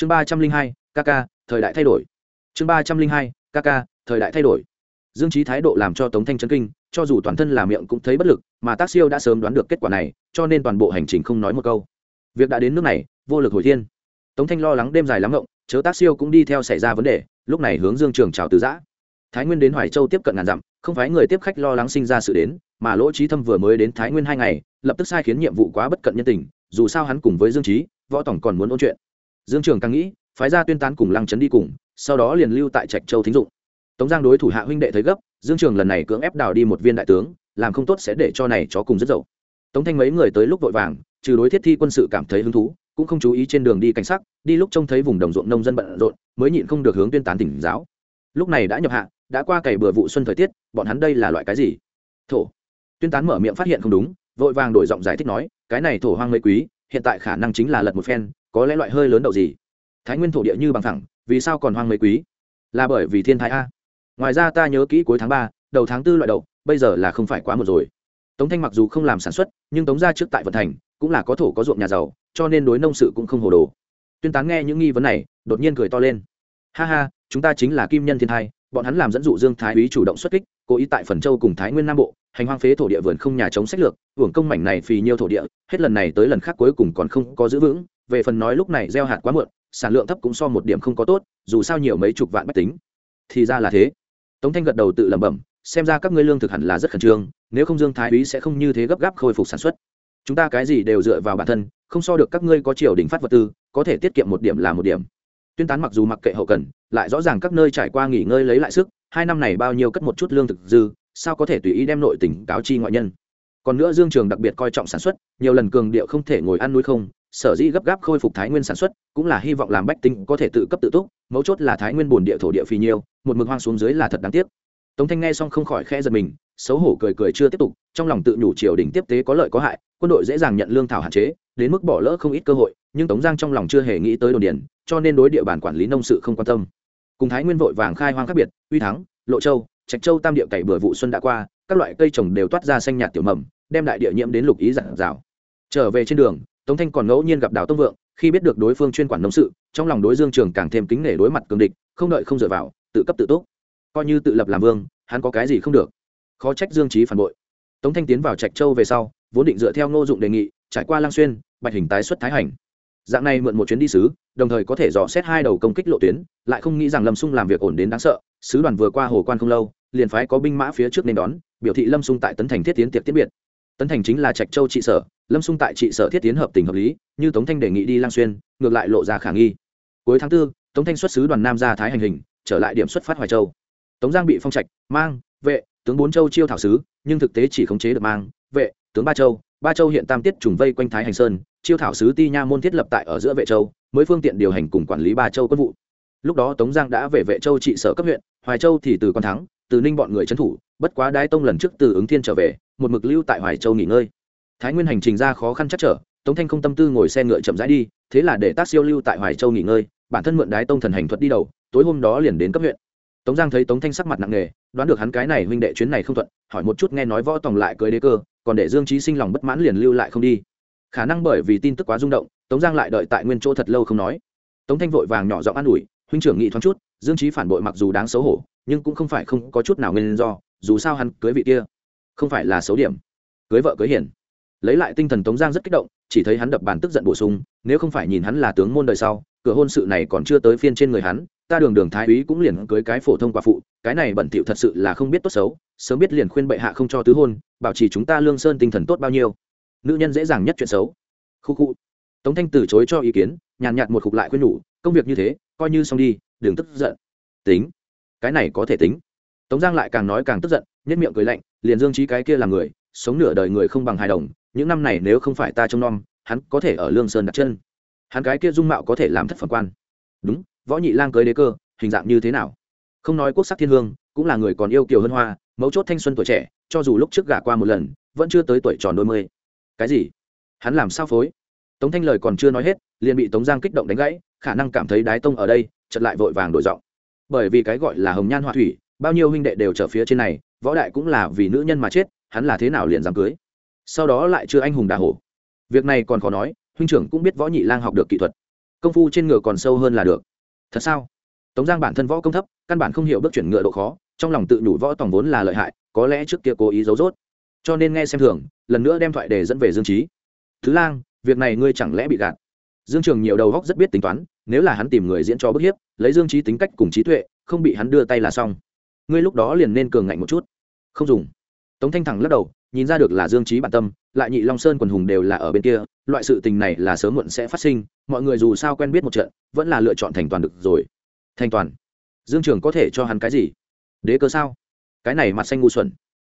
chương ba trăm linh hai kk thời đại thay đổi. Chương ba trăm linh hai kk thời đại thay đổi. Dương trí thái độ làm cho tống thanh chấn kinh, cho dù toàn thân là miệng cũng thấy bất lực, mà tác siêu đã sớm đoán được kết quả này, cho nên toàn bộ hành trình không nói một câu. Việc đã đến nước này, vô lực hồi thiên. Tống thanh lo lắng đêm dài lắm ngộng, chớ tác siêu cũng đi theo xảy ra vấn đề, lúc này hướng dương trường chào từ giã. Thái nguyên đến hoài châu tiếp cận ngàn dặm, không phải người tiếp khách lo lắng sinh ra sự đến, mà lỗ trí thâm vừa mới đến thái nguyên hai ngày, lập tức sai khiến nhiệm vụ quá bất cận nhân tình, dù sao hắn cùng với dương trí võ tổng còn muốn ôn chuyện dương trường càng nghĩ, phái ra tuyên tán cùng lăng trấn đi cùng, sau đó liền lưu tại trạch châu thính dụng. Tống giang đối thủ hạ huynh đệ thấy gấp, dương trường lần này cưỡng ép đào đi một viên đại tướng, làm không tốt sẽ để cho này chó cùng rất dậu. Tống thanh mấy người tới lúc vội vàng, trừ đối thiết thi quân sự cảm thấy hứng thú, cũng không chú ý trên đường đi cảnh sắc, đi lúc trông thấy vùng đồng ruộng nông dân bận rộn, mới nhịn không được hướng tuyên tán tỉnh giáo. Lúc này đã nhập hạ, đã qua cày bừa vụ xuân thời tiết, bọn hắn đây là loại cái gì? Thổ. Tuyên tán mở miệng phát hiện không đúng, vội vàng đổi giọng giải thích nói, cái này thổ hoang mấy quý, hiện tại khả năng chính là lật một phen có lẽ loại hơi lớn đậu gì? Thái nguyên thổ địa như bằng thẳng vì sao còn hoang mấy quý? Là bởi vì thiên thái a. Ngoài ra ta nhớ kỹ cuối tháng ba, đầu tháng tư loại đậu, bây giờ là không phải quá một rồi. Tống thanh mặc dù không làm sản xuất, nhưng tống ra trước tại vận thành, cũng là có thổ có ruộng nhà giàu, cho nên đối nông sự cũng không hồ đồ. Tuyên tán nghe những nghi vấn này, đột nhiên cười to lên. Ha ha, chúng ta chính là kim nhân thiên thai, bọn hắn làm dẫn dụ dương thái úy chủ động xuất kích, cố ý tại phần châu cùng thái nguyên nam bộ, hành hoang phế thổ địa vườn không nhà chống sách lược, hưởng công mảnh này phì nhiêu thổ địa, hết lần này tới lần khác cuối cùng còn không có giữ vững về phần nói lúc này gieo hạt quá muộn, sản lượng thấp cũng so một điểm không có tốt, dù sao nhiều mấy chục vạn bách tính. Thì ra là thế. Tống thanh gật đầu tự lẩm bẩm, xem ra các ngươi lương thực hẳn là rất khẩn trương, nếu không dương thái úy sẽ không như thế gấp gáp khôi phục sản xuất. Chúng ta cái gì đều dựa vào bản thân, không so được các ngươi có triều đình phát vật tư, có thể tiết kiệm một điểm là một điểm. Tuyên tán mặc dù mặc kệ hậu cần, lại rõ ràng các nơi trải qua nghỉ ngơi lấy lại sức, hai năm này bao nhiêu cất một chút lương thực dư, sao có thể tùy ý đem nội tỉnh cáo chi ngoại nhân. Còn nữa dương trường đặc biệt coi trọng sản xuất, nhiều lần cường điệu không thể ngồi ăn nuôi không sở dĩ gấp gáp khôi phục thái nguyên sản xuất, cũng là hy vọng làm bách tính có thể tự cấp tự túc, mấu chốt là thái nguyên bồn địa thổ địa phì nhiêu một mực hoang xuống dưới là thật đáng tiếc. Tống thanh nghe xong không khỏi khẽ giật mình, xấu hổ cười cười chưa tiếp tục, trong lòng tự nhủ triều đình tiếp tế có lợi có hại, quân đội dễ dàng nhận lương thảo hạn chế, đến mức bỏ lỡ không ít cơ hội, nhưng tống giang trong lòng chưa hề nghĩ tới đồn điền, cho nên đối địa bàn quản lý nông sự không quan tâm. Cùng thái nguyên vội vàng khai hoang khác biệt, uy thắng, lộ châu, trạch châu tam địa cày bừa vụ xuân đã qua, các loại cây trồng đều toát ra xanh nhạt tiểu mầm, đem đại địa nhiễm đến lục ý giản rào. Trở về trên đường tống thanh còn ngẫu nhiên gặp đào tông vượng, khi biết được đối phương chuyên quản nông sự, trong lòng đối dương trường càng thêm kính nể đối mặt cường địch, không đợi không dựa vào, tự cấp tự túc. Coi như tự lập làm vương, hắn có cái gì không được. Khó trách dương trí phản bội. Tống thanh tiến vào trạch châu về sau, vốn định dựa theo ngô dụng đề nghị, trải qua lang xuyên, bạch hình tái xuất thái hành. Dạng này mượn một chuyến đi sứ, đồng thời có thể dò xét hai đầu công kích lộ tuyến, lại không nghĩ rằng lâm xung làm việc ổn đến đáng sợ, sứ đoàn vừa qua hồ quan không lâu, liền phái có binh mã phía trước nên đón, biểu thị lâm xung tại tấn thành thiết tiến tiệc tiết biệt tấn thành chính là trạch châu trị sở, lâm xung tại trị sở thiết tiến hợp tình hợp lý, như tống thanh đề nghị đi lang xuyên, ngược lại lộ ra khả nghi. Cuối tháng tư, tống thanh xuất sứ đoàn nam ra thái hành hình, trở lại điểm xuất phát hoài châu. Tống giang bị phong trạch, mang, vệ, tướng bốn châu chiêu thảo sứ, nhưng thực tế chỉ khống chế được mang, vệ, tướng ba châu. Ba châu hiện tam tiết trùng vây quanh thái hành sơn, chiêu thảo sứ ti nha môn thiết lập tại ở giữa vệ châu, mới phương tiện điều hành cùng quản lý ba châu quân vụ. Lúc đó tống giang đã về vệ châu trị sở cấp huyện, hoài châu thì từ Quan thắng, từ ninh bọn người trấn thủ, bất quá đái tông lần trước từ ứng thiên trở về một mực lưu tại hoài châu nghỉ ngơi. Thái nguyên hành trình ra khó khăn chắc trở, tống thanh không tâm tư ngồi xe ngựa chậm rãi đi, thế là để tác siêu lưu tại hoài châu nghỉ ngơi, bản thân mượn đái tông thần hành thuật đi đầu, tối hôm đó liền đến cấp huyện. Tống giang thấy tống thanh sắc mặt nặng nề, đoán được hắn cái này huynh đệ chuyến này không thuận, hỏi một chút nghe nói võ tòng lại cưới đế cơ, còn để dương trí sinh lòng bất mãn liền lưu lại không đi. Khả năng bởi vì tin tức quá rung động, tống giang lại đợi tại nguyên chỗ thật lâu không nói. Tống thanh vội vàng nhỏ giọng an ủi, huynh trưởng nghị thoáng chút, dương trí phản bội mặc dù đáng xấu hổ, nhưng cũng không phải không có chút nào nguyên do, dù sao hắn cưới vị kia không phải là xấu điểm. Cưới vợ cưới hiển lấy lại tinh thần tống giang rất kích động, chỉ thấy hắn đập bàn tức giận bổ sung, nếu không phải nhìn hắn là tướng môn đời sau, cửa hôn sự này còn chưa tới phiên trên người hắn, ta đường đường thái úy cũng liền cưới cái phổ thông quả phụ, cái này bẩn thỉu thật sự là không biết tốt xấu, sớm biết liền khuyên bệ hạ không cho tứ hôn, bảo trì chúng ta lương sơn tinh thần tốt bao nhiêu. Nữ nhân dễ dàng nhất chuyện xấu. Khu khu. Tống thanh từ chối cho ý kiến, nhàn nhạt một khục lại khuyên nhủ, công việc như thế, coi như xong đi, đừng tức giận. Tính. Cái này có thể tính tống giang lại càng nói càng tức giận nhất miệng cười lạnh, liền dương trí cái kia là người, sống nửa đời người không bằng hài đồng, những năm này nếu không phải ta trông nom, hắn có thể ở lương sơn đặt chân. Hắn cái kia dung mạo có thể làm thất phẩm quan. Đúng, võ nhị lang cưới đế cơ, hình dạng như thế nào? Không nói quốc sắc thiên hương, cũng là người còn yêu kiều hơn hoa, mấu chốt thanh xuân tuổi trẻ, cho dù lúc trước gả qua một lần, vẫn chưa tới tuổi tròn đôi mươi. Cái gì? Hắn làm sao phối? Tống thanh lời còn chưa nói hết, liền bị tống giang kích động đánh gãy, khả năng cảm thấy đái tông ở đây chật lại vội vàng đổi giọng. Bởi vì cái gọi là hồng nhan họa thủy bao nhiêu huynh đệ đều trở phía trên này, võ đại cũng là vì nữ nhân mà chết, hắn là thế nào liền dám cưới? Sau đó lại chưa anh hùng đà hổ. Việc này còn khó nói, huynh trưởng cũng biết võ nhị lang học được kỹ thuật. Công phu trên ngựa còn sâu hơn là được. Thật sao? Tống giang bản thân võ công thấp, căn bản không hiểu bước chuyển ngựa độ khó, trong lòng tự nhủ võ tòng vốn là lợi hại, có lẽ trước kia cố ý giấu dốt cho nên nghe xem thường, lần nữa đem thoại để dẫn về dương trí thứ lang, việc này ngươi chẳng lẽ bị gạt? Dương trường nhiều đầu góc rất biết tính toán, nếu là hắn tìm người diễn cho bức hiếp, lấy dương trí tính cách cùng trí tuệ, không bị hắn đưa tay là xong ngươi lúc đó liền nên cường ngạnh một chút. Không dùng. Tống thanh thẳng lắc đầu, nhìn ra được là dương trí bản tâm, lại nhị long sơn quần hùng đều là ở bên kia, loại sự tình này là sớm muộn sẽ phát sinh, mọi người dù sao quen biết một trận, vẫn là lựa chọn thành toàn được rồi. Thành toàn? Dương trường có thể cho hắn cái gì? Đế cơ sao? Cái này mặt xanh ngu xuẩn.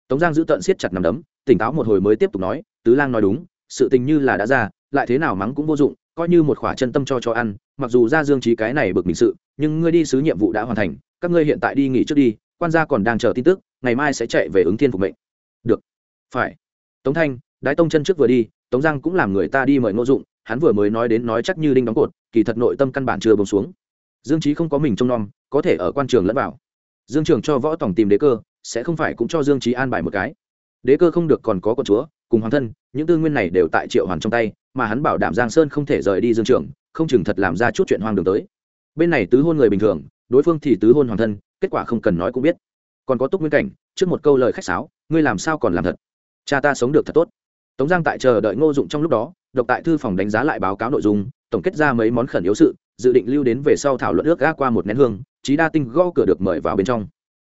Tống giang giữ tận siết chặt nằm đấm, tỉnh táo một hồi mới tiếp tục nói, tứ lang nói đúng, sự tình như là đã ra, lại thế nào mắng cũng vô dụng, coi như một khỏa chân tâm cho cho ăn, mặc dù ra dương trí cái này bực mình sự, nhưng ngươi đi sứ nhiệm vụ đã hoàn thành, các ngươi hiện tại đi nghỉ trước đi quan gia còn đang chờ tin tức, ngày mai sẽ chạy về ứng thiên phục mệnh. Được. Phải. Tống thanh, đái tông chân trước vừa đi, tống giang cũng làm người ta đi mời ngô dụng, hắn vừa mới nói đến nói chắc như đinh đóng cột, kỳ thật nội tâm căn bản chưa bông xuống. Dương trí không có mình trông nom, có thể ở quan trường lẫn vào. Dương trường cho võ tổng tìm đế cơ, sẽ không phải cũng cho dương trí an bài một cái. Đế cơ không được còn có con chúa, cùng hoàng thân, những tư nguyên này đều tại triệu hoàn trong tay, mà hắn bảo đảm giang sơn không thể rời đi dương trường, không chừng thật làm ra chút chuyện hoang đường tới. Bên này tứ hôn người bình thường, đối phương thì tứ hôn hoàng thân kết quả không cần nói cũng biết. Còn có túc nguyên cảnh, trước một câu lời khách sáo, ngươi làm sao còn làm thật? Cha ta sống được thật tốt. Tống giang tại chờ đợi ngô dụng trong lúc đó, độc tại thư phòng đánh giá lại báo cáo nội dung, tổng kết ra mấy món khẩn yếu sự, dự định lưu đến về sau thảo luận ước ga qua một nén hương trí đa tinh gõ cửa được mời vào bên trong.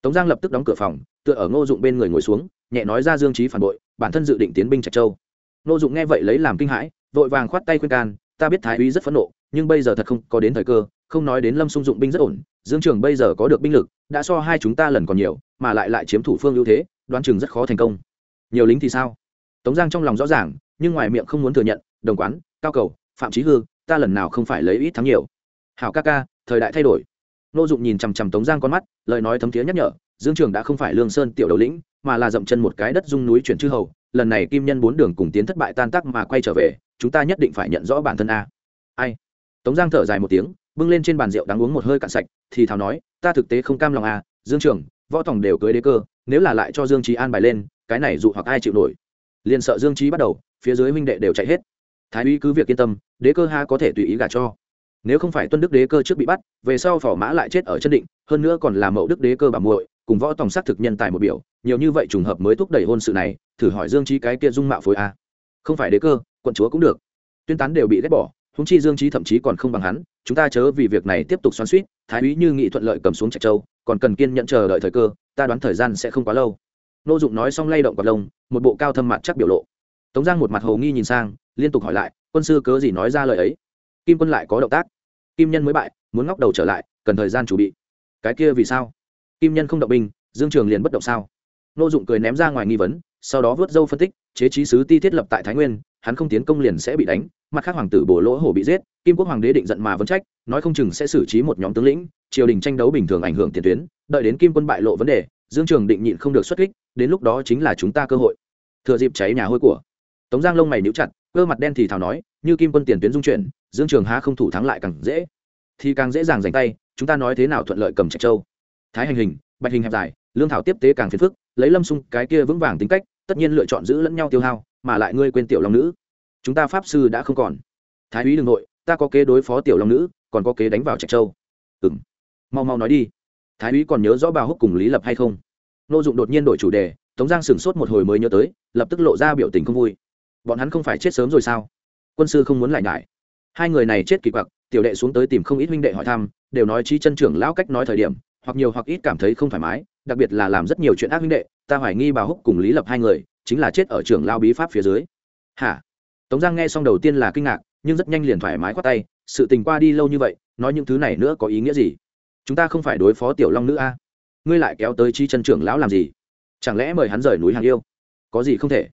Tống giang lập tức đóng cửa phòng, tựa ở ngô dụng bên người ngồi xuống, nhẹ nói ra dương trí phản bội, bản thân dự định tiến binh trạch châu. Ngô dụng nghe vậy lấy làm kinh hãi, vội vàng khoát tay khuyên can, ta biết thái úy rất phẫn nộ, nhưng bây giờ thật không có đến thời cơ, không nói đến lâm xung dụng binh rất ổn dương trường bây giờ có được binh lực, đã so hai chúng ta lần còn nhiều, mà lại lại chiếm thủ phương ưu thế, đoán chừng rất khó thành công. Nhiều lính thì sao? Tống giang trong lòng rõ ràng, nhưng ngoài miệng không muốn thừa nhận, đồng quán, cao cầu, phạm trí hư, ta lần nào không phải lấy ít thắng nhiều. Hảo ca ca, thời đại thay đổi. Nô dụng nhìn chằm chằm tống giang con mắt, lời nói thấm thiế nhắc nhở, dương trường đã không phải lương sơn tiểu đầu lĩnh, mà là dậm chân một cái đất dung núi chuyển chư hầu, lần này kim nhân bốn đường cùng tiến thất bại tan tác mà quay trở về, chúng ta nhất định phải nhận rõ bản thân a. Ai? Tống giang thở dài một tiếng bưng lên trên bàn rượu đang uống một hơi cạn sạch thì thào nói ta thực tế không cam lòng à, dương trưởng, võ tòng đều cưới đế cơ nếu là lại cho dương trí an bài lên cái này dụ hoặc ai chịu nổi? Liền sợ dương trí bắt đầu phía dưới huynh đệ đều chạy hết. Thái úy cứ việc yên tâm đế cơ ha có thể tùy ý gả cho. Nếu không phải tuân đức đế cơ trước bị bắt về sau phỏ mã lại chết ở chân định hơn nữa còn là mậu đức đế cơ bà muội cùng võ tòng xác thực nhân tài một biểu nhiều như vậy trùng hợp mới thúc đẩy hôn sự này thử hỏi dương trí cái kia dung mạo phối a. Không phải đế cơ quận chúa cũng được. Tuyên tán đều bị ghét bỏ húng chi dương trí thậm chí còn không bằng hắn chúng ta chớ vì việc này tiếp tục xoắn suýt, thái úy như nghị thuận lợi cầm xuống trạch châu, còn cần kiên nhẫn chờ đợi thời cơ, ta đoán thời gian sẽ không quá lâu. Nô dụng nói xong lay động quạt lông, một bộ cao thâm mặt chắc biểu lộ. Tống giang một mặt hồ nghi nhìn sang, liên tục hỏi lại, quân sư cớ gì nói ra lời ấy? Kim quân lại có động tác. Kim nhân mới bại, muốn ngóc đầu trở lại, cần thời gian chuẩn bị. Cái kia vì sao? Kim nhân không động binh, dương trường liền bất động sao? Nô dụng cười ném ra ngoài nghi vấn, sau đó vớt dâu phân tích, chế trí sứ ti thiết lập tại thái nguyên, hắn không tiến công liền sẽ bị đánh mặt khác hoàng tử bổ lỗ hổ bị giết, kim quốc hoàng đế định giận mà vấn trách, nói không chừng sẽ xử trí một nhóm tướng lĩnh, triều đình tranh đấu bình thường ảnh hưởng tiền tuyến, đợi đến kim quân bại lộ vấn đề, dương trường định nhịn không được xuất kích, đến lúc đó chính là chúng ta cơ hội. Thừa dịp cháy nhà hôi của tống giang lông mày níu chặt, cơ mặt đen thì thào nói, như kim quân tiền tuyến dung chuyển, dương trường há không thủ thắng lại càng dễ. Thì càng dễ dàng giành tay, chúng ta nói thế nào thuận lợi cầm trạch châu. Thái hành hình, bạch hình hẹp dài, lương thảo tiếp tế càng phiền phức, lấy lâm sung cái kia vững vàng tính cách, tất nhiên lựa chọn giữ lẫn nhau tiêu hao, mà lại ngươi quên tiểu long nữ chúng ta pháp sư đã không còn. Thái úy đường nội, ta có kế đối phó tiểu long nữ, còn có kế đánh vào trạch châu. Ừ m mau mau nói đi. Thái úy còn nhớ rõ bà húc cùng lý lập hay không? N ô dụng đột nhiên đổi chủ đề, tống giang sửng sốt một hồi mới nhớ tới, lập tức lộ ra biểu tình không vui. Bọn hắn không phải chết sớm rồi sao? Quân sư không muốn lại nhải. Hai người này chết kỳ quặc, tiểu đệ xuống tới tìm không ít huynh đệ hỏi thăm, đều nói chi chân trưởng lão cách nói thời điểm, hoặc nhiều hoặc ít cảm thấy không thoải mái, đặc biệt là làm rất nhiều chuyện ác huynh đệ, ta hoài nghi bà húc cùng lý lập hai người, chính là chết ở trưởng lao bí pháp phía dưới. Hả? Tống giang nghe xong đầu tiên là kinh ngạc, nhưng rất nhanh liền thoải mái khoát tay, sự tình qua đi lâu như vậy, nói những thứ này nữa có ý nghĩa gì? Chúng ta không phải đối phó tiểu long nữ a? Ngươi lại kéo tới chi chân trưởng lão làm gì? Chẳng lẽ mời hắn rời núi hàng yêu? Có gì không thể?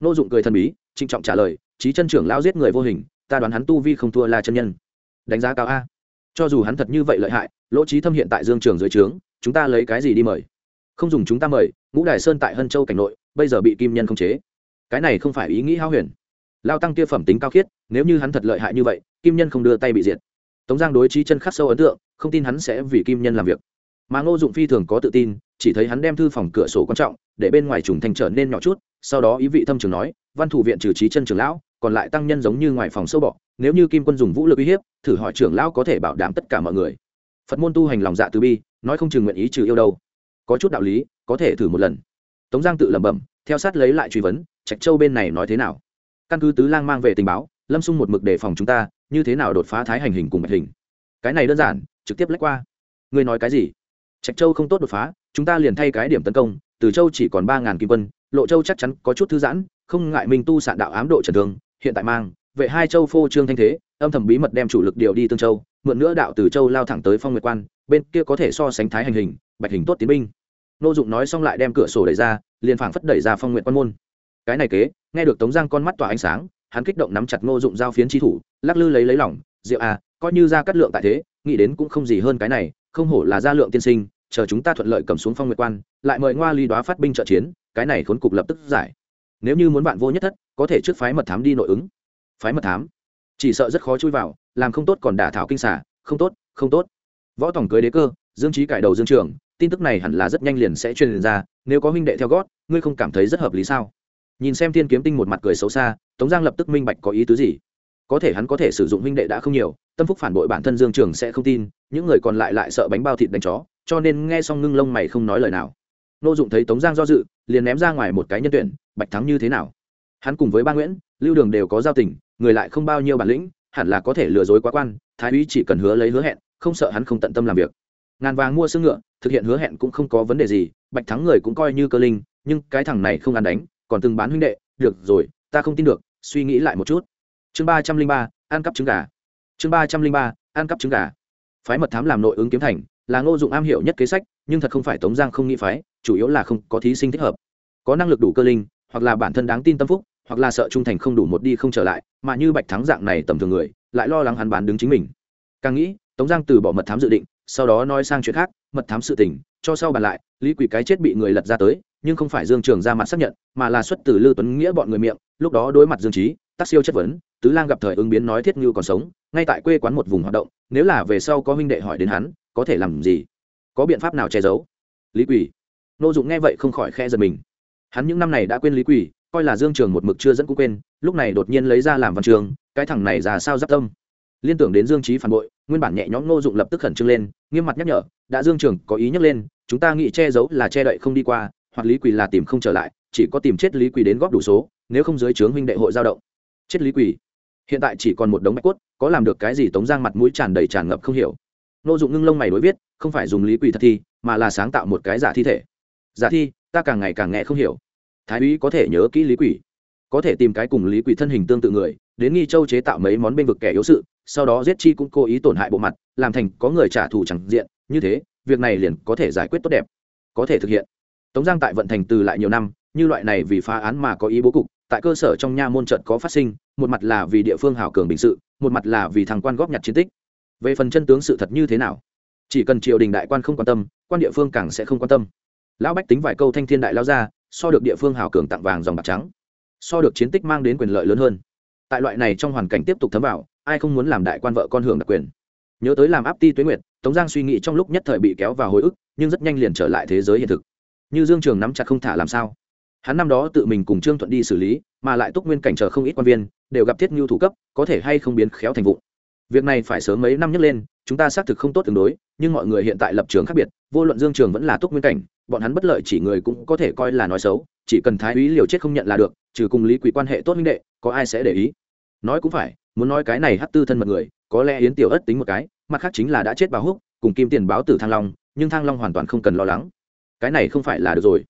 Nô dụng cười thần bí, trịnh trọng trả lời chí chân trưởng lão giết người vô hình, ta đoán hắn tu vi không thua là chân nhân. Đánh giá cao a. Cho dù hắn thật như vậy lợi hại, lỗ trí thâm hiện tại dương trường dưới trướng, chúng ta lấy cái gì đi mời? Không dùng chúng ta mời, ngũ đài sơn tại hân châu cảnh nội, bây giờ bị kim nhân không chế. Cái này không phải ý nghĩ hao huyền lao tăng kia phẩm tính cao khiết, nếu như hắn thật lợi hại như vậy, kim nhân không đưa tay bị diệt. Tống giang đối trí chân khắc sâu ấn tượng, không tin hắn sẽ vì kim nhân làm việc. Mà ngô dụng phi thường có tự tin, chỉ thấy hắn đem thư phòng cửa sổ quan trọng, để bên ngoài trùng thành trở nên nhỏ chút, sau đó ý vị thâm trường nói, văn thủ viện trừ trí chân trường lão, còn lại tăng nhân giống như ngoài phòng sâu bọ, nếu như kim quân dùng vũ lực uy hiếp, thử hỏi trưởng lão có thể bảo đảm tất cả mọi người. Phật môn tu hành lòng dạ từ bi, nói không chừng nguyện ý trừ yêu đâu. Có chút đạo lý, có thể thử một lần. Tống giang tự lẩm bẩm, theo sát lấy lại truy vấn, trạch châu bên này nói thế nào? Căn cứ tứ lang mang về tình báo, lâm xung một mực đề phòng chúng ta, như thế nào đột phá thái hành hình cùng bạch hình? Cái này đơn giản, trực tiếp lách qua. Ngươi nói cái gì? Trạch châu không tốt đột phá, chúng ta liền thay cái điểm tấn công, từ châu chỉ còn ba ngàn kim quân, lộ châu chắc chắn có chút thư giãn, không ngại minh tu sạn đạo ám độ trần thương, hiện tại mang vệ hai châu phô trương thanh thế, âm thầm bí mật đem chủ lực điều đi tương châu, mượn nữa đạo từ châu lao thẳng tới phong nguyệt quan, bên kia có thể so sánh thái hành hình, bạch hình tốt tiến binh. Nô dụng nói xong lại đem cửa sổ đẩy ra, liền phảng phất đẩy ra phong nguyệt quan môn. Cái này kế nghe được tống giang con mắt tỏa ánh sáng, hắn kích động nắm chặt ngô dụng giao phiến chi thủ, lắc lư lấy lấy lỏng rượu à coi như ra cắt lượng tại thế, nghĩ đến cũng không gì hơn cái này, không hổ là gia lượng tiên sinh, chờ chúng ta thuận lợi cầm xuống phong nguyệt quan, lại mời ngoa ly đoá phát binh trợ chiến, cái này khốn cục lập tức giải. Nếu như muốn bạn vô nhất thất, có thể trước phái mật thám đi nội ứng. Phái mật thám? Chỉ sợ rất khó chui vào, làm không tốt còn đả thảo kinh xả không tốt không tốt. Võ tổng cưới đế cơ, dương trí cải đầu dương trường, tin tức này hẳn là rất nhanh liền sẽ truyền ra, nếu có huynh đệ theo gót, ngươi không cảm thấy rất hợp lý sao? Nhìn xem thiên kiếm tinh một mặt cười xấu xa, tống giang lập tức minh bạch có ý tứ gì. Có thể hắn có thể sử dụng huynh đệ đã không nhiều, tâm phúc phản bội bản thân dương trường sẽ không tin, những người còn lại lại sợ bánh bao thịt đánh chó, cho nên nghe xong ngưng lông mày không nói lời nào. Nô dụng thấy tống giang do dự, liền ném ra ngoài một cái nhân tuyển, bạch thắng như thế nào? Hắn cùng với ba nguyễn, lưu đường đều có giao tình, người lại không bao nhiêu bản lĩnh, hẳn là có thể lừa dối quá quan, thái úy chỉ cần hứa lấy hứa hẹn, không sợ hắn không tận tâm làm việc. Ngàn vàng mua xương ngựa, thực hiện hứa hẹn cũng không có vấn đề gì, bạch thắng người cũng coi như cơ linh, nhưng cái thằng này không ăn đánh còn từng bán huynh đệ, được rồi, ta không tin được, suy nghĩ lại một chút. Chương ba trăm linh ba, ăn cắp trứng gà. Chương ba trăm linh ba, ăn cắp trứng gà. Phái mật thám làm nội ứng kiếm thành, là ngô dụng am hiểu nhất kế sách, nhưng thật không phải tống giang không nghĩ phái, chủ yếu là không có thí sinh thích hợp. Có năng lực đủ cơ linh, hoặc là bản thân đáng tin tâm phúc, hoặc là sợ trung thành không đủ một đi không trở lại, mà như bạch thắng dạng này tầm thường người, lại lo lắng hắn bán đứng chính mình. Càng nghĩ, tống giang từ bỏ mật thám dự định, sau đó nói sang chuyện khác, mật thám sự tình, cho sau bàn lại, lý quỷ cái chết bị người lật ra tới nhưng không phải dương trường ra mặt xác nhận, mà là xuất từ lư tuấn nghĩa bọn người miệng, lúc đó đối mặt dương trí tác siêu chất vấn, tứ lang gặp thời ứng biến nói thiết như còn sống, ngay tại quê quán một vùng hoạt động, nếu là về sau có huynh đệ hỏi đến hắn, có thể làm gì? Có biện pháp nào che giấu? Lý quỷ nô dụng nghe vậy không khỏi khe giật mình. Hắn những năm này đã quên lý quỷ coi là dương trường một mực chưa dẫn cũng quên, lúc này đột nhiên lấy ra làm văn trường, cái thằng này ra sao giáp tâm. Liên tưởng đến dương trí phản bội, nguyên bản nhẹ nhõm nô dụng lập tức khẩn trương lên, nghiêm mặt nhắc nhở, đã dương trường có ý nhắc lên, chúng ta nghĩ che giấu là che đậy không đi qua hoặc lý quỷ là tìm không trở lại, chỉ có tìm chết lý quỷ đến góp đủ số, nếu không dưới trướng huynh đệ hội giao động. Chết lý quỷ hiện tại chỉ còn một đống bạch cốt, có làm được cái gì tống giang mặt mũi tràn đầy tràn ngập không hiểu. Nô dụng ngưng lông mày đối viết, không phải dùng lý quỷ thật thi, mà là sáng tạo một cái giả thi thể. Giả thi, ta càng ngày càng nghe không hiểu. Thái úy có thể nhớ kỹ lý quỷ có thể tìm cái cùng lý quỷ thân hình tương tự người, đến nghi châu chế tạo mấy món bên vực kẻ yếu sự, sau đó giết chi cũng cố ý tổn hại bộ mặt, làm thành có người trả thù chẳng diện, như thế, việc này liền có thể giải quyết tốt đẹp. Có thể thực hiện tống giang tại vận thành từ lại nhiều năm, như loại này vì phá án mà có ý bố cục, tại cơ sở trong nha môn trận có phát sinh, một mặt là vì địa phương hào cường bình sự, một mặt là vì thằng quan góp nhặt chiến tích. Về phần chân tướng sự thật như thế nào? Chỉ cần triều đình đại quan không quan tâm, quan địa phương càng sẽ không quan tâm. Lão bách tính vài câu thanh thiên đại lao ra, so được địa phương hào cường tặng vàng dòng bạc trắng, so được chiến tích mang đến quyền lợi lớn hơn. Tại loại này trong hoàn cảnh tiếp tục thấm vào, ai không muốn làm đại quan vợ con hưởng đặc quyền? Nhớ tới làm áp ti tuế nguyệt, tống giang suy nghĩ trong lúc nhất thời bị kéo vào hồi ức, nhưng rất nhanh liền trở lại thế giới hiện thực như dương trường nắm chặt không thả làm sao. Hắn năm đó tự mình cùng trương thuận đi xử lý, mà lại túc nguyên cảnh chờ không ít quan viên, đều gặp thiết ngưu thủ cấp, có thể hay không biến khéo thành vụ. Việc này phải sớm mấy năm nhấc lên, chúng ta xác thực không tốt tương đối, nhưng mọi người hiện tại lập trường khác biệt, vô luận dương trường vẫn là túc nguyên cảnh, bọn hắn bất lợi chỉ người cũng có thể coi là nói xấu, chỉ cần thái úy liều chết không nhận là được, trừ cùng lý quỷ quan hệ tốt minh đệ, có ai sẽ để ý? Nói cũng phải, muốn nói cái này hát tư thân mật người, có lẽ yến tiểu ất tính một cái, mặt khác chính là đã chết bà húc, cùng kim tiền báo tử thăng long, nhưng thăng long hoàn toàn không cần lo lắng cái này không phải là được rồi.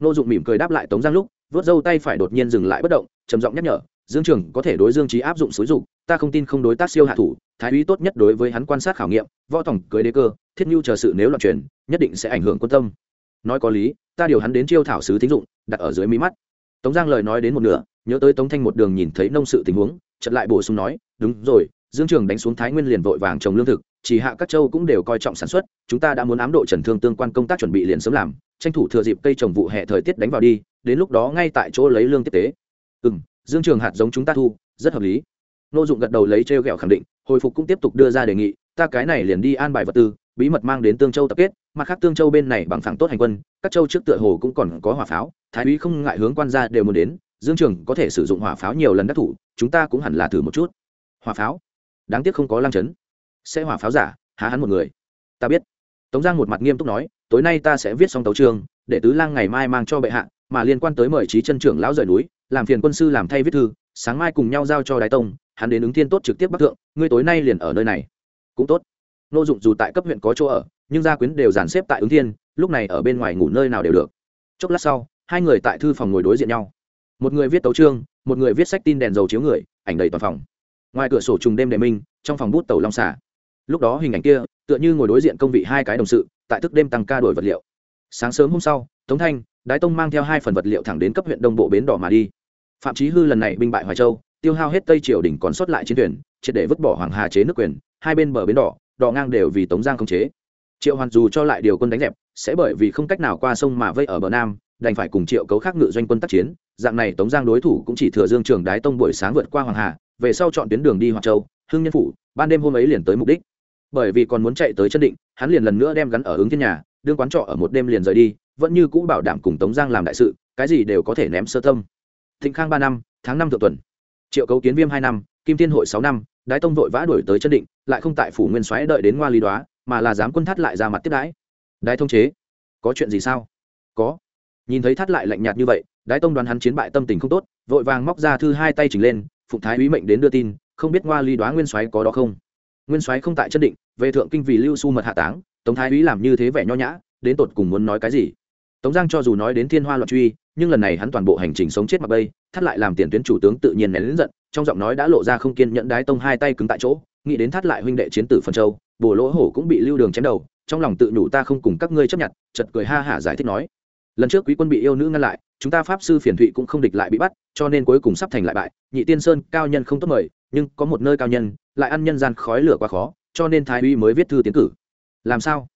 Nô dụng mỉm cười đáp lại tống giang lúc, vớt dâu tay phải đột nhiên dừng lại bất động, trầm giọng nhắc nhở, dương trường, có thể đối dương trí áp dụng xúi dục, ta không tin không đối tác siêu hạ thủ, thái úy tốt nhất đối với hắn quan sát khảo nghiệm, võ tổng cưới đế cơ, thiết nhu chờ sự nếu loạn truyền, nhất định sẽ ảnh hưởng quân tâm. Nói có lý, ta điều hắn đến chiêu thảo sứ thính dụng, đặt ở dưới mí mắt. Tống giang lời nói đến một nửa, nhớ tới tống thanh một đường nhìn thấy nông sự tình huống chật lại bổ sung nói, đúng rồi, dương trường đánh xuống thái nguyên liền vội vàng trồng lương thực chỉ hạ các châu cũng đều coi trọng sản xuất, chúng ta đã muốn ám độ trần thương tương quan công tác chuẩn bị liền sớm làm, tranh thủ thừa dịp cây trồng vụ hè thời tiết đánh vào đi, đến lúc đó ngay tại chỗ lấy lương tiếp tế. Ừ m dương trường hạt giống chúng ta thu, rất hợp lý. Nô dụng gật đầu lấy trêu ghẹo khẳng định, hồi phục cũng tiếp tục đưa ra đề nghị, ta cái này liền đi an bài vật tư, bí mật mang đến tương châu tập kết, mặt khác tương châu bên này bằng phẳng tốt hành quân, các châu trước tựa hồ cũng còn có hỏa pháo, thái úy không ngại hướng quan gia đều muốn đến, dương trường có thể sử dụng hỏa pháo nhiều lần đắc thủ, chúng ta cũng hẳn là thử một chút. Hỏa pháo? Đáng tiếc không có lang chấn sẽ hỏa pháo giả, há hắn một người. Ta biết. Tống giang một mặt nghiêm túc nói, tối nay ta sẽ viết xong tấu trường để tứ lang ngày mai mang cho bệ hạ, mà liên quan tới mời trí chân trưởng lão rời núi, làm phiền quân sư làm thay viết thư, sáng mai cùng nhau giao cho đái tông, hắn đến ứng thiên tốt trực tiếp bắc thượng, ngươi tối nay liền ở nơi này. Cũng tốt. Nô dụng dù tại cấp huyện có chỗ ở, nhưng gia quyến đều dàn xếp tại ứng thiên, lúc này ở bên ngoài ngủ nơi nào đều được. Chốc lát sau, hai người tại thư phòng ngồi đối diện nhau. Một người viết tấu trương một người viết sách tin đèn dầu chiếu người, ảnh đầy toàn phòng. Ngoài cửa sổ trùng đêm đệ minh, trong phòng bút tàu long xả lúc đó hình ảnh kia, tựa như ngồi đối diện công vị hai cái đồng sự, tại thức đêm tăng ca đổi vật liệu. Sáng sớm hôm sau, tống thanh, đái tông mang theo hai phần vật liệu thẳng đến cấp huyện đông bộ bến đỏ mà đi. Phạm trí hư lần này binh bại hoài châu, tiêu hao hết tây triều đình còn sót lại chiến thuyền, triệt để vứt bỏ hoàng hà chế nước quyền, hai bên bờ bến đỏ đỏ ngang đều vì tống giang không chế. Triệu hoàn dù cho lại điều quân đánh dẹp, sẽ bởi vì không cách nào qua sông mà vây ở bờ nam, đành phải cùng triệu cấu khác ngự doanh quân tác chiến, dạng này tống giang đối thủ cũng chỉ thừa dương trường đái tông buổi sáng vượt qua hoàng hà, về sau chọn tuyến đường đi hoàng châu, hưng nhân phủ, ban đêm hôm ấy liền tới mục đích bởi vì còn muốn chạy tới chân định, hắn liền lần nữa đem gắn ở ứng thiên nhà, đương quán trọ ở một đêm liền rời đi, vẫn như cũ bảo đảm cùng tống giang làm đại sự, cái gì đều có thể ném sơ tâm. Thịnh khang ba năm, tháng năm thượng tuần. Triệu cấu kiến viêm hai năm, kim thiên hội sáu năm, đái tông vội vã đuổi tới chân định, lại không tại phủ nguyên soái đợi đến ngoa lý đoá, mà là dám quân thắt lại ra mặt tiếp đái đái thông chế, có chuyện gì sao? Có. Nhìn thấy thắt lại lạnh nhạt như vậy, đái tông đoán hắn chiến bại tâm tình không tốt, vội vàng móc ra thư hai tay chỉnh lên, phụng thái úy mệnh đến đưa tin, không biết ngoa lý đoá nguyên soái có đó không? Nguyên soái không tại chân định về thượng kinh vì lưu su mật hạ táng, tống thái úy làm như thế vẻ nho nhã, đến tột cùng muốn nói cái gì? Tống giang cho dù nói đến thiên hoa loạn truy, nhưng lần này hắn toàn bộ hành trình sống chết mặc bây thắt lại làm tiền tuyến chủ tướng tự nhiên nén lớn giận, trong giọng nói đã lộ ra không kiên nhẫn đái tông hai tay cứng tại chỗ, nghĩ đến thắt lại huynh đệ chiến tử phần châu, bồ lỗ hổ cũng bị lưu đường chém đầu, trong lòng tự nhủ ta không cùng các ngươi chấp nhận chật cười ha hả giải thích nói, lần trước quý quân bị yêu nữ ngăn lại, chúng ta pháp sư phiền thụy cũng không địch lại bị bắt, cho nên cuối cùng sắp thành lại bại, nhị tiên sơn cao nhân không tốt mời, nhưng có một nơi cao nhân, lại ăn nhân gian khói lửa quá khó cho nên thái uy mới viết thư tiến cử. Làm sao?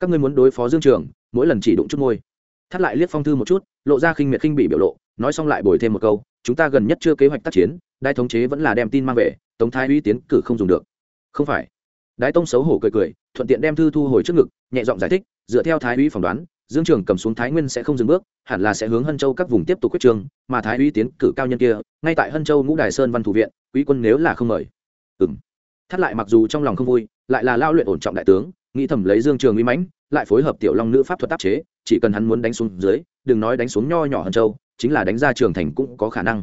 Các ngươi muốn đối phó dương trường, mỗi lần chỉ đụng chút môi. Thắt lại liếc phong thư một chút, lộ ra khinh miệt khinh bị biểu lộ, nói xong lại bồi thêm một câu, chúng ta gần nhất chưa kế hoạch tác chiến đai thống chế vẫn là đem tin mang về, tống thái uy tiến cử không dùng được. Không phải. Đái tông xấu hổ cười cười, thuận tiện đem thư thu hồi trước ngực, nhẹ giọng giải thích, dựa theo thái uy phỏng đoán, dương trường cầm xuống thái nguyên sẽ không dừng bước, hẳn là sẽ hướng hân châu các vùng tiếp tục quyết trường, mà thái uy tiến cử cao nhân kia, ngay tại hân châu ngũ đài sơn văn thủ viện, quý quân nếu là không mời. Ừ m thắt lại mặc dù trong lòng không vui, lại là lao luyện ổn trọng đại tướng, nghĩ thầm lấy dương trường uy mãnh, lại phối hợp tiểu long nữ pháp thuật áp chế, chỉ cần hắn muốn đánh xuống dưới, đừng nói đánh xuống nho nhỏ hơn châu, chính là đánh ra trường thành cũng có khả năng.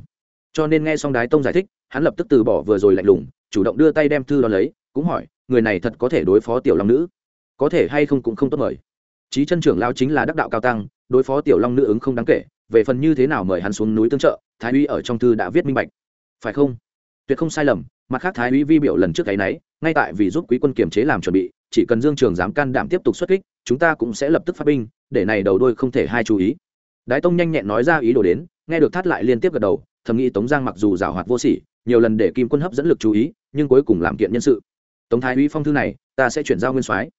Cho nên nghe xong đái tông giải thích, hắn lập tức từ bỏ vừa rồi lạnh lùng, chủ động đưa tay đem thư đo lấy, cũng hỏi, người này thật có thể đối phó tiểu long nữ? Có thể hay không cũng không tốt mời. Trí chân trưởng lao chính là đắc đạo cao tăng, đối phó tiểu long nữ ứng không đáng kể, về phần như thế nào mời hắn xuống núi tương trợ, thái uy ở trong thư đã viết minh bạch. Phải không? Tuyệt không sai lầm mặt khác thái uy vi biểu lần trước cái nấy, ngay tại vì giúp quý quân kiềm chế làm chuẩn bị, chỉ cần dương trường dám can đảm tiếp tục xuất kích, chúng ta cũng sẽ lập tức phát binh, để này đầu đôi không thể hai chú ý. Đái tông nhanh nhẹn nói ra ý đồ đến, nghe được thắt lại liên tiếp gật đầu, thầm nghĩ tống giang mặc dù giảo hoạt vô sỉ, nhiều lần để kim quân hấp dẫn lực chú ý, nhưng cuối cùng làm kiện nhân sự. Tống thái uy phong thư này, ta sẽ chuyển giao nguyên soái.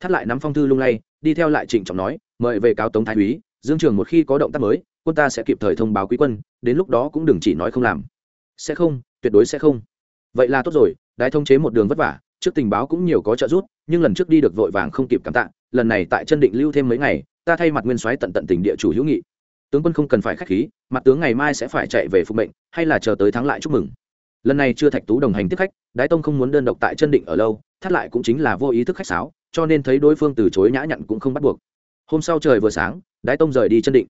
Thắt lại nắm phong thư lung lay, đi theo lại trịnh trọng nói, mời về cáo tống thái úy, dương trường một khi có động tác mới, quân ta sẽ kịp thời thông báo quý quân, đến lúc đó cũng đừng chỉ nói không làm. Sẽ không, tuyệt đối sẽ không vậy là tốt rồi, đái thông chế một đường vất vả, trước tình báo cũng nhiều có trợ giúp, nhưng lần trước đi được vội vàng không kịp cảm tạ, lần này tại chân định lưu thêm mấy ngày, ta thay mặt nguyên soái tận tận tình địa chủ hữu nghị. Tướng quân không cần phải khách khí, mặt tướng ngày mai sẽ phải chạy về phục mệnh, hay là chờ tới thắng lại chúc mừng. Lần này chưa thạch tú đồng hành tiếp khách, đái tông không muốn đơn độc tại chân định ở lâu, thắt lại cũng chính là vô ý thức khách sáo, cho nên thấy đối phương từ chối nhã nhặn cũng không bắt buộc. Hôm sau trời vừa sáng, đái tông rời đi chân định.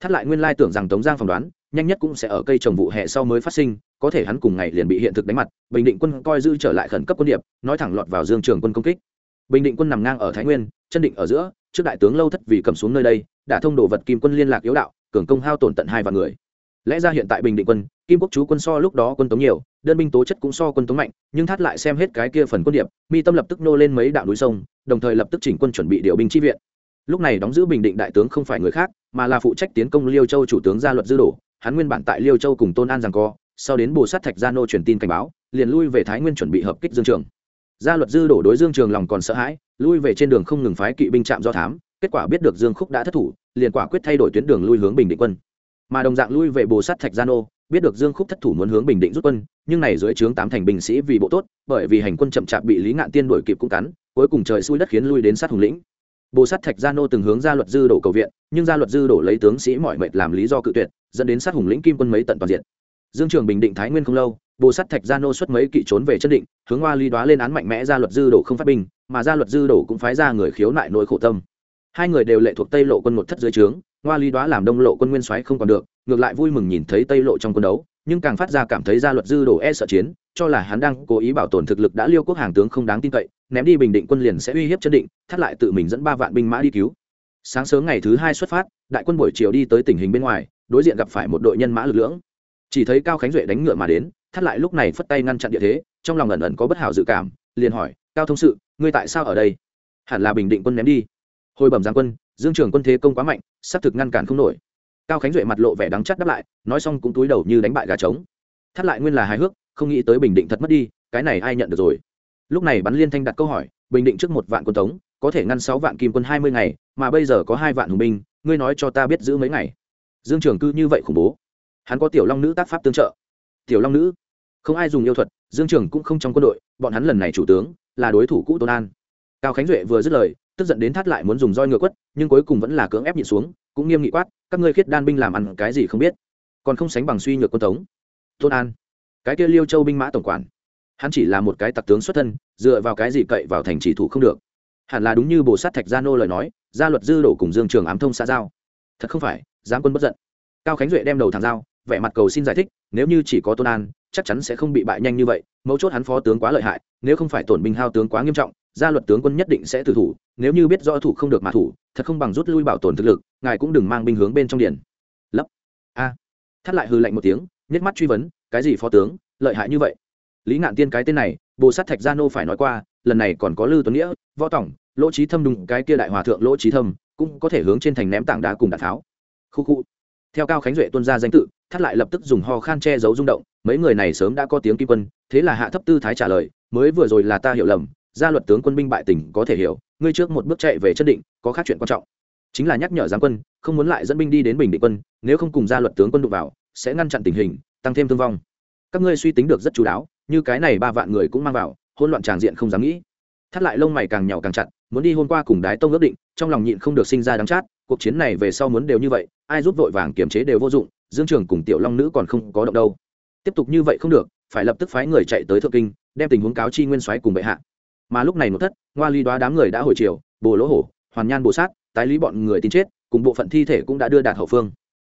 Thắt lại nguyên lai tưởng rằng tống giang phỏng đoán, nhanh nhất cũng sẽ ở cây trồng vụ hè sau mới phát sinh có thể hắn cùng ngày liền bị hiện thực đánh mặt, bình định quân coi dư trở lại khẩn cấp quân điệp, nói thẳng lọt vào dương trường quân công kích. Bình định quân nằm ngang ở thái nguyên, chân định ở giữa, trước đại tướng lâu thất vì cầm xuống nơi đây, đã thông đồ vật kim quân liên lạc yếu đạo, cường công hao tổn tận hai vạn người. Lẽ ra hiện tại bình định quân, kim quốc chú quân so lúc đó quân tống nhiều, đơn binh tố chất cũng so quân tống mạnh, nhưng thắt lại xem hết cái kia phần quân điệp, mi tâm lập tức nô lên mấy đạo núi sông, đồng thời lập tức chỉnh quân chuẩn bị điều binh chi viện. Lúc này đóng giữ bình định đại tướng không phải người khác, mà là phụ trách tiến công liêu châu chủ tướng gia luật dư đổ, hắn nguyên bản tại liêu châu cùng tôn an rằng co sau đến bồ sát thạch gia nô truyền tin cảnh báo, liền lui về thái nguyên chuẩn bị hợp kích dương trường. Gia luật dư đổ đối dương trường lòng còn sợ hãi, lui về trên đường không ngừng phái kỵ binh chạm do thám, kết quả biết được dương khúc đã thất thủ, liền quả quyết thay đổi tuyến đường lui hướng bình định quân. Mà đồng dạng lui về bồ sát thạch gia nô, biết được dương khúc thất thủ muốn hướng bình định rút quân, nhưng này dưới trướng tám thành binh sĩ vì bộ tốt, bởi vì hành quân chậm chạp bị lý ngạn tiên đuổi kịp cũng cắn, cuối cùng trời xui đất khiến lui đến sát hùng lĩnh. Bồ sát thạch gia nô từng hướng ra luật dư đổ cầu viện, nhưng gia luật dư đổ lấy tướng sĩ mọi mệnh làm lý do cự tuyệt, dẫn đến sát hùng lĩnh kim quân mấy tận toàn diện dương trường bình định thái nguyên không lâu, bồ sắt thạch gia nô xuất mấy kỵ trốn về chân định, hướng hoa ly đoá lên án mạnh mẽ ra luật dư đổ không phát binh, mà ra luật dư đổ cũng phái ra người khiếu nại nỗi khổ tâm. Hai người đều lệ thuộc tây lộ quân một thất dưới trướng, hoa ly đoá làm đông lộ quân nguyên soái không còn được, ngược lại vui mừng nhìn thấy tây lộ trong quân đấu, nhưng càng phát ra cảm thấy ra luật dư đổ e sợ chiến, cho là hắn đang cố ý bảo tồn thực lực đã liêu quốc hàng tướng không đáng tin cậy, ném đi bình định quân liền sẽ uy hiếp chân định, thắt lại tự mình dẫn ba vạn binh mã đi cứu. Sáng sớm ngày thứ hai xuất phát, đại quân buổi chiều đi tới tình hình bên ngoài, đối diện gặp phải một đội nhân mã lực lưỡng chỉ thấy cao khánh duệ đánh ngựa mà đến, thắt lại lúc này phất tay ngăn chặn địa thế, trong lòng ẩn ẩn có bất hảo dự cảm, liền hỏi, cao thông sự, ngươi tại sao ở đây? Hẳn là bình định quân ném đi. Hồi bẩm giang quân, dương trường quân thế công quá mạnh xác thực ngăn cản không nổi. Cao khánh duệ mặt lộ vẻ đắng chắc đáp lại, nói xong cũng túi đầu như đánh bại gà trống. Thắt lại nguyên là hài hước, không nghĩ tới bình định thật mất đi, cái này ai nhận được rồi? Lúc này bắn liên thanh đặt câu hỏi, bình định trước một vạn quân tống, có thể ngăn sáu vạn kim quân hai mươi ngày, mà bây giờ có hai vạn hùng binh, ngươi nói cho ta biết giữ mấy ngày? Dương trường cư như vậy khủng bố hắn có tiểu long nữ tác pháp tương trợ. Tiểu long nữ? Không ai dùng yêu thuật, dương trường cũng không trong quân đội, bọn hắn lần này chủ tướng là đối thủ cũ tôn an. Cao khánh duệ vừa dứt lời, tức giận đến thắt lại muốn dùng roi ngựa quất, nhưng cuối cùng vẫn là cưỡng ép nhịn xuống, cũng nghiêm nghị quát, các ngươi khiết đan binh làm ăn cái gì không biết? Còn không sánh bằng suy nhược quân tống tôn an, cái kia liêu châu binh mã tổng quản, hắn chỉ là một cái tặc tướng xuất thân, dựa vào cái gì cậy vào thành chỉ thủ không được. Hẳn là đúng như bồ sát thạch gia nô lời nói, gia luật dư đổ cùng dương trường ám thông xã giao. Thật không phải giáng quân bất giận. Cao khánh duệ đem đầu thằng giao vẻ mặt cầu xin giải thích, nếu như chỉ có tôn an, chắc chắn sẽ không bị bại nhanh như vậy, mấu chốt hắn phó tướng quá lợi hại, nếu không phải tổn binh hao tướng quá nghiêm trọng, gia luật tướng quân nhất định sẽ tử thủ, nếu như biết rõ thủ không được mà thủ, thật không bằng rút lui bảo tồn thực lực, ngài cũng đừng mang binh hướng bên trong điển lấp. A. À. thắt lại hư lạnh một tiếng nhét mắt truy vấn, cái gì phó tướng, lợi hại như vậy? Lý ngạn tiên cái tên này, bồ sát thạch gia nô phải nói qua, lần này còn có lư tuấn nghĩa, võ tổng lỗ trí thâm đúng cái kia đại hòa thượng lỗ trí thâm, cũng có thể hướng trên thành ném tảng đá cùng đạn tháo. Khu khu. Theo cao khánh duệ tuân ra danh tự thắt lại lập tức dùng ho khan che giấu rung động, mấy người này sớm đã có tiếng kim quân, thế là hạ thấp tư thái trả lời, mới vừa rồi là ta hiểu lầm, gia luật tướng quân binh bại tỉnh có thể hiểu, ngươi trước một bước chạy về chân định, có khác chuyện quan trọng. Chính là nhắc nhở giáng quân, không muốn lại dẫn binh đi đến bình định quân, nếu không cùng gia luật tướng quân đụng vào, sẽ ngăn chặn tình hình, tăng thêm thương vong. Các ngươi suy tính được rất chú đáo, như cái này ba vạn người cũng mang vào, hỗn loạn tràng diện không dám nghĩ. Thắt lại lông mày càng nhỏ càng chặt, muốn đi hôm qua cùng đái tông ước định, trong lòng nhịn không được sinh ra đắng chát, cuộc chiến này về sau muốn đều như vậy, ai rút vội vàng kiềm chế đều vô dụng dương trường cùng tiểu long nữ còn không có động đâu. Tiếp tục như vậy không được, phải lập tức phái người chạy tới thượng kinh, đem tình huống cáo chi nguyên soái cùng bệ hạ. Mà lúc này một thất, ngoa ly đoá đám người đã hồi chiều bồ lỗ hổ, hoàn nhan bồ sát, tái lý bọn người tin chết, cùng bộ phận thi thể cũng đã đưa đạt hậu phương.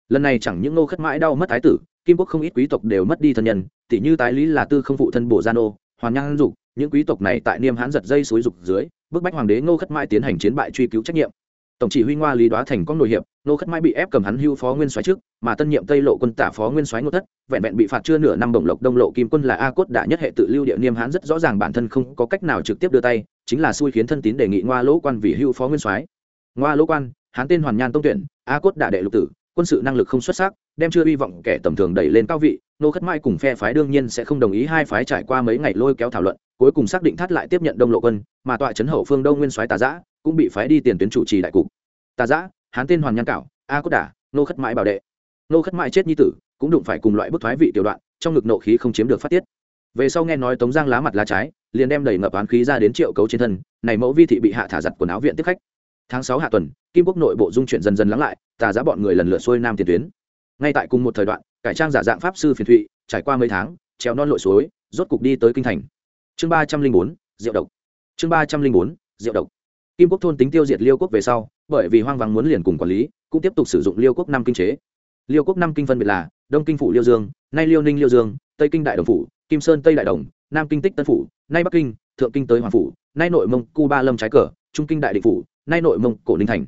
Lần này chẳng những nô khất mãi đau mất thái tử, kim quốc không ít quý tộc đều mất đi thân nhân tỷ như tái lý là tư không phụ thân bồ gia nô, hoàn nhan dục, những quý tộc này tại niêm hãn giật dây suối dục dưới, bức bách hoàng đế ngô khất mãi tiến hành chiến bại truy cứu trách nhiệm tổng chỉ huy ngoa lý đoá thành có nội hiệp ngô khất mãi bị ép cầm hắn hưu phó nguyên soái trước, mà tân nhiệm tây lộ quân tả phó nguyên soái ngô thất, vẹn vẹn bị phạt chưa nửa năm bổng lộc đông lộ kim quân là a cốt đã nhất hệ tự lưu địa niêm hắn rất rõ ràng bản thân không có cách nào trực tiếp đưa tay, chính là xui khiến thân tín đề nghị ngoa lỗ quan vì hưu phó nguyên soái. Ngoa lỗ quan, hán tên hoàn nhan tông tuyển, a cốt đã đệ lục tử, quân sự năng lực không xuất sắc, đem chưa hy vọng kẻ tầm thường đẩy lên cao vị, nô khất mai cùng phe phái đương nhiên sẽ không đồng ý hai phái trải qua mấy ngày lôi kéo thảo luận, cuối cùng xác định thắt lại tiếp nhận đông lộ quân, mà tọa trấn hậu phương đông nguyên soái tà giã cũng bị phái đi tiền tuyến chủ trì đại cục. Tà giã hán tên hoàn nhan cảo, a cốt đả nô khất mãi bảo đệ. Nô khất mãi chết như tử, cũng đụng phải cùng loại bức thoái vị tiểu đoạn, trong ngực nộ khí không chiếm được phát tiết. Về sau nghe nói tống giang lá mặt lá trái, liền đem đẩy ngập oán khí ra đến triệu cấu trên thân, này mẫu vi thị bị hạ thả giặt quần áo viện tiếp khách. Tháng sáu hạ tuần, kim quốc nội bộ dung chuyện dần dần lắng lại, tà giá bọn người lần lượt xuôi nam tiền tuyến. Ngay tại cùng một thời đoạn, cải trang giả dạng pháp sư phiền thụy, trải qua mấy tháng treo non lội suối, rốt cục đi tới kinh thành. Chương ba trăm linh bốn rượu độc. Chương ba trăm linh bốn rượu độc kim quốc thôn tính tiêu diệt liêu quốc về sau, bởi vì hoang vắng muốn liền cùng quản lý, cũng tiếp tục sử dụng liêu quốc năm kinh chế. Liêu quốc năm kinh phân biệt là đông kinh phủ liêu dương, nay liêu ninh liêu dương, tây kinh đại đồng phủ, kim sơn tây đại đồng, nam kinh tích tân phủ, nay bắc kinh, thượng kinh tới hoàng phủ, nay nội mông cu ba lâm trái cờ, trung kinh đại định phủ, nay nội mông cổ ninh thành.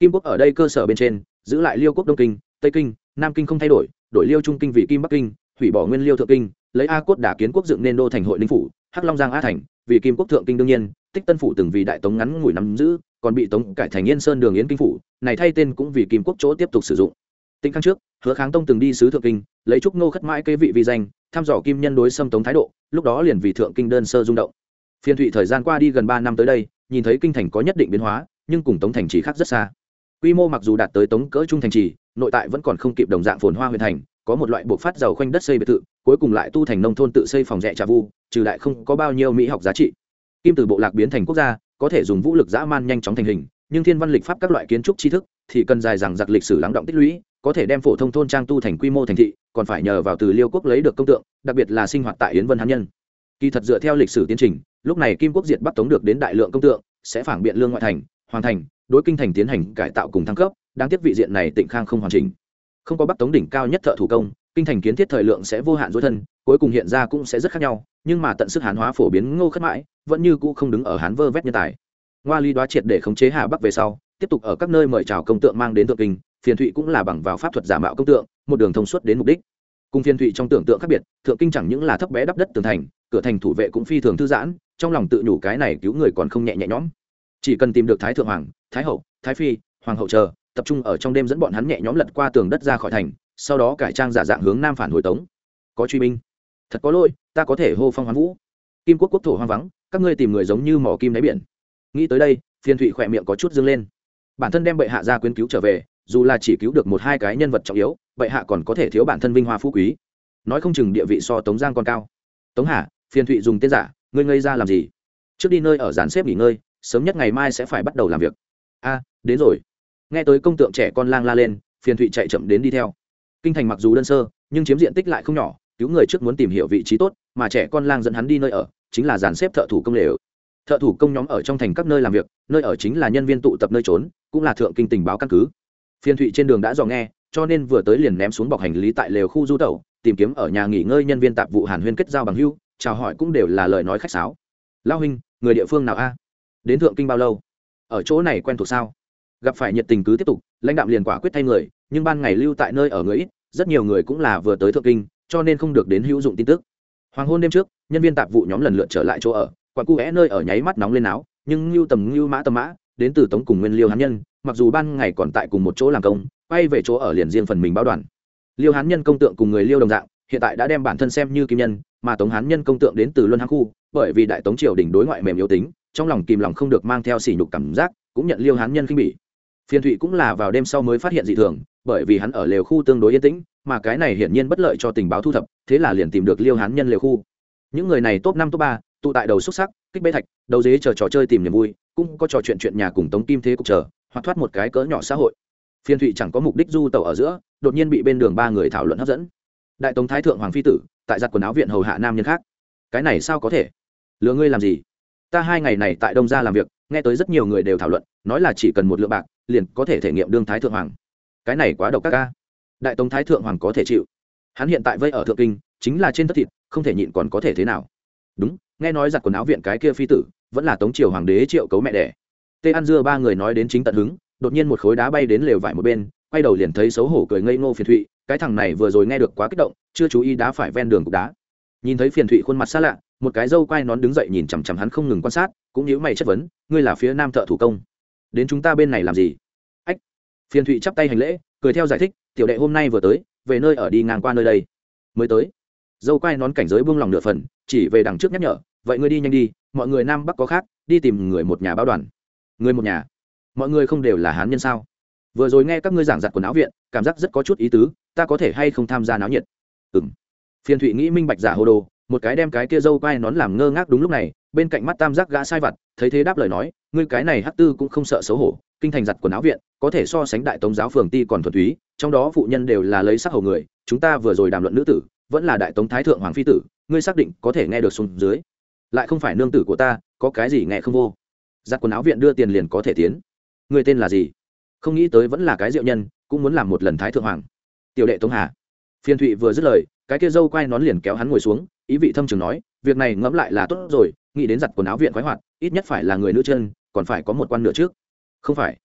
Kim quốc ở đây cơ sở bên trên, giữ lại liêu quốc đông kinh, tây kinh, nam kinh không thay đổi đổi liêu trung kinh vì kim bắc kinh, hủy bỏ nguyên liêu thượng kinh, lấy a cốt đả kiến quốc dựng nên đô thành hội ninh phủ, hắc long giang a thành, vì kim quốc thượng kinh đương nhiên tích tân phủ từng vì đại tống ngắn ngủi nắm giữ, còn bị tống cải thành yên sơn đường yến kinh phủ, này thay tên cũng vì kim quốc chỗ tiếp tục sử dụng. Tính khang trước, hứa kháng tông từng đi sứ thượng kinh, lấy trúc nô khất mãi kế vị vi danh, thăm dò kim nhân đối xâm tống thái độ, lúc đó liền vì thượng kinh đơn sơ rung động. Phiên thụy thời gian qua đi gần ba năm tới đây, nhìn thấy kinh thành có nhất định biến hóa, nhưng cùng tống thành trì khác rất xa. Quy mô mặc dù đạt tới tống cỡ trung thành trì, nội tại vẫn còn không kịp đồng dạng phồn hoa huyện thành, có một loại bộ phát giàu khoanh đất xây biệt thự, cuối cùng lại tu thành nông thôn tự xây phòng rẻ trà vu, trừ lại không có bao nhiêu mỹ học giá trị kim từ bộ lạc biến thành quốc gia, có thể dùng vũ lực dã man nhanh chóng thành hình, nhưng thiên văn lịch pháp các loại kiến trúc tri thức thì cần dài rằng giặc lịch sử lắng động tích lũy, có thể đem phổ thông thôn trang tu thành quy mô thành thị, còn phải nhờ vào từ liêu quốc lấy được công tượng, đặc biệt là sinh hoạt tại yến vân hán nhân. Kỳ thật dựa theo lịch sử tiến trình, lúc này kim quốc diệt bắc tống được đến đại lượng công tượng, sẽ phản biện lương ngoại thành, hoàn thành, đối kinh thành tiến hành cải tạo cùng thăng cấp, đáng tiếc vị diện này tịnh khang không hoàn chỉnh. Không có bắc tống đỉnh cao nhất thợ thủ công kinh thành kiến thiết thời lượng sẽ vô hạn dối thân, cuối cùng hiện ra cũng sẽ rất khác nhau, nhưng mà tận sức hán hóa phổ biến ngô khất mãi, vẫn như cũ không đứng ở hán vơ vét nhân tài. Ngoa ly đoá triệt để khống chế hà bắc về sau, tiếp tục ở các nơi mời chào công tượng mang đến thượng kinh, phiền thụy cũng là bằng vào pháp thuật giả mạo công tượng, một đường thông suốt đến mục đích. Cùng phiền thụy trong tưởng tượng khác biệt, thượng kinh chẳng những là thấp bé đắp đất tường thành, cửa thành thủ vệ cũng phi thường thư giãn, trong lòng tự nhủ cái này cứu người còn không nhẹ nhẹ nhõm. Chỉ cần tìm được thái thượng hoàng, thái hậu, thái phi, hoàng hậu chờ, tập trung ở trong đêm dẫn bọn hắn nhẹ nhõm lật qua tường đất ra khỏi thành sau đó cải trang giả dạng hướng nam phản hồi tống. Có truy binh. Thật có lỗi, ta có thể hô phong hoán vũ. Kim quốc quốc thổ hoang vắng, các ngươi tìm người giống như mỏ kim đáy biển. Nghĩ tới đây phiên thụy khỏe miệng có chút dâng lên. Bản thân đem bệ hạ ra quyến cứu trở về, dù là chỉ cứu được một hai cái nhân vật trọng yếu, bệ hạ còn có thể thiếu bản thân vinh hoa phú quý. Nói không chừng địa vị so tống giang còn cao. Tống hà phiên thụy dùng tên giả, ngươi ngây ra làm gì? Trước đi nơi ở dàn xếp nghỉ ngơi, sớm nhất ngày mai sẽ phải bắt đầu làm việc. A, đến rồi. Nghe tới công tượng trẻ con lang la lên, phiền thụy chạy chậm đến đi theo kinh thành mặc dù đơn sơ, nhưng chiếm diện tích lại không nhỏ, cứu người trước muốn tìm hiểu vị trí tốt, mà trẻ con lang dẫn hắn đi nơi ở, chính là dàn xếp thợ thủ công lều. ở thợ thủ công nhóm ở trong thành các nơi làm việc, nơi ở chính là nhân viên tụ tập nơi trốn, cũng là thượng kinh tình báo căn cứ. Phiên thụy trên đường đã dò nghe, cho nên vừa tới liền ném xuống bọc hành lý tại lều khu du tẩu, tìm kiếm ở nhà nghỉ ngơi nhân viên tạp vụ hàn huyên kết giao bằng hưu, chào hỏi cũng đều là lời nói khách sáo. Lao huynh, người địa phương nào a? Đến thượng kinh bao lâu? Ở chỗ này quen thuộc sao? Gặp phải nhiệt tình cứ tiếp tục. Lãnh đạo liền quả quyết thay người nhưng ban ngày lưu tại nơi ở người ít, rất nhiều người cũng là vừa tới thượng kinh, cho nên không được đến hữu dụng tin tức. Hoàng hôn đêm trước, nhân viên tạp vụ nhóm lần lượt trở lại chỗ ở quặn cu vẽ nơi ở nháy mắt nóng lên áo nhưng lưu tầm lưu mã tầm mã, đến từ tống cùng nguyên liêu hán nhân, mặc dù ban ngày còn tại cùng một chỗ làm công, quay về chỗ ở liền riêng phần mình báo đoàn. Liêu hán nhân công tượng cùng người liêu đồng dạng, hiện tại đã đem bản thân xem như kim nhân, mà tống hán nhân công tượng đến từ luân hán khu, bởi vì đại tống triều đình đối ngoại mềm yếu tính, trong lòng kìm lòng không được mang theo sỉ nhục cảm giác, cũng nhận liêu hán nhân khinh bỉ. Phiên thụy cũng là vào đêm sau mới phát hiện dị thường bởi vì hắn ở lều khu tương đối yên tĩnh, mà cái này hiển nhiên bất lợi cho tình báo thu thập, thế là liền tìm được liêu hán nhân lều khu. Những người này top năm, top ba, tụ tại đầu xúc sắc, kích bế thạch, đầu dế chờ trò chơi tìm niềm vui, cũng có trò chuyện chuyện nhà cùng tống kim thế cục chờ, hoặc thoát một cái cỡ nhỏ xã hội. Phiên thụy chẳng có mục đích du tàu ở giữa, đột nhiên bị bên đường ba người thảo luận hấp dẫn. Đại tống thái thượng hoàng phi tử, tại giặt quần áo viện hầu hạ nam nhân khác. Cái này sao có thể? Lừa ngươi làm gì? Ta hai ngày này tại đông gia làm việc, nghe tới rất nhiều người đều thảo luận, nói là chỉ cần một lượng bạc, liền có thể thể nghiệm đương thái thượng hoàng cái này quá độc các ca. Đại tống thái thượng hoàng có thể chịu. Hắn hiện tại vây ở thượng kinh, chính là trên tất thịt, không thể nhịn còn có thể thế nào. Đúng, nghe nói giặt quần áo viện cái kia phi tử, vẫn là tống triều hoàng đế triệu cấu mẹ đẻ. Tê ăn dưa ba người nói đến chính tận hứng, đột nhiên một khối đá bay đến lều vải một bên, quay đầu liền thấy xấu hổ cười ngây ngô phiền thụy, cái thằng này vừa rồi nghe được quá kích động, chưa chú ý đá phải ven đường cục đá. Nhìn thấy phiền thụy khuôn mặt xa lạ, một cái dâu quai nón đứng dậy nhìn chằm chằm hắn không ngừng quan sát, cũng nhíu mày chất vấn, ngươi là phía nam thợ thủ công. Đến chúng ta bên này làm gì? Phiền thụy chắp tay hành lễ, cười theo giải thích, tiểu đệ hôm nay vừa tới, về nơi ở đi ngang qua nơi đây. Mới tới? Dâu quai nón cảnh giới buông lòng nửa phần, chỉ về đằng trước nhắc nhở, vậy ngươi đi nhanh đi, mọi người nam bắc có khác, đi tìm người một nhà báo đoàn. Người một nhà? Mọi người không đều là hán nhân sao? Vừa rồi nghe các ngươi giảng giặt quần áo viện, cảm giác rất có chút ý tứ, ta có thể hay không tham gia náo nhiệt? Ừng phiền thụy nghĩ minh bạch giả hồ đồ một cái đem cái kia dâu quai nón làm ngơ ngác đúng lúc này, bên cạnh mắt tam giác gã sai vặt, thấy thế đáp lời nói, ngươi cái này hát tư cũng không sợ xấu hổ, kinh thành giặt quần áo viện, có thể so sánh đại tống giáo phường ti còn thuần túy, trong đó phụ nhân đều là lấy sắc hầu người, chúng ta vừa rồi đàm luận nữ tử, vẫn là đại tống thái thượng hoàng phi tử, ngươi xác định có thể nghe được xuống dưới. Lại không phải nương tử của ta, có cái gì nghe không vô. Giặt quần áo viện đưa tiền liền có thể tiến. Người tên là gì? Không nghĩ tới vẫn là cái diệu nhân, cũng muốn làm một lần thái thượng hoàng. Tiểu đệ tống hà. Phiên thụy vừa dứt lời, cái kia dâu quay nón liền kéo hắn ngồi xuống ý vị thâm trường nói, việc này ngẫm lại là tốt rồi, nghĩ đến giặt quần áo viện khoái hoạt, ít nhất phải là người nữ chân, còn phải có một quan nữa trước. Không phải.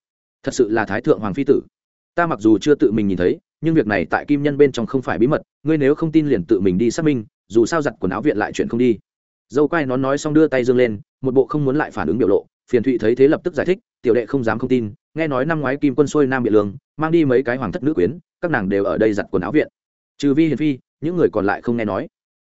Thật sự là thái thượng hoàng phi tử. Ta mặc dù chưa tự mình nhìn thấy, nhưng việc này tại kim nhân bên trong không phải bí mật, ngươi nếu không tin liền tự mình đi xác minh, dù sao giặt quần áo viện lại chuyện không đi. Dâu quai nón nói xong đưa tay dương lên, một bộ không muốn lại phản ứng biểu lộ, phiền thụy thấy thế lập tức giải thích, tiểu đệ không dám không tin, nghe nói năm ngoái kim quân xuôi nam biện lương, mang đi mấy cái hoàng thất nữ quyến, các nàng đều ở đây giặt quần áo viện. Trừ vi hiền phi, những người còn lại không nghe nói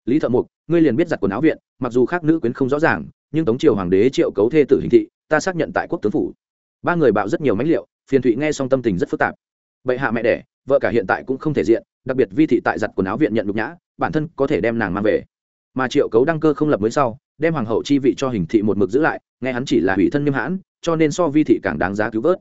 lý thợ mục ngươi liền biết giặt quần áo viện, mặc dù khác nữ quyến không rõ ràng, nhưng tống triều hoàng đế triệu cấu thê tử hình thị, ta xác nhận tại quốc tướng phủ. Ba người bạo rất nhiều mánh liệu phiền thụy nghe xong tâm tình rất phức tạp. Bệ hạ mẹ đẻ, vợ cả hiện tại cũng không thể diện, đặc biệt vi thị tại giặt quần áo viện nhận nhục nhã, bản thân có thể đem nàng mang về. Mà triệu cấu đăng cơ không lập mới sau, đem hoàng hậu chi vị cho hình thị một mực giữ lại, nghe hắn chỉ là hủy thân nghiêm hãn, cho nên so vi thị càng đáng giá cứu vớt.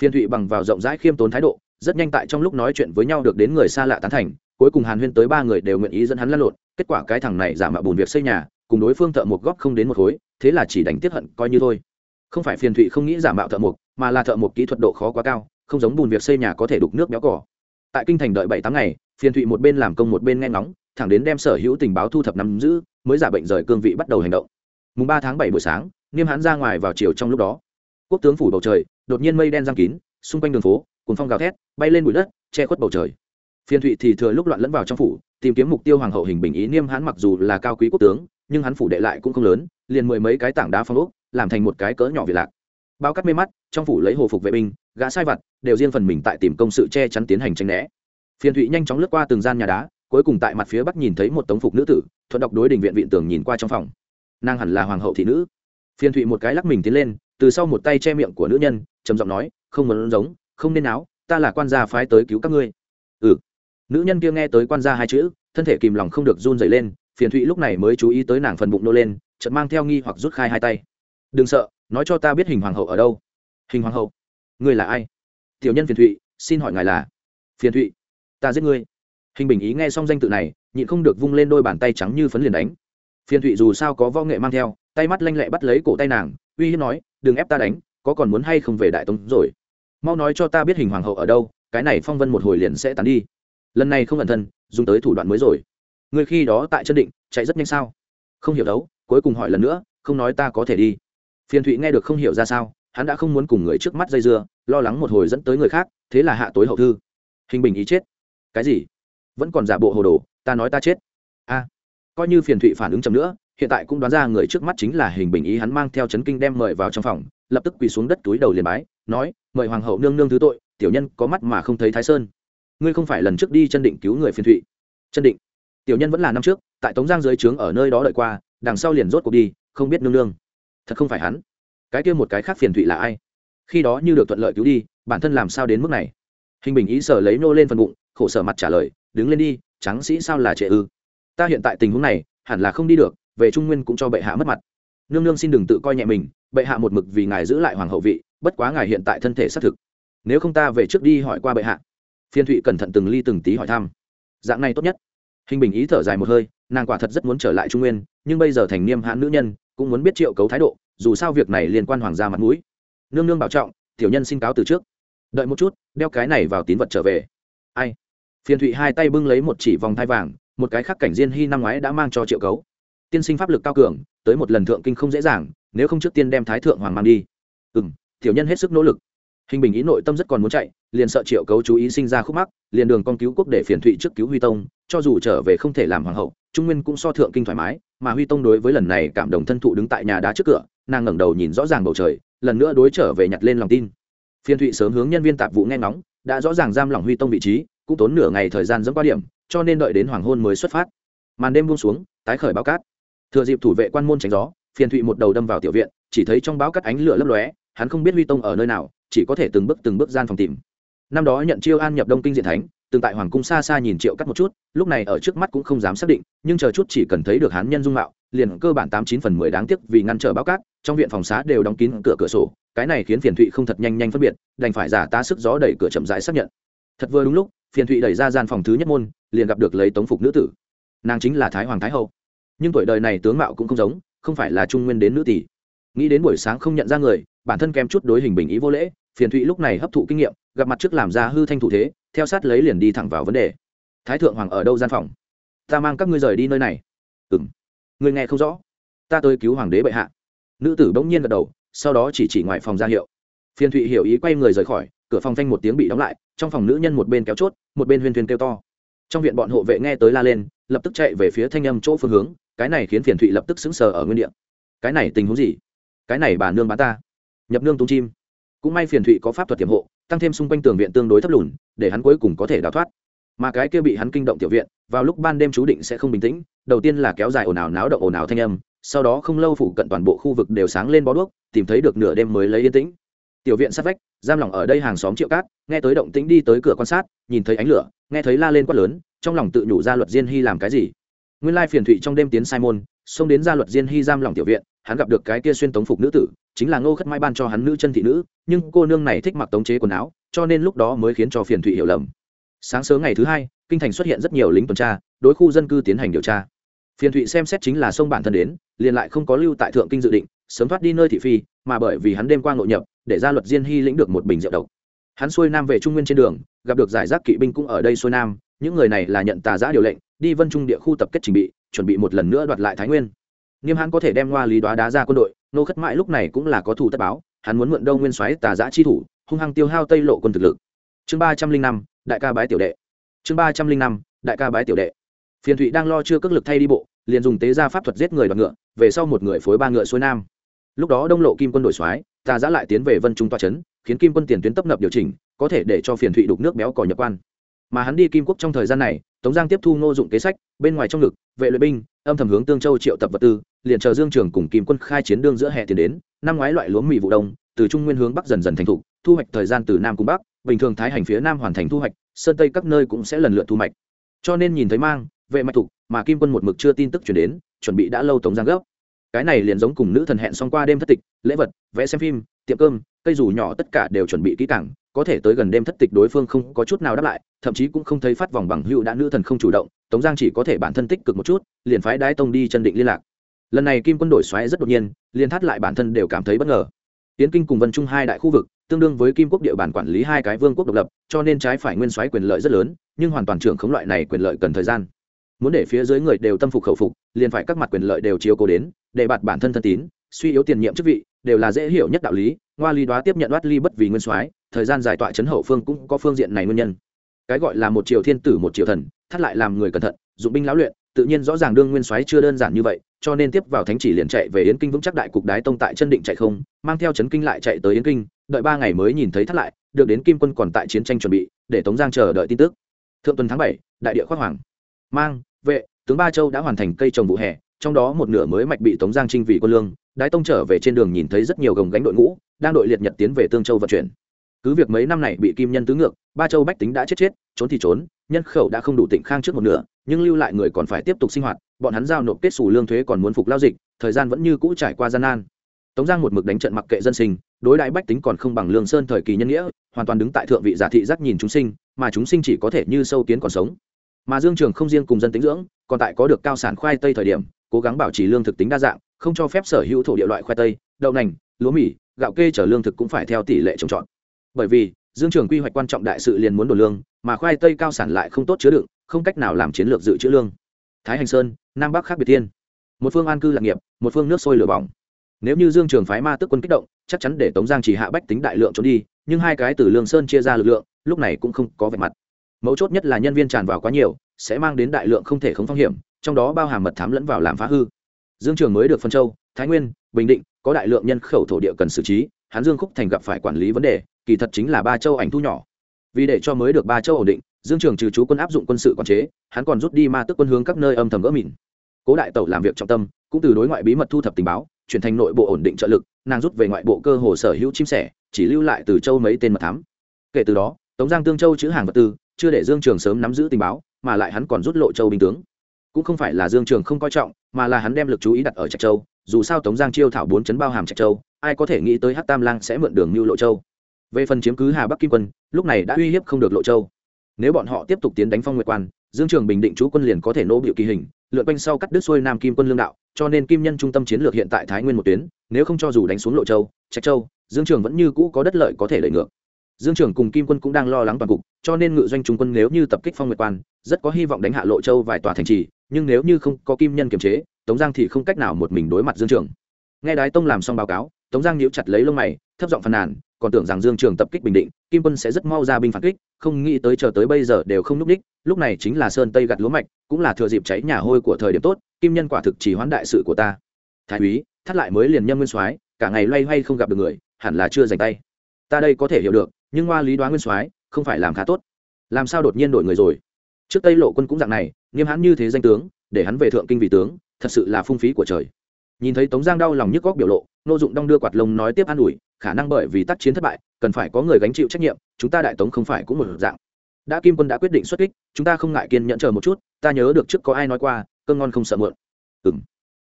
Phiên thụy bằng vào rộng rãi khiêm tốn thái độ, rất nhanh tại trong lúc nói chuyện với nhau được đến người xa lạ tán thành cuối cùng hàn huyên tới ba người đều nguyện ý dẫn hắn lăn lộn, kết quả cái thằng này giả mạo bùn việc xây nhà, cùng đối phương thợ mộc góp không đến một khối, thế là chỉ đánh tiếp hận, coi như thôi. Không phải phiền thụy không nghĩ giả mạo thợ mộc, mà là thợ mộc kỹ thuật độ khó quá cao, không giống bùn việc xây nhà có thể đục nước béo cỏ. Tại kinh thành đợi bảy tháng ngày, phiền thụy một bên làm công một bên nghe ngóng, thẳng đến đem sở hữu tình báo thu thập nắm giữ, mới giả bệnh rời cương vị bắt đầu hành động. Mùng ba tháng bảy buổi sáng, niêm hãn ra ngoài vào chiều trong lúc đó. Quốc tướng phủ bầu trời, đột nhiên mây đen giang kín, xung quanh đường phố cùng phong gào thét, bay lên bụi đất, che khuất bầu trời phiên thụy thì thừa lúc loạn lẫn vào trong phủ, tìm kiếm mục tiêu hoàng hậu hình bình ý niêm hãn mặc dù là cao quý quốc tướng, nhưng hắn phủ đệ lại cũng không lớn, liền mười mấy cái tảng đá phong ốc, làm thành một cái cỡ nhỏ việt lạc. Bao cắt mê mắt, trong phủ lấy hồ phục vệ binh, gã sai vặt, đều riêng phần mình tại tìm công sự che chắn tiến hành tranh né. Phiên thụy nhanh chóng lướt qua từng gian nhà đá, cuối cùng tại mặt phía bắc nhìn thấy một tống phục nữ tử, thuận đọc đối đình viện viện tường nhìn qua trong phòng. Nàng hẳn là hoàng hậu thị nữ. Phiên thụy một cái lắc mình tiến lên, từ sau một tay che miệng của nữ nhân, trầm giọng nói, không muốn giống, không nên áo ta là quan gia phái tới cứu các ngươi. Ừ nữ nhân kia nghe tới quan gia hai chữ, thân thể kìm lòng không được run dậy lên, phiền thụy lúc này mới chú ý tới nàng phần bụng nô lên, chợt mang theo nghi hoặc rút khai hai tay. Đừng sợ, nói cho ta biết hình hoàng hậu ở đâu. Hình hoàng hậu? Ngươi là ai? Tiểu nhân phiền thụy, xin hỏi ngài là. Phiền thụy, ta giết ngươi. Hình bình ý nghe xong danh tự này, nhịn không được vung lên đôi bàn tay trắng như phấn liền đánh. Phiền thụy dù sao có võ nghệ mang theo, tay mắt lanh lẹ bắt lấy cổ tay nàng, uy hiếp nói, đừng ép ta đánh, có còn muốn hay không về đại tống rồi? Mau nói cho ta biết hình hoàng hậu ở đâu, cái này phong vân một hồi liền sẽ tán đi lần này không ẩn thân, dùng tới thủ đoạn mới rồi. Người khi đó tại chân định, chạy rất nhanh sao? Không hiểu đấu, cuối cùng hỏi lần nữa, không nói ta có thể đi. Phiền thụy nghe được không hiểu ra sao, hắn đã không muốn cùng người trước mắt dây dưa, lo lắng một hồi dẫn tới người khác, thế là hạ tối hậu thư. Hình bình ý chết. Cái gì? Vẫn còn giả bộ hồ đồ, ta nói ta chết. A. Coi như phiền thụy phản ứng chậm nữa, hiện tại cũng đoán ra người trước mắt chính là hình bình ý, hắn mang theo chấn kinh đem mời vào trong phòng, lập tức quỳ xuống đất túi đầu liền bái, nói, mời hoàng hậu nương nương thứ tội, tiểu nhân có mắt mà không thấy thái sơn ngươi không phải lần trước đi chân định cứu người phiền thụy. Chân định. Tiểu nhân vẫn là năm trước, tại tống giang dưới trướng ở nơi đó đợi qua, đằng sau liền rốt cuộc đi, không biết nương nương. Thật không phải hắn. Cái kia một cái khác phiền thụy là ai? Khi đó như được thuận lợi cứu đi, bản thân làm sao đến mức này? Hình bình ý sở lấy nô lên phần bụng, khổ sở mặt trả lời, đứng lên đi, tráng sĩ sao là trệ ư? Ta hiện tại tình huống này, hẳn là không đi được, về trung nguyên cũng cho bệ hạ mất mặt. Nương nương xin đừng tự coi nhẹ mình, bệ hạ một mực vì ngài giữ lại hoàng hậu vị, bất quá ngài hiện tại thân thể xác thực. Nếu không ta về trước đi hỏi qua bệ hạ phiên thụy cẩn thận từng ly từng tí hỏi thăm. Dạng này tốt nhất. Hình bình ý thở dài một hơi, nàng quả thật rất muốn trở lại trung nguyên, nhưng bây giờ thành niêm hãn nữ nhân, cũng muốn biết triệu cấu thái độ, dù sao việc này liên quan hoàng gia mặt mũi. Nương nương bảo trọng, tiểu nhân xin cáo từ trước. Đợi một chút, đeo cái này vào tín vật trở về. Ai? Phiên thụy hai tay bưng lấy một chỉ vòng thai vàng, một cái khác cảnh diên hy năm ngoái đã mang cho triệu cấu. Tiên sinh pháp lực cao cường, tới một lần thượng kinh không dễ dàng, nếu không trước tiên đem thái thượng hoàng mang đi. Ừ m tiểu nhân hết sức nỗ lực hình bình ý nội tâm rất còn muốn chạy, liền sợ triệu cấu chú ý sinh ra khúc mắc, liền đường con cứu quốc để phiền thụy trước cứu huy tông, cho dù trở về không thể làm hoàng hậu, trung nguyên cũng so thượng kinh thoải mái, mà huy tông đối với lần này cảm động thân thụ đứng tại nhà đá trước cửa, nàng ngẩng đầu nhìn rõ ràng bầu trời, lần nữa đối trở về nhặt lên lòng tin. Phiền thụy sớm hướng nhân viên tạp vụ nghe ngóng, đã rõ ràng giam lòng huy tông vị trí, cũng tốn nửa ngày thời gian dẫn qua điểm, cho nên đợi đến hoàng hôn mới xuất phát. Màn đêm buông xuống, tái khởi báo cát. Thừa dịp thủ vệ quan môn tránh gió, phiền thụy một đầu đâm vào tiểu viện, chỉ thấy trong báo cát ánh lửa lấp lóe hắn không biết huy tông ở nơi nào, chỉ có thể từng bước từng bước gian phòng tìm. Năm đó nhận chiêu an nhập đông kinh diện thánh, từng tại hoàng cung xa xa nhìn triệu cắt một chút, lúc này ở trước mắt cũng không dám xác định, nhưng chờ chút chỉ cần thấy được hán nhân dung mạo, liền cơ bản tám chín phần mười đáng tiếc vì ngăn trở báo cát, trong viện phòng xá đều đóng kín cửa cửa sổ, cái này khiến phiền thụy không thật nhanh nhanh phân biệt, đành phải giả tá sức gió đẩy cửa chậm rãi xác nhận. Thật vừa đúng lúc, phiền thụy đẩy ra gian phòng thứ nhất môn, liền gặp được lấy tống phục nữ tử. Nàng chính là thái hoàng thái hậu. Nhưng tuổi đời này tướng mạo cũng không giống, không phải là trung nguyên đến nữ tỷ. Nghĩ đến buổi sáng không nhận ra người bản thân kém chút đối hình bình ý vô lễ, phiền thụy lúc này hấp thụ kinh nghiệm, gặp mặt trước làm ra hư thanh thủ thế, theo sát lấy liền đi thẳng vào vấn đề. Thái thượng hoàng ở đâu gian phòng? Ta mang các ngươi rời đi nơi này. Ừ m người nghe không rõ. Ta tới cứu hoàng đế bệ hạ. Nữ tử bỗng nhiên gật đầu, sau đó chỉ chỉ ngoài phòng ra hiệu. Phiền thụy hiểu ý quay người rời khỏi, cửa phòng phanh một tiếng bị đóng lại, trong phòng nữ nhân một bên kéo chốt, một bên huyên thuyền kêu to. Trong viện bọn hộ vệ nghe tới la lên, lập tức chạy về phía thanh âm chỗ phương hướng, cái này khiến phiền thụy lập tức xứng sờ ở nguyên địa. Cái này tình huống gì? Cái này bà nương bán ta nhập nương tung chim. Cũng may phiền thụy có pháp thuật tiềm hộ tăng thêm xung quanh tường viện tương đối thấp lùn để hắn cuối cùng có thể đào thoát. Mà cái kia bị hắn kinh động tiểu viện vào lúc ban đêm chú định sẽ không bình tĩnh đầu tiên là kéo dài ồn ào náo động ồn ào thanh âm sau đó không lâu phủ cận toàn bộ khu vực đều sáng lên bó đuốc tìm thấy được nửa đêm mới lấy yên tĩnh. Tiểu viện sát vách giam lỏng ở đây hàng xóm triệu cát nghe tới động tĩnh đi tới cửa quan sát nhìn thấy ánh lửa nghe thấy la lên quát lớn trong lòng tự nhủ ra luật diên hy làm cái gì? Nguyên lai phiền thụy trong đêm tiến sai môn, xông đến gia luật diên hy giam lỏng tiểu viện hắn gặp được cái kia xuyên tống phục nữ tử, chính là ngô khất mai ban cho hắn nữ chân thị nữ, nhưng cô nương này thích mặc tống chế quần áo, cho nên lúc đó mới khiến cho phiền thụy hiểu lầm. Sáng sớm ngày thứ hai, kinh thành xuất hiện rất nhiều lính tuần tra, đối khu dân cư tiến hành điều tra. Phiền thụy xem xét chính là sông bản thân đến, liền lại không có lưu tại thượng kinh dự định, sớm thoát đi nơi thị phi, mà bởi vì hắn đêm qua ngộ nhập, để ra luật diên hy lĩnh được một bình rượu độc. Hắn xuôi nam về trung nguyên trên đường, gặp được giải rác kỵ binh cũng ở đây xuôi nam, những người này là nhận tà giã điều lệnh, đi vân trung địa khu tập kết trình bị, chuẩn bị một lần nữa đoạt lại thái nguyên nghiêm hãn có thể đem hoa lý đoá đá ra quân đội, nô khất mãi lúc này cũng là có thủ tất báo, hắn muốn mượn đông nguyên soái tà giã chi thủ, hung hăng tiêu hao tây lộ quân thực lực. Chương ba trăm linh năm, đại ca bái tiểu đệ. Chương ba trăm linh năm, đại ca bái tiểu đệ. Phiền thụy đang lo chưa cước lực thay đi bộ, liền dùng tế gia pháp thuật giết người đoạt ngựa, về sau một người phối ba ngựa xuôi nam. Lúc đó đông lộ kim quân đổi soái, tà giã lại tiến về vân trung toa trấn khiến kim quân tiền tuyến tấp nập điều chỉnh, có thể để cho phiền thụy đục nước béo cò nhập quan. Mà hắn đi kim quốc trong thời gian này, tống giang tiếp thu ngô dụng kế sách, bên ngoài trong ngực, vệ luyện binh, âm thầm hướng tương châu triệu tập vật tư liền chờ dương trường cùng kim quân khai chiến đương giữa hè tiền đến, năm ngoái loại lúa mì vụ đông, từ trung nguyên hướng bắc dần dần thành thục, thu hoạch thời gian từ nam cùng bắc, bình thường thái hành phía nam hoàn thành thu hoạch, sơn tây các nơi cũng sẽ lần lượt thu mạch. Cho nên nhìn thấy mang, vệ mạch thục, mà kim quân một mực chưa tin tức chuyển đến, chuẩn bị đã lâu tống giang gấp cái này liền giống cùng nữ thần hẹn xong qua đêm thất tịch, lễ vật, vẽ xem phim, tiệm cơm, cây dù nhỏ tất cả đều chuẩn bị kỹ càng, có thể tới gần đêm thất tịch đối phương không có chút nào đáp lại, thậm chí cũng không thấy phát vòng bằng hữu đã nữ thần không chủ động, tống giang chỉ có thể bản thân tích cực một chút, liền phái đái tông đi chân định liên lạc lần này kim quân đổi xoáy rất đột nhiên liên thắt lại bản thân đều cảm thấy bất ngờ. Tiến kinh cùng vân trung hai đại khu vực, tương đương với kim quốc địa bàn quản lý hai cái vương quốc độc lập, cho nên trái phải nguyên xoáy quyền lợi rất lớn, nhưng hoàn toàn trưởng khống loại này quyền lợi cần thời gian. Muốn để phía dưới người đều tâm phục khẩu phục, liền phải các mặt quyền lợi đều chiếu cố đến, để bạt bản thân thân tín, suy yếu tiền nhiệm chức vị, đều là dễ hiểu nhất đạo lý ngoa ly đoá tiếp nhận đoát ly bất vì nguyên soái thời gian giải tọa chấn hậu phương cũng có phương diện này nguyên nhân. Cái gọi là một triều thiên tử một triều thần, thắt lại làm người cẩn thận, dụng binh lão luyện tự nhiên rõ ràng đương nguyên soái chưa đơn giản như vậy, cho nên tiếp vào thánh chỉ liền chạy về yến kinh vững chắc đại cục đái tông tại chân định chạy không, mang theo chấn kinh lại chạy tới yến kinh, đợi ba ngày mới nhìn thấy thất lại, được đến kim quân còn tại chiến tranh chuẩn bị, để tống giang chờ đợi tin tức. Thượng tuần tháng bảy, đại địa khoác hoàng. Mang, vệ, tướng ba châu đã hoàn thành cây trồng vụ hè, trong đó một nửa mới mạch bị tống giang trinh vì quân lương, đái tông trở về trên đường nhìn thấy rất nhiều gồng gánh đội ngũ, đang đội liệt nhật tiến về tương châu vận chuyển. Cứ việc mấy năm này bị kim nhân tứ ngược, ba châu bách tính đã chết chết, trốn thì trốn nhân khẩu đã không đủ tịnh khang trước một nửa, nhưng lưu lại người còn phải tiếp tục sinh hoạt, bọn hắn giao nộp kết xù lương thuế còn muốn phục lao dịch, thời gian vẫn như cũ trải qua gian nan. Tống giang một mực đánh trận mặc kệ dân sinh, đối đại bách tính còn không bằng lương sơn thời kỳ nhân nghĩa, hoàn toàn đứng tại thượng vị giả thị giác nhìn chúng sinh, mà chúng sinh chỉ có thể như sâu kiến còn sống. Mà dương trường không riêng cùng dân tính dưỡng, còn tại có được cao sản khoai tây thời điểm, cố gắng bảo trì lương thực tính đa dạng, không cho phép sở hữu thổ địa loại khoai tây, đậu nành, lúa mì, gạo kê chở lương thực cũng phải theo tỷ lệ trồng trọt. Bởi vì dương trường quy hoạch quan trọng đại sự liền muốn đồn lương, mà khoai tây cao sản lại không tốt chứa đựng, không cách nào làm chiến lược dự trữ lương. Thái hành sơn, nam bắc khác biệt thiên. Một phương an cư lạc nghiệp, một phương nước sôi lửa bỏng. Nếu như dương trường phái ma tức quân kích động, chắc chắn để tống giang chỉ hạ bách tính đại lượng trốn đi, nhưng hai cái từ lương sơn chia ra lực lượng, lúc này cũng không có vẻ mặt. Mấu chốt nhất là nhân viên tràn vào quá nhiều, sẽ mang đến đại lượng không thể không phong hiểm, trong đó bao hàm mật thám lẫn vào làm phá hư. Dương trường mới được phân châu, thái nguyên, bình định, có đại lượng nhân khẩu thổ địa cần xử trí Hán dương khúc thành gặp phải quản lý vấn đề kỳ thật chính là ba châu ảnh thu nhỏ. Vì để cho mới được ba châu ổn định, dương trường trừ chú quân áp dụng quân sự quản chế, hắn còn rút đi ma tức quân hướng các nơi âm thầm gỡ mìn. Cố đại tẩu làm việc trọng tâm, cũng từ đối ngoại bí mật thu thập tình báo, chuyển thành nội bộ ổn định trợ lực, nàng rút về ngoại bộ cơ hồ sở hữu chim sẻ, chỉ lưu lại từ châu mấy tên mật thám. Kể từ đó, tống giang tương châu chữ hàng vật tư, chưa để dương trường sớm nắm giữ tình báo, mà lại hắn còn rút lộ châu binh tướng. Cũng không phải là dương trường không coi trọng, mà là hắn đem lực chú ý đặt ở trạch châu, dù sao tống giang chiêu thảo bốn chấn bao hàm trạch châu, ai có thể nghĩ tới hát tam lang sẽ mượn đường mưu lộ châu về phần chiếm cứ hà bắc kim quân, lúc này đã uy hiếp không được lộ châu. Nếu bọn họ tiếp tục tiến đánh phong nguyệt quan, dương trường bình định chú quân liền có thể nô bịu kỳ hình, lượn quanh sau cắt đứt xuôi nam kim quân lương đạo, cho nên kim nhân trung tâm chiến lược hiện tại thái nguyên một tuyến, nếu không cho dù đánh xuống lộ châu, trạch châu, dương trường vẫn như cũ có đất lợi có thể lợi ngược. Dương trường cùng kim quân cũng đang lo lắng toàn cục, cho nên ngự doanh trung quân nếu như tập kích phong nguyệt quan, rất có hy vọng đánh hạ lộ châu vài tòa thành trì, nhưng nếu như không có kim nhân kiềm chế, tống giang thì không cách nào một mình đối mặt dương trường. Nghe đái tông làm xong báo cáo, tống giang nhíu chặt lấy lông mày, thấp giọng phàn nàn còn tưởng rằng dương trường tập kích bình định, kim quân sẽ rất mau ra binh phản kích, không nghĩ tới chờ tới bây giờ đều không lúc đích lúc này chính là sơn tây gặt lúa mạch, cũng là thừa dịp cháy nhà hôi của thời điểm tốt, kim nhân quả thực chỉ hoán đại sự của ta. Thái úy, thắt lại mới liền nhân nguyên soái, cả ngày loay hoay không gặp được người, hẳn là chưa dành tay. Ta đây có thể hiểu được, nhưng hoa lý đoán nguyên soái, không phải làm khá tốt. Làm sao đột nhiên đổi người rồi? Trước tây lộ quân cũng dạng này, nghiêm hãn như thế danh tướng, để hắn về thượng kinh vị tướng, thật sự là phung phí của trời nhìn thấy tống giang đau lòng nhức góc biểu lộ, nô dụng đong đưa quạt lông nói tiếp an ủi, khả năng bởi vì tác chiến thất bại, cần phải có người gánh chịu trách nhiệm, chúng ta đại tống không phải cũng một dạng. Đã kim quân đã quyết định xuất kích, chúng ta không ngại kiên nhẫn chờ một chút, ta nhớ được trước có ai nói qua cơ ngon không sợ mượn ừng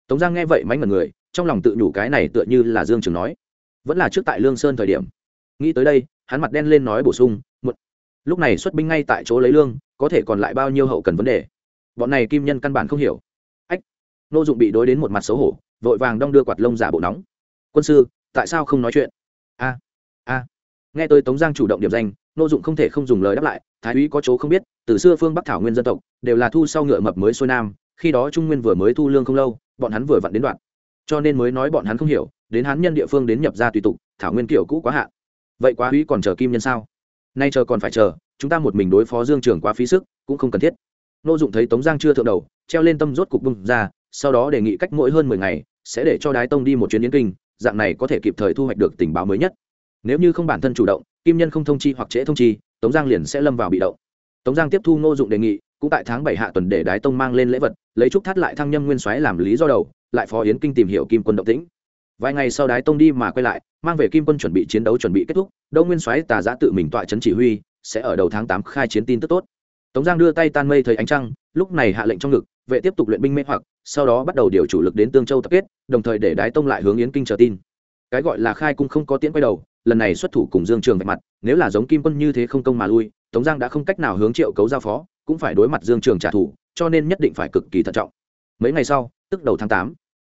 tống giang nghe vậy mánh mật người, trong lòng tự nhủ cái này tựa như là dương trường nói. Vẫn là trước tại lương sơn thời điểm. Nghĩ tới đây, hắn mặt đen lên nói bổ sung một lúc này xuất binh ngay tại chỗ lấy lương, có thể còn lại bao nhiêu hậu cần vấn đề? Bọn này kim nhân căn bản không hiểu. Ách. Nô dụng bị đối đến một mặt xấu hổ vội vàng đong đưa quạt lông giả bộ nóng. Quân sư, tại sao không nói chuyện? A a. Nghe tôi tống giang chủ động điểm danh, nô dụng không thể không dùng lời đáp lại, thái úy có chỗ không biết, từ xưa phương bắc thảo nguyên dân tộc, đều là thu sau ngựa mập mới xuôi nam, khi đó trung nguyên vừa mới thu lương không lâu, bọn hắn vừa vặn đến đoạn. Cho nên mới nói bọn hắn không hiểu, đến hắn nhân địa phương đến nhập ra tùy tục, thảo nguyên kiểu cũ quá hạn. Vậy quá úy còn chờ kim nhân sao? Nay chờ còn phải chờ, chúng ta một mình đối phó dương trường quá phí sức, cũng không cần thiết. Nô dụng thấy tống giang chưa thượng đầu, treo lên tâm rốt cục bung ra, sau đó đề nghị cách mỗi hơn mười ngày sẽ để cho đái tông đi một chuyến yến kinh, dạng này có thể kịp thời thu hoạch được tình báo mới nhất. Nếu như không bản thân chủ động, kim nhân không thông chi hoặc trễ thông chi, tống giang liền sẽ lâm vào bị động. Tống giang tiếp thu ngô dụng đề nghị, cũng tại tháng bảy hạ tuần để đái tông mang lên lễ vật, lấy trúc thắt lại thăng nhâm nguyên soái làm lý do đầu, lại phó yến kinh tìm hiểu kim quân động tĩnh. Vài ngày sau đái tông đi mà quay lại, mang về kim quân chuẩn bị chiến đấu chuẩn bị kết thúc, Đông nguyên soái tà giã tự mình tọa trấn chỉ huy, sẽ ở đầu tháng tám khai chiến tin tức tốt. Tống giang đưa tay tan mây thấy ánh trăng, lúc này hạ lệnh trong ngực vệ tiếp tục luyện binh mê hoặc, sau đó bắt đầu điều chủ lực đến tương châu tập kết, đồng thời để đái tông lại hướng yến kinh chờ tin. Cái gọi là khai cung không có tiễn quay đầu, lần này xuất thủ cùng dương trường vạch mặt, nếu là giống kim quân như thế không công mà lui, tống giang đã không cách nào hướng triệu cấu giao phó, cũng phải đối mặt dương trường trả thù, cho nên nhất định phải cực kỳ thận trọng. Mấy ngày sau, tức đầu tháng tám,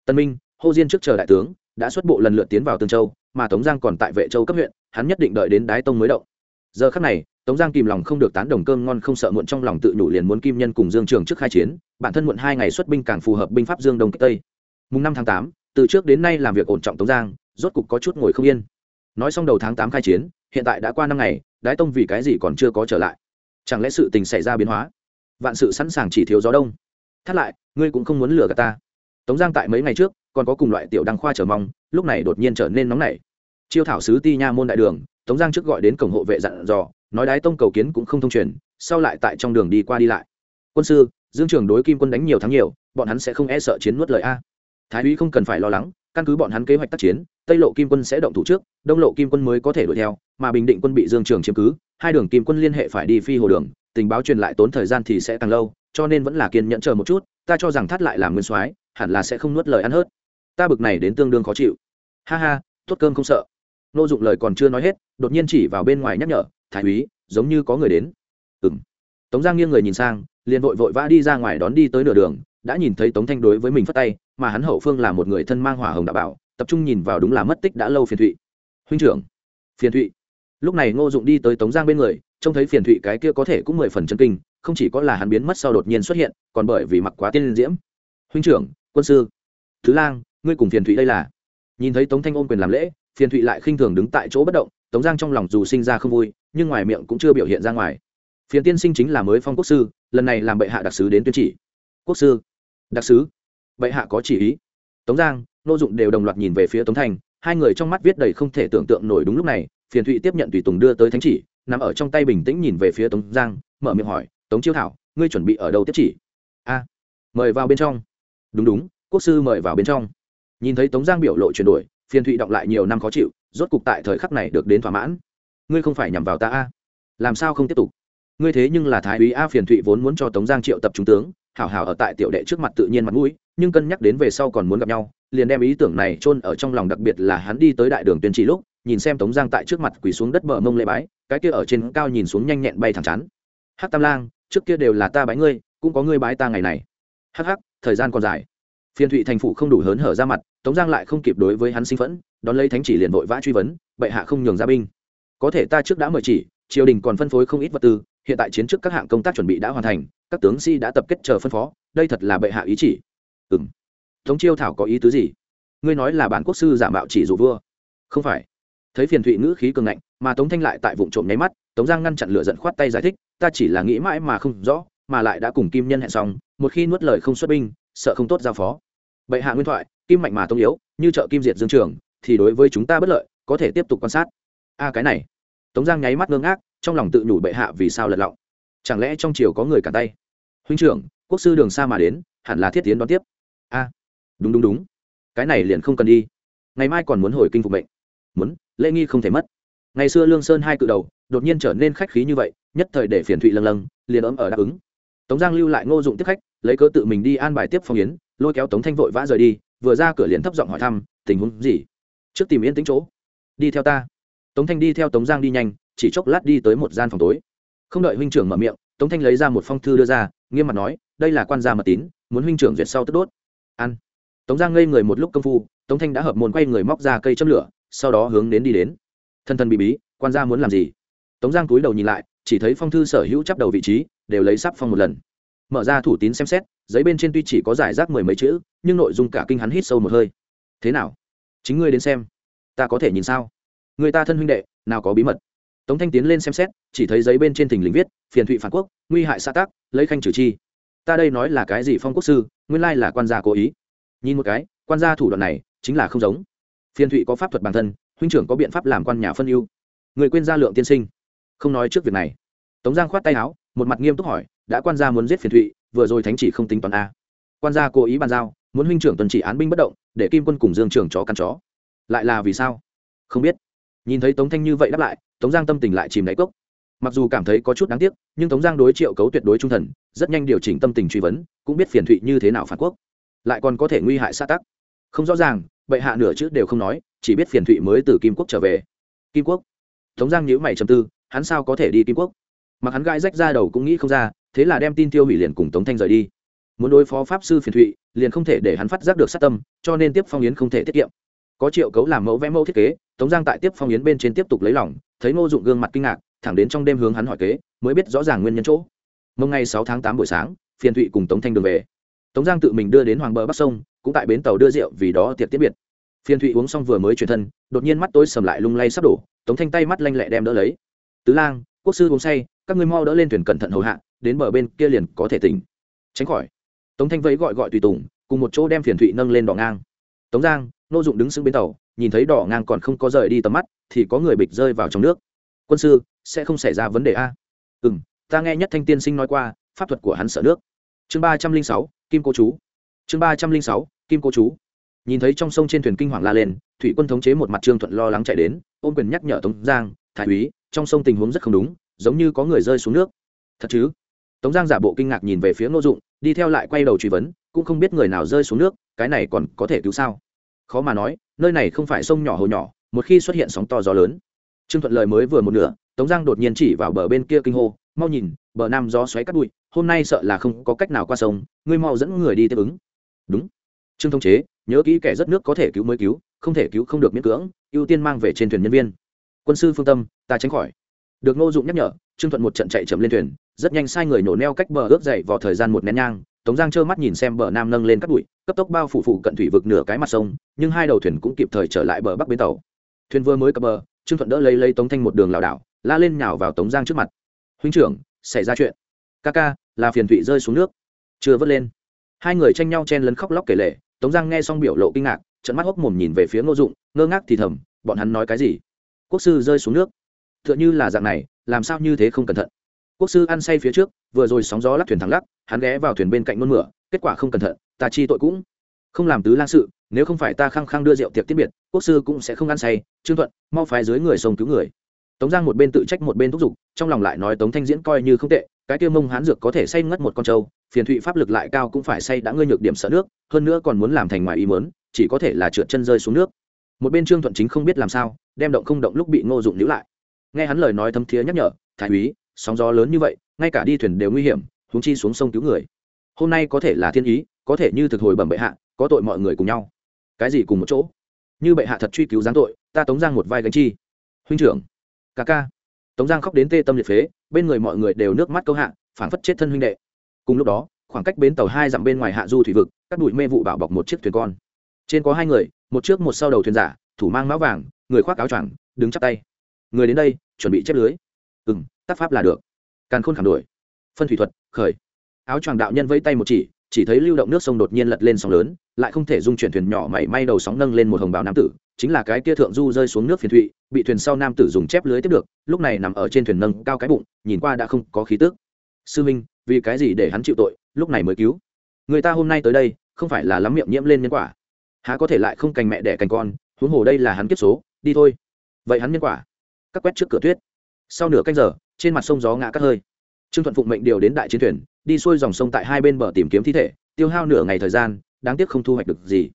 tân minh, hô diên trước chờ đại tướng, đã xuất bộ lần lượt tiến vào tương châu, mà tống giang còn tại vệ châu cấp huyện, hắn nhất định đợi đến đái tông mới động. Giờ khắc này tống giang kìm lòng không được tán đồng cơm ngon không sợ muộn trong lòng tự nhủ liền muốn kim nhân cùng dương trường trước khai chiến, bản thân muộn hai ngày xuất binh càng phù hợp binh pháp dương đông tây. Mùng năm tháng tám, từ trước đến nay làm việc ổn trọng tống giang, rốt cục có chút ngồi không yên. Nói xong đầu tháng tám khai chiến, hiện tại đã qua năm ngày, đái tông vì cái gì còn chưa có trở lại? Chẳng lẽ sự tình xảy ra biến hóa? Vạn sự sẵn sàng chỉ thiếu gió đông. Thắt lại, ngươi cũng không muốn lừa gạt ta. Tống giang tại mấy ngày trước, còn có cùng loại tiểu đăng khoa chờ mong, lúc này đột nhiên trở nên nóng nảy. Chiêu thảo sứ ti nha môn đại đường tống giang trước gọi đến cổng hộ vệ dặn dò, nói đái tông cầu kiến cũng không thông truyền, sau lại tại trong đường đi qua đi lại. Quân sư, dương trường đối kim quân đánh nhiều thắng nhiều, bọn hắn sẽ không e sợ chiến nuốt lời a. Thái úy không cần phải lo lắng, căn cứ bọn hắn kế hoạch tác chiến, tây lộ kim quân sẽ động thủ trước, đông lộ kim quân mới có thể đuổi theo, mà bình định quân bị dương trường chiếm cứ, hai đường kim quân liên hệ phải đi phi hồ đường, tình báo truyền lại tốn thời gian thì sẽ càng lâu, cho nên vẫn là kiên nhẫn chờ một chút, ta cho rằng thắt lại làm nguyên soái, hẳn là sẽ không nuốt lời ăn hớt. Ta bực này đến tương đương khó chịu. Ha ha, tốt cơm không sợ nô dụng lời còn chưa nói hết, đột nhiên chỉ vào bên ngoài nhắc nhở, thái úy, giống như có người đến. Ừng tống giang nghiêng người nhìn sang, liền vội vội vã đi ra ngoài đón đi tới nửa đường, đã nhìn thấy tống thanh đối với mình phất tay, mà hắn hậu phương là một người thân mang hỏa hồng đạo bảo, tập trung nhìn vào đúng là mất tích đã lâu phiền thụy. Huynh trưởng. Phiền thụy. Lúc này ngô dụng đi tới tống giang bên người, trông thấy phiền thụy cái kia có thể cũng mười phần chân kinh, không chỉ có là hắn biến mất sau đột nhiên xuất hiện, còn bởi vì mặc quá tiên diễm. Huynh trưởng, quân sư, thứ lang, ngươi cùng phiền thụy đây là? Nhìn thấy tống thanh ôm quyền làm lễ phiền thụy lại khinh thường đứng tại chỗ bất động, tống giang trong lòng dù sinh ra không vui, nhưng ngoài miệng cũng chưa biểu hiện ra ngoài. Phiền tiên sinh chính là mới phong quốc sư, lần này làm bệ hạ đặc sứ đến tuyên chỉ. Quốc sư? Đặc sứ? Bệ hạ có chỉ ý. Tống giang, nô dụng đều đồng loạt nhìn về phía tống thành, hai người trong mắt viết đầy không thể tưởng tượng nổi đúng lúc này, phiền thụy tiếp nhận tùy tùng đưa tới thánh chỉ, nằm ở trong tay bình tĩnh nhìn về phía tống giang, mở miệng hỏi, tống chiêu thảo, ngươi chuẩn bị ở đâu tiếp chỉ? A, mời vào bên trong. Đúng đúng, quốc sư mời vào bên trong. Nhìn thấy tống giang biểu lộ chuyển đổi phiền thụy động lại nhiều năm khó chịu, rốt cục tại thời khắc này được đến thỏa mãn. Ngươi không phải nhằm vào ta a? Làm sao không tiếp tục? Ngươi thế nhưng là thái úy a, phiền thụy vốn muốn cho tống giang triệu tập trung tướng, hảo hảo ở tại tiểu đệ trước mặt tự nhiên mặt mũi, nhưng cân nhắc đến về sau còn muốn gặp nhau, liền đem ý tưởng này chôn ở trong lòng đặc biệt là hắn đi tới đại đường tuyên trì lúc, nhìn xem tống giang tại trước mặt quỳ xuống đất bờ mông lệ bái, cái kia ở trên cao nhìn xuống nhanh nhẹn bay thẳng chắn hắc tam lang, trước kia đều là ta bái ngươi, cũng có ngươi bái ta ngày này. Hắc hắc, thời gian còn dài phiên thụy thành phụ không đủ hớn hở ra mặt, tống giang lại không kịp đối với hắn sinh phẫn, đón lấy thánh chỉ liền vội vã truy vấn, bệ hạ không nhường ra binh. Có thể ta trước đã mời chỉ, triều đình còn phân phối không ít vật tư, hiện tại chiến trước các hạng công tác chuẩn bị đã hoàn thành, các tướng sĩ đã tập kết chờ phân phó, đây thật là bệ hạ ý chỉ. Ừ m tống chiêu thảo có ý tứ gì? Ngươi nói là bản quốc sư giả mạo chỉ dụ vua. Không phải. Thấy phiền thụy ngữ khí cường ngạnh, mà tống thanh lại tại vụ trộm nháy mắt, tống giang ngăn chặn lửa giận khoát tay giải thích, ta chỉ là nghĩ mãi mà không rõ, mà lại đã cùng kim nhân hẹn xong, một khi nuốt lời không xuất binh sợ không tốt giao phó. Bệ hạ nguyên thoại, kim mạnh mà tông yếu, như trợ kim diệt dương trường, thì đối với chúng ta bất lợi, có thể tiếp tục quan sát. A, cái này. Tống giang nháy mắt ngơ ngác, trong lòng tự nhủ bệ hạ vì sao lật lọng. Chẳng lẽ trong triều có người cả tay? Huynh trưởng, quốc sư đường xa mà đến, hẳn là thiết tiến đón tiếp. A, đúng đúng đúng. Cái này liền không cần đi. Ngày mai còn muốn hồi kinh phục mệnh. Muốn, lễ nghi không thể mất. Ngày xưa lương sơn hai cự đầu, đột nhiên trở nên khách khí như vậy, nhất thời để phiền thụy lâng lâng liền ấm ở đáp ứng. Tống giang lưu lại ngô dụng tiếp khách lấy cớ tự mình đi an bài tiếp phong yến, lôi kéo tống thanh vội vã rời đi, vừa ra cửa liền thấp giọng hỏi thăm, tình huống gì? Trước tìm yên tính chỗ. Đi theo ta. Tống thanh đi theo tống giang đi nhanh, chỉ chốc lát đi tới một gian phòng tối. Không đợi huynh trưởng mở miệng, tống thanh lấy ra một phong thư đưa ra, nghiêm mặt nói, đây là quan gia mật tín, muốn huynh trưởng duyệt sau tức đốt. Ăn. Tống giang ngây người một lúc công phu, tống thanh đã hợp môn quay người móc ra cây châm lửa, sau đó hướng đến đi đến. Thân thân bị bí, quan gia muốn làm gì? Tống giang cúi đầu nhìn lại, chỉ thấy phong thư sở hữu chắp đầu vị trí, đều lấy sắp phong một lần mở ra thủ tín xem xét, giấy bên trên tuy chỉ có giải rác mười mấy chữ, nhưng nội dung cả kinh hắn hít sâu một hơi. Thế nào? Chính ngươi đến xem. Ta có thể nhìn sao? Người ta thân huynh đệ, nào có bí mật. Tống thanh tiến lên xem xét, chỉ thấy giấy bên trên thình lình viết, phiền thụy phản quốc, nguy hại xã tác lấy khanh trừ chi. Ta đây nói là cái gì phong quốc sư, nguyên lai là quan gia cố ý. Nhìn một cái, quan gia thủ đoạn này, chính là không giống. Phiền thụy có pháp thuật bản thân, huynh trưởng có biện pháp làm quan nhà phân ưu. Người quên gia lượng tiên sinh. Không nói trước việc này. Tống giang khoát tay áo, một mặt nghiêm túc hỏi đã quan gia muốn giết phiền thụy, vừa rồi thánh chỉ không tính toán a. Quan gia cố ý bàn giao, muốn huynh trưởng tuần chỉ án binh bất động, để kim quân cùng dương trưởng chó căn chó. Lại là vì sao? Không biết. Nhìn thấy tống thanh như vậy đáp lại, tống giang tâm tình lại chìm đáy cốc. Mặc dù cảm thấy có chút đáng tiếc, nhưng tống giang đối triệu cấu tuyệt đối trung thần, rất nhanh điều chỉnh tâm tình truy vấn, cũng biết phiền thụy như thế nào phản quốc. Lại còn có thể nguy hại xã tắc. Không rõ ràng, bệ hạ nửa chữ đều không nói, chỉ biết phiền thụy mới từ kim quốc trở về. Kim quốc? Tống giang nhíu mày trầm tư, hắn sao có thể đi kim quốc? Mặc hắn gãi rách ra đầu cũng nghĩ không ra thế là đem tin tiêu hủy liền cùng tống thanh rời đi. Muốn đối phó pháp sư phiền thụy, liền không thể để hắn phát giác được sát tâm, cho nên tiếp phong yến không thể tiết kiệm. Có triệu cấu làm mẫu vẽ mẫu thiết kế, tống giang tại tiếp phong yến bên trên tiếp tục lấy lòng, thấy ngô dụng gương mặt kinh ngạc, thẳng đến trong đêm hướng hắn hỏi kế, mới biết rõ ràng nguyên nhân chỗ. Mông ngày sáu tháng tám buổi sáng, phiền thụy cùng tống thanh đường về. Tống giang tự mình đưa đến hoàng bờ bắc sông, cũng tại bến tàu đưa rượu vì đó tiệc tiết biệt. Phiền thụy uống xong vừa mới chuyển thân, đột nhiên mắt tối sầm lại lung lay sắp đổ, tống thanh tay mắt lanh lẹ đem đỡ lấy. Tứ lang, quốc sư uống say, các ngươi mau đỡ lên thuyền cẩn thận hầu hạ đến bờ bên kia liền có thể tỉnh. Tránh khỏi. Tống thanh vẫy gọi gọi tùy tùng, cùng một chỗ đem phiền thụy nâng lên đỏ ngang. Tống giang, nô dụng đứng xưng bên tàu, nhìn thấy đỏ ngang còn không có rời đi tầm mắt, thì có người bịch rơi vào trong nước. Quân sư, sẽ không xảy ra vấn đề a? Ừ m ta nghe nhất thanh tiên sinh nói qua, pháp thuật của hắn sợ nước. Chương ba trăm linh sáu, kim cô chú. Chương ba trăm linh sáu, kim cô chú. Nhìn thấy trong sông trên thuyền kinh hoàng la lên thủy quân thống chế một mặt trương thuận lo lắng chạy đến, ôm quyền nhắc nhở tống giang, thái úy, trong sông tình huống rất không đúng, giống như có người rơi xuống nước. Thật chứ? Tống giang giả bộ kinh ngạc nhìn về phía ngô dụng, đi theo lại quay đầu truy vấn, cũng không biết người nào rơi xuống nước, cái này còn có thể cứu sao? Khó mà nói, nơi này không phải sông nhỏ hồ nhỏ, một khi xuất hiện sóng to gió lớn. Trương thuận lời mới vừa một nửa, tống giang đột nhiên chỉ vào bờ bên kia kinh hô, mau nhìn, bờ nam gió xoáy cắt bụi, hôm nay sợ là không có cách nào qua sông, ngươi mau dẫn người đi tiếp ứng. Đúng. Trương thông chế, nhớ kỹ kẻ rất nước có thể cứu mới cứu, không thể cứu không được miễn cưỡng, ưu tiên mang về trên thuyền nhân viên. Quân sư phương tâm, ta tránh khỏi. Được ngô dụng nhắc nhở trương thuận một trận chạy chậm lên thuyền, rất nhanh sai người nổ neo cách bờ ướt dậy vào thời gian một nén nhang, tống giang trơ mắt nhìn xem bờ nam nâng lên các bụi, cấp tốc bao phủ phủ cận thủy vực nửa cái mặt sông, nhưng hai đầu thuyền cũng kịp thời trở lại bờ bắc bến tàu. Thuyền vừa mới cập bờ, trương thuận đỡ lấy lấy tống thanh một đường lảo đảo, la lên nhào vào tống giang trước mặt. Huynh trưởng, xảy ra chuyện. Ca ca, là phiền thụy rơi xuống nước. Chưa vớt lên. Hai người tranh nhau chen lấn khóc lóc kể lể, tống giang nghe xong biểu lộ kinh ngạc trận mắt hốc mồm nhìn về phía ngô dụng, ngơ ngác thì thầm, bọn hắn nói cái gì? Quốc sư rơi xuống nước. T h ư ợ n h ư là dạng này làm sao như thế không cẩn thận? Quốc sư ăn say phía trước, vừa rồi sóng gió lắc thuyền thắng lắc, hắn ghé vào thuyền bên cạnh nôn mửa, kết quả không cẩn thận, ta chi tội cũng. Không làm tứ lang sự, nếu không phải ta khăng khăng đưa rượu tiệc tiết biệt, quốc sư cũng sẽ không ăn say. Trương thuận, mau phái dưới người sông cứu người. Tống giang một bên tự trách một bên thúc giục, trong lòng lại nói tống thanh diễn coi như không tệ, cái tiêu mông hán dược có thể say ngất một con trâu, phiền thụy pháp lực lại cao cũng phải say đã ngơi nhược điểm sợ nước, hơn nữa còn muốn làm thành ngoài ý mớn chỉ có thể là trượt chân rơi xuống nước. Một bên trương thuận chính không biết làm sao, đem động không động lúc bị ngô dụng níu lại nghe hắn lời nói thấm thiế nhắc nhở, thái úy, sóng gió lớn như vậy, ngay cả đi thuyền đều nguy hiểm húng chi xuống sông cứu người. Hôm nay có thể là thiên ý, có thể như thực hồi bẩm bệ hạ, có tội mọi người cùng nhau. Cái gì cùng một chỗ? Như bệ hạ thật truy cứu giáng tội, ta tống giang một vai gánh chi. Huynh trưởng, ca ca. Tống giang khóc đến tê tâm liệt phế, bên người mọi người đều nước mắt câu hạ phản phất chết thân huynh đệ. Cùng lúc đó, khoảng cách bến tàu hai dặm bên ngoài hạ du thủy vực, các bụi mê vụ bảo bọc một chiếc thuyền con. Trên có hai người, một trước một sau đầu thuyền giả, thủ mang mão vàng, người khoác áo choàng, đứng chắp tay người đến đây, chuẩn bị chép lưới. Ừ m tác pháp là được. Càn khôn khảm đổi. Phân thủy thuật, khởi. Áo choàng đạo nhân vẫy tay một chỉ chỉ thấy lưu động nước sông đột nhiên lật lên sóng lớn, lại không thể dung chuyển thuyền nhỏ mảy may đầu sóng nâng lên một hồng bào nam tử, chính là cái kia thượng du rơi xuống nước phiền thụy, bị thuyền sau nam tử dùng chép lưới tiếp được, lúc này nằm ở trên thuyền nâng cao cái bụng, nhìn qua đã không có khí tước sư minh, vì cái gì để hắn chịu tội, lúc này mới cứu. Người ta hôm nay tới đây, không phải là lắm miệng nhiễm lên nhân quả. Há có thể lại không cành mẹ đẻ cành con, huống hồ đây là hắn kiếp số, đi thôi. Vậy hắn nhân quả các quét trước cửa tuyết sau nửa canh giờ, trên mặt sông gió ngã cát hơi. Trương thuận phụng mệnh điều đến đại chiến thuyền, đi xuôi dòng sông tại hai bên bờ tìm kiếm thi thể, tiêu hao nửa ngày thời gian, đáng tiếc không thu hoạch được gì.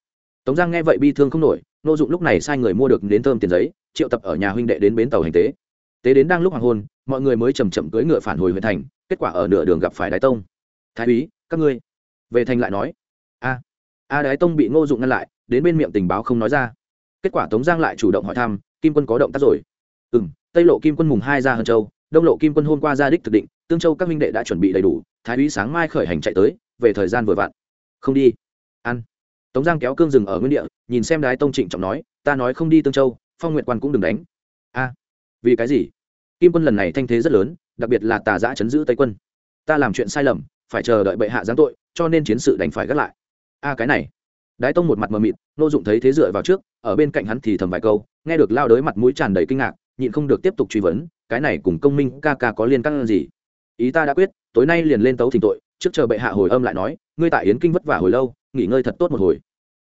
Tống giang nghe vậy bi thương không nổi, nô dụng lúc này sai người mua được đến thơm tiền giấy, triệu tập ở nhà huynh đệ đến bến tàu hành tế. Tế đến đang lúc hoàng hôn, mọi người mới chầm chậm cưỡi ngựa phản hồi huyện thành, kết quả ở nửa đường gặp phải đái tông. Thái úy, các ngươi về thành lại nói. A a đái tông bị ngô dụng ngăn lại, đến bên miệng tình báo không nói ra. Kết quả tống giang lại chủ động hỏi thăm, kim quân có động tác rồi? Ừ m tây lộ kim quân mùng hai ra Hân châu, đông lộ kim quân hôm qua ra đích thực định, tương châu các minh đệ đã chuẩn bị đầy đủ, thái úy sáng mai khởi hành chạy tới, về thời gian vừa vặn. Không đi. Ăn. Tống giang kéo cương rừng ở nguyên địa, nhìn xem đái tông trịnh trọng nói, ta nói không đi tương châu, phong nguyện quan cũng đừng đánh. A, vì cái gì? Kim quân lần này thanh thế rất lớn, đặc biệt là tà giã chấn giữ tây quân. Ta làm chuyện sai lầm, phải chờ đợi bệ hạ giáng tội, cho nên chiến sự đành phải gác lại. A, cái này. Đái tông một mặt mờ mịt, nô dụng thấy thế dựa vào trước, ở bên cạnh hắn thì thầm vài câu, nghe được lao đới mặt mũi tràn đầy kinh ngạc nhịn không được tiếp tục truy vấn, cái này cùng công minh ca ca có liên căng gì? Ý ta đã quyết, tối nay liền lên tấu thỉnh tội, trước chờ bệ hạ hồi âm lại nói, ngươi tại yến kinh vất vả hồi lâu, nghỉ ngơi thật tốt một hồi.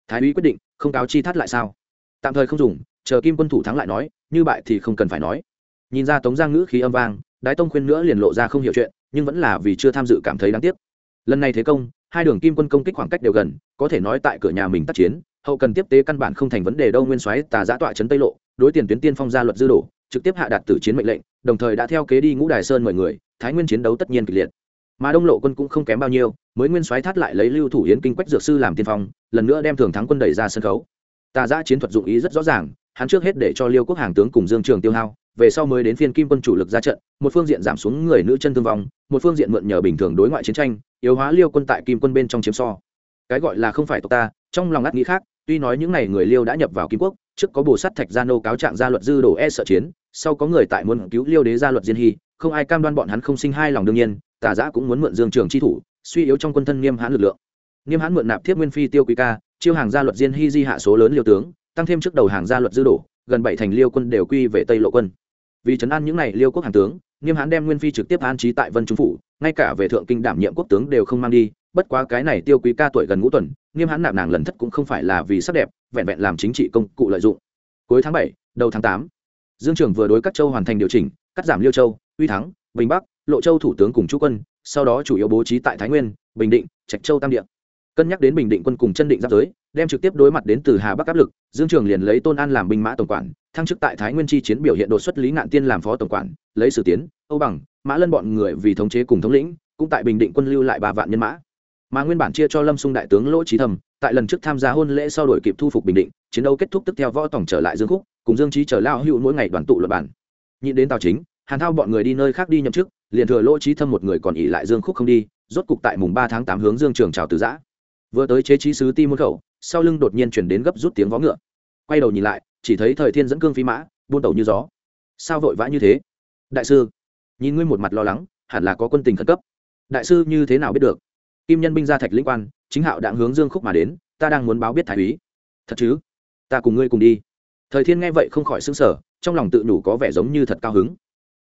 Thái úy quyết định, không cáo chi thắt lại sao? Tạm thời không dùng, chờ kim quân thủ thắng lại nói, như bại thì không cần phải nói. Nhìn ra tống giang ngữ khí âm vang, đái tông khuyên nữa liền lộ ra không hiểu chuyện, nhưng vẫn là vì chưa tham dự cảm thấy đáng tiếc. Lần này thế công, hai đường kim quân công kích khoảng cách đều gần, có thể nói tại cửa nhà mình tác chiến, hậu cần tiếp tế căn bản không thành vấn đề đâu, nguyên soái tà giã tọa trấn tây lộ, đối tiền tuyến tiên phong gia luật dư đổ trực tiếp hạ đạt tử chiến mệnh lệnh, đồng thời đã theo kế đi ngũ đài sơn mời người, thái nguyên chiến đấu tất nhiên kịch liệt. Mà đông lộ quân cũng không kém bao nhiêu, mới nguyên soái thắt lại lấy lưu thủ yến kinh quách dược sư làm tiên phong, lần nữa đem thường thắng quân đẩy ra sân khấu. Tà giã chiến thuật dụng ý rất rõ ràng, hắn trước hết để cho liêu quốc hàng tướng cùng dương trường tiêu hao, về sau mới đến phiên kim quân chủ lực ra trận, một phương diện giảm xuống người nữ chân thương vong, một phương diện mượn nhờ bình thường đối ngoại chiến tranh, yếu hóa liêu quân tại kim quân bên trong chiếm so. Cái gọi là không phải tộc ta, trong lòng ngắt nghĩ khác, tuy nói những n à y người liêu đã nhập vào kim quốc, trước có bồ sắt thạch gia nô cáo trạng gia luật dư đổ e sợ chiến sau có người tại muốn cứu liêu đế gia luật diên hy, không ai cam đoan bọn hắn không sinh hai lòng đương nhiên, tà giã cũng muốn mượn dương trường chi thủ, suy yếu trong quân thân nghiêm hãn lực lượng. Nghiêm hãn mượn nạp thiết nguyên phi tiêu quý ca, chiêu hàng gia luật diên hy di hạ số lớn liêu tướng, tăng thêm trước đầu hàng gia luật dư đổ, gần bảy thành liêu quân đều quy về tây lộ quân. Vì trấn an những n à y liêu quốc hàng tướng, nghiêm hãn đem nguyên phi trực tiếp an trí tại vân trung phủ, ngay cả về thượng kinh đảm nhiệm quốc tướng đều không mang đi, bất quá cái này tiêu quý ca tuổi gần ngũ tuần, nghiêm hãn nạp nàng lần thất cũng không phải là vì sắc đẹp, vẹn vẹn làm chính trị công cụ lợi dụng. Cuối tháng bảy, đầu tháng tám dương trường vừa đối các châu hoàn thành điều chỉnh, cắt giảm liêu châu, uy thắng, bình bắc, lộ châu thủ tướng cùng chú quân, sau đó chủ yếu bố trí tại thái nguyên, bình định, trạch châu tam địa. Cân nhắc đến bình định quân cùng chân định giáp giới, đem trực tiếp đối mặt đến từ hà bắc áp lực, dương trường liền lấy tôn an làm binh mã tổng quản, thăng chức tại thái nguyên chi chiến biểu hiện đột xuất lý ngạn tiên làm phó tổng quản, lấy sử tiến, âu bằng, mã lân bọn người vì thống chế cùng thống lĩnh, cũng tại bình định quân lưu lại ba vạn nhân mã. Mà nguyên bản chia cho lâm xung đại tướng lỗ trí thầm, tại lần trước tham gia hôn lễ sau đổi kịp thu phục bình định chiến đấu kết thúc tức theo võ tổng trở lại dương khúc, cùng dương trí chờ lao hữu mỗi ngày đoàn tụ luật bản nhịn đến tàu chính, hàn thao bọn người đi nơi khác đi nhậm chức, liền thừa lỗ trí thâm một người còn ỉ lại dương khúc không đi, rốt cục tại mùng ba tháng tám hướng dương trường chào từ giã. Vừa tới chế trí sứ ti môn khẩu, sau lưng đột nhiên chuyển đến gấp rút tiếng vó ngựa. Quay đầu nhìn lại, chỉ thấy thời thiên dẫn cương phi mã, buôn tàu như gió. Sao vội vã như thế? Đại sư, nhìn ngươi một mặt lo lắng, hẳn là có quân tình khẩn cấp. Đại sư như thế nào biết được? Kim nhân binh ra thạch lĩnh quan, chính hạo đang hướng dương khúc mà đến, ta đang muốn báo biết thái úy. Thật chứ? Ta cùng ngươi cùng đi. Thời thiên nghe vậy không khỏi xứng sở trong lòng tự nhủ có vẻ giống như thật cao hứng.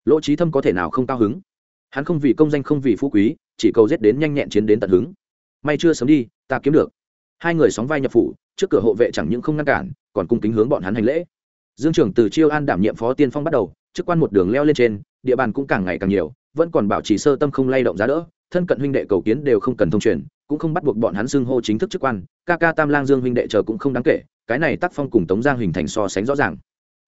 Lỗ trí thâm có thể nào không cao hứng? Hắn không vì công danh không vì phú quý, chỉ cầu giết đến nhanh nhẹn chiến đến tận hứng. May chưa sớm đi, ta kiếm được. Hai người sóng vai nhập phủ, trước cửa hộ vệ chẳng những không ngăn cản, còn cung kính hướng bọn hắn hành lễ. Dương trưởng từ chiêu an đảm nhiệm phó tiên phong bắt đầu, chức quan một đường leo lên trên, địa bàn cũng càng ngày càng nhiều, vẫn còn bảo trì sơ tâm không lay động giá đỡ, thân cận huynh đệ cầu kiến đều không cần thông truyền, cũng không bắt buộc bọn hắn xưng hô chính thức chức quan, ca ca tam lang dương huynh đệ chờ cũng không đáng kể cái này tác phong cùng tống giang hình thành so sánh rõ ràng.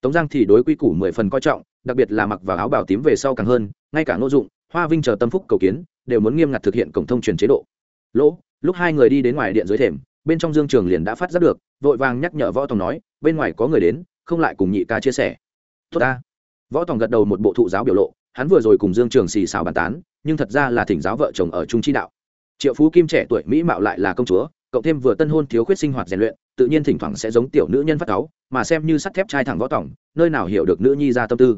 Tống giang thì đối quy củ mười phần coi trọng, đặc biệt là mặc vào áo bào tím về sau càng hơn, ngay cả ngô dụng, hoa vinh chờ tâm phúc cầu kiến, đều muốn nghiêm ngặt thực hiện cổng thông truyền chế độ. Lỗ, lúc hai người đi đến ngoài điện dưới thềm, bên trong dương trường liền đã phát giác được, vội vàng nhắc nhở võ tòng nói, bên ngoài có người đến, không lại cùng nhị ca chia sẻ. Tốt ta. Võ tòng gật đầu một bộ thụ giáo biểu lộ, hắn vừa rồi cùng dương trường xì xào bàn tán, nhưng thật ra là thỉnh giáo vợ chồng ở trung chi đạo. Triệu phú kim trẻ tuổi mỹ mạo lại là công chúa cậu thêm vừa tân hôn thiếu khuyết sinh hoạt rèn luyện tự nhiên thỉnh thoảng sẽ giống tiểu nữ nhân phát cáu mà xem như sắt thép trai thẳng võ tổng, nơi nào hiểu được nữ nhi ra tâm tư.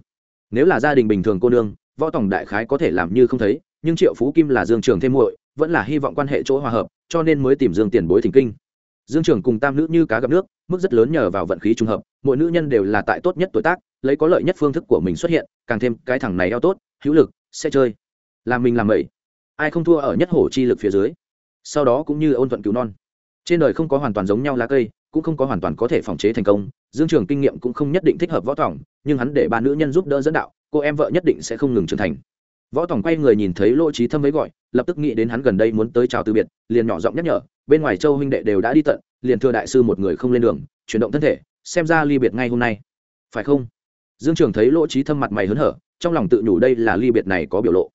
Nếu là gia đình bình thường cô nương võ tổng đại khái có thể làm như không thấy nhưng triệu phú kim là dương trường thêm muội vẫn là hy vọng quan hệ chỗ hòa hợp cho nên mới tìm dương tiền bối thỉnh kinh. Dương trường cùng tam nữ như cá gặp nước mức rất lớn nhờ vào vận khí trùng hợp mỗi nữ nhân đều là tại tốt nhất tuổi tác lấy có lợi nhất phương thức của mình xuất hiện càng thêm cái thằng này eo tốt hữu lực sẽ chơi. Làm mình làm mẩy. ai không thua ở nhất hổ chi lực phía dưới. Sau đó cũng như ôn thuận cứu non trên đời không có hoàn toàn giống nhau lá cây, cũng không có hoàn toàn có thể phòng chế thành công. Dương trường kinh nghiệm cũng không nhất định thích hợp võ tòng, nhưng hắn để ba nữ nhân giúp đỡ dẫn đạo, cô em vợ nhất định sẽ không ngừng trưởng thành. Võ tòng quay người nhìn thấy lỗ trí thâm ấy gọi, lập tức nghĩ đến hắn gần đây muốn tới chào từ biệt, liền nhỏ giọng nhắc nhở, bên ngoài châu huynh đệ đều đã đi tận, liền thưa đại sư một người không lên đường, chuyển động thân thể, xem ra ly biệt ngay hôm nay. Phải không? Dương trường thấy lỗ trí thâm mặt mày hớn hở, trong lòng tự nhủ đây là ly biệt này có biểu lộ.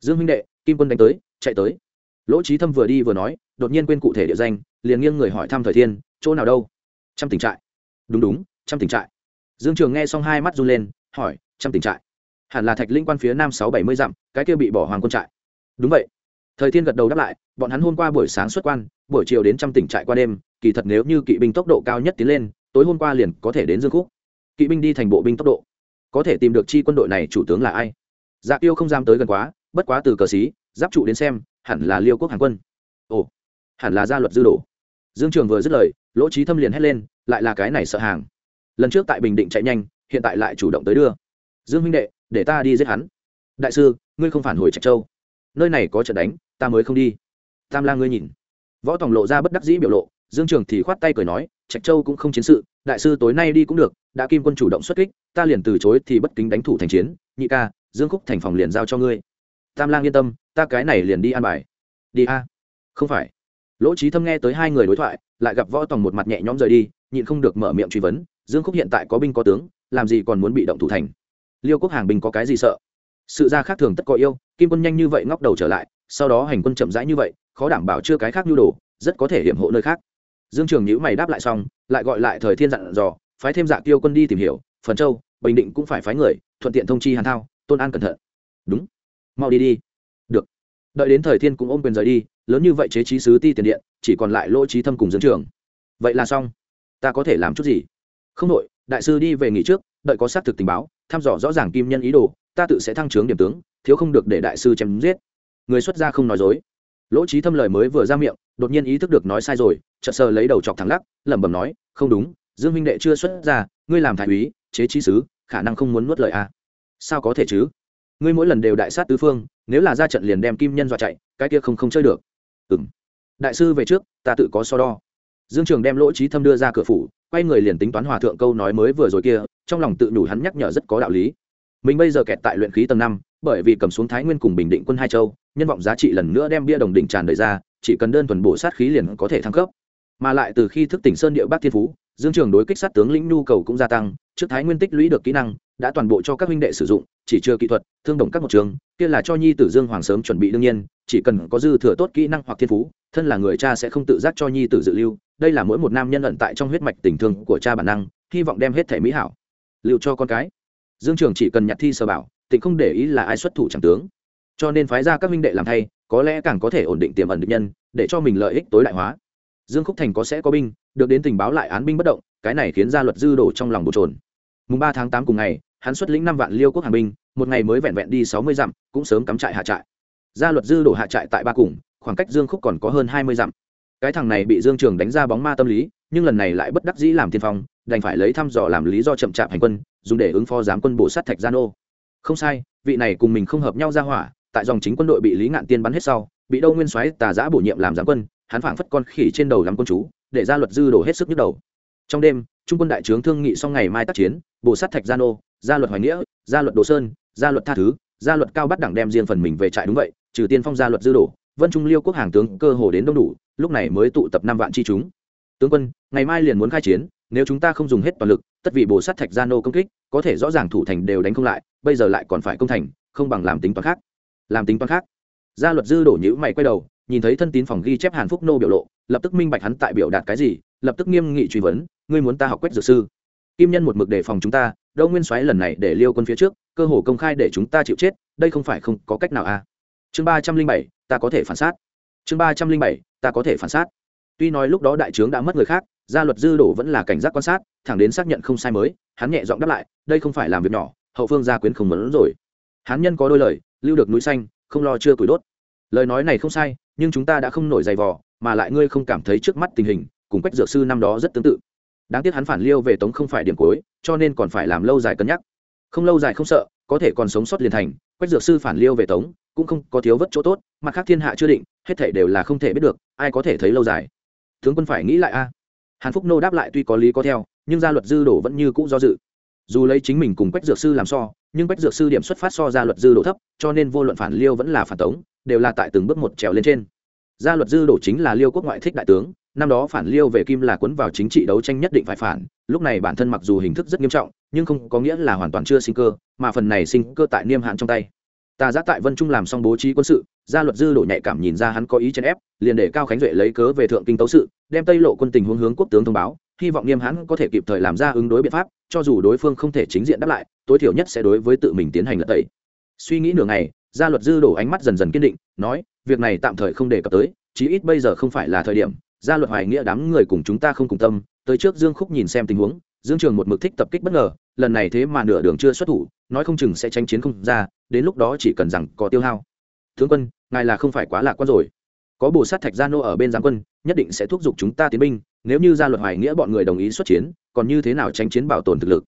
Dương huynh đệ, kim quân đánh tới, chạy tới lỗ trí thâm vừa đi vừa nói, đột nhiên quên cụ thể địa danh, liền nghiêng người hỏi thăm thời thiên, chỗ nào đâu? Trăm tỉnh trại. Đúng đúng, trăm tỉnh trại. Dương trường nghe xong hai mắt run lên, hỏi, trăm tỉnh trại? Hẳn là thạch linh quan phía nam sáu bảy mươi dặm, cái kia bị bỏ hoàng quân trại. Đúng vậy. Thời thiên gật đầu đáp lại, bọn hắn hôm qua buổi sáng xuất quan, buổi chiều đến trăm tỉnh trại qua đêm, kỳ thật nếu như kỵ binh tốc độ cao nhất tiến lên, tối hôm qua liền có thể đến dương khúc. Kỵ binh đi thành bộ binh tốc độ. Có thể tìm được chi quân đội này chủ tướng là ai? Dạ tiêu không dám tới gần quá, bất quá từ cờ xí, giáp trụ đến xem hẳn là liêu quốc hàng quân. Ồ, hẳn là gia luật dư đổ dương trường vừa dứt lời, lỗ trí thâm liền hét lên, lại là cái này sợ hàng. Lần trước tại bình định chạy nhanh, hiện tại lại chủ động tới đưa. Dương huynh đệ, để ta đi giết hắn. Đại sư, ngươi không phản hồi trạch châu. Nơi này có trận đánh, ta mới không đi. Tam la ngươi nhìn. Võ tòng lộ ra bất đắc dĩ biểu lộ, dương trường thì khoát tay cười nói, trạch châu cũng không chiến sự, đại sư tối nay đi cũng được, đã kim quân chủ động xuất kích, ta liền từ chối thì bất kính đánh thủ thành chiến, nhị ca, dương khúc thành phòng liền giao cho ngươi. Tam lang yên tâm ta cái này liền đi an bài. Đi a. Không phải. Lỗ trí thâm nghe tới hai người đối thoại, lại gặp võ tòng một mặt nhẹ nhõm rời đi, nhịn không được mở miệng truy vấn, dương khúc hiện tại có binh có tướng, làm gì còn muốn bị động thủ thành? Liêu quốc hàng binh có cái gì sợ? Sự ra khác thường tất có yêu, kim quân nhanh như vậy ngóc đầu trở lại, sau đó hành quân chậm rãi như vậy, khó đảm bảo chưa cái khác nhu đồ, rất có thể hiểm hộ nơi khác. Dương trường nhữ mày đáp lại xong, lại gọi lại thời thiên dặn dò, phái thêm dạ tiêu quân đi tìm hiểu, phần châu, bình định cũng phải phái người, thuận tiện thông chi hàn thao, tôn an cẩn thận. Đúng. Mau đi đi đợi đến thời thiên cũng ôm quyền rời đi, lớn như vậy chế trí sứ ti tiền điện, chỉ còn lại lỗ trí thâm cùng dương trường. Vậy là xong. Ta có thể làm chút gì? Không đội đại sư đi về nghỉ trước, đợi có xác thực tình báo, thăm dò rõ ràng kim nhân ý đồ, ta tự sẽ thăng trướng điểm tướng, thiếu không được để đại sư chém giết. Người xuất gia không nói dối. Lỗ trí thâm lời mới vừa ra miệng, đột nhiên ý thức được nói sai rồi, chợt sờ lấy đầu chọc thẳng lắc, lẩm bẩm nói, không đúng, dương minh đệ chưa xuất ra ngươi làm thái úy, chế trí sứ, khả năng không muốn nuốt lời a à? sao có thể chứ? Ngươi mỗi lần đều đại sát tứ phương, nếu là ra trận liền đem kim nhân dọa chạy, cái kia không không chơi được. Ừng đại sư về trước, ta tự có so đo. Dương trường đem lỗ trí thâm đưa ra cửa phủ, quay người liền tính toán hòa thượng câu nói mới vừa rồi kia, trong lòng tự đủ hắn nhắc nhở rất có đạo lý. Mình bây giờ kẹt tại luyện khí tầng năm, bởi vì cầm xuống thái nguyên cùng bình định quân hai châu, nhân vọng giá trị lần nữa đem bia đồng đỉnh tràn đầy ra, chỉ cần đơn thuần bổ sát khí liền có thể thăng cấp. Mà lại từ khi thức tỉnh sơn địa bắc thiên phú dương trường đối kích sát tướng lĩnh nhu cầu cũng gia tăng, trước thái nguyên tích lũy được kỹ năng, đã toàn bộ cho các huynh đệ sử dụng, chỉ chưa kỹ thuật, thương đồng các một trường, kia là cho nhi tử dương hoàng sớm chuẩn bị đương nhiên, chỉ cần có dư thừa tốt kỹ năng hoặc thiên phú, thân là người cha sẽ không tự giác cho nhi tử dự lưu, đây là mỗi một nam nhân ẩn tại trong huyết mạch tình thương của cha bản năng, hy vọng đem hết thể mỹ hảo. Lưu cho con cái. Dương trường chỉ cần nhặt thi sơ bảo tịnh không để ý là ai xuất thủ chẳng tướng. Cho nên phái ra các huynh đệ làm thay, có lẽ càng có thể ổn định tiềm ẩn định nhân, để cho mình lợi ích tối đại hóa. Dương khúc thành có sẽ có binh được đến tình báo lại án binh bất động, cái này khiến gia luật dư đổ trong lòng bột trồn mùng ba tháng tám cùng ngày, hắn xuất lĩnh năm vạn liêu quốc hàng binh, một ngày mới vẹn vẹn đi sáu mươi dặm, cũng sớm cắm trại hạ trại. Gia luật dư đổ hạ trại tại ba cùng, khoảng cách dương khúc còn có hơn hai mươi dặm. Cái thằng này bị dương trường đánh ra bóng ma tâm lý, nhưng lần này lại bất đắc dĩ làm tiên phong, đành phải lấy thăm dò làm lý do chậm chạp hành quân, dùng để ứng phó giám quân bổ sát thạch gia nô. Không sai, vị này cùng mình không hợp nhau ra hỏa, tại dòng chính quân đội bị lý ngạn tiên bắn hết sau, bị đâu nguyên soái tà giã bổ nhiệm làm giám quân, hắn phảng phất con khỉ trên đầu làm quân chú để ra luật dư đổ hết sức nhức đầu. Trong đêm, trung quân đại trướng thương nghị xong ngày mai tác chiến bổ sát thạch gia nô gia luật hoài nghĩa gia luật đồ sơn gia luật tha thứ gia luật cao bắt đẳng đem riêng phần mình về trại đúng vậy, trừ tiên phong gia luật dư đổ, vân trung liêu quốc hàng tướng cơ hồ đến đông đủ, lúc này mới tụ tập năm vạn chi chúng. Tướng quân, ngày mai liền muốn khai chiến, nếu chúng ta không dùng hết toàn lực, tất vì bồ sát thạch gia nô công kích, có thể rõ ràng thủ thành đều đánh không lại, bây giờ lại còn phải công thành, không bằng làm tính toán khác. Làm tính toán khác. Gia luật dư đổ nhữ mày quay đầu nhìn thấy thân tín phòng ghi chép hàn phúc nô biểu lộ, lập tức minh bạch hắn tại biểu đạt cái gì, lập tức nghiêm nghị truy vấn, ngươi muốn ta học quét dược sư? Kim nhân một mực đề phòng chúng ta, đâu nguyên soái lần này để liêu quân phía trước, cơ hồ công khai để chúng ta chịu chết, đây không phải không có cách nào à? Chương ba trăm linh bảy, ta có thể phản sát chương ba trăm linh bảy, ta có thể phản sát tuy nói lúc đó đại trướng đã mất người khác, gia luật dư đổ vẫn là cảnh giác quan sát, thẳng đến xác nhận không sai mới, hắn nhẹ giọng đáp lại, đây không phải làm việc nhỏ, hậu phương gia quyến không muốn rồi. Hắn nhân có đôi lời, lưu được núi xanh, không lo chưa củi đốt. Lời nói này không sai nhưng chúng ta đã không nổi dày vò, mà lại ngươi không cảm thấy trước mắt tình hình, cùng quách dược sư năm đó rất tương tự. Đáng tiếc hắn phản liêu về tống không phải điểm cuối, cho nên còn phải làm lâu dài cân nhắc. Không lâu dài không sợ, có thể còn sống sót liền thành, quách dược sư phản liêu về tống, cũng không có thiếu vất chỗ tốt, mặt khác thiên hạ chưa định, hết thể đều là không thể biết được, ai có thể thấy lâu dài. Tướng quân phải nghĩ lại a. Hàn phúc nô đáp lại tuy có lý có theo, nhưng gia luật dư đổ vẫn như cũ do dự. Dù lấy chính mình cùng quách dược sư làm so, nhưng quách dược sư điểm xuất phát so gia luật dư đổ thấp, cho nên vô luận phản liêu vẫn là phản tống đều là tại từng bước một trèo lên trên. Gia luật dư đổ chính là liêu quốc ngoại thích đại tướng, năm đó phản liêu về kim là cuốn vào chính trị đấu tranh nhất định phải phản, lúc này bản thân mặc dù hình thức rất nghiêm trọng, nhưng không có nghĩa là hoàn toàn chưa sinh cơ, mà phần này sinh cơ tại niêm hạn trong tay. Ta giã tại vân trung làm xong bố trí quân sự, gia luật dư đổ nhạy cảm nhìn ra hắn có ý chèn ép, liền để cao khánh duệ lấy cớ về thượng kinh tấu sự, đem tây lộ quân tình hướng hướng quốc tướng thông báo, hy vọng niêm hãn có thể kịp thời làm ra ứng đối biện pháp, cho dù đối phương không thể chính diện đáp lại, tối thiểu nhất sẽ đối với tự mình tiến hành lật tẩy. Suy nghĩ nửa ngày gia luật dư đổ ánh mắt dần dần kiên định, nói, việc này tạm thời không đề cập tới, chí ít bây giờ không phải là thời điểm. Gia luật hoài nghĩa đám người cùng chúng ta không cùng tâm, tới trước dương khúc nhìn xem tình huống, dương trường một mực thích tập kích bất ngờ, lần này thế mà nửa đường chưa xuất thủ, nói không chừng sẽ tranh chiến không ra, đến lúc đó chỉ cần rằng có tiêu hao. Tướng quân, ngài là không phải quá lạc quan rồi. Có bồ sát thạch gia nô ở bên giáng quân, nhất định sẽ thúc giục chúng ta tiến binh, nếu như gia luật hoài nghĩa bọn người đồng ý xuất chiến, còn như thế nào tranh chiến bảo tồn thực lực?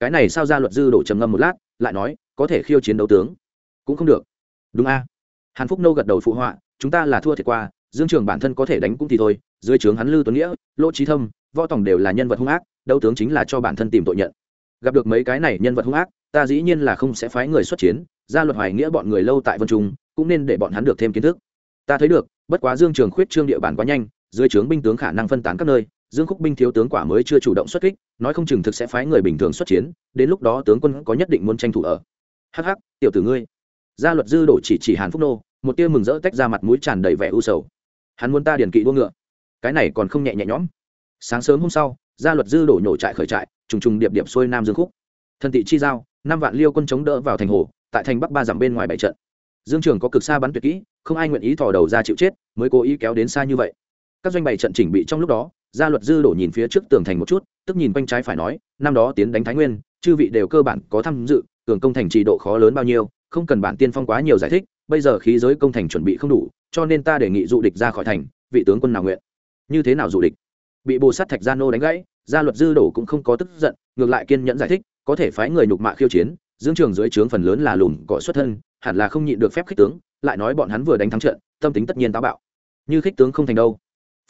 Cái này sao gia luật dư đổ trầm ngâm một lát, lại nói, có thể khiêu chiến đấu tướng cũng không được. Đúng a. Hàn phúc nô gật đầu phụ họa, chúng ta là thua thiệt qua, dương trường bản thân có thể đánh cũng thì thôi, dưới trướng hắn lư tuấn nghĩa, lỗ trí thâm, võ tổng đều là nhân vật hung ác, đấu tướng chính là cho bản thân tìm tội nhận. Gặp được mấy cái này nhân vật hung ác, ta dĩ nhiên là không sẽ phái người xuất chiến gia luật hoài nghĩa bọn người lâu tại vân trung, cũng nên để bọn hắn được thêm kiến thức. Ta thấy được, bất quá dương trường khuyết trương địa bàn quá nhanh, dưới trướng binh tướng khả năng phân tán các nơi, dương khúc binh thiếu tướng quả mới chưa chủ động xuất kích, nói không chừng thực sẽ phái người bình thường xuất chiến, đến lúc đó tướng quân có nhất định muốn tranh thủ ở. Hh tiểu tử ngươi gia luật dư đổ chỉ chỉ hàn phúc nô, một tia mừng rỡ tách ra mặt mũi tràn đầy vẻ u sầu. Hắn muốn ta điền kỵ đua ngựa. Cái này còn không nhẹ nhẹ nhõm. Sáng sớm hôm sau, gia luật dư đổ nhổ trại khởi trại, trùng trùng điệp điệp xuôi nam dương khúc. Thần tị chi giao, năm vạn liêu quân chống đỡ vào thành hồ, tại thành bắc ba dặm bên ngoài bảy trận. Dương trường có cực xa bắn tuyệt kỹ, không ai nguyện ý thò đầu ra chịu chết, mới cố ý kéo đến xa như vậy. Các doanh bày trận chỉnh bị trong lúc đó, gia luật dư đổ nhìn phía trước tường thành một chút, tức nhìn quanh trái phải nói, năm đó tiến đánh thái nguyên, chư vị đều cơ bản có tham dự, cường công thành trì độ khó lớn bao nhiêu không cần bản tiên phong quá nhiều giải thích, bây giờ khí giới công thành chuẩn bị không đủ, cho nên ta đề nghị dụ địch ra khỏi thành, vị tướng quân nào nguyện? Như thế nào dụ địch? Bị bồ sát thạch gia nô đánh gãy, gia luật dư đổ cũng không có tức giận, ngược lại kiên nhẫn giải thích, có thể phái người nhục mạ khiêu chiến, dương trường dưới trướng phần lớn là lùn cỏ xuất thân, hẳn là không nhịn được phép khích tướng, lại nói bọn hắn vừa đánh thắng trận, tâm tính tất nhiên táo bạo. Như khích tướng không thành đâu.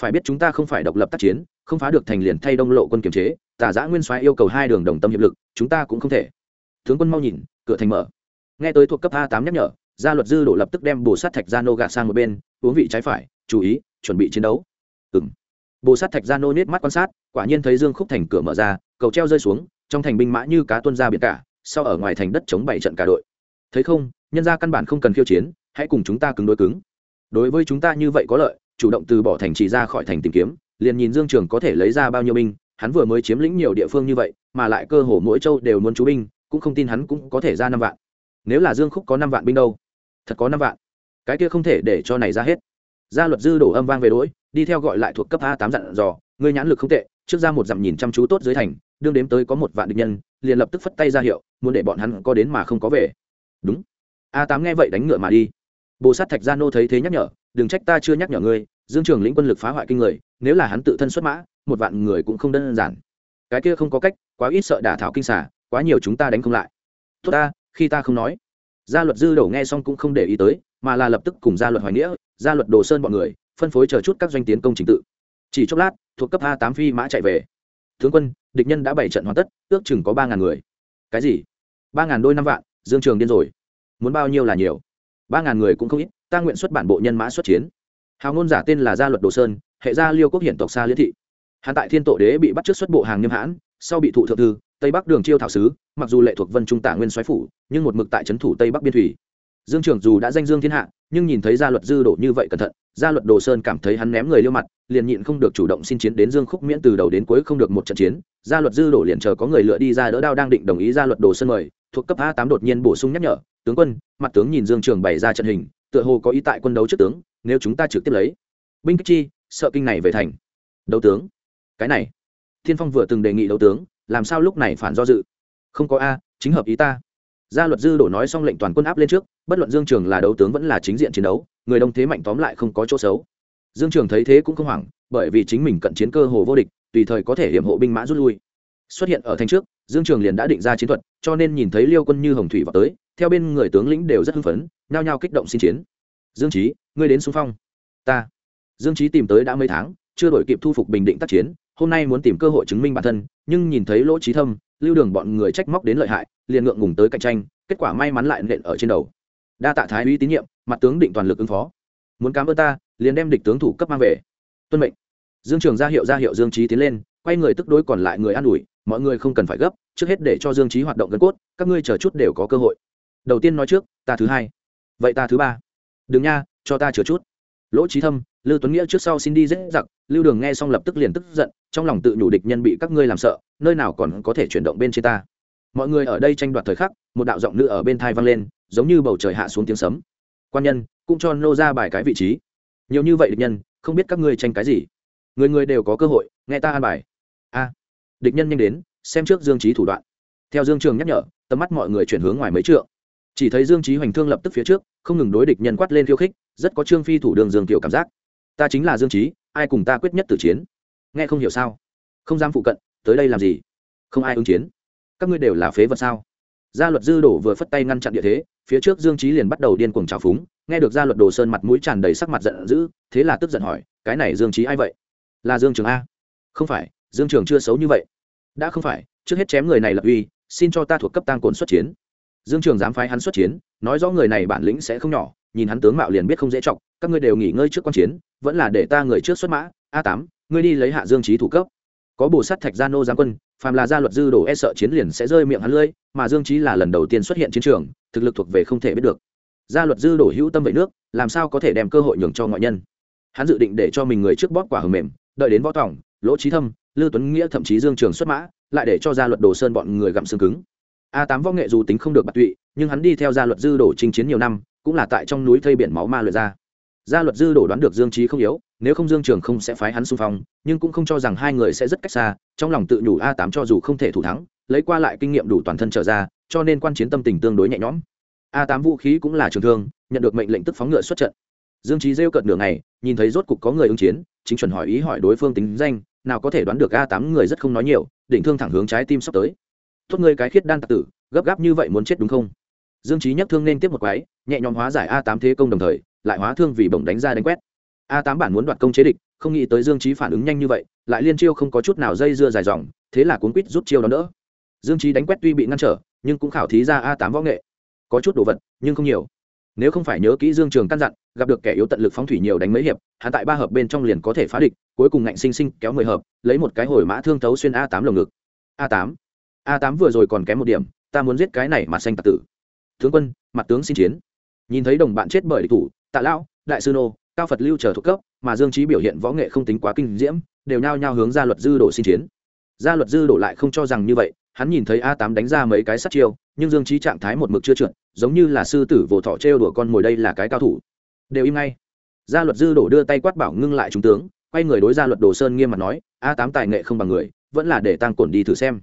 Phải biết chúng ta không phải độc lập tác chiến, không phá được thành liền thay đông lộ quân kiềm chế tả giã nguyên soái yêu cầu hai đường đồng tâm hiệp lực, chúng ta cũng không thể. Tướng quân mau nhìn, cửa thành mở nghe tới thuộc cấp a tám nhắc nhở, gia luật dư đổ lập tức đem bồ sát thạch gia nô gạt sang một bên, uống vị trái phải, chú ý, chuẩn bị chiến đấu. Ừng bồ sát thạch gia nô nết mắt quan sát, quả nhiên thấy dương khúc thành cửa mở ra, cầu treo rơi xuống, trong thành binh mã như cá tuân ra biển cả, sau ở ngoài thành đất chống bảy trận cả đội. Thấy không, nhân ra căn bản không cần khiêu chiến, hãy cùng chúng ta cứng đối cứng. Đối với chúng ta như vậy có lợi, chủ động từ bỏ thành trì ra khỏi thành tìm kiếm, liền nhìn dương trường có thể lấy ra bao nhiêu binh, hắn vừa mới chiếm lĩnh nhiều địa phương như vậy, mà lại cơ hồ mỗi châu đều muốn chú binh, cũng không tin hắn cũng có thể ra năm vạn nếu là dương khúc có năm vạn binh đâu? Thật có năm vạn. Cái kia không thể để cho này ra hết. Gia luật dư đổ âm vang về đỗi đi theo gọi lại thuộc cấp a tám dặn dò, ngươi nhãn lực không tệ, trước ra một dặm nhìn chăm chú tốt dưới thành, đương đếm tới có một vạn địch nhân, liền lập tức phất tay ra hiệu, muốn để bọn hắn có đến mà không có về. Đúng. A tám nghe vậy đánh ngựa mà đi. Bồ sát thạch gia nô thấy thế nhắc nhở, đừng trách ta chưa nhắc nhở ngươi, dương trường lĩnh quân lực phá hoại kinh người, nếu là hắn tự thân xuất mã, một vạn người cũng không đơn giản. Cái kia không có cách, quá ít sợ đả thảo kinh xả quá nhiều chúng ta đánh không lại. Tốt ta khi ta không nói. Gia luật dư đầu nghe xong cũng không để ý tới, mà là lập tức cùng gia luật hoài nghĩa, gia luật đồ sơn bọn người, phân phối chờ chút các doanh tiến công trình tự. Chỉ chốc lát, thuộc cấp a tám phi mã chạy về. Tướng quân, địch nhân đã bảy trận hoàn tất, ước chừng có ba ngàn người. Cái gì? Ba ngàn đôi năm vạn, dương trường điên rồi. Muốn bao nhiêu là nhiều. Ba ngàn người cũng không ít, ta nguyện xuất bản bộ nhân mã xuất chiến. Hào ngôn giả tên là gia luật đồ sơn, hệ gia liêu quốc hiển tộc xa liễn thị. Hắn tại thiên tổ đế bị bắt trước xuất bộ hàng nghiêm hãn, sau bị thụ thượng thư tây bắc đường chiêu thảo sứ, mặc dù lệ thuộc vân trung tả nguyên soái phủ, nhưng một mực tại trấn thủ tây bắc biên thủy. Dương trường dù đã danh dương thiên hạ, nhưng nhìn thấy gia luật dư đổ như vậy cẩn thận, gia luật đồ sơn cảm thấy hắn ném người liêu mặt, liền nhịn không được chủ động xin chiến đến dương khúc miễn từ đầu đến cuối không được một trận chiến. Gia luật dư đổ liền chờ có người lựa đi ra đỡ đao đang định đồng ý gia luật đồ sơn mời, thuộc cấp a tám đột nhiên bổ sung nhắc nhở, tướng quân, mặt tướng nhìn dương trường bày ra trận hình, tựa hồ có ý tại quân đấu trước tướng, nếu chúng ta trực tiếp lấy. Binh kích chi, sợ kinh này về thành. Đấu tướng. Cái này, thiên phong vừa từng đề nghị đấu tướng làm sao lúc này phản do dự? Không có a, chính hợp ý ta. Gia luật dư đổ nói xong lệnh toàn quân áp lên trước, bất luận dương trường là đấu tướng vẫn là chính diện chiến đấu, người đông thế mạnh tóm lại không có chỗ xấu. Dương trường thấy thế cũng không hoảng, bởi vì chính mình cận chiến cơ hồ vô địch, tùy thời có thể hiểm hộ binh mã rút lui. Xuất hiện ở thành trước, dương trường liền đã định ra chiến thuật, cho nên nhìn thấy liêu quân như hồng thủy vào tới, theo bên người tướng lĩnh đều rất hưng phấn, nhao nhao kích động xin chiến. Dương trí ngươi đến xung phong. Ta. Dương trí tìm tới đã mấy tháng, chưa đổi kịp thu phục bình định tác chiến hôm nay muốn tìm cơ hội chứng minh bản thân, nhưng nhìn thấy lỗ trí thâm, lưu đường bọn người trách móc đến lợi hại, liền ngượng ngùng tới cạnh tranh, kết quả may mắn lại nện ở trên đầu. Đa tạ thái uy tín nhiệm, mặt tướng định toàn lực ứng phó. Muốn cám ơn ta, liền đem địch tướng thủ cấp mang về. Tuân mệnh. Dương trường ra hiệu ra hiệu dương trí tiến lên, quay người tức đối còn lại người an ủi, mọi người không cần phải gấp, trước hết để cho dương trí hoạt động gân cốt, các ngươi chờ chút đều có cơ hội. Đầu tiên nói trước, ta thứ hai. Vậy ta thứ ba. Đừng nha, cho ta chờ chút. Lỗ trí thâm lưu tuấn nghĩa trước sau xin đi dễ giặc, lưu đường nghe xong lập tức liền tức giận, trong lòng tự nhủ địch nhân bị các ngươi làm sợ, nơi nào còn có thể chuyển động bên trên ta. Mọi người ở đây tranh đoạt thời khắc, một đạo giọng nữ ở bên thai vang lên, giống như bầu trời hạ xuống tiếng sấm. Quan nhân, cũng cho nô ra bài cái vị trí. Nhiều như vậy địch nhân, không biết các ngươi tranh cái gì. Người người đều có cơ hội, nghe ta an bài. A. Địch nhân nhanh đến, xem trước dương trí thủ đoạn. Theo dương trường nhắc nhở, tầm mắt mọi người chuyển hướng ngoài mấy trượng. Chỉ thấy dương trí hoành thương lập tức phía trước, không ngừng đối địch nhân quát lên khiêu khích, rất có trương phi thủ đường dương tiểu cảm giác ta chính là dương trí, ai cùng ta quyết nhất tử chiến? Nghe không hiểu sao? Không dám phụ cận, tới đây làm gì? Không ai ứng chiến. Các ngươi đều là phế vật sao? Gia luật dư đổ vừa phất tay ngăn chặn địa thế, phía trước dương trí liền bắt đầu điên cuồng trào phúng, nghe được gia luật đồ sơn mặt mũi tràn đầy sắc mặt giận dữ, thế là tức giận hỏi, cái này dương trí ai vậy? Là dương trường a? Không phải, dương trường chưa xấu như vậy. Đã không phải, trước hết chém người này lập uy, xin cho ta thuộc cấp tăng cồn xuất chiến. Dương trường dám phái hắn xuất chiến, nói rõ người này bản lĩnh sẽ không nhỏ nhìn hắn tướng mạo liền biết không dễ trọng các ngươi đều nghỉ ngơi trước quan chiến, vẫn là để ta người trước xuất mã, a tám, ngươi đi lấy hạ dương trí thủ cấp. Có bồ sát thạch gia nô giáng quân, phàm là gia luật dư đổ e sợ chiến liền sẽ rơi miệng hắn lưỡi, mà dương trí là lần đầu tiên xuất hiện chiến trường, thực lực thuộc về không thể biết được. Gia luật dư đổ hữu tâm vậy nước, làm sao có thể đem cơ hội nhường cho ngoại nhân? Hắn dự định để cho mình người trước bóp quả hầm mềm, đợi đến võ tòng, lỗ trí thâm, lưu tuấn nghĩa thậm chí dương trường xuất mã, lại để cho gia luật đồ sơn bọn người gặm xương cứng. A tám võ nghệ dù tính không được bạc tụy, nhưng hắn đi theo gia luật dư đổ chinh chiến nhiều năm cũng là tại trong núi thây biển máu ma luyện ra. Gia luật dư đổ đoán được dương trí không yếu, nếu không dương trường không sẽ phái hắn xung phong, nhưng cũng không cho rằng hai người sẽ rất cách xa, trong lòng tự nhủ a tám cho dù không thể thủ thắng, lấy qua lại kinh nghiệm đủ toàn thân trở ra, cho nên quan chiến tâm tình tương đối nhẹ nhõm. A tám vũ khí cũng là trường thương, nhận được mệnh lệnh tức phóng ngựa xuất trận. Dương trí rêu cợt nửa ngày, nhìn thấy rốt cục có người ứng chiến, chính chuẩn hỏi ý hỏi đối phương tính danh, nào có thể đoán được a tám người rất không nói nhiều định thương thẳng hướng trái tim sắp tới. Tốt ngươi cái khiết đan tạc tử, gấp gáp như vậy muốn chết đúng không? Dương trí nhất thương nên tiếp một quái, nhẹ nhõm hóa giải a tám thế công đồng thời, lại hóa thương vì bổng đánh ra đánh quét. A tám bản muốn đoạt công chế địch, không nghĩ tới dương trí phản ứng nhanh như vậy, lại liên chiêu không có chút nào dây dưa dài dòng, thế là cuốn quýt rút chiêu đó đỡ. Dương trí đánh quét tuy bị ngăn trở, nhưng cũng khảo thí ra a tám võ nghệ. Có chút đồ vật, nhưng không nhiều. Nếu không phải nhớ kỹ dương trường căn dặn, gặp được kẻ yếu tận lực phóng thủy nhiều đánh mấy hiệp, hắn tại ba hợp bên trong liền có thể phá địch, cuối cùng ngạnh sinh sinh kéo mười hợp, lấy một cái hồi mã thương thấu xuyên a tám lồng ngực. A tám. A tám vừa rồi còn kém một điểm, ta muốn giết cái này mà xanh tạc tử tướng quân, mặt tướng xin chiến. Nhìn thấy đồng bạn chết bởi địch thủ, tạ lão, đại sư nô, cao phật lưu chờ thuộc cấp, mà dương trí biểu hiện võ nghệ không tính quá kinh diễm, đều nhao nhao hướng ra luật dư đổ xin chiến. Gia luật dư đổ lại không cho rằng như vậy, hắn nhìn thấy a tám đánh ra mấy cái sát chiêu, nhưng dương trí trạng thái một mực chưa trượt, giống như là sư tử vồ thọ trêu đùa con mồi đây là cái cao thủ. Đều im ngay. Gia luật dư đổ đưa tay quát bảo ngưng lại trung tướng, quay người đối gia luật đồ sơn nghiêm mặt nói, a tám tài nghệ không bằng người, vẫn là để tăng cổn đi thử xem.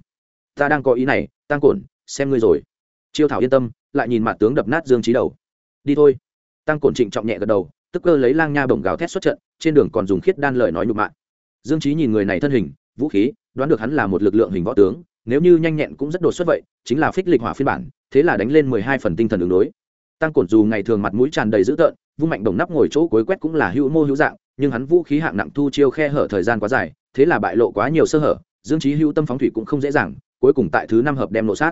Ta đang có ý này tăng cổn, xem ngươi rồi. Chiêu thảo yên tâm lại nhìn mặt tướng đập nát dương trí đầu. Đi thôi. Tăng cổn trịnh trọng nhẹ gật đầu, tức cơ lấy lang nha bổng gào thét xuất trận, trên đường còn dùng khiết đan lời nói nhục mạ. Dương trí nhìn người này thân hình, vũ khí, đoán được hắn là một lực lượng hình võ tướng, nếu như nhanh nhẹn cũng rất đột xuất vậy, chính là phích lịch hỏa phiên bản, thế là đánh lên mười hai phần tinh thần ứng đối. Tăng cổn dù ngày thường mặt mũi tràn đầy dữ tợn, vung mạnh đồng nắp ngồi chỗ cối quét cũng là hữu mô hữu dạng, nhưng hắn vũ khí hạng nặng thu chiêu khe hở thời gian quá dài, thế là bại lộ quá nhiều sơ hở, dương trí hữu tâm phóng thủy cũng không dễ dàng, cuối cùng tại thứ năm hợp đem lộ sát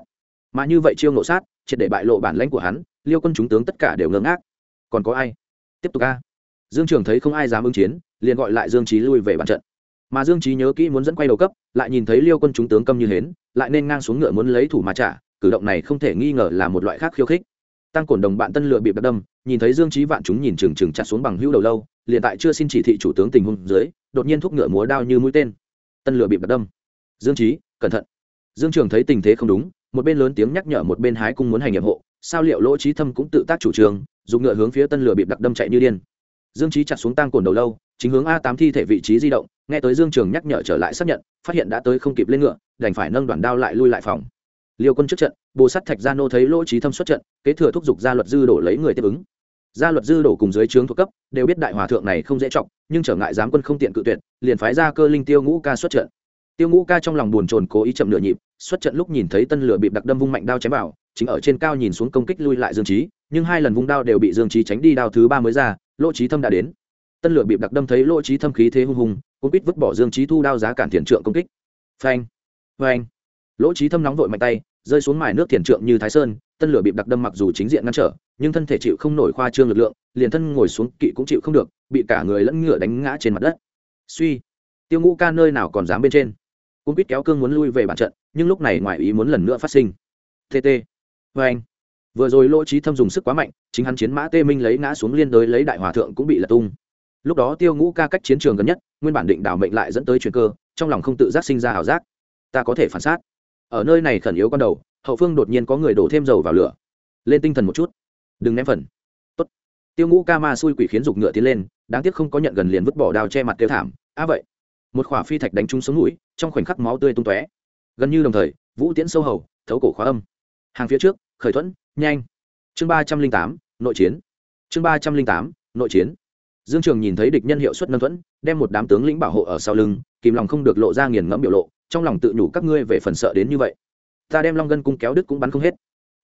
mà như vậy chiêu nộ sát, triệt để bại lộ bản lãnh của hắn, liêu quân chúng tướng tất cả đều ngơ ngác. Còn có ai? Tiếp tục a. Dương trường thấy không ai dám ứng chiến, liền gọi lại dương trí lui về bàn trận. Mà dương trí nhớ kỹ muốn dẫn quay đầu cấp, lại nhìn thấy liêu quân chúng tướng câm như hến, lại nên ngang xuống ngựa muốn lấy thủ mà trả, cử động này không thể nghi ngờ là một loại khác khiêu khích. Tăng cổn đồng bạn tân lựa bị bắt đâm, nhìn thấy dương trí vạn chúng nhìn trừng trừng chặt xuống bằng hữu đầu lâu, liền tại chưa xin chỉ thị chủ tướng tình huống dưới, đột nhiên thúc ngựa múa đao như mũi tên. Tân lựa bị bắt đâm. Dương trí cẩn thận. Dương trường thấy tình thế không đúng một bên lớn tiếng nhắc nhở một bên hái cung muốn hành nhiệm hộ, sao liệu lỗ trí thâm cũng tự tác chủ trương, dùng ngựa hướng phía tân lửa bị đặc đâm chạy như điên. Dương trí chặt xuống tang cồn đầu lâu, chính hướng a tám thi thể vị trí di động, nghe tới dương trường nhắc nhở trở lại xác nhận, phát hiện đã tới không kịp lên ngựa, đành phải nâng đoàn đao lại lui lại phòng. Liêu quân trước trận, bồ sắt thạch gia nô thấy lỗ trí thâm xuất trận, kế thừa thúc giục gia luật dư đổ lấy người tiếp ứng. Gia luật dư đổ cùng dưới trướng thuộc cấp, đều biết đại hòa thượng này không dễ trọng, nhưng trở ngại giám quân không tiện cự tuyệt, liền phái ra cơ linh tiêu ngũ ca xuất trận. Tiêu ngũ ca trong lòng buồn chồn cố ý chậm nửa nhịp xuất trận lúc nhìn thấy tân lửa bị đặc đâm vung mạnh đao chém vào, chính ở trên cao nhìn xuống công kích lui lại dương trí nhưng hai lần vung đao đều bị dương trí tránh đi đao thứ ba mới ra, lỗ trí thâm đã đến. Tân lửa bị đặc đâm thấy lỗ trí thâm khí thế hung hùng cũng biết vứt bỏ dương trí thu đao giá cản thiền trượng công kích. Phanh phanh. Lỗ trí thâm nóng vội mạnh tay, rơi xuống mài nước thiền trượng như thái sơn, tân lửa bị đặc đâm mặc dù chính diện ngăn trở, nhưng thân thể chịu không nổi khoa trương lực lượng, liền thân ngồi xuống kỵ cũng chịu không được, bị cả người lẫn ngựa đánh ngã trên mặt đất. Suy, tiêu ngũ ca nơi nào còn dám bên trên? Cũng biết kéo cương muốn lui về bàn trận nhưng lúc này ngoài ý muốn lần nữa phát sinh. Tt vê anh. Vừa rồi lỗ trí thâm dùng sức quá mạnh, chính hắn chiến mã tê minh lấy ngã xuống liên đới lấy đại hòa thượng cũng bị lật tung. Lúc đó tiêu ngũ ca cách chiến trường gần nhất, nguyên bản định đảo mệnh lại dẫn tới chuyện cơ, trong lòng không tự giác sinh ra ảo giác. Ta có thể phản sát ở nơi này khẩn yếu con đầu, hậu phương đột nhiên có người đổ thêm dầu vào lửa. Lên tinh thần một chút. Đừng ném phần. Tốt. tiêu ngũ ca ma xui quỷ khiến dục ngựa tiến lên, đáng tiếc không có nhận gần liền vứt bỏ đao che mặt tiêu thảm. À vậy. Một khỏa phi thạch đánh trúng sống mũi, trong khoảnh khắc máu tươi tung tóe gần như đồng thời, vũ tiễn sâu hầu, thấu cổ khóa âm. Hàng phía trước, khởi thuẫn, nhanh. Chương ba trăm linh tám, nội chiến. Chương ba trăm linh tám, nội chiến. Dương trường nhìn thấy địch nhân hiệu suất nâng thuẫn, đem một đám tướng lĩnh bảo hộ ở sau lưng, kìm lòng không được lộ ra nghiền ngẫm biểu lộ, trong lòng tự nhủ các ngươi về phần sợ đến như vậy. Ta đem long gân cung kéo đứt cũng bắn không hết.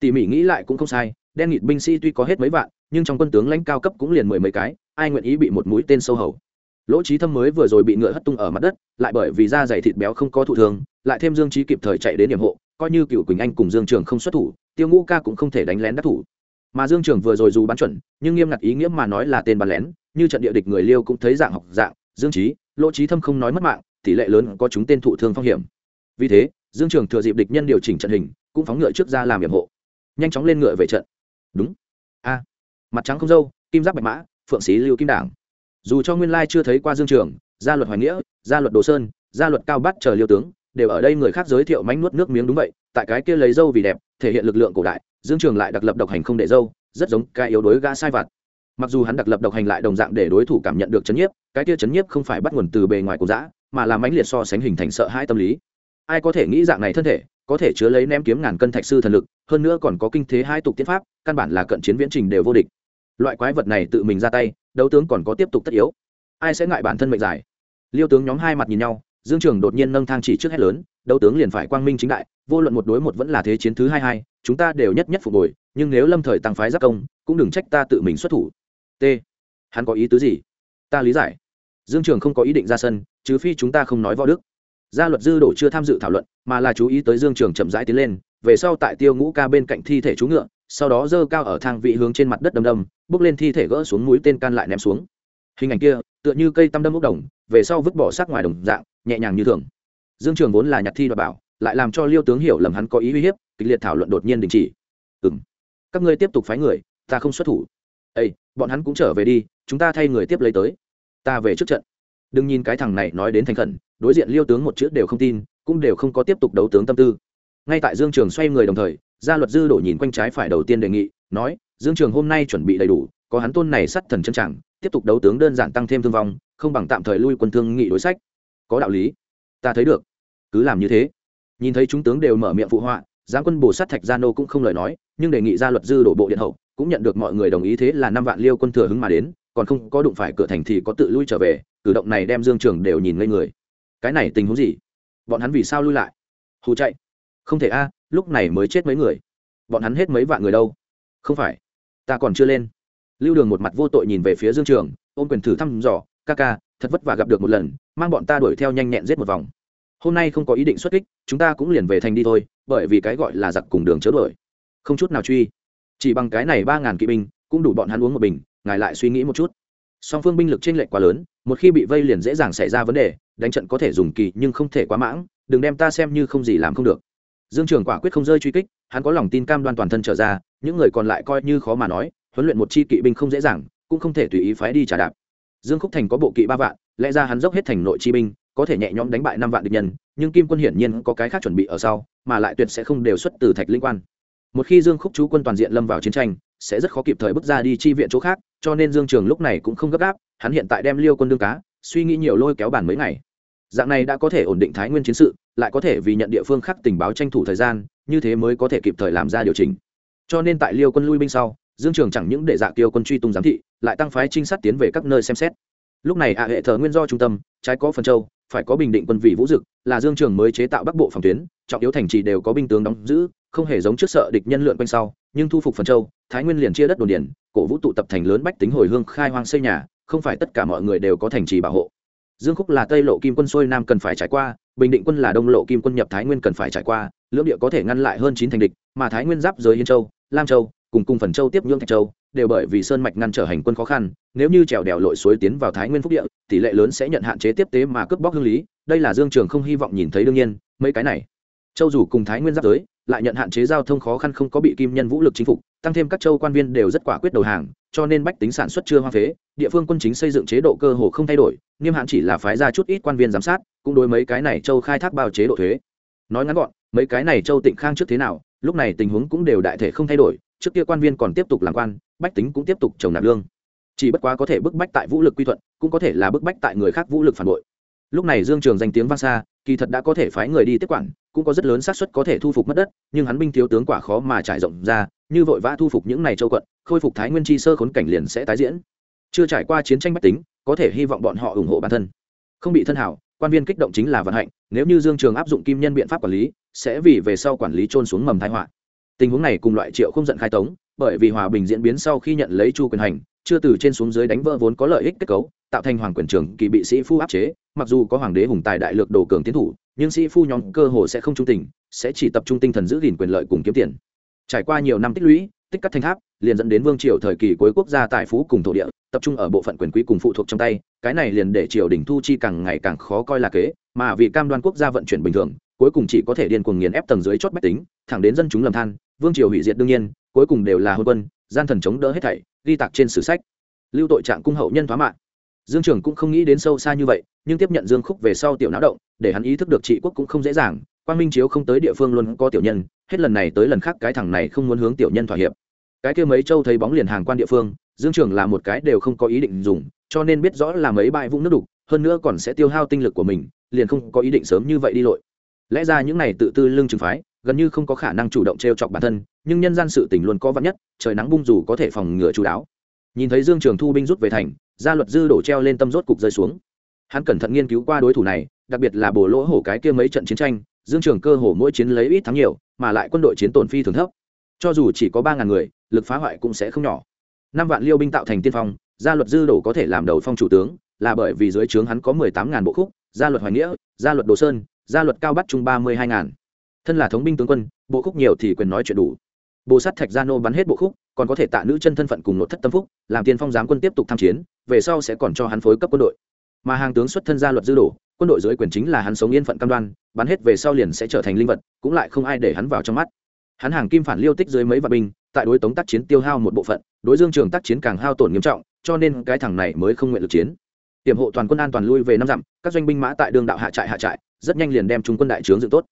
Tỉ mỉ nghĩ lại cũng không sai, đen nghịt binh sĩ tuy có hết mấy vạn, nhưng trong quân tướng lãnh cao cấp cũng liền mười mấy cái, ai nguyện ý bị một mũi tên sâu hầu? Lỗ trí thâm mới vừa rồi bị ngựa hất tung ở mặt đất, lại bởi vì da dày thịt béo không có thụ thường, lại thêm dương trí kịp thời chạy đến điểm hộ, coi như cựu quỳnh anh cùng dương trường không xuất thủ, tiêu ngũ ca cũng không thể đánh lén đắc thủ. Mà dương trường vừa rồi dù bắn chuẩn, nhưng nghiêm ngặt ý nghĩa mà nói là tên bắn lén, như trận địa địch người liêu cũng thấy dạng học dạng, dương trí lỗ trí thâm không nói mất mạng, tỷ lệ lớn có chúng tên thụ thương phong hiểm. Vì thế, dương trường thừa dịp địch nhân điều chỉnh trận hình, cũng phóng ngựa trước ra làm điểm hộ. Nhanh chóng lên ngựa về trận. Đúng. A. Mặt trắng không dâu kim giáp bạch mã, phượng sĩ lưu kim đảng dù cho nguyên lai chưa thấy qua dương trường, gia luật hoài nghĩa, gia luật đồ sơn, gia luật cao Bát chờ liêu tướng, đều ở đây người khác giới thiệu mánh nuốt nước miếng đúng vậy, tại cái kia lấy dâu vì đẹp, thể hiện lực lượng cổ đại, dương trường lại đặc lập độc hành không để dâu, rất giống cái yếu đối gã sai vặt. Mặc dù hắn đặc lập độc hành lại đồng dạng để đối thủ cảm nhận được chấn nhiếp, cái kia chấn nhiếp không phải bắt nguồn từ bề ngoài của giã mà là mãnh liệt so sánh hình thành sợ hãi tâm lý. Ai có thể nghĩ dạng này thân thể, có thể chứa lấy ném kiếm ngàn cân thạch sư thần lực, hơn nữa còn có kinh thế hai tục tiến pháp, căn bản là cận chiến viễn trình đều vô địch loại quái vật này tự mình ra tay, đấu tướng còn có tiếp tục tất yếu. Ai sẽ ngại bản thân mệnh giải? Liêu tướng nhóm hai mặt nhìn nhau, dương trường đột nhiên nâng thang chỉ trước hết lớn, đấu tướng liền phải quang minh chính đại, vô luận một đối một vẫn là thế chiến thứ hai hai, chúng ta đều nhất nhất phục hồi, nhưng nếu lâm thời tăng phái giác công, cũng đừng trách ta tự mình xuất thủ. T. Hắn có ý tứ gì? Ta lý giải. Dương trường không có ý định ra sân, trừ phi chúng ta không nói võ đức. Gia luật dư đổ chưa tham dự thảo luận, mà là chú ý tới dương trường chậm rãi tiến lên, về sau tại tiêu ngũ ca bên cạnh thi thể chú ngựa sau đó dơ cao ở thang vị hướng trên mặt đất đầm đầm bước lên thi thể gỡ xuống mũi tên can lại ném xuống. Hình ảnh kia, tựa như cây tăm đâm bốc đồng, về sau vứt bỏ sát ngoài đồng dạng, nhẹ nhàng như thường. Dương trường vốn là nhặt thi đoạt bảo, lại làm cho liêu tướng hiểu lầm hắn có ý uy hiếp, kịch liệt thảo luận đột nhiên đình chỉ. Ừ m các ngươi tiếp tục phái người, ta không xuất thủ. Ây bọn hắn cũng trở về đi, chúng ta thay người tiếp lấy tới. Ta về trước trận. Đừng nhìn cái thằng này nói đến thành khẩn, đối diện liêu tướng một chữ đều không tin, cũng đều không có tiếp tục đấu tướng tâm tư. Ngay tại dương trường xoay người đồng thời gia luật dư đổ nhìn quanh trái phải đầu tiên đề nghị, nói, dương trường hôm nay chuẩn bị đầy đủ, có hắn tôn này sắt thần chân chẳng, tiếp tục đấu tướng đơn giản tăng thêm thương vong, không bằng tạm thời lui quân thương nghị đối sách. Có đạo lý. Ta thấy được. Cứ làm như thế. Nhìn thấy chúng tướng đều mở miệng phụ họa giáng quân bồ sát thạch gia nô cũng không lời nói, nhưng đề nghị gia luật dư đổ bộ điện hậu, cũng nhận được mọi người đồng ý thế là năm vạn liêu quân thừa hứng mà đến, còn không có đụng phải cửa thành thì có tự lui trở về, cử động này đem dương trường đều nhìn ngây người. Cái này tình huống gì? Bọn hắn vì sao lui lại? Hù chạy không thể a, lúc này mới chết mấy người. Bọn hắn hết mấy vạn người đâu? Không phải. Ta còn chưa lên. Lưu đường một mặt vô tội nhìn về phía dương trường, ôm quyền thử thăm dò, ca ca, thật vất vả gặp được một lần, mang bọn ta đuổi theo nhanh nhẹn giết một vòng. Hôm nay không có ý định xuất kích, chúng ta cũng liền về thành đi thôi, bởi vì cái gọi là giặc cùng đường chớ đuổi. Không chút nào truy. Chỉ bằng cái này ba ngàn kỵ binh, cũng đủ bọn hắn uống một bình, ngài lại suy nghĩ một chút. Song phương binh lực t r ê n lệch quá lớn, một khi bị vây liền dễ dàng xảy ra vấn đề, đánh trận có thể dùng kỳ nhưng không thể quá mãng, đừng đem ta xem như không gì làm không được dương trường quả quyết không rơi truy kích, hắn có lòng tin cam đoan toàn thân trở ra, những người còn lại coi như khó mà nói, huấn luyện một chi kỵ binh không dễ dàng, cũng không thể tùy ý phái đi trả đạp. Dương khúc thành có bộ kỵ ba vạn, lẽ ra hắn dốc hết thành nội chi binh, có thể nhẹ nhõm đánh bại năm vạn địch nhân, nhưng kim quân hiển nhiên có cái khác chuẩn bị ở sau, mà lại tuyệt sẽ không đều xuất từ thạch linh quan. Một khi dương khúc chú quân toàn diện lâm vào chiến tranh, sẽ rất khó kịp thời bước ra đi chi viện chỗ khác, cho nên dương trường lúc này cũng không gấp gáp, hắn hiện tại đem liêu quân đương cá, suy nghĩ nhiều lôi kéo bản mấy ngày. Dạng này đã có thể ổn định thái nguyên chiến sự lại có thể vì nhận địa phương khác tình báo tranh thủ thời gian, như thế mới có thể kịp thời làm ra điều chỉnh. Cho nên tại liêu quân lui binh sau, dương trường chẳng những để dạ kiêu quân truy tung giám thị, lại tăng phái trinh sát tiến về các nơi xem xét. Lúc này ạ hệ thờ nguyên do trung tâm, trái có phần châu, phải có bình định quân vị vũ dực, là dương trường mới chế tạo bắc bộ phòng tuyến, trọng yếu thành trì đều có binh tướng đóng giữ, không hề giống trước sợ địch nhân lượn quanh sau, nhưng thu phục phần châu, thái nguyên liền chia đất đồn điển cổ vũ tụ tập thành lớn bách tính hồi hương khai hoang xây nhà, không phải tất cả mọi người đều có thành trì bảo hộ dương khúc là tây lộ kim quân xuôi nam cần phải trải qua, bình định quân là đông lộ kim quân nhập thái nguyên cần phải trải qua, lưỡng địa có thể ngăn lại hơn chín thành địch, mà thái nguyên giáp giới yên châu, lam châu, cùng cùng phần châu tiếp nhưỡng thạch châu, đều bởi vì sơn mạch ngăn trở hành quân khó khăn, nếu như trèo đèo lội suối tiến vào thái nguyên phúc địa, tỷ lệ lớn sẽ nhận hạn chế tiếp tế mà cướp bóc hương lý, đây là dương trường không hy vọng nhìn thấy đương nhiên, mấy cái này. Châu dù cùng thái nguyên giáp giới lại nhận hạn chế giao thông khó khăn không có bị kim nhân vũ lực chính phục, tăng thêm các châu quan viên đều rất quả quyết đầu hàng, cho nên bách tính sản xuất chưa hoa phế, địa phương quân chính xây dựng chế độ cơ hồ không thay đổi, nghiêm hạn chỉ là phái ra chút ít quan viên giám sát, cũng đối mấy cái này châu khai thác bao chế độ thuế. Nói ngắn gọn, mấy cái này châu tịnh khang trước thế nào, lúc này tình huống cũng đều đại thể không thay đổi, trước kia quan viên còn tiếp tục làm quan, bách tính cũng tiếp tục trồng nạp lương. Chỉ bất quá có thể bức bách tại vũ lực quy thuận, cũng có thể là bức bách tại người khác vũ lực phản bội. Lúc này dương trường danh tiếng vang xa, kỳ thật đã có thể phái người đi tiếp quản cũng có rất lớn xác suất có thể thu phục mất đất, nhưng hắn binh thiếu tướng quả khó mà trải rộng ra, như vội vã thu phục những này châu quận, khôi phục thái nguyên chi sơ khốn cảnh liền sẽ tái diễn. Chưa trải qua chiến tranh bách tính, có thể hy vọng bọn họ ủng hộ bản thân. Không bị thân hảo, quan viên kích động chính là vận hạnh, nếu như dương trường áp dụng kim nhân biện pháp quản lý, sẽ vì về sau quản lý trôn xuống mầm thái họa. Tình huống này cùng loại triệu không giận khai tống, bởi vì hòa bình diễn biến sau khi nhận lấy chu quyền hành chưa từ trên xuống dưới đánh vỡ vốn có lợi ích kết cấu, tạo thành hoàng quyền trưởng kỳ bị sĩ phu áp chế, mặc dù có hoàng đế hùng tài đại lược đồ cường tiến thủ, nhưng sĩ phu nhóm cơ hồ sẽ không trung tình, sẽ chỉ tập trung tinh thần giữ gìn quyền lợi cùng kiếm tiền. Trải qua nhiều năm tích lũy, tích cắt thanh tháp, liền dẫn đến vương triều thời kỳ cuối quốc gia tài phú cùng thổ địa, tập trung ở bộ phận quyền quý cùng phụ thuộc trong tay, cái này liền để triều đình thu chi càng ngày càng khó coi là kế, mà vì cam đoan quốc gia vận chuyển bình thường, cuối cùng chỉ có thể điên cuồng nghiền ép tầng dưới chót bách tính, thẳng đến dân chúng lầm than, vương triều hủy diệt đương nhiên, cuối cùng đều là hôn quân, gian thần chống đỡ hết thảy ghi tạc trên sử sách. Lưu tội trạng cung hậu nhân thoá mạng. Dương trường cũng không nghĩ đến sâu xa như vậy, nhưng tiếp nhận dương khúc về sau tiểu náo động, để hắn ý thức được trị quốc cũng không dễ dàng quan minh chiếu không tới địa phương luôn có tiểu nhân, hết lần này tới lần khác cái thằng này không muốn hướng tiểu nhân thỏa hiệp. Cái kia mấy châu thấy bóng liền hàng quan địa phương, dương trường là một cái đều không có ý định dùng, cho nên biết rõ là mấy bãi vũng nước đục, hơn nữa còn sẽ tiêu hao tinh lực của mình, liền không có ý định sớm như vậy đi lội. Lẽ ra những này tự tư lương trường phái, gần như không có khả năng chủ động t r e o chọc bản thân nhưng nhân gian sự tình luôn có vắn nhất, trời nắng bung dù có thể phòng ngừa chú đáo. Nhìn thấy dương trường thu binh rút về thành, gia luật dư đổ treo lên tâm rốt cục rơi xuống. Hắn cẩn thận nghiên cứu qua đối thủ này, đặc biệt là bổ lỗ hổ cái kia mấy trận chiến tranh, dương trường cơ hồ mỗi chiến lấy ít thắng nhiều, mà lại quân đội chiến tổn phi thường thấp. Cho dù chỉ có ba ngàn người, lực phá hoại cũng sẽ không nhỏ. Năm vạn liêu binh tạo thành tiên phong, gia luật dư đổ có thể làm đầu phong chủ tướng, là bởi vì dưới trướng hắn có mười tám ngàn bộ khúc, gia luật hoài nghĩa, gia luật đồ sơn, gia luật cao bắt trung ba mươi hai ngàn. Thân là thống binh tướng quân, bộ khúc nhiều thì quyền nói chuyện đủ bồ sát thạch gia nô bắn hết bộ khúc, còn có thể tạ nữ chân thân phận cùng nội thất tâm phúc, làm tiên phong giám quân tiếp tục tham chiến, về sau sẽ còn cho hắn phối cấp quân đội. Mà hàng tướng xuất thân gia luật dư đổ quân đội dưới quyền chính là hắn sống yên phận cam đoan, bắn hết về sau liền sẽ trở thành linh vật, cũng lại không ai để hắn vào trong mắt. Hắn hàng kim phản liêu tích dưới mấy vạn binh, tại đối tống tác chiến tiêu hao một bộ phận, đối dương trường tác chiến càng hao tổn nghiêm trọng, cho nên cái thằng này mới không nguyện lực chiến. Tiềm hộ toàn quân an toàn lui về năm dặm, các doanh binh mã tại đường đạo hạ trại hạ trại, rất nhanh liền đem trung quân đại trướng dựng tốt.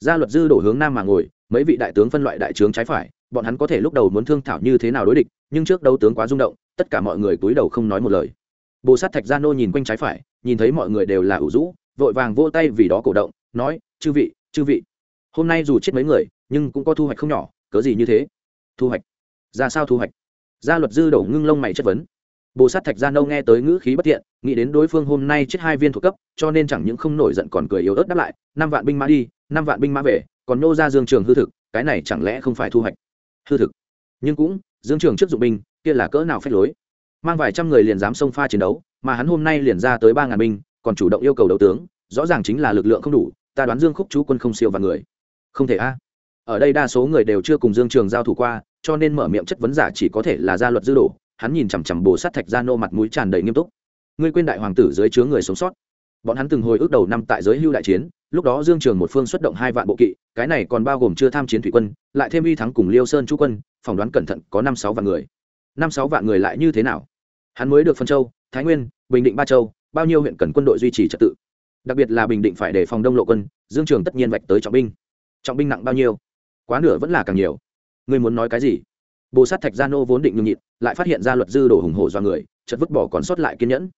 Gia luật dư đổ hướng nam mà ngồi, mấy vị đại tướng phân loại đại trướng trái phải bọn hắn có thể lúc đầu muốn thương thảo như thế nào đối địch, nhưng trước đấu tướng quá rung động, tất cả mọi người túi đầu không nói một lời. Bồ sát thạch gia nô nhìn quanh trái phải, nhìn thấy mọi người đều là ủ rũ, vội vàng vô tay vì đó cổ động, nói, chư vị chư vị, hôm nay dù chết mấy người, nhưng cũng có thu hoạch không nhỏ, cớ gì như thế? Thu hoạch? Ra sao thu hoạch? Gia luật dư đổ ngưng lông mày chất vấn. Bồ sát thạch gia nâu nghe tới ngữ khí bất thiện, nghĩ đến đối phương hôm nay chết hai viên thuộc cấp, cho nên chẳng những không nổi giận còn cười yếu ớt đáp lại, năm vạn binh mã đi, năm vạn binh mã về, còn nô ra dương trường hư thực, cái này chẳng lẽ không phải thu hoạch? Hư thực. Nhưng cũng, dương trường trước dụng binh, kia là cỡ nào phép lối. Mang vài trăm người liền dám xông pha chiến đấu, mà hắn hôm nay liền ra tới ba ngàn binh, còn chủ động yêu cầu đấu tướng, rõ ràng chính là lực lượng không đủ, ta đoán dương khúc chú quân không siêu và người. Không thể a. Ở đây đa số người đều chưa cùng dương trường giao thủ qua, cho nên mở miệng chất vấn giả chỉ có thể là gia luật dư đổ, hắn nhìn chằm chằm bồ sát thạch ra nô mặt mũi tràn đầy nghiêm túc. Ngươi quên đại hoàng tử dưới chứa người sống sót bọn hắn từng hồi ước đầu năm tại giới hưu đại chiến, lúc đó dương trường một phương xuất động hai vạn bộ kỵ, cái này còn bao gồm chưa tham chiến thủy quân, lại thêm uy thắng cùng liêu sơn chú quân, phỏng đoán cẩn thận có năm sáu vạn người. Năm sáu vạn người lại như thế nào? Hắn mới được phân châu, thái nguyên, bình định ba châu, bao nhiêu huyện cần quân đội duy trì trật tự? Đặc biệt là bình định phải để phòng đông lộ quân, dương trường tất nhiên vạch tới trọng binh. Trọng binh nặng bao nhiêu? Quá nửa vẫn là càng nhiều. Ngươi muốn nói cái gì? Bồ sát thạch gia nô vốn định nhường nhịn, lại phát hiện ra luật dư đổ hùng hổ do người, chật vứt bỏ còn sót lại kiên nhẫn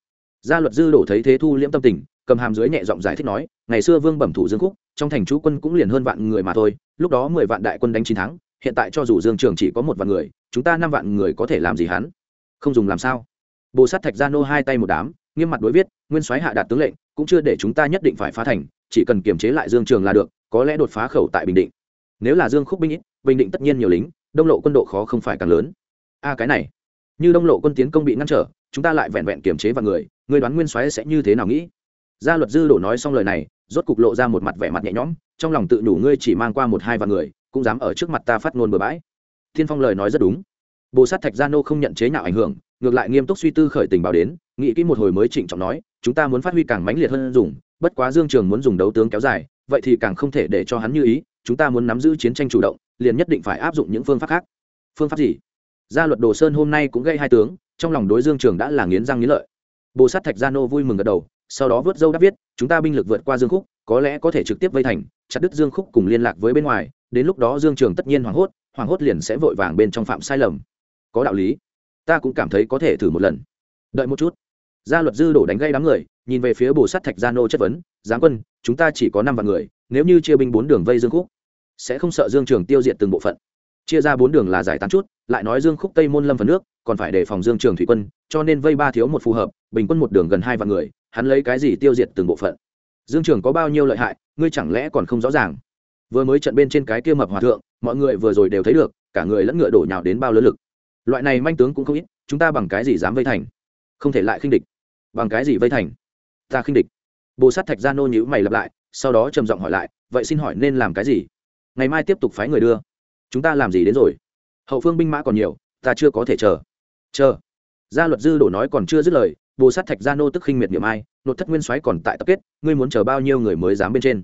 gia luật dư đổ thấy thế thu liễm tâm tình, cầm hàm dưới nhẹ giọng giải thích nói, ngày xưa vương bẩm thủ dương khúc, trong thành chú quân cũng liền hơn vạn người mà thôi, lúc đó mười vạn đại quân đánh chín thắng, hiện tại cho dù dương trường chỉ có một vạn người, chúng ta năm vạn người có thể làm gì hắn? Không dùng làm sao? Bồ sát thạch gia nô hai tay một đám, nghiêm mặt đối viết, nguyên soái hạ đạt tướng lệnh, cũng chưa để chúng ta nhất định phải phá thành, chỉ cần kiềm chế lại dương trường là được, có lẽ đột phá khẩu tại bình định. Nếu là dương khúc binh ít, bình định tất nhiên nhiều lính, đông lộ quân độ khó không phải càng lớn. A, cái này. Như đông lộ quân tiến công bị ngăn trở, chúng ta lại vẹn vẹn kiềm chế vào người Ngươi đoán nguyên soái sẽ như thế nào nghĩ? Gia luật dư đổ nói xong lời này, rốt cục lộ ra một mặt vẻ mặt nhẹ nhõm, trong lòng tự đủ ngươi chỉ mang qua một hai vạn người, cũng dám ở trước mặt ta phát ngôn bừa bãi. Thiên phong lời nói rất đúng. Bồ sát thạch gia nô không nhận chế nhạo ảnh hưởng, ngược lại nghiêm túc suy tư khởi tình báo đến, nghĩ kỹ một hồi mới trịnh trọng nói, chúng ta muốn phát huy càng mãnh liệt hơn dùng, bất quá dương trường muốn dùng đấu tướng kéo dài, vậy thì càng không thể để cho hắn như ý, chúng ta muốn nắm giữ chiến tranh chủ động, liền nhất định phải áp dụng những phương pháp khác. Phương pháp gì? Gia luật đồ sơn hôm nay cũng gây hai tướng, trong lòng đối dương trường đã là nghiến răng nghiến lợi bồ sát thạch gia nô vui mừng gật đầu, sau đó vớt dâu đáp viết, chúng ta binh lực vượt qua dương khúc, có lẽ có thể trực tiếp vây thành, chặt đứt dương khúc cùng liên lạc với bên ngoài, đến lúc đó dương trường tất nhiên hoảng hốt hoảng hốt liền sẽ vội vàng bên trong phạm sai lầm. Có đạo lý, ta cũng cảm thấy có thể thử một lần. Đợi một chút. Gia luật dư đổ đánh gây đám người, nhìn về phía bồ sát thạch gia nô chất vấn, giáng quân, chúng ta chỉ có năm vạn người, nếu như chia binh bốn đường vây dương khúc, sẽ không sợ dương trường tiêu diệt từng bộ phận chia ra bốn đường là giải tán chút, lại nói dương khúc tây môn lâm phần nước, còn phải đề phòng dương trường thủy quân, cho nên vây ba thiếu một phù hợp, bình quân một đường gần hai vạn người, hắn lấy cái gì tiêu diệt từng bộ phận? Dương trường có bao nhiêu lợi hại, ngươi chẳng lẽ còn không rõ ràng? Vừa mới trận bên trên cái kia mập hòa thượng, mọi người vừa rồi đều thấy được, cả người lẫn ngựa đổ nhào đến bao lớn lực. Loại này manh tướng cũng không ít, chúng ta bằng cái gì dám vây thành? Không thể lại khinh địch. Bằng cái gì vây thành? Ta khinh địch. Bồ sát thạch gia nô nhữ mày lặp lại, sau đó trầm giọng hỏi lại, vậy xin hỏi nên làm cái gì? Ngày mai tiếp tục phái người đưa chúng ta làm gì đến rồi? Hậu phương binh mã còn nhiều, ta chưa có thể chờ. Chờ. Gia luật dư đổ nói còn chưa dứt lời, bồ sát thạch gia nô tức khinh miệt niệm ai nội thất nguyên soái còn tại tập kết, ngươi muốn chờ bao nhiêu người mới dám bên trên?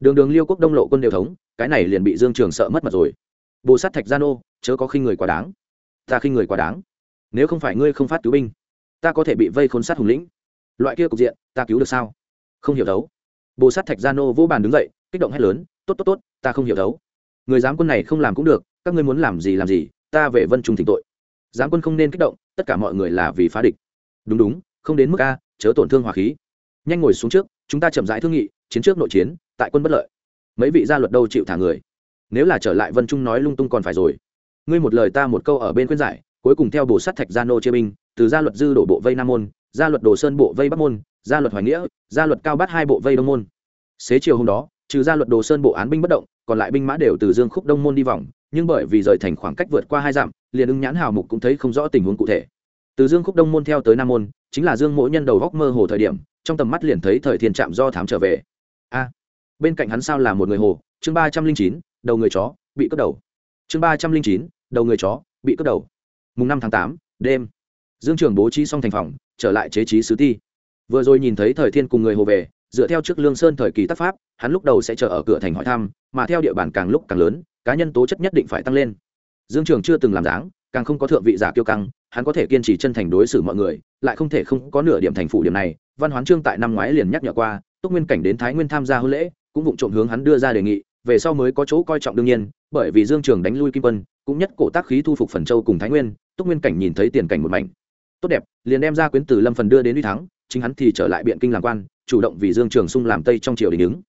Đường đường liêu quốc đông lộ quân đều thống, cái này liền bị dương trường sợ mất mặt rồi. Bồ sát thạch gia nô, chớ có khinh người quá đáng. Ta khinh người quá đáng. Nếu không phải ngươi không phát cứu binh, ta có thể bị vây khốn sát hùng lĩnh. Loại kia cục diện, ta cứu được sao? Không hiểu đấu bồ sát thạch gia nô vô bàn đứng dậy, kích động hét lớn, tốt tốt tốt, ta không hiểu đấu người giám quân này không làm cũng được, các ngươi muốn làm gì làm gì, ta về vân trung thỉnh tội. Giám quân không nên kích động, tất cả mọi người là vì phá địch. Đúng đúng, không đến mức a, chớ tổn thương hòa khí. Nhanh ngồi xuống trước, chúng ta chậm rãi thương nghị, chiến trước nội chiến, tại quân bất lợi. Mấy vị gia luật đâu chịu thả người? Nếu là trở lại vân trung nói lung tung còn phải rồi. Ngươi một lời ta một câu ở bên khuyên giải, cuối cùng theo bổ sát thạch gia nô chia binh, từ gia luật dư đổ bộ vây nam môn, gia luật đồ sơn bộ vây bắc môn, gia luật hoài nghĩa, gia luật cao bát hai bộ vây đông môn. Xế chiều hôm đó trừ ra luật đồ sơn bộ án binh bất động, còn lại binh mã đều từ dương khúc đông môn đi vòng, nhưng bởi vì rời thành khoảng cách vượt qua hai dặm, liền ưng nhãn hào mục cũng thấy không rõ tình huống cụ thể. Từ dương khúc đông môn theo tới nam môn, chính là dương mỗi nhân đầu góc mơ hồ thời điểm, trong tầm mắt liền thấy thời thiên trạm do thám trở về. A, bên cạnh hắn sao là một người hồ? Chương ba trăm linh chín, đầu người chó, bị cướp đầu. Chương ba trăm linh chín, đầu người chó, bị cướp đầu. Mùng năm tháng tám, đêm. Dương trường bố trí xong thành phòng, trở lại chế trí sứ ti. Vừa rồi nhìn thấy thời thiên cùng người hồ về dựa theo trước lương sơn thời kỳ tác pháp, hắn lúc đầu sẽ chờ ở cửa thành hỏi thăm, mà theo địa bàn càng lúc càng lớn, cá nhân tố chất nhất định phải tăng lên. Dương trường chưa từng làm dáng, càng không có thượng vị giả kiêu căng, hắn có thể kiên trì chân thành đối xử mọi người, lại không thể không có nửa điểm thành phủ điểm này. Văn hoán trương tại năm ngoái liền nhắc nhở qua, túc nguyên cảnh đến thái nguyên tham gia hôn lễ, cũng vụng trộm hướng hắn đưa ra đề nghị, về sau mới có chỗ coi trọng đương nhiên, bởi vì dương trường đánh lui kim quân, cũng nhất cổ tác khí thu phục phần châu cùng thái nguyên, túc nguyên cảnh nhìn thấy tiền cảnh một mảnh. Tốt đẹp, liền đem ra quyến từ lâm phần đưa đến uy thắng, chính hắn thì trở lại biện kinh làm quan chủ động vì dương trường sung làm tây trong triều đình ứng.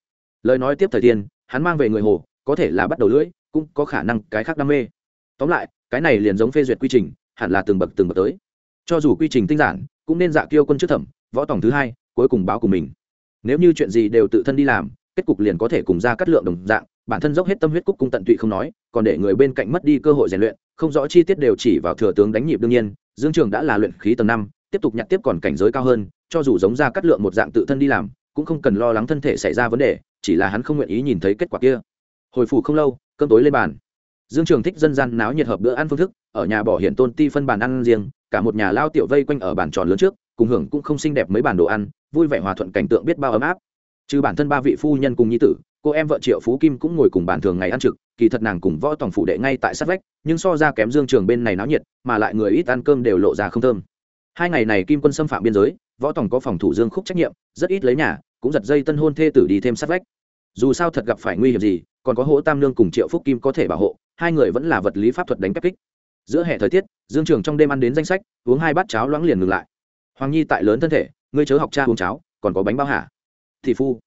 Lời nói tiếp thời tiên, hắn mang về người hồ, có thể là bắt đầu lưỡi, cũng có khả năng cái khác đam mê. Tóm lại, cái này liền giống phê duyệt quy trình, hẳn là từng bậc từng bậc tới. Cho dù quy trình tinh giản, cũng nên dạ kiêu quân trước thẩm, võ tổng thứ hai, cuối cùng báo cùng mình. Nếu như chuyện gì đều tự thân đi làm, kết cục liền có thể cùng ra cắt lượng đồng dạng, bản thân dốc hết tâm huyết cúc cung tận tụy không nói, còn để người bên cạnh mất đi cơ hội rèn luyện, không rõ chi tiết đều chỉ vào thừa tướng đánh nhịp đương nhiên, dương trường đã là luyện khí tầng năm, tiếp tục nhặt tiếp còn cảnh giới cao hơn cho dù giống ra cắt lượng một dạng tự thân đi làm, cũng không cần lo lắng thân thể xảy ra vấn đề, chỉ là hắn không nguyện ý nhìn thấy kết quả kia. Hồi phủ không lâu, cơm tối lên bàn. Dương trường thích dân gian náo nhiệt hợp bữa ăn phương thức, ở nhà bỏ hiện tôn ti phân bàn ăn riêng, cả một nhà lao tiểu vây quanh ở bàn tròn lớn trước, cùng hưởng cũng không xinh đẹp mấy bàn đồ ăn, vui vẻ hòa thuận cảnh tượng biết bao ấm áp. Trừ bản thân ba vị phu nhân cùng nhi tử, cô em vợ triệu phú kim cũng ngồi cùng bàn thường ngày ăn trực, kỳ thật nàng cùng võ tòng phụ đệ ngay tại sát vách, nhưng so ra kém dương trường bên này náo nhiệt, mà lại người ít ăn cơm đều lộ ra không thơm. Hai ngày này kim quân xâm phạm biên giới võ tổng có phòng thủ dương khúc trách nhiệm, rất ít lấy nhà, cũng giật dây tân hôn thê tử đi thêm sát vách. Dù sao thật gặp phải nguy hiểm gì, còn có hỗ tam lương cùng triệu phúc kim có thể bảo hộ, hai người vẫn là vật lý pháp thuật đánh kép kích. Giữa hệ thời tiết, dương trường trong đêm ăn đến danh sách, uống hai bát cháo loãng liền ngừng lại. Hoàng nhi tại lớn thân thể, ngươi chớ học cha uống cháo, còn có bánh bao hả? Thị phu.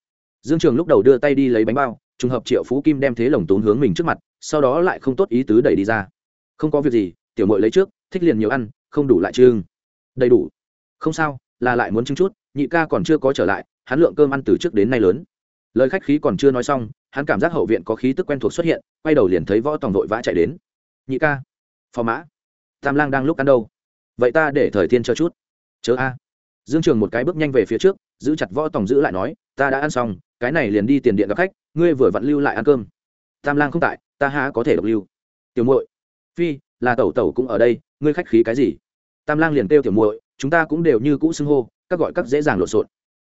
Dương trường lúc đầu đưa tay đi lấy bánh bao, trùng hợp triệu phú kim đem thế lồng tốn hướng mình trước mặt, sau đó lại không tốt ý tứ đẩy đi ra. Không có việc gì, tiểu mội lấy trước, thích liền nhiều ăn, không đủ lại trương. Đầy đủ. Không sao là lại muốn chứng chút, nhị ca còn chưa có trở lại, hắn lượng cơm ăn từ trước đến nay lớn. Lời khách khí còn chưa nói xong, hắn cảm giác hậu viện có khí tức quen thuộc xuất hiện, quay đầu liền thấy võ tòng vội vã chạy đến. Nhị ca, phò mã, tam lang đang lúc ăn đâu? Vậy ta để thời thiên cho chút. Chớ a. Dương trường một cái bước nhanh về phía trước, giữ chặt võ tòng giữ lại nói, ta đã ăn xong, cái này liền đi tiền điện gặp khách, ngươi vừa vặn lưu lại ăn cơm. Tam lang không tại, ta há có thể độc lưu. Tiểu muội, phi, là tẩu tẩu cũng ở đây, ngươi khách khí cái gì? Tam lang liền kêu tiểu muội chúng ta cũng đều như cũ xưng hô, các gọi các dễ dàng lộn xộn.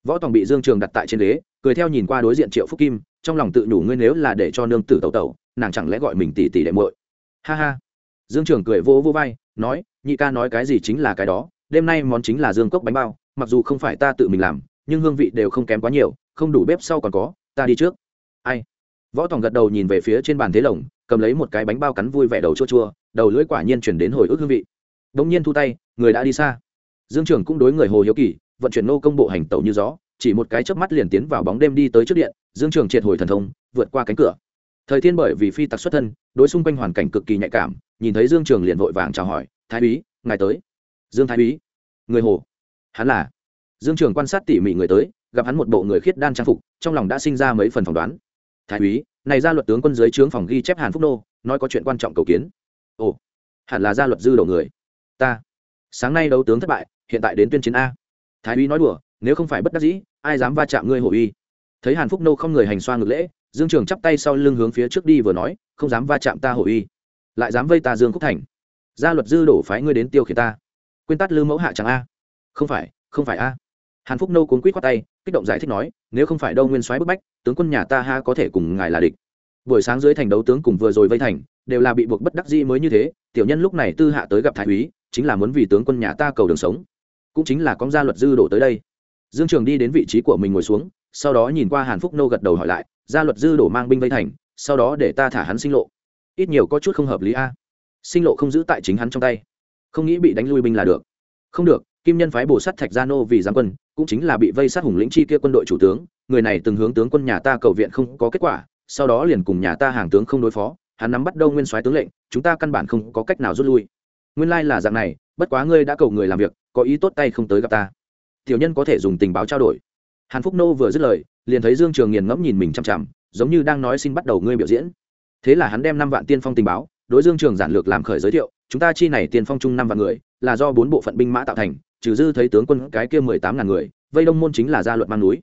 Võ tòng bị dương trường đặt tại trên ghế, cười theo nhìn qua đối diện triệu phúc kim, trong lòng tự nhủ ngươi nếu là để cho nương tử tẩu tẩu, nàng chẳng lẽ gọi mình tỷ tỷ đệ muội. Ha ha. Dương trường cười vô vô vai, nói, nhị ca nói cái gì chính là cái đó, đêm nay món chính là dương cốc bánh bao, mặc dù không phải ta tự mình làm, nhưng hương vị đều không kém quá nhiều, không đủ bếp sau còn có, ta đi trước. Ai? Võ tòng gật đầu nhìn về phía trên bàn thế lồng, cầm lấy một cái bánh bao cắn vui vẻ đầu chua chua, đầu lưỡi quả nhiên chuyển đến hồi ức hương vị. Đ nhiên thu tay, người đã đi xa dương trường cũng đối người hồ hiếu kỳ, vận chuyển nô công bộ hành tẩu như gió, chỉ một cái chớp mắt liền tiến vào bóng đêm đi tới trước điện, dương trường triệt hồi thần thông, vượt qua cánh cửa. Thời thiên bởi vì phi tặc xuất thân, đối xung quanh hoàn cảnh cực kỳ nhạy cảm, nhìn thấy dương trường liền vội vàng chào hỏi, thái úy, ngài tới. Dương thái úy. Người hồ. Hắn là. Dương trường quan sát tỉ mỉ người tới, gặp hắn một bộ người khiết đan trang phục, trong lòng đã sinh ra mấy phần phỏng đoán. Thái úy, này ra luật tướng quân dưới trướng phòng ghi chép hàn phúc nô, nói có chuyện quan trọng cầu kiến. Ồ, hẳn là gia luật dư đầu người. Ta. Sáng nay đấu tướng thất bại hiện tại đến tuyên chiến a. Thái úy nói đùa, nếu không phải bất đắc dĩ, ai dám va chạm ngươi hổ uy? Thấy hàn phúc nô không người hành xoa ngược lễ, dương trường chắp tay sau lưng hướng phía trước đi vừa nói, không dám va chạm ta hổ uy, lại dám vây ta dương khúc thành. Gia luật dư đổ phái ngươi đến tiêu khiển ta. Quên tắt lư mẫu hạ chẳng a. Không phải không phải a. Hàn phúc nô cuốn quýt qua tay, kích động giải thích nói, nếu không phải đâu nguyên soái bức bách, tướng quân nhà ta ha có thể cùng ngài là địch. Buổi sáng dưới thành đấu tướng cùng vừa rồi vây thành, đều là bị buộc bất đắc dĩ mới như thế, tiểu nhân lúc này tư hạ tới gặp thái úy, chính là muốn vì tướng quân nhà ta cầu đường sống cũng chính là con gia luật dư đổ tới đây. Dương trường đi đến vị trí của mình ngồi xuống, sau đó nhìn qua hàn phúc nô gật đầu hỏi lại, gia luật dư đổ mang binh vây thành, sau đó để ta thả hắn sinh lộ. Ít nhiều có chút không hợp lý a. Sinh lộ không giữ tại chính hắn trong tay. Không nghĩ bị đánh lui binh là được. Không được, kim nhân phái bổ sắt thạch gia nô vì giáng quân, cũng chính là bị vây sát hùng lĩnh chi kia quân đội chủ tướng, người này từng hướng tướng quân nhà ta cầu viện không có kết quả, sau đó liền cùng nhà ta hàng tướng không đối phó, hắn nắm bắt đâu nguyên soái tướng lệnh, chúng ta căn bản không có cách nào rút lui nguyên lai là dạng này, bất quá ngươi đã cầu người làm việc, có ý tốt tay không tới gặp ta. Tiểu nhân có thể dùng tình báo trao đổi. Hàn phúc nô vừa dứt lời, liền thấy dương trường nghiền ngẫm nhìn mình chằm chằm, giống như đang nói xin bắt đầu ngươi biểu diễn. Thế là hắn đem năm vạn tiên phong tình báo, đối dương trường giản lược làm khởi giới thiệu, chúng ta chi này tiên phong chung năm vạn người, là do bốn bộ phận binh mã tạo thành, trừ dư thấy tướng quân cái kia mười tám ngàn người, vây đông môn chính là gia luật mang núi.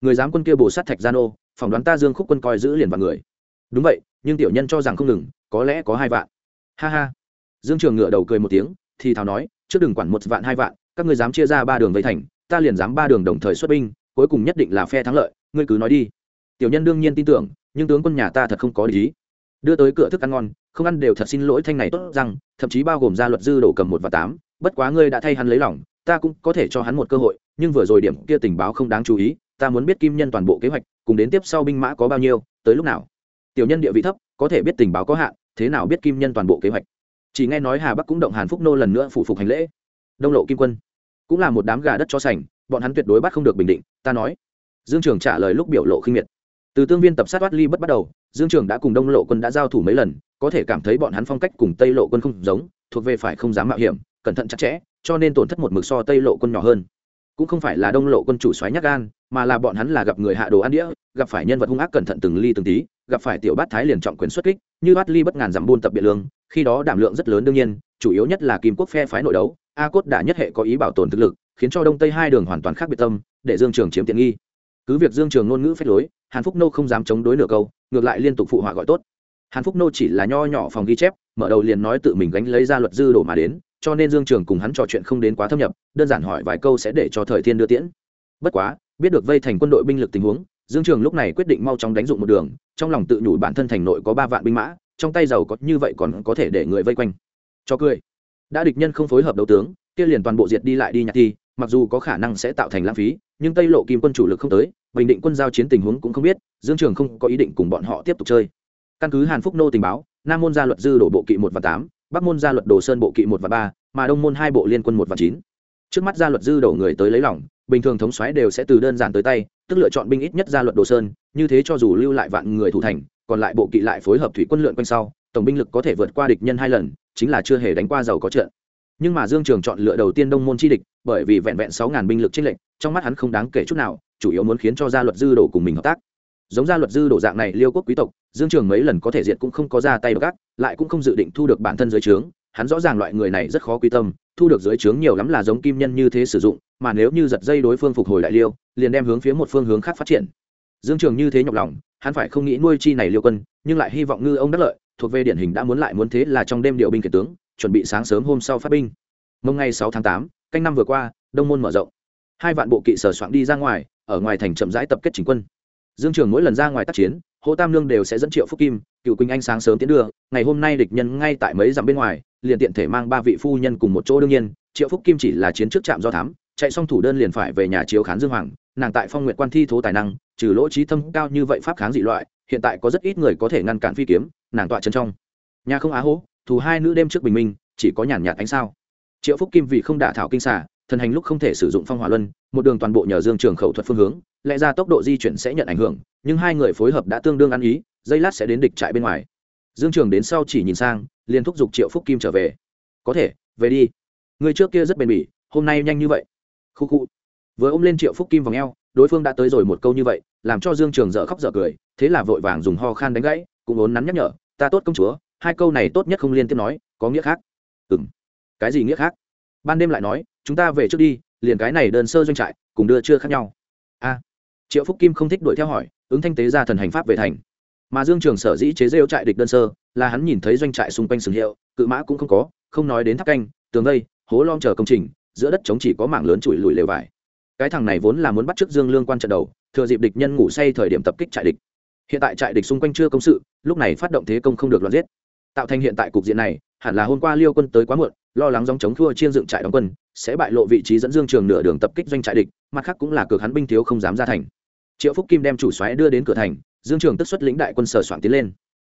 Người dám quân kia bổ sát thạch gia nô, phỏng đoán ta dương khúc quân coi giữ liền vạn người. Đúng vậy, nhưng tiểu nhân cho rằng không ngừng, có lẽ có hai vạn. Ha ha dương trường ngựa đầu cười một tiếng, thì thào nói, trước đừng quản một vạn hai vạn, các ngươi dám chia ra ba đường vây thành, ta liền dám ba đường đồng thời xuất binh, cuối cùng nhất định là phe thắng lợi, ngươi cứ nói đi. Tiểu nhân đương nhiên tin tưởng, nhưng tướng quân nhà ta thật không có lý đưa tới cửa thức ăn ngon, không ăn đều thật xin lỗi thanh này tốt rằng, thậm chí bao gồm ra luật dư đổ cầm một và tám, bất quá ngươi đã thay hắn lấy lòng, ta cũng có thể cho hắn một cơ hội, nhưng vừa rồi điểm kia tình báo không đáng chú ý, ta muốn biết kim nhân toàn bộ kế hoạch, cùng đến tiếp sau binh mã có bao nhiêu, tới lúc nào? Tiểu nhân địa vị thấp, có thể biết tình báo có hạn, thế nào biết kim nhân toàn bộ kế hoạch? Chỉ nghe nói hà bắc cũng động hàn phúc nô lần nữa phủ phục hành lễ. Đông lộ kim quân, cũng là một đám gà đất cho sành, bọn hắn tuyệt đối bắt không được bình định, ta nói. Dương trường trả lời lúc biểu lộ khinh miệt. Từ tương viên tập sát oát ly bất bắt đầu, dương trường đã cùng đông lộ quân đã giao thủ mấy lần, có thể cảm thấy bọn hắn phong cách cùng tây lộ quân không giống, thuộc về phải không dám mạo hiểm, cẩn thận chặt chẽ, cho nên tổn thất một mực so tây lộ quân nhỏ hơn. Cũng không phải là đông lộ quân chủ xoáy nhắc gan, mà là bọn hắn là gặp người hạ đồ ăn đĩa, gặp phải nhân vật hung ác cẩn thận từng ly từng tí, gặp phải tiểu bát thái liền trọng quyền xuất kích, như bát ly bất ngàn giảm buôn tập biện lương khi đó đảm lượng rất lớn đương nhiên, chủ yếu nhất là kim quốc phe phái nội đấu, a cốt đã nhất hệ có ý bảo tồn thực lực, khiến cho đông tây hai đường hoàn toàn khác biệt tâm, để dương trường chiếm tiện nghi. Cứ việc dương trường ngôn ngữ phép lối, hàn phúc nô không dám chống đối nửa câu, ngược lại liên tục phụ họa gọi tốt. Hàn phúc nô chỉ là nho nhỏ phòng ghi chép, mở đầu liền nói tự mình gánh lấy ra luật dư đổ mà đến, cho nên dương trường cùng hắn trò chuyện không đến quá thâm nhập, đơn giản hỏi vài câu sẽ để cho thời thiên đưa tiễn. Bất quá, biết được vây thành quân đội binh lực tình huống, dương trường lúc này quyết định mau chóng đánh dụng một đường, trong lòng tự nhủ bản thân thành nội có ba vạn binh mã trong tay giàu có như vậy còn có thể để người vây quanh. Cho cười. Đã địch nhân không phối hợp đấu tướng, kia liền toàn bộ diệt đi lại đi nhạc thi, mặc dù có khả năng sẽ tạo thành lãng phí, nhưng tây lộ kim quân chủ lực không tới, bình định quân giao chiến tình huống cũng không biết, dương trường không có ý định cùng bọn họ tiếp tục chơi. Căn cứ hàn phúc nô tình báo, nam môn gia luật dư đổ bộ kỵ một và tám, bắc môn gia luật đồ sơn bộ kỵ một và ba, mà đông môn hai bộ liên quân một và chín. Trước mắt gia luật dư đổ người tới lấy lỏng bình thường thống soái đều sẽ từ đơn giản tới tay, tức lựa chọn binh ít nhất gia luật đồ sơn, như thế cho dù lưu lại vạn người thủ thành còn lại bộ kỵ lại phối hợp thủy quân lượn quanh sau, tổng binh lực có thể vượt qua địch nhân hai lần, chính là chưa hề đánh qua giàu có trận. Nhưng mà dương trường chọn lựa đầu tiên đông môn chi địch, bởi vì vẹn vẹn sáu ngàn binh lực trên lệnh trong mắt hắn không đáng kể chút nào, chủ yếu muốn khiến cho gia luật dư đổ cùng mình hợp tác. Giống gia luật dư đổ dạng này liêu quốc quý tộc, dương trường mấy lần có thể diệt cũng không có ra tay gác lại cũng không dự định thu được bản thân dưới trướng, hắn rõ ràng loại người này rất khó quy tâm, thu được dưới trướng nhiều lắm là giống kim nhân như thế sử dụng, mà nếu như giật dây đối phương phục hồi lại liêu, liền đem hướng phía một phương hướng khác phát triển. Dương trường như thế nhọc lòng hắn phải không nghĩ nuôi chi này liêu quân, nhưng lại hy vọng ngư ông đắc lợi, thuộc về điển hình đã muốn lại muốn thế là trong đêm điều binh kể tướng, chuẩn bị sáng sớm hôm sau phát binh. Mông ngày sáu tháng tám, canh năm vừa qua, đông môn mở rộng. Hai vạn bộ kỵ sở soạn đi ra ngoài, ở ngoài thành chậm rãi tập kết chính quân. Dương trường mỗi lần ra ngoài tác chiến hồ tam lương đều sẽ dẫn triệu phúc kim, cựu quỳnh anh sáng sớm tiến đưa, ngày hôm nay địch nhân ngay tại mấy dặm bên ngoài, liền tiện thể mang ba vị phu nhân cùng một chỗ đương nhiên, triệu phúc kim chỉ là chiến trước trạm do thám, chạy xong thủ đơn liền phải về nhà chiếu khán dương hoàng nàng tại phong nguyện quan thi thố tài năng, trừ lỗ trí thâm cao như vậy pháp kháng dị loại, hiện tại có rất ít người có thể ngăn cản phi kiếm, nàng tọa chân trong. Nhà không á hố, thù hai nữ đêm trước bình minh, chỉ có nhàn nhạt ánh sao. Triệu phúc kim vì không đả thảo kinh xả thần hành lúc không thể sử dụng phong hỏa luân, một đường toàn bộ nhờ dương trường khẩu thuật phương hướng, lẽ ra tốc độ di chuyển sẽ nhận ảnh hưởng, nhưng hai người phối hợp đã tương đương ăn ý, dây lát sẽ đến địch trại bên ngoài. Dương trường đến sau chỉ nhìn sang, liền thúc giục triệu phúc kim trở về. Có thể, về đi. Người trước kia rất bền bỉ, hôm nay nhanh như vậy. Khu khu vừa ôm lên triệu phúc kim vào ngheo đối phương đã tới rồi một câu như vậy, làm cho dương trường dở khóc dở cười, thế là vội vàng dùng ho khan đánh gãy, cũng ốn nắn nhắc nhở, ta tốt công chúa, hai câu này tốt nhất không liên tiếp nói, có nghĩa khác. Ừ m cái gì nghĩa khác? Ban đêm lại nói, chúng ta về trước đi, liền cái này đơn sơ doanh trại, cùng đưa chưa khác nhau. A. Triệu phúc kim không thích đuổi theo hỏi, ứng thanh tế ra thần hành pháp về thành. Mà dương trường sở dĩ chế rêu trại địch đơn sơ, là hắn nhìn thấy doanh trại xung quanh sừng hiệu, cự mã cũng không có, không nói đến tháp canh, tường đây hố lom chờ công trình, giữa đất trống chỉ có mảng lớn chùi lùi lều vải cái thằng này vốn là muốn bắt trước dương lương quan trận đầu, thừa dịp địch nhân ngủ say thời điểm tập kích trại địch. Hiện tại trại địch xung quanh chưa công sự, lúc này phát động thế công không được loạt giết. Tạo thành hiện tại cục diện này, hẳn là hôm qua liêu quân tới quá muộn, lo lắng dòng chống thua chiên dựng trại đóng quân, sẽ bại lộ vị trí dẫn dương trường nửa đường tập kích doanh trại địch, mặt khác cũng là cược hắn binh thiếu không dám ra thành. Triệu phúc kim đem chủ xoáy đưa đến cửa thành, dương trường tức xuất lĩnh đại quân sở soạn tiến lên.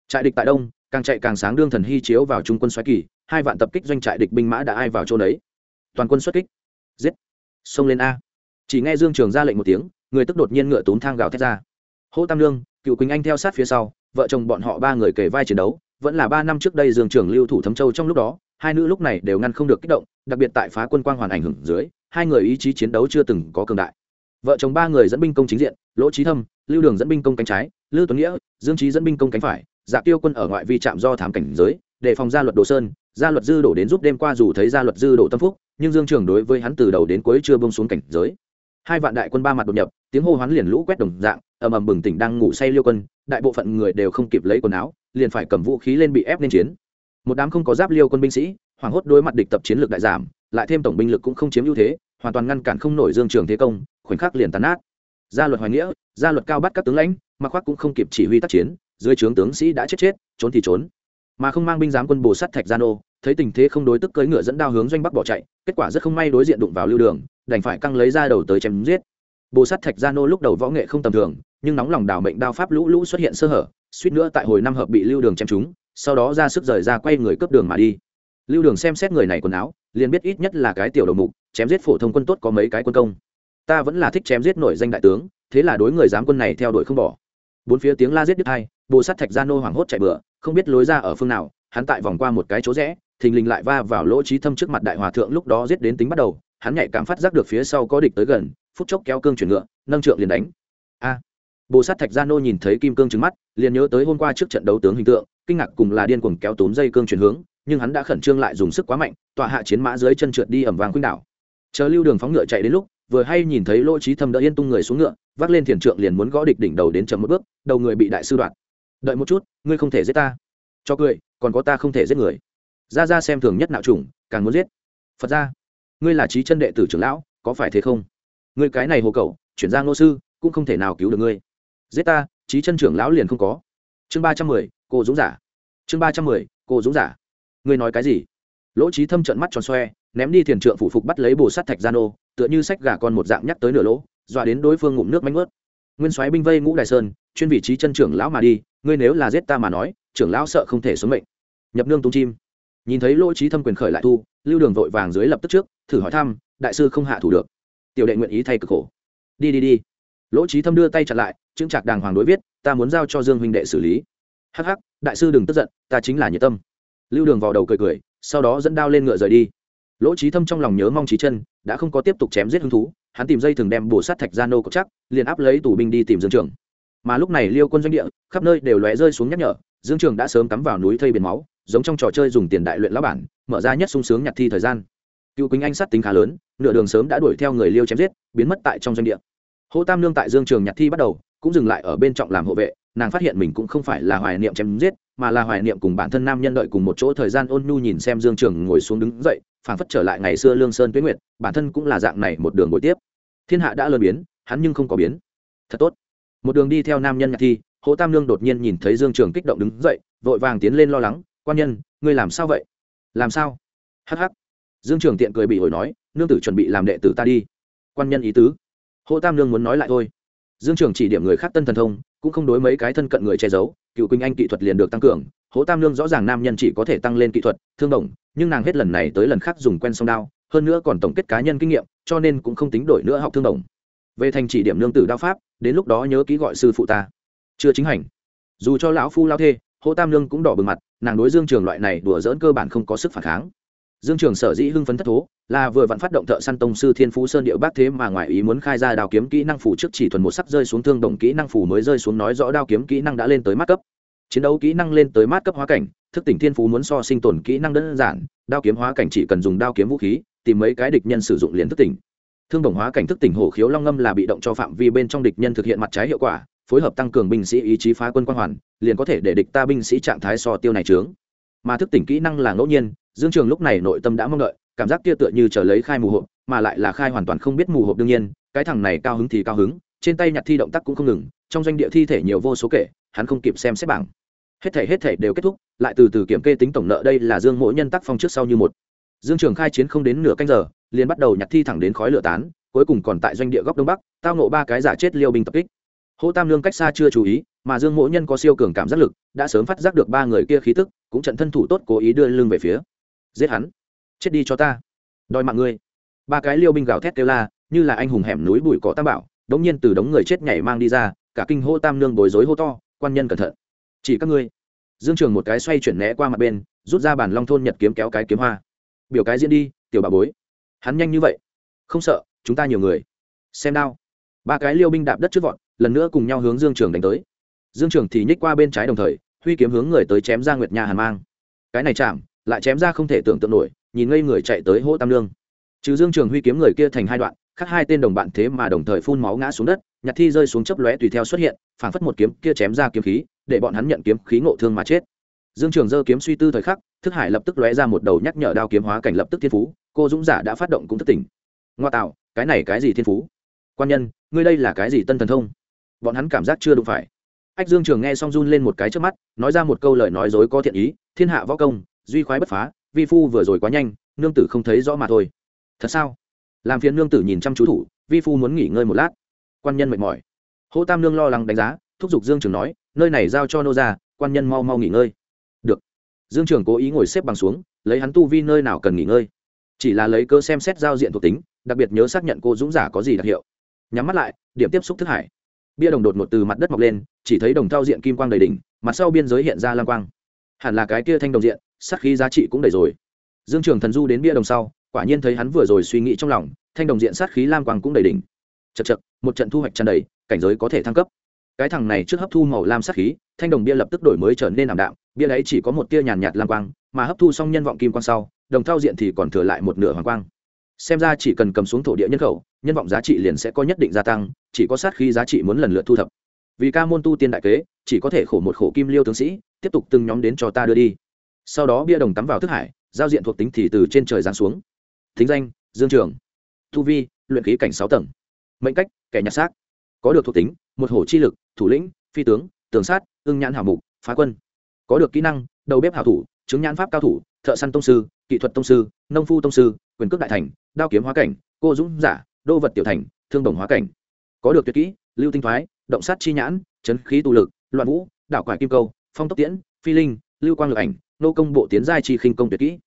Trại địch tại đông, càng chạy càng sáng đương thần hy chiếu vào trung quân xoáy kỳ, hai vạn tập kích doanh trại địch binh mã đã ai vào chỗ đấy? Toàn quân xuất kích. Giết. Xông lên a chỉ nghe dương trường ra lệnh một tiếng, người tức đột nhiên ngựa tốn thang gào thét ra. Hô tam lương cựu quỳnh anh theo sát phía sau, vợ chồng bọn họ ba người kề vai chiến đấu, vẫn là ba năm trước đây dương trường lưu thủ thấm châu trong lúc đó, hai nữ lúc này đều ngăn không được kích động, đặc biệt tại phá quân quang hoàn ảnh hưởng dưới, hai người ý chí chiến đấu chưa từng có cường đại. Vợ chồng ba người dẫn binh công chính diện, lỗ trí thâm, lưu đường dẫn binh công cánh trái, lưu tuấn nghĩa, dương trí dẫn binh công cánh phải dạ tiêu quân ở ngoại vi trạm do thám cảnh giới, để phòng gia luật đồ sơn, gia luật dư đổ đến giúp đêm qua dù thấy gia luật dư đổ tâm phúc, nhưng dương trường đối với hắn từ đầu đến cuối chưa bông xuống cảnh giới hai vạn đại quân ba mặt đột nhập, tiếng hô hoán liền lũ quét đồng dạng, ầm ầm bừng tỉnh đang ngủ say liêu quân, đại bộ phận người đều không kịp lấy quần áo, liền phải cầm vũ khí lên bị ép lên chiến. Một đám không có giáp liêu quân binh sĩ, hoảng hốt đối mặt địch tập chiến lược đại giảm, lại thêm tổng binh lực cũng không chiếm ưu thế, hoàn toàn ngăn cản không nổi dương trường thế công, khoảnh khắc liền tàn nát. Gia luật hoài nghĩa, gia luật cao bắt các tướng lãnh mặc khoác cũng không kịp chỉ huy tác chiến, dưới trướng tướng sĩ đã chết chết, trốn thì trốn. Mà không mang binh giám quân bồ sắt thạch gia nô thấy tình thế không đối tức cưỡi ngựa dẫn đao hướng doanh bắc bỏ chạy, kết quả rất không may đối diện đụng vào lưu đường, đành phải căng lấy ra đầu tới chém giết. Bồ sát thạch gia nô lúc đầu võ nghệ không tầm thường, nhưng nóng lòng đảo mệnh đao pháp lũ lũ xuất hiện sơ hở, suýt nữa tại hồi năm hợp bị lưu đường chém trúng, sau đó ra sức rời ra quay người cướp đường mà đi. Lưu đường xem xét người này quần áo, liền biết ít nhất là cái tiểu đầu mục, chém giết phổ thông quân tốt có mấy cái quân công. Ta vẫn là thích chém giết nổi danh đại tướng, thế là đối người giám quân này theo đuổi không bỏ. Bốn phía tiếng la giết đứt hai bồ sát thạch gia nô hoảng hốt chạy bựa không biết lối ra ở phương nào, hắn tại vòng qua một cái chỗ rẽ thình lình lại va vào lỗ trí thâm trước mặt đại hòa thượng lúc đó giết đến tính bắt đầu, hắn nhạy cảm phát giác được phía sau có địch tới gần, phút chốc kéo cương chuyển ngựa, nâng trượng liền đánh. A! Bồ sát thạch gia nô nhìn thấy kim cương trứng mắt, liền nhớ tới hôm qua trước trận đấu tướng hình tượng, kinh ngạc cùng là điên cuồng kéo tốn dây cương chuyển hướng, nhưng hắn đã khẩn trương lại dùng sức quá mạnh, tọa hạ chiến mã dưới chân trượt đi ẩm vàng khuynh đảo. Chờ lưu đường phóng ngựa chạy đến lúc, vừa hay nhìn thấy lỗ trí thâm đỡ yên tung người xuống ngựa, vác lên thiền trượng liền muốn gõ địch đỉnh đầu đến chậm một bước, đầu người bị đại sư đoạt. Đợi một chút, ngươi không thể giết ta. Cho cười, còn có ta không thể giết người ra ra xem thường nhất nạo chủng, càng muốn giết. Phật ra, ngươi là trí chân đệ tử trưởng lão, có phải thế không? Ngươi cái này hồ cậu chuyển ra ngô sư, cũng không thể nào cứu được ngươi. Giết ta, trí chân trưởng lão liền không có. Chương ba trăm mười, cô dũng giả. Chương ba trăm mười, cô dũng giả. Ngươi nói cái gì? Lỗ trí thâm trận mắt tròn xoe, ném đi thiền trượng phụ phục bắt lấy bồ sắt thạch gia nô tựa như sách gà con một dạng nhắc tới nửa lỗ, dọa đến đối phương ngụm nước mánh ướt. Nguyên soái binh vây ngũ đại sơn, chuyên vị trí chân trưởng lão mà đi, ngươi nếu là giết ta mà nói, trưởng lão sợ không thể xuống mệnh. Nhập nương tung chim nhìn thấy lỗ trí thâm quyền khởi lại thu, lưu đường vội vàng dưới lập tức trước, thử hỏi thăm, đại sư không hạ thủ được. Tiểu đệ nguyện ý thay cực khổ. Đi đi đi. Lỗ trí thâm đưa tay chặt lại, chứng trạc đàng hoàng đối viết, ta muốn giao cho dương huynh đệ xử lý. Hắc hắc, đại sư đừng tức giận, ta chính là nhiệt tâm. Lưu đường vào đầu cười cười, sau đó dẫn đao lên ngựa rời đi. Lỗ trí thâm trong lòng nhớ mong trí chân, đã không có tiếp tục chém giết hứng thú, hắn tìm dây thường đem bổ sát thạch ra nô cốc chắc, liền áp lấy tù binh đi tìm dương trường. Mà lúc này liêu quân doanh địa, khắp nơi đều lóe rơi xuống nhắc nhở, dương trường đã sớm cắm vào núi thây biển máu giống trong trò chơi dùng tiền đại luyện lão bản, mở ra nhất sung sướng nhặt thi thời gian. Cựu quỳnh anh sát tính khá lớn, nửa đường sớm đã đuổi theo người liêu chém giết, biến mất tại trong doanh địa. Hô tam lương tại dương trường nhặt thi bắt đầu, cũng dừng lại ở bên trọng làm hộ vệ, nàng phát hiện mình cũng không phải là hoài niệm chém giết, mà là hoài niệm cùng bản thân nam nhân đợi cùng một chỗ thời gian ôn nhu nhìn xem dương trường ngồi xuống đứng dậy, phảng phất trở lại ngày xưa lương sơn tuyết nguyệt, bản thân cũng là dạng này một đường bội tiếp. Thiên hạ đã lơ biến, hắn nhưng không có biến. Thật tốt. Một đường đi theo nam nhân nhạc thi hỗ tam lương đột nhiên nhìn thấy dương trường kích động đứng dậy, vội vàng tiến lên lo lắng quan nhân, ngươi làm sao vậy? Làm sao? Hắc hắc. Dương trường tiện cười bị hồi nói, nương tử chuẩn bị làm đệ tử ta đi. Quan nhân ý tứ. Hộ tam nương muốn nói lại thôi. Dương trường chỉ điểm người khác tân thần thông, cũng không đối mấy cái thân cận người che giấu, cựu quỳnh anh kỹ thuật liền được tăng cường. Hỗ tam lương rõ ràng nam nhân chỉ có thể tăng lên kỹ thuật, thương đồng nhưng nàng hết lần này tới lần khác dùng quen song đao, hơn nữa còn tổng kết cá nhân kinh nghiệm, cho nên cũng không tính đổi nữa học thương đồng về thành chỉ điểm Nương tử đao pháp, đến lúc đó nhớ ký gọi sư phụ ta. Chưa chính hành. Dù cho lão phu lao thê hô tam lương cũng đỏ bừng mặt, nàng đối dương trường loại này đùa dỡn cơ bản không có sức phản kháng. Dương trường sở dĩ hưng phấn thất thố, là vừa vặn phát động thợ săn tông sư thiên phú sơn điệu bác thế mà ngoài ý muốn khai ra đao kiếm kỹ năng phủ trước chỉ thuần một sắc rơi xuống thương đồng kỹ năng phủ mới rơi xuống nói rõ đao kiếm kỹ năng đã lên tới mát cấp. Chiến đấu kỹ năng lên tới mát cấp hóa cảnh, thức tỉnh thiên phú muốn so sinh tồn kỹ năng đơn giản, đao kiếm hóa cảnh chỉ cần dùng đao kiếm vũ khí, tìm mấy cái địch nhân sử dụng liền thức tỉnh. Thương đồng hóa cảnh thức tỉnh hổ khiếu long ngâm là bị động cho phạm vi bên trong địch nhân thực hiện mặt trái hiệu quả phối hợp tăng cường binh sĩ ý chí phá quân quan hoàn, liền có thể để địch ta binh sĩ trạng thái so tiêu này trướng. Mà thức tỉnh kỹ năng là ngẫu nhiên, dương trường lúc này nội tâm đã mong đợi, cảm giác kia tựa như chờ lấy khai mù hộp, mà lại là khai hoàn toàn không biết mù hộp đương nhiên, cái thằng này cao hứng thì cao hứng, trên tay nhặt thi động tác cũng không ngừng, trong doanh địa thi thể nhiều vô số kể, hắn không kịp xem xét bảng. Hết thể hết thể đều kết thúc, lại từ từ kiểm kê tính tổng nợ đây là dương mỗi nhân tác phong trước sau như một. Dương trường khai chiến không đến nửa canh giờ, liền bắt đầu nhặt thi thẳng đến khói lửa tán, cuối cùng còn tại doanh địa góc đông bắc, tao nộ ba cái giả chết liêu binh tập kích hô tam lương cách xa chưa chú ý, mà dương mỗi nhân có siêu cường cảm giác lực, đã sớm phát giác được ba người kia khí tức, cũng trận thân thủ tốt cố ý đưa lưng về phía. Giết hắn. Chết đi cho ta. Đòi mạng ngươi. Ba cái liêu binh gào thét kêu la, như là anh hùng hẻm núi bụi cỏ tam bảo, đống nhiên từ đống người chết nhảy mang đi ra, cả kinh hô tam nương bối rối hô to, quan nhân cẩn thận. Chỉ các ngươi. Dương trường một cái xoay chuyển né qua mặt bên, rút ra bản long thôn nhật kiếm kéo cái kiếm hoa. Biểu cái diễn đi, tiểu bà bối. Hắn nhanh như vậy. Không sợ, chúng ta nhiều người. Xem đao ba cái liêu binh đạp đất trước vọt lần nữa cùng nhau hướng dương trường đánh tới. Dương trường thì nhích qua bên trái đồng thời, huy kiếm hướng người tới chém ra nguyệt nha hàn mang. Cái này chạm, lại chém ra không thể tưởng tượng nổi, nhìn ngây người chạy tới hỗ tam lương. Trừ dương trường huy kiếm người kia thành hai đoạn, khác hai tên đồng bạn thế mà đồng thời phun máu ngã xuống đất, nhặt thi rơi xuống chấp lóe tùy theo xuất hiện, phảng phất một kiếm kia chém ra kiếm khí, để bọn hắn nhận kiếm khí ngộ thương mà chết. Dương trường giơ kiếm suy tư thời khắc, thức hải lập tức lóe ra một đầu nhắc nhở đao kiếm hóa cảnh lập tức thiên phú, cô dũng giả đã phát động cũng thất tỉnh. Ngoa tạo, cái này cái gì thiên phú? Quan nhân, ngươi đây là cái gì tân thần thông? Bọn hắn cảm giác chưa đủ phải. Ách dương trường nghe xong run lên một cái trước mắt, nói ra một câu lời nói dối có thiện ý, thiên hạ võ công, duy khoái bất phá, vi phu vừa rồi quá nhanh, nương tử không thấy rõ mà thôi. Thật sao? Làm phiền nương tử nhìn chăm chú thủ, vi phu muốn nghỉ ngơi một lát. Quan nhân mệt mỏi. Hỗ tam nương lo lắng đánh giá, thúc giục dương trường nói, nơi này giao cho nô ra quan nhân mau mau nghỉ ngơi. Được. Dương trường cố ý ngồi xếp bằng xuống, lấy hắn tu vi nơi nào cần nghỉ ngơi. Chỉ là lấy cơ xem xét giao diện thuộc tính, đặc biệt nhớ xác nhận cô dũng giả có gì đặc hiệu. Nhắm mắt lại, điểm tiếp xúc thức hải bia đồng đột ngột từ mặt đất mọc lên, chỉ thấy đồng thao diện kim quang đầy đỉnh, mặt sau biên giới hiện ra lang quang. Hẳn là cái kia thanh đồng diện sắc khí giá trị cũng đầy rồi. Dương trường thần du đến bia đồng sau, quả nhiên thấy hắn vừa rồi suy nghĩ trong lòng, thanh đồng diện sát khí lam quang cũng đầy đỉnh. Chật chật một trận thu hoạch tràn đầy, cảnh giới có thể thăng cấp. Cái thằng này trước hấp thu màu lam sát khí, thanh đồng bia lập tức đổi mới trở nên ảm đạm, bia đấy chỉ có một tia nhàn nhạt lam quang, mà hấp thu xong nhân vọng kim quang sau, đồng thao diện thì còn thừa lại một nửa hoàng quang xem ra chỉ cần cầm xuống thổ địa nhân khẩu, nhân vọng giá trị liền sẽ có nhất định gia tăng, chỉ có sát khi giá trị muốn lần lượt thu thập. Vì ca môn tu tiên đại kế, chỉ có thể khổ một khổ kim liêu tướng sĩ, tiếp tục từng nhóm đến cho ta đưa đi. Sau đó bia đồng tắm vào thức hải, giao diện thuộc tính thì từ trên trời giáng xuống. Thính danh, dương trường. Thu vi, luyện khí cảnh sáu tầng. Mệnh cách, kẻ nhặt xác. Có được thuộc tính, một hổ chi lực, thủ lĩnh, phi tướng, tường sát, ưng nhãn hảo mục, phá quân. Có được kỹ năng, đầu bếp hảo thủ, chứng nhãn pháp cao thủ thợ săn tông sư, kỹ thuật tông sư, nông phu tông sư, quyền cước đại thành, đao kiếm hóa cảnh, cô dũng, giả, đô vật tiểu thành, thương đồng hóa cảnh. Có được tuyệt kỹ, lưu tinh thoái, động sát chi nhãn, chấn khí tụ lực, loạn vũ, đảo quải kim câu, phong tốc tiễn, phi linh, lưu quang lực ảnh, nô công bộ tiến giai chi khinh công tuyệt kỹ.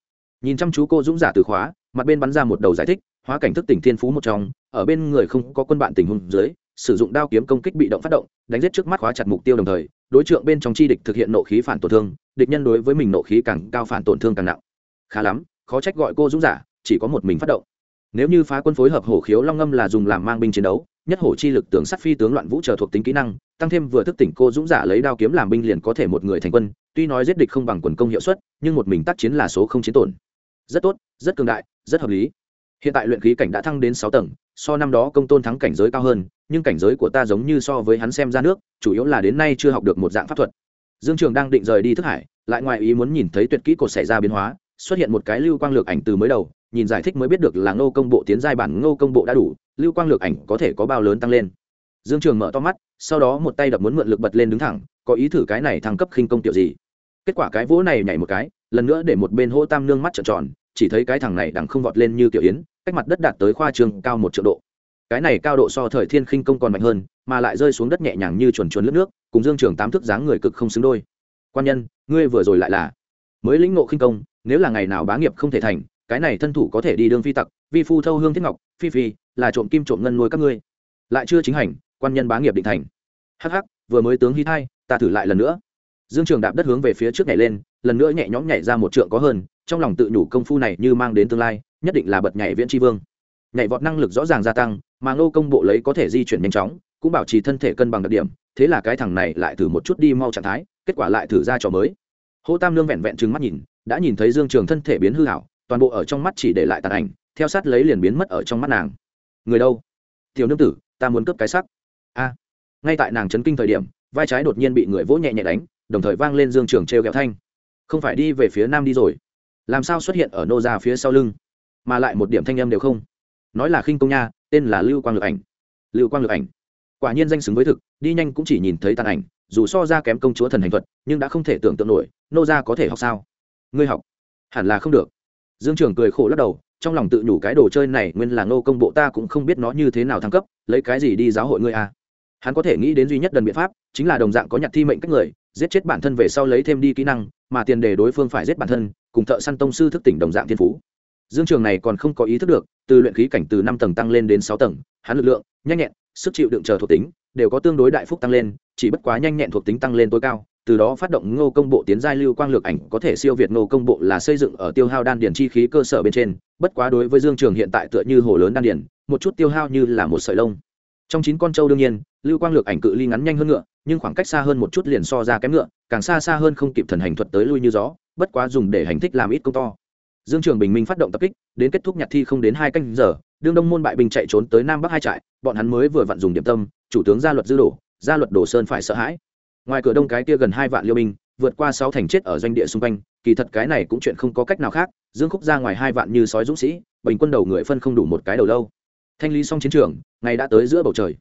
Nhìn chăm chú cô dũng, giả từ khóa, mặt bên bắn ra một đầu giải thích, hóa cảnh thức tỉnh thiên phú một trong, ở bên người không có quân bạn tình huống dưới, sử dụng đao kiếm công kích bị động phát động, đánh giết trước mắt khóa chặt mục tiêu đồng thời đối tượng bên trong chi địch thực hiện nộ khí phản tổn thương, địch nhân đối với mình nộ khí càng cao phản tổn thương càng nặng. Khá lắm, khó trách gọi cô dũng giả, chỉ có một mình phát động. Nếu như phá quân phối hợp hổ khiếu long ngâm là dùng làm mang binh chiến đấu, nhất hổ chi lực tướng sắt phi tướng loạn vũ chờ thuộc tính kỹ năng, tăng thêm vừa thức tỉnh cô dũng giả lấy đao kiếm làm binh liền có thể một người thành quân, tuy nói giết địch không bằng quần công hiệu suất, nhưng một mình tác chiến là số không chiến tổn. Rất tốt, rất cường đại, rất hợp lý hiện tại luyện khí cảnh đã thăng đến sáu tầng, so năm đó công tôn thắng cảnh giới cao hơn, nhưng cảnh giới của ta giống như so với hắn xem ra nước, chủ yếu là đến nay chưa học được một dạng pháp thuật. Dương trường đang định rời đi thức hải, lại ngoài ý muốn nhìn thấy tuyệt kỹ cột xảy ra biến hóa, xuất hiện một cái lưu quang lược ảnh từ mới đầu, nhìn giải thích mới biết được là ngô công bộ tiến giai bản ngô công bộ đã đủ, lưu quang lược ảnh có thể có bao lớn tăng lên. Dương trường mở to mắt, sau đó một tay đập muốn mượn lực bật lên đứng thẳng, có ý thử cái này thăng cấp khinh công tiểu gì. Kết quả cái vỗ này nhảy một cái, lần nữa để một bên hô tam nương mắt trợn tròn chỉ thấy cái thằng này đằng không vọt lên như tiểu yến, cách mặt đất đạt tới khoa trường cao một triệu độ. Cái này cao độ so thời thiên khinh công còn mạnh hơn, mà lại rơi xuống đất nhẹ nhàng như chuồn chuồn lướt nước, cùng dương trường tám thước dáng người cực không xứng đôi. Quan nhân, ngươi vừa rồi lại là mới lĩnh ngộ khinh công, nếu là ngày nào bá nghiệp không thể thành, cái này thân thủ có thể đi đương phi tặc, vi phu thâu hương thiết ngọc, phi phi, là trộm kim trộm ngân nuôi các ngươi. Lại chưa chính hành, quan nhân bá nghiệp định thành. Hắc hắc, vừa mới tướng hí thai, ta thử lại lần nữa. Dương trường đạp đất hướng về phía trước nhảy lên, lần nữa nhẹ nhõm nhảy ra một trượng có hơn trong lòng tự nhủ công phu này như mang đến tương lai, nhất định là bật nhảy viễn tri vương. Nhảy vọt năng lực rõ ràng gia tăng, mà ngô công bộ lấy có thể di chuyển nhanh chóng, cũng bảo trì thân thể cân bằng đặc điểm, thế là cái thằng này lại thử một chút đi mau trạng thái, kết quả lại thử ra trò mới. Hô tam lương vẹn vẹn trừng mắt nhìn, đã nhìn thấy dương trường thân thể biến hư hảo, toàn bộ ở trong mắt chỉ để lại tàn ảnh, theo sát lấy liền biến mất ở trong mắt nàng. Người đâu? Tiểu nương tử, ta muốn cướp cái sắc a. Ngay tại nàng chấn kinh thời điểm, vai trái đột nhiên bị người vỗ nhẹ nhẹ đánh, đồng thời vang lên dương trường t r thanh. Không phải đi về phía nam đi rồi làm sao xuất hiện ở nô ra phía sau lưng? Mà lại một điểm thanh âm đều không. Nói là khinh công nha, tên là lưu quang lực ảnh. Lưu quang lực ảnh. Quả nhiên danh xứng với thực, đi nhanh cũng chỉ nhìn thấy tàn ảnh, dù so ra kém công chúa thần hành thuật, nhưng đã không thể tưởng tượng nổi, nô ra có thể học sao? Ngươi học? Hẳn là không được. Dương trường cười khổ lắc đầu, trong lòng tự nhủ cái đồ chơi này nguyên là ngô công bộ ta cũng không biết nó như thế nào thăng cấp, lấy cái gì đi giáo hội ngươi à. hắn có thể nghĩ đến duy nhất đần biện pháp, chính là đồng dạng có nhặt thi mệnh cách người, giết chết bản thân về sau lấy thêm đi kỹ năng, mà tiền đề đối phương phải giết bản thân cùng thợ săn tông sư thức tỉnh đồng dạng thiên phú. Dương trường này còn không có ý thức được, từ luyện khí cảnh từ năm tầng tăng lên đến sáu tầng, hắn lực lượng, nhanh nhẹn, sức chịu đựng chờ thuộc tính, đều có tương đối đại phúc tăng lên, chỉ bất quá nhanh nhẹn thuộc tính tăng lên tối cao, từ đó phát động ngô công bộ tiến giai lưu quang lược ảnh có thể siêu việt ngô công bộ là xây dựng ở tiêu hao đan điền chi khí cơ sở bên trên, bất quá đối với dương trường hiện tại tựa như hồ lớn đan điền, một chút tiêu hao như là một sợi lông. Trong chín con trâu đương nhiên, lưu quang lược ảnh cự ly ngắn nhanh hơn ngựa, nhưng khoảng cách xa hơn một chút liền so ra kém ngựa, càng xa xa hơn không kịp thần hành thuật tới lui như gió bất quá dùng để hành thích làm ít công to. Dương trường bình minh phát động tập kích, đến kết thúc nhạc thi không đến hai canh giờ, đương đông môn bại binh chạy trốn tới nam bắc hai trại, bọn hắn mới vừa vặn dùng điểm tâm, chủ tướng gia luật dư đổ gia luật đồ sơn phải sợ hãi. Ngoài cửa đông cái kia gần hai vạn liêu binh, vượt qua sáu thành chết ở doanh địa xung quanh, kỳ thật cái này cũng chuyện không có cách nào khác, dương khúc ra ngoài hai vạn như sói dũng sĩ, bình quân đầu người phân không đủ một cái đầu lâu. Thanh lý xong chiến trường, ngày đã tới giữa bầu trời.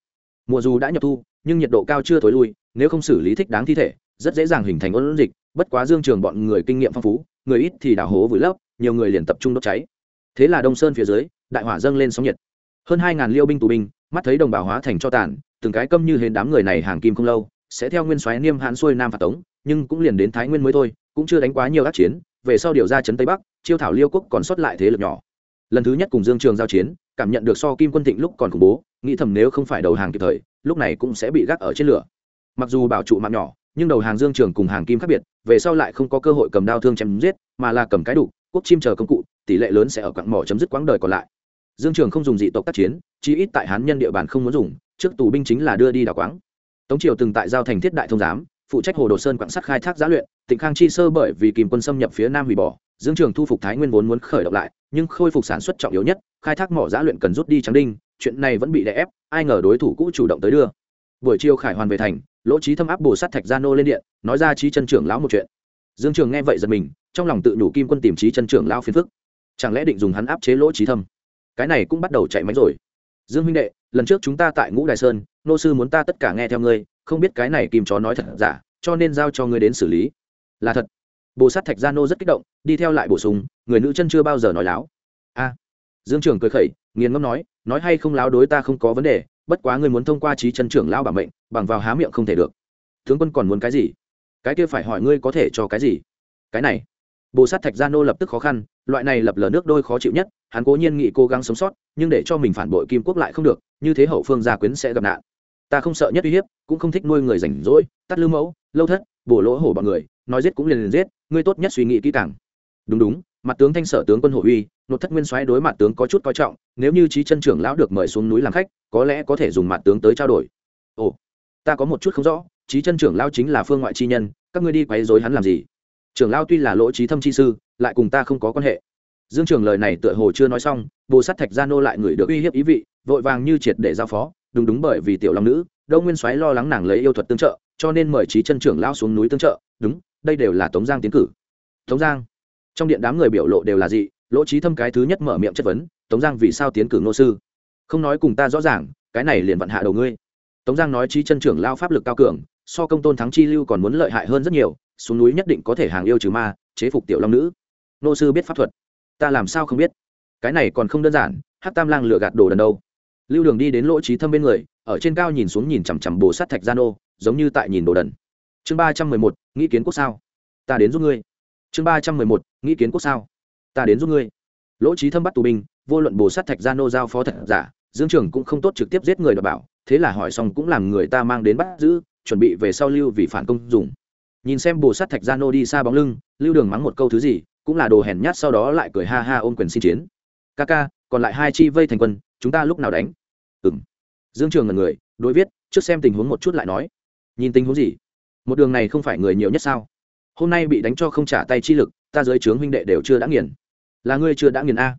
Mùa dù đã nhập thu, nhưng nhiệt độ cao chưa tối lui, nếu không xử lý thích đáng thi thể, rất dễ dàng hình thành ôn dịch bất quá dương trường bọn người kinh nghiệm phong phú, người ít thì đào hố vùi lấp, nhiều người liền tập trung đốt cháy. Thế là đông sơn phía dưới, đại hỏa dâng lên sóng nhiệt. Hơn hai ngàn liêu binh tù binh, mắt thấy đồng bào hóa thành cho tàn, từng cái câm như hến đám người này hàng kim không lâu, sẽ theo nguyên soái niêm hãn xuôi nam phạt tống, nhưng cũng liền đến thái nguyên mới thôi, cũng chưa đánh quá nhiều ác chiến, về sau điều ra trấn tây bắc, chiêu thảo liêu quốc còn sót lại thế lực nhỏ. Lần thứ nhất cùng dương trường giao chiến, cảm nhận được so kim quân thịnh lúc còn khủng bố, nghĩ thầm nếu không phải đầu hàng kịp thời, lúc này cũng sẽ bị gác ở trên lửa. Mặc dù bảo trụ mạng nhỏ, nhưng đầu hàng dương trường cùng hàng kim khác biệt về sau lại không có cơ hội cầm đao thương chém giết, mà là cầm cái đủ, quốc chim chờ công cụ, tỷ lệ lớn sẽ ở quặng mỏ chấm dứt quãng đời còn lại. Dương trường không dùng dị tộc tác chiến chi ít tại hán nhân địa bàn không muốn dùng, trước tù binh chính là đưa đi đảo quáng. Tống triều từng tại giao thành thiết đại thông giám, phụ trách hồ đồ sơn quảng sắt khai thác giá luyện tỉnh khang chi sơ bởi vì kìm quân xâm nhập phía nam hủy bỏ, dương trường thu phục thái nguyên vốn muốn khởi động lại, nhưng khôi phục sản xuất trọng yếu nhất, khai thác mỏ giá luyện cần rút đi trắng đinh, chuyện này vẫn bị đè ép, ai ngờ đối thủ cũ chủ động tới đưa buổi chiều khải hoàn về thành, lỗ trí thâm áp bồ sát thạch gia nô lên điện, nói ra trí chân trưởng lão một chuyện. Dương trường nghe vậy giật mình, trong lòng tự nhủ kim quân tìm trí chân trưởng lão phiền phức. Chẳng lẽ định dùng hắn áp chế lỗ trí thâm? Cái này cũng bắt đầu chạy máy rồi. Dương huynh đệ, lần trước chúng ta tại ngũ đài sơn, nô sư muốn ta tất cả nghe theo ngươi, không biết cái này kim chó nói thật giả, cho nên giao cho ngươi đến xử lý. Là thật. Bồ sát thạch gia nô rất kích động, đi theo lại bổ sung, người nữ chân chưa bao giờ nói láo. A. Dương trường cười khẩy, nghiền ngâm nói nói hay không láo đối ta không có vấn đề bất quá ngươi muốn thông qua trí chân trưởng lao bảo mệnh, bằng vào há miệng không thể được. Tướng quân còn muốn cái gì? Cái kia phải hỏi ngươi có thể cho cái gì? Cái này. Bồ sát thạch gia nô lập tức khó khăn, loại này lập lờ nước đôi khó chịu nhất, hắn cố nhiên nghị cố gắng sống sót, nhưng để cho mình phản bội kim quốc lại không được, như thế hậu phương gia quyến sẽ gặp nạn. Ta không sợ nhất uy hiếp, cũng không thích nuôi người rảnh rỗi, tắt lưu mẫu, lâu thất, bổ lỗ hổ bọn người, nói giết cũng liền liền giết, ngươi tốt nhất suy nghĩ kỹ càng. Đúng đúng, mặt tướng thanh sở tướng quân hổ uy nội thất nguyên soái đối mặt tướng có chút coi trọng, nếu như trí chân trưởng lão được mời xuống núi làm khách, có lẽ có thể dùng mặt tướng tới trao đổi. Ồ, ta có một chút không rõ, trí chân trưởng lão chính là phương ngoại chi nhân, các ngươi đi quấy rối hắn làm gì? Trưởng lão tuy là lỗ trí thâm chi sư, lại cùng ta không có quan hệ. Dương trường lời này tựa hồ chưa nói xong, bồ sát thạch gia nô lại người được uy hiếp ý vị, vội vàng như triệt để giao phó, đúng đúng bởi vì tiểu long nữ đâu nguyên soái lo lắng nàng lấy yêu thuật tương trợ, cho nên mời trí chân trưởng lão xuống núi tương trợ, đúng, đây đều là tống giang tiến cử. Tống giang, trong điện đám người biểu lộ đều là gì lỗ trí thâm cái thứ nhất mở miệng chất vấn, tống giang vì sao tiến cử nô sư? Không nói cùng ta rõ ràng, cái này liền vận hạ đầu ngươi. Tống giang nói trí chân trưởng lao pháp lực cao cường, so công tôn thắng chi lưu còn muốn lợi hại hơn rất nhiều, xuống núi nhất định có thể hàng yêu trừ ma, chế phục tiểu long nữ. Nô sư biết pháp thuật. Ta làm sao không biết? Cái này còn không đơn giản hát tam lang lựa gạt đồ đần đâu. Lưu đường đi đến lỗ trí thâm bên người, ở trên cao nhìn xuống nhìn chằm chằm bồ sát thạch gia nô, giống như tại nhìn đồ đần. Chương ba trăm mười một, nghĩ kiến quốc sao? Ta đến giúp ngươi. Chương ba trăm mười một, nghĩ kiến quốc sao? Ta đến giúp ngươi. Lỗ trí thâm bắt tù binh, vô luận bồ sát thạch gia nô giao phó thật giả, dương trường cũng không tốt trực tiếp giết người đ bảo, thế là hỏi xong cũng làm người ta mang đến bắt giữ, chuẩn bị về sau lưu vì phản công dùng. Nhìn xem bồ sát thạch gia nô đi xa bóng lưng, lưu đường mắng một câu thứ gì, cũng là đồ hèn nhát sau đó lại cười ha ha ôm quyền xin chiến. Ca ca, còn lại hai chi vây thành quân, chúng ta lúc nào đánh? Ừng dương trường ngần người, đối viết, trước xem tình huống một chút lại nói. Nhìn tình huống gì? Một đường này không phải người nhiều nhất sao? Hôm nay bị đánh cho không trả tay chi lực, ta dưới trướng huynh đệ đều chưa đã nghiền là ngươi chưa đã nghiền a?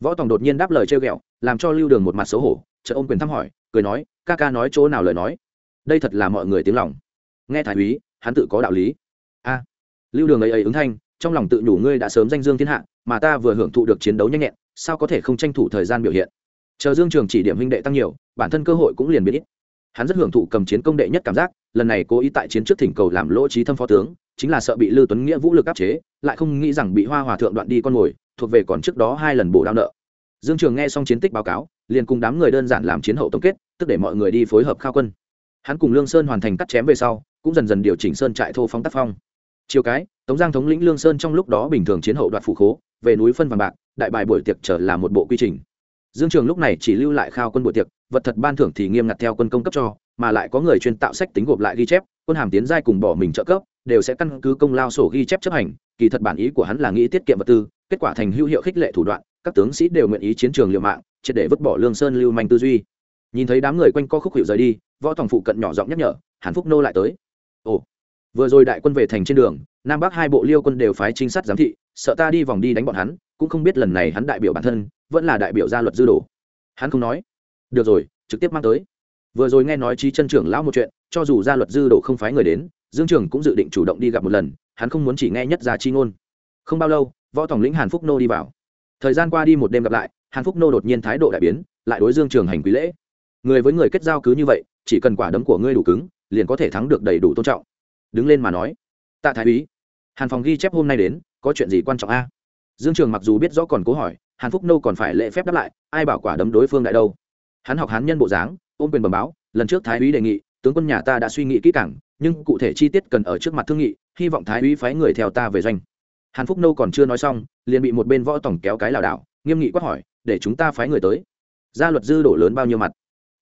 Võ tòng đột nhiên đáp lời trêu ghẹo, làm cho lưu đường một mặt xấu hổ chợ ôm quyền thăm hỏi, cười nói, ca ca nói chỗ nào lời nói? Đây thật là mọi người tiếng lòng. Nghe thái úy, hắn tự có đạo lý. A. Lưu đường ấy ấy ứng thanh, trong lòng tự nhủ ngươi đã sớm danh dương thiên hạ, mà ta vừa hưởng thụ được chiến đấu nhanh nhẹn, sao có thể không tranh thủ thời gian biểu hiện? Chờ dương trường chỉ điểm huynh đệ tăng nhiều, bản thân cơ hội cũng liền biết ít. Hắn rất hưởng thụ cầm chiến công đệ nhất cảm giác, lần này cố ý tại chiến trước thỉnh cầu làm lỗ trí thâm phó tướng, chính là sợ bị lưu tuấn nghĩa vũ lực áp chế, lại không nghĩ rằng bị hoa hòa thượng đoạn đi con mồi thuộc về còn trước đó hai lần bổ đao nợ. Dương trường nghe xong chiến tích báo cáo, liền cùng đám người đơn giản làm chiến hậu tổng kết, tức để mọi người đi phối hợp khao quân. Hắn cùng lương sơn hoàn thành cắt chém về sau, cũng dần dần điều chỉnh sơn trại thô phóng tác phong. Chiều cái, tống giang thống lĩnh lương sơn trong lúc đó bình thường chiến hậu đoạt phủ khố, về núi phân vàng bạc, đại bài buổi tiệc trở là một bộ quy trình. Dương trường lúc này chỉ lưu lại khao quân buổi tiệc, vật thật ban thưởng thì nghiêm ngặt theo quân công cấp cho, mà lại có người chuyên tạo sách tính gộp lại ghi chép, quân hàm tiến giai cùng bỏ mình trợ cấp, đều sẽ căn cứ công lao sổ ghi chép chấp hành, kỳ thật bản ý của hắn là nghĩ tiết kiệm vật tư kết quả thành hữu hiệu khích lệ thủ đoạn, các tướng sĩ đều nguyện ý chiến trường liều mạng, triệt để vứt bỏ lương sơn lưu manh tư duy. Nhìn thấy đám người quanh co khúc hiệu rời đi, võ tòng phụ cận nhỏ giọng nhắc nhở, hàn phúc nô lại tới. Ồ. Vừa rồi đại quân về thành trên đường, nam bắc hai bộ liêu quân đều phái trinh sát giám thị, sợ ta đi vòng đi đánh bọn hắn, cũng không biết lần này hắn đại biểu bản thân, vẫn là đại biểu gia luật dư đồ. Hắn không nói. Được rồi, trực tiếp mang tới. Vừa rồi nghe nói trí chân trưởng lão một chuyện, cho dù gia luật dư đồ không phái người đến, dương trường cũng dự định chủ động đi gặp một lần, hắn không muốn chỉ nghe nhất gia chi ngôn không bao lâu, võ tổng lĩnh hàn phúc nô đi vào. Thời gian qua đi một đêm gặp lại, hàn phúc nô đột nhiên thái độ đại biến, lại đối dương trường hành quý lễ. Người với người kết giao cứ như vậy, chỉ cần quả đấm của ngươi đủ cứng, liền có thể thắng được đầy đủ tôn trọng. Đứng lên mà nói, tạ thái úy, hàn phòng ghi chép hôm nay đến, có chuyện gì quan trọng a? Dương trường mặc dù biết rõ còn cố hỏi, hàn phúc nô còn phải lễ phép đáp lại, ai bảo quả đấm đối phương đại đâu? Hắn học hán nhân bộ dáng, ôm quyền bầm báo, lần trước thái úy đề nghị, tướng quân nhà ta đã suy nghĩ kỹ càng, nhưng cụ thể chi tiết cần ở trước mặt thương nghị, hy vọng thái úy phái người theo ta về doanh hàn phúc nô còn chưa nói xong, liền bị một bên võ tổng kéo cái lảo đảo, nghiêm nghị quát hỏi, để chúng ta phái người tới. Gia luật dư đổ lớn bao nhiêu mặt?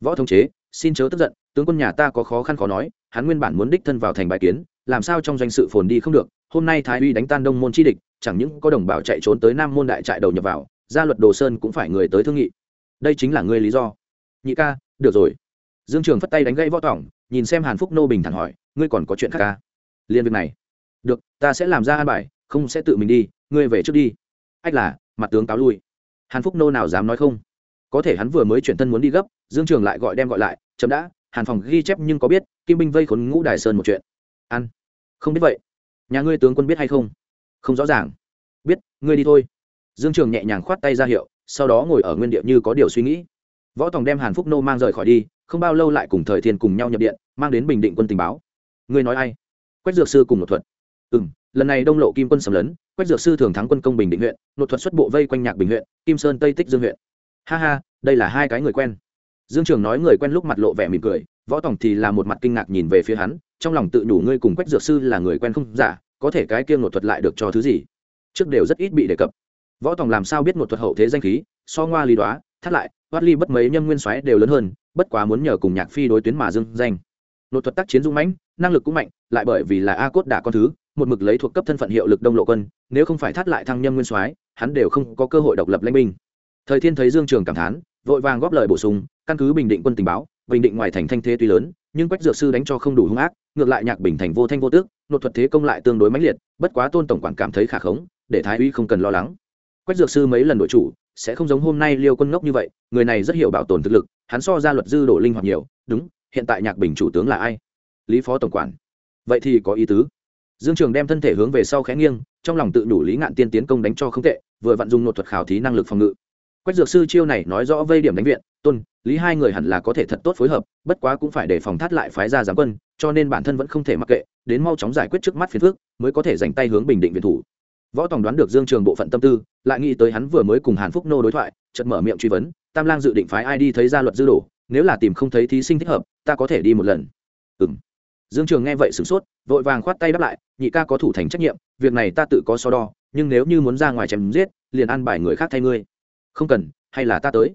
Võ thống chế, xin chớ tức giận, tướng quân nhà ta có khó khăn khó nói, hắn nguyên bản muốn đích thân vào thành bài kiến, làm sao trong doanh sự phồn đi không được, hôm nay thái uy đánh tan đông môn chi địch, chẳng những có đồng bào chạy trốn tới nam môn đại trại đầu nhập vào, gia luật đồ sơn cũng phải người tới thương nghị. Đây chính là ngươi lý do. Nhị ca, được rồi. Dương trường phất tay đánh gãy võ tỏng nhìn xem hàn phúc nô bình thản hỏi, ngươi còn có chuyện khác ca liên việc này. Được, ta sẽ làm ra an bài không sẽ tự mình đi, ngươi về trước đi. Ách là, mặt tướng cáo lui. Hàn phúc nô nào dám nói không? Có thể hắn vừa mới chuyển thân muốn đi gấp, dương trường lại gọi đem gọi lại chậm đã, hàn phòng ghi chép nhưng có biết, kim binh vây khốn ngũ đài sơn một chuyện. Ăn. Không biết vậy. Nhà ngươi tướng quân biết hay không? Không rõ ràng. Biết, ngươi đi thôi. Dương trường nhẹ nhàng khoát tay ra hiệu, sau đó ngồi ở nguyên địa như có điều suy nghĩ. Võ tòng đem hàn phúc nô mang rời khỏi đi, không bao lâu lại cùng thời thiên cùng nhau nhập điện, mang đến bình định quân tình báo. Ngươi nói ai? Quách dược sư cùng một thuật. Ừ m lần này đông lộ kim quân sầm lớn, quách dược sư thường thắng quân công bình định huyện nội thuật xuất bộ vây quanh nhạc bình huyện kim sơn tây tích dương huyện. Ha ha đây là hai cái người quen. Dương trường nói người quen lúc mặt lộ vẻ mỉm cười võ tòng thì là một mặt kinh ngạc nhìn về phía hắn trong lòng tự đủ ngươi cùng quách dược sư là người quen không giả có thể cái kia nội thuật lại được cho thứ gì? Trước đều rất ít bị đề cập. Võ tòng làm sao biết nội thuật hậu thế danh khí so ngoa lý đoá thắt lại thoát ly bất mấy nhân nguyên soái đều lớn hơn bất quá muốn nhờ cùng nhạc phi đối tuyến mà dương danh. Nội thuật tác chiến dung mãnh năng lực cũng mạnh lại bởi vì là a cốt đả con thứ một mực lấy thuộc cấp thân phận hiệu lực đông lộ quân, nếu không phải thắt lại thăng nhâm nguyên soái, hắn đều không có cơ hội độc lập lãnh binh. Thời thiên thấy dương trường cảm thán, vội vàng góp lời bổ sung, căn cứ bình định quân tình báo, bình định ngoài thành thanh thế tuy lớn, nhưng quách dược sư đánh cho không đủ hung ác, ngược lại nhạc bình thành vô thanh vô tước nội thuật thế công lại tương đối mãnh liệt, bất quá tôn tổng quản cảm thấy khả khống, để thái uy không cần lo lắng. Quách dược sư mấy lần đội chủ, sẽ không giống hôm nay liêu quân ngốc như vậy, người này rất hiểu bảo tồn thực lực, hắn so ra luật dư đổ linh hoạt nhiều, đúng, hiện tại nhạc bình chủ tướng là ai? Lý phó tổng quản. Vậy thì có ý tứ dương trường đem thân thể hướng về sau khẽ nghiêng, trong lòng tự đủ lý ngạn tiên tiến công đánh cho không tệ, vừa vặn dùng nội thuật khảo thí năng lực phòng ngự. Quách dược sư chiêu này nói rõ vây điểm đánh viện, tôn, lý hai người hẳn là có thể thật tốt phối hợp, bất quá cũng phải để phòng thắt lại phái ra giám quân, cho nên bản thân vẫn không thể mặc kệ, đến mau chóng giải quyết trước mắt phiền phước mới có thể dành tay hướng bình định viện thủ. Võ tòng đoán được dương trường bộ phận tâm tư, lại nghĩ tới hắn vừa mới cùng hàn phúc nô đối thoại, chợt mở miệng truy vấn, tam lang dự định phái ai đi thấy ra luật dư đổ nếu là tìm không thấy thí sinh thích hợp, ta có thể đi một lần. Ừ dương trường nghe vậy sửng sốt, vội vàng khoát tay đáp lại nhị ca có thủ thành trách nhiệm, việc này ta tự có so đo, nhưng nếu như muốn ra ngoài chém giết, liền ăn bài người khác thay ngươi. Không cần, hay là ta tới.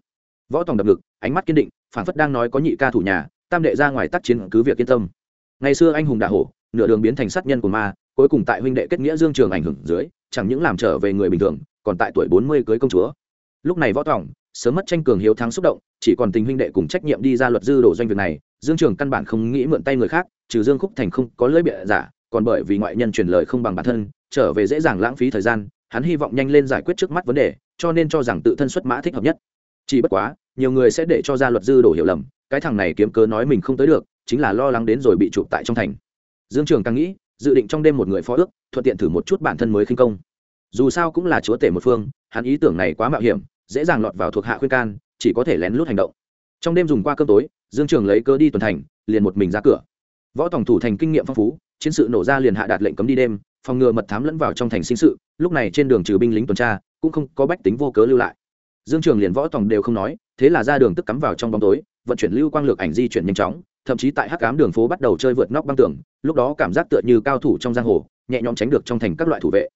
Võ tòng đập ngực, ánh mắt kiên định, phản phất đang nói có nhị ca thủ nhà, tam đệ ra ngoài tác chiến cứ việc yên tâm. Ngày xưa anh hùng đạ hổ, nửa đường biến thành sát nhân của ma, cuối cùng tại huynh đệ kết nghĩa dương trường ảnh hưởng dưới, chẳng những làm trở về người bình thường, còn tại tuổi bốn mươi cưới công chúa. Lúc này võ tòng, sớm mất tranh cường hiếu thắng xúc động, chỉ còn tình huynh đệ cùng trách nhiệm đi ra luật dư đổ doanh việc này, dương trường căn bản không nghĩ mượn tay người khác, trừ dương khúc thành không có lưỡi bịa giả còn bởi vì ngoại nhân truyền lời không bằng bản thân, trở về dễ dàng lãng phí thời gian, hắn hy vọng nhanh lên giải quyết trước mắt vấn đề, cho nên cho rằng tự thân xuất mã thích hợp nhất. Chỉ bất quá, nhiều người sẽ để cho ra luật dư đổ hiểu lầm, cái thằng này kiếm cớ nói mình không tới được, chính là lo lắng đến rồi bị chụp tại trong thành. Dương trường càng nghĩ, dự định trong đêm một người phó ước, thuận tiện thử một chút bản thân mới khinh công. Dù sao cũng là chúa tể một phương, hắn ý tưởng này quá mạo hiểm, dễ dàng lọt vào thuộc hạ khuyên can, chỉ có thể lén lút hành động. Trong đêm dùng qua cơm tối, dương trường lấy cớ đi tuần thành, liền một mình ra cửa. Võ tổng thủ thành kinh nghiệm phong phú chiến sự nổ ra liền hạ đạt lệnh cấm đi đêm, phòng ngừa mật thám lẫn vào trong thành sinh sự, lúc này trên đường trừ binh lính tuần tra, cũng không có bách tính vô cớ lưu lại. Dương trường liền võ tòng đều không nói, thế là ra đường tức cắm vào trong bóng tối, vận chuyển lưu quang lược ảnh di chuyển nhanh chóng, thậm chí tại hắc ám đường phố bắt đầu chơi vượt nóc băng tường, lúc đó cảm giác tựa như cao thủ trong giang hồ, nhẹ nhõm tránh được trong thành các loại thủ vệ.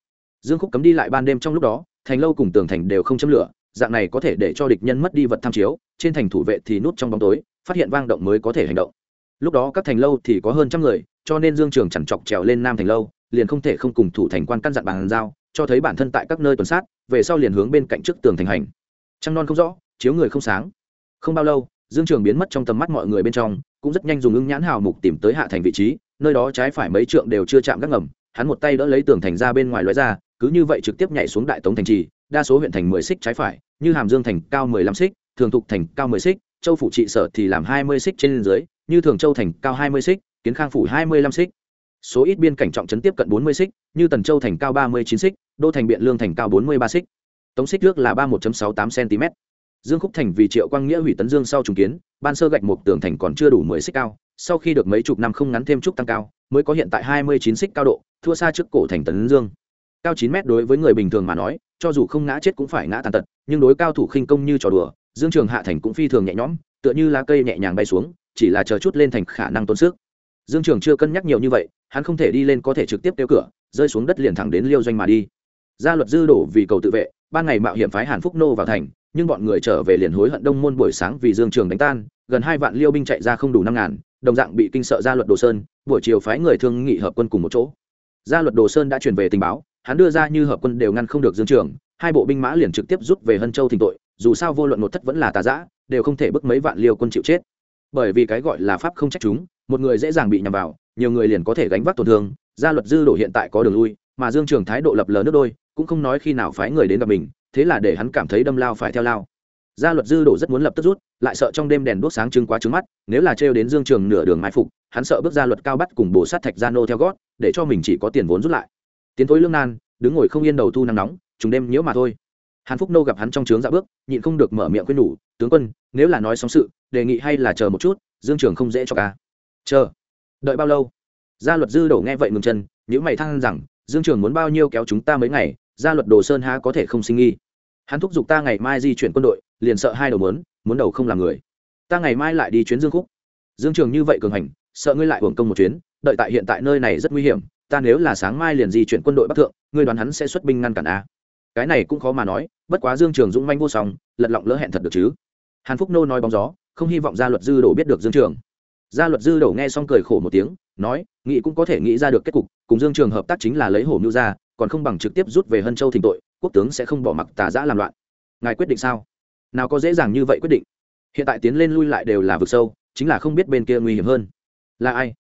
Dương khúc cấm đi lại ban đêm trong lúc đó, thành lâu cùng tường thành đều không châm lửa, dạng này có thể để cho địch nhân mất đi vật tham chiếu, trên thành thủ vệ thì nút trong bóng tối, phát hiện vang động mới có thể hành động. Lúc đó các thành lâu thì có hơn trăm người cho nên dương trường chẳng chọc trèo lên nam thành lâu, liền không thể không cùng thủ thành quan căn dặn bàn giao, cho thấy bản thân tại các nơi tuần sát, về sau liền hướng bên cạnh trước tường thành hành. Trăng non không rõ, chiếu người không sáng. Không bao lâu, dương trường biến mất trong tầm mắt mọi người bên trong, cũng rất nhanh dùng ứng nhãn hào mục tìm tới hạ thành vị trí, nơi đó trái phải mấy trượng đều chưa chạm các ngầm, hắn một tay đỡ lấy tường thành ra bên ngoài lóe ra, cứ như vậy trực tiếp nhảy xuống đại tống thành trì, đa số huyện thành mười xích trái phải, như hàm dương thành cao mười lăm xích, thường thục thành cao mười xích, châu phủ trị sở thì làm hai mươi xích trên dưới, như thường châu thành cao hai mươi xích kiến khang phủ hai mươi lăm xích. Số ít biên cảnh trọng trấn tiếp cận bốn mươi xích, như tần châu thành cao ba mươi chín xích, đô thành biện lương thành cao bốn mươi ba xích. Tống xích nước là ba một sáu tám cm dương khúc thành vì triệu quang nghĩa hủy tấn dương sau trùng kiến, ban sơ gạch một tường thành còn chưa đủ mười xích cao, sau khi được mấy chục năm không ngắn thêm chút tăng cao, mới có hiện tại hai mươi chín xích cao độ, thua xa trước cổ thành tấn dương. Cao chín mét đối với người bình thường mà nói, cho dù không ngã chết cũng phải ngã tàn tật, nhưng đối cao thủ khinh công như trò đùa, dương trường hạ thành cũng phi thường nhẹ nhõm, tựa như lá cây nhẹ nhàng bay xuống, chỉ là chờ chút lên thành khả năng tốn sức dương trường chưa cân nhắc nhiều như vậy, hắn không thể đi lên có thể trực tiếp tiêu cửa, rơi xuống đất liền thẳng đến liêu doanh mà đi. Gia luật dư đổ vì cầu tự vệ, ban ngày mạo hiểm phái hàn phúc nô vào thành, nhưng bọn người trở về liền hối hận đông môn buổi sáng vì dương trường đánh tan, gần hai vạn liêu binh chạy ra không đủ năm ngàn, đồng dạng bị kinh sợ gia luật đồ sơn, buổi chiều phái người thương nghị hợp quân cùng một chỗ. Gia luật đồ sơn đã truyền về tình báo, hắn đưa ra như hợp quân đều ngăn không được dương trường, hai bộ binh mã liền trực tiếp rút về hân châu thỉnh tội, dù sao vô luận một thất vẫn là tà giã đều không thể bức mấy vạn liêu quân chịu chết bởi vì cái gọi là pháp không trách chúng, một người dễ dàng bị nhầm vào, nhiều người liền có thể gánh vác tổn thương, gia luật dư đổ hiện tại có đường lui, mà dương trường thái độ lập lờ nước đôi, cũng không nói khi nào phái người đến gặp mình, thế là để hắn cảm thấy đâm lao phải theo lao. Gia luật dư đổ rất muốn lập tức rút, lại sợ trong đêm đèn đốt sáng trưng quá trứng mắt, nếu là trêu đến dương trường nửa đường mai phục, hắn sợ bước ra luật cao bắt cùng bồ sát thạch gia nô theo gót, để cho mình chỉ có tiền vốn rút lại. Tiến thối lương nan, đứng ngồi không yên đầu thu nắng nóng chúng đêm nhiễu mà thôi hàn phúc nô gặp hắn trong trướng dạ bước, nhịn không được mở miệng khuyên nhủ, tướng quân, nếu là nói xong sự, đề nghị hay là chờ một chút, dương trường không dễ cho ca. Chờ? Đợi bao lâu? Gia luật dư đổ nghe vậy ngừng chân những mày thăng rằng, dương trường muốn bao nhiêu kéo chúng ta mấy ngày, gia luật đồ sơn há có thể không sinh nghi. Hắn thúc giục ta ngày mai di chuyển quân đội, liền sợ hai đầu mớn muốn đầu không làm người. Ta ngày mai lại đi chuyến dương khúc. Dương trường như vậy cường hành, sợ ngươi lại hưởng công một chuyến, đợi tại hiện tại nơi này rất nguy hiểm, ta nếu là sáng mai liền di chuyển quân đội bắc thượng, ngươi đoán hắn sẽ xuất binh ngăn cản a cái này cũng khó mà nói, bất quá dương trường dũng manh vô song, lật lọng lỡ hẹn thật được chứ. Hàn phúc nô nói bóng gió, không hy vọng gia luật dư đổ biết được dương trường. Gia luật dư đổ nghe xong cười khổ một tiếng, nói nghị cũng có thể nghĩ ra được kết cục, cùng dương trường hợp tác chính là lấy hổ mưu ra, còn không bằng trực tiếp rút về hân châu thỉnh tội, quốc tướng sẽ không bỏ mặc tà giã làm loạn. Ngài quyết định sao? Nào có dễ dàng như vậy quyết định. Hiện tại tiến lên lui lại đều là vực sâu, chính là không biết bên kia nguy hiểm hơn. Là ai?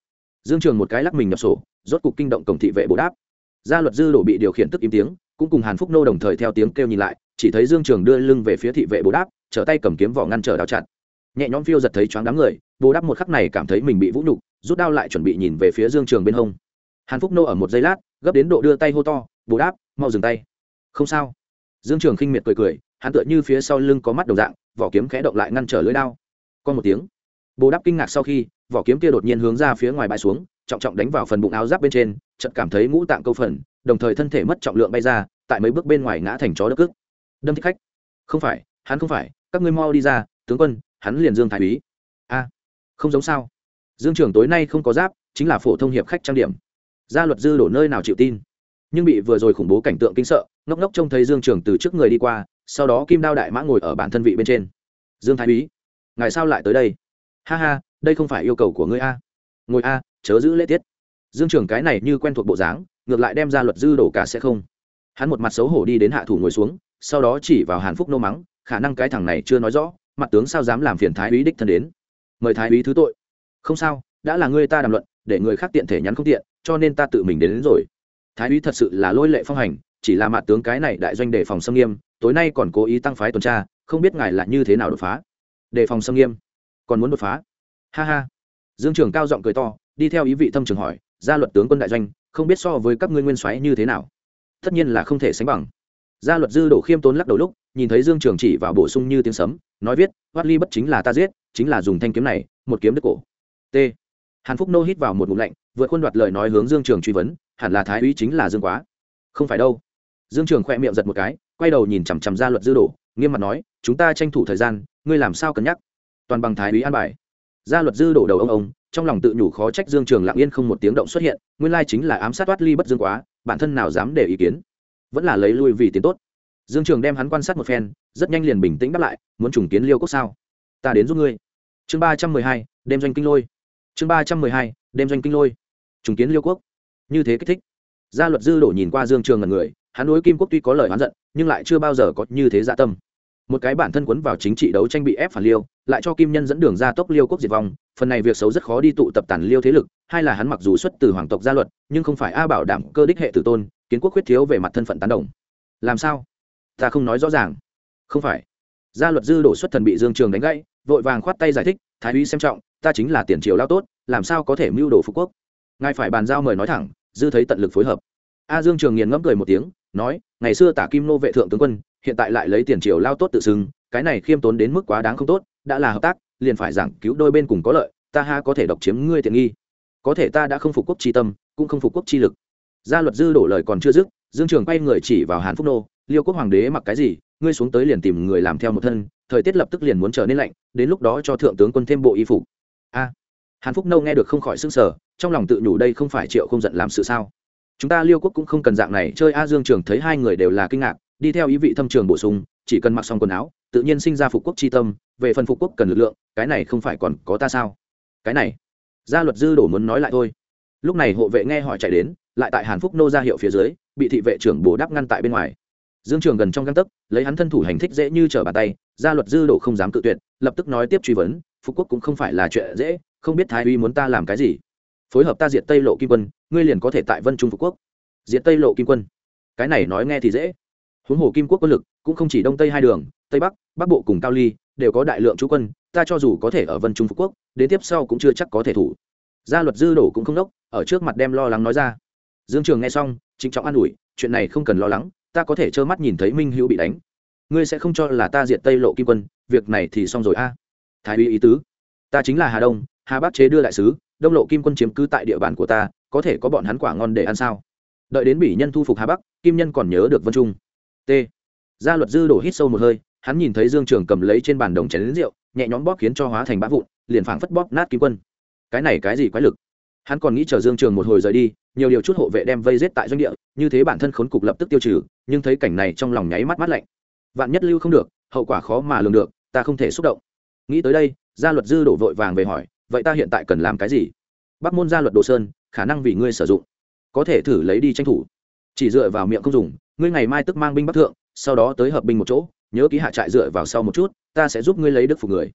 Dương trường một cái lắc mình nhập sổ, rốt cục kinh động cổng thị vệ bồ đáp. Gia luật dư đổ bị điều khiển tức im tiếng cũng cùng hàn phúc nô đồng thời theo tiếng kêu nhìn lại, chỉ thấy dương trường đưa lưng về phía thị vệ bồ đáp, trở tay cầm kiếm vỏ ngăn trở đào chặt. Nhẹ nhõm phiêu giật thấy choáng đám người, bồ đáp một khắc này cảm thấy mình bị vũ nhục, rút đao lại chuẩn bị nhìn về phía dương trường bên hông. Hàn phúc nô ở một giây lát, gấp đến độ đưa tay hô to bù đáp, mau dừng tay. Không sao. Dương trường khinh miệt cười cười, hắn tựa như phía sau lưng có mắt đồng dạng, vỏ kiếm khẽ động lại ngăn trở lưỡi đao. Còn một tiếng, bồ đáp kinh ngạc sau khi, vỏ kiếm kia đột nhiên hướng ra phía ngoài bãi xuống, trọng trọng đánh vào phần bụng áo giáp bên trên, chợt cảm thấy ngũ tạng câu phần đồng thời thân thể mất trọng lượng bay ra, tại mấy bước bên ngoài ngã thành chó đất cước. đâm thích khách. Không phải, hắn không phải, các ngươi mau đi ra, tướng quân, hắn liền dương thái úy. A, không giống sao. Dương trường tối nay không có giáp, chính là phổ thông hiệp khách trang điểm. Gia luật dư đổ nơi nào chịu tin. Nhưng bị vừa rồi khủng bố cảnh tượng kinh sợ, ngốc ngốc trông thấy dương trường từ trước người đi qua, sau đó kim đao đại mã ngồi ở bản thân vị bên trên. Dương thái úy, ngài sao lại tới đây? Ha ha, đây không phải yêu cầu của ngươi a. Ngồi a, chớ giữ lễ tiết. Dương trường cái này như quen thuộc bộ dáng ngược lại đem ra luật dư đổ cả sẽ không. Hắn một mặt xấu hổ đi đến hạ thủ ngồi xuống sau đó chỉ vào hàn phúc nô mắng khả năng cái thằng này chưa nói rõ mặt tướng sao dám làm phiền thái úy đích thân đến. Mời thái úy thứ tội. Không sao đã là người ta đàm luận để người khác tiện thể nhắn không tiện cho nên ta tự mình đến, đến rồi. Thái úy thật sự là lôi lệ phong hành chỉ là mặt tướng cái này đại doanh đề phòng xâm nghiêm tối nay còn cố ý tăng phái tuần tra không biết ngài là như thế nào đột phá. Đề phòng xâm nghiêm còn muốn đột phá? Ha ha. Dương trường cao giọng cười to đi theo ý vị thâm trường hỏi gia luật tướng quân đại doanh không biết so với các ngươi nguyên soái như thế nào. Tất nhiên là không thể sánh bằng. Gia luật dư đổ khiêm tốn lắc đầu lúc, nhìn thấy dương trường chỉ vào bổ sung như tiếng sấm, nói viết thoát ly bất chính là ta giết, chính là dùng thanh kiếm này, một kiếm đứt cổ. T. Hàn phúc nô hít vào một ngụm lạnh, vượt khuôn đoạt lời nói hướng dương trường truy vấn, hẳn là thái úy chính là dương quá? Không phải đâu. Dương trường khoe miệng giật một cái, quay đầu nhìn chằm chằm gia luật dư đổ, nghiêm mặt nói, chúng ta tranh thủ thời gian, ngươi làm sao cân nhắc? Toàn bằng thái úy an bài. Gia luật dư đổ đầu ông ông trong lòng tự nhủ khó trách dương trường lặng yên không một tiếng động xuất hiện, nguyên lai chính là ám sát toát ly bất dương quá, bản thân nào dám để ý kiến. Vẫn là lấy lui vì tiến tốt. Dương trường đem hắn quan sát một phen, rất nhanh liền bình tĩnh đáp lại, muốn trùng kiến liêu quốc sao? Ta đến giúp ngươi. Chương ba trăm mười hai, đêm doanh kinh lôi. Chương ba trăm mười hai, đêm doanh kinh lôi. Trùng kiến liêu quốc. Như thế kích thích. Gia luật dư đổ nhìn qua dương trường ngần người, hắn đối kim quốc tuy có lời oán giận, nhưng lại chưa bao giờ có như thế dạ tâm một cái bản thân quấn vào chính trị đấu tranh bị ép phản liêu, lại cho kim nhân dẫn đường ra tốc liêu quốc diệt vong, phần này việc xấu rất khó đi tụ tập tản liêu thế lực, hai là hắn mặc dù xuất từ hoàng tộc gia luật, nhưng không phải a bảo đảm cơ đích hệ tử tôn, kiến quốc khuyết thiếu về mặt thân phận tán đồng. Làm sao? Ta không nói rõ ràng. Không phải. Gia luật dư đổ xuất thần bị dương trường đánh gãy, vội vàng khoát tay giải thích, thái úy xem trọng, ta chính là tiền triều lao tốt, làm sao có thể mưu đồ phú quốc? Ngài phải bàn giao mời nói thẳng, dư thấy tận lực phối hợp. A dương trường nghiền ngẫm cười một tiếng, nói, ngày xưa tả kim nô vệ thượng tướng quân hiện tại lại lấy tiền triều lao tốt tự xưng, cái này khiêm tốn đến mức quá đáng không tốt, đã là hợp tác, liền phải giảng cứu đôi bên cùng có lợi, ta ha có thể độc chiếm ngươi tiện nghi. Có thể ta đã không phục quốc chi tâm, cũng không phục quốc chi lực. Gia luật dư đổ lời còn chưa dứt, dương trường quay người chỉ vào hàn phúc nô, liêu quốc hoàng đế mặc cái gì, ngươi xuống tới liền tìm người làm theo một thân, thời tiết lập tức liền muốn trở nên lạnh, đến lúc đó cho thượng tướng quân thêm bộ y phục. A. Hàn phúc nô nghe được không khỏi s ư n g sở trong lòng tự nhủ đây không phải triệu không giận làm sự sao. Chúng ta liêu quốc cũng không cần dạng này, chơi a dương trường thấy hai người đều là kinh ngạc đi theo ý vị thâm trường bổ sung, chỉ cần mặc xong quần áo, tự nhiên sinh ra phục quốc tri tâm, về phần phục quốc cần lực lượng, cái này không phải còn có ta sao? Cái này, gia luật dư đổ muốn nói lại thôi. Lúc này hộ vệ nghe hỏi chạy đến, lại tại hàn phúc nô ra hiệu phía dưới, bị thị vệ trưởng bồ đắp ngăn tại bên ngoài. Dương trường gần trong găng tấc, lấy hắn thân thủ hành thích dễ như trở bàn tay, gia luật dư đổ không dám tự tuyệt, lập tức nói tiếp truy vấn, phục quốc cũng không phải là chuyện dễ, không biết thái uy muốn ta làm cái gì. Phối hợp ta diệt tây lộ kim quân, ngươi liền có thể tại vân trung phục quốc. Diệt tây lộ kim quân. Cái này nói nghe thì dễ huống hồ kim quốc quân lực cũng không chỉ đông tây hai đường, tây bắc bắc bộ cùng cao ly đều có đại lượng chú quân, ta cho dù có thể ở vân trung phú quốc, đến tiếp sau cũng chưa chắc có thể thủ. Gia luật dư đổ cũng không đốc, ở trước mặt đem lo lắng nói ra. Dương trường nghe xong, trịnh trọng an ủi, chuyện này không cần lo lắng, ta có thể trơ mắt nhìn thấy minh hữu bị đánh. Ngươi sẽ không cho là ta diệt tây lộ kim quân, việc này thì xong rồi a. Thái uy ý tứ, ta chính là hà đông, hà bắc chế đưa đại sứ, đông lộ kim quân chiếm cứ tại địa bàn của ta, có thể có bọn hắn quả ngon để ăn sao? Đợi đến bỉ nhân thu phục hà bắc, kim nhân còn nhớ được vân trung t. Gia luật dư đổ hít sâu một hơi, hắn nhìn thấy dương trường cầm lấy trên bàn đồng chén lính rượu, nhẹ nhõm bóp khiến cho hóa thành bã vụn, liền phảng phất bóp nát kim quân. Cái này cái gì quái lực? Hắn còn nghĩ chờ dương trường một hồi rời đi, nhiều điều chút hộ vệ đem vây giết tại doanh địa, như thế bản thân khốn cục lập tức tiêu trừ, nhưng thấy cảnh này trong lòng nháy mắt mắt lạnh. Vạn nhất lưu không được, hậu quả khó mà lường được, ta không thể xúc động. Nghĩ tới đây, gia luật dư đổ vội vàng về hỏi, vậy ta hiện tại cần làm cái gì? Bắc môn gia luật đồ sơn, khả năng vì ngươi sử dụng. Có thể thử lấy đi tranh thủ. Chỉ dựa vào miệng không dùng ngươi ngày mai tức mang binh bắc thượng, sau đó tới hợp binh một chỗ, nhớ ký hạ trại dựa vào sau một chút, ta sẽ giúp ngươi lấy đức phục người.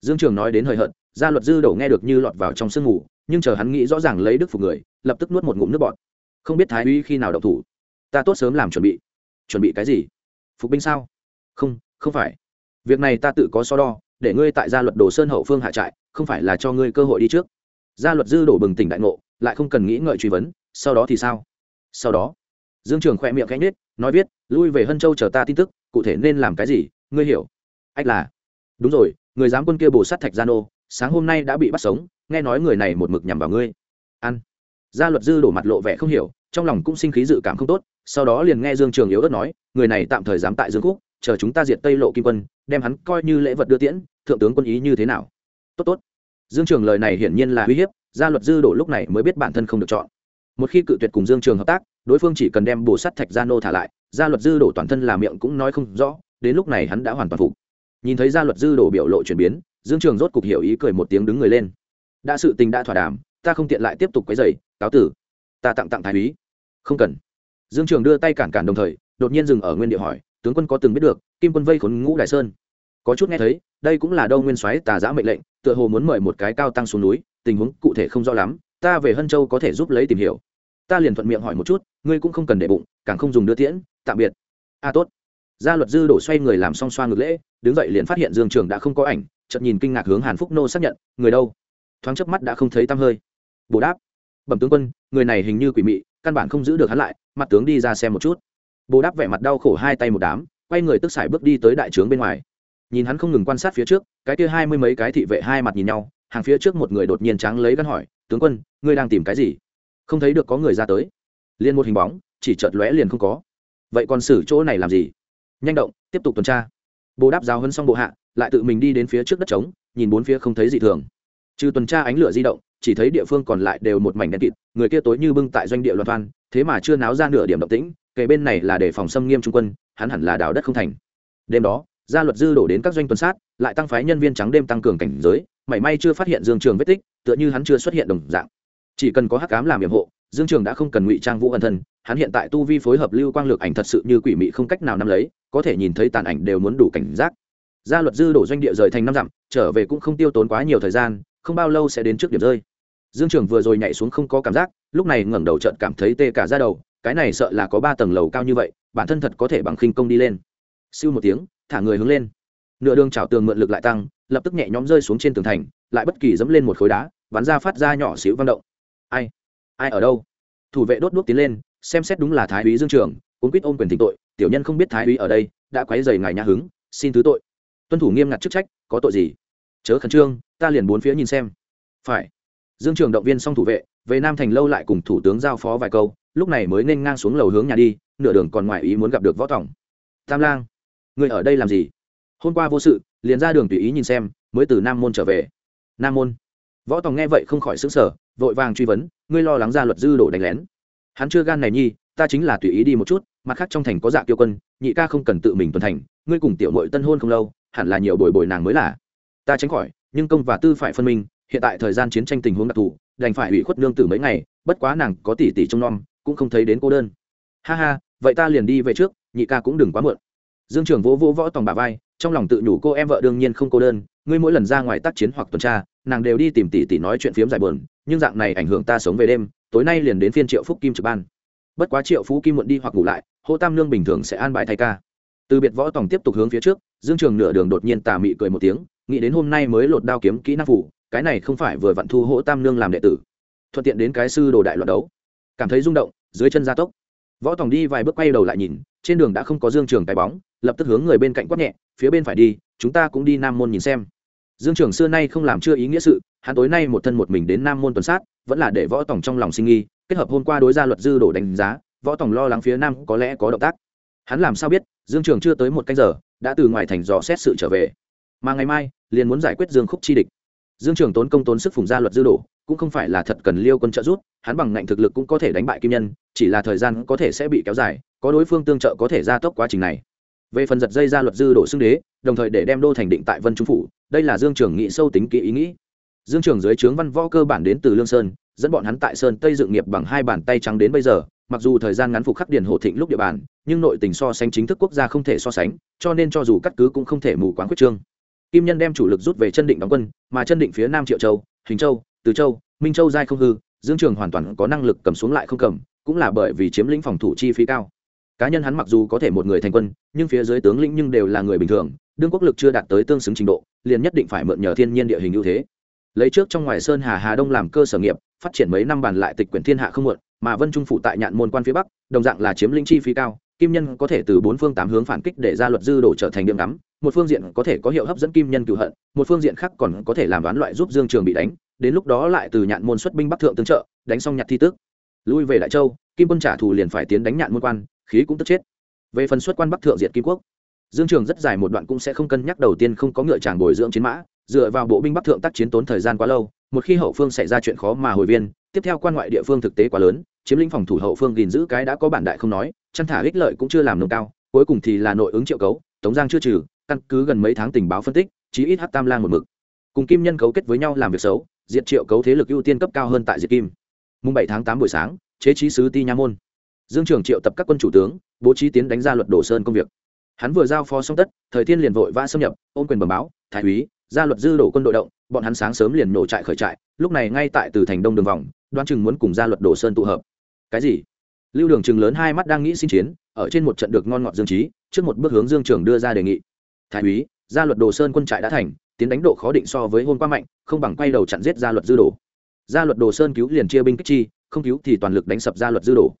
Dương trường nói đến hời hợt, gia luật dư đầu nghe được như lọt vào trong sương ngủ, nhưng chờ hắn nghĩ rõ ràng lấy đức phục người, lập tức nuốt một ngụm nước bọt. Không biết thái uy khi nào đậu thủ. Ta tốt sớm làm chuẩn bị. Chuẩn bị cái gì? Phục binh sao? Không không phải. Việc này ta tự có so đo, để ngươi tại gia luật đồ sơn hậu phương hạ trại, không phải là cho ngươi cơ hội đi trước. Gia luật dư đổ bừng tỉnh đại ngộ, lại không cần nghĩ ngợi truy vấn, sau đó thì sao? Sau đó. Dương trường khỏe miệng gánh nết nói viết, lui về hân châu chờ ta tin tức, cụ thể nên làm cái gì, ngươi hiểu. Ách là, đúng rồi, người giám quân kia bồ sát thạch gia nô, sáng hôm nay đã bị bắt sống, nghe nói người này một mực nhằm vào ngươi. Ăn gia luật dư đổ mặt lộ vẻ không hiểu, trong lòng cũng sinh khí dự cảm không tốt, sau đó liền nghe dương trường yếu ớt nói, người này tạm thời dám tại dương khúc, chờ chúng ta diệt tây lộ kim quân, đem hắn coi như lễ vật đưa tiễn, thượng tướng quân ý như thế nào? Tốt tốt. Dương trường lời này hiển nhiên là uy hiếp, gia luật dư đổ lúc này mới biết bản thân không được chọn một khi cự tuyệt cùng dương trường hợp tác, đối phương chỉ cần đem bồ sắt thạch gia nô thả lại, gia luật dư đổ toàn thân làm miệng cũng nói không rõ, đến lúc này hắn đã hoàn toàn phục. Nhìn thấy gia luật dư đổ biểu lộ chuyển biến, dương trường rốt cục hiểu ý cười một tiếng đứng người lên. Đã sự tình đã thỏa đàm, ta không tiện lại tiếp tục quấy dày cáo tử. Ta tặng tặng thái úy. Không cần. Dương trường đưa tay cản cản đồng thời, đột nhiên dừng ở nguyên địa hỏi, tướng quân có từng biết được, kim quân vây khốn ngũ đại sơn? Có chút nghe thấy, đây cũng là đâu nguyên soái tà giã mệnh lệnh, tựa hồ muốn mời một cái cao tăng xuống núi, tình huống cụ thể không rõ lắm ta về hân châu có thể giúp lấy tìm hiểu. Ta liền thuận miệng hỏi một chút, ngươi cũng không cần để bụng, càng không dùng đưa tiễn, tạm biệt. A tốt. Gia luật dư đổ xoay người làm xong xoa ngược lễ, đứng dậy liền phát hiện dương trường đã không có ảnh, chợt nhìn kinh ngạc hướng hàn phúc nô xác nhận, người đâu? Thoáng chớp mắt đã không thấy tăm hơi. Bồ đáp, bẩm tướng quân, người này hình như quỷ mị, căn bản không giữ được hắn lại, mặt tướng đi ra xem một chút. Bồ đáp vẻ mặt đau khổ hai tay một đám, quay người tức sải bước đi tới đại trướng bên ngoài. Nhìn hắn không ngừng quan sát phía trước, cái kia hai mươi mấy cái thị vệ hai mặt nhìn nhau, hàng phía trước một người đột nhiên trắng lấy gắn hỏi tướng quân, ngươi đang tìm cái gì? Không thấy được có người ra tới. Liền một hình bóng, chỉ chợt lóe liền không có. Vậy còn xử chỗ này làm gì? Nhanh động, tiếp tục tuần tra. Bồ đáp giáo hấn xong bộ hạ, lại tự mình đi đến phía trước đất trống, nhìn bốn phía không thấy gì thường. Trừ tuần tra ánh lửa di động, chỉ thấy địa phương còn lại đều một mảnh đen kịt, người kia tối như bưng tại doanh địa loạn văn thế mà chưa náo ra nửa điểm động tĩnh, kề bên này là để phòng xâm nghiêm trung quân, hắn hẳn là đào đất không thành. Đêm đó, gia luật dư đổ đến các doanh tuần sát, lại tăng phái nhân viên trắng đêm tăng cường cảnh giới, mảy may chưa phát hiện dương trường vết tích tựa như hắn chưa xuất hiện đồng dạng. Chỉ cần có hắc cám làm nhiệm hộ, dương trường đã không cần ngụy trang vũ ẩn thân, hắn hiện tại tu vi phối hợp lưu quang lược ảnh thật sự như quỷ mị không cách nào nắm lấy, có thể nhìn thấy tàn ảnh đều muốn đủ cảnh giác. Gia luật dư đổ doanh địa rời thành năm dặm, trở về cũng không tiêu tốn quá nhiều thời gian, không bao lâu sẽ đến trước điểm rơi. Dương trường vừa rồi nhảy xuống không có cảm giác, lúc này ngẩng đầu trận cảm thấy tê cả ra đầu, cái này sợ là có ba tầng lầu cao như vậy, bản thân thật có thể bằng khinh công đi lên. Siêu một tiếng, thả người hướng lên. Nửa đường trào tường mượn lực lại tăng lập tức nhẹ nhõm rơi xuống trên tường thành, lại bất kỳ dẫm lên một khối đá, bắn ra phát ra nhỏ xíu vang động. Ai? Ai ở đâu? Thủ vệ đốt đuốc tiến lên, xem xét đúng là thái úy dương trường, cuốn quýt ôm quyền thỉnh tội, tiểu nhân không biết thái úy ở đây, đã quấy dày ngài nhà hứng, xin thứ tội. Tuân thủ nghiêm ngặt chức trách, có tội gì? Chớ khẩn trương, ta liền bốn phía nhìn xem. Phải. Dương trường động viên xong thủ vệ, về nam thành lâu lại cùng thủ tướng giao phó vài câu, lúc này mới nên ngang xuống lầu hướng nhà đi, nửa đường còn ngoài ý muốn gặp được võ tổng. tam lang, người ở đây làm gì? Hôm qua vô sự liền ra đường tùy ý nhìn xem, mới từ nam môn trở về. Nam môn. Võ tòng nghe vậy không khỏi xứng sở vội vàng truy vấn, ngươi lo lắng ra luật dư đổ đánh lén? Hắn chưa gan này nhi, ta chính là tùy ý đi một chút, mặt khác trong thành có dạ kiêu quân, nhị ca không cần tự mình tuần thành, ngươi cùng tiểu mội tân hôn không lâu, hẳn là nhiều bồi bồi nàng mới là. Ta tránh khỏi, nhưng công và tư phải phân minh, hiện tại thời gian chiến tranh tình huống đặc thù, đành phải ủy khuất nương tử mấy ngày, bất quá nàng có tỷ tỷ trông nom, cũng không thấy đến cô đơn. Ha ha, vậy ta liền đi về trước, nhị ca cũng đừng quá muộn. Dương trường vỗ vỗ võ tòng bà vai trong lòng tự nhủ cô em vợ đương nhiên không cô đơn, ngươi mỗi lần ra ngoài tác chiến hoặc tuần tra, nàng đều đi tìm tỷ tỷ nói chuyện phiếm dài bờn nhưng dạng này ảnh hưởng ta sống về đêm, tối nay liền đến phiên triệu phúc kim trực ban. Bất quá triệu phú kim muộn đi hoặc ngủ lại, hô tam lương bình thường sẽ an bài thay ca. Từ biệt võ tòng tiếp tục hướng phía trước, dương trường nửa đường đột nhiên tà mị cười một tiếng, nghĩ đến hôm nay mới lột đao kiếm kỹ năng phủ, cái này không phải vừa vặn thu hỗ tam lương làm đệ tử. Thuận tiện đến cái sư đồ đại loạn đấu. Cảm thấy rung động, dưới chân gia tốc. Võ tòng đi vài bước quay đầu lại nhìn trên đường đã không có dương trường cái bóng, lập tức hướng người bên cạnh quát nhẹ, phía bên phải đi, chúng ta cũng đi nam môn nhìn xem. Dương trường xưa nay không làm chưa ý nghĩa sự, hắn tối nay một thân một mình đến nam môn tuần sát, vẫn là để võ tòng trong lòng sinh nghi, kết hợp hôm qua đối ra luật dư đổ đánh giá, võ tòng lo lắng phía nam có lẽ có động tác. Hắn làm sao biết, dương trường chưa tới một canh giờ, đã từ ngoài thành dò xét sự trở về. Mà ngày mai, liền muốn giải quyết dương khúc chi địch. Dương trường tốn công tốn sức phùng gia luật dư đổ, cũng không phải là thật cần liêu quân trợ giúp, hắn bằng ngạnh thực lực cũng có thể đánh bại kim nhân, chỉ là thời gian có thể sẽ bị kéo dài có đối phương tương trợ có thể gia tốc quá trình này. Về phần giật dây ra luật dư đổ xưng đế, đồng thời để đem đô thành định tại vân trung phủ, đây là dương trường nghị sâu tính kỹ ý nghĩ. Dương trường dưới trướng văn võ cơ bản đến từ lương sơn, dẫn bọn hắn tại sơn tây dựng nghiệp bằng hai bàn tay trắng đến bây giờ, mặc dù thời gian ngắn phục khắc điền hộ thịnh lúc địa bàn, nhưng nội tình so sánh chính thức quốc gia không thể so sánh, cho nên cho dù cắt cứ cũng không thể mù quáng quyết trương. Kim nhân đem chủ lực rút về chân định đóng quân, mà chân định phía nam triệu châu, hình châu, từ châu, minh châu giai không hư, dương trường hoàn toàn có năng lực cầm xuống lại không cầm, cũng là bởi vì chiếm lĩnh phòng thủ chi phí cao cá nhân hắn mặc dù có thể một người thành quân, nhưng phía dưới tướng lĩnh nhưng đều là người bình thường, đương quốc lực chưa đạt tới tương xứng trình độ, liền nhất định phải mượn nhờ thiên nhiên địa hình ưu thế. Lấy trước trong ngoài sơn hà hà đông làm cơ sở nghiệp, phát triển mấy năm bàn lại tịch quyển thiên hạ không muộn, mà vân trung phủ tại nhạn môn quan phía bắc, đồng dạng là chiếm lĩnh chi phí cao, kim nhân có thể từ bốn phương tám hướng phản kích để ra luật dư đổ trở thành điểm ngắm, một phương diện có thể có hiệu hấp dẫn kim nhân cựu hận, một phương diện khác còn có thể làm đoán loại giúp dương trường bị đánh, đến lúc đó lại từ nhạn môn xuất binh bắc thượng tương trợ, đánh xong nhặt thi tước. Lui về đại châu, kim quân trả thù liền phải tiến đánh nhạn môn quan khí cũng tức chết. Về phần xuất quan bắc thượng diệt kim quốc, dương trường rất dài một đoạn cũng sẽ không cân nhắc đầu tiên không có ngựa tràng bồi dưỡng chiến mã, dựa vào bộ binh bắc thượng tác chiến tốn thời gian quá lâu, một khi hậu phương xảy ra chuyện khó mà hồi viên, tiếp theo quan ngoại địa phương thực tế quá lớn, chiếm lĩnh phòng thủ hậu phương gìn giữ cái đã có bản đại không nói, chăn thả ích lợi cũng chưa làm nâng cao, cuối cùng thì là nội ứng triệu cấu, tống giang chưa trừ, căn cứ gần mấy tháng tình báo phân tích, chí ít hát tam lang một mực. Cùng kim nhân cấu kết với nhau làm việc xấu, diệt triệu cấu thế lực ưu tiên cấp cao hơn tại diệt kim. Mùng bảy tháng tám buổi sáng, chế trí sứ ti nha môn dương trường triệu tập các quân chủ tướng, bố trí tiến đánh ra luật đồ sơn công việc hắn vừa giao phó xong tất, thời thiên liền vội vã xâm nhập, ôm quyền bẩm báo, thái úy, ra luật dư đổ quân đội động, bọn hắn sáng sớm liền nổ trại khởi trại, lúc này ngay tại từ thành đông đường vòng đoan chừng muốn cùng ra luật đồ sơn tụ hợp cái gì lưu đường chừng lớn hai mắt đang nghĩ xin chiến, ở trên một trận được ngon ngọt dương trí, trước một bước hướng dương trường đưa ra đề nghị thái úy gia luật đồ sơn quân trại đã thành, tiến đánh độ khó định so với hôm qua mạnh, không bằng quay đầu chặn giết gia luật dư đổ. gia luật đồ sơn cứu liền chia binh kích chi, không cứu thì toàn lực đánh sập gia luật dư đổ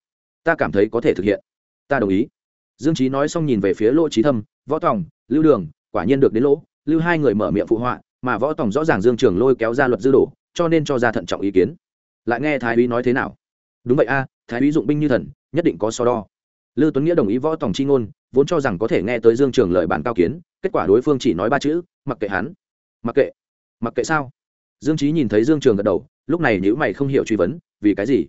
ta cảm thấy có thể thực hiện. Ta đồng ý. Dương trí nói xong nhìn về phía lỗ trí thâm võ tòng lưu đường quả nhiên được đến lỗ. Lưu hai người mở miệng phụ họa mà võ tòng rõ ràng dương trường lôi kéo ra luật dư đổ, cho nên cho ra thận trọng ý kiến. Lại nghe thái úy nói thế nào? Đúng vậy a thái úy dụng binh như thần nhất định có so đo. Lưu tuấn nghĩa đồng ý võ tòng chi ngôn vốn cho rằng có thể nghe tới dương trường lời bản cao kiến kết quả đối phương chỉ nói ba chữ mặc kệ hắn. Mặc kệ? Mặc kệ sao? Dương trí nhìn thấy dương trường gật đầu lúc này nếu mày không hiểu truy vấn vì cái gì?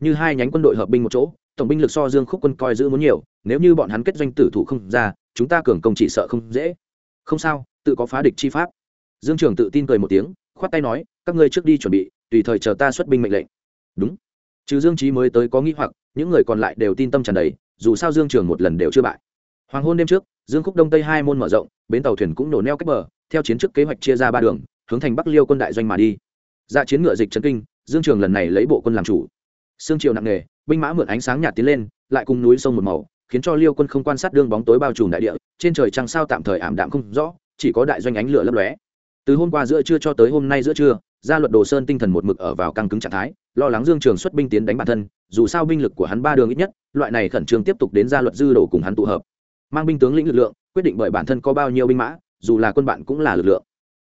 Như hai nhánh quân đội hợp binh một chỗ tổng binh lực so dương khúc quân coi giữ muốn nhiều, nếu như bọn hắn kết doanh tử thủ không ra, chúng ta cường công chỉ sợ không dễ. Không sao, tự có phá địch chi pháp. Dương trường tự tin cười một tiếng, khoát tay nói, các ngươi trước đi chuẩn bị, tùy thời chờ ta xuất binh mệnh lệnh. Đúng. Trừ dương trí mới tới có nghĩ hoặc, những người còn lại đều tin tâm tràn đầy, dù sao dương trường một lần đều chưa bại. Hoàng hôn đêm trước, dương khúc đông tây hai môn mở rộng, bến tàu thuyền cũng nổ neo cách bờ, theo chiến trước kế hoạch chia ra ba đường, hướng thành bắc liêu quân đại doanh mà đi. Ra chiến ngựa dịch trấn kinh, dương trường lần này lấy bộ quân làm chủ. Sương triều nặng nề binh mã mượn ánh sáng nhạt tiến lên, lại cùng núi sông một màu, khiến cho liêu quân không quan sát đương bóng tối bao trùm đại địa, trên trời trăng sao tạm thời ảm đạm không rõ, chỉ có đại doanh ánh lửa lấp lóe. Từ hôm qua giữa trưa cho tới hôm nay giữa trưa, gia luật đồ sơn tinh thần một mực ở vào căng cứng trạng thái, lo lắng dương trường xuất binh tiến đánh bản thân, dù sao binh lực của hắn ba đường ít nhất, loại này khẩn trương tiếp tục đến gia luật dư đổ cùng hắn tụ hợp. Mang binh tướng lĩnh lực lượng, quyết định bởi bản thân có bao nhiêu binh mã, dù là quân bạn cũng là lực lượng.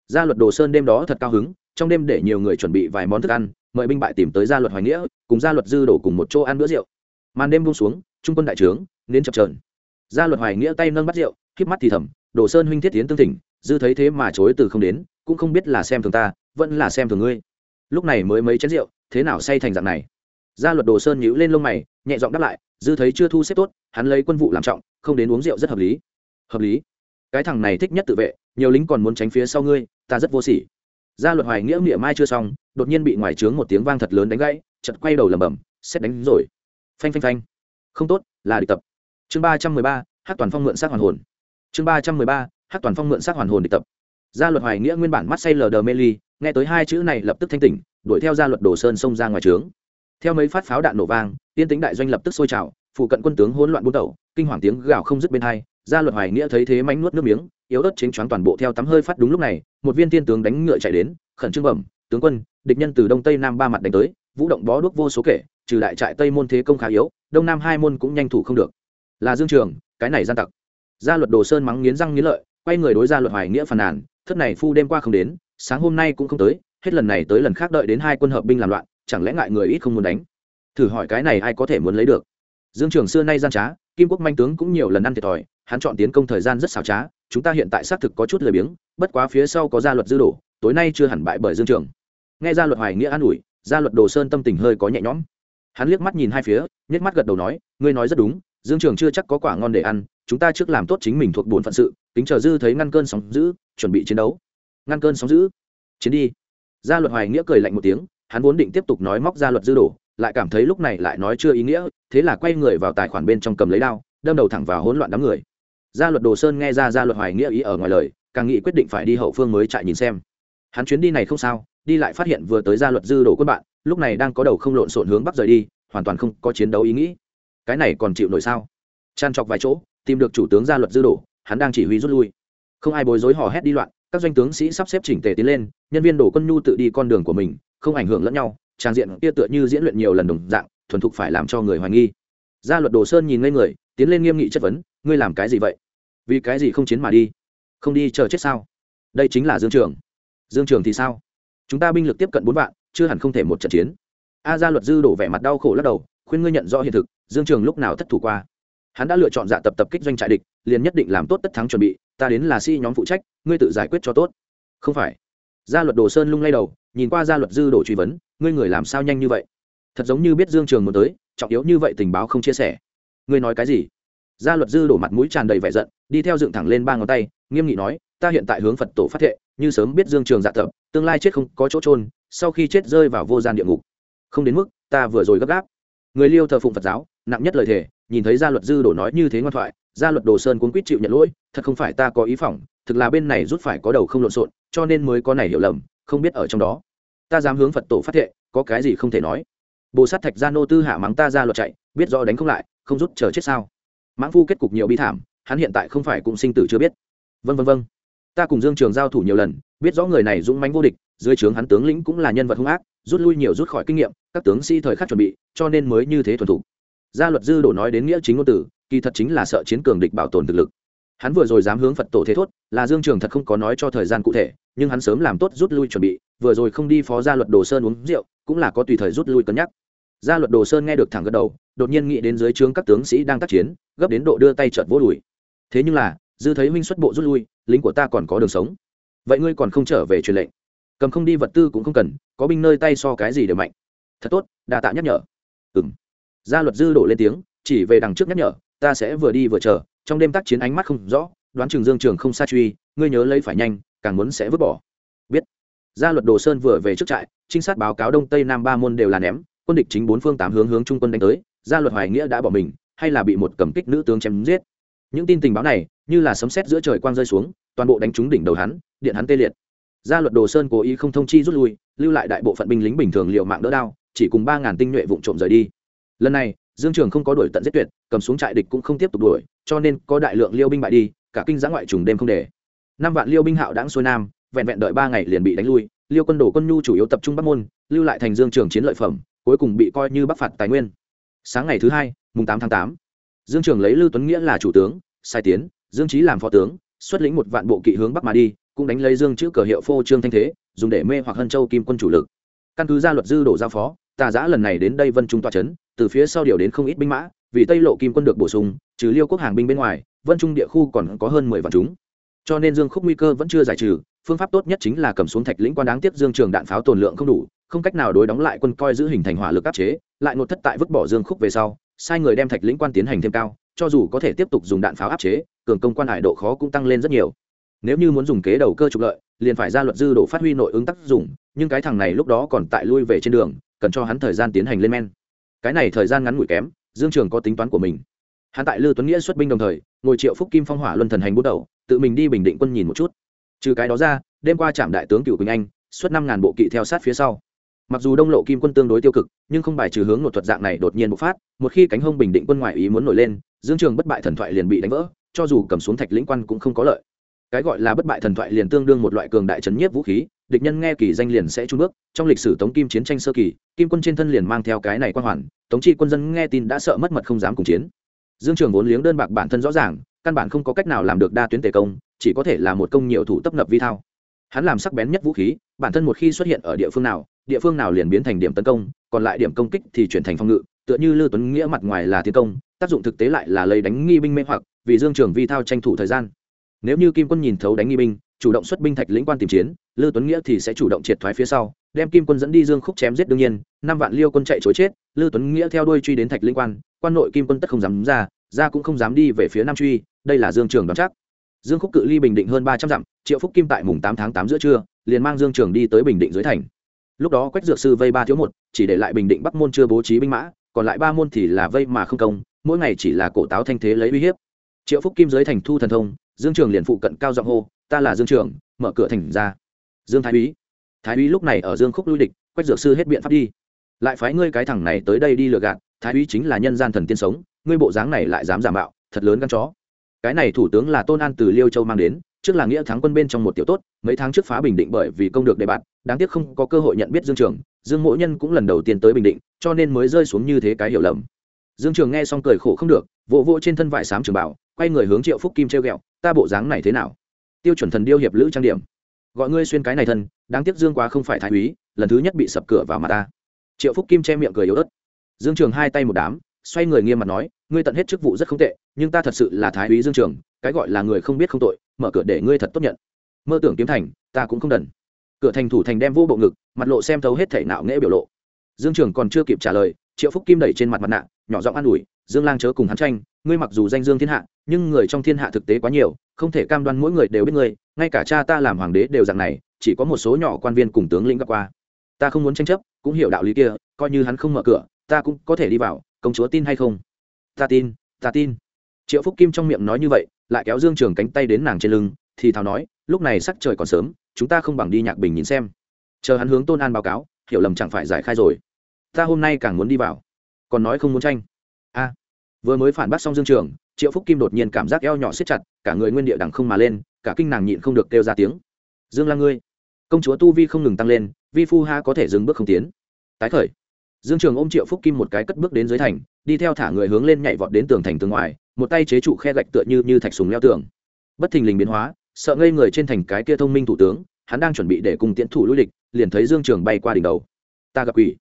Gia luật đồ sơn đêm đó thật cao hứng, trong đêm để nhiều người chuẩn bị vài món thức ăn mời binh bại tìm tới gia luật hoài nghĩa, cùng gia luật dư đổ cùng một chỗ ăn bữa rượu. Màn đêm buông xuống, trung quân đại trướng nên chập trờn. Gia luật hoài nghĩa tay nâng bắt rượu híp mắt thì thầm, đồ sơn huynh thiết tiến tương thỉnh, dư thấy thế mà chối từ không đến, cũng không biết là xem thường ta, vẫn là xem thường ngươi. Lúc này mới mấy chén rượu, thế nào say thành dạng này? Gia luật đồ sơn nhíu lên lông mày, nhẹ giọng đáp lại, dư thấy chưa thu xếp tốt, hắn lấy quân vụ làm trọng, không đến uống rượu rất hợp lý. Hợp lý. Cái thằng này thích nhất tự vệ, nhiều lính còn muốn tránh phía sau ngươi, ta rất vô sỉ gia luật hoài nghĩa miệng mai chưa xong, đột nhiên bị ngoài trướng một tiếng vang thật lớn đánh gãy chật quay đầu lầm bầm xét đánh rồi. Phanh phanh phanh. Không tốt, là địch tập. Chương ba trăm mười ba hát toàn phong mượn sát hoàn hồn. Chương ba trăm mười ba hát toàn phong mượn sát hoàn hồn địch tập. Gia luật hoài nghĩa nguyên bản mắt say lờ đờ mê ly, nghe tới hai chữ này lập tức thanh tỉnh, đuổi theo gia luật đồ sơn xông ra ngoài trướng. Theo mấy phát pháo đạn nổ vang tiên tính đại doanh lập tức sôi trào, phụ cận quân tướng hỗn loạn bút đầu kinh hoàng tiếng gào không dứt bên hai gia luật hoài nghĩa thấy thế mánh nuốt nước miếng, yếu ớt chính choáng toàn bộ theo tắm hơi phát đúng lúc này, một viên tiên tướng đánh ngựa chạy đến, khẩn trương bẩm, tướng quân, địch nhân từ đông tây nam ba mặt đánh tới, vũ động bó đuốc vô số kể, trừ đại trại tây môn thế công khá yếu, đông nam hai môn cũng nhanh thủ không được. Là dương trường, cái này gian tặc. Gia luật đồ sơn mắng nghiến răng nghiến lợi, quay người đối gia luật hoài nghĩa phàn nàn, thất này phu đêm qua không đến, sáng hôm nay cũng không tới, hết lần này tới lần khác đợi đến hai quân hợp binh làm loạn, chẳng lẽ ngại người ít không muốn đánh? Thử hỏi cái này ai có thể muốn lấy được? Dương trường xưa nay gian trá, kim quốc manh tướng cũng nhiều lần ăn thiệt thòi hắn chọn tiến công thời gian rất xảo trá, chúng ta hiện tại xác thực có chút lười biếng, bất quá phía sau có gia luật dư đổ, tối nay chưa hẳn bại bởi dương trường. Nghe gia luật hoài nghĩa an ủi, gia luật đồ sơn tâm tình hơi có nhẹ nhõm. Hắn liếc mắt nhìn hai phía, nhếch mắt gật đầu nói, ngươi nói rất đúng, dương trường chưa chắc có quả ngon để ăn, chúng ta trước làm tốt chính mình thuộc bổn phận sự tính chờ dư thấy ngăn cơn sóng giữ chuẩn bị chiến đấu. Ngăn cơn sóng giữ chiến đi. Gia luật hoài nghĩa cười lạnh một tiếng, hắn vốn định tiếp tục nói móc gia luật dư đổ, lại cảm thấy lúc này lại nói chưa ý nghĩa, thế là quay người vào tài khoản bên trong cầm lấy đao, đâm đầu thẳng vào hỗn loạn đám người gia luật đồ sơn nghe ra gia luật hoài nghĩa ý ở ngoài lời, càng nghĩ quyết định phải đi hậu phương mới chạy nhìn xem. Hắn chuyến đi này không sao, đi lại phát hiện vừa tới gia luật dư đổ quân bạn, lúc này đang có đầu không lộn xộn hướng bắc rời đi, hoàn toàn không có chiến đấu ý nghĩ. Cái này còn chịu nổi sao? Tràn trọc vài chỗ, tìm được chủ tướng gia luật dư đổ hắn đang chỉ huy rút lui. Không ai bối rối hò hét đi loạn, các doanh tướng sĩ sắp xếp chỉnh tề tiến lên, nhân viên đổ quân nhu tự đi con đường của mình, không ảnh hưởng lẫn nhau, trang diện kia tựa như diễn luyện nhiều lần đồng dạng, thuần thục phải làm cho người hoài nghi. Gia luật đồ sơn nhìn ngây người, tiến lên nghiêm nghị chất vấn, ngươi làm cái gì vậy? Vì cái gì không chiến mà đi? Không đi chờ chết sao? Đây chính là dương trường. Dương trường thì sao? Chúng ta binh lực tiếp cận bốn vạn, chưa hẳn không thể một trận chiến. A gia luật dư đổ vẻ mặt đau khổ lắc đầu, khuyên ngươi nhận rõ hiện thực, dương trường lúc nào thất thủ qua? Hắn đã lựa chọn dạ tập tập kích doanh trại địch, liền nhất định làm tốt tất thắng chuẩn bị, ta đến là si nhóm phụ trách, ngươi tự giải quyết cho tốt. Không phải. Gia luật đồ sơn lung lay đầu, nhìn qua gia luật dư đổ truy vấn, ngươi người làm sao nhanh như vậy? Thật giống như biết dương trường muốn tới, trọng yếu như vậy tình báo không chia sẻ. Ngươi nói cái gì? Gia luật dư đổ mặt mũi tràn đầy vẻ giận, đi theo dựng thẳng lên ba ngón tay, nghiêm nghị nói, ta hiện tại hướng phật tổ phát thệ, như sớm biết dương trường dạ tập, tương lai chết không có chỗ trôn sau khi chết rơi vào vô gian địa ngục. Không đến mức, ta vừa rồi gấp gáp. Người liêu thờ phụng phật giáo, nặng nhất lời thề, nhìn thấy gia luật dư đổ nói như thế ngoan thoại, gia luật đồ sơn cuốn quýt chịu nhận lỗi, thật không phải ta có ý phỏng, thực là bên này rút phải có đầu không lộn xộn, cho nên mới có này hiểu lầm, không biết ở trong đó. Ta dám hướng phật tổ phát thệ, có cái gì không thể nói. Bồ sát thạch gia nô tư hạ mắng ta ra luật chạy, biết rõ đánh không lại, không rút chờ chết sao? Mãng phu kết cục nhiều bi thảm, hắn hiện tại không phải cũng sinh tử chưa biết. Vân vân vân ta cùng dương trường giao thủ nhiều lần, biết rõ người này dũng mãnh vô địch, dưới trướng hắn tướng lĩnh cũng là nhân vật hung ác, rút lui nhiều rút khỏi kinh nghiệm, các tướng sĩ thời khắc chuẩn bị, cho nên mới như thế thuần thủ gia luật dư đổ nói đến nghĩa chính ngôn tử, kỳ thật chính là sợ chiến cường địch bảo tồn thực lực. Hắn vừa rồi dám hướng phật tổ thế thốt, là dương trường thật không có nói cho thời gian cụ thể, nhưng hắn sớm làm tốt rút lui chuẩn bị, vừa rồi không đi phó gia luật đồ sơn uống rượu, cũng là có tùy thời rút lui cân nhắc. Gia luật đồ sơn nghe được thẳng gật đầu đột nhiên nghĩ đến dưới trướng các tướng sĩ đang tác chiến, gấp đến độ đưa tay trợt vỗ đùi. Thế nhưng là, dư thấy huynh xuất bộ rút lui, lính của ta còn có đường sống. Vậy ngươi còn không trở về truyền lệnh? Cầm không đi vật tư cũng không cần, có binh nơi tay so cái gì đều mạnh. Thật tốt, đa tạ nhắc nhở. Ừng gia luật dư đổ lên tiếng, chỉ về đằng trước nhắc nhở, ta sẽ vừa đi vừa chờ, trong đêm tác chiến ánh mắt không rõ, đoán trường dương trường không xa truy, ngươi nhớ lấy phải nhanh, càng muốn sẽ vứt bỏ. Biết. Gia luật đồ sơn vừa về trước trại, trinh sát báo cáo đông tây nam ba môn đều là ném, quân địch chính bốn phương tám hướng hướng trung quân đánh tới gia luật hoài nghĩa đã bỏ mình, hay là bị một cầm kích nữ tướng chém giết. Những tin tình báo này, như là sấm sét giữa trời quang rơi xuống, toàn bộ đánh trúng đỉnh đầu hắn, điện hắn tê liệt. Gia luật đồ sơn cố ý không thông chi rút lui, lưu lại đại bộ phận binh lính bình thường liệu mạng đỡ đao chỉ cùng ba ngàn tinh nhuệ vụng trộm rời đi. Lần này, dương trường không có đuổi tận giết tuyệt, cầm xuống trại địch cũng không tiếp tục đuổi, cho nên có đại lượng liêu binh bại đi, cả kinh giã ngoại trùng đêm không để. Năm vạn liêu binh hạo đáng xuôi nam, vẹn vẹn đợi ba ngày liền bị đánh lui, liêu quân đổ quân nhu chủ yếu tập trung bắc môn, lưu lại thành dương trường chiến lợi phẩm, cuối cùng bị coi như bắc phạt tài nguyên sáng ngày thứ hai, mùng tám tháng tám, dương trường lấy lưu tuấn nghĩa là chủ tướng, sai tiến, dương trí làm phó tướng, xuất lĩnh một vạn bộ kỵ hướng bắc mà đi, cũng đánh lấy dương chữ cờ hiệu phô trương thanh thế, dùng để mê hoặc hân châu kim quân chủ lực. Căn cứ ra luật dư đổ giao phó, tà giã lần này đến đây vân trung tòa trấn từ phía sau điều đến không ít binh mã, vì tây lộ kim quân được bổ sung, trừ liêu quốc hàng binh bên ngoài, vân trung địa khu còn có hơn mười vạn chúng. Cho nên dương khúc nguy cơ vẫn chưa giải trừ, phương pháp tốt nhất chính là cầm xuống thạch lĩnh quan đáng tiếc dương trường đạn pháo tồn lượng không đủ, không cách nào đối đóng lại quân coi giữ hình thành hỏa lực áp chế lại nột thất tại vứt bỏ dương khúc về sau, sai người đem thạch lĩnh quan tiến hành thêm cao, cho dù có thể tiếp tục dùng đạn pháo áp chế, cường công quan hải độ khó cũng tăng lên rất nhiều. Nếu như muốn dùng kế đầu cơ trục lợi, liền phải ra luật dư độ phát huy nội ứng tác dụng, nhưng cái thằng này lúc đó còn tại lui về trên đường, cần cho hắn thời gian tiến hành lên men. Cái này thời gian ngắn ngủi kém, dương trường có tính toán của mình. Hắn tại lư tuấn nghĩa xuất binh đồng thời, ngồi triệu phúc kim phong hỏa luân thần hành bút đầu, tự mình đi bình định quân nhìn một chút. Trừ cái đó ra, đêm qua trạm đại tướng cựu quỳnh anh, xuất năm ngàn bộ kỵ theo sát phía sau mặc dù đông lộ kim quân tương đối tiêu cực, nhưng không bài trừ hướng một thuật dạng này đột nhiên bộc phát, một khi cánh hông bình định quân ngoại ý muốn nổi lên, dương trường bất bại thần thoại liền bị đánh vỡ, cho dù cầm xuống thạch lĩnh quan cũng không có lợi. Cái gọi là bất bại thần thoại liền tương đương một loại cường đại trấn nhiếp vũ khí, địch nhân nghe kỳ danh liền sẽ trung bước, trong lịch sử tống kim chiến tranh sơ kỳ, kim quân trên thân liền mang theo cái này quan hoàn, tống chi quân dân nghe tin đã sợ mất mật không dám cùng chiến. Dương trường vốn liếng đơn bạc bản thân rõ ràng, căn bản không có cách nào làm được đa tuyến tề công, chỉ có thể là một công nhiều thủ tấp nập vi thao. Hắn làm sắc bén nhất vũ khí, bản thân một khi xuất hiện ở địa phương nào địa phương nào liền biến thành điểm tấn công, còn lại điểm công kích thì chuyển thành phòng ngự, tựa như lư tuấn nghĩa mặt ngoài là tiến công, tác dụng thực tế lại là lấy đánh nghi binh mê hoặc, vì dương trường vi thao tranh thủ thời gian. Nếu như kim quân nhìn thấu đánh nghi binh, chủ động xuất binh thạch lĩnh quan tìm chiến lư tuấn nghĩa thì sẽ chủ động triệt thoái phía sau, đem kim quân dẫn đi dương khúc chém giết đương nhiên, năm vạn liêu quân chạy chối chết lư tuấn nghĩa theo đuôi truy đến thạch lĩnh quan quan nội kim quân tất không dám ra ra cũng không dám đi về phía nam truy, đây là dương trường đón chắc. Dương khúc cự ly bình định hơn ba trăm dặm, triệu phúc kim tại mùng tám tháng tám giữa trưa, liền mang dương trường đi tới bình định dưới thành lúc đó quách dược sư vây ba thiếu một, chỉ để lại bình định bắc môn chưa bố trí binh mã, còn lại ba môn thì là vây mà không công, mỗi ngày chỉ là cổ táo thanh thế lấy uy hiếp. Triệu phúc kim giới thành thu thần thông, dương trường liền phụ cận cao giọng hô, ta là dương trường, mở cửa thành ra. Dương thái úy. Thái úy lúc này ở dương khúc lui địch, quách dược sư hết biện pháp đi. Lại phái ngươi cái thằng này tới đây đi lừa gạt, thái úy chính là nhân gian thần tiên sống, ngươi bộ dáng này lại dám giả mạo, thật lớn gắn chó. Cái này thủ tướng là tôn an từ liêu châu mang đến, trước là nghĩa thắng quân bên trong một tiểu tốt, mấy tháng trước phá bình định bởi vì công được đề bạt đáng tiếc không có cơ hội nhận biết dương trường, dương mỗi nhân cũng lần đầu tiên tới bình định, cho nên mới rơi xuống như thế cái hiểu lầm. Dương trường nghe xong cười khổ không được, vỗ vỗ trên thân vải xám trường bảo, quay người hướng triệu phúc kim treo ghẹo, ta bộ dáng này thế nào? Tiêu chuẩn thần điêu hiệp lữ trang điểm. Gọi ngươi xuyên cái này thân, đáng tiếc dương quá không phải thái úy, lần thứ nhất bị sập cửa vào mặt ta. Triệu phúc kim che miệng cười yếu ớt. Dương trường hai tay một đám, xoay người nghiêm mặt nói, ngươi tận hết chức vụ rất không tệ, nhưng ta thật sự là thái úy dương trường, cái gọi là người không biết không tội, mở cửa để ngươi thật tốt nhận. Mơ tưởng kiếm thành, ta cũng không đần cửa thành thủ thành đem vô bộ ngực, mặt lộ xem thấu hết thể nạo nghễ biểu lộ. Dương trường còn chưa kịp trả lời, triệu phúc kim đẩy trên mặt mặt nạ, nhỏ giọng an ủi, dương lang chớ cùng hắn tranh, ngươi mặc dù danh dương thiên hạ, nhưng người trong thiên hạ thực tế quá nhiều, không thể cam đoan mỗi người đều biết ngươi, ngay cả cha ta làm hoàng đế đều dạng này, chỉ có một số nhỏ quan viên cùng tướng lĩnh gặp qua. Ta không muốn tranh chấp, cũng hiểu đạo lý kia, coi như hắn không mở cửa, ta cũng có thể đi vào, công chúa tin hay không? Ta tin ta tin. Triệu phúc kim trong miệng nói như vậy, lại kéo dương trường cánh tay đến nàng trên lưng, thì thào nói, lúc này sắc trời còn sớm chúng ta không bằng đi nhạc bình nhìn xem. Chờ hắn hướng tôn an báo cáo, hiểu lầm chẳng phải giải khai rồi. Ta hôm nay càng muốn đi vào. Còn nói không muốn tranh. A. Vừa mới phản bác xong dương trường, triệu phúc kim đột nhiên cảm giác eo nhỏ siết chặt, cả người nguyên địa đằng không mà lên, cả kinh nàng nhịn không được kêu ra tiếng. Dương là ngươi, công chúa tu vi không ngừng tăng lên, vi phu ha có thể dừng bước không tiến. Tái khởi. Dương trường ôm triệu phúc kim một cái cất bước đến dưới thành, đi theo thả người hướng lên nhảy vọt đến tường thành tường ngoài, một tay chế trụ khe gạch tựa như như thạch sùng leo tường. Bất thình lình biến hóa sợ ngây người trên thành cái kia thông minh thủ tướng, hắn đang chuẩn bị để cùng tiến thủ lui địch liền thấy dương trường bay qua đỉnh đầu. Ta gặp quỷ.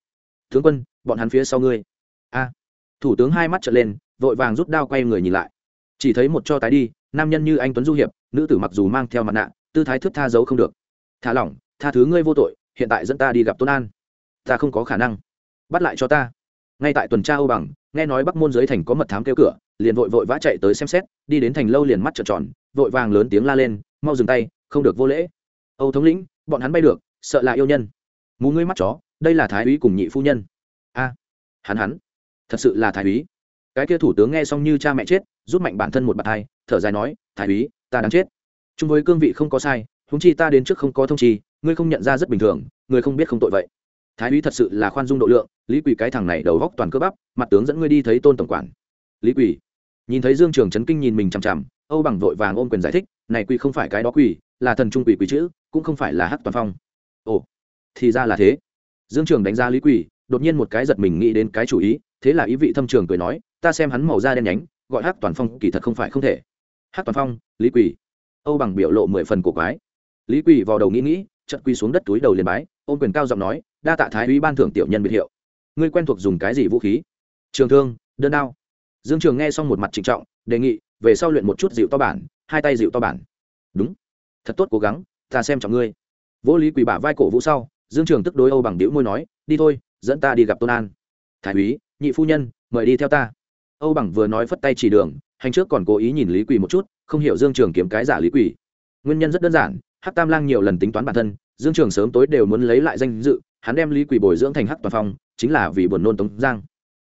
Tướng quân, bọn hắn phía sau ngươi. A. Thủ tướng hai mắt trợn lên, vội vàng rút đao quay người nhìn lại. Chỉ thấy một cho tái đi, nam nhân như anh tuấn du hiệp, nữ tử mặc dù mang theo mặt nạ, tư thái thức tha giấu không được. Thả lỏng, tha thứ ngươi vô tội, hiện tại dẫn ta đi gặp tôn an. Ta không có khả năng. Bắt lại cho ta. Ngay tại tuần tra âu bằng, nghe nói bắc môn giới thành có mật thám kêu cửa, liền vội vội vã chạy tới xem xét, đi đến thành lâu liền mắt trợn tròn vội vàng lớn tiếng la lên mau dừng tay không được vô lễ. Âu thống lĩnh bọn hắn bay được sợ là yêu nhân. Mù ngươi mắt chó đây là thái úy cùng nhị phu nhân. A hắn hắn thật sự là thái úy. Cái kia thủ tướng nghe xong như cha mẹ chết rút mạnh bản thân một bàn tay thở dài nói thái úy ta đáng chết. Chung với cương vị không có sai húng chi ta đến trước không có thông chi ngươi không nhận ra rất bình thường ngươi không biết không tội vậy. Thái úy thật sự là khoan dung độ lượng lý quỷ cái thằng này đầu góc toàn cơ bắp mặt tướng dẫn ngươi đi thấy tôn tổng quản. Lý quỷ, nhìn thấy dương trường trấn kinh nhìn mình chằm chằm âu bằng vội vàng ôm quyền giải thích, này quỳ không phải cái đó quỳ, là thần trung quỳ quỳ chữ, cũng không phải là hát toàn phong. Ồ, thì ra là thế. Dương trường đánh giá lý quỳ, đột nhiên một cái giật mình nghĩ đến cái chủ ý, thế là ý vị thâm trường cười nói, ta xem hắn màu da đen nhánh, gọi hát toàn phong kỳ thật không phải không thể. Hát toàn phong, lý quỳ. Âu bằng biểu lộ mười phần của quái. Lý quỳ vào đầu nghĩ nghĩ trận quỳ xuống đất túi đầu liền bái, ôm quyền cao giọng nói, đa tạ thái úy ban thưởng tiểu nhân biệt hiệu. Ngươi quen thuộc dùng cái gì vũ khí? Trường thương, đơn đao. Dương trường nghe xong một mặt trịnh trọng, đề nghị về sau luyện một chút dịu to bản, hai tay dịu to bản. Đúng. Thật tốt cố gắng, ta xem trọng ngươi. Vỗ lý quỳ bả vai cổ vũ sau, dương trường tức đối âu bằng đĩu môi nói, đi thôi, dẫn ta đi gặp tôn an. Thái úy, nhị phu nhân, mời đi theo ta. Âu bằng vừa nói phất tay chỉ đường, hành trước còn cố ý nhìn lý quỳ một chút, không hiểu dương trường kiếm cái giả lý quỳ. Nguyên nhân rất đơn giản, hắc tam lang nhiều lần tính toán bản thân, dương trường sớm tối đều muốn lấy lại danh dự, hắn đem lý quỳ bồi dưỡng thành hắc toàn phong, chính là vì buồn nôn tống giang.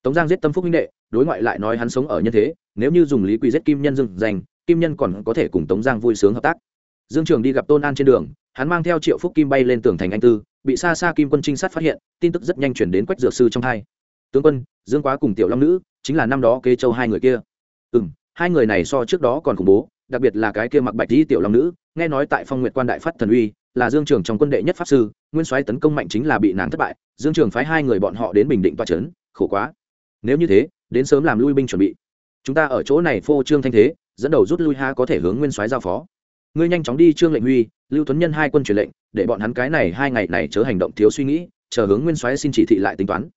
Tống giang giết tâm phúc minh đệ, đối ngoại lại nói hắn sống ở nhân thế nếu như dùng lý quỳ giết kim nhân dừng dành kim nhân còn có thể cùng tống giang vui sướng hợp tác. Dương trường đi gặp tôn an trên đường, hắn mang theo triệu phúc kim bay lên tường thành anh tư, bị xa xa kim quân trinh sát phát hiện, tin tức rất nhanh chuyển đến quách dược sư trong hai. Tướng quân, dương quá cùng tiểu long nữ, chính là năm đó kê châu hai người kia. Ừ m hai người này so trước đó còn khủng bố, đặc biệt là cái kia mặc bạch di tiểu long nữ, nghe nói tại phong nguyệt quan đại phát thần uy, là dương trường trong quân đệ nhất pháp sư, nguyên soái tấn công mạnh chính là bị nàng thất bại, dương trường phái hai người bọn họ đến bình định toa trấn khổ quá. Nếu như thế, đến sớm làm lui binh chuẩn bị chúng ta ở chỗ này phô trương thanh thế, dẫn đầu rút lui ha có thể hướng nguyên soái giao phó. Ngươi nhanh chóng đi trương lệnh huy, lưu tuấn nhân hai quân truyền lệnh, để bọn hắn cái này hai ngày này chớ hành động thiếu suy nghĩ, chờ hướng nguyên soái xin chỉ thị lại tính toán.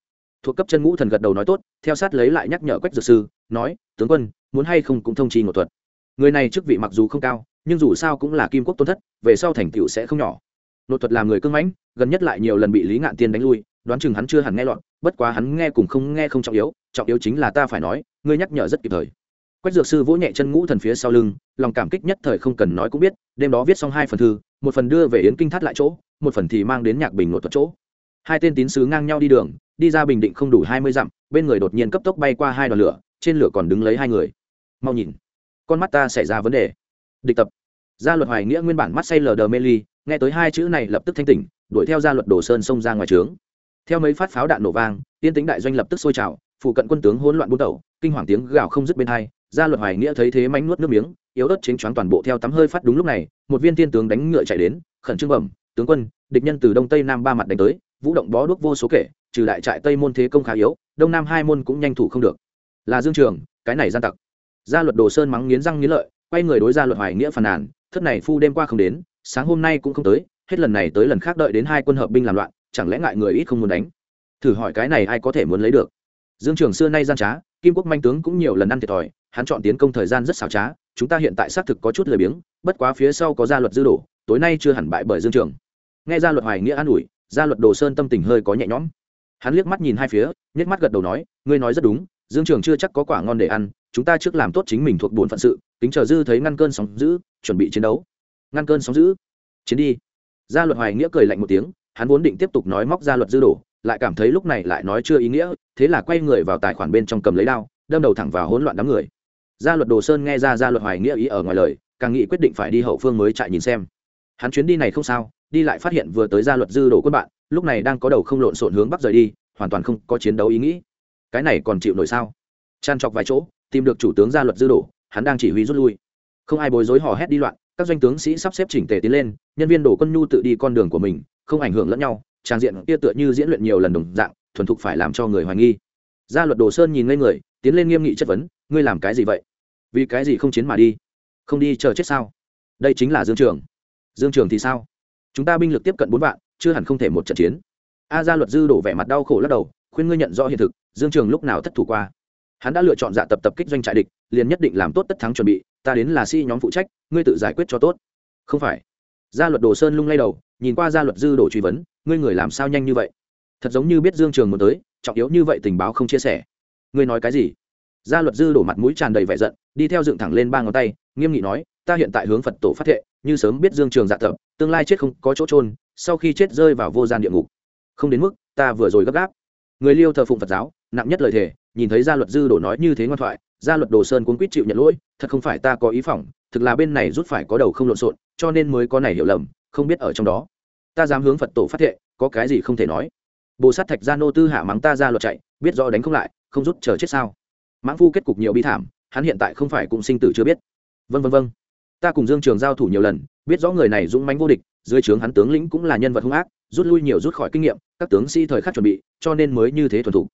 Thuộc cấp chân ngũ thần gật đầu nói tốt, theo sát lấy lại nhắc nhở quách dược sư, nói, tướng quân, muốn hay không cũng thông chi một thuật. Người này chức vị mặc dù không cao, nhưng dù sao cũng là kim quốc tôn thất, về sau thành tựu sẽ không nhỏ. Nội thuật làm người cưng mãnh, gần nhất lại nhiều lần bị lý ngạn tiên đánh lui, đoán chừng hắn chưa hẳn nghe loạn, bất quá hắn nghe cùng không nghe không trọng yếu trọng yếu chính là ta phải nói ngươi nhắc nhở rất kịp thời. Quách dược sư vỗ nhẹ chân ngũ thần phía sau lưng, lòng cảm kích nhất thời không cần nói cũng biết, đêm đó viết xong hai phần thư, một phần đưa về yến kinh thắt lại chỗ, một phần thì mang đến nhạc bình nội thuật chỗ. Hai tên tín sứ ngang nhau đi đường, đi ra bình định không đủ hai mươi dặm, bên người đột nhiên cấp tốc bay qua hai đoàn lửa, trên lửa còn đứng lấy hai người. Mau nhìn, con mắt ta xảy ra vấn đề. Địch tập. Gia luật hoài nghĩa nguyên bản mắt say lờ đờ mê ly, nghe tới hai chữ này lập tức thanh tỉnh, đuổi theo gia luật đồ sơn xông ra ngoài trướng. Theo mấy phát pháo đạn nổ vang, tiên tính đại doanh lập tức sôi trào phụ cận quân tướng hỗn loạn bút đầu, kinh hoàng tiếng gào không dứt bên hai, gia luật hoài nghĩa thấy thế mánh nuốt nước miếng, yếu ớt chính choáng toàn bộ theo tắm hơi phát đúng lúc này, một viên tiên tướng đánh ngựa chạy đến, khẩn trương bẩm, tướng quân, địch nhân từ đông tây nam ba mặt đánh tới, vũ động bó đuốc vô số kể, trừ đại trại tây môn thế công khá yếu, đông nam hai môn cũng nhanh thủ không được. Là dương trường, cái này gian tặc. Gia luật đồ sơn mắng nghiến răng nghiến lợi, quay người đối gia luật hoài nghĩa phàn nàn, thất này phu đêm qua không đến, sáng hôm nay cũng không tới, hết lần này tới lần khác đợi đến hai quân hợp binh làm loạn, chẳng lẽ ngại người ít không muốn đánh? Thử hỏi cái này ai có thể muốn lấy được? Dương trường xưa nay gian trá, kim quốc manh tướng cũng nhiều lần ăn thiệt thòi, hắn chọn tiến công thời gian rất xảo trá, chúng ta hiện tại xác thực có chút lười biếng, bất quá phía sau có gia luật dư đổ, tối nay chưa hẳn bại bởi dương trường. Nghe gia luật hoài nghĩa an ủi, gia luật đồ sơn tâm tình hơi có nhẹ nhõm. Hắn liếc mắt nhìn hai phía, nhếch mắt gật đầu nói, ngươi nói rất đúng, dương trường chưa chắc có quả ngon để ăn, chúng ta trước làm tốt chính mình thuộc bổn phận sự tính chờ dư thấy ngăn cơn sóng giữ chuẩn bị chiến đấu. Ngăn cơn sóng giữ chiến đi. Gia luật hoài nghĩa cười lạnh một tiếng, hắn vốn định tiếp tục nói móc gia luật dư đổ lại cảm thấy lúc này lại nói chưa ý nghĩa, thế là quay người vào tài khoản bên trong cầm lấy đao, đâm đầu thẳng vào hỗn loạn đám người. Gia luật đồ sơn nghe ra gia luật hoài nghĩa ý ở ngoài lời, càng nghĩ quyết định phải đi hậu phương mới chạy nhìn xem. Hắn chuyến đi này không sao, đi lại phát hiện vừa tới gia luật dư đồ quân bạn, lúc này đang có đầu không lộn xộn hướng bắc rời đi, hoàn toàn không có chiến đấu ý nghĩ. Cái này còn chịu nổi sao? Tràn trọc vài chỗ, tìm được chủ tướng gia luật dư đồ, hắn đang chỉ huy rút lui. Không ai bối rối hò hét đi loạn, các doanh tướng sĩ sắp xếp chỉnh tề tiến lên, nhân viên đổ quân nhu tự đi con đường của mình, không ảnh hưởng lẫn nhau trang diện kia tựa như diễn luyện nhiều lần đồng dạng, thuần thục phải làm cho người hoài nghi. Gia luật đồ sơn nhìn ngây người, tiến lên nghiêm nghị chất vấn, ngươi làm cái gì vậy? Vì cái gì không chiến mà đi? Không đi chờ chết sao? Đây chính là dương trường. Dương trường thì sao? Chúng ta binh lực tiếp cận bốn vạn, chưa hẳn không thể một trận chiến. A gia luật dư đổ vẻ mặt đau khổ lắc đầu, khuyên ngươi nhận rõ hiện thực, dương trường lúc nào thất thủ qua? Hắn đã lựa chọn dạ tập tập kích doanh trại địch, liền nhất định làm tốt tất thắng chuẩn bị, ta đến là si nhóm phụ trách, ngươi tự giải quyết cho tốt. Không phải gia luật đồ sơn lung lay đầu, nhìn qua gia luật dư đổ truy vấn, ngươi người làm sao nhanh như vậy? Thật giống như biết dương trường muốn tới, trọng yếu như vậy tình báo không chia sẻ. Ngươi nói cái gì? Gia luật dư đổ mặt mũi tràn đầy vẻ giận, đi theo dựng thẳng lên ba ngón tay, nghiêm nghị nói, ta hiện tại hướng phật tổ phát thệ, như sớm biết dương trường dạ tập, tương lai chết không có chỗ trôn sau khi chết rơi vào vô gian địa ngục. Không đến mức ta vừa rồi gấp gáp. Người liêu thờ phụng phật giáo nặng nhất lời thề, nhìn thấy gia luật dư đổ nói như thế ngoan thoại, gia luật đồ sơn cuốn quýt chịu nhận lỗi, thật không phải ta có ý phỏng, thực là bên này rút phải có đầu không lộn xộn, cho nên mới có này hiểu lầm, không biết ở trong đó. Ta dám hướng phật tổ phát thệ, có cái gì không thể nói. Bồ sát thạch gia nô tư hạ mắng ta ra luật chạy, biết rõ đánh không lại, không rút chờ chết sao. Mãng phu kết cục nhiều bi thảm, hắn hiện tại không phải cũng sinh tử chưa biết. Vân vân vân ta cùng dương trường giao thủ nhiều lần, biết rõ người này dũng mãnh vô địch, dưới trướng hắn tướng lĩnh cũng là nhân vật hung ác, rút lui nhiều rút khỏi kinh nghiệm, các tướng sĩ thời khắc chuẩn bị, cho nên mới như thế thuần thủ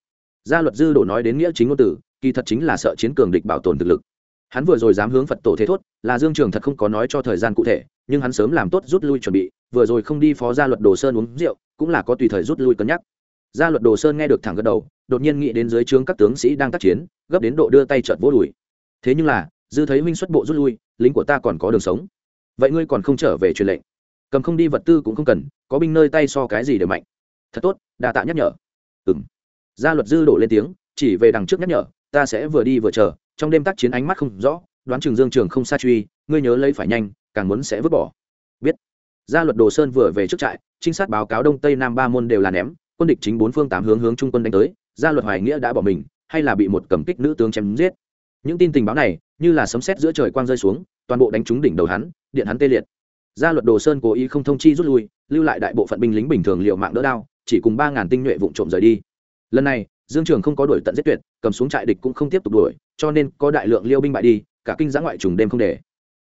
gia luật dư đổ nói đến nghĩa chính ngôn tử, kỳ thật chính là sợ chiến cường địch bảo tồn thực lực. Hắn vừa rồi dám hướng phật tổ thế thốt, là dương trường thật không có nói cho thời gian cụ thể, nhưng hắn sớm làm tốt rút lui chuẩn bị, vừa rồi không đi phó gia luật đồ sơn uống rượu, cũng là có tùy thời rút lui cân nhắc. Gia luật đồ sơn nghe được thẳng gật đầu, đột nhiên nghĩ đến dưới trướng các tướng sĩ đang tác chiến, gấp đến độ đưa tay trợt vỗ đùi. Thế nhưng là, dư thấy minh xuất bộ rút lui, lính của ta còn có đường sống. Vậy ngươi còn không trở về truyền lệnh? Cầm không đi vật tư cũng không cần, có binh nơi tay so cái gì đều mạnh. Thật tốt, đa tạ nhắc nhở. Ừng gia luật dư đổ lên tiếng, chỉ về đằng trước nhắc nhở, ta sẽ vừa đi vừa chờ, trong đêm tác chiến ánh mắt không rõ, đoán trường dương trường không xa truy, ngươi nhớ lấy phải nhanh, càng muốn sẽ vứt bỏ. Biết. Gia luật đồ sơn vừa về trước trại, trinh sát báo cáo đông tây nam ba môn đều là ném, quân địch chính bốn phương tám hướng hướng trung quân đánh tới, gia luật hoài nghĩa đã bỏ mình, hay là bị một cầm kích nữ tướng chém giết. Những tin tình báo này, như là sấm sét giữa trời quang rơi xuống, toàn bộ đánh trúng đỉnh đầu hắn, điện hắn tê liệt. Gia luật đồ sơn cố ý không thông chi rút lui, lưu lại đại bộ phận binh lính bình thường liệu mạng đỡ đao chỉ cùng ba ngàn tinh nhuệ vụn trộm rời đi lần này, dương trường không có đuổi tận giết tuyệt, cầm xuống trại địch cũng không tiếp tục đuổi, cho nên có đại lượng liêu binh bại đi, cả kinh giã ngoại trùng đêm không để.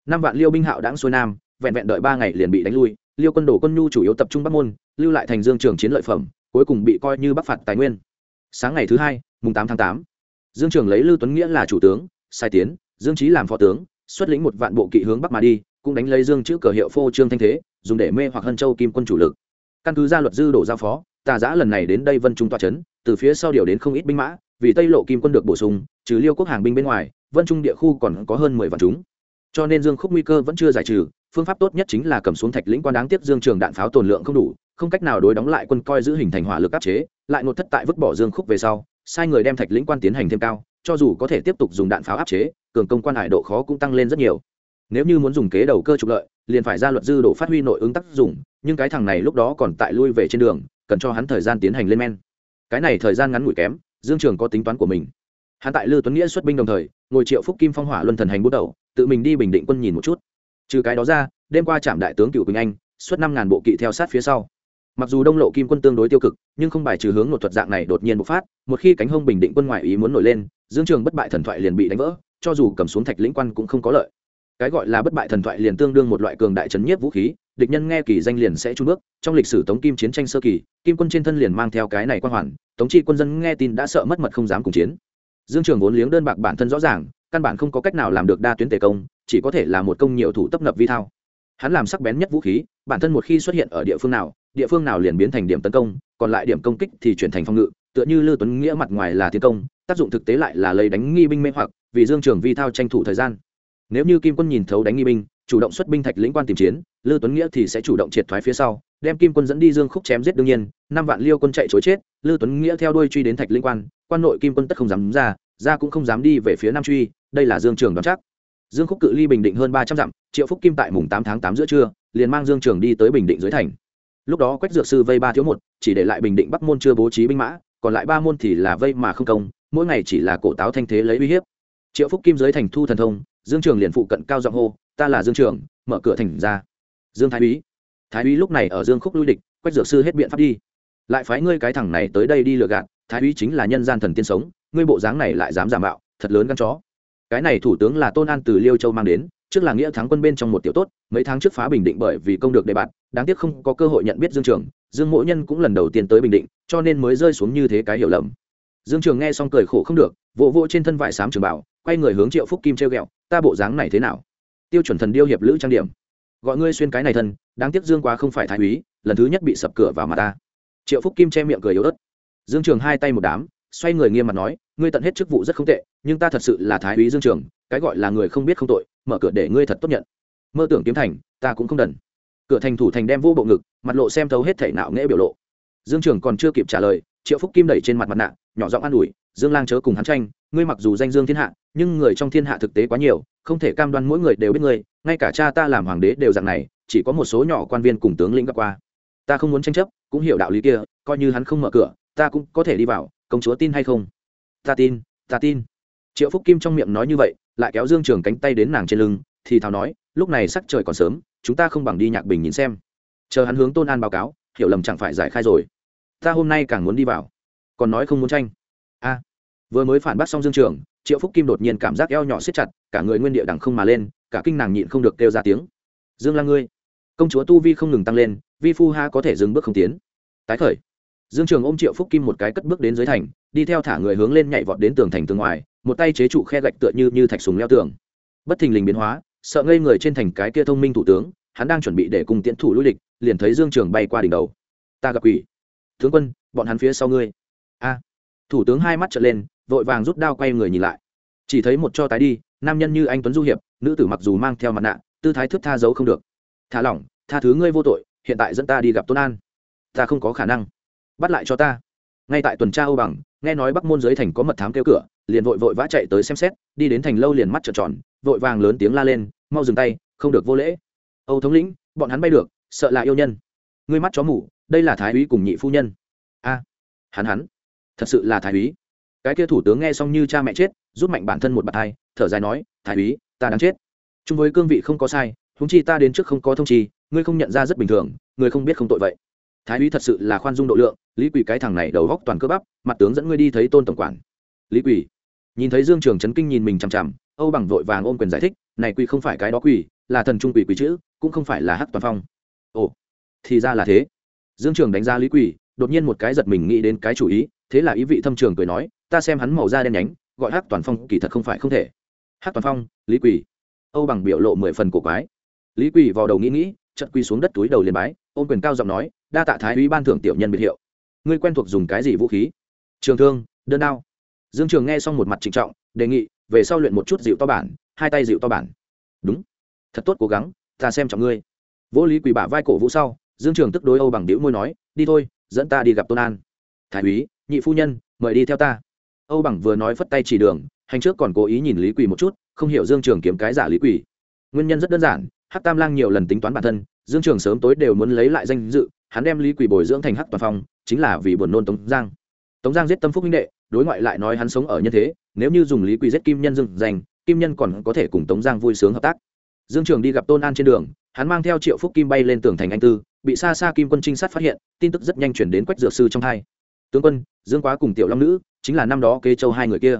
Năm vạn liêu binh hạo đáng xuôi nam, vẹn vẹn đợi ba ngày liền bị đánh lui, liêu quân đổ quân nhu chủ yếu tập trung bắc môn, lưu lại thành dương trường chiến lợi phẩm, cuối cùng bị coi như bắc phạt tài nguyên. Sáng ngày thứ hai, mùng tám tháng tám, dương trường lấy lưu tuấn nghĩa là chủ tướng, sai tiến, dương trí làm phó tướng, xuất lĩnh một vạn bộ kỵ hướng bắc mà đi, cũng đánh lấy dương chữ cờ hiệu phô trương thanh thế, dùng để mê hoặc hân châu kim quân chủ lực. Căn cứ ra luật dư đổ giao phó, tà giã lần này đến đây vân trung toa trấn từ phía sau điều đến không ít binh mã, vì tây lộ kim quân được bổ sung, trừ liêu quốc hàng binh bên ngoài, vân trung địa khu còn có hơn mười vạn chúng. Cho nên dương khúc nguy cơ vẫn chưa giải trừ, phương pháp tốt nhất chính là cầm xuống thạch lĩnh quan đáng tiếc dương trường đạn pháo tồn lượng không đủ, không cách nào đối đóng lại quân coi giữ hình thành hỏa lực áp chế, lại ngột thất tại vứt bỏ dương khúc về sau, sai người đem thạch lĩnh quan tiến hành thêm cao, cho dù có thể tiếp tục dùng đạn pháo áp chế, cường công quan hải độ khó cũng tăng lên rất nhiều. Nếu như muốn dùng kế đầu cơ trục lợi, liền phải ra luật dư độ phát huy nội ứng tác dụng, nhưng cái thằng này lúc đó còn tại lui về trên đường, cần cho hắn thời gian tiến hành lên men cái này thời gian ngắn ngủi kém, dương trường có tính toán của mình. Hắn tại lư tuấn nghĩa xuất binh đồng thời, ngồi triệu phúc kim phong hỏa luân thần hành bút đầu, tự mình đi bình định quân nhìn một chút. Trừ cái đó ra, đêm qua trạm đại tướng cựu quỳnh anh, xuất năm ngàn bộ kỵ theo sát phía sau. Mặc dù đông lộ kim quân tương đối tiêu cực, nhưng không bài trừ hướng một thuật dạng này đột nhiên bộc phát, một khi cánh hông bình định quân ngoại ý muốn nổi lên, dương trường bất bại thần thoại liền bị đánh vỡ, cho dù cầm xuống thạch lĩnh quan cũng không có lợi. Cái gọi là bất bại thần thoại liền tương đương một loại cường đại trấn nhiếp vũ khí địch nhân nghe kỳ danh liền sẽ trung bước, trong lịch sử tống kim chiến tranh sơ kỳ, kim quân trên thân liền mang theo cái này quan hoàn, tống chi quân dân nghe tin đã sợ mất mật không dám cùng chiến. Dương trường vốn liếng đơn bạc bản thân rõ ràng, căn bản không có cách nào làm được đa tuyến tề công, chỉ có thể là một công nhiều thủ tấp nập vi thao. Hắn làm sắc bén nhất vũ khí, bản thân một khi xuất hiện ở địa phương nào, địa phương nào liền biến thành điểm tấn công, còn lại điểm công kích thì chuyển thành phòng ngự, tựa như lưu tuấn nghĩa mặt ngoài là tiến công, tác dụng thực tế lại là lấy đánh nghi binh mê hoặc, vì dương trường vi thao tranh thủ thời gian. Nếu như kim quân nhìn thấu đánh nghi binh, chủ động xuất binh thạch lĩnh quan tìm chiến lưu tuấn nghĩa thì sẽ chủ động triệt thoái phía sau, đem kim quân dẫn đi dương khúc chém giết đương nhiên, năm vạn liêu quân chạy chối chết lưu tuấn nghĩa theo đuôi truy đến thạch lĩnh quan quan nội kim quân tất không dám ra ra cũng không dám đi về phía nam truy, đây là dương trường đoán chắc. Dương khúc cự ly bình định hơn ba trăm dặm, triệu phúc kim tại mùng tám tháng tám giữa trưa, liền mang dương trường đi tới bình định dưới thành. Lúc đó quách dược sư vây ba thiếu một, chỉ để lại bình định bắc môn chưa bố trí binh mã, còn lại ba môn thì là vây mà không công, mỗi ngày chỉ là cổ táo thanh thế lấy uy hiếp. Triệu phúc kim dưới thành thu thần thông, dương trường liền phụ cận cao giọng hô, ta là dương trường, mở cửa thành ra dương thái úy. Thái úy lúc này ở dương khúc lui địch quách dược sư hết biện pháp đi. Lại phái ngươi cái thằng này tới đây đi lừa gạt, thái úy chính là nhân gian thần tiên sống, ngươi bộ dáng này lại dám giả mạo, thật lớn gan chó. Cái này thủ tướng là tôn an từ liêu châu mang đến, trước là nghĩa thắng quân bên trong một tiểu tốt, mấy tháng trước phá bình định bởi vì công được đề bạt, đáng tiếc không có cơ hội nhận biết dương trường, dương mỗi nhân cũng lần đầu tiên tới bình định, cho nên mới rơi xuống như thế cái hiểu lầm. Dương trường nghe xong cười khổ không được, vỗ vỗ trên thân vải sám trường bảo, quay người hướng triệu phúc kim treo ghẹo, ta bộ dáng này thế nào? Tiêu chuẩn thần điêu hiệp lữ trang điểm gọi ngươi xuyên cái này thân, đáng tiếc dương quá không phải thái úy, lần thứ nhất bị sập cửa vào mặt ta. Triệu phúc kim che miệng cười yếu ớt. Dương trường hai tay một đám, xoay người nghiêm mặt nói, ngươi tận hết chức vụ rất không tệ, nhưng ta thật sự là thái úy dương trường, cái gọi là người không biết không tội, mở cửa để ngươi thật tốt nhận. Mơ tưởng kiếm thành, ta cũng không đần. Cửa thành thủ thành đem vô bộ ngực, mặt lộ xem thấu hết thể nạo nghễ biểu lộ. Dương trường còn chưa kịp trả lời, triệu phúc kim đẩy trên mặt mặt nạ, nhỏ giọng an ủi, dương lang chớ cùng hắn tranh, ngươi mặc dù danh dương thiên hạ nhưng người trong thiên hạ thực tế quá nhiều, không thể cam đoan mỗi người đều biết ngươi ngay cả cha ta làm hoàng đế đều dạng này, chỉ có một số nhỏ quan viên cùng tướng lĩnh gặp qua. Ta không muốn tranh chấp, cũng hiểu đạo lý kia, coi như hắn không mở cửa, ta cũng có thể đi vào, công chúa tin hay không? Ta tin ta tin. Triệu phúc kim trong miệng nói như vậy, lại kéo dương trường cánh tay đến nàng trên lưng, thì thào nói, lúc này sắc trời còn sớm, chúng ta không bằng đi nhạc bình nhìn xem. Chờ hắn hướng tôn an báo cáo, hiểu lầm chẳng phải giải khai rồi. Ta hôm nay càng muốn đi vào. Còn nói không muốn tranh. A. Vừa mới phản bác xong dương trường triệu phúc kim đột nhiên cảm giác eo nhỏ siết chặt cả người nguyên địa đằng không mà lên cả kinh nàng nhịn không được kêu ra tiếng dương Lang ngươi công chúa tu vi không ngừng tăng lên vi phu ha có thể dừng bước không tiến tái khởi dương trường ôm triệu phúc kim một cái cất bước đến dưới thành đi theo thả người hướng lên nhảy vọt đến tường thành tường ngoài một tay chế trụ khe gạch tựa như như thạch sùng leo tường bất thình lình biến hóa sợ ngây người trên thành cái kia thông minh thủ tướng hắn đang chuẩn bị để cùng tiến thủ lui địch liền thấy dương trường bay qua đỉnh đầu ta gặp quỷ tướng quân bọn hắn phía sau ngươi a thủ tướng hai mắt trở lên vội vàng rút đao quay người nhìn lại. Chỉ thấy một cho tái đi, nam nhân như anh tuấn du hiệp, nữ tử mặc dù mang theo mặt nạ, tư thái thước tha giấu không được. Thả lỏng, tha thứ ngươi vô tội, hiện tại dẫn ta đi gặp tôn an. Ta không có khả năng. Bắt lại cho ta. Ngay tại tuần tra âu bằng, nghe nói bắc môn giới thành có mật thám kêu cửa, liền vội vội vã chạy tới xem xét, đi đến thành lâu liền mắt trợn tròn, vội vàng lớn tiếng la lên, mau dừng tay, không được vô lễ. Âu thống lĩnh, bọn hắn bay được, sợ là yêu nhân. Ngươi mắt chó mủ đây là thái úy cùng nhị phu nhân. A, hắn hắn, thật sự là thái úy cái kia thủ tướng nghe xong như cha mẹ chết, rút mạnh bản thân một bạt thai thở dài nói, thái úy, ta đang chết. Chung với cương vị không có sai húng chi ta đến trước không có thông chi, ngươi không nhận ra rất bình thường, người không biết không tội vậy. Thái úy thật sự là khoan dung độ lượng, lý quỷ cái thằng này đầu góc toàn cơ bắp, mặt tướng dẫn ngươi đi thấy tôn tổng quản. Lý quỷ nhìn thấy dương trường trấn kinh nhìn mình chằm chằm, âu bằng vội vàng ôm quyền giải thích, này quỷ không phải cái đó quỷ là thần trung quỷ quỷ chữ, cũng không phải là hắc toàn phong. Ồ, thì ra là thế. Dương trường đánh giá lý quỷ đột nhiên một cái giật mình nghĩ đến cái chủ ý, thế là ý vị thâm trường cười nói, ta xem hắn màu da đen nhánh, gọi hát toàn phong, kỳ thật không phải không thể. Hát toàn phong, lý quỳ. Âu bằng biểu lộ mười phần cổ quái. Lý quỳ vào đầu nghĩ nghĩ chật quy xuống đất túi đầu liền bái, ôm quyền cao giọng nói, đa tạ thái úy ban thưởng tiểu nhân biệt hiệu. Ngươi quen thuộc dùng cái gì vũ khí? Trường thương, đơn đao. Dương trường nghe xong một mặt trịnh trọng, đề nghị, về sau luyện một chút dịu to bản, hai tay dịu to bản. Đúng. Thật tốt cố gắng, ta xem trọng ngươi. Vô lý quỳ bả vai cổ vũ sau, dương trường tức đối âu bằng đĩu môi nói, đi thôi dẫn ta đi gặp tôn an. Thái úy, nhị phu nhân, mời đi theo ta. Âu bằng vừa nói phất tay chỉ đường, hành trước còn cố ý nhìn lý quỳ một chút, không hiểu dương trường kiếm cái giả lý quỳ. Nguyên nhân rất đơn giản, hắc tam lang nhiều lần tính toán bản thân, dương trường sớm tối đều muốn lấy lại danh dự, hắn đem lý quỳ bồi dưỡng thành hắc toàn phong, chính là vì buồn nôn tống giang. Tống giang giết tâm phúc minh đệ, đối ngoại lại nói hắn sống ở nhân thế, nếu như dùng lý quỳ giết kim nhân dưng danh kim nhân còn có thể cùng tống giang vui sướng hợp tác. Dương trường đi gặp tôn an trên đường, hắn mang theo triệu phúc kim bay lên tường thành anh tư bị xa xa kim quân trinh sát phát hiện, tin tức rất nhanh chuyển đến quách dược sư trong hai tướng quân, dương quá cùng tiểu long nữ, chính là năm đó kế châu hai người kia.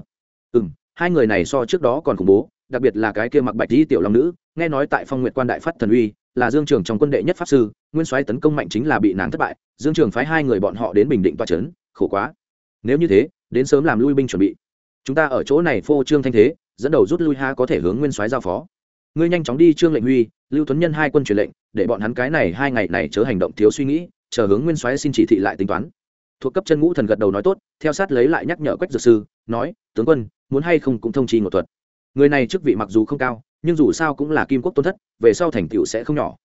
Ừ m hai người này so trước đó còn khủng bố, đặc biệt là cái kia mặc bạch di tiểu long nữ, nghe nói tại phong nguyện quan đại phát thần uy, là dương trường trong quân đệ nhất pháp sư, nguyên soái tấn công mạnh chính là bị nàng thất bại, dương trường phái hai người bọn họ đến bình định toa trấn, khổ quá. Nếu như thế, đến sớm làm lui binh chuẩn bị. Chúng ta ở chỗ này phô trương thanh thế, dẫn đầu rút lui ha có thể hướng nguyên soái giao phó ngươi nhanh chóng đi trương lệnh huy, lưu tuấn nhân hai quân truyền lệnh, để bọn hắn cái này hai ngày này chớ hành động thiếu suy nghĩ, chờ hướng nguyên soái xin chỉ thị lại tính toán. Thuộc cấp chân ngũ thần gật đầu nói tốt, theo sát lấy lại nhắc nhở quách dược sư, nói, tướng quân, muốn hay không cũng thông chi ngộ thuật. Người này chức vị mặc dù không cao, nhưng dù sao cũng là kim quốc tôn thất, về sau thành tựu sẽ không nhỏ.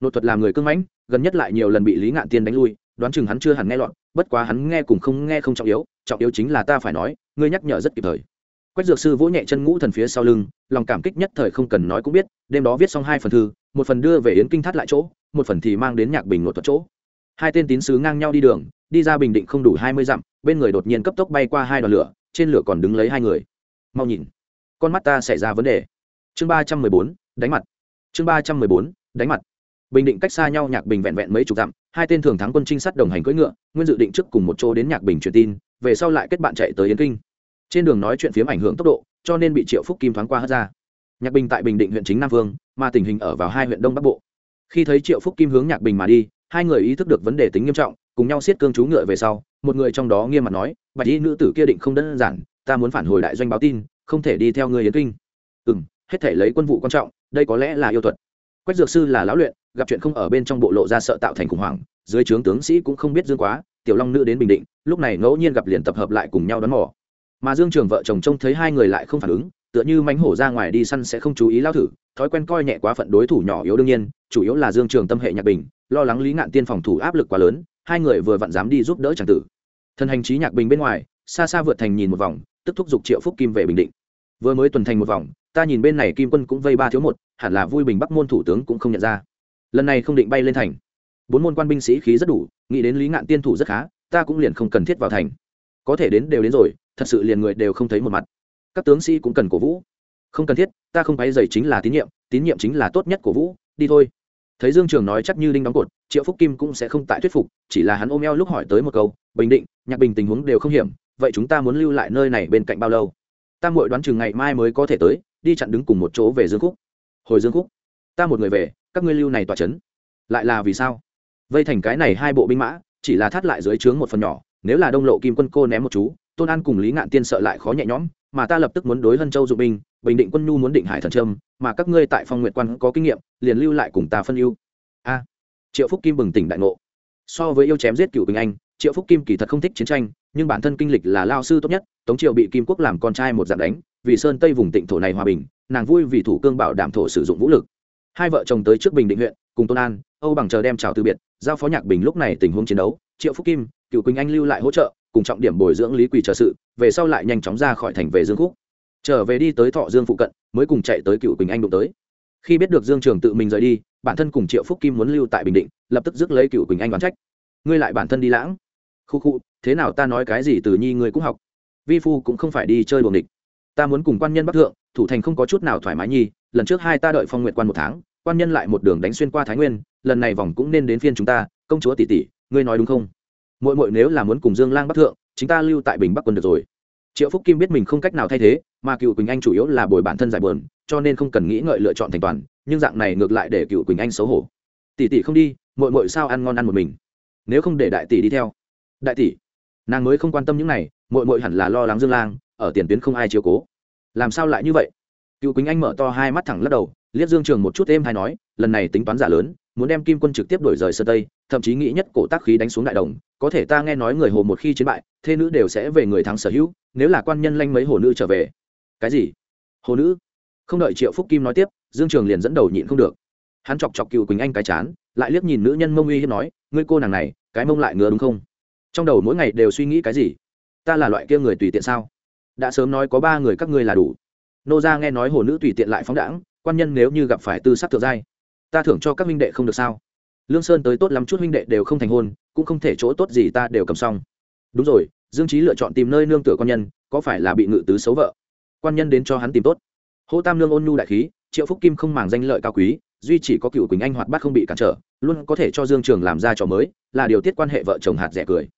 Nội thuật làm người cưng mãnh, gần nhất lại nhiều lần bị lý ngạn tiên đánh lui, đoán chừng hắn chưa hẳn nghe lọt bất quá hắn nghe cùng không nghe không trọng yếu trọng yếu chính là ta phải nói, ngươi nhắc nhở rất kịp thời quách dược sư vỗ nhẹ chân ngũ thần phía sau lưng, lòng cảm kích nhất thời không cần nói cũng biết, đêm đó viết xong hai phần thư, một phần đưa về yến kinh thắt lại chỗ, một phần thì mang đến nhạc bình nội thuật chỗ. Hai tên tín sứ ngang nhau đi đường, đi ra bình định không đủ hai mươi dặm, bên người đột nhiên cấp tốc bay qua hai đoàn lửa, trên lửa còn đứng lấy hai người. Mau nhìn, con mắt ta xảy ra vấn đề. Chương ba trăm mười bốn, đánh mặt. Chương ba trăm mười bốn, đánh mặt. Bình định cách xa nhau nhạc bình vẹn vẹn mấy chục dặm, hai tên thường thắng quân trinh sát đồng hành cưỡi ngựa, nguyên dự định trước cùng một chỗ đến nhạc bình truyền tin, về sau lại kết bạn chạy tới yến kinh trên đường nói chuyện phiếm ảnh hưởng tốc độ, cho nên bị triệu phúc kim thoáng qua hất ra. Nhạc bình tại bình định huyện chính nam vương, mà tình hình ở vào hai huyện đông bắc bộ. Khi thấy triệu phúc kim hướng nhạc bình mà đi, hai người ý thức được vấn đề tính nghiêm trọng, cùng nhau siết cương chú ngựa về sau, một người trong đó nghiêm mặt nói, bạch y nữ tử kia định không đơn giản, ta muốn phản hồi đại doanh báo tin, không thể đi theo người yến kinh. Ừ m hết thể lấy quân vụ quan trọng, đây có lẽ là yêu thuật. Quách dược sư là lão luyện, gặp chuyện không ở bên trong bộ lộ ra sợ tạo thành khủng hoảng, dưới trướng tướng sĩ cũng không biết dương quá, tiểu long nữ đến bình định, lúc này ngẫu nhiên gặp liền tập hợp lại cùng nhau đón mỏ mà dương trường vợ chồng trông thấy hai người lại không phản ứng, tựa như mánh hổ ra ngoài đi săn sẽ không chú ý lao thử, thói quen coi nhẹ quá phận đối thủ nhỏ yếu đương nhiên, chủ yếu là dương trường tâm hệ nhạc bình, lo lắng lý ngạn tiên phòng thủ áp lực quá lớn, hai người vừa vặn dám đi giúp đỡ tràng tử. Thân hành trí nhạc bình bên ngoài, xa xa vượt thành nhìn một vòng, tức thúc giục triệu phúc kim về bình định. Vừa mới tuần thành một vòng, ta nhìn bên này kim quân cũng vây ba thiếu một, hẳn là vui bình bắc môn thủ tướng cũng không nhận ra. Lần này không định bay lên thành. Bốn môn quan binh sĩ khí rất đủ, nghĩ đến lý ngạn tiên thủ rất khá, ta cũng liền không cần thiết vào thành. Có thể đến đều đến rồi thật sự liền người đều không thấy một mặt. Các tướng sĩ cũng cần cổ vũ. Không cần thiết, ta không phải dày chính là tín nhiệm tín nhiệm chính là tốt nhất của vũ, đi thôi. Thấy dương trường nói chắc như đinh đóng cột, triệu phúc kim cũng sẽ không tại thuyết phục, chỉ là hắn ôm eo lúc hỏi tới một câu, bình định, nhạc bình tình huống đều không hiểm, vậy chúng ta muốn lưu lại nơi này bên cạnh bao lâu? Ta muội đoán chừng ngày mai mới có thể tới, đi chặn đứng cùng một chỗ về dương khúc. Hồi dương khúc? Ta một người về, các ngươi lưu này tỏa chấn lại là vì sao? Vây thành cái này hai bộ binh mã, chỉ là thắt lại dưới trướng một phần nhỏ, nếu là đông lộ kim quân cô ném một chú tôn an cùng lý ngạn tiên sợ lại khó nhẹ nhõm, mà ta lập tức muốn đối hân châu dụng binh, bình định quân nhu muốn định hải thần trâm, mà các ngươi tại phong nguyện quan có kinh nghiệm, liền lưu lại cùng ta phân ưu. A. Triệu phúc kim bừng tỉnh đại ngộ. So với yêu chém giết cựu bình anh, triệu phúc kim kỳ thật không thích chiến tranh, nhưng bản thân kinh lịch là lao sư tốt nhất, tống triệu bị kim quốc làm con trai một dạng đánh, vì sơn tây vùng tịnh thổ này hòa bình, nàng vui vì thủ cương bảo đảm thổ sử dụng vũ lực. Hai vợ chồng tới trước bình định huyện, cùng tôn an, âu bằng chờ đem chào từ biệt, giao phó nhạc bình lúc này tình huống chiến đấu, triệu phúc kim, cựu quỳnh anh lưu lại hỗ trợ cùng trọng điểm bồi dưỡng lý quỳ trợ sự, về sau lại nhanh chóng ra khỏi thành về dương khúc. Trở về đi tới thọ dương phụ cận, mới cùng chạy tới cựu quỳnh anh đụng tới. Khi biết được dương trường tự mình rời đi, bản thân cùng triệu phúc kim muốn lưu tại bình định, lập tức rước lấy cựu quỳnh anh đoán trách. Ngươi lại bản thân đi lãng. Khu khu, thế nào ta nói cái gì từ nhi ngươi cũng học. Vi phu cũng không phải đi chơi buồng địch ta muốn cùng quan nhân bắc thượng, thủ thành không có chút nào thoải mái nhi, lần trước hai ta đợi phong nguyện quan một tháng, quan nhân lại một đường đánh xuyên qua thái nguyên, lần này vòng cũng nên đến phiên chúng ta, công chúa tỷ tỷ, ngươi nói đúng không? Mỗi mỗi nếu là muốn cùng dương lang bắc thượng chúng ta lưu tại bình bắc quân được rồi. Triệu phúc kim biết mình không cách nào thay thế, mà cựu quỳnh anh chủ yếu là bồi bản thân giải bờn cho nên không cần nghĩ ngợi lựa chọn thành toàn, nhưng dạng này ngược lại để cựu quỳnh anh xấu hổ. Tỷ tỷ không đi mội mội sao ăn ngon ăn một mình? Nếu không để đại tỷ đi theo. Đại tỷ? Nàng mới không quan tâm những này mội mội hẳn là lo lắng dương lang, ở tiền tuyến không ai chiếu cố. Làm sao lại như vậy? Cựu quỳnh anh mở to hai mắt thẳng lắc đầu, liếc dương trường một chút êm hay nói, lần này tính toán giả lớn muốn đem kim quân trực tiếp đổi rời sơ tây, thậm chí nghĩ nhất cổ tác khí đánh xuống đại đồng, có thể ta nghe nói người hồ một khi chiến bại thê nữ đều sẽ về người thắng sở hữu, nếu là quan nhân lanh mấy hồ nữ trở về. Cái gì? Hồ nữ? Không đợi triệu phúc kim nói tiếp, dương trường liền dẫn đầu nhịn không được. Hắn chọc chọc cựu quỳnh anh cái chán, lại liếc nhìn nữ nhân mông uy hiếp nói, ngươi cô nàng này, cái mông lại ngứa đúng không? Trong đầu mỗi ngày đều suy nghĩ cái gì? Ta là loại kia người tùy tiện sao? Đã sớm nói có ba người các ngươi là đủ. Nô ra nghe nói hồ nữ tùy tiện lại phóng đãng, quan nhân nếu như gặp phải tư sắc thượng giai ta thưởng cho các huynh đệ không được sao? Lương sơn tới tốt lắm chút huynh đệ đều không thành hôn, cũng không thể chỗ tốt gì ta đều cầm xong. Đúng rồi, dương trí lựa chọn tìm nơi nương tựa quan nhân, có phải là bị ngự tứ xấu vợ? Quan nhân đến cho hắn tìm tốt. Hô tam Lương ôn nhu đại khí, triệu phúc kim không màng danh lợi cao quý, duy chỉ có cựu quỳnh anh hoạt bát không bị cản trở, luôn có thể cho dương trường làm ra trò mới, là điều tiết quan hệ vợ chồng hạt rẻ cười.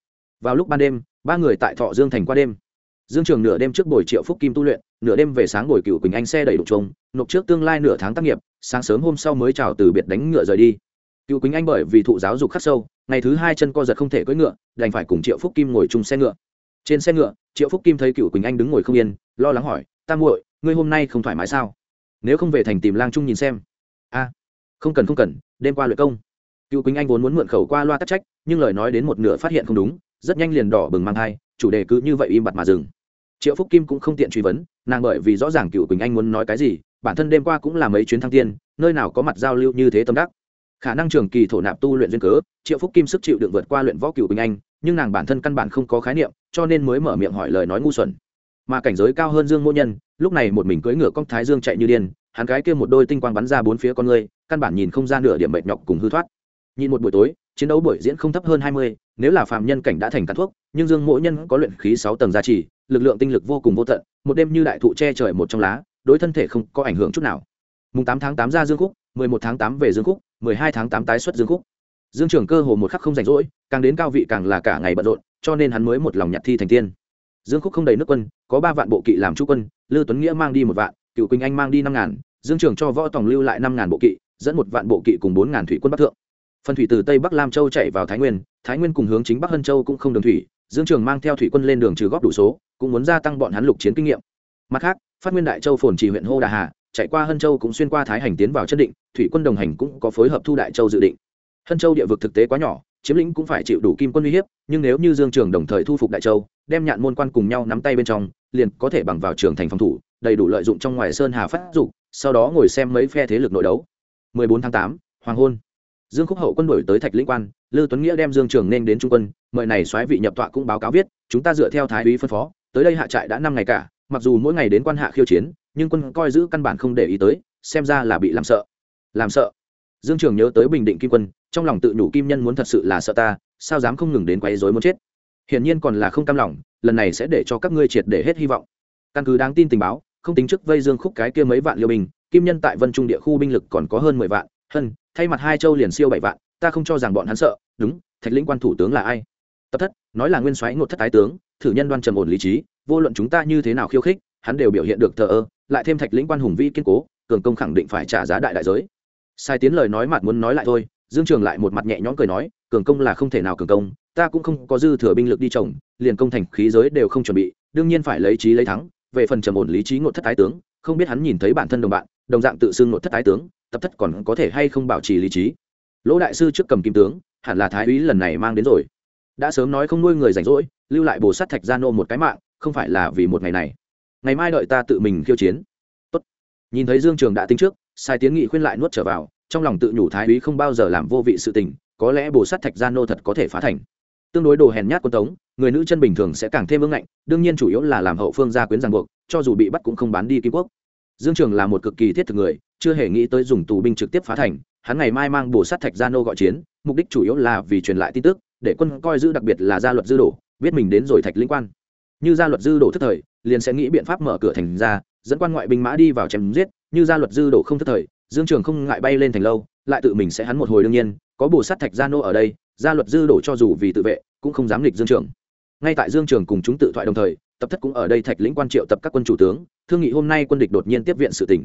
Vào lúc ban đêm, ba người tại thọ dương thành qua đêm. Dương trường nửa đêm trước buổi triệu phúc kim tu luyện nửa đêm về sáng ngồi cựu quỳnh anh xe đẩy đục trông nộp trước tương lai nửa tháng tác nghiệp, sáng sớm hôm sau mới chào từ biệt đánh ngựa rời đi. Cựu quỳnh anh bởi vì thụ giáo dục khắc sâu, ngày thứ hai chân co giật không thể cưỡi ngựa, đành phải cùng triệu phúc kim ngồi chung xe ngựa. Trên xe ngựa, triệu phúc kim thấy cựu quỳnh anh đứng ngồi không yên, lo lắng hỏi, ta muội, ngươi hôm nay không thoải mái sao? Nếu không về thành tìm lang trung nhìn xem. A, không cần không cần, đêm qua luyện công. Cựu quỳnh anh vốn muốn mượn khẩu qua loa tắc trách, nhưng lời nói đến một nửa phát hiện không đúng, rất nhanh liền đỏ bừng mang thai, chủ đề cứ như vậy im bặt mà dừng. Triệu phúc kim cũng không tiện truy vấn nàng bởi vì rõ ràng cựu quỳnh anh muốn nói cái gì, bản thân đêm qua cũng là mấy chuyến thăng tiên, nơi nào có mặt giao lưu như thế tâm đắc. Khả năng trường kỳ thổ nạp tu luyện duyên cớ, triệu phúc kim sức chịu đựng vượt qua luyện võ cựu quỳnh anh, nhưng nàng bản thân căn bản không có khái niệm, cho nên mới mở miệng hỏi lời nói ngu xuẩn. Mà cảnh giới cao hơn dương mô nhân, lúc này một mình cưỡi ngựa cong thái dương chạy như điên, hắn cái kia một đôi tinh quang bắn ra bốn phía con người, căn bản nhìn không ra nửa điểm mệt nhọc cùng hư thoát. Nhìn một buổi tối chiến đấu buổi diễn không thấp hơn hai mươi, nếu là phàm nhân cảnh đã thành cắn thuốc, nhưng dương mỗi nhân có luyện khí sáu tầng gia trì, lực lượng tinh lực vô cùng vô tận, một đêm như đại thụ che trời một trong lá, đối thân thể không có ảnh hưởng chút nào. Mùng tám tháng tám ra dương khúc, mười một tháng tám về dương khúc, mười hai tháng tám tái xuất dương khúc. Dương trưởng cơ hồ một khắc không rảnh rỗi, càng đến cao vị càng là cả ngày bận rộn, cho nên hắn mới một lòng nhặt thi thành tiên. Dương khúc không đầy nước quân, có ba vạn bộ kỵ làm chú quân, lư tuấn nghĩa mang đi một vạn, cựu quỳnh anh mang đi năm ngàn, dương trưởng cho võ tòng lưu lại năm ngàn bộ kỵ, dẫn một vạn bộ kỵ cùng bốn ngàn thủy quân bắc thượng phần thủy từ tây bắc lam châu chạy vào thái nguyên thái nguyên cùng hướng chính bắc hân châu cũng không đường thủy dương trường mang theo thủy quân lên đường trừ góp đủ số cũng muốn gia tăng bọn hắn lục chiến kinh nghiệm. Mặt khác phát nguyên đại châu phồn chỉ huyện hô đà hà chạy qua hân châu cũng xuyên qua thái hành tiến vào chân định thủy quân đồng hành cũng có phối hợp thu đại châu dự định. Hân châu địa vực thực tế quá nhỏ chiếm lĩnh cũng phải chịu đủ kim quân uy hiếp nhưng nếu như dương trường đồng thời thu phục đại châu đem nhạn môn quan cùng nhau nắm tay bên trong liền có thể bằng vào trường thành phòng thủ đầy đủ lợi dụng trong ngoài sơn hà phát dụng sau đó ngồi xem mấy phe thế lực nội đấu. 14 tháng 8, hoàng hôn dương khúc hậu quân đổi tới thạch lĩnh quan, lư tuấn nghĩa đem dương trường nên đến trung quân, mời này soái vị nhập tọa cũng báo cáo viết, chúng ta dựa theo thái úy phân phó, tới đây hạ trại đã năm ngày cả, mặc dù mỗi ngày đến quan hạ khiêu chiến, nhưng quân coi giữ căn bản không để ý tới, xem ra là bị làm sợ. Làm sợ. Dương trường nhớ tới bình định kim quân, trong lòng tự nhủ kim nhân muốn thật sự là sợ ta, sao dám không ngừng đến quấy rối muốn chết. Hiển nhiên còn là không cam lòng, lần này sẽ để cho các ngươi triệt để hết hy vọng. Căn cứ đáng tin tình báo, không tính trước vây dương khúc cái kia mấy vạn liêu binh, kim nhân tại vân trung địa khu binh lực còn có hơn mười vạn hân, thay mặt hai châu liền siêu bảy vạn, ta không cho rằng bọn hắn sợ. Đúng, thạch lĩnh quan thủ tướng là ai? Tập thất, nói là nguyên soái ngột thất tái tướng, thử nhân đoan trầm ổn lý trí, vô luận chúng ta như thế nào khiêu khích, hắn đều biểu hiện được thờ ơ, lại thêm thạch lĩnh quan hùng vĩ kiên cố, cường công khẳng định phải trả giá đại đại giới. Sai tiến lời nói mặt muốn nói lại thôi, dương trường lại một mặt nhẹ nhõm cười nói, cường công là không thể nào cường công, ta cũng không có dư thừa binh lực đi trồng, liền công thành khí giới đều không chuẩn bị, đương nhiên phải lấy trí lấy thắng. Về phần trầm ổn lý trí ngột thất tái tướng, không biết hắn nhìn thấy bản thân đồng bạn, đồng dạng tự xưng ngột thất tái tướng tập thất còn có thể hay không bảo trì lý trí. Lỗ đại sư trước cầm kim tướng, hẳn là thái úy lần này mang đến rồi. Đã sớm nói không nuôi người rảnh rỗi, lưu lại bồ sắt thạch gia nô một cái mạng, không phải là vì một ngày này. Ngày mai đợi ta tự mình khiêu chiến. Tốt. nhìn thấy dương trường đã tính trước, sai tiến nghị khuyên lại nuốt trở vào, trong lòng tự nhủ thái úy không bao giờ làm vô vị sự tình, có lẽ bồ sắt thạch gia nô thật có thể phá thành. Tương đối đồ hèn nhát quân tống, người nữ chân bình thường sẽ càng thêm ưng ngạnh, đương nhiên chủ yếu là làm hậu phương gia quyến ràng buộc, cho dù bị bắt cũng không bán đi kim quốc. Dương trường là một cực kỳ thiết thực người chưa hề nghĩ tới dùng tù binh trực tiếp phá thành, hắn ngày mai mang bồ sát thạch gia nô gọi chiến, mục đích chủ yếu là vì truyền lại tin tức, để quân coi giữ đặc biệt là gia luật dư đổ, biết mình đến rồi thạch linh quan. Như gia luật dư đổ thất thời, liền sẽ nghĩ biện pháp mở cửa thành ra, dẫn quan ngoại binh mã đi vào chém giết, như gia luật dư đổ không thất thời, dương trường không ngại bay lên thành lâu, lại tự mình sẽ hắn một hồi đương nhiên, có bồ sát thạch gia nô ở đây, gia luật dư đổ cho dù vì tự vệ, cũng không dám nghịch dương trường. Ngay tại dương trường cùng chúng tự thoại đồng thời, tập thất cũng ở đây thạch lĩnh quan triệu tập các quân chủ tướng, thương nghị hôm nay quân địch đột nhiên tiếp viện sự tỉnh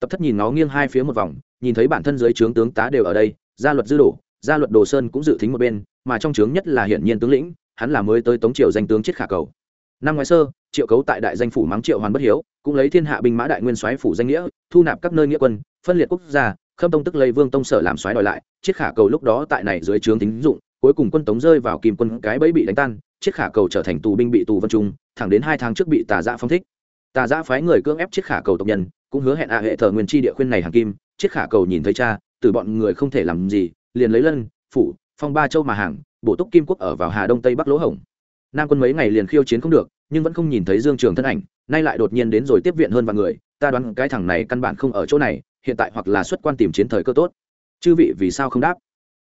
tập thất nhìn nó nghiêng hai phía một vòng, nhìn thấy bản thân dưới trướng tướng tá đều ở đây, gia luật dư đổ, gia luật đồ sơn cũng dự tính một bên, mà trong trướng nhất là hiển nhiên tướng lĩnh, hắn là mới tới tống triều danh tướng chết khả cầu. Năm ngoái sơ, triệu cấu tại đại danh phủ mắng triệu hoàn bất hiếu, cũng lấy thiên hạ binh mã đại nguyên soái phủ danh nghĩa, thu nạp các nơi nghĩa quân, phân liệt quốc gia, khâm tông tức lấy vương tông sở làm soái đòi lại chiết khả cầu lúc đó tại này dưới trướng tính dụng, cuối cùng quân tống rơi vào kìm quân cái bẫy bị đánh tan chiết khả cầu trở thành tù binh bị tù vân trung, thẳng đến hai tháng trước bị tà dạ phong thích. Tà dạ phái người cưỡng ép chiết khả cầu tộc nhân cũng hứa hẹn a hệ thờ nguyên chi địa khuyên này hàng kim chiết khả cầu nhìn thấy cha, từ bọn người không thể làm gì, liền lấy lân, phủ, phong ba châu mà hàng, bổ túc kim quốc ở vào hà đông tây bắc lỗ hồng nam quân mấy ngày liền khiêu chiến không được, nhưng vẫn không nhìn thấy dương trường thân ảnh, nay lại đột nhiên đến rồi tiếp viện hơn vài người, ta đoán cái thằng này căn bản không ở chỗ này, hiện tại hoặc là xuất quan tìm chiến thời cơ tốt. Chư vị vì sao không đáp?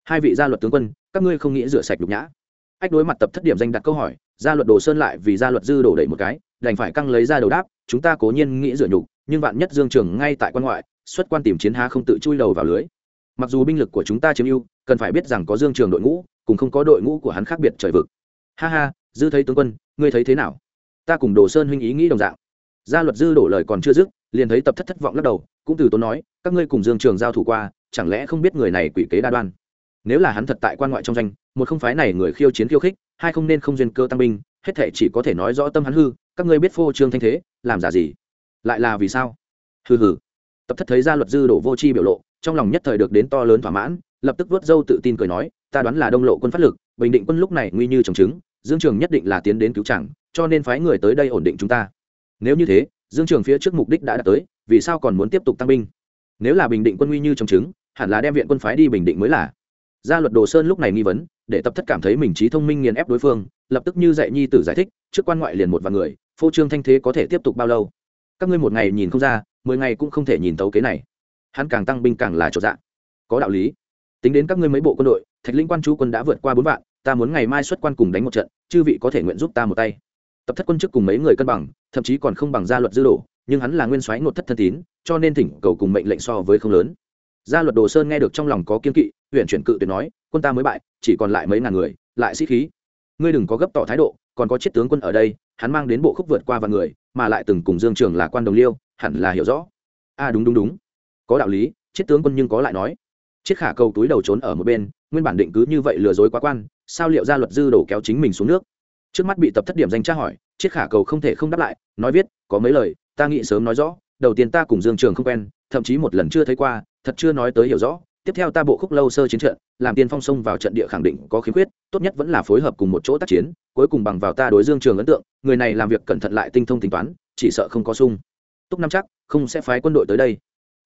Hai vị gia luật tướng quân, các ngươi không nghĩ rửa sạch nhục nhã. Ách đối mặt tập thất điểm danh đặt câu hỏi, gia luật đồ sơn lại vì gia luật dư đổ đẩy một cái, đành phải căng lấy ra đầu đáp, chúng ta cố nhiên nghĩ rửa nhục nhưng vạn nhất dương trường ngay tại quan ngoại, xuất quan tìm chiến há không tự chui đầu vào lưới. Mặc dù binh lực của chúng ta chiếm ưu, cần phải biết rằng có dương trường đội ngũ, cùng không có đội ngũ của hắn khác biệt trời vực. Ha ha, dư thấy tướng quân, ngươi thấy thế nào? Ta cùng đồ sơn huynh ý nghĩ đồng dạng. Gia luật dư đổ lời còn chưa dứt, liền thấy tập thất thất vọng lắc đầu, cũng từ tốn nói, các ngươi cùng dương trường giao thủ qua, chẳng lẽ không biết người này quỷ kế đa đoan? Nếu là hắn thật tại quan ngoại trong danh, một không phái này người khiêu chiến khiêu khích, hai không nên không duyên cơ tăng binh, hết thể chỉ có thể nói rõ tâm hắn hư, các ngươi biết phô trương thanh thế, làm giả gì? Lại là vì sao? Hừ hừ. Tập thất thấy gia luật dư đổ vô chi biểu lộ, trong lòng nhất thời được đến to lớn thỏa mãn, lập tức vớt dâu tự tin cười nói, ta đoán là đông lộ quân phát lực, bình định quân lúc này nguy như trồng trứng, dương trường nhất định là tiến đến cứu chẳng, cho nên phái người tới đây ổn định chúng ta. Nếu như thế, dương trường phía trước mục đích đã đạt tới, vì sao còn muốn tiếp tục tăng binh? Nếu là bình định quân nguy như trồng trứng, hẳn là đem viện quân phái đi bình định mới là. Gia luật đồ sơn lúc này nghi vấn, để tập thất cảm thấy mình trí thông minh nghiền ép đối phương, lập tức như dạy nhi tử giải thích, trước quan ngoại liền một vài người, phô trương thanh thế có thể tiếp tục bao lâu? Các ngươi một ngày nhìn không ra, mười ngày cũng không thể nhìn tấu kế này. Hắn càng tăng binh càng là chỗ dạ. Có đạo lý. Tính đến các ngươi mấy bộ quân đội, thạch linh quan chú quân đã vượt qua bốn vạn, ta muốn ngày mai xuất quan cùng đánh một trận, chư vị có thể nguyện giúp ta một tay. Tập thất quân chức cùng mấy người cân bằng, thậm chí còn không bằng gia luật dư đổ nhưng hắn là nguyên soái ngột thất thân tín, cho nên thỉnh cầu cùng mệnh lệnh so với không lớn. Gia luật đồ sơn nghe được trong lòng có kiên kỵ, huyện chuyển cự tuyệt nói, quân ta mới bại, chỉ còn lại mấy ngàn người, lại sĩ khí. Ngươi đừng có gấp tỏ thái độ, còn có chiếc tướng quân ở đây, hắn mang đến bộ khúc vượt qua và người mà lại từng cùng dương trường là quan đồng liêu, hẳn là hiểu rõ. A à đúng đúng đúng. Có đạo lý chết tướng quân nhưng có lại nói. Chiếc khả cầu túi đầu trốn ở một bên, nguyên bản định cứ như vậy lừa dối quá quan, sao liệu ra luật dư đổ kéo chính mình xuống nước? Trước mắt bị tập thất điểm danh tra hỏi, chiếc khả cầu không thể không đáp lại, nói viết, có mấy lời, ta nghĩ sớm nói rõ, đầu tiên ta cùng dương trường không quen, thậm chí một lần chưa thấy qua, thật chưa nói tới hiểu rõ, tiếp theo ta bộ khúc lâu sơ chiến trận làm tiên phong sông vào trận địa khẳng định có khiếm khuyết, tốt nhất vẫn là phối hợp cùng một chỗ tác chiến, cuối cùng bằng vào ta đối dương trường ấn tượng, người này làm việc cẩn thận lại tinh thông tính toán, chỉ sợ không có sung. Túc năm chắc, không sẽ phái quân đội tới đây.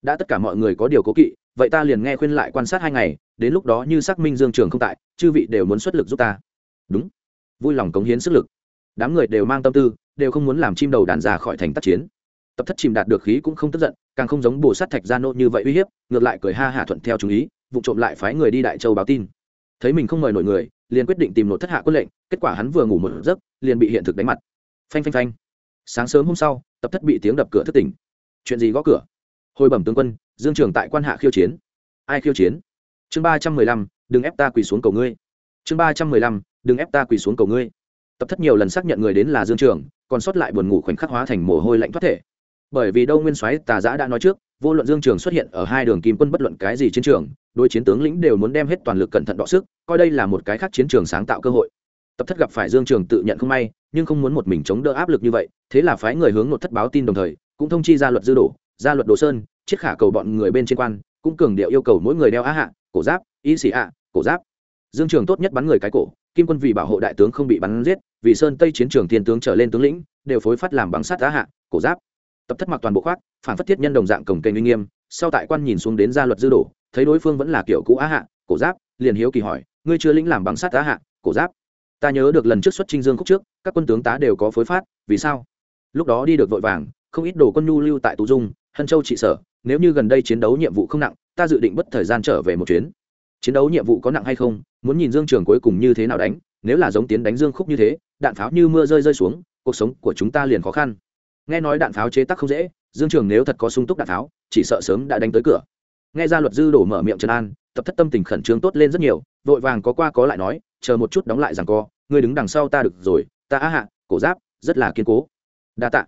Đã tất cả mọi người có điều cố kỵ, vậy ta liền nghe khuyên lại quan sát hai ngày, đến lúc đó như xác minh dương trường không tại, chư vị đều muốn xuất lực giúp ta. Đúng. Vui lòng cống hiến sức lực. Đám người đều mang tâm tư, đều không muốn làm chim đầu đàn ra khỏi thành tác chiến. Tập thất chìm đạt được khí cũng không tức giận, càng không giống bồ sát thạch gia nô như vậy uy hiếp, ngược lại cười ha hạ thuận theo chú ý vụ trộm lại phái người đi đại châu báo tin. Thấy mình không mời nổi người, liền quyết định tìm nộp thất hạ quân lệnh, kết quả hắn vừa ngủ một giấc, liền bị hiện thực đánh mặt. Phanh phanh phanh. Sáng sớm hôm sau, tập thất bị tiếng đập cửa thất tỉnh. Chuyện gì gõ cửa? Hồi bẩm tướng quân, dương trường tại quan hạ khiêu chiến. Ai khiêu chiến? Chương ba trăm mười lăm, đừng ép ta quỳ xuống cầu ngươi. Chương ba trăm mười lăm, đừng ép ta quỳ xuống cầu ngươi. Tập thất nhiều lần xác nhận người đến là dương trường, còn sót lại buồn ngủ khoảnh khắc hóa thành mồ hôi lạnh thoát thể. Bởi vì đâu nguyên soái tà giã đã nói trước vô luận dương trường xuất hiện ở hai đường kim quân bất luận cái gì chiến trường đôi chiến tướng lĩnh đều muốn đem hết toàn lực cẩn thận đọ sức, coi đây là một cái khác chiến trường sáng tạo cơ hội. Tập thất gặp phải dương trường tự nhận không may, nhưng không muốn một mình chống đỡ áp lực như vậy, thế là phái người hướng nội thất báo tin đồng thời, cũng thông chi ra luật dư đổ ra luật đồ sơn, chiết khả cầu bọn người bên trên quan, cũng cường điệu yêu cầu mỗi người đeo á hạ, cổ giáp, y xì ạ, cổ giáp. Dương trường tốt nhất bắn người cái cổ, kim quân vì bảo hộ đại tướng không bị bắn giết, vì sơn tây chiến trường thiên tướng trở lên tướng lĩnh, đều phối phát làm bằng sắt á hạ, cổ giáp tập thất mặc toàn bộ khoác phản phất thiết nhân đồng dạng cổng kênh uy nghiêm, sau tại quan nhìn xuống đến gia luật dư đổ thấy đối phương vẫn là kiểu cũ á hạ, cổ giáp, liền hiếu kỳ hỏi, ngươi chưa lĩnh làm bằng sắt á hạ, cổ giáp? Ta nhớ được lần trước xuất trinh dương khúc trước, các quân tướng tá đều có phối phát, vì sao? Lúc đó đi được vội vàng, không ít đồ quân nhu lưu tại tú dung, hân châu trị sở, nếu như gần đây chiến đấu nhiệm vụ không nặng, ta dự định bất thời gian trở về một chuyến. Chiến đấu nhiệm vụ có nặng hay không, muốn nhìn dương trường cuối cùng như thế nào đánh, nếu là giống tiến đánh dương khúc như thế, đạn pháo như mưa rơi rơi xuống, cuộc sống của chúng ta liền khó khăn nghe nói đạn pháo chế tác không dễ, dương trường nếu thật có sung túc đạn pháo, chỉ sợ sớm đã đánh tới cửa. Nghe ra luật dư đổ mở miệng trần an, tập thất tâm tình khẩn trương tốt lên rất nhiều, vội vàng có qua có lại nói, chờ một chút đóng lại rằng co người đứng đằng sau ta được rồi, ta á hạ, cổ giáp, rất là kiên cố. Đa tạ.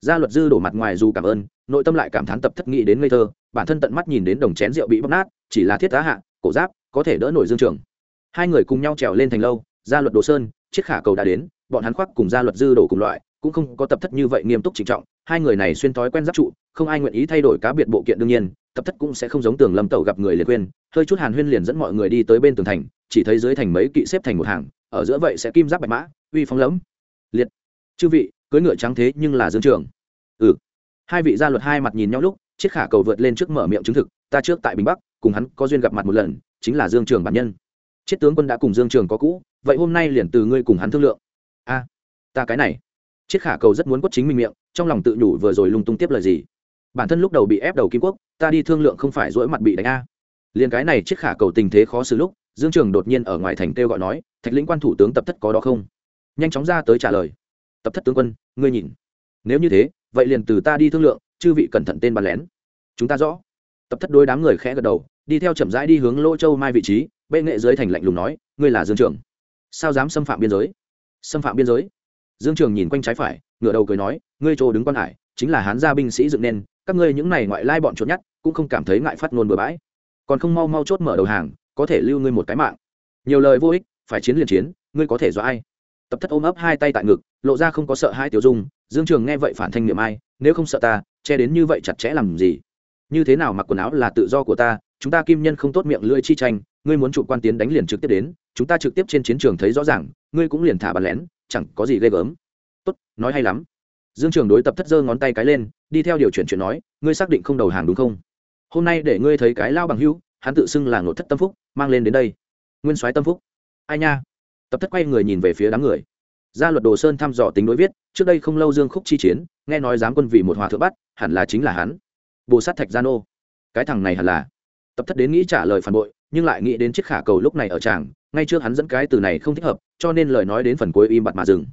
Gia luật dư đổ mặt ngoài dù cảm ơn, nội tâm lại cảm thán tập thất nghĩ đến ngây thơ, bản thân tận mắt nhìn đến đồng chén rượu bị bóc nát, chỉ là thiết á hạ, cổ giáp, có thể đỡ nổi dương trường. Hai người cùng nhau trèo lên thành lâu gia luật đồ sơn, chiếc khả cầu đã đến, bọn hắn khoác cùng gia luật dư đổ cùng loại cũng không có tập thất như vậy nghiêm túc trịnh trọng, hai người này xuyên thói quen giáp trụ, không ai nguyện ý thay đổi cá biệt bộ kiện đương nhiên, tập thất cũng sẽ không giống tường lâm tẩu gặp người liền khuyên, hơi chút hàn huyên liền dẫn mọi người đi tới bên tường thành, chỉ thấy dưới thành mấy kỵ xếp thành một hàng, ở giữa vậy sẽ kim giáp bạch mã, uy phong lẫm, liệt. Chư vị, cưỡi ngựa trắng thế nhưng là dương trường. Ừ. Hai vị gia luật hai mặt nhìn nhau lúc, chiếc khả cầu vượt lên trước mở miệng chứng thực, ta trước tại bình bắc, cùng hắn có duyên gặp mặt một lần, chính là dương trường bản nhân. Chiếc tướng quân đã cùng dương trường có cũ, vậy hôm nay liền từ ngươi cùng hắn thương lượng. A ta cái này chiếc khả cầu rất muốn quất chính mình miệng, trong lòng tự nhủ vừa rồi lung tung tiếp lời gì. Bản thân lúc đầu bị ép đầu kim quốc, ta đi thương lượng không phải dỗi mặt bị đánh a. Liền cái này chiếc khả cầu tình thế khó xử lúc, dương trường đột nhiên ở ngoài thành kêu gọi nói, thạch lĩnh quan thủ tướng tập thất có đó không? Nhanh chóng ra tới trả lời, tập thất tướng quân, ngươi nhìn. Nếu như thế, vậy liền từ ta đi thương lượng, chư vị cẩn thận tên bàn lén. Chúng ta rõ. Tập thất đôi đám người khẽ gật đầu, đi theo chậm rãi đi hướng lỗ châu mai vị trí, bệ nghệ dưới thành lạnh lùng nói, ngươi là dương trường. Sao dám xâm phạm biên giới? Xâm phạm biên giới? Dương trường nhìn quanh trái phải ngửa đầu cười nói ngươi chỗ đứng quan hải chính là hán gia binh sĩ dựng nên các ngươi những này ngoại lai bọn trốn nhát, cũng không cảm thấy ngại phát ngôn bừa bãi. Còn không mau mau chốt mở đầu hàng có thể lưu ngươi một cái mạng. Nhiều lời vô ích phải chiến liền chiến ngươi có thể do ai? Tập thất ôm ấp hai tay tại ngực lộ ra không có sợ hai tiểu dung dương trường nghe vậy phản thanh niệm ai nếu không sợ ta che đến như vậy chặt chẽ làm gì? Như thế nào mặc quần áo là tự do của ta chúng ta kim nhân không tốt miệng lưỡi chi tranh ngươi muốn chủ quan tiến đánh liền trực tiếp đến chúng ta trực tiếp trên chiến trường thấy rõ ràng ngươi cũng liền thả bàn lén chẳng có gì ghê gớm. Tốt, nói hay lắm. Dương trường đối tập thất giơ ngón tay cái lên, đi theo điều chuyển chuyện nói, ngươi xác định không đầu hàng đúng không? Hôm nay để ngươi thấy cái lao bằng hưu hắn tự xưng là nội thất tâm phúc, mang lên đến đây. Nguyên soái tâm phúc. Ai nha? Tập thất quay người nhìn về phía đám người. Gia luật đồ sơn thăm dò tính đối viết, trước đây không lâu dương khúc chi chiến, nghe nói dám quân vì một hòa thượng bắt, hẳn là chính là hắn. Bồ sát thạch gia nô. Cái thằng này hẳn là. Tập thất đến nghĩ trả lời phản bội, nhưng lại nghĩ đến chiếc khả cầu lúc này ở tràng ngay trước hắn dẫn cái từ này không thích hợp, cho nên lời nói đến phần cuối im bặt mà dừng.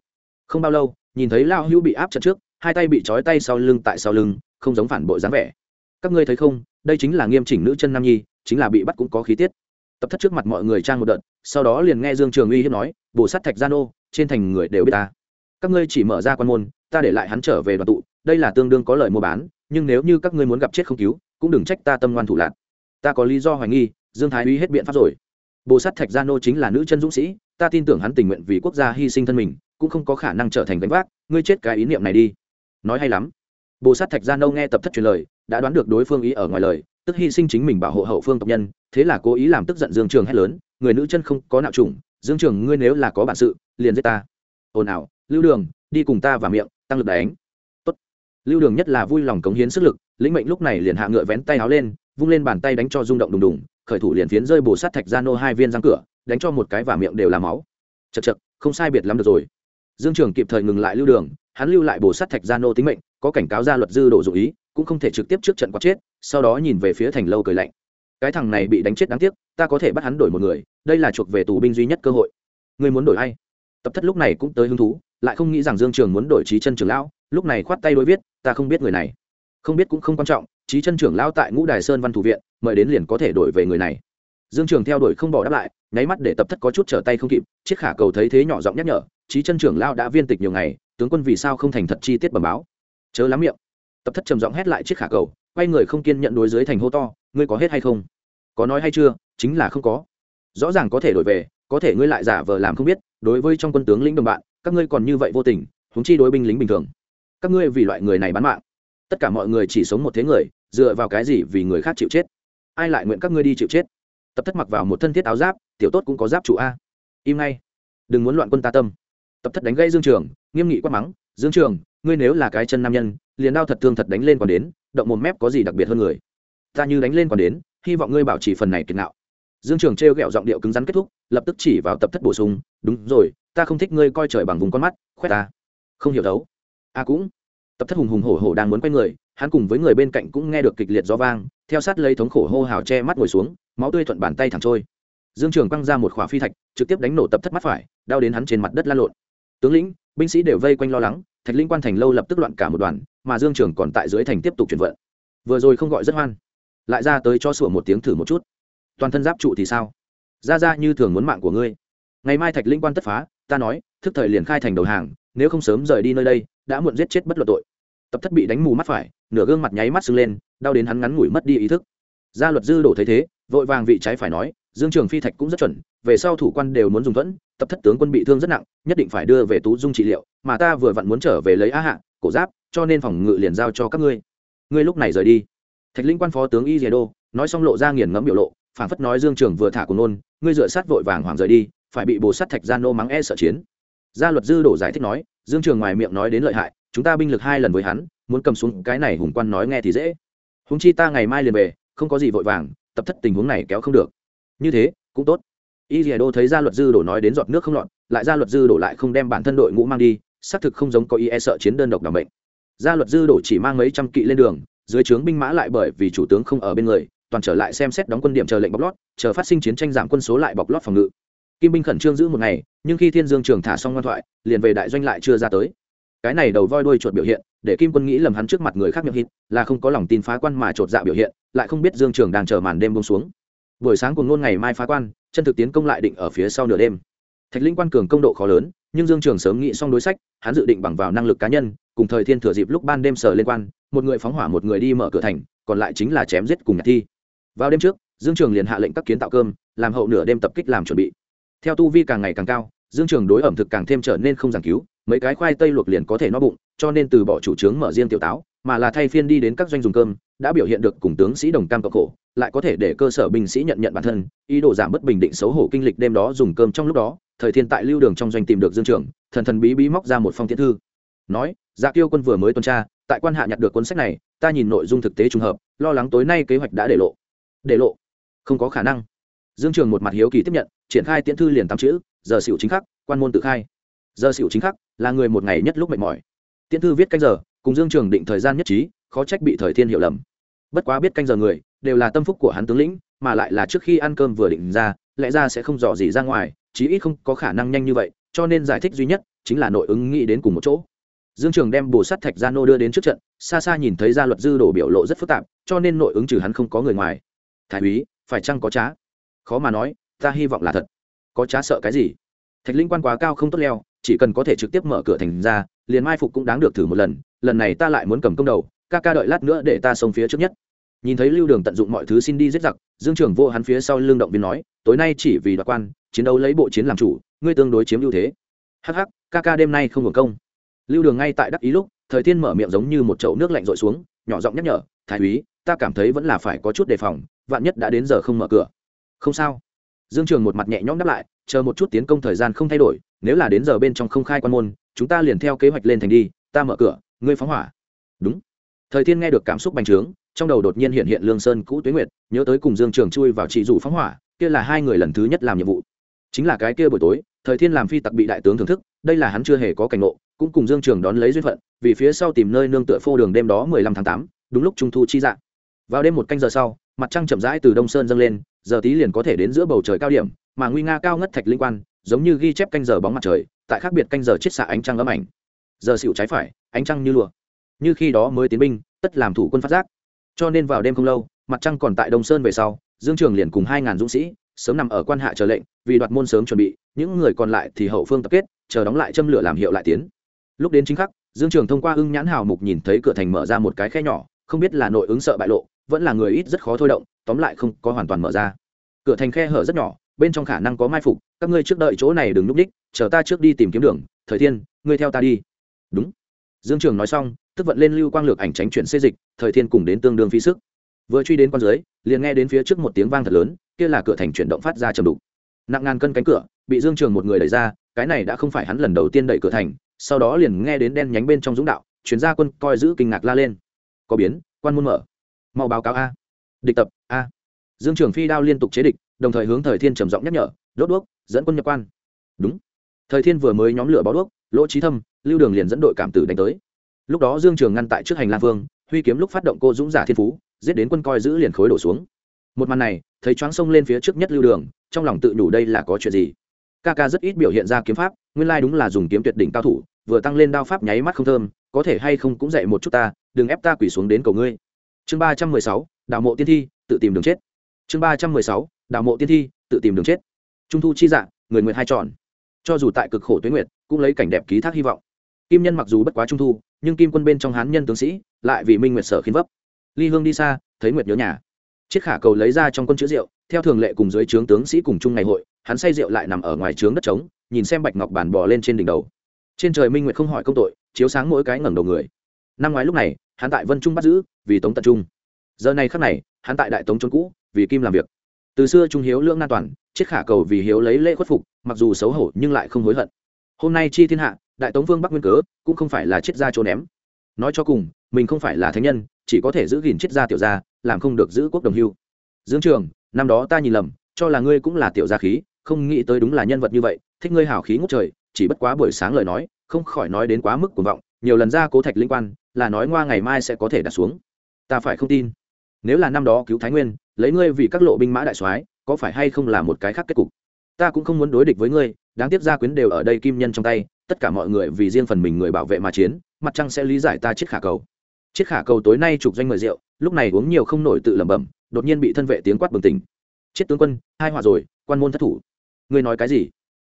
Không bao lâu, nhìn thấy lao hữu bị áp chặt trước, hai tay bị trói tay sau lưng tại sau lưng, không giống phản bội dáng vẻ. Các ngươi thấy không, đây chính là nghiêm chỉnh nữ chân nam nhi, chính là bị bắt cũng có khí tiết. Tập thất trước mặt mọi người trang một đợt, sau đó liền nghe dương trường uy hiếp nói bổ sát thạch gian ô trên thành người đều biết ta. Các ngươi chỉ mở ra quan môn, ta để lại hắn trở về đoàn tụ, đây là tương đương có lời mua bán, nhưng nếu như các ngươi muốn gặp chết không cứu, cũng đừng trách ta tâm ngoan thủ lạc. Ta có lý do hoài nghi, dương thái uy hết biện pháp rồi bồ sát thạch gia nô chính là nữ chân dũng sĩ, ta tin tưởng hắn tình nguyện vì quốc gia hy sinh thân mình, cũng không có khả năng trở thành gánh vác, ngươi chết cái ý niệm này đi. Nói hay lắm. Bồ sát thạch gia nô nghe tập thất truyền lời, đã đoán được đối phương ý ở ngoài lời, tức hy sinh chính mình bảo hộ hậu phương tộc nhân, thế là cố ý làm tức giận dương trường hét lớn, người nữ chân không có nạo trùng dương trường, ngươi nếu là có bản sự, liền giết ta. Ồn ào, lưu đường, đi cùng ta vào miệng, tăng lực đánh. Tốt. lưu đường nhất là vui lòng cống hiến sức lực, lĩnh mệnh lúc này liền hạ ngựa vén tay áo lên, vung lên bàn tay đánh cho rung động đùng đùng khởi thủ liền phiến rơi bồ sát thạch gia nô hai viên răng cửa, đánh cho một cái và miệng đều là máu. Chật chật không sai biệt lắm được rồi. Dương trường kịp thời ngừng lại lưu đường, hắn lưu lại bồ sát thạch gia nô tính mệnh, có cảnh cáo ra luật dư đổ dụ ý, cũng không thể trực tiếp trước trận quát chết, sau đó nhìn về phía thành lâu cười lạnh. Cái thằng này bị đánh chết đáng tiếc, ta có thể bắt hắn đổi một người, đây là chuộc về tù binh duy nhất cơ hội. Người muốn đổi hay tập thất lúc này cũng tới hứng thú, lại không nghĩ rằng dương trường muốn đổi trí chân trường lão, lúc này khoát tay đối viết, ta không biết người này. Không biết cũng không quan trọng trí chân trưởng lao tại ngũ đài sơn văn thủ viện, mời đến liền có thể đổi về người này. Dương trường theo đuổi không bỏ đáp lại, nháy mắt để tập thất có chút trở tay không kịp, chiếc khả cầu thấy thế nhỏ giọng nhắc nhở, trí chân trưởng lao đã viên tịch nhiều ngày, tướng quân vì sao không thành thật chi tiết bẩm báo? Chớ lắm miệng. Tập thất trầm giọng hét lại chiếc khả cầu, quay người không kiên nhận đối dưới thành hô to, ngươi có hết hay không? Có nói hay chưa? Chính là không có. Rõ ràng có thể đổi về, có thể ngươi lại giả vờ làm không biết, đối với trong quân tướng lĩnh đồng bạn, các ngươi còn như vậy vô tình, huống chi đối binh lính bình thường. Các ngươi vì loại người này bán mạng. Tất cả mọi người chỉ sống một thế người dựa vào cái gì vì người khác chịu chết? Ai lại nguyện các ngươi đi chịu chết? Tập thất mặc vào một thân thiết áo giáp, tiểu tốt cũng có giáp chủ a. Im ngay. Đừng muốn loạn quân ta tâm. Tập thất đánh gây dương trường, nghiêm nghị quát mắng, dương trường, ngươi nếu là cái chân nam nhân, liền đao thật thương thật đánh lên còn đến, động một mép có gì đặc biệt hơn người? Ta như đánh lên còn đến, hy vọng ngươi bảo trì phần này kiệt nạo dương trường trêu ghẹo giọng điệu cứng rắn kết thúc, lập tức chỉ vào tập thất bổ sung, đúng rồi, ta không thích ngươi coi trời bằng vùng con mắt, khoét ta. Không hiểu đấu. A cũng. Tập thất hùng hùng hổ hổ đang muốn quay người hắn cùng với người bên cạnh cũng nghe được kịch liệt gió vang, theo sát lấy thống khổ hô hào che mắt ngồi xuống, máu tươi thuận bàn tay thẳng trôi. Dương trường quăng ra một khỏa phi thạch, trực tiếp đánh nổ tập thất mắt phải, đau đến hắn trên mặt đất lan lộn. Tướng lĩnh, binh sĩ đều vây quanh lo lắng, thạch linh quan thành lâu lập tức loạn cả một đoàn, mà dương trường còn tại dưới thành tiếp tục chuyển vận. Vừa rồi không gọi rất hoan, lại ra tới cho sủa một tiếng thử một chút. Toàn thân giáp trụ thì sao? Ra ra như thường muốn mạng của ngươi. Ngày mai thạch linh quan tất phá, ta nói, thức thời liền khai thành đầu hàng, nếu không sớm rời đi nơi đây, đã muộn giết chết bất luận tội tập thất bị đánh mù mắt phải, nửa gương mặt nháy mắt sưng lên, đau đến hắn ngắn ngủi mất đi ý thức. Gia luật dư đổ thấy thế, vội vàng vị trái phải nói, dương trường phi thạch cũng rất chuẩn, về sau thủ quan đều muốn dùng thuẫn, tập thất tướng quân bị thương rất nặng, nhất định phải đưa về tú dung trị liệu, mà ta vừa vặn muốn trở về lấy á hạ, cổ giáp, cho nên phòng ngự liền giao cho các ngươi. Ngươi lúc này rời đi. Thạch linh quan phó tướng y dìa đô, nói xong lộ ra nghiền ngẫm biểu lộ phản phất nói dương trường vừa thả của nôn, ngươi dựa sát vội vàng hoàng rời đi, phải bị bồ sát thạch gia nô mắng e sợ chiến gia luật dư đổ giải thích nói, dương trường ngoài miệng nói đến lợi hại, chúng ta binh lực hai lần với hắn, muốn cầm xuống cái này hùng quan nói nghe thì dễ. Húng chi ta ngày mai liền về, không có gì vội vàng, tập thất tình huống này kéo không được. Như thế, cũng tốt. Y dìa đô thấy gia luật dư đổ nói đến giọt nước không lọt, lại gia luật dư đổ lại không đem bản thân đội ngũ mang đi, xác thực không giống có ý e sợ chiến đơn độc đảm bệnh gia luật dư đổ chỉ mang mấy trăm kỵ lên đường, dưới trướng binh mã lại bởi vì chủ tướng không ở bên người, toàn trở lại xem xét đóng quân điểm chờ lệnh bọc lót, chờ phát sinh chiến tranh giảm quân số lại bọc lót phòng ngự kim binh khẩn trương giữ một ngày, nhưng khi thiên dương trường thả xong ngoan thoại, liền về đại doanh lại chưa ra tới. Cái này đầu voi đuôi chuột biểu hiện, để kim quân nghĩ lầm hắn trước mặt người khác miệng hít, là không có lòng tin phá quan mà chột dạ biểu hiện, lại không biết dương trường đang chờ màn đêm bông xuống. Buổi sáng cùng ngôn ngày mai phá quan, chân thực tiến công lại định ở phía sau nửa đêm. Thạch linh quan cường công độ khó lớn, nhưng dương trường sớm nghĩ xong đối sách, hắn dự định bằng vào năng lực cá nhân, cùng thời thiên thừa dịp lúc ban đêm sờ lên quan, một người phóng hỏa một người đi mở cửa thành, còn lại chính là chém giết cùng nhạc thi. Vào đêm trước, dương trường liền hạ lệnh các kiến tạo cơm, làm hậu nửa đêm tập kích làm chuẩn bị theo tu vi càng ngày càng cao, dương trường đối ẩm thực càng thêm trở nên không giảng cứu, mấy cái khoai tây luộc liền có thể no bụng, cho nên từ bỏ chủ trướng mở riêng tiểu táo, mà là thay phiên đi đến các doanh dùng cơm, đã biểu hiện được cùng tướng sĩ đồng cam cộng khổ, lại có thể để cơ sở binh sĩ nhận nhận bản thân, ý đồ giảm bất bình định xấu hổ kinh lịch đêm đó dùng cơm trong lúc đó, thời thiên tại lưu đường trong doanh tìm được dương trường, thần thần bí bí móc ra một phong tiến thư. Nói dạ tiêu quân vừa mới tuần tra, tại quan hạ nhặt được cuốn sách này, ta nhìn nội dung thực tế trùng hợp, lo lắng tối nay kế hoạch đã để lộ. Để lộ? Không có khả năng dương trường một mặt hiếu kỳ tiếp nhận, triển khai tiễn thư liền tám chữ, giờ xỉu chính khắc, quan môn tự khai. Giờ xỉu chính khắc, là người một ngày nhất lúc mệt mỏi. Tiễn thư viết canh giờ, cùng dương trường định thời gian nhất trí, khó trách bị thời thiên hiểu lầm. Bất quá biết canh giờ người, đều là tâm phúc của hắn tướng lĩnh, mà lại là trước khi ăn cơm vừa định ra, lẽ ra sẽ không dò gì ra ngoài, chí ít không có khả năng nhanh như vậy, cho nên giải thích duy nhất chính là nội ứng nghĩ đến cùng một chỗ. Dương trường đem bồ sắt thạch gia nô đưa đến trước trận, xa xa nhìn thấy gia luật dư đổ biểu lộ rất phức tạp, cho nên nội ứng trừ hắn không có người ngoài. Thái úy, phải chăng có trá? Khó mà nói, ta hy vọng là thật. Có trá sợ cái gì? Thạch linh quan quá cao không tốt leo, chỉ cần có thể trực tiếp mở cửa thành ra, liền mai phục cũng đáng được thử một lần lần này ta lại muốn cầm công đầu, ca ca đợi lát nữa để ta xông phía trước nhất. Nhìn thấy lưu đường tận dụng mọi thứ xin đi giết giặc, dương trưởng vô hắn phía sau lương động viên nói, tối nay chỉ vì đoạt quan, chiến đấu lấy bộ chiến làm chủ, ngươi tương đối chiếm ưu thế. Hh ca ca đêm nay không hưởng công. Lưu đường ngay tại đắc ý lúc, thời thiên mở miệng giống như một chậu nước lạnh rội xuống, nhỏ giọng nhắc nhở, thái úy, ta cảm thấy vẫn là phải có chút đề phòng, vạn nhất đã đến giờ không mở cửa không sao. Dương trường một mặt nhẹ nhõm đáp lại, chờ một chút tiến công thời gian không thay đổi, nếu là đến giờ bên trong không khai quan môn, chúng ta liền theo kế hoạch lên thành đi, ta mở cửa, ngươi phóng hỏa. Đúng. Thời thiên nghe được cảm xúc bành trướng, trong đầu đột nhiên hiện hiện lương sơn cũ tuế nguyệt, nhớ tới cùng dương trường chui vào chị rủ phóng hỏa, kia là hai người lần thứ nhất làm nhiệm vụ. Chính là cái kia buổi tối, thời thiên làm phi tặc bị đại tướng thưởng thức, đây là hắn chưa hề có cảnh ngộ, cũng cùng dương trường đón lấy duyên phận, vì phía sau tìm nơi nương tựa phô đường đêm đó mười lăm tháng tám, đúng lúc trung thu chi dạng vào đêm một canh giờ sau, mặt trăng chậm rãi từ đông sơn dâng lên giờ tí liền có thể đến giữa bầu trời cao điểm, mà nguy nga cao ngất thạch linh quan, giống như ghi chép canh giờ bóng mặt trời, tại khác biệt canh giờ chiết xạ ánh trăng ấm ảnh. Giờ xịu trái phải, ánh trăng như lụa. Như khi đó mới tiến binh, tất làm thủ quân phát giác. Cho nên vào đêm không lâu, mặt trăng còn tại đông sơn về sau, dương trường liền cùng hai ngàn dũng sĩ, sớm nằm ở quan hạ chờ lệnh, vì đoạt môn sớm chuẩn bị, những người còn lại thì hậu phương tập kết, chờ đóng lại châm lửa làm hiệu lại tiến. Lúc đến chính khắc, dương trường thông qua ưng nhãn hào mục nhìn thấy cửa thành mở ra một cái khe nhỏ, không biết là nội ứng sợ bại lộ vẫn là người ít rất khó thôi động, tóm lại không có hoàn toàn mở ra. Cửa thành khe hở rất nhỏ, bên trong khả năng có mai phục, các ngươi trước đợi chỗ này đừng núp đích, chờ ta trước đi tìm kiếm đường, thời thiên, ngươi theo ta đi. Đúng. Dương trường nói xong, tức vận lên lưu quang lược ảnh tránh chuyển xê dịch, thời thiên cùng đến tương đương phí sức. Vừa truy đến con dưới, liền nghe đến phía trước một tiếng vang thật lớn, kia là cửa thành chuyển động phát ra chầm đục. Nặng ngàn cân cánh cửa, bị dương trường một người đẩy ra, cái này đã không phải hắn lần đầu tiên đẩy cửa thành, sau đó liền nghe đến đen nhánh bên trong dũng đạo, chuyển ra quân coi giữ kinh ngạc la lên. Có biến, quan môn mở mau báo cáo a. Địch tập, a. Dương trường phi đao liên tục chế địch, đồng thời hướng thời thiên trầm giọng nhắc nhở, đốt đuốc, dẫn quân nhập quan. Đúng. Thời thiên vừa mới nhóm lửa báo đuốc, lỗ trí thâm, lưu đường liền dẫn đội cảm tử đánh tới. Lúc đó dương trường ngăn tại trước hành lang vương, huy kiếm lúc phát động cô dũng giả thiên phú, giết đến quân coi giữ liền khối đổ xuống. Một màn này, thấy choáng sông lên phía trước nhất lưu đường, trong lòng tự nhủ đây là có chuyện gì? Ca ca rất ít biểu hiện ra kiếm pháp, nguyên lai đúng là dùng kiếm tuyệt đỉnh cao thủ, vừa tăng lên đao pháp nháy mắt không thơm, có thể hay không cũng dạy một chút ta, đừng ép ta quỳ xuống đến cầu ngươi chương ba trăm mười sáu, đào mộ tiên thi, tự tìm đường chết. Chương ba trăm mười sáu, đào mộ tiên thi, tự tìm đường chết. Trung thu chi dạng người nguyện hai tròn cho dù tại cực khổ tuyến nguyệt, cũng lấy cảnh đẹp ký thác hy vọng. Kim nhân mặc dù bất quá trung thu, nhưng kim quân bên trong hán nhân tướng sĩ, lại vì minh nguyệt sở khiến vấp. Ly hương đi xa, thấy nguyệt nhớ nhà. Chiếc khả cầu lấy ra trong quân chữ rượu, theo thường lệ cùng dưới trướng tướng sĩ cùng chung ngày hội, hắn say rượu lại nằm ở ngoài trướng đất trống, nhìn xem bạch ngọc bản bò lên trên đỉnh đầu. Trên trời minh nguyệt không hỏi công tội, chiếu sáng mỗi cái ngẩng đầu người. Năm ngoái lúc này hắn tại vân trung bắt giữ vì tống tận trung giờ này khắc này hắn tại đại tống trốn cũ vì kim làm việc từ xưa trung hiếu lương an toàn chiếc khả cầu vì hiếu lấy lễ khuất phục mặc dù xấu hổ nhưng lại không hối hận hôm nay chi thiên hạ đại tống vương bắc nguyên cớ cũng không phải là chiết gia trốn ném nói cho cùng mình không phải là thánh nhân chỉ có thể giữ gìn chiết gia tiểu gia làm không được giữ quốc đồng hưu dương trường năm đó ta nhìn lầm cho là ngươi cũng là tiểu gia khí không nghĩ tới đúng là nhân vật như vậy thích ngươi hào khí ngút trời chỉ bất quá buổi sáng lời nói không khỏi nói đến quá mức cuồng vọng nhiều lần ra cố thạch linh quan, là nói ngoa ngày mai sẽ có thể đặt xuống. Ta phải không tin? Nếu là năm đó cứu thái nguyên, lấy ngươi vì các lộ binh mã đại soái, có phải hay không là một cái khác kết cục? Ta cũng không muốn đối địch với ngươi, đáng tiếc gia quyến đều ở đây kim nhân trong tay, tất cả mọi người vì riêng phần mình người bảo vệ mà chiến, mặt trăng sẽ lý giải ta chiếc khả cầu. Chiếc khả cầu tối nay chụp doanh mời rượu, lúc này uống nhiều không nổi tự lẩm bẩm, đột nhiên bị thân vệ tiếng quát bừng tỉnh. Chết tướng quân, hai họa rồi, quan môn thất thủ. Ngươi nói cái gì?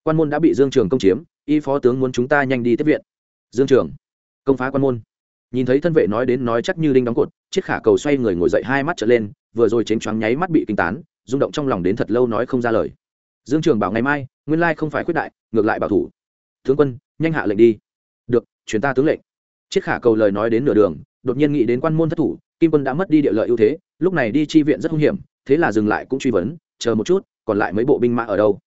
Quan môn đã bị dương trường công chiếm, y phó tướng muốn chúng ta nhanh đi tiếp viện. Dương trường công phá quan môn. Nhìn thấy thân vệ nói đến nói chắc như đinh đóng cột chiếc khả cầu xoay người ngồi dậy hai mắt trở lên, vừa rồi chến choáng nháy mắt bị kinh tán, rung động trong lòng đến thật lâu nói không ra lời. Dương trường bảo ngày mai, nguyên lai không phải quyết đại, ngược lại bảo thủ. Tướng quân, nhanh hạ lệnh đi. Được chuyển ta tướng lệnh. Chiếc khả cầu lời nói đến nửa đường, đột nhiên nghĩ đến quan môn thất thủ, kim quân đã mất đi địa lợi ưu thế, lúc này đi chi viện rất hung hiểm, thế là dừng lại cũng truy vấn, chờ một chút, còn lại mấy bộ binh mã ở đâu?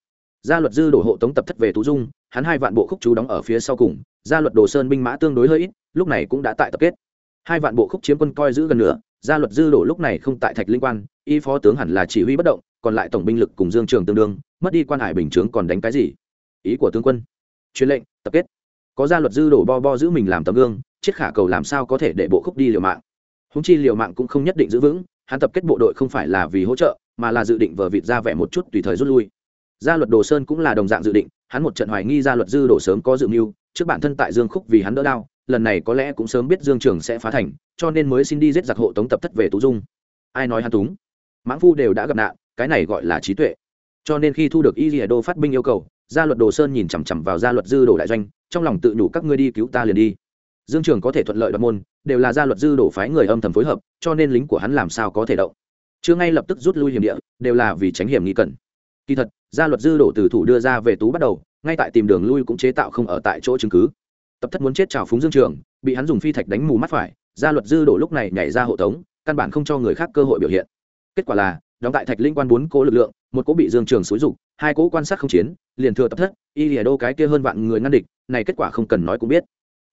Gia luật dư đổ hộ tống tập thất về tú dung, hắn hai vạn bộ khúc chú đóng ở phía sau cùng gia luật đồ sơn binh mã tương đối hơi ít, lúc này cũng đã tại tập kết. Hai vạn bộ khúc chiếm quân coi giữ gần nửa. gia luật dư đổ lúc này không tại thạch linh quan, y phó tướng hẳn là chỉ huy bất động, còn lại tổng binh lực cùng dương trường tương đương, mất đi quan hải bình chướng còn đánh cái gì? Ý của tướng quân. Truyền lệnh, tập kết. Có gia luật dư đổ bo bo giữ mình làm tấm gương chiết khả cầu làm sao có thể để bộ khúc đi liều mạng? Húng chi liều mạng cũng không nhất định giữ vững, hắn tập kết bộ đội không phải là vì hỗ trợ, mà là dự định vờ vịt ra vẻ một chút tùy thời rút lui. Gia luật đồ sơn cũng là đồng dạng dự định, hắn một trận hoài nghi gia luật dư đổ sớm có dự mưu trước bản thân tại dương khúc vì hắn đỡ đao lần này có lẽ cũng sớm biết dương trường sẽ phá thành, cho nên mới xin đi giết giặc hộ tống tập thất về tú dung. Ai nói hắn túng? Mãng phu đều đã gặp nạn, cái này gọi là trí tuệ. Cho nên khi thu được y lìa đô phát binh yêu cầu, gia luật đồ sơn nhìn chằm chằm vào gia luật dư đổ đại doanh, trong lòng tự nhủ các ngươi đi cứu ta liền đi. Dương trường có thể thuận lợi đoạt môn, đều là gia luật dư đổ phái người âm thầm phối hợp, cho nên lính của hắn làm sao có thể động. Chưa ngay lập tức rút lui hiểm địa, đều là vì tránh hiểm nghi cần. Kỳ thật, gia luật dư đổ từ thủ đưa ra về tú bắt đầu ngay tại tìm đường lui cũng chế tạo không ở tại chỗ chứng cứ. Tập thất muốn chết trào phúng dương trường, bị hắn dùng phi thạch đánh mù mắt phải gia luật dư đổ lúc này nhảy ra hộ tống, căn bản không cho người khác cơ hội biểu hiện. Kết quả là, đóng tại thạch linh quan bốn cỗ lực lượng, một cỗ bị dương trường xúi rục hai cỗ quan sát không chiến, liền thừa tập thất, y lìa đô cái kia hơn vạn người ngăn địch, này kết quả không cần nói cũng biết.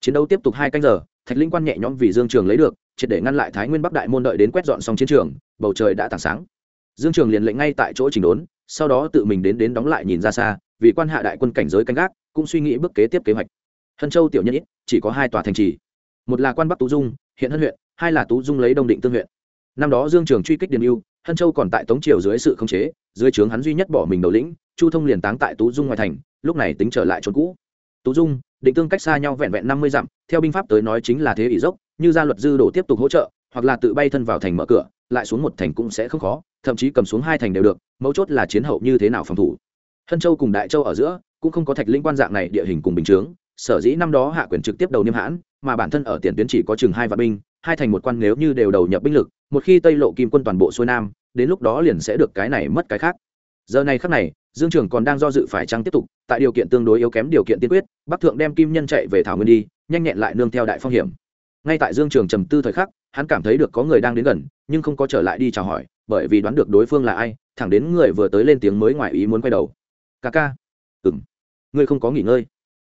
Chiến đấu tiếp tục hai canh giờ, thạch linh quan nhẹ nhõm vì dương trường lấy được, triệt để ngăn lại thái nguyên bắc đại môn đợi đến quét dọn xong chiến trường, bầu trời đã tảng sáng. Dương trường liền lệnh ngay tại chỗ chỉnh đốn sau đó tự mình đến đến đóng lại nhìn ra xa, vì quan hạ đại quân cảnh giới canh gác, cũng suy nghĩ bước kế tiếp kế hoạch. Hân châu tiểu nhân ít, chỉ có hai tòa thành trì. Một là quan bắc tú dung, hiện hân huyện, hai là tú dung lấy đông định tương huyện. Năm đó dương trường truy kích điền yêu hân châu còn tại tống triều dưới sự khống chế, dưới trướng hắn duy nhất bỏ mình đầu lĩnh, chu thông liền táng tại tú dung ngoài thành, lúc này tính trở lại trốn cũ. Tú dung, định tương cách xa nhau vẹn vẹn năm mươi dặm, theo binh pháp tới nói chính là thế ỷ dốc, như gia luật dư đổ tiếp tục hỗ trợ, hoặc là tự bay thân vào thành mở cửa, lại xuống một thành cũng sẽ không khó thậm chí cầm xuống hai thành đều được, mấu chốt là chiến hậu như thế nào phòng thủ. Hân châu cùng đại châu ở giữa, cũng không có thạch linh quan dạng này địa hình cùng bình chướng, sở dĩ năm đó hạ quyền trực tiếp đầu niêm hãn, mà bản thân ở tiền tuyến chỉ có chừng hai vạn binh, hai thành một quan nếu như đều đầu nhập binh lực, một khi tây lộ kim quân toàn bộ xuôi nam, đến lúc đó liền sẽ được cái này mất cái khác. Giờ này khắc này, dương trường còn đang do dự phải chăng tiếp tục, tại điều kiện tương đối yếu kém điều kiện tiên quyết, bắc thượng đem kim nhân chạy về thảo nguyên đi, nhanh nhẹn lại nương theo đại phong hiểm. Ngay tại dương trường trầm tư thời khắc, hắn cảm thấy được có người đang đến gần, nhưng không có trở lại đi chào hỏi bởi vì đoán được đối phương là ai, thẳng đến người vừa tới lên tiếng mới ngoài ý muốn quay đầu. Ca ca. Ừ m ngươi không có nghỉ ngơi.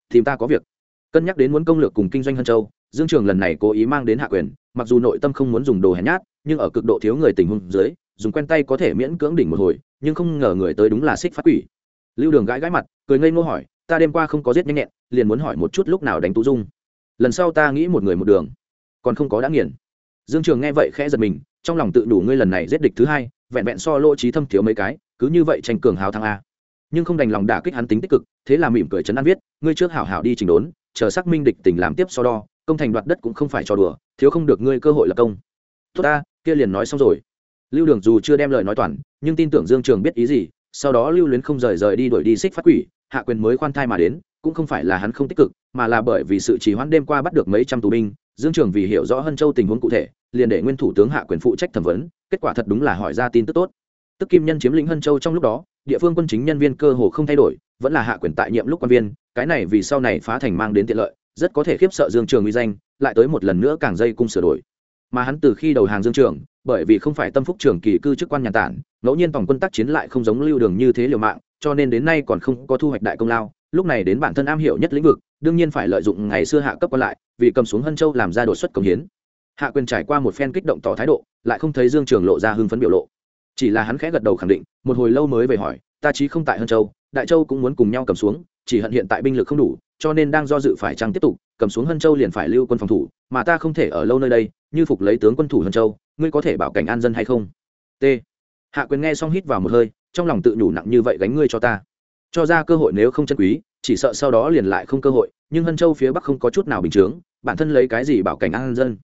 Tìm ta có việc. Cân nhắc đến muốn công lược cùng kinh doanh hân châu, dương trường lần này cố ý mang đến hạ quyền, mặc dù nội tâm không muốn dùng đồ hèn nhát, nhưng ở cực độ thiếu người tình huống dưới, dùng quen tay có thể miễn cưỡng đỉnh một hồi, nhưng không ngờ người tới đúng là xích phát quỷ. Lưu đường gãi gãi mặt, cười ngây ngô hỏi, ta đêm qua không có giết nhanh nhẹn, liền muốn hỏi một chút lúc nào đánh tú dung. Lần sau ta nghĩ một người một đường. Còn không có đã nghiền. Dương trường nghe vậy khẽ giật mình trong lòng tự đủ ngươi lần này giết địch thứ hai, vẹn vẹn so lỗ trí thâm thiếu mấy cái, cứ như vậy tranh cường hào thăng a. Nhưng không đành lòng đả kích hắn tính tích cực, thế là mỉm cười chấn an viết, ngươi trước hảo hảo đi trình đốn, chờ xác minh địch tình làm tiếp so đo, công thành đoạt đất cũng không phải trò đùa, thiếu không được ngươi cơ hội là công. Tốt ta, kia liền nói xong rồi. Lưu đường dù chưa đem lời nói toàn, nhưng tin tưởng dương trường biết ý gì, sau đó lưu luyến không rời rời đi đuổi đi xích phát quỷ, hạ quyền mới khoan thai mà đến, cũng không phải là hắn không tích cực, mà là bởi vì sự trì hoãn đêm qua bắt được mấy trăm tù binh dương trường vì hiểu rõ hân châu tình huống cụ thể, liền để nguyên thủ tướng hạ quyền phụ trách thẩm vấn, kết quả thật đúng là hỏi ra tin tức tốt. Tức kim nhân chiếm lĩnh hân châu trong lúc đó, địa phương quân chính nhân viên cơ hồ không thay đổi, vẫn là hạ quyền tại nhiệm lúc quan viên, cái này vì sau này phá thành mang đến tiện lợi, rất có thể khiếp sợ dương trường uy danh, lại tới một lần nữa càng dây cung sửa đổi. Mà hắn từ khi đầu hàng dương trường, bởi vì không phải tâm phúc trường kỳ cư chức quan nhà tản, ngẫu nhiên tổng quân tác chiến lại không giống lưu đường như thế liều mạng, cho nên đến nay còn không có thu hoạch đại công lao, lúc này đến bản thân am hiểu nhất lĩnh vực đương nhiên phải lợi dụng ngày xưa hạ cấp còn lại, vì cầm xuống hân châu làm ra đột xuất công hiến. Hạ quyền trải qua một phen kích động tỏ thái độ, lại không thấy dương trường lộ ra hưng phấn biểu lộ. Chỉ là hắn khẽ gật đầu khẳng định, một hồi lâu mới về hỏi, ta chí không tại hân châu, đại châu cũng muốn cùng nhau cầm xuống, chỉ hận hiện tại binh lực không đủ, cho nên đang do dự phải chăng tiếp tục, cầm xuống hân châu liền phải lưu quân phòng thủ, mà ta không thể ở lâu nơi đây, như phục lấy tướng quân thủ hân châu, ngươi có thể bảo cảnh an dân hay không? T. Hạ quyền nghe xong hít vào một hơi, trong lòng tự nhủ nặng như vậy gánh ngươi cho ta cho ra cơ hội nếu không chân quý, chỉ sợ sau đó liền lại không cơ hội, nhưng hân châu phía bắc không có chút nào bình chướng, bản thân lấy cái gì bảo cảnh an dân?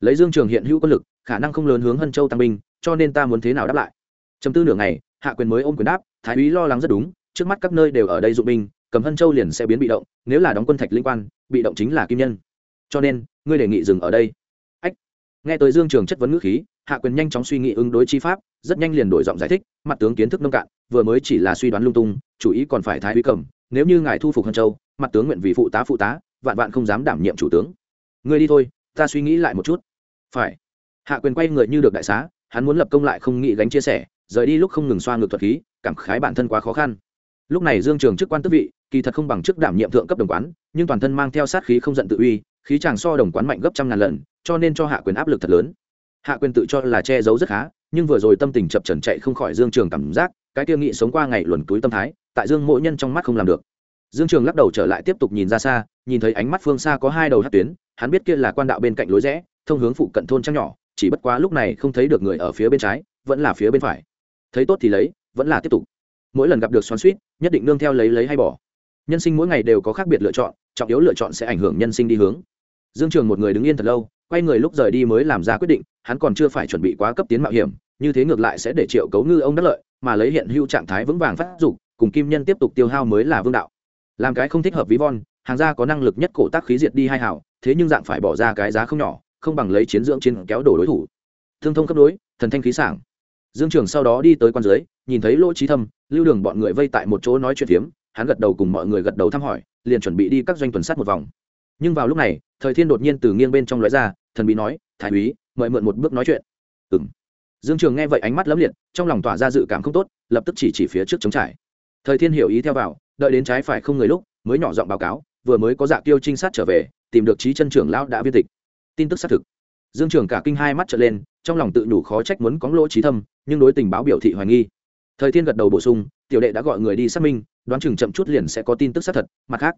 Lấy dương trường hiện hữu quân lực, khả năng không lớn hướng hân châu tăng binh, cho nên ta muốn thế nào đáp lại? Chấm tư nửa ngày, hạ quyền mới ôm quyền đáp, thái úy lo lắng rất đúng, trước mắt các nơi đều ở đây dụng binh, cầm hân châu liền sẽ biến bị động, nếu là đóng quân thạch linh quan, bị động chính là kim nhân. Cho nên, ngươi đề nghị dừng ở đây nghe tới dương trường chất vấn ngữ khí, hạ quyền nhanh chóng suy nghĩ ứng đối chi pháp, rất nhanh liền đổi giọng giải thích, mặt tướng kiến thức nông cạn, vừa mới chỉ là suy đoán lung tung, chủ ý còn phải thái úy cầm, nếu như ngài thu phục hân châu, mặt tướng nguyện vì phụ tá phụ tá, vạn vạn không dám đảm nhiệm chủ tướng. Ngươi đi thôi, ta suy nghĩ lại một chút. Phải. Hạ quyền quay người như được đại xá, hắn muốn lập công lại không nghĩ gánh chia sẻ, rời đi lúc không ngừng xoa ngược thuật khí, cảm khái bản thân quá khó khăn. Lúc này dương trường chức quan tước vị, kỳ thật không bằng chức đảm nhiệm thượng cấp đồng quán, nhưng toàn thân mang theo sát khí không giận tự uy khí chàng so đồng quán mạnh gấp trăm ngàn lần, cho nên cho hạ quyền áp lực thật lớn. Hạ quyền tự cho là che giấu rất khá, nhưng vừa rồi tâm tình chập trần chạy không khỏi dương trường cảm giác, cái tiêu nghị sống qua ngày luồn túi tâm thái, tại dương mỗi nhân trong mắt không làm được. Dương trường lắc đầu trở lại tiếp tục nhìn ra xa, nhìn thấy ánh mắt phương xa có hai đầu hát tuyến, hắn biết kia là quan đạo bên cạnh lối rẽ, thông hướng phụ cận thôn trăng nhỏ, chỉ bất quá lúc này không thấy được người ở phía bên trái, vẫn là phía bên phải. Thấy tốt thì lấy, vẫn là tiếp tục. Mỗi lần gặp được xoắn suýt, nhất định nương theo lấy lấy hay bỏ. Nhân sinh mỗi ngày đều có khác biệt lựa chọn, trọng yếu lựa chọn sẽ ảnh hưởng nhân sinh đi hướng dương trường một người đứng yên thật lâu, quay người lúc rời đi mới làm ra quyết định, hắn còn chưa phải chuẩn bị quá cấp tiến mạo hiểm, như thế ngược lại sẽ để triệu cấu ngư ông đắc lợi, mà lấy hiện hữu trạng thái vững vàng phát dục, cùng kim nhân tiếp tục tiêu hao mới là vương đạo. Làm cái không thích hợp ví von, hàng gia có năng lực nhất cổ tác khí diệt đi hai hảo thế nhưng dạng phải bỏ ra cái giá không nhỏ, không bằng lấy chiến dưỡng chiến kéo đổ đối thủ. Thương thông cấp đối, thần thanh khí sảng. Dương trường sau đó đi tới quan dưới, nhìn thấy lỗ trí thâm, lưu đường bọn người vây tại một chỗ nói chuyện phiếm, hắn gật đầu cùng mọi người gật đầu thăm hỏi, liền chuẩn bị đi các doanh tuần sát một vòng nhưng vào lúc này, thời thiên đột nhiên từ nghiêng bên trong lóe ra, thần bí nói, thái úy, mời mượn một bước nói chuyện. Ừng dương trường nghe vậy ánh mắt lấm liệt, trong lòng tỏa ra dự cảm không tốt, lập tức chỉ chỉ phía trước chống trải. Thời thiên hiểu ý theo vào, đợi đến trái phải không người lúc, mới nhỏ giọng báo cáo, vừa mới có dạ tiêu trinh sát trở về, tìm được trí chân trưởng lão đã viên tịch. Tin tức xác thực. Dương trường cả kinh hai mắt trở lên, trong lòng tự đủ khó trách muốn có lỗ trí thâm, nhưng đối tình báo biểu thị hoài nghi. Thời thiên gật đầu bổ sung, tiểu đệ đã gọi người đi xác minh, đoán chừng chậm chút liền sẽ có tin tức xác thật, mặt khác,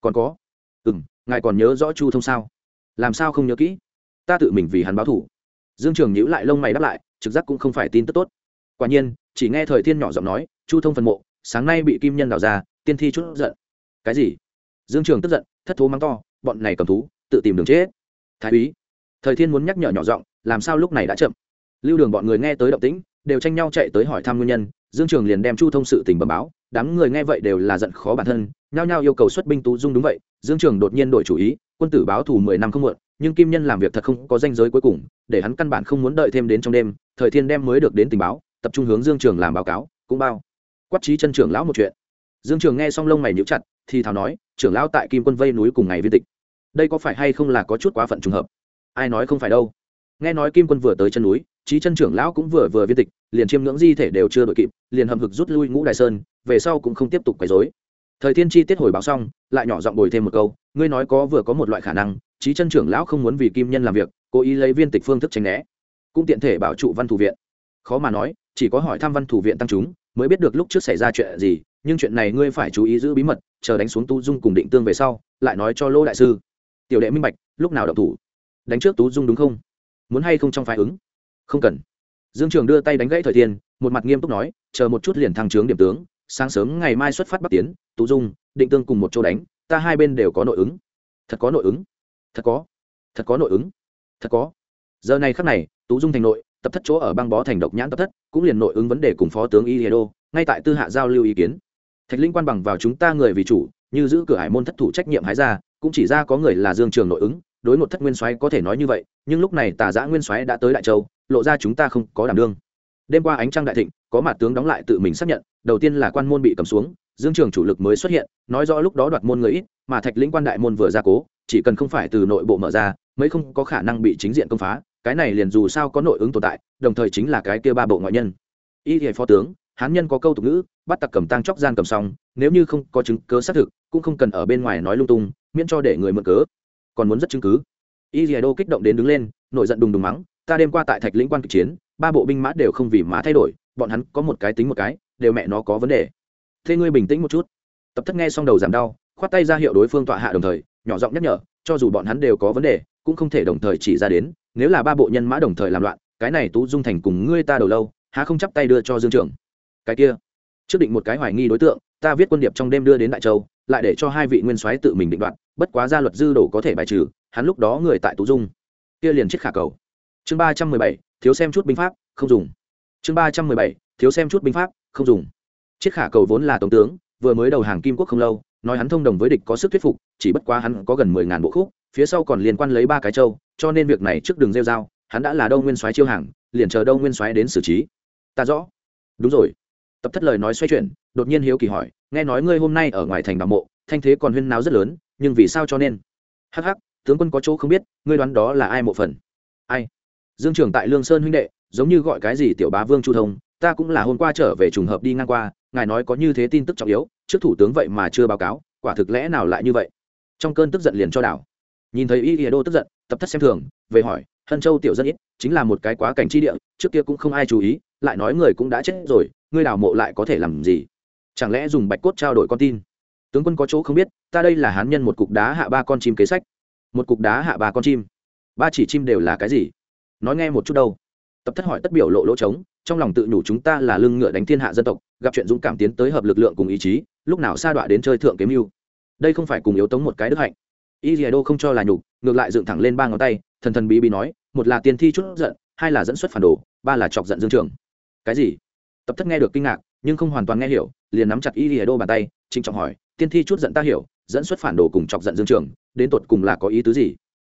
còn có. Ừ m ngài còn nhớ rõ chu thông sao? Làm sao không nhớ kỹ? Ta tự mình vì hắn báo thủ. Dương trường nhữ lại lông mày đáp lại, trực giác cũng không phải tin tức tốt. Quả nhiên, chỉ nghe thời thiên nhỏ giọng nói, chu thông phần mộ, sáng nay bị kim nhân đào ra, tiên thi chút giận. Cái gì? Dương trường tức giận, thất thố mắng to, bọn này cầm thú, tự tìm đường chết. Thái úy. Thời thiên muốn nhắc nhở nhỏ giọng, làm sao lúc này đã chậm? Lưu đường bọn người nghe tới động tĩnh, đều tranh nhau chạy tới hỏi thăm nguyên nhân. Dương trường liền đem chu thông sự tình bẩm báo, đám người nghe vậy đều là giận khó bản thân nhao nhao yêu cầu xuất binh tú dung đúng vậy, dương trường đột nhiên đổi chủ ý, quân tử báo thù mười năm không muộn, nhưng kim nhân làm việc thật không có danh giới cuối cùng, để hắn căn bản không muốn đợi thêm đến trong đêm, thời thiên đem mới được đến tình báo, tập trung hướng dương trường làm báo cáo, cũng bao quát trí chân trưởng lão một chuyện. Dương trường nghe xong lông mày nhíu chặt, thì thào nói, trưởng lão tại kim quân vây núi cùng ngày viên tịch, đây có phải hay không là có chút quá phận trùng hợp? Ai nói không phải đâu. Nghe nói kim quân vừa tới chân núi, trí chân trưởng lão cũng vừa vừa viên tịch, liền chiêm ngưỡng di thể đều chưa đội kịp, liền hầm hực rút lui ngũ đại sơn, về sau cũng không tiếp tục quấy rối thời thiên chi tiết hồi báo xong, lại nhỏ giọng bồi thêm một câu, ngươi nói có vừa có một loại khả năng trí chân trưởng lão không muốn vì kim nhân làm việc, cố ý lấy viên tịch phương thức tránh né. Cũng tiện thể bảo trụ văn thủ viện. Khó mà nói, chỉ có hỏi thăm văn thủ viện tăng chúng, mới biết được lúc trước xảy ra chuyện gì, nhưng chuyện này ngươi phải chú ý giữ bí mật, chờ đánh xuống tu dung cùng định tương về sau, lại nói cho lô đại sư. Tiểu đệ minh bạch, lúc nào động thủ? Đánh trước tú dung đúng không? Muốn hay không trong phái ứng? Không cần. Dương trường đưa tay đánh gãy thời thiên, một mặt nghiêm túc nói, chờ một chút liền thăng trướng điểm tướng sáng sớm ngày mai xuất phát bắc tiến, tú dung, định tương cùng một chỗ đánh, ta hai bên đều có nội ứng. Thật có nội ứng? Thật có. Thật có nội ứng? Thật có. Giờ này khắc này, tú dung thành nội, tập thất chỗ ở băng bó thành độc nhãn tập thất, cũng liền nội ứng vấn đề cùng phó tướng y đô ngay tại tư hạ giao lưu ý kiến. Thạch linh quan bằng vào chúng ta người vì chủ, như giữ cửa hải môn thất thủ trách nhiệm hái ra, cũng chỉ ra có người là dương trường nội ứng, đối một thất nguyên soái có thể nói như vậy, nhưng lúc này tà giã nguyên soái đã tới đại châu, lộ ra chúng ta không có đảm đương đêm qua ánh trăng đại thịnh, có mặt tướng đóng lại tự mình xác nhận, đầu tiên là quan môn bị cầm xuống, dương trường chủ lực mới xuất hiện, nói rõ lúc đó đoạt môn người ít, mà thạch lĩnh quan đại môn vừa ra cố, chỉ cần không phải từ nội bộ mở ra, mới không có khả năng bị chính diện công phá, cái này liền dù sao có nội ứng tồn tại, đồng thời chính là cái kia ba bộ ngoại nhân. Y thì phó tướng, hán nhân có câu tục ngữ, bắt tặc cầm tăng chóc gian cầm xong nếu như không có chứng cớ xác thực, cũng không cần ở bên ngoài nói lung tung, miễn cho để người mượn cớ. Còn muốn rất chứng cứ. Y thì đô kích động đến đứng lên, nổi giận đùng đùng mắng ta đêm qua tại thạch lĩnh quan kịch chiến, ba bộ binh mã đều không vì mã thay đổi, bọn hắn có một cái tính một cái, đều mẹ nó có vấn đề. Thế ngươi bình tĩnh một chút. Tập thất nghe xong đầu giảm đau, khoát tay ra hiệu đối phương tọa hạ đồng thời, nhỏ giọng nhắc nhở, cho dù bọn hắn đều có vấn đề, cũng không thể đồng thời chỉ ra đến, nếu là ba bộ nhân mã đồng thời làm loạn, cái này tú dung thành cùng ngươi ta đầu lâu, há không chắp tay đưa cho dương trưởng? Cái kia, trước định một cái hoài nghi đối tượng, ta viết quân điệp trong đêm đưa đến đại châu, lại để cho hai vị nguyên soái tự mình định đoạt, bất quá gia luật dư đổ có thể bài trừ, hắn lúc đó người tại tú dung. Kia liền chết khả cầu chương ba trăm mười bảy, thiếu xem chút binh pháp, không dùng. Chương ba trăm mười bảy, thiếu xem chút binh pháp, không dùng. Chiết khả cầu vốn là tổng tướng, vừa mới đầu hàng kim quốc không lâu, nói hắn thông đồng với địch có sức thuyết phục, chỉ bất quá hắn có gần mười ngàn bộ khúc, phía sau còn liên quan lấy ba cái châu, cho nên việc này trước đường rêu dao hắn đã là đâu nguyên soái chiêu hàng, liền chờ đâu nguyên soái đến xử trí. Ta rõ. Đúng rồi. Tập thất lời nói xoay chuyển, đột nhiên hiếu kỳ hỏi, nghe nói ngươi hôm nay ở ngoài thành đạo mộ, thanh thế còn huyên náo rất lớn, nhưng vì sao cho nên? Hắc hắc, tướng quân có chỗ không biết, ngươi đoán đó là ai mộ phần? Ai? Dương trường tại lương sơn huynh đệ, giống như gọi cái gì tiểu bá vương chu thông, ta cũng là hôm qua trở về trùng hợp đi ngang qua, ngài nói có như thế tin tức trọng yếu, trước thủ tướng vậy mà chưa báo cáo, quả thực lẽ nào lại như vậy? Trong cơn tức giận liền cho đảo. Nhìn thấy y ỉa đô tức giận, tập thất xem thường, về hỏi, hân châu tiểu dân ít, chính là một cái quá cảnh chi địa, trước kia cũng không ai chú ý, lại nói người cũng đã chết rồi, ngươi đào mộ lại có thể làm gì? Chẳng lẽ dùng bạch cốt trao đổi con tin? Tướng quân có chỗ không biết, ta đây là hán nhân một cục đá hạ ba con chim kế sách. Một cục đá hạ ba con chim. Ba chỉ chim đều là cái gì? Nói nghe một chút đâu. Tập thất hỏi tất biểu lộ lỗ trống, trong lòng tự nhủ chúng ta là lưng ngựa đánh thiên hạ dân tộc, gặp chuyện dũng cảm tiến tới hợp lực lượng cùng ý chí, lúc nào sa đọa đến chơi thượng kiếm mưu. Đây không phải cùng yếu tống một cái đức hạnh. Y dìa đô không cho là nhục, ngược lại dựng thẳng lên ba ngón tay, thần thần bí bí nói, một là tiên thi chút giận, hai là dẫn xuất phản đồ, ba là chọc giận dương trường. Cái gì? Tập thất nghe được kinh ngạc, nhưng không hoàn toàn nghe hiểu, liền nắm chặt y dìa đô bàn tay, trịnh trọng hỏi, tiên thi chút giận ta hiểu, dẫn xuất phản đồ cùng chọc giận dương trường, đến tột cùng là có ý tứ gì?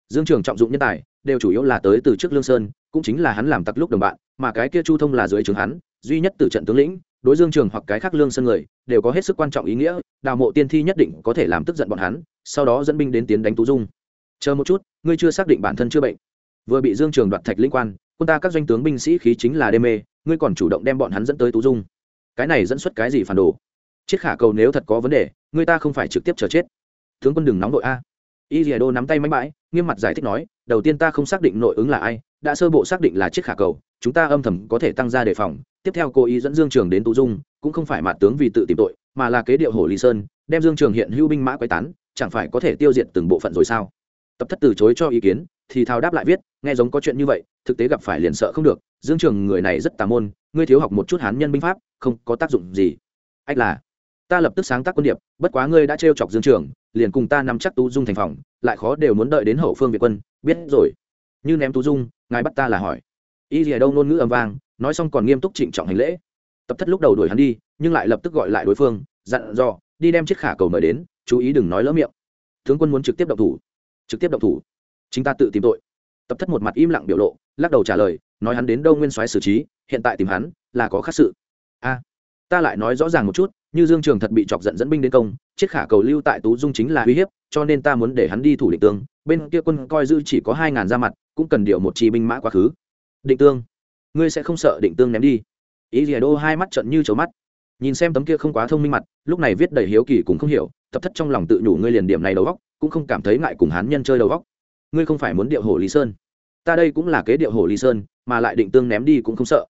Dương trường trọng dụng nhân tài, đều chủ yếu là tới từ trước lương sơn, cũng chính là hắn làm tặc lúc đồng bạn, mà cái kia chu thông là dưới trường hắn, duy nhất từ trận tướng lĩnh, đối dương trường hoặc cái khác lương sơn người, đều có hết sức quan trọng ý nghĩa, đào mộ tiên thi nhất định có thể làm tức giận bọn hắn, sau đó dẫn binh đến tiến đánh tú dung. Chờ một chút, ngươi chưa xác định bản thân chưa bệnh. Vừa bị dương trường đoạt thạch linh quan, quân ta các doanh tướng binh sĩ khí chính là đê mê, ngươi còn chủ động đem bọn hắn dẫn tới tú dung. Cái này dẫn xuất cái gì phản đồ? Chiết khả cầu nếu thật có vấn đề người ta không phải trực tiếp chờ chết. Tướng quân đừng nóng đội a y dìa đô nắm tay máy bãi nghiêm mặt giải thích nói, đầu tiên ta không xác định nội ứng là ai, đã sơ bộ xác định là chiếc khả cầu, chúng ta âm thầm có thể tăng ra đề phòng. Tiếp theo cô ý dẫn dương trường đến tú dung, cũng không phải mặt tướng vì tự tìm tội, mà là kế điệu hồ lý sơn, đem dương trường hiện hữu binh mã quay tán, chẳng phải có thể tiêu diệt từng bộ phận rồi sao? Tập thất từ chối cho ý kiến, thì thao đáp lại viết, nghe giống có chuyện như vậy, thực tế gặp phải liền sợ không được, dương trường người này rất tà môn, ngươi thiếu học một chút hán nhân binh pháp, không có tác dụng gì. Ách là, ta lập tức sáng tác quân điệp, bất quá ngươi đã trêu chọc dương trường liền cùng ta nắm chắc tú dung thành phòng, lại khó đều muốn đợi đến hậu phương việt quân. Biết rồi. Như ném tú dung, ngài bắt ta là hỏi. Y gì đâu ngôn ngữ âm vang, nói xong còn nghiêm túc trịnh trọng hành lễ. Tập thất lúc đầu đuổi hắn đi, nhưng lại lập tức gọi lại đối phương, dặn dò, đi đem chiếc khả cầu mời đến, chú ý đừng nói lỡ miệng. Tướng quân muốn trực tiếp động thủ. Trực tiếp động thủ. Chính ta tự tìm tội. Tập thất một mặt im lặng biểu lộ, lắc đầu trả lời, nói hắn đến đâu nguyên soái xử trí, hiện tại tìm hắn, là có khác sự. A, ta lại nói rõ ràng một chút như dương trường thật bị chọc giận dẫn binh đến công chiếc khả cầu lưu tại tú dung chính là uy hiếp, cho nên ta muốn để hắn đi thủ định tương, bên kia quân coi dư chỉ có hai ngàn ra mặt, cũng cần điều một chi binh mã quá khứ. Định tương, ngươi sẽ không sợ định tương ném đi. Ý rìa đô hai mắt trận như trầu mắt. Nhìn xem tấm kia không quá thông minh mặt, lúc này viết đầy hiếu kỳ cũng không hiểu, tập thất trong lòng tự nhủ ngươi liền điểm này đầu góc cũng không cảm thấy ngại cùng hán nhân chơi đầu góc ngươi không phải muốn điệu hồ lý sơn. Ta đây cũng là kế điệu hồ lý sơn, mà lại định tương ném đi cũng không sợ.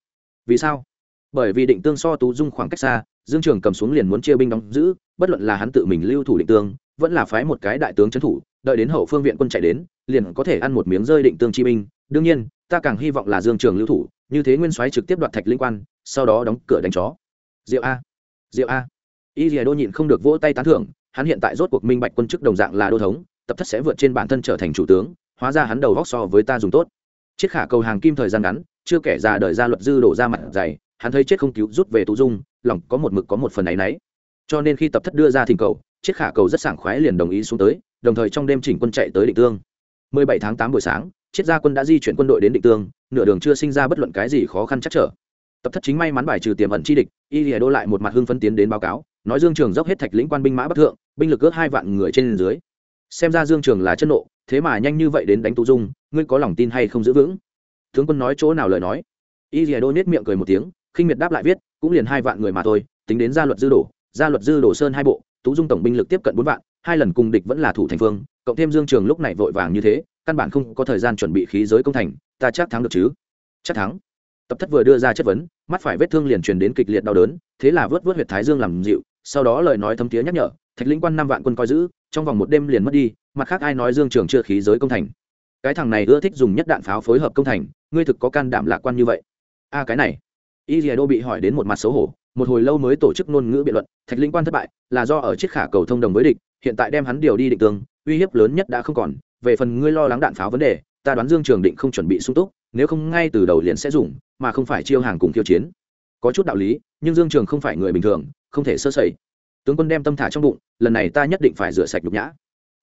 Vì sao? Bởi vì định tương so tú dung khoảng cách xa, dương trường cầm xuống liền muốn chia binh đóng giữ, bất luận là hắn tự mình lưu thủ định tương, vẫn là phái một cái đại tướng trấn thủ, đợi đến hậu phương viện quân chạy đến, liền có thể ăn một miếng rơi định tương chi binh. Đương nhiên, ta càng hy vọng là dương trường lưu thủ, như thế nguyên soái trực tiếp đoạt thạch linh quan, sau đó đóng cửa đánh chó. Diệu a. Diệu a. Y dìa đô nhịn không được vỗ tay tán thưởng, hắn hiện tại rốt cuộc minh bạch quân chức đồng dạng là đô thống, tập thất sẽ vượt trên bản thân trở thành chủ tướng, hóa ra hắn đầu góc so với ta dùng tốt. Chiếc khả cầu hàng kim thời gian ngắn, chưa kể ra đời ra luật dư đổ ra mặt dày hắn thấy chết không cứu rút về tú dung, lòng có một mực có một phần áy náy. Cho nên khi tập thất đưa ra thỉnh cầu chiếc khả cầu rất sảng khoái liền đồng ý xuống tới, đồng thời trong đêm chỉnh quân chạy tới định tương. 17 tháng 8 buổi sáng chiết gia quân đã di chuyển quân đội đến định tương, nửa đường chưa sinh ra bất luận cái gì khó khăn chắc trở. Tập thất chính may mắn bài trừ tiềm ẩn chi địch, y lìa đô lại một mặt hưng phân tiến đến báo cáo, nói dương trường dốc hết thạch lĩnh quan binh mã bắc thượng, binh lực ước hai vạn người trên dưới. Xem ra dương trường là chân nộ, thế mà nhanh như vậy đến đánh tú dung, ngươi có lòng tin hay không giữ vững? Tướng quân nói chỗ nào lời nói? Y lìa đô nết miệng cười một tiếng khinh miệt đáp lại viết, cũng liền hai vạn người mà thôi, tính đến gia luật dư đổ, gia luật dư đổ sơn hai bộ, tú dung tổng binh lực tiếp cận bốn vạn, hai lần cùng địch vẫn là thủ thành phương, cộng thêm dương trường lúc này vội vàng như thế, căn bản không có thời gian chuẩn bị khí giới công thành, ta chắc thắng được chứ? Chắc thắng. Tập thất vừa đưa ra chất vấn, mắt phải vết thương liền truyền đến kịch liệt đau đớn, thế là vớt vớt huyệt thái dương làm dịu, sau đó lời nói thấm tía nhắc nhở, thạch lĩnh quan năm vạn quân coi giữ, trong vòng một đêm liền mất đi, mặt khác ai nói dương trường chưa khí giới công thành? Cái thằng này ưa thích dùng nhất đạn pháo phối hợp công thành, ngươi thực có can đảm lạc quan như vậy. A, cái này y dìa đô bị hỏi đến một mặt xấu hổ, một hồi lâu mới tổ chức ngôn ngữ biện luận, thạch linh quan thất bại là do ở chiếc khả cầu thông đồng với địch, hiện tại đem hắn điều đi định tương, uy hiếp lớn nhất đã không còn. Về phần ngươi lo lắng đạn pháo vấn đề, ta đoán dương trường định không chuẩn bị sung túc, nếu không ngay từ đầu liền sẽ dùng, mà không phải chiêu hàng cùng khiêu chiến. Có chút đạo lý, nhưng dương trường không phải người bình thường, không thể sơ sẩy. Tướng quân đem tâm thả trong bụng, lần này ta nhất định phải rửa sạch nhục nhã.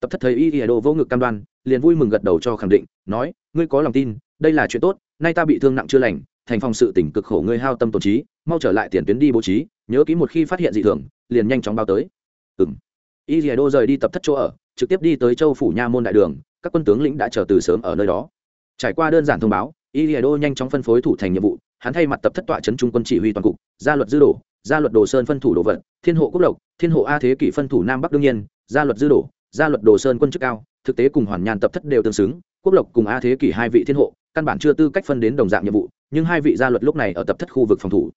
Tập thất thấy y ỉa đồ vô ngực cam đoan, liền vui mừng gật đầu cho khẳng định, nói, ngươi có lòng tin, đây là chuyện tốt, nay ta bị thương nặng chưa lành thành phòng sự tỉnh cực khổ ngươi hao tâm tổn trí, mau trở lại tiền tuyến đi bố trí, nhớ kỹ một khi phát hiện dị thường, liền nhanh chóng báo tới. Ừ m y đô rời đi tập thất chỗ ở, trực tiếp đi tới châu phủ nha môn đại đường, các quân tướng lĩnh đã chờ từ sớm ở nơi đó. Trải qua đơn giản thông báo, y đô nhanh chóng phân phối thủ thành nhiệm vụ, hắn thay mặt tập thất tọa trấn trung quân chỉ huy toàn cục, gia luật dư đổ, gia luật đồ sơn phân thủ đồ vật, thiên hộ quốc lộc, thiên hộ a thế kỷ phân thủ nam bắc đương nhiên, gia luật dư đổ, gia luật đồ sơn quân chức cao, thực tế cùng hoàn nhàn tập thất đều tương xứng, quốc lộc cùng a thế kỷ hai vị thiên hộ, căn bản chưa tư cách phân đến đồng dạng nhiệm vụ nhưng hai vị gia luật lúc này ở tập thất khu vực phòng thủ.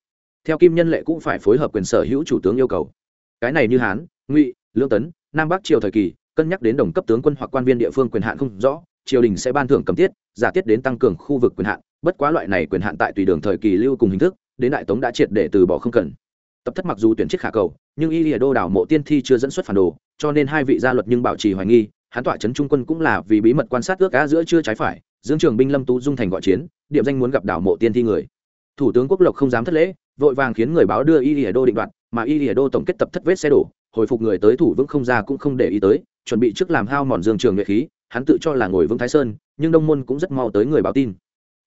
Theo kim nhân lệ cũng phải phối hợp quyền sở hữu chủ tướng yêu cầu. Cái này như hán, ngụy, lương tấn, nam bắc triều thời kỳ, cân nhắc đến đồng cấp tướng quân hoặc quan viên địa phương quyền hạn không rõ, triều đình sẽ ban thưởng cầm tiết, giả tiết đến tăng cường khu vực quyền hạn, bất quá loại này quyền hạn tại tùy đường thời kỳ lưu cùng hình thức, đến đại tống đã triệt để từ bỏ không cần. Tập thất mặc dù tuyển chiếc khả cầu, nhưng y lìa đô đảo mộ tiên thi chưa dẫn xuất phản đồ, cho nên hai vị gia luật nhưng bảo trì hoài nghi hán tọa trấn trung quân cũng là vì bí mật quan sát ước cá giữa chưa trái phải, dương trường binh lâm tú dung thành gọi chiến điểm danh muốn gặp đảo mộ tiên thi người. Thủ tướng quốc lộc không dám thất lễ, vội vàng khiến người báo đưa y lìa đô định đoạt, mà y lìa đô tổng kết tập thất vết xe đổ, hồi phục người tới thủ vững không ra cũng không để ý tới, chuẩn bị trước làm hao mòn dương trường nhuệ khí, hắn tự cho là ngồi vững thái sơn, nhưng đông môn cũng rất mau tới người báo tin.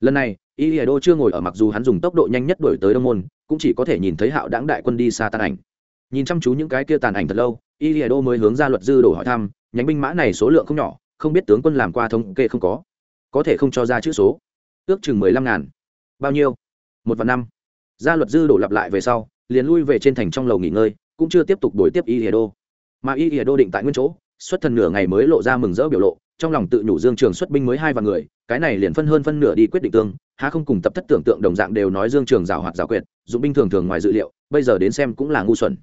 Lần này, y lìa đô chưa ngồi ở mặc dù hắn dùng tốc độ nhanh nhất đổi tới đông môn, cũng chỉ có thể nhìn thấy hạo đáng đại quân đi xa tàn ảnh. Nhìn chăm chú những cái kia tàn ảnh thật lâu, y lìa đô mới hướng ra luật dư đổ hỏi thăm, nhánh binh mã này số lượng không nhỏ, không biết tướng quân làm qua thống kê không có. Có thể không cho ra chữ số ước chừng mười lăm ngàn. Bao nhiêu? Một vạn năm. Gia luật dư đổ lặp lại về sau, liền lui về trên thành trong lầu nghỉ ngơi, cũng chưa tiếp tục đổi tiếp y lìa đô. Mà y lìa đô định tại nguyên chỗ, xuất thần nửa ngày mới lộ ra mừng rỡ biểu lộ, trong lòng tự nhủ dương trường xuất binh mới hai vạn người, cái này liền phân hơn phân nửa đi quyết định tương, há không cùng tập thất tưởng tượng đồng dạng đều nói dương trường rào hoạt rào quyệt, dụng binh thường thường ngoài dự liệu, bây giờ đến xem cũng là ngu xuẩn.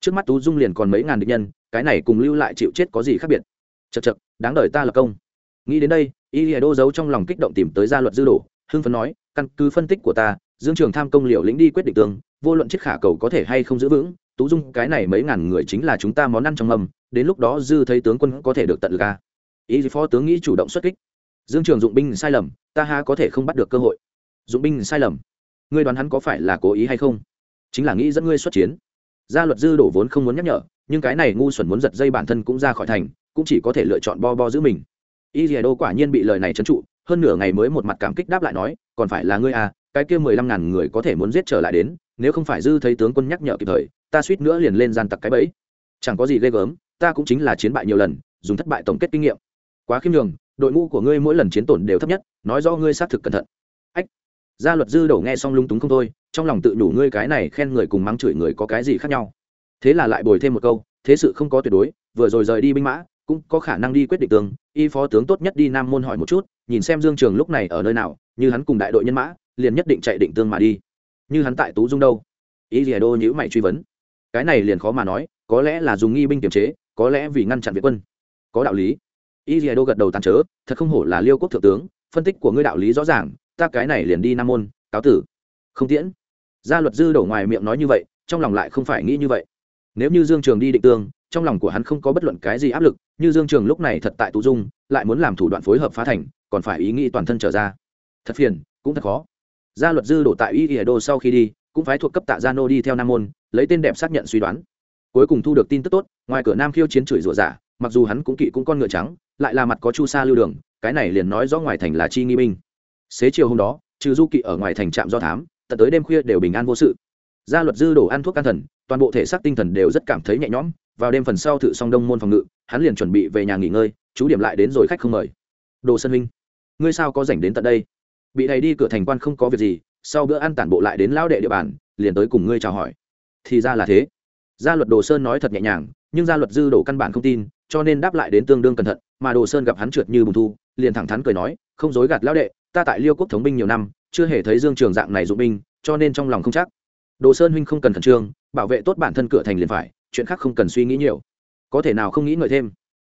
Trước mắt tú dung liền còn mấy ngàn địch nhân, cái này cùng lưu lại chịu chết có gì khác biệt? Chật chật đáng đời ta là công nghĩ đến đây, y lìa đô giấu trong lòng kích động tìm tới gia luật dư đồ, hưng phấn nói, căn cứ phân tích của ta, dương trường tham công liệu lĩnh đi quyết định tương, vô luận chiếc khả cầu có thể hay không giữ vững, tú dung, cái này mấy ngàn người chính là chúng ta món ăn trong mầm đến lúc đó dư thấy tướng quân có thể được tận lực Y ý phó tướng nghĩ chủ động xuất kích. Dương trường dụng binh sai lầm, ta ha có thể không bắt được cơ hội. Dụng binh sai lầm. Ngươi đoán hắn có phải là cố ý hay không? Chính là nghĩ dẫn ngươi xuất chiến. Gia luật dư đổ vốn không muốn nhắc nhở, nhưng cái này ngu xuẩn muốn giật dây bản thân cũng ra khỏi thành, cũng chỉ có thể lựa chọn bo bo giữ mình y dìa đô quả nhiên bị lời này trấn trụ, hơn nửa ngày mới một mặt cảm kích đáp lại nói, còn phải là ngươi à cái kia mười lăm ngàn người có thể muốn giết trở lại đến, nếu không phải dư thấy tướng quân nhắc nhở kịp thời, ta suýt nữa liền lên gian tặc cái bẫy. Chẳng có gì ghê gớm, ta cũng chính là chiến bại nhiều lần, dùng thất bại tổng kết kinh nghiệm. Quá khiêm nhường, đội ngũ của ngươi mỗi lần chiến tổn đều thấp nhất, nói do ngươi xác thực cẩn thận. Ách, gia luật dư đổ nghe xong lung túng không thôi, trong lòng tự đủ ngươi cái này khen người cùng mắng chửi người có cái gì khác nhau. Thế là lại bồi thêm một câu, thế sự không có tuyệt đối, vừa rồi rời đi binh mã cũng có khả năng đi quyết định tướng y phó tướng tốt nhất đi nam môn hỏi một chút, nhìn xem dương trường lúc này ở nơi nào, như hắn cùng đại đội nhân mã, liền nhất định chạy định tương mà đi. Như hắn tại tú dung đâu? Ý gì đô nhữ mày truy vấn. Cái này liền khó mà nói, có lẽ là dùng nghi binh kiềm chế, có lẽ vì ngăn chặn việt quân. Có đạo lý. Ý gì đô gật đầu tàn chớ, thật không hổ là liêu quốc thượng tướng, phân tích của ngươi đạo lý rõ ràng, ta cái này liền đi nam môn, cáo tử. Không tiễn. Gia luật dư đổ ngoài miệng nói như vậy, trong lòng lại không phải nghĩ như vậy nếu như dương trường đi định tương, trong lòng của hắn không có bất luận cái gì áp lực, như dương trường lúc này thật tại tú dung, lại muốn làm thủ đoạn phối hợp phá thành, còn phải ý nghĩ toàn thân trở ra. Thật phiền, cũng thật khó. Gia luật dư đổ tại y ỉa đô sau khi đi, cũng phái thuộc cấp tạ gia nô đi theo nam môn, lấy tên đẹp xác nhận suy đoán. Cuối cùng thu được tin tức tốt, ngoài cửa nam khiêu chiến chửi rủa giả, mặc dù hắn cũng kỵ cũng con ngựa trắng, lại là mặt có chu sa lưu đường, cái này liền nói rõ ngoài thành là chi nghi binh. Xế chiều hôm đó, trừ du kỵ ở ngoài thành trạm do thám, tận tới đêm khuya đều bình an vô sự gia luật dư đổ ăn thuốc can thần, toàn bộ thể xác tinh thần đều rất cảm thấy nhẹ nhõm. Vào đêm phần sau thự song đông môn phòng ngự, hắn liền chuẩn bị về nhà nghỉ ngơi, chú điểm lại đến rồi khách không mời. Đồ sân huynh, ngươi sao có rảnh đến tận đây? Bị đầy đi cửa thành quan không có việc gì, sau bữa ăn tản bộ lại đến lao đệ địa bàn, liền tới cùng ngươi chào hỏi. Thì ra là thế. Gia luật đồ sơn nói thật nhẹ nhàng, nhưng gia luật dư đổ căn bản không tin, cho nên đáp lại đến tương đương cẩn thận, mà đồ sơn gặp hắn trượt như bùn thu, liền thẳng thắn cười nói, không dối gạt lão đệ, ta tại liêu quốc thống binh nhiều năm, chưa hề thấy dương trường dạng này dụng binh, cho nên trong lòng không chắc đồ sơn huynh không cần khẩn trương, bảo vệ tốt bản thân cửa thành liền phải, chuyện khác không cần suy nghĩ nhiều. Có thể nào không nghĩ ngợi thêm?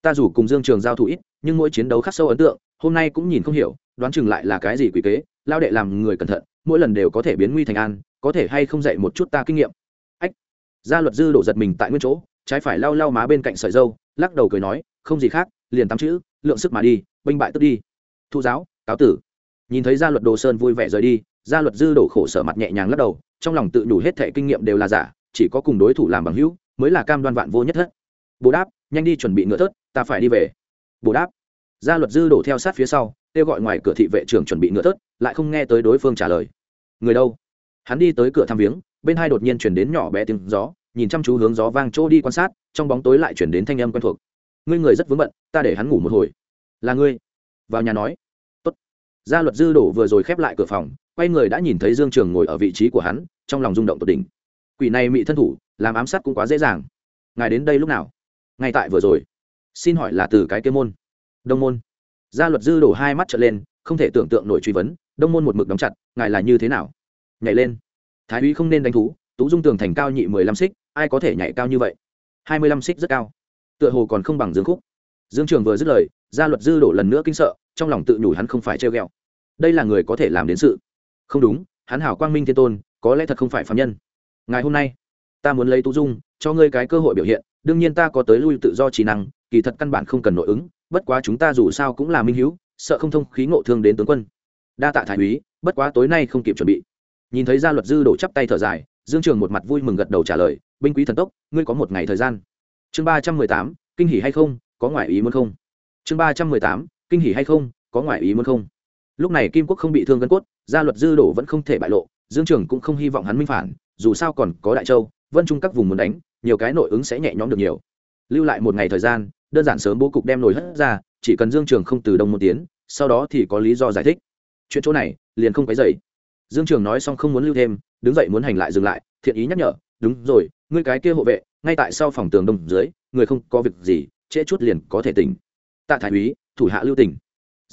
Ta dù cùng dương trường giao thủ ít, nhưng mỗi chiến đấu khắc sâu ấn tượng, hôm nay cũng nhìn không hiểu, đoán chừng lại là cái gì quỷ kế, lao đệ làm người cẩn thận, mỗi lần đều có thể biến nguy thành an, có thể hay không dạy một chút ta kinh nghiệm. Ách. Gia luật dư đổ giật mình tại nguyên chỗ, trái phải lau lau má bên cạnh sợi dâu, lắc đầu cười nói, không gì khác, liền tắm chữ, lượng sức mà đi, binh bại tức đi. Thu giáo, cáo tử. Nhìn thấy gia luật đồ sơn vui vẻ rời đi, gia luật dư đổ khổ sở mặt nhẹ nhàng lắc đầu trong lòng tự đủ hết thệ kinh nghiệm đều là giả chỉ có cùng đối thủ làm bằng hữu mới là cam đoan vạn vô nhất thất. Bồ đáp nhanh đi chuẩn bị ngựa thớt ta phải đi về. Bồ đáp. Gia luật dư đổ theo sát phía sau kêu gọi ngoài cửa thị vệ trưởng chuẩn bị ngựa thất, lại không nghe tới đối phương trả lời. Người đâu? Hắn đi tới cửa thăm viếng bên hai đột nhiên chuyển đến nhỏ bé tiếng gió nhìn chăm chú hướng gió vang chỗ đi quan sát trong bóng tối lại chuyển đến thanh âm quen thuộc. Ngươi người rất vướng bận ta để hắn ngủ một hồi. Là ngươi. Vào nhà nói. Tốt. gia luật dư đổ vừa rồi khép lại cửa phòng quay người đã nhìn thấy dương trường ngồi ở vị trí của hắn, trong lòng rung động tột đỉnh. Quỷ này mị thân thủ, làm ám sát cũng quá dễ dàng. Ngài đến đây lúc nào? Ngay tại vừa rồi. Xin hỏi là từ cái kia môn? Đông môn. Gia luật dư đổ hai mắt trở lên, không thể tưởng tượng nổi truy vấn, đông môn một mực đóng chặt, ngài là như thế nào? Nhảy lên. Thái úy không nên đánh thú, tú dung tường thành cao nhị mười lăm xích, ai có thể nhảy cao như vậy? Hai mươi lăm xích rất cao. Tựa hồ còn không bằng dương khúc. Dương trường vừa dứt lời, gia luật dư đổ lần nữa kinh sợ, trong lòng tự nhủ hắn không phải treo ghẹo. Đây là người có thể làm đến sự không đúng, hắn hảo quang minh thiên tôn, có lẽ thật không phải phạm nhân. Ngày hôm nay, ta muốn lấy tú dung, cho ngươi cái cơ hội biểu hiện, đương nhiên ta có tới lui tự do trí năng, kỳ thật căn bản không cần nội ứng, bất quá chúng ta dù sao cũng là minh hữu sợ không thông khí ngộ thương đến tướng quân. Đa tạ thái úy, bất quá tối nay không kịp chuẩn bị. Nhìn thấy gia luật dư đổ chắp tay thở dài, dương trường một mặt vui mừng gật đầu trả lời, binh quý thần tốc, ngươi có một ngày thời gian. Chương ba trăm mười tám, kinh hỉ hay không, có ngoại ý muốn không? Chương ba trăm mười tám, kinh hỉ hay không, có ngoại ý muốn không? Lúc này kim quốc không bị thương gân cốt gia luật dư đổ vẫn không thể bại lộ, dương trường cũng không hy vọng hắn minh phản, dù sao còn có đại châu, vân trung các vùng muốn đánh, nhiều cái nội ứng sẽ nhẹ nhõm được nhiều. Lưu lại một ngày thời gian, đơn giản sớm bố cục đem nổi hất ra, chỉ cần dương trường không từ đông một tiến, sau đó thì có lý do giải thích. Chuyện chỗ này, liền không cái dậy dương trường nói xong không muốn lưu thêm, đứng dậy muốn hành lại dừng lại, thiện ý nhắc nhở, đúng rồi, ngươi cái kia hộ vệ, ngay tại sau phòng tường đông dưới, người không có việc gì, trễ chút liền có thể tỉnh. Tạ thái úy, thủ hạ lưu tỉnh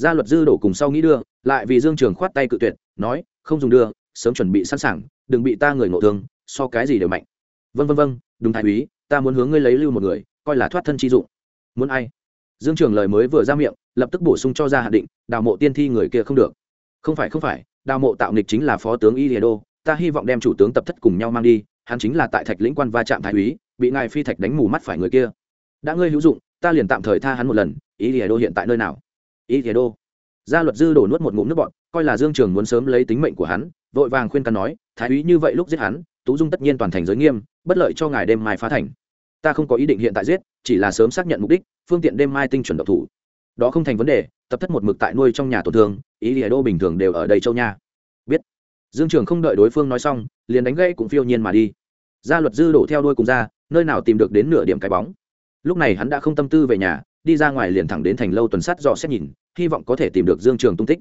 gia luật dư đổ cùng sau nghĩ đưa, lại vì dương trường khoát tay cự tuyệt, nói, không dùng đưa, sớm chuẩn bị sẵn sàng, đừng bị ta người ngộ thương, so cái gì đều mạnh. Vân vân vân đúng thái úy, ta muốn hướng ngươi lấy lưu một người, coi là thoát thân chi dụng. Muốn ai? Dương trường lời mới vừa ra miệng, lập tức bổ sung cho ra hạn định, đào mộ tiên thi người kia không được. Không phải không phải, đào mộ tạo nghịch chính là phó tướng y đô, ta hy vọng đem chủ tướng tập thất cùng nhau mang đi, hắn chính là tại thạch lĩnh quan va chạm thái úy, bị ngài phi thạch đánh mù mắt phải người kia. Đã ngươi hữu dụng, ta liền tạm thời tha hắn một lần, y đô hiện tại nơi nào? Y đô. Gia luật dư đổ nuốt một ngụm nước bọn coi là dương trường muốn sớm lấy tính mệnh của hắn, vội vàng khuyên can nói, thái úy như vậy lúc giết hắn, tú dung tất nhiên toàn thành giới nghiêm, bất lợi cho ngài đêm mai phá thành. Ta không có ý định hiện tại giết, chỉ là sớm xác nhận mục đích, phương tiện đêm mai tinh chuẩn độc thủ. Đó không thành vấn đề, tập thất một mực tại nuôi trong nhà tổn thương, ý địa đô bình thường đều ở đây châu nha. Biết. Dương trường không đợi đối phương nói xong, liền đánh gãy cũng phiêu nhiên mà đi. Gia luật dư đổ theo đuôi cùng ra, nơi nào tìm được đến nửa điểm cái bóng. Lúc này hắn đã không tâm tư về nhà đi ra ngoài liền thẳng đến thành lâu tuần sát dò xét nhìn, hy vọng có thể tìm được dương trường tung tích.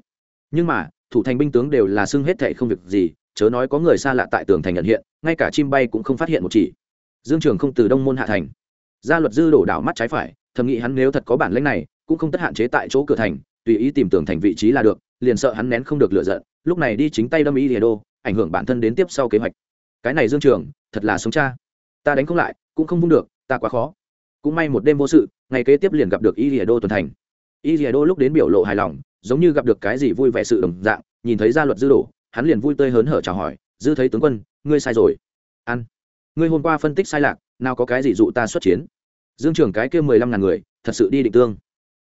Nhưng mà, thủ thành binh tướng đều là xưng hết thệ không việc gì, chớ nói có người xa lạ tại tường thành nhận hiện, ngay cả chim bay cũng không phát hiện một chỉ. Dương trường không từ đông môn hạ thành. Gia luật dư đổ đảo mắt trái phải, thầm nghĩ hắn nếu thật có bản lĩnh này, cũng không tất hạn chế tại chỗ cửa thành, tùy ý tìm tường thành vị trí là được, liền sợ hắn nén không được lựa giận, lúc này đi chính tay đâm ý lìa đô, ảnh hưởng bản thân đến tiếp sau kế hoạch. Cái này dương trường, thật là sống cha. Ta đánh không lại, cũng không vung được, ta quá khó cũng may một đêm vô sự, ngày kế tiếp liền gặp được y lìa đô tuần thành. Y lìa đô lúc đến biểu lộ hài lòng, giống như gặp được cái gì vui vẻ sự đồng dạng, nhìn thấy gia luật dư đổ, hắn liền vui tươi hớn hở chào hỏi, dư thấy tướng quân, ngươi sai rồi. Ăn. Ngươi hôm qua phân tích sai lạc, nào có cái gì dụ ta xuất chiến? Dương trưởng cái kia mười lăm ngàn người, thật sự đi định tương.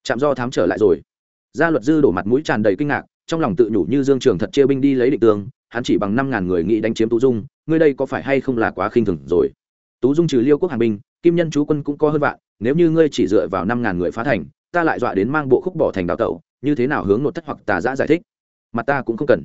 Chạm do thám trở lại rồi. Gia luật dư đổ mặt mũi tràn đầy kinh ngạc, trong lòng tự nhủ như dương trường thật chia binh đi lấy định tương, hắn chỉ bằng năm ngàn người nghĩ đánh chiếm tú dung, ngươi đây có phải hay không là quá khinh thường rồi? Tú dung trừ liêu quốc hàng binh, kim nhân chú quân cũng có hơn vạn, nếu như ngươi chỉ dựa vào năm ngàn người phá thành, ta lại dọa đến mang bộ khúc bỏ thành đào tẩu, như thế nào hướng nội thất hoặc tà giã giải thích? Mặt ta cũng không cần.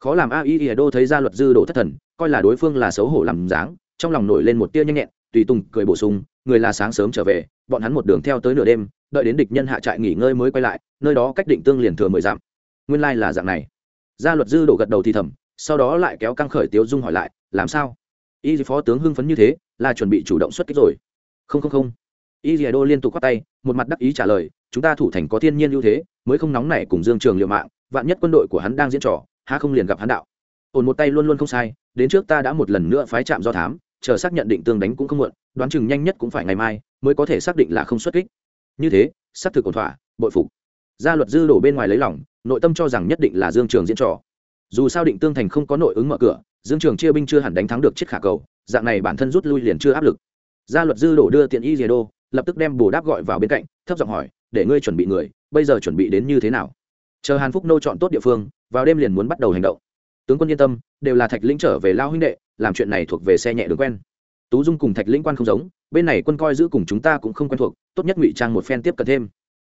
Khó làm a y y đô thấy gia luật dư đổ thất thần, coi là đối phương là xấu hổ làm dáng, trong lòng nổi lên một tia nhanh nhẹn, tùy tùng cười bổ sung, người là sáng sớm trở về, bọn hắn một đường theo tới nửa đêm, đợi đến địch nhân hạ trại nghỉ ngơi mới quay lại, nơi đó cách định tương liền thừa mười dặm. Nguyên lai là dạng này. Gia luật dư đổ gật đầu thì thầm, sau đó lại kéo căng khởi tiếu dung hỏi lại, làm sao? Y phó tướng hưng phấn như thế, là chuẩn bị chủ động xuất kích rồi. Không không không. Y dìa đô liên tục khoát tay, một mặt đắc ý trả lời, chúng ta thủ thành có thiên nhiên ưu thế, mới không nóng nảy cùng dương trường liệu mạng, vạn nhất quân đội của hắn đang diễn trò, há không liền gặp hắn đạo. Ổn một tay luôn luôn không sai, đến trước ta đã một lần nữa phái trạm do thám, chờ xác nhận định tương đánh cũng không muộn, đoán chừng nhanh nhất cũng phải ngày mai, mới có thể xác định là không xuất kích. Như thế, xác thực ổn thỏa, bội phục. Gia luật dư đổ bên ngoài lấy lòng, nội tâm cho rằng nhất định là dương trường diễn trò dù sao định tương thành không có nội ứng mở cửa, dương trường chia binh chưa hẳn đánh thắng được chiếc khả cầu, dạng này bản thân rút lui liền chưa áp lực. Gia luật dư đổ đưa tiện y dìa đô lập tức đem bồ đáp gọi vào bên cạnh, thấp giọng hỏi, để ngươi chuẩn bị người, bây giờ chuẩn bị đến như thế nào? Chờ hàn phúc nô chọn tốt địa phương, vào đêm liền muốn bắt đầu hành động. Tướng quân yên tâm, đều là thạch lĩnh trở về lao huynh đệ, làm chuyện này thuộc về xe nhẹ đường quen. Tú dung cùng thạch lĩnh quan không giống, bên này quân coi giữ cùng chúng ta cũng không quen thuộc, tốt nhất ngụy trang một phen tiếp cận thêm.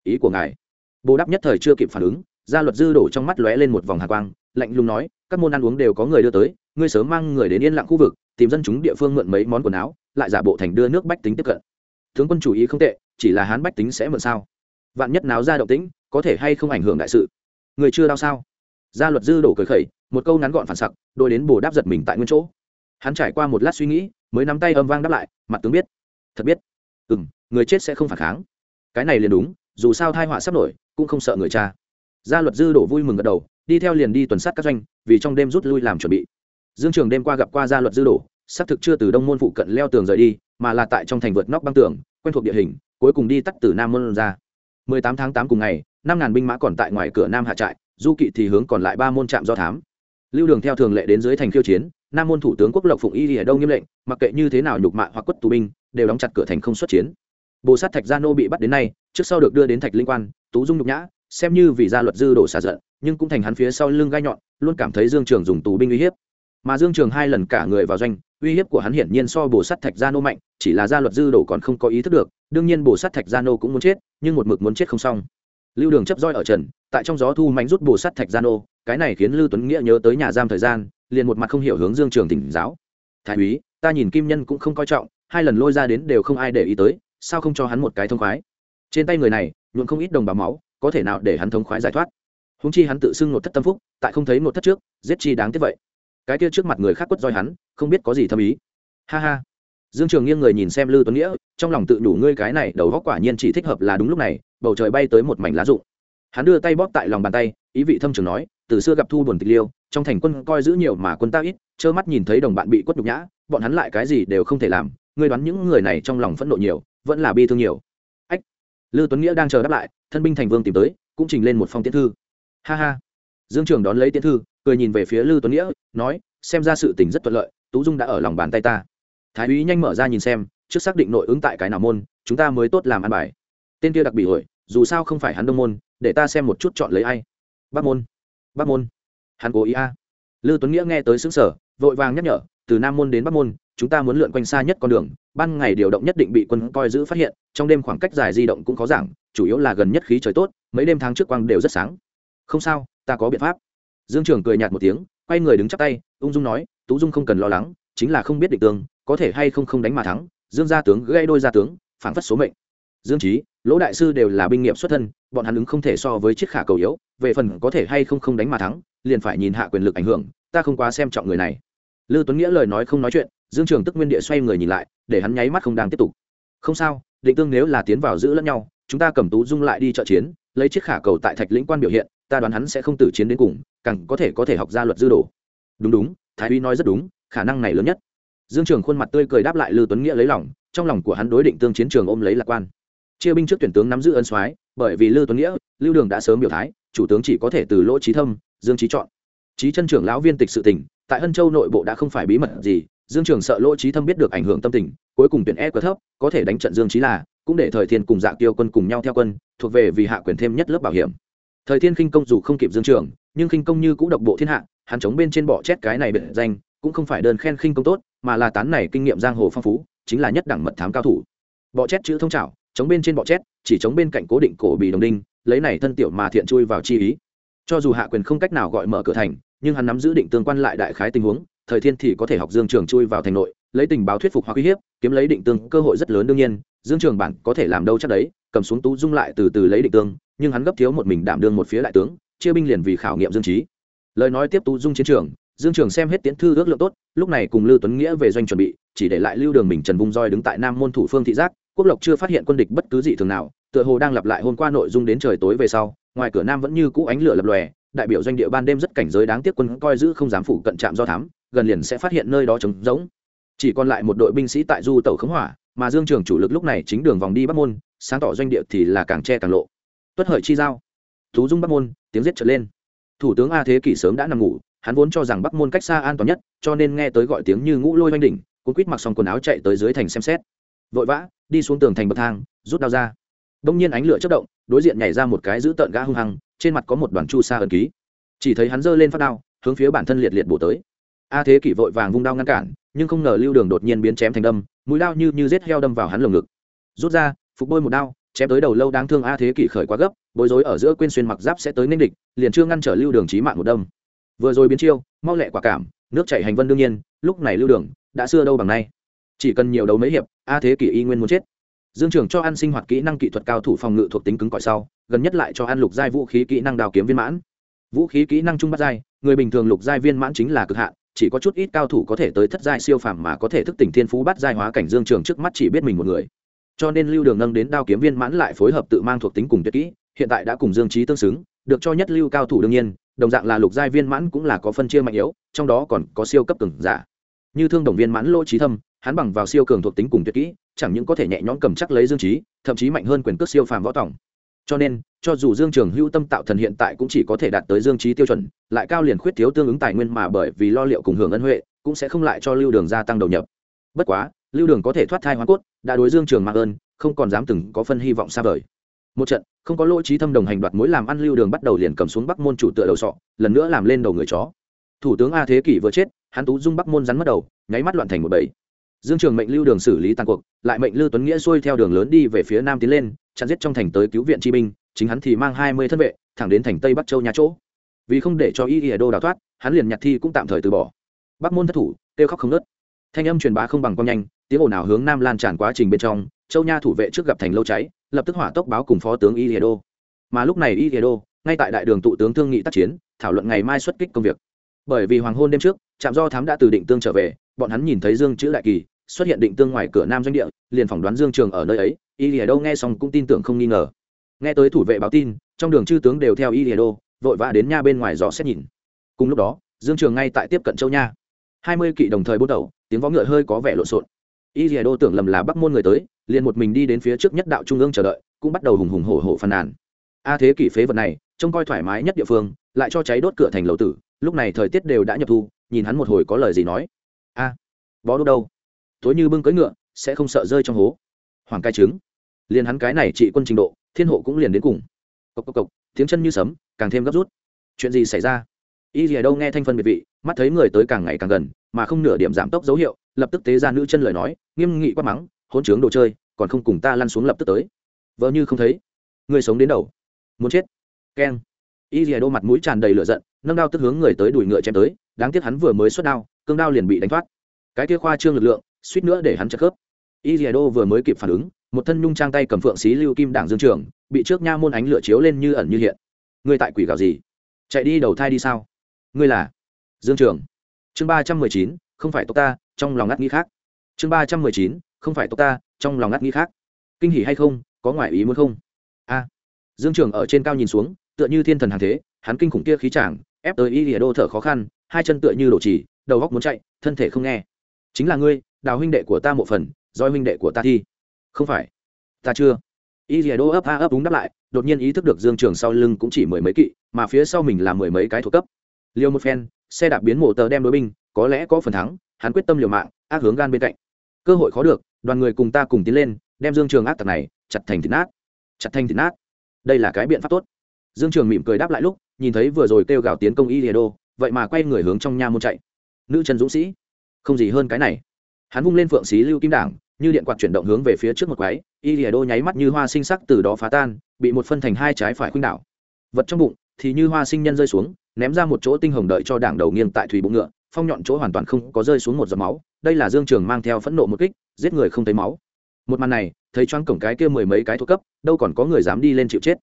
Ý của ngài. Bồ đáp nhất thời chưa kịp phản ứng, gia luật dư đổ trong mắt lóe lên một vòng hạ quang lạnh lùng nói, các môn ăn uống đều có người đưa tới, ngươi sớm mang người đến yên lặng khu vực, tìm dân chúng địa phương mượn mấy món quần áo, lại giả bộ thành đưa nước bách tính tiếp cận. Tướng quân chủ ý không tệ, chỉ là hán bách tính sẽ mượn sao? Vạn nhất náo ra động tĩnh, có thể hay không ảnh hưởng đại sự? Người chưa đau sao? Gia luật dư đổ cười khẩy, một câu ngắn gọn phản sặc đôi đến bồ đáp giật mình tại nguyên chỗ. Hắn trải qua một lát suy nghĩ, mới nắm tay âm vang đáp lại, mặt tướng biết. Thật biết? Ừ m người chết sẽ không phản kháng. Cái này liền đúng, dù sao thai họa sắp nổi, cũng không sợ người cha. Gia luật dư đổ vui mừng gật đầu đi theo liền đi tuần sát các doanh, vì trong đêm rút lui làm chuẩn bị. Dương trường đêm qua gặp qua gia luật dư đổ, xác thực chưa từ đông môn phụ cận leo tường rời đi, mà là tại trong thành vượt nóc băng tường, quen thuộc địa hình, cuối cùng đi tắt từ nam môn ra. 18 tháng 8 cùng ngày, năm ngàn binh mã còn tại ngoài cửa nam hạ trại, du kỵ thì hướng còn lại ba môn trạm do thám. Lưu đường theo thường lệ đến dưới thành khiêu chiến, nam môn thủ tướng quốc lộc phụng y ở đâu nghiêm lệnh, mặc kệ như thế nào nhục mạ hoặc quất tù binh, đều đóng chặt cửa thành không xuất chiến. Bồ sát thạch gia nô bị bắt đến nay, trước sau được đưa đến thạch linh quan, tú dung nhục nhã, xem như vì gia luật dư đổ xả giận nhưng cũng thành hắn phía sau lưng gai nhọn, luôn cảm thấy dương trường dùng tù binh uy hiếp. Mà dương trường hai lần cả người vào doanh, uy hiếp của hắn hiển nhiên so bồ sắt thạch gia nô mạnh, chỉ là gia luật dư đổ còn không có ý thức được, đương nhiên bồ sắt thạch gia nô cũng muốn chết, nhưng một mực muốn chết không xong. Lưu đường chấp roi ở trần, tại trong gió thu mánh rút bồ sắt thạch gia nô, cái này khiến lưu tuấn nghĩa nhớ tới nhà giam thời gian, liền một mặt không hiểu hướng dương trường tỉnh giáo. Thái úy, ta nhìn kim nhân cũng không coi trọng, hai lần lôi ra đến đều không ai để ý tới, sao không cho hắn một cái thông khoái? Trên tay người này, nhuộm không ít đồng bào máu, có thể nào để hắn thông khoái giải thoát? Húng chi hắn tự xưng nột thất tâm phúc, tại không thấy nột thất trước, giết chi đáng tiếc vậy. Cái kia trước mặt người khác quất roi hắn, không biết có gì thâm ý. Ha ha. Dương trường nghiêng người nhìn xem lư tuấn nghĩa, trong lòng tự đủ ngươi cái này đầu góc quả nhiên chỉ thích hợp là đúng lúc này, bầu trời bay tới một mảnh lá rụng. Hắn đưa tay bóp tại lòng bàn tay, ý vị thâm trường nói, từ xưa gặp thu buồn tịch liêu, trong thành quân coi giữ nhiều mà quân ta ít, trơ mắt nhìn thấy đồng bạn bị quất nhục nhã, bọn hắn lại cái gì đều không thể làm, ngươi đoán những người này trong lòng phẫn nộ nhiều, vẫn là bi thương nhiều. Ách. Lư tuấn nghĩa đang chờ đáp lại, thân binh thành vương tìm tới, cũng trình lên một phong tiễn thư ha ha. Dương trường đón lấy tiến thư, cười nhìn về phía lư tuấn nghĩa, nói, xem ra sự tình rất thuận lợi, tú dung đã ở lòng bàn tay ta. Thái úy nhanh mở ra nhìn xem, trước xác định nội ứng tại cái nào môn, chúng ta mới tốt làm ăn bài. Tên kia đặc bị hội, dù sao không phải hắn đông môn, để ta xem một chút chọn lấy ai. Bắc môn. Bắc môn. Hắn cố ý a. Lư tuấn nghĩa nghe tới xứng sở vội vàng nhắc nhở, từ nam môn đến bắc môn, chúng ta muốn lượn quanh xa nhất con đường, ban ngày điều động nhất định bị quân coi giữ phát hiện, trong đêm khoảng cách dài di động cũng có giảng, chủ yếu là gần nhất khí trời tốt, mấy đêm tháng trước quang đều rất sáng không sao ta có biện pháp. Dương trường cười nhạt một tiếng quay người đứng chắp tay ung dung nói tú dung không cần lo lắng chính là không biết định tương có thể hay không không đánh mà thắng dương gia tướng gây đôi gia tướng phản phất số mệnh. Dương trí lỗ đại sư đều là binh nghiệp xuất thân bọn hắn ứng không thể so với chiếc khả cầu yếu về phần có thể hay không không đánh mà thắng liền phải nhìn hạ quyền lực ảnh hưởng ta không quá xem trọng người này. Lưu Tuấn Nghĩa lời nói không nói chuyện, Dương Trường tức nguyên địa xoay người nhìn lại, để hắn nháy mắt không đang tiếp tục. Không sao, định tương nếu là tiến vào giữ lẫn nhau, chúng ta cầm Tú Dung lại đi trợ chiến, lấy chiếc khả cầu tại Thạch Lĩnh quan biểu hiện, ta đoán hắn sẽ không tử chiến đến cùng, càng có thể có thể học ra luật dư đồ. Đúng đúng, Thái Uy nói rất đúng, khả năng này lớn nhất. Dương Trường khuôn mặt tươi cười đáp lại Lưu Tuấn Nghĩa lấy lòng, trong lòng của hắn đối định tương chiến trường ôm lấy lạc quan. Chia binh trước tuyển tướng nắm giữ ân soái, bởi vì Lưu Tuấn Nghĩa, Lưu Đường đã sớm biểu thái, chủ tướng chỉ có thể từ Lỗ Chí Thâm, Dương Chí chọn. Chí chân trưởng lão viên tịch sự tình, tại hân châu nội bộ đã không phải bí mật gì dương trường sợ lỗ trí thâm biết được ảnh hưởng tâm tình cuối cùng tuyển e quá thấp có thể đánh trận dương trí là cũng để thời thiên cùng dạng tiêu quân cùng nhau theo quân thuộc về vì hạ quyền thêm nhất lớp bảo hiểm thời thiên khinh công dù không kịp dương trường, nhưng khinh công như cũng độc bộ thiên hạ, hắn chống bên trên bỏ chét cái này biệt danh, cũng không phải đơn khen khinh công tốt, mà là tán này kinh nghiệm giang hồ phong phú, chính là nhất đẳng mật thám cao thủ. Bọ chét chữ thông trảo chống bên trên bọ chét, chỉ chống bên cạnh cố định cổ bị đồng đinh, lấy này thân tiểu mà thiện chui vào chi ý. Cho dù hạ quyền không cách nào gọi mở cửa thành, nhưng hắn nắm giữ định tương quan lại đại khái tình huống, thời thiên thì có thể học dương trường chui vào thành nội, lấy tình báo thuyết phục hoặc uy hiếp, kiếm lấy định tương cơ hội rất lớn đương nhiên, dương trường bản có thể làm đâu chắc đấy, cầm xuống tú dung lại từ từ lấy định tương nhưng hắn gấp thiếu một mình đảm đương một phía đại tướng, chia binh liền vì khảo nghiệm dương trí lời nói tiếp tu dung chiến trường, dương trường xem hết tiến thư ước lượng tốt, lúc này cùng lưu tuấn nghĩa về doanh chuẩn bị, chỉ để lại lưu đường mình, trần vung roi đứng tại nam môn thủ phương thị giác, quốc lộc chưa phát hiện quân địch bất cứ gì thường nào, tựa hồ đang lặp lại hôm qua nội dung đến trời tối về sau, ngoài cửa nam vẫn như cũ ánh lửa lập lòe, đại biểu doanh địa ban đêm rất cảnh giới đáng tiếc quân coi giữ không dám phủ cận trạm do thám, gần liền sẽ phát hiện nơi đó trống rỗng. Chỉ còn lại một đội binh sĩ tại du tàu khống hỏa, mà dương trường chủ lực lúc này chính đường vòng đi bắc môn, sáng tỏ doanh địa thì là càng che càng lộ tuất hợi chi giao. Thú dung bắc môn, tiếng giết trở lên. Thủ tướng a thế kỷ sớm đã nằm ngủ, hắn vốn cho rằng bắc môn cách xa an toàn nhất, cho nên nghe tới gọi tiếng như ngũ lôi oanh đỉnh, cuốn quýt mặc xong quần áo chạy tới dưới thành xem xét. Vội vã, đi xuống tường thành bậc thang, rút đao ra. Đông nhiên ánh lửa chất động, đối diện nhảy ra một cái giữ tợn gã hung hăng, trên mặt có một đoàn chu sa ẩn ký. Chỉ thấy hắn giơ lên phát đao, hướng phía bản thân liệt liệt bổ tới. A thế kỷ vội vàng vung đao ngăn cản, nhưng không ngờ lưu đường đột nhiên biến chém thành đâm, mũi đao như như rết heo đâm vào hắn lồng ngực. Rút ra, phục bôi một đao chém tới đầu lâu đáng thương a thế kỷ khởi quá gấp, bối rối ở giữa quên xuyên mặc giáp sẽ tới nên địch, liền chưa ngăn trở lưu đường trí mạng một đâm. Vừa rồi biến chiêu, mau lẹ quả cảm, nước chảy hành vân đương nhiên, lúc này lưu đường đã xưa đâu bằng nay. Chỉ cần nhiều đấu mấy hiệp, a thế kỷ y nguyên muốn chết. Dương trường cho ăn sinh hoạt kỹ năng kỹ thuật cao thủ phòng ngự thuộc tính cứng cỏi sau, gần nhất lại cho ăn lục giai vũ khí kỹ năng đào kiếm viên mãn. Vũ khí kỹ năng trung bắt giai, người bình thường lục giai viên mãn chính là cực hạn, chỉ có chút ít cao thủ có thể tới thất giai siêu phàm mà có thể thức tỉnh thiên phú bắt giai hóa cảnh dương trường trước mắt chỉ biết mình một người cho nên lưu đường nâng đến đao kiếm viên mãn lại phối hợp tự mang thuộc tính cùng tuyệt kỹ, hiện tại đã cùng dương trí tương xứng, được cho nhất lưu cao thủ đương nhiên, đồng dạng là lục giai viên mãn cũng là có phân chia mạnh yếu, trong đó còn có siêu cấp cường giả. Như thương đồng viên mãn lỗ trí thâm, hắn bằng vào siêu cường thuộc tính cùng tuyệt kỹ, chẳng những có thể nhẹ nhõm cầm chắc lấy dương trí thậm chí mạnh hơn quyền cước siêu phàm võ tòng cho nên, cho dù dương trường hữu tâm tạo thần hiện tại cũng chỉ có thể đạt tới dương trí tiêu chuẩn, lại cao liền khuyết thiếu tương ứng tài nguyên mà bởi vì lo liệu cùng hưởng ân huệ, cũng sẽ không lại cho lưu đường gia tăng đầu nhập. Bất quá, lưu đường có thể thoát thai hoa cốt đã đối dương trường mạng ơn, không còn dám từng có phân hy vọng xa vời. Một trận, không có lỗ trí thâm đồng hành đoạt mối làm ăn lưu đường bắt đầu liền cầm xuống bắc môn chủ tựa đầu sọ, lần nữa làm lên đầu người chó. Thủ tướng a thế kỷ vừa chết, hắn tú dung bắc môn rắn mất đầu, nháy mắt loạn thành một bầy. Dương trường mệnh lưu đường xử lý tàn cuộc, lại mệnh lưu tuấn nghĩa xuôi theo đường lớn đi về phía nam tiến lên, chặn giết trong thành tới cứu viện chi binh, chính hắn thì mang hai mươi thân vệ, thẳng đến thành tây bắc châu nhà chỗ. Vì không để cho y y đô đào thoát, hắn liền nhặt thi cũng tạm thời từ bỏ. Bắc môn thất thủ, kêu khóc không nớt thanh âm truyền bá không bằng con nhanh tiếng ồn nào hướng nam lan tràn quá trình bên trong, châu nha thủ vệ trước gặp thành lâu cháy, lập tức hỏa tốc báo cùng phó tướng y đô mà lúc này y đô ngay tại đại đường tụ tướng thương nghị tác chiến, thảo luận ngày mai xuất kích công việc. Bởi vì hoàng hôn đêm trước, trạm do thám đã từ định tương trở về, bọn hắn nhìn thấy dương chữ đại kỳ, xuất hiện định tương ngoài cửa nam doanh địa, liền phỏng đoán dương trường ở nơi ấy y lìa nghe xong cũng tin tưởng không nghi ngờ. Nghe tới thủ vệ báo tin, trong đường chư tướng đều theo y lìa đô vội vã đến nha bên ngoài dò xét nhìn. Cùng lúc đó, dương trường ngay tại tiếp cận châu nha. Hai mươi kỵ đồng thời bút đầu tiếng võ ngựa hơi có vẻ lộn xộn y lìa đô tưởng lầm là bắc môn người tới, liền một mình đi đến phía trước nhất đạo trung ương chờ đợi, cũng bắt đầu hùng hùng hổ hổ phàn nàn. A thế kỷ phế vật này, trông coi thoải mái nhất địa phương, lại cho cháy đốt cửa thành lầu tử, lúc này thời tiết đều đã nhập thu, nhìn hắn một hồi có lời gì nói. A bó đốt đâu? Tối như bưng cưỡi ngựa, sẽ không sợ rơi trong hố. Hoàng cai trứng. Liền hắn cái này trị quân trình độ, thiên hộ cũng liền đến cùng. Cộc cộc cộc, tiếng chân như sấm, càng thêm gấp rút. Chuyện gì xảy ra? Y gì đâu nghe thanh phân biệt vị, mắt thấy người tới càng ngày càng gần mà không nửa điểm giảm tốc dấu hiệu lập tức tế ra nữ chân lời nói nghiêm nghị quát mắng hôn trướng đồ chơi còn không cùng ta lăn xuống lập tức tới vợ như không thấy người sống đến đầu muốn chết keng y gì đô mặt mũi tràn đầy lửa giận nâng đao tức hướng người tới đuổi ngựa chém tới đáng tiếc hắn vừa mới xuất đao cương đao liền bị đánh thoát cái kia khoa trương lực lượng suýt nữa để hắn chặt khớp Iliado vừa mới kịp phản ứng, một thân nhung trang tay cầm phượng xí lưu kim đảng dương trường, bị trước nha môn ánh lửa chiếu lên như ẩn như hiện. Ngươi tại quỷ gào gì? Chạy đi đầu thai đi sao? Ngươi là Dương Trường. Chương ba trăm mười chín, không phải tộc ta, trong lòng ngắt nghĩ khác. Chương ba trăm mười chín, không phải tộc ta, trong lòng ngắt nghĩ khác. Kinh hỉ hay không, có ngoại ý muốn không? A. Dương Trường ở trên cao nhìn xuống, tựa như thiên thần hàng thế, hắn kinh khủng kia khí chàng, ép tới đô thở khó khăn, hai chân tựa như đổ chỉ, đầu góc muốn chạy, thân thể không nghe. Chính là ngươi, đào huynh đệ của ta một phần, doi huynh đệ của ta thi không phải ta chưa y lìa đô ấp a ấp đúng đáp lại đột nhiên ý thức được dương trường sau lưng cũng chỉ mười mấy kỵ mà phía sau mình là mười mấy cái thuộc cấp liều một phen xe đạp biến mộ tờ đem đối binh, có lẽ có phần thắng, hắn quyết tâm liều mạng, ác hướng gan bên cạnh. Cơ hội khó được, đoàn người cùng ta cùng tiến lên, đem dương trường ác tặc này chặt thành thịt nát. Chặt thành thịt nát. Đây là cái biện pháp tốt. Dương trường mỉm cười đáp lại lúc, nhìn thấy vừa rồi kêu gào tiến công y lìa đô, vậy mà quay người hướng trong nha môn chạy. Nữ trần dũng sĩ. Không gì hơn cái này. Hắn vung lên phượng xí lưu kim đảng, như điện quạt chuyển động hướng về phía trước một quái, y lìa đô nháy mắt như hoa sinh sắc từ đó phá tan, bị một phân thành hai trái phải khuynh đảo. Vật trong bụng thì như hoa sinh nhân rơi xuống ném ra một chỗ tinh hồng đợi cho đảng đầu nghiêng tại thủy bụng ngựa, phong nhọn chỗ hoàn toàn không có rơi xuống một giọt máu, đây là dương trường mang theo phẫn nộ một kích, giết người không thấy máu. Một màn này, thấy choáng cổng cái kia mười mấy cái thuộc cấp, đâu còn có người dám đi lên chịu chết.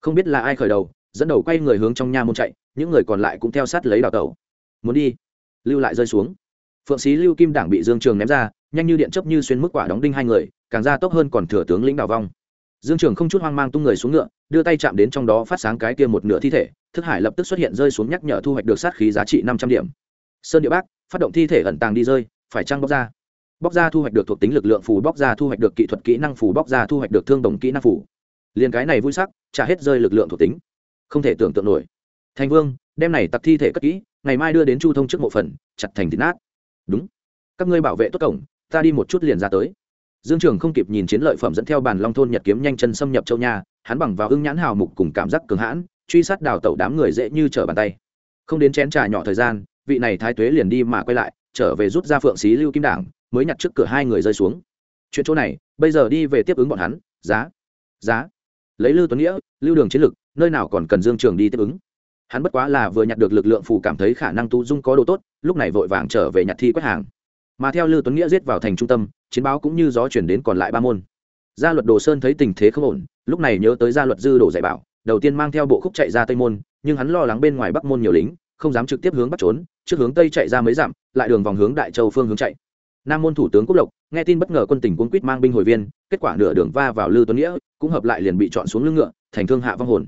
Không biết là ai khởi đầu, dẫn đầu quay người hướng trong nha môn chạy, những người còn lại cũng theo sát lấy đào tẩu. Muốn đi, lưu lại rơi xuống. Phượng sĩ lưu kim đảng bị dương trường ném ra, nhanh như điện chấp như xuyên mức quả đóng đinh hai người, càng ra tốc hơn còn thừa tướng lĩnh đào vong dương trường không chút hoang mang tung người xuống ngựa, đưa tay chạm đến trong đó phát sáng cái kia một nửa thi thể, thức hải lập tức xuất hiện rơi xuống nhắc nhở thu hoạch được sát khí giá trị năm trăm điểm. Sơn địa bác, phát động thi thể ẩn tàng đi rơi, phải trăng bóc ra? Bóc ra thu hoạch được thuộc tính lực lượng phù, bóc ra thu hoạch được kỹ thuật kỹ năng phù, bóc ra thu hoạch được thương đồng kỹ năng phù. Liền cái này vui sắc, trả hết rơi lực lượng thuộc tính. Không thể tưởng tượng nổi. Thành vương, đem này tặc thi thể cất kỹ, ngày mai đưa đến chu thông trước mộ phần, chặt thành thịt nát. Đúng. Các ngươi bảo vệ tốt cổng, ta đi một chút liền ra tới dương trường không kịp nhìn chiến lợi phẩm dẫn theo bàn long thôn nhật kiếm nhanh chân xâm nhập châu nha, hắn bằng vào ưng nhãn hào mục cùng cảm giác cường hãn, truy sát đào tẩu đám người dễ như trở bàn tay. Không đến chén trà nhỏ thời gian, vị này thái tuế liền đi mà quay lại, trở về rút ra phượng xí lưu kim đảng, mới nhặt trước cửa hai người rơi xuống. Chuyện chỗ này, bây giờ đi về tiếp ứng bọn hắn, giá giá. Lấy lưu tuấn nghĩa, lưu đường chiến lực, nơi nào còn cần dương trường đi tiếp ứng. Hắn bất quá là vừa nhặt được lực lượng phù cảm thấy khả năng tu dung có đồ tốt, lúc này vội vàng trở về nhặt thi quét hàng. Mà theo lưu tuấn nghĩa giết vào thành trung tâm chiến báo cũng như gió chuyển đến còn lại ba môn. Gia luật đồ sơn thấy tình thế không ổn, lúc này nhớ tới gia luật dư đồ dạy bảo, đầu tiên mang theo bộ khúc chạy ra tây môn, nhưng hắn lo lắng bên ngoài bắc môn nhiều lính, không dám trực tiếp hướng bắc trốn, trước hướng tây chạy ra mấy dặm, lại đường vòng hướng đại châu phương hướng chạy. Nam môn thủ tướng quốc lộc, nghe tin bất ngờ quân tỉnh cuốn quýt mang binh hồi viên, kết quả nửa đường va vào lư tuấn nghĩa, cũng hợp lại liền bị chọn xuống lưng ngựa, thành thương hạ vong hồn.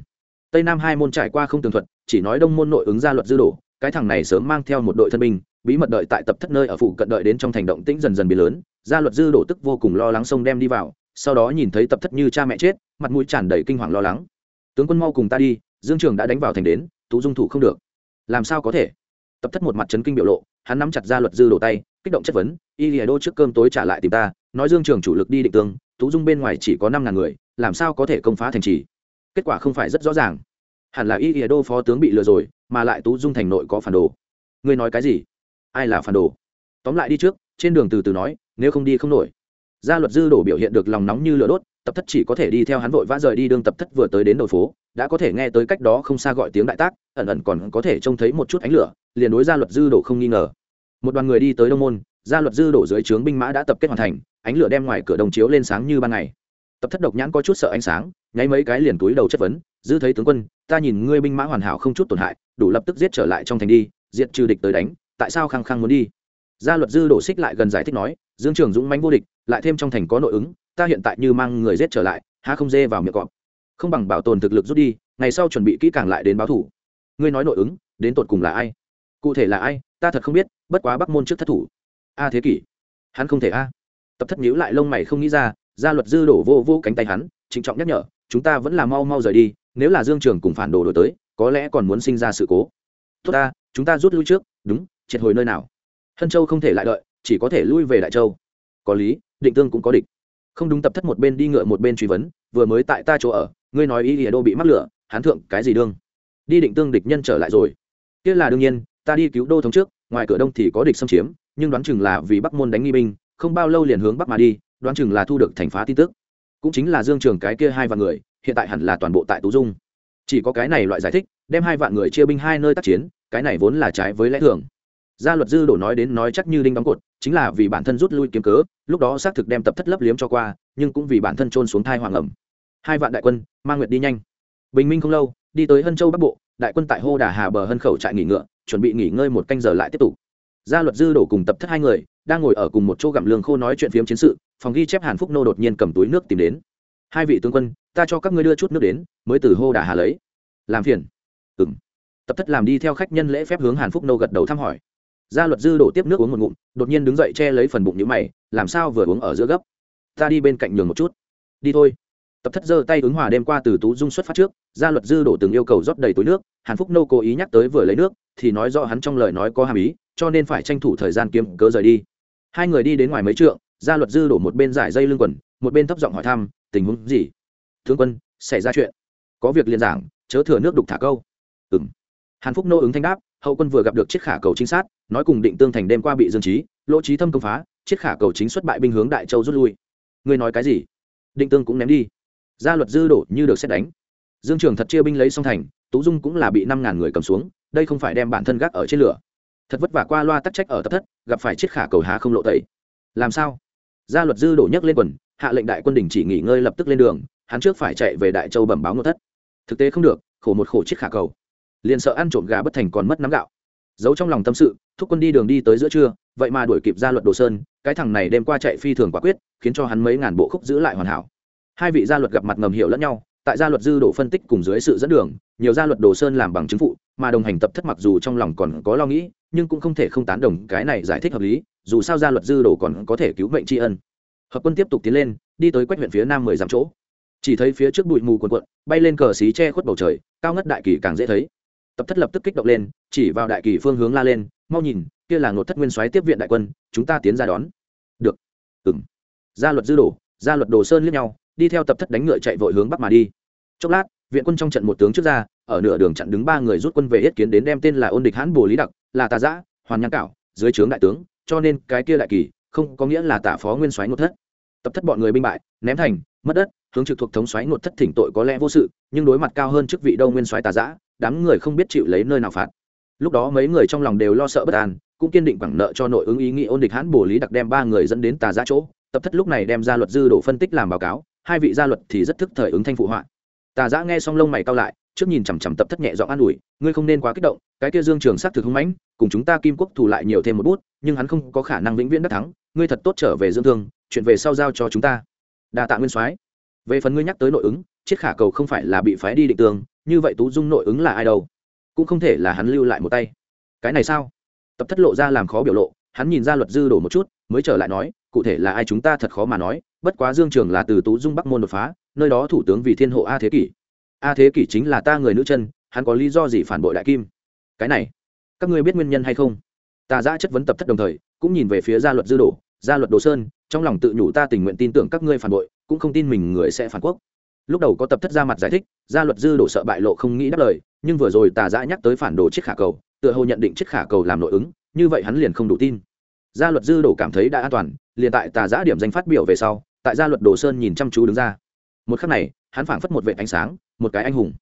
Tây nam hai môn trải qua không tường thuật, chỉ nói đông môn nội ứng gia luật dư đổ cái thằng này sớm mang theo một đội thân binh, bí mật đợi tại tập thất nơi ở phụ cận đợi đến trong thành động tĩnh dần dần biến lớn gia luật dư đổ tức vô cùng lo lắng xông đem đi vào, sau đó nhìn thấy tập thất như cha mẹ chết, mặt mũi tràn đầy kinh hoàng lo lắng. Tướng quân mau cùng ta đi, dương trường đã đánh vào thành đến, tú dung thủ không được. Làm sao có thể? Tập thất một mặt chấn kinh biểu lộ, hắn nắm chặt gia luật dư đổ tay, kích động chất vấn, y lìa đô trước cơm tối trả lại tìm ta, nói dương trường chủ lực đi định tương, tú dung bên ngoài chỉ có năm ngàn người, làm sao có thể công phá thành trì? Kết quả không phải rất rõ ràng. Hẳn là y lìa đô phó tướng bị lừa rồi, mà lại tú dung thành nội có phản đồ. Ngươi nói cái gì? Ai là phản đồ? Tóm lại đi trước trên đường từ từ nói, nếu không đi không nổi. Gia luật dư đổ biểu hiện được lòng nóng như lửa đốt, tập thất chỉ có thể đi theo hắn vội vã rời đi đường tập thất vừa tới đến đầu phố, đã có thể nghe tới cách đó không xa gọi tiếng đại tác, ẩn ẩn còn có thể trông thấy một chút ánh lửa, liền đối gia luật dư đổ không nghi ngờ. Một đoàn người đi tới đông môn, gia luật dư đổ dưới trướng binh mã đã tập kết hoàn thành, ánh lửa đem ngoài cửa đồng chiếu lên sáng như ban ngày. Tập thất độc nhãn có chút sợ ánh sáng, nháy mấy cái liền túi đầu chất vấn, dư thấy tướng quân, ta nhìn ngươi binh mã hoàn hảo không chút tổn hại, đủ lập tức giết trở lại trong thành đi, diệt trừ địch tới đánh, tại sao khăng khăng muốn đi? Gia luật dư đổ xích lại gần giải thích nói, dương trường dũng mãnh vô địch, lại thêm trong thành có nội ứng, ta hiện tại như mang người giết trở lại, há không dê vào miệng cọp. Không bằng bảo tồn thực lực rút đi, ngày sau chuẩn bị kỹ càng lại đến báo thủ. Ngươi nói nội ứng, đến tột cùng là ai? Cụ thể là ai, ta thật không biết, bất quá bắc môn trước thất thủ. A thế kỷ. Hắn không thể a. Tập thất nhíu lại lông mày không nghĩ ra, gia luật dư đổ vô vô cánh tay hắn, trịnh trọng nhắc nhở, chúng ta vẫn là mau mau rời đi, nếu là dương trường cùng phản đồ đổi tới, có lẽ còn muốn sinh ra sự cố. Tốt ta, chúng ta rút lui trước, đúng, triệt hồi nơi nào? Hân châu không thể lại đợi, chỉ có thể lui về đại châu. Có lý, định tương cũng có địch. Không đúng tập thất một bên đi ngựa một bên truy vấn, vừa mới tại ta chỗ ở, ngươi nói ý địa đô bị mắc lửa hán thượng cái gì đương? Đi định tương địch nhân trở lại rồi. Kia là đương nhiên, ta đi cứu đô thống trước, ngoài cửa đông thì có địch xâm chiếm, nhưng đoán chừng là vì bắc môn đánh nghi binh, không bao lâu liền hướng bắc mà đi, đoán chừng là thu được thành phá tin tức. Cũng chính là dương trường cái kia hai vạn người, hiện tại hẳn là toàn bộ tại tú dung. Chỉ có cái này loại giải thích, đem hai vạn người chia binh hai nơi tác chiến, cái này vốn là trái với lẽ thường gia luật dư đổ nói đến nói chắc như đinh đóng cột, chính là vì bản thân rút lui kiếm cớ, lúc đó xác thực đem tập thất lấp liếm cho qua, nhưng cũng vì bản thân trôn xuống thai hoàng ẩm. Hai vạn đại quân, mang nguyệt đi nhanh. Bình minh không lâu, đi tới hân châu bắc bộ, đại quân tại hô đà hà bờ hân khẩu trại nghỉ ngựa, chuẩn bị nghỉ ngơi một canh giờ lại tiếp tục. Gia luật dư đổ cùng tập thất hai người, đang ngồi ở cùng một chỗ gặm lương khô nói chuyện phiếm chiến sự, phòng ghi chép hàn phúc nô đột nhiên cầm túi nước tìm đến. Hai vị tướng quân, ta cho các ngươi đưa chút nước đến, mới từ hô đà hà lấy. Làm phiền. Ừ m tập thất làm đi theo khách nhân lễ phép hướng hàn phúc nô gật đầu thăm hỏi gia luật dư đổ tiếp nước uống một ngụm, đột nhiên đứng dậy che lấy phần bụng nhữ mày, làm sao vừa uống ở giữa gấp? Ta đi bên cạnh nhường một chút. Đi thôi. Tập thất giơ tay ứng hòa đêm qua từ tú dung xuất phát trước, gia luật dư đổ từng yêu cầu rót đầy túi nước, hàn phúc nô cố ý nhắc tới vừa lấy nước, thì nói rõ hắn trong lời nói có hàm ý, cho nên phải tranh thủ thời gian kiếm cớ rời đi. Hai người đi đến ngoài mấy trượng, gia luật dư đổ một bên giải dây lưng quần, một bên thấp giọng hỏi thăm, tình huống gì? Thương quân, xảy ra chuyện. Có việc liền giảng, chớ thừa nước đục thả câu. Ừng hàn phúc nô ứng thanh đáp, hậu quân vừa gặp được chiếc khả cầu trinh sát nói cùng định tương thành đêm qua bị dương trí, lỗ trí thâm công phá chiết khả cầu chính xuất bại binh hướng đại châu rút lui. Ngươi nói cái gì? Định tương cũng ném đi. Gia luật dư đổ như được xét đánh. Dương trường thật chia binh lấy song thành, tú dung cũng là bị năm ngàn người cầm xuống, đây không phải đem bản thân gác ở trên lửa. Thật vất vả qua loa tắc trách ở tập thất, gặp phải chiết khả cầu há không lộ tẩy. Làm sao? Gia luật dư đổ nhấc lên quần, hạ lệnh đại quân đình chỉ nghỉ ngơi lập tức lên đường, hắn trước phải chạy về đại châu bẩm báo ngộ thất. Thực tế không được, khổ một khổ chiết khả cầu. Liền sợ ăn trộm gà bất thành còn mất nắm gạo giấu trong lòng tâm sự, thúc quân đi đường đi tới giữa trưa, vậy mà đuổi kịp gia luật đồ sơn, cái thằng này đêm qua chạy phi thường quả quyết, khiến cho hắn mấy ngàn bộ khúc giữ lại hoàn hảo. Hai vị gia luật gặp mặt ngầm hiểu lẫn nhau, tại gia luật dư đổ phân tích cùng dưới sự dẫn đường, nhiều gia luật đồ sơn làm bằng chứng phụ, mà đồng hành tập thất mặc dù trong lòng còn có lo nghĩ, nhưng cũng không thể không tán đồng cái này giải thích hợp lý, dù sao gia luật dư đồ còn có thể cứu mệnh tri ân. Hợp quân tiếp tục tiến lên, đi tới quách huyện phía nam mười dặm chỗ. Chỉ thấy phía trước bụi mù quần quận bay lên cờ xí che khuất bầu trời, cao ngất đại kỳ càng dễ thấy tập thất lập tức kích động lên, chỉ vào đại kỳ phương hướng la lên, mau nhìn, kia là ngột thất nguyên soái tiếp viện đại quân, chúng ta tiến ra đón. Được. Ừng gia luật dư đổ, gia luật đồ sơn liếc nhau, đi theo tập thất đánh ngựa chạy vội hướng bắc mà đi. Chốc lát, viện quân trong trận một tướng trước ra, ở nửa đường chặn đứng ba người rút quân về yết kiến đến đem tên là ôn địch hãn bồ lý đặc, là tà giã, hoàn nhãn cảo, dưới trướng đại tướng, cho nên cái kia đại kỳ không có nghĩa là tả phó nguyên soái ngột thất. Tập thất bọn người binh bại, ném thành, mất đất hướng trực thuộc thống xoáy ngột thất thỉnh tội có lẽ vô sự, nhưng đối mặt cao hơn chức vị đâu nguyên soái tà giã đám người không biết chịu lấy nơi nào phạt. Lúc đó mấy người trong lòng đều lo sợ bất an, cũng kiên định quẳng nợ cho nội ứng ý nghĩ ôn địch hãn bổ lý đặc đem ba người dẫn đến tà giã chỗ, tập thất lúc này đem ra luật dư đổ phân tích làm báo cáo, hai vị gia luật thì rất thức thời ứng thanh phụ họa. Tà giã nghe xong lông mày cao lại, trước nhìn chằm chằm tập thất nhẹ giọng an ủi, ngươi không nên quá kích động, cái kia dương trường xác thực hung mãnh, cùng chúng ta kim quốc thủ lại nhiều thêm một bút, nhưng hắn không có khả năng vĩnh viễn đắc thắng, ngươi thật tốt trở về dương thương, chuyện về sau giao cho chúng ta. Đa tạ nguyên soái về phần ngươi nhắc tới nội ứng chiết khả cầu không phải là bị phái đi định tường, như vậy tú dung nội ứng là ai đâu? Cũng không thể là hắn lưu lại một tay. Cái này sao? Tập thất lộ ra làm khó biểu lộ, hắn nhìn ra luật dư đổ một chút, mới trở lại nói, cụ thể là ai chúng ta thật khó mà nói, bất quá dương trường là từ tú dung bắc môn đột phá, nơi đó thủ tướng vì thiên hộ a thế kỷ. A thế kỷ chính là ta người nữ chân, hắn có lý do gì phản bội đại kim? Cái này, các ngươi biết nguyên nhân hay không? Ta ra chất vấn tập thất đồng thời, cũng nhìn về phía gia luật dư đổ, gia luật đồ sơn, trong lòng tự nhủ ta tình nguyện tin tưởng các ngươi phản bội cũng không tin mình người sẽ phản quốc. Lúc đầu có tập thất ra mặt giải thích, gia luật dư đổ sợ bại lộ không nghĩ đáp lời, nhưng vừa rồi tà giã nhắc tới phản đồ chiếc khả cầu, tựa hồ nhận định chiếc khả cầu làm nội ứng, như vậy hắn liền không đủ tin. Gia luật dư đổ cảm thấy đã an toàn, liền tại tà giã điểm danh phát biểu về sau, tại gia luật đồ sơn nhìn chăm chú đứng ra. Một khắc này, hắn phảng phất một vệ ánh sáng, một cái anh hùng.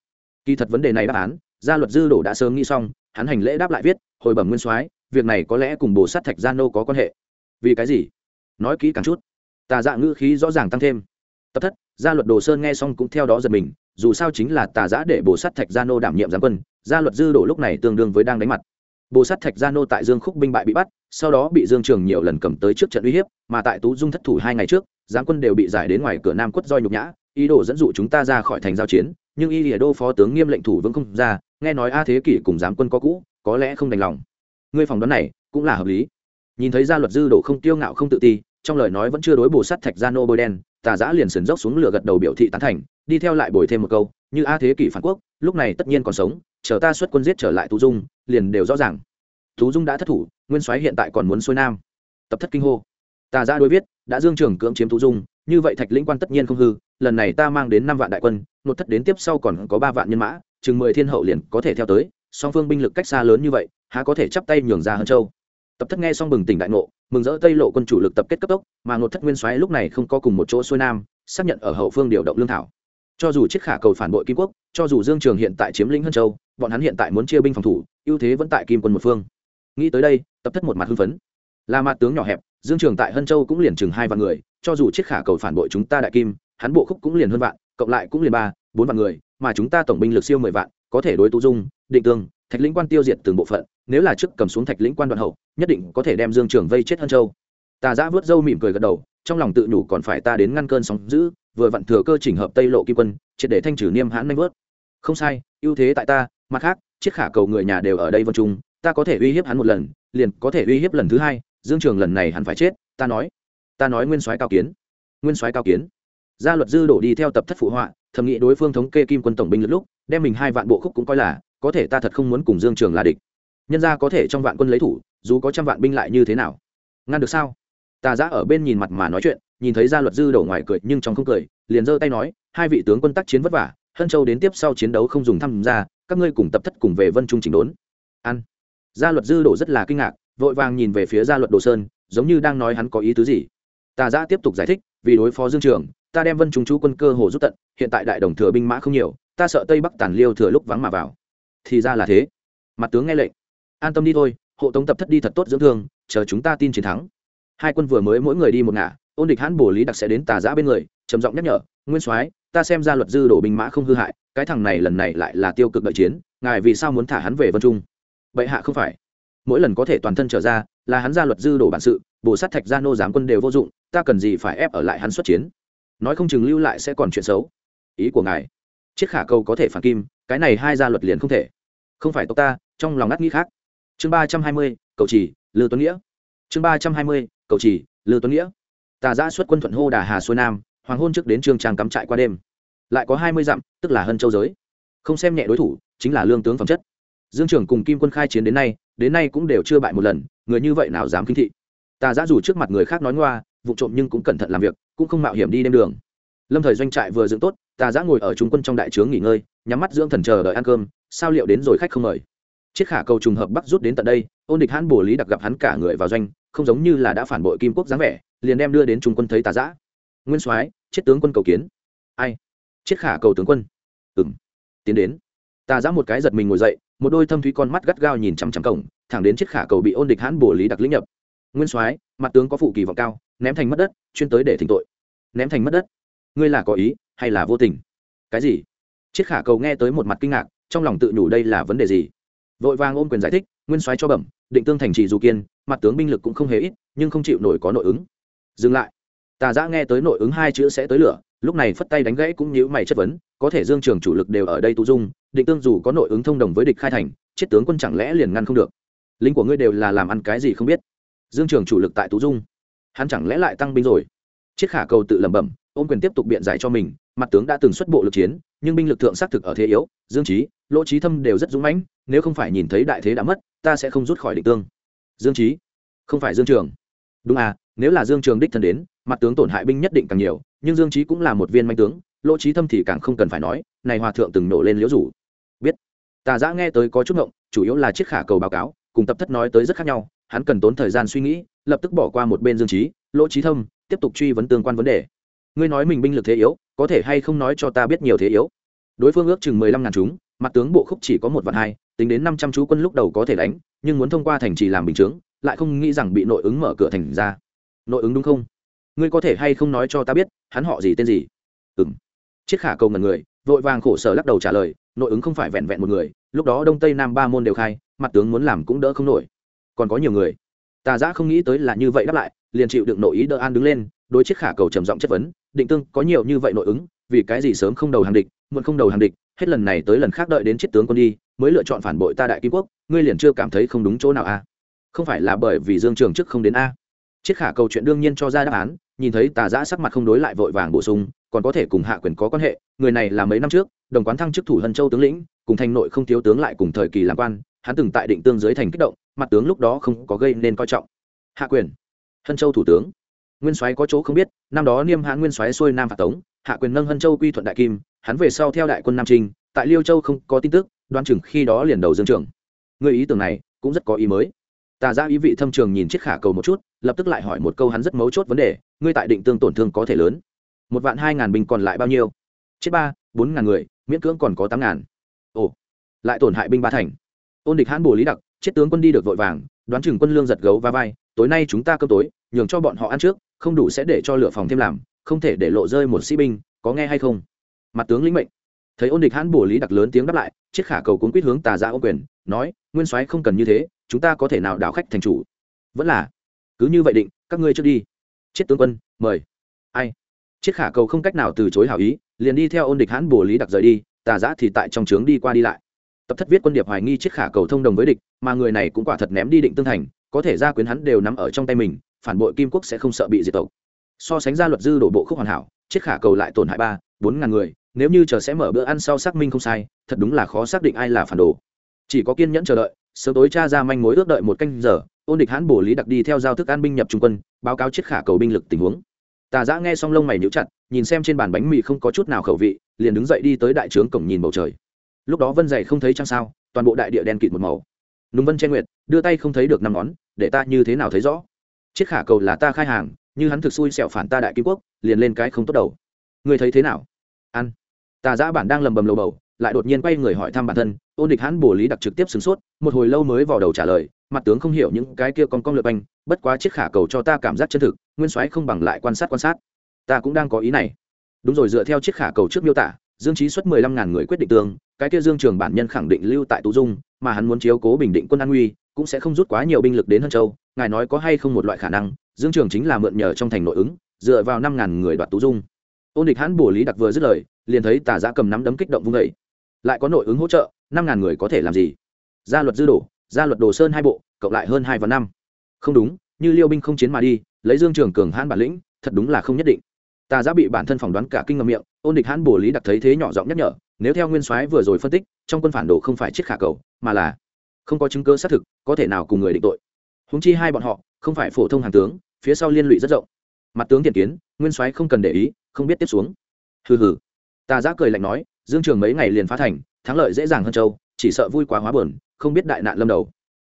Kỳ thật vấn đề này đáp án, gia luật dư đổ đã sớm nghĩ xong, hắn hành lễ đáp lại viết, hồi bẩm nguyên soái, việc này có lẽ cùng bồ sát thạch gia nô có quan hệ. Vì cái gì? Nói kỹ càng chút. Tà dạ ngữ khí rõ ràng tăng thêm tập thất, gia luật đồ sơn nghe xong cũng theo đó giật mình, dù sao chính là tà giã để bồ sát thạch gia nô đảm nhiệm giám quân, gia luật dư đổ lúc này tương đương với đang đánh mặt. Bồ sát thạch gia nô tại dương khúc binh bại bị bắt, sau đó bị dương trường nhiều lần cầm tới trước trận uy hiếp, mà tại tú dung thất thủ hai ngày trước giáng quân đều bị giải đến ngoài cửa nam quất doi nhục nhã, ý đồ dẫn dụ chúng ta ra khỏi thành giao chiến, nhưng y lìa đô phó tướng nghiêm lệnh thủ vững không ra, nghe nói a thế kỷ cùng giám quân có cũ, có lẽ không đành lòng. Ngươi phỏng đoán này cũng là hợp lý. Nhìn thấy gia luật dư đổ không tiêu ngạo không tự ti trong lời nói vẫn chưa đối bồ sắt thạch gia nô bôi đen, tà giã liền sườn dốc xuống lửa gật đầu biểu thị tán thành, đi theo lại bồi thêm một câu, như a thế kỷ phản quốc, lúc này tất nhiên còn sống, chờ ta xuất quân giết trở lại tú dung, liền đều rõ ràng. Tú dung đã thất thủ, nguyên soái hiện tại còn muốn xuôi nam. Tập thất kinh hô. Tà giã đối viết, đã dương trường cưỡng chiếm tú dung, như vậy thạch lĩnh quan tất nhiên không hư, lần này ta mang đến năm vạn đại quân, nột thất đến tiếp sau còn có ba vạn nhân mã, chừng mười thiên hậu liền có thể theo tới, song phương binh lực cách xa lớn như vậy, há có thể chắp tay nhường ra hơn châu. Tập thất nghe xong bừng tỉnh đại ngộ mừng rỡ tây lộ quân chủ lực tập kết cấp tốc, mà ngột thất nguyên soái lúc này không có cùng một chỗ xuôi nam, xác nhận ở hậu phương điều động lương thảo. Cho dù chiếc khả cầu phản bội kim quốc, cho dù dương trường hiện tại chiếm lĩnh hân châu, bọn hắn hiện tại muốn chia binh phòng thủ, ưu thế vẫn tại kim quân một phương. Nghĩ tới đây, tập thất một mặt hưng phấn. Là mặt tướng nhỏ hẹp, dương trường tại hân châu cũng liền chừng hai vạn người, cho dù chiếc khả cầu phản bội chúng ta đại kim, hắn bộ khúc cũng liền hơn vạn, cộng lại cũng liền ba, bốn vạn người, mà chúng ta tổng binh lực siêu mười vạn, có thể đối tú dung, định tương, thạch lĩnh quan tiêu diệt từng bộ phận nếu là trước cầm xuống thạch lĩnh quan đoạn hậu, nhất định có thể đem dương trường vây chết hân châu. Tà giã vớt râu mỉm cười gật đầu, trong lòng tự nhủ còn phải ta đến ngăn cơn sóng giữ vừa vặn thừa cơ chỉnh hợp tây lộ kim quân, triệt để thanh trừ niêm hãn nanh vớt. Không sai, ưu thế tại ta, mặt khác chiếc khả cầu người nhà đều ở đây vân trung, ta có thể uy hiếp hắn một lần, liền có thể uy hiếp lần thứ hai, dương trường lần này hắn phải chết, ta nói. Ta nói nguyên soái cao kiến. Nguyên soái cao kiến. Gia luật dư đổ đi theo tập thất phụ họa, thầm nghĩ đối phương thống kê kim quân tổng binh lực lúc, đem mình hai vạn bộ khúc cũng coi là, có thể ta thật không muốn cùng dương trường là địch nhân ra có thể trong vạn quân lấy thủ, dù có trăm vạn binh lại như thế nào? Ngăn được sao? Tà giã ở bên nhìn mặt mà nói chuyện, nhìn thấy gia luật dư đổ ngoài cười, nhưng trong không cười, liền giơ tay nói, hai vị tướng quân tác chiến vất vả, hân châu đến tiếp sau chiến đấu không dùng tham gia, các ngươi cùng tập thất cùng về vân trung chỉnh đốn. Ăn. Gia luật dư đổ rất là kinh ngạc, vội vàng nhìn về phía gia luật đồ sơn, giống như đang nói hắn có ý tứ gì. Tà giã tiếp tục giải thích, vì đối phó dương trường, ta đem vân trung chú quân cơ hồ rút tận, hiện tại đại đồng thừa binh mã không nhiều, ta sợ tây bắc tàn liêu thừa lúc vắng mà vào. Thì ra là thế. Mặt tướng nghe lệnh an tâm đi thôi, hộ tống tập thất đi thật tốt dưỡng thương, chờ chúng ta tin chiến thắng. Hai quân vừa mới mỗi người đi một ngả, ôn địch hãn bổ lý đặc sẽ đến tà giã bên người, trầm giọng nhắc nhở, nguyên soái, ta xem ra luật dư đổ binh mã không hư hại, cái thằng này lần này lại là tiêu cực đợi chiến, ngài vì sao muốn thả hắn về vân trung? Bệ hạ không phải. Mỗi lần có thể toàn thân trở ra, là hắn ra luật dư đổ bản sự, bổ sát thạch gia nô giám quân đều vô dụng, ta cần gì phải ép ở lại hắn xuất chiến? Nói không chừng lưu lại sẽ còn chuyện xấu. Ý của ngài. Chiếc khả cầu có thể phản kim, cái này hai gia luật liền không thể. Không phải tộc ta, trong lòng ngắt nghĩ khác chương ba trăm hai mươi, cầu chỉ lư tuấn nghĩa. Chương ba trăm hai mươi, cầu chỉ lư tuấn nghĩa. Tà giã xuất quân thuận hô đà hà xuôi nam, hoàng hôn trước đến trường trang cắm trại qua đêm. Lại có hai mươi dặm, tức là hân châu giới. Không xem nhẹ đối thủ, chính là lương tướng phẩm chất. Dương trưởng cùng kim quân khai chiến đến nay đến nay cũng đều chưa bại một lần, người như vậy nào dám kinh thị. Tà giã dù trước mặt người khác nói ngoa, vụ trộm nhưng cũng cẩn thận làm việc, cũng không mạo hiểm đi đêm đường. Lâm thời doanh trại vừa dựng tốt, tà giã ngồi ở trung quân trong đại trướng nghỉ ngơi, nhắm mắt dưỡng thần chờ đợi ăn cơm, sao liệu đến rồi khách không mời? Chiếc khả cầu trùng hợp bắc rút đến tận đây, ôn địch hãn bổ lý đặc gặp hắn cả người vào doanh, không giống như là đã phản bội kim quốc dáng vẻ, liền đem đưa đến trung quân thấy tà giã nguyên soái, chết tướng quân cầu kiến. Ai? Chiết khả cầu tướng quân. Ừ m tiến đến. Tà giã một cái giật mình ngồi dậy, một đôi thâm thúy con mắt gắt gao nhìn chằm chằm cổng, thẳng đến chiếc khả cầu bị ôn địch hãn bổ lý đặc lĩnh nhập. Nguyên soái, mặt tướng có phụ kỳ vọng cao, ném thành mất đất, chuyên tới để thỉnh tội. Ném thành mất đất. Ngươi là có ý, hay là vô tình? Cái gì? Chiếc khả cầu nghe tới một mặt kinh ngạc, trong lòng tự nhủ đây là vấn đề gì? Vội vàng ôm quyền giải thích, nguyên soái cho bẩm, định tương thành trì dù kiên, mặt tướng binh lực cũng không hề ít, nhưng không chịu nổi có nội ứng. Dừng lại. Tà giã nghe tới nội ứng hai chữ sẽ tới lửa, lúc này phất tay đánh gãy cũng nhíu mày chất vấn, có thể dương trường chủ lực đều ở đây tu dung, định tương dù có nội ứng thông đồng với địch khai thành, chết tướng quân chẳng lẽ liền ngăn không được? Lính của ngươi đều là làm ăn cái gì không biết? Dương trường chủ lực tại tú dung. Hắn chẳng lẽ lại tăng binh rồi? Chiết khả cầu tự lẩm bẩm, ôm quyền tiếp tục biện giải cho mình mặt tướng đã từng xuất bộ lực chiến, nhưng binh lực thượng xác thực ở thế yếu, dương trí lỗ trí thâm đều rất dũng mãnh, nếu không phải nhìn thấy đại thế đã mất, ta sẽ không rút khỏi định tương. Dương trí không phải dương trường. Đúng à nếu là dương trường đích thân đến, mặt tướng tổn hại binh nhất định càng nhiều, nhưng dương trí cũng là một viên manh tướng, lỗ trí thâm thì càng không cần phải nói, này hòa thượng từng nổ lên liễu rủ. Biết. Tà giã nghe tới có chút ngộng, chủ yếu là chiếc khả cầu báo cáo, cùng tập thất nói tới rất khác nhau, hắn cần tốn thời gian suy nghĩ, lập tức bỏ qua một bên dương trí lỗ trí thâm, tiếp tục truy vấn tương quan vấn đề ngươi nói mình binh lực thế yếu, có thể hay không nói cho ta biết nhiều thế yếu? Đối phương ước chừng mười lăm ngàn chúng, mặt tướng bộ khúc chỉ có một vạn hai, tính đến năm trăm chú quân lúc đầu có thể đánh, nhưng muốn thông qua thành trì làm bình chướng, lại không nghĩ rằng bị nội ứng mở cửa thành ra. Nội ứng đúng không? Ngươi có thể hay không nói cho ta biết, hắn họ gì, tên gì? Ừ m chiếc khả cầu ngần người, vội vàng khổ sở lắc đầu trả lời, nội ứng không phải vẹn vẹn một người, lúc đó đông tây nam ba môn đều khai, mặt tướng muốn làm cũng đỡ không nổi. Còn có nhiều người. Tà giã không nghĩ tới là như vậy đáp lại, liền chịu đựng nội ý đỡ an đứng lên, đối chiếc khả cầu trầm giọng chất vấn định tương có nhiều như vậy nội ứng, vì cái gì sớm không đầu hàng địch, muộn không đầu hàng địch, hết lần này tới lần khác đợi đến chiếc tướng quân đi, mới lựa chọn phản bội ta đại kim quốc, ngươi liền chưa cảm thấy không đúng chỗ nào a không phải là bởi vì dương trường trước không đến a? Chiếc khả cầu chuyện đương nhiên cho ra đáp án, nhìn thấy tà giã sắc mặt không đối lại vội vàng bổ sung, còn có thể cùng hạ quyền có quan hệ, người này là mấy năm trước, đồng quán thăng chức thủ hân châu tướng lĩnh, cùng thành nội không thiếu tướng lại cùng thời kỳ làm quan, hắn từng tại định tương dưới thành kích động, mặt tướng lúc đó không có gây nên coi trọng. Hạ quyền. Hân châu thủ tướng nguyên soái có chỗ không biết, năm đó niêm hãn nguyên soái xuôi nam phạt tống, hạ quyền nâng hân châu quy thuận đại kim, hắn về sau theo đại quân nam trinh tại liêu châu không có tin tức Đoan chừng khi đó liền đầu dương trưởng. Người ý tưởng này cũng rất có ý mới. Tà ra ý vị thâm trường nhìn chiếc khả cầu một chút, lập tức lại hỏi một câu hắn rất mấu chốt vấn đề, ngươi tại định tương tổn thương có thể lớn? Một vạn hai ngàn binh còn lại bao nhiêu? Chết ba, bốn ngàn người, miễn cưỡng còn có tám ngàn. Ồ, lại tổn hại binh ba thành. Ôn địch hãn bồ lý đặc chết tướng quân đi được vội vàng đoán chừng quân lương giật gấu và vai, tối nay chúng ta cơm tối, nhường cho bọn họ ăn trước, không đủ sẽ để cho lửa phòng thêm làm, không thể để lộ rơi một sĩ binh, có nghe hay không? Mặt tướng lĩnh mệnh. Thấy ôn địch hãn bổ lý đặc lớn tiếng đáp lại, chiếc khả cầu cuốn quýt hướng tà ra ô quyền, nói, nguyên soái không cần như thế, chúng ta có thể nào đảo khách thành chủ? Vẫn là, cứ như vậy định, các ngươi trước đi. Chiết tướng quân, mời. Ai? Chiếc khả cầu không cách nào từ chối hảo ý, liền đi theo ôn địch hãn bổ lý đặc rời đi, tà giã thì tại trong trướng đi qua đi lại tập thất viết quân điệp hoài nghi chiếc khả cầu thông đồng với địch, mà người này cũng quả thật ném đi định tương thành, có thể ra quyến hắn đều nắm ở trong tay mình, phản bội kim quốc sẽ không sợ bị diệt tộc. So sánh ra luật dư đổ bộ khúc hoàn hảo chiếc khả cầu lại tổn hại ba, bốn ngàn người, nếu như chờ sẽ mở bữa ăn sau xác minh không sai, thật đúng là khó xác định ai là phản đồ. Chỉ có kiên nhẫn chờ đợi, sớm tối cha ra manh mối ước đợi một canh giờ, ôn địch hãn bổ lý đặc đi theo giao thức an binh nhập trung quân, báo cáo chiếc khả cầu binh lực tình huống. Tà giã nghe xong lông mày nhũ chặt, nhìn xem trên bàn bánh mì không có chút nào khẩu vị, liền đứng dậy đi tới đại trướng cổng nhìn bầu trời lúc đó vân dày không thấy chăng sao, toàn bộ đại địa đen kịt một màu. Nùng vân che nguyệt, đưa tay không thấy được năm ngón, để ta như thế nào thấy rõ? Chiếc khả cầu là ta khai hàng, như hắn thực xui xẹo phản ta đại kim quốc, liền lên cái không tốt đầu. Người thấy thế nào? Ăn. Tà giã bản đang lầm bầm lầu bầu, lại đột nhiên quay người hỏi thăm bản thân, ôn địch hắn bổ lý đặc trực tiếp sửng sốt, một hồi lâu mới vào đầu trả lời, mặt tướng không hiểu những cái kia con con lượt anh bất quá chiếc khả cầu cho ta cảm giác chân thực, nguyên soái không bằng lại quan sát quan sát. Ta cũng đang có ý này. Đúng rồi, dựa theo chiếc khả cầu trước miêu tả, dương trí xuất mười lăm ngàn người quyết định tương cái kia dương trường bản nhân khẳng định lưu tại tú dung, mà hắn muốn chiếu cố bình định quân an nguy cũng sẽ không rút quá nhiều binh lực đến Hân châu, ngài nói có hay không một loại khả năng, dương trường chính là mượn nhờ trong thành nội ứng, dựa vào năm ngàn người đoạt tú dung. Ôn địch hãn bổ lý đặc vừa dứt lời, liền thấy tả giã cầm nắm đấm kích động vung vẩy lại có nội ứng hỗ trợ, năm ngàn người có thể làm gì? Gia luật dư đổ, gia luật đồ sơn hai bộ, cộng lại hơn hai và năm. Không đúng, như liêu binh không chiến mà đi, lấy dương trường cường hãn bản lĩnh, thật đúng là không nhất định. Tà giã bị bản thân phỏng đoán cả kinh ngầm miệng, ôn địch hãn bổ lý đặc thấy thế nhỏ giọng nhắc nhở nếu theo nguyên soái vừa rồi phân tích, trong quân phản đồ không phải chiếc khả cầu, mà là không có chứng cơ xác thực, có thể nào cùng người định tội. Húng chi hai bọn họ, không phải phổ thông hàng tướng, phía sau liên lụy rất rộng. Mặt tướng thiện kiến, nguyên soái không cần để ý, không biết tiếp xuống. Hừ hừ. Ta giã cười lạnh nói, dương trường mấy ngày liền phá thành, thắng lợi dễ dàng hơn châu, chỉ sợ vui quá hóa bờn không biết đại nạn lâm đầu.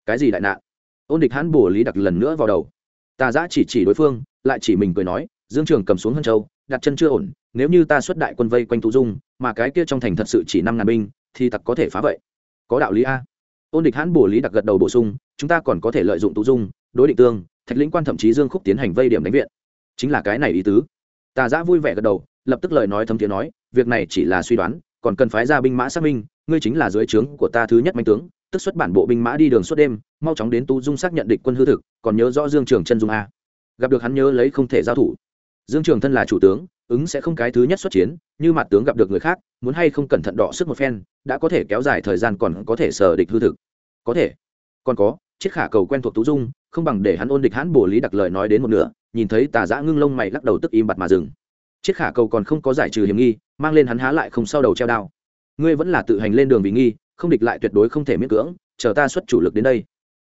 Cái gì đại nạn? Ôn địch hãn bổ lý đặc lần nữa vào đầu. Ta giã chỉ chỉ đối phương, lại chỉ mình cười nói, dương trường cầm xuống hơn châu đặt chân chưa ổn, nếu như ta xuất đại quân vây quanh tú dung, mà cái kia trong thành thật sự chỉ năm ngàn binh, thì tặc có thể phá vậy. Có đạo lý a. Ôn địch hãn bổ lý đặc gật đầu bổ sung, chúng ta còn có thể lợi dụng tú dung, đối định tương, thạch lĩnh quan thậm chí dương khúc tiến hành vây điểm đánh viện. Chính là cái này ý tứ. Tà giã vui vẻ gật đầu, lập tức lời nói thấm tiếng nói, việc này chỉ là suy đoán, còn cần phái ra binh mã xác minh, ngươi chính là dưới trướng của ta thứ nhất mạnh tướng, tức xuất bản bộ binh mã đi đường suốt đêm, mau chóng đến tú dung xác nhận địch quân hư thực, còn nhớ rõ dương trường chân dung a. Gặp được hắn nhớ lấy không thể giao thủ dương trường thân là chủ tướng, ứng sẽ không cái thứ nhất xuất chiến, như mặt tướng gặp được người khác, muốn hay không cẩn thận đọ sức một phen, đã có thể kéo dài thời gian còn có thể sở địch hư thực. Có thể. Còn có chiếc khả cầu quen thuộc tú dung, không bằng để hắn ôn địch hắn bổ lý đặc lời nói đến một nửa, nhìn thấy tà giã ngưng lông mày lắc đầu tức im bặt mà dừng. Chiếc khả cầu còn không có giải trừ hiểm nghi, mang lên hắn há lại không sau đầu treo đao. Ngươi vẫn là tự hành lên đường vì nghi, không địch lại tuyệt đối không thể miễn cưỡng, chờ ta xuất chủ lực đến đây.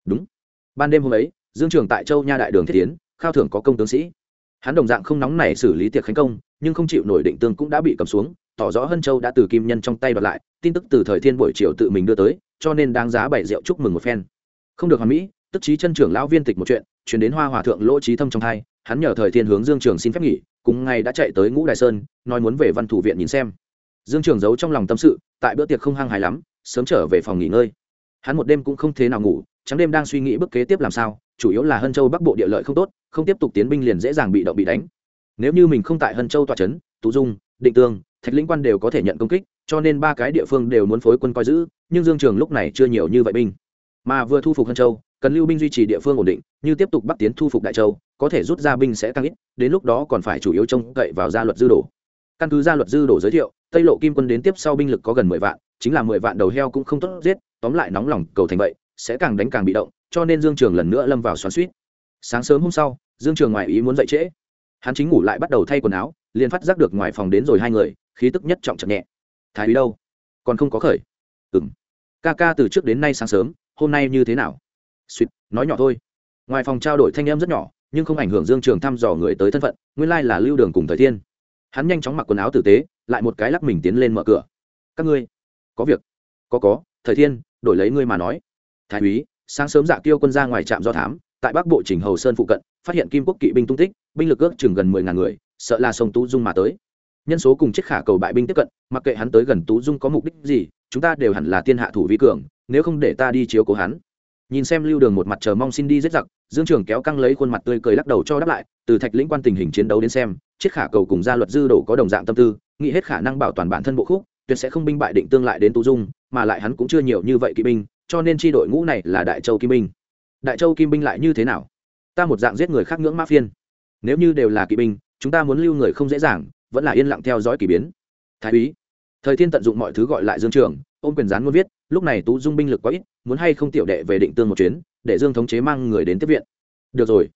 Đúng. Ban đêm hôm ấy, dương trường tại châu nha đại đường thiết tiến khao thưởng có công tướng sĩ hắn đồng dạng không nóng nảy xử lý tiệc khánh công, nhưng không chịu nổi định tương cũng đã bị cầm xuống, tỏ rõ hân châu đã từ kim nhân trong tay đoạt lại, tin tức từ thời thiên buổi chiều tự mình đưa tới, cho nên đáng giá bảy rượu chúc mừng một phen. Không được hoàn mỹ, tức chí chân trưởng lão viên tịch một chuyện, chuyển đến hoa hòa thượng lỗ trí thâm trong hai, hắn nhờ thời thiên hướng dương trường xin phép nghỉ, cùng ngày đã chạy tới ngũ đại sơn, nói muốn về văn thủ viện nhìn xem. Dương trường giấu trong lòng tâm sự, tại bữa tiệc không hăng hài lắm, sớm trở về phòng nghỉ ngơi. Hắn một đêm cũng không thế nào ngủ trắng đêm đang suy nghĩ bước kế tiếp làm sao, chủ yếu là hân châu bắc bộ địa lợi không tốt, không tiếp tục tiến binh liền dễ dàng bị động bị đánh. Nếu như mình không tại hân châu tòa trấn tú dung, định tương, thạch lĩnh quan đều có thể nhận công kích, cho nên ba cái địa phương đều muốn phối quân coi giữ, nhưng dương trường lúc này chưa nhiều như vậy binh. Mà vừa thu phục hân châu, cần lưu binh duy trì địa phương ổn định, như tiếp tục bắc tiến thu phục đại châu, có thể rút ra binh sẽ tăng ít, đến lúc đó còn phải chủ yếu trông cậy vào gia luật dư đổ căn cứ gia luật dư đổ giới thiệu, tây lộ kim quân đến tiếp sau binh lực có gần mười vạn, chính là mười vạn đầu heo cũng không tốt giết, tóm lại nóng lòng cầu thành vậy sẽ càng đánh càng bị động, cho nên dương trường lần nữa lâm vào xoắn suýt sáng sớm hôm sau, dương trường ngoài ý muốn dậy trễ. Hắn chính ngủ lại bắt đầu thay quần áo, liền phát giác được ngoài phòng đến rồi hai người, khí tức nhất trọng chậm nhẹ. Thái úy đâu? Còn không có khởi? Ừng ca ca từ trước đến nay sáng sớm, hôm nay như thế nào? Suýt nói nhỏ thôi. Ngoài phòng trao đổi thanh em rất nhỏ, nhưng không ảnh hưởng dương trường thăm dò người tới thân phận, nguyên lai là lưu đường cùng thời thiên. Hắn nhanh chóng mặc quần áo tử tế, lại một cái lắc mình tiến lên mở cửa. Các ngươi, có việc. Có có, thời thiên, đổi lấy ngươi mà nói thái úy, sáng sớm dạ tiêu quân ra ngoài trạm do thám, tại bắc bộ chỉnh hầu sơn phụ cận, phát hiện kim quốc kỵ binh tung tích, binh lực ước chừng gần mười ngàn người, sợ là sông tú dung mà tới. Nhân số cùng chiếc khả cầu bại binh tiếp cận, mặc kệ hắn tới gần tú dung có mục đích gì, chúng ta đều hẳn là tiên hạ thủ vi cường, nếu không để ta đi chiếu cố hắn. Nhìn xem lưu đường một mặt chờ mong xin đi giết giặc, dương trường kéo căng lấy khuôn mặt tươi cười lắc đầu cho đáp lại, từ thạch lĩnh quan tình hình chiến đấu đến xem chiếc khả cầu cùng gia luật dư đổ có đồng dạng tâm tư, nghĩ hết khả năng bảo toàn bản thân bộ khúc, tuyệt sẽ không binh bại định tương lại đến tú dung, mà lại hắn cũng chưa nhiều như vậy kỵ binh cho nên tri đội ngũ này là đại châu kim binh. Đại châu kim binh lại như thế nào? Ta một dạng giết người khác ngưỡng mã phiên. Nếu như đều là kỵ binh chúng ta muốn lưu người không dễ dàng vẫn là yên lặng theo dõi k ỳ biến. Thái úy thời thiên tận dụng mọi thứ gọi lại dương trường ôm quyền gián muốn viết lúc này tú dung binh lực quá ít muốn hay không tiểu đệ về định tương một chuyến để dương thống chế mang người đến tiếp viện. Được rồi.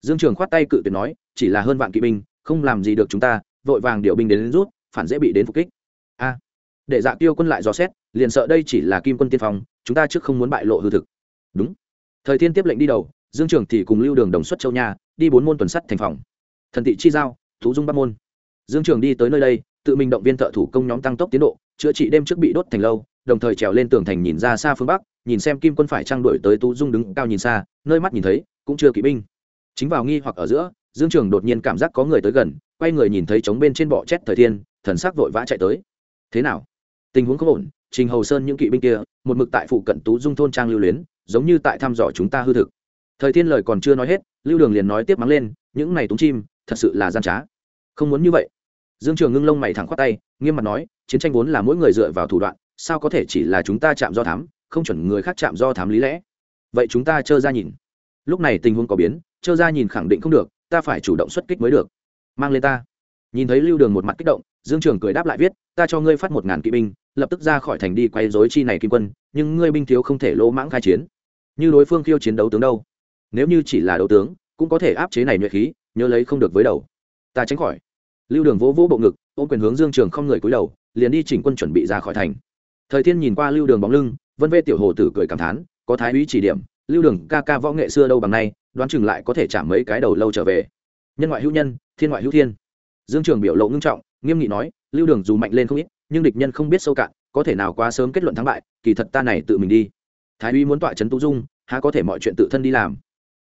Dương trường khoát tay cự tuyệt nói chỉ là hơn vạn kỵ binh không làm gì được chúng ta vội vàng điều binh đến, đến rút phản dễ bị đến phục kích. A. Để dạ tiêu quân lại dò xét liền sợ đây chỉ là kim quân tiên phong, chúng ta trước không muốn bại lộ hư thực. Đúng. Thời thiên tiếp lệnh đi đầu, dương trường thì cùng lưu đường đồng xuất châu nha, đi bốn môn tuần sắt thành phòng. Thần thị chi giao, thú dung bắc môn. Dương trường đi tới nơi đây, tự mình động viên thợ thủ công nhóm tăng tốc tiến độ, chữa trị đêm trước bị đốt thành lâu, đồng thời trèo lên tường thành nhìn ra xa phương bắc, nhìn xem kim quân phải trang đổi tới tú dung đứng cao nhìn xa, nơi mắt nhìn thấy, cũng chưa kỵ binh. Chính vào nghi hoặc ở giữa, dương trường đột nhiên cảm giác có người tới gần, quay người nhìn thấy trống bên trên bọ chét thời thiên, thần sắc vội vã chạy tới. Thế nào? Tình huống không ổn trình hầu sơn những kỵ binh kia, một mực tại phụ cận tú dung thôn trang lưu luyến, giống như tại thăm dò chúng ta hư thực. Thời thiên lời còn chưa nói hết, lưu đường liền nói tiếp mắng lên, những này túng chim, thật sự là gian trá. Không muốn như vậy. Dương trường ngưng lông mày thẳng khoát tay, nghiêm mặt nói, chiến tranh vốn là mỗi người dựa vào thủ đoạn, sao có thể chỉ là chúng ta chạm do thám, không chuẩn người khác chạm do thám lý lẽ? Vậy chúng ta trơ ra nhìn. Lúc này tình huống có biến, trơ ra nhìn khẳng định không được, ta phải chủ động xuất kích mới được. Mang lên ta nhìn thấy lưu đường một mặt kích động, dương trường cười đáp lại viết, ta cho ngươi phát một ngàn kỵ binh, lập tức ra khỏi thành đi quay dối chi này kim quân, nhưng ngươi binh thiếu không thể lỗ mãng khai chiến. Như đối phương khiêu chiến đấu tướng đâu? Nếu như chỉ là đấu tướng, cũng có thể áp chế này nhuệ khí, nhớ lấy không được với đầu. Ta tránh khỏi. Lưu đường vỗ vỗ bộ ngực, ôm quyền hướng dương trường không người cúi đầu, liền đi chỉnh quân chuẩn bị ra khỏi thành. Thời thiên nhìn qua lưu đường bóng lưng, vân vê tiểu hồ tử cười cảm thán, có thái úy chỉ điểm, lưu đường ca ca võ nghệ xưa đâu bằng nay, đoán chừng lại có thể chạm mấy cái đầu lâu trở về. Nhân ngoại hữu nhân, thiên ngoại hữu thiên dương trường biểu lộ ngưng trọng, nghiêm nghị nói, lưu đường dù mạnh lên không ít, nhưng địch nhân không biết sâu cạn, có thể nào quá sớm kết luận thắng bại, kỳ thật ta này tự mình đi. Thái úy muốn tọa trấn tú dung, há có thể mọi chuyện tự thân đi làm?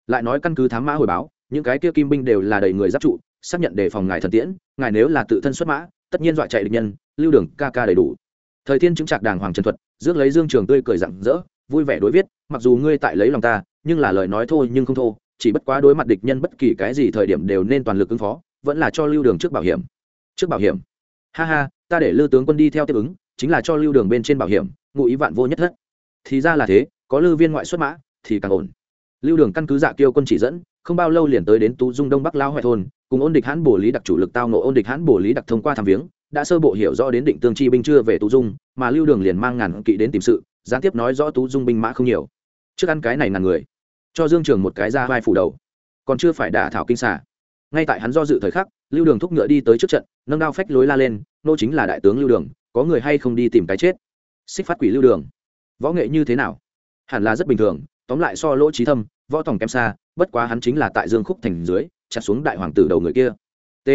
Lại nói căn cứ thám mã hồi báo, những cái kia kim binh đều là đầy người giáp trụ, xác nhận đề phòng ngài thần tiễn, ngài nếu là tự thân xuất mã, tất nhiên dọa chạy địch nhân, lưu đường ca ca đầy đủ. Thời thiên chứng trạc đàng hoàng trần thuật, rước lấy dương trường tươi cười rặng rỡ, vui vẻ đối viết, mặc dù ngươi tại lấy lòng ta, nhưng là lời nói thôi nhưng không thô, chỉ bất quá đối mặt địch nhân bất kỳ cái gì thời điểm đều nên toàn lực ứng phó vẫn là cho lưu đường trước bảo hiểm. Trước bảo hiểm? Ha ha, ta để lưu tướng quân đi theo tiếp ứng, chính là cho lưu đường bên trên bảo hiểm, ngụ ý vạn vô nhất thất. Thì ra là thế, có lưu viên ngoại xuất mã, thì càng ổn. Lưu đường căn cứ dạ kiêu quân chỉ dẫn, không bao lâu liền tới đến tú dung đông bắc lao hoài thôn, cùng ôn địch hãn bổ lý đặc chủ lực tao nộ ôn địch hãn bổ lý đặc thông qua thăm viếng, đã sơ bộ hiểu rõ đến định tương chi binh chưa về tú dung, mà lưu đường liền mang ngàn kỵ đến tìm sự, gián tiếp nói rõ tú dung binh mã không nhiều. Trước ăn cái này ngàn người, cho dương trường một cái ra vai phủ đầu. Còn chưa phải đả thảo kinh xả ngay tại hắn do dự thời khắc, lưu đường thúc ngựa đi tới trước trận, nâng đao phách lối la lên, nô chính là đại tướng lưu đường, có người hay không đi tìm cái chết? Xích phát quỷ lưu đường. Võ nghệ như thế nào? Hẳn là rất bình thường, tóm lại so lỗ trí thâm, võ tòng kém xa, bất quá hắn chính là tại dương khúc thành dưới, chặt xuống đại hoàng tử đầu người kia. T.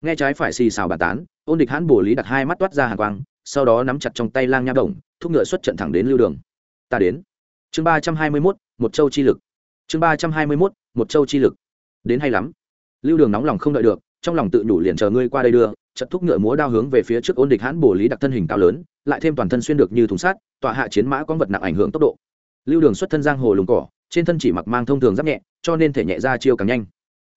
Nghe trái phải xì xào bàn tán, ôn địch hãn bổ lý đặt hai mắt toát ra hàng quang, sau đó nắm chặt trong tay lang nha đồng, thúc ngựa xuất trận thẳng đến lưu đường. Ta đến. Chương ba trăm hai mươi mốt, một châu chi lực. Chương ba trăm hai mươi mốt, một châu chi lực. Đến hay lắm lưu đường nóng lòng không đợi được, trong lòng tự nhủ liền chờ ngươi qua đây đưa trận thúc ngựa múa đao hướng về phía trước ôn địch hãn bổ lý đặc thân hình cao lớn, lại thêm toàn thân xuyên được như thùng sát tọa hạ chiến mã có vật nặng ảnh hưởng tốc độ. Lưu đường xuất thân giang hồ lùng cỏ, trên thân chỉ mặc mang thông thường giáp nhẹ, cho nên thể nhẹ ra chiêu càng nhanh.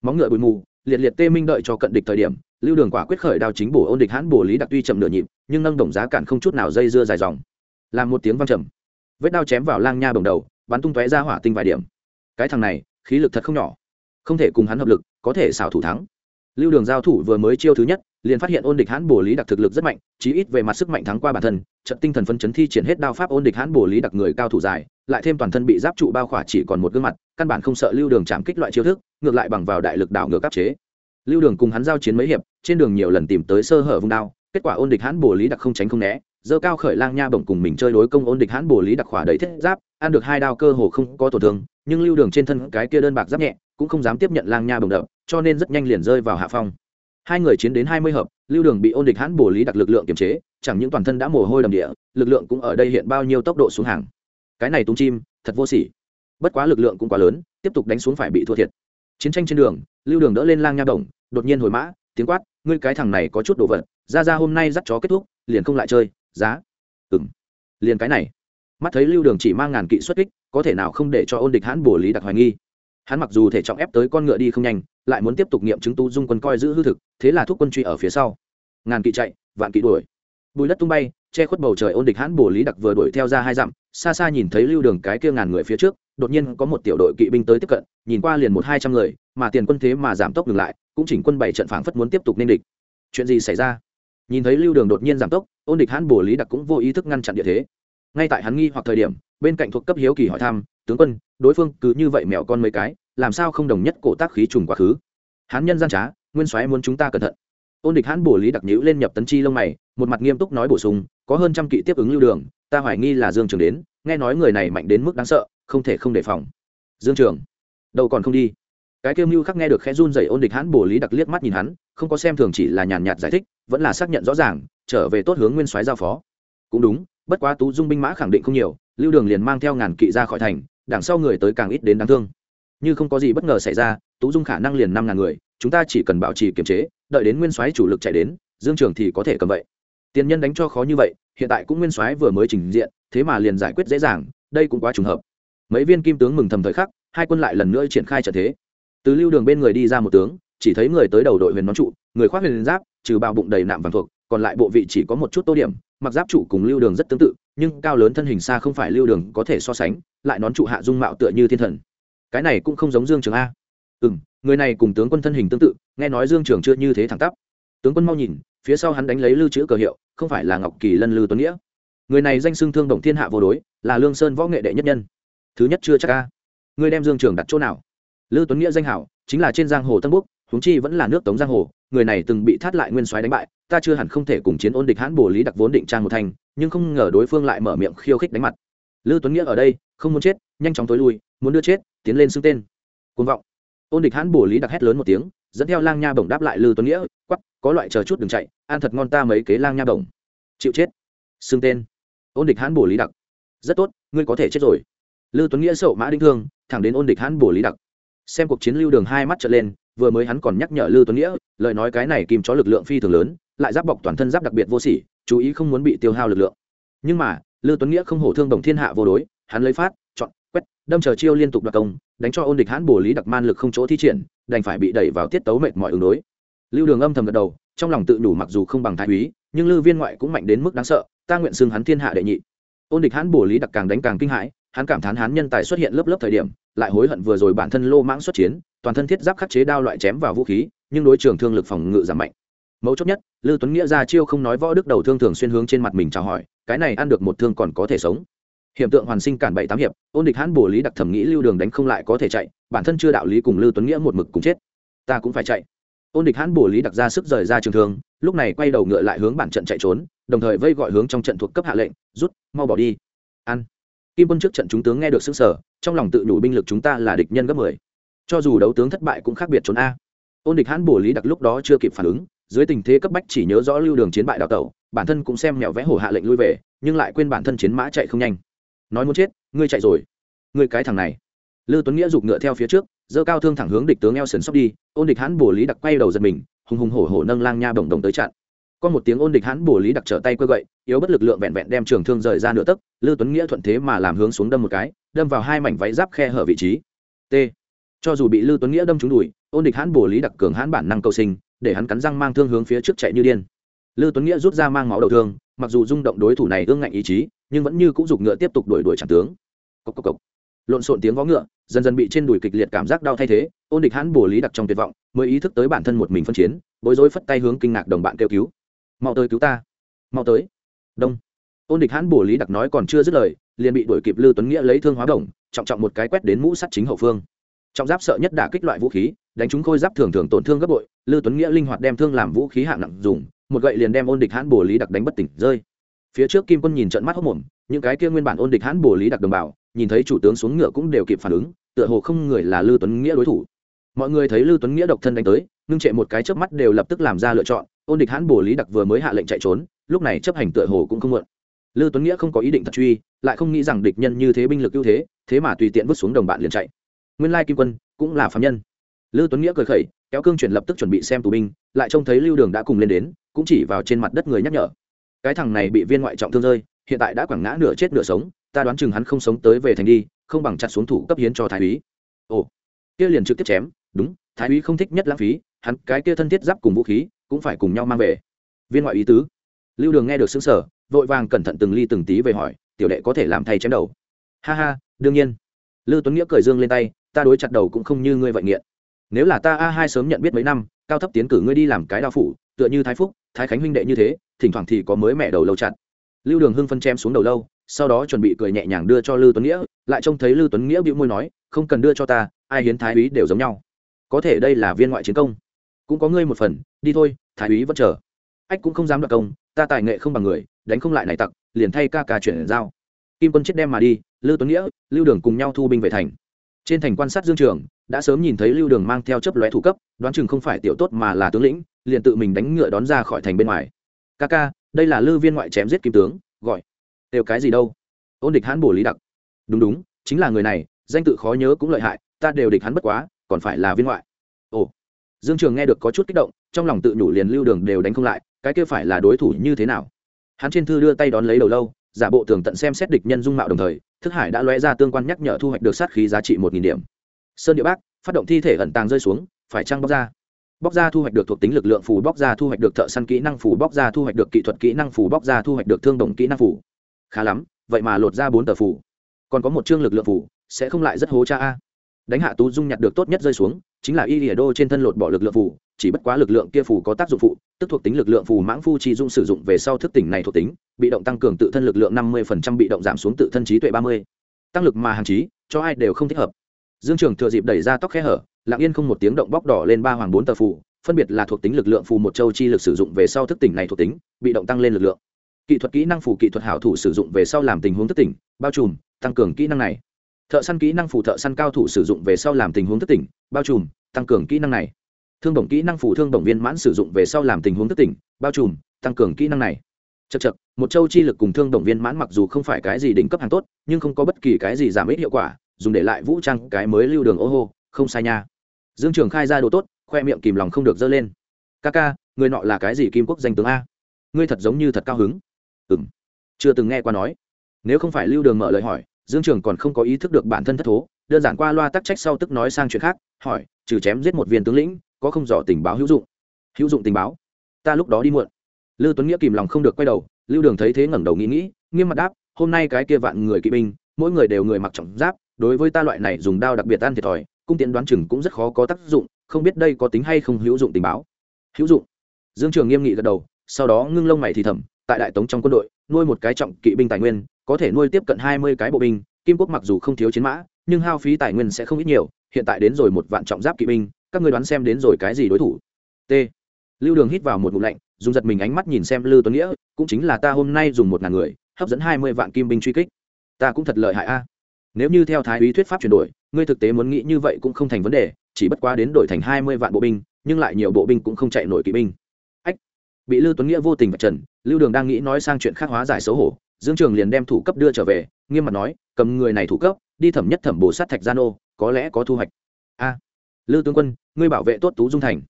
Móng ngựa bụi mù, liệt liệt tê minh đợi cho cận địch thời điểm, lưu đường quả quyết khởi đao chính bổ ôn địch hãn bổ lý đặc tuy chậm nửa nhịp, nhưng nâng đồng giá cản không chút nào dây dưa dài dòng. Làm một tiếng văng trầm. Vết đao chém vào lang nha bồng đầu, bắn tung tóe ra hỏa tinh vài điểm. Cái thằng này, khí lực thật không nhỏ. Không thể cùng hắn hợp lực có thể xảo thủ thắng. Lưu đường giao thủ vừa mới chiêu thứ nhất, liền phát hiện ôn địch hãn bổ lý đặc thực lực rất mạnh, chí ít về mặt sức mạnh thắng qua bản thân, trận tinh thần phân chấn thi triển hết đao pháp ôn địch hãn bổ lý đặc người cao thủ dài, lại thêm toàn thân bị giáp trụ bao khỏa chỉ còn một gương mặt, căn bản không sợ lưu đường chạm kích loại chiêu thức, ngược lại bằng vào đại lực đảo ngược áp chế. Lưu đường cùng hắn giao chiến mấy hiệp, trên đường nhiều lần tìm tới sơ hở vùng đao, kết quả ôn địch hãn bổ lý đặc không tránh không né dơ cao khởi lang nha bổng cùng mình chơi đối công ôn địch hãn bổ lý đặc khỏa đầy thiết giáp, ăn được hai đao cơ hồ không có tổn thương, nhưng lưu đường trên thân cái kia đơn bạc giáp nhẹ cũng không dám tiếp nhận lang nha bồng đập, cho nên rất nhanh liền rơi vào hạ phong. Hai người chiến đến hai mươi hợp, lưu đường bị ôn địch hãn bổ lý đặc lực lượng kiềm chế, chẳng những toàn thân đã mồ hôi đầm địa, lực lượng cũng ở đây hiện bao nhiêu tốc độ xuống hàng. Cái này tung chim, thật vô sỉ. Bất quá lực lượng cũng quá lớn, tiếp tục đánh xuống phải bị thua thiệt. Chiến tranh trên đường, lưu đường đỡ lên lang nha đồng đột nhiên hồi mã, tiếng quát, ngươi cái thằng này có chút đồ vật, ra ra hôm nay dắt chó kết thúc, liền không lại chơi, giá. Ừng liền cái này. Mắt thấy lưu đường chỉ mang ngàn kỵ xuất kích, có thể nào không để cho ôn địch hãn bổ lý đặc hoài nghi? Hắn mặc dù thể trọng ép tới con ngựa đi không nhanh, lại muốn tiếp tục nghiệm chứng tu dung quân coi giữ hư thực, thế là thúc quân truy ở phía sau. Ngàn kỵ chạy, vạn kỵ đuổi. Bùi đất tung bay, che khuất bầu trời ôn địch hãn bổ lý đặc vừa đuổi theo ra hai dặm, xa xa nhìn thấy lưu đường cái kia ngàn người phía trước, đột nhiên có một tiểu đội kỵ binh tới tiếp cận, nhìn qua liền một hai trăm người, mà tiền quân thế mà giảm tốc ngừng lại, cũng chỉnh quân bảy trận phảng phất muốn tiếp tục nên địch. Chuyện gì xảy ra? Nhìn thấy lưu đường đột nhiên giảm tốc, ôn địch hãn bổ lý đặc cũng vô ý thức ngăn chặn địa thế. Ngay tại hắn nghi hoặc thời điểm, bên cạnh thuộc cấp hiếu kỳ hỏi thăm tướng quân, đối phương cứ như vậy mèo con mấy cái, làm sao không đồng nhất cổ tác khí trùng quá khứ? Hán nhân gian trá, nguyên soái muốn chúng ta cẩn thận. Ôn địch hãn bổ lý đặc nhữ lên nhập tấn chi lông mày, một mặt nghiêm túc nói bổ sung, có hơn trăm kỵ tiếp ứng lưu đường, ta hoài nghi là dương trường đến, nghe nói người này mạnh đến mức đáng sợ, không thể không đề phòng. Dương trường, đâu còn không đi? Cái kêu mưu khắc nghe được khẽ run dày ôn địch hãn bổ lý đặc liếc mắt nhìn hắn, không có xem thường chỉ là nhàn nhạt giải thích, vẫn là xác nhận rõ ràng, trở về tốt hướng nguyên soái giao phó. Cũng đúng, bất quá tú dung binh mã khẳng định không nhiều, lưu đường liền mang theo ngàn kỵ ra khỏi thành đằng sau người tới càng ít đến đáng thương. Như không có gì bất ngờ xảy ra, tú dung khả năng liền năm ngàn người, chúng ta chỉ cần bảo trì kiềm chế, đợi đến nguyên soái chủ lực chạy đến, dương trường thì có thể cầm vậy. Tiền nhân đánh cho khó như vậy, hiện tại cũng nguyên soái vừa mới trình diện, thế mà liền giải quyết dễ dàng, đây cũng quá trùng hợp. Mấy viên kim tướng mừng thầm thời khắc, hai quân lại lần nữa triển khai trận thế. Từ lưu đường bên người đi ra một tướng, chỉ thấy người tới đầu đội huyền nón trụ, người khoác huyền giáp, trừ bao bụng đầy nạm vàng thuộc, còn lại bộ vị chỉ có một chút tô điểm, mặc giáp trụ cùng lưu đường rất tương tự, nhưng cao lớn thân hình xa không phải lưu đường có thể so sánh lại nón trụ hạ dung mạo tựa như thiên thần. Cái này cũng không giống dương trường a. Ừ m người này cùng tướng quân thân hình tương tự, nghe nói dương trường chưa như thế thẳng tắp. Tướng quân mau nhìn, phía sau hắn đánh lấy lưu trữ cờ hiệu, không phải là ngọc kỳ lân lư tuấn nghĩa. Người này danh xưng thương đồng thiên hạ vô đối, là lương sơn võ nghệ đệ nhất nhân. Thứ nhất chưa chắc a. Người đem dương trường đặt chỗ nào? Lư tuấn nghĩa danh hảo, chính là trên giang hồ tân quốc huống chi vẫn là nước tống giang hồ, người này từng bị thát lại nguyên soái đánh bại, ta chưa hẳn không thể cùng chiến ôn địch hãn bổ lý đặc vốn định trang một thành, nhưng không ngờ đối phương lại mở miệng khiêu khích đánh mặt lư tuấn nghĩa ở đây, không muốn chết, nhanh chóng tối lui, muốn đưa chết, tiến lên xưng tên. Côn vọng. Ôn địch hãn bổ lý đặc hét lớn một tiếng, dẫn theo lang nha bổng đáp lại lư tuấn nghĩa quắp có loại chờ chút đừng chạy, ăn thật ngon ta mấy kế lang nha bổng. Chịu chết. Xưng tên. Ôn địch hãn bổ lý đặc. Rất tốt, ngươi có thể chết rồi. Lư tuấn nghĩa sậu mã đinh thương, thẳng đến ôn địch hãn bổ lý đặc. Xem cuộc chiến lưu đường hai mắt trở lên, vừa mới hắn còn nhắc nhở lư tuấn nghĩa, lời nói cái này kìm cho lực lượng phi thường lớn, lại giáp bọc toàn thân giáp đặc biệt vô sỉ, chú ý không muốn bị tiêu hao lực lượng. Nhưng mà lư tuấn nghĩa không hổ thương đồng thiên hạ vô đối, hắn lấy phát, chọn, quét, đâm chờ chiêu liên tục đặc công, đánh cho ôn địch hãn bổ lý đặc man lực không chỗ thi triển, đành phải bị đẩy vào tiết tấu mệt mọi ứng đối. Lưu đường âm thầm gật đầu, trong lòng tự đủ mặc dù không bằng thái úy, nhưng lư viên ngoại cũng mạnh đến mức đáng sợ, ta nguyện xưng hắn thiên hạ đệ nhị. Ôn địch hãn bổ lý đặc càng đánh càng kinh hãi, hắn cảm thán hắn nhân tài xuất hiện lớp lớp thời điểm, lại hối hận vừa rồi bản thân lô mãng xuất chiến, toàn thân thiết giáp khắc chế đao loại chém vào vũ khí, nhưng đối trường thương lực phòng ngự giảm mạnh. Mấu chốt nhất, lư tuấn nghĩa ra chiêu không nói võ đức đầu thương thường xuyên hướng trên mặt mình chào hỏi cái này ăn được một thương còn có thể sống. Hiểm tượng hoàn sinh cản bảy tám hiệp, ôn địch hãn bổ lý đặc thẩm nghĩ lưu đường đánh không lại có thể chạy, bản thân chưa đạo lý cùng lưu tuấn nghĩa một mực cùng chết. Ta cũng phải chạy. Ôn địch hãn bổ lý đặc ra sức rời ra trường thương, lúc này quay đầu ngựa lại hướng bản trận chạy trốn, đồng thời vây gọi hướng trong trận thuộc cấp hạ lệnh, rút, mau bỏ đi. Ăn. Kim quân trước trận chúng tướng nghe được sức sở trong lòng tự nhủ binh lực chúng ta là địch nhân gấp mười. Cho dù đấu tướng thất bại cũng khác biệt trốn a. Ôn địch hãn bổ lý đặc lúc đó chưa kịp phản ứng, dưới tình thế cấp bách chỉ nhớ rõ lưu đường chiến bại đào tẩu bản thân cũng xem mèo vẽ hổ hạ lệnh lui về, nhưng lại quên bản thân chiến mã chạy không nhanh. Nói muốn chết, ngươi chạy rồi. Ngươi cái thằng này. Lư tuấn nghĩa giục ngựa theo phía trước dơ cao thương thẳng hướng địch tướng eo sần sóc đi, ôn địch hãn bổ lý đặc quay đầu giật mình, hùng hùng hổ hổ nâng lang nha bồng đồng tới chặn. Có một tiếng ôn địch hãn bổ lý đặc trở tay quơ gậy, yếu bất lực lượng vẹn vẹn đem trường thương rời ra nửa tấc, lư tuấn nghĩa thuận thế mà làm hướng xuống đâm một cái, đâm vào hai mảnh váy giáp khe hở vị trí. T. Cho dù bị lư tuấn nghĩa đâm trúng đùi, ôn địch hãn bổ lý đặc cường hãn bản năng cầu sinh, để hắn cắn răng mang thương hướng phía trước chạy như điên lưu tuấn nghĩa rút ra mang máu đầu thương, mặc dù rung động đối thủ này ương ngạnh ý chí, nhưng vẫn như cũng dục ngựa tiếp tục đuổi đuổi chẳng tướng. Cốc cốc cốc. lộn xộn tiếng vó ngựa, dần dần bị trên đùi kịch liệt cảm giác đau thay thế, ôn địch hãn bổ lý đặc trong tuyệt vọng, mới ý thức tới bản thân một mình phân chiến, bối rối phất tay hướng kinh ngạc đồng bạn kêu cứu. Mau tới cứu ta. Mau tới. Đông. Ôn địch hãn bổ lý đặc nói còn chưa dứt lời, liền bị đuổi kịp lưu tuấn nghĩa lấy thương hóa đồng trọng trọng một cái quét đến mũ sắt chính hậu phương. Trọng giáp sợ nhất đả kích loại vũ khí, đánh chúng khôi giáp thường thường tổn thương gấp bội lưu tuấn nghĩa linh hoạt đem thương làm vũ khí hạng nặng dùng một gậy liền đem ôn địch hãn bổ lý đặc đánh bất tỉnh rơi. Phía trước kim quân nhìn trận mắt hốc mồm, những cái kia nguyên bản ôn địch hãn bổ lý đặc đồng bào, nhìn thấy chủ tướng xuống ngựa cũng đều kịp phản ứng, tựa hồ không người là lưu tuấn nghĩa đối thủ. Mọi người thấy lưu tuấn nghĩa độc thân đánh tới, ngưng trệ một cái chớp mắt đều lập tức làm ra lựa chọn, ôn địch hãn bổ lý đặc vừa mới hạ lệnh chạy trốn, lúc này chấp hành tựa hồ cũng không muộn. Lưu tuấn nghĩa không có ý định thật truy, lại không nghĩ rằng địch nhân như thế binh lực ưu thế thế mà tùy tiện vứt xuống đồng bạn liền chạy. Nguyên lai kim quân cũng là phạm nhân. Lưu tuấn nghĩa cười khẩy kéo cương chuyển lập tức chuẩn bị xem tù binh, lại trông thấy lưu đường đã cùng lên đến, cũng chỉ vào trên mặt đất người nhắc nhở. Cái thằng này bị viên ngoại trọng thương rơi, hiện tại đã quẳng ngã nửa chết nửa sống, ta đoán chừng hắn không sống tới về thành đi, không bằng chặt xuống thủ cấp hiến cho thái úy. Ồ, kia liền trực tiếp chém, đúng, thái úy không thích nhất lãng phí, hắn cái kia thân thiết giáp cùng vũ khí, cũng phải cùng nhau mang về. Viên ngoại ý tứ. Lưu đường nghe được xứng sở vội vàng cẩn thận từng ly từng tí về hỏi, tiểu đệ có thể làm thay chém đầu? Ha ha, đương nhiên. Lưu tuấn nghĩa cười dương lên tay, ta đối chặt đầu cũng không như ngươi vậy nghiện nếu là ta a hai sớm nhận biết mấy năm, cao thấp tiến cử ngươi đi làm cái đao phủ, tựa như thái phúc, thái khánh huynh đệ như thế, thỉnh thoảng thì có mới mẹ đầu lâu chặt. Lưu đường hưng phân chém xuống đầu lâu, sau đó chuẩn bị cười nhẹ nhàng đưa cho lưu tuấn nghĩa, lại trông thấy lưu tuấn nghĩa bĩu môi nói, không cần đưa cho ta, ai hiến thái úy đều giống nhau. Có thể đây là viên ngoại chiến công. Cũng có ngươi một phần, đi thôi, thái úy vẫn chờ. Ách cũng không dám đoạt công, ta tài nghệ không bằng người, đánh không lại này tặc, liền thay ca ca chuyển giao. Kim quân chết đem mà đi lưu tuấn nghĩa, lưu đường cùng nhau thu binh về thành trên thành quan sát dương trường, đã sớm nhìn thấy lưu đường mang theo chấp lóe thủ cấp, đoán chừng không phải tiểu tốt mà là tướng lĩnh, liền tự mình đánh ngựa đón ra khỏi thành bên ngoài. Ca ca, đây là lư viên ngoại chém giết kim tướng, gọi. Đều cái gì đâu? Ôn địch hãn bổ lý đặc. Đúng đúng, chính là người này, danh tự khó nhớ cũng lợi hại, ta đều địch hắn bất quá, còn phải là viên ngoại. Ồ. Dương trường nghe được có chút kích động, trong lòng tự nhủ liền lưu đường đều đánh không lại, cái kia phải là đối thủ như thế nào? Hắn trên thư đưa tay đón lấy đầu lâu, giả bộ tường tận xem xét địch nhân dung mạo đồng thời thức hải đã lóe ra tương quan nhắc nhở thu hoạch được sát khí giá trị một nghìn điểm. Sơn địa bác, phát động thi thể ẩn tàng rơi xuống, phải trăng bóc ra? Bóc ra thu hoạch được thuộc tính lực lượng phù, bóc ra thu hoạch được thợ săn kỹ năng phù, bóc ra thu hoạch được kỹ thuật kỹ năng phù, bóc ra thu hoạch được thương đồng kỹ năng phù. Khá lắm, vậy mà lột ra bốn tờ phù. Còn có một chương lực lượng phù, sẽ không lại rất hố cha a. Đánh hạ tú dung nhặt được tốt nhất rơi xuống chính là y lìa đô trên thân lột bỏ lực lượng phù, chỉ bất quá lực lượng kia phù có tác dụng phụ, tức thuộc tính lực lượng phù mãng phu chi dung sử dụng về sau thức tỉnh này thuộc tính, bị động tăng cường tự thân lực lượng năm mươi bị động giảm xuống tự thân trí tuệ ba mươi. Tăng lực mà hàng trí, cho ai đều không thích hợp. Dương trường thừa dịp đẩy ra tóc khe hở, lặng yên không một tiếng động bóc đỏ lên ba hoàng bốn tờ phù, phân biệt là thuộc tính lực lượng phù một châu chi lực sử dụng về sau thức tỉnh này thuộc tính, bị động tăng lên lực lượng. Kỹ thuật kỹ năng phù kỹ thuật hảo thủ sử dụng về sau làm tình huống thức tỉnh, bao trùm, tăng cường kỹ năng này thợ săn kỹ năng phủ thợ săn cao thủ sử dụng về sau làm tình huống thất tỉnh, bao trùm, tăng cường kỹ năng này. Thương đồng kỹ năng phủ thương đồng viên mãn sử dụng về sau làm tình huống thất tỉnh, bao trùm, tăng cường kỹ năng này. Chật chật một châu chi lực cùng thương đồng viên mãn mặc dù không phải cái gì đỉnh cấp hàng tốt, nhưng không có bất kỳ cái gì giảm ít hiệu quả, dùng để lại vũ trang cái mới lưu đường ô hô, không sai nha. Dương trường khai ra đồ tốt, khoe miệng kìm lòng không được dơ lên. Ca ca, người nọ là cái gì kim quốc danh tướng a? Ngươi thật giống như thật cao hứng. Ừ m chưa từng nghe qua nói. Nếu không phải lưu đường mở lời hỏi dương trường còn không có ý thức được bản thân thất thố, đơn giản qua loa tắc trách sau tức nói sang chuyện khác, hỏi, trừ chém giết một viên tướng lĩnh, có không dò tình báo hữu dụng? Hữu dụng tình báo? Ta lúc đó đi muộn. Lưu tuấn nghĩa kìm lòng không được quay đầu, lưu đường thấy thế ngẩng đầu nghĩ nghĩ, nghiêm mặt đáp, hôm nay cái kia vạn người kỵ binh, mỗi người đều người mặc trọng giáp, đối với ta loại này dùng đao đặc biệt ăn thiệt thòi, cung tiện đoán chừng cũng rất khó có tác dụng, không biết đây có tính hay không hữu dụng tình báo. Hữu dụng. Dương trường nghiêm nghị gật đầu, sau đó ngưng lông mày thì thầm, tại đại tống trong quân đội, nuôi một cái trọng kỵ binh tài nguyên có thể nuôi tiếp cận hai mươi cái bộ binh, kim quốc mặc dù không thiếu chiến mã, nhưng hao phí tài nguyên sẽ không ít nhiều, hiện tại đến rồi một vạn trọng giáp kỵ binh, các ngươi đoán xem đến rồi cái gì đối thủ? T. Lưu đường hít vào một ngụm lạnh, dùng giật mình ánh mắt nhìn xem lưu tuấn nghĩa, cũng chính là ta hôm nay dùng một ngàn người, hấp dẫn hai mươi vạn kim binh truy kích. Ta cũng thật lợi hại a. Nếu như theo thái úy thuyết pháp chuyển đổi, ngươi thực tế muốn nghĩ như vậy cũng không thành vấn đề, chỉ bất quá đến đổi thành hai mươi vạn bộ binh, nhưng lại nhiều bộ binh cũng không chạy nổi kỵ binh. Ách! Bị lưu tuấn nghĩa vô tình vạch trần, lưu đường đang nghĩ nói sang chuyện khác hóa giải xấu hổ dương trường liền đem thủ cấp đưa trở về nghiêm mặt nói cầm người này thủ cấp đi thẩm nhất thẩm bồ sát thạch gia nô có lẽ có thu hoạch. A à, lưu tướng quân ngươi bảo vệ tốt tú dung thành.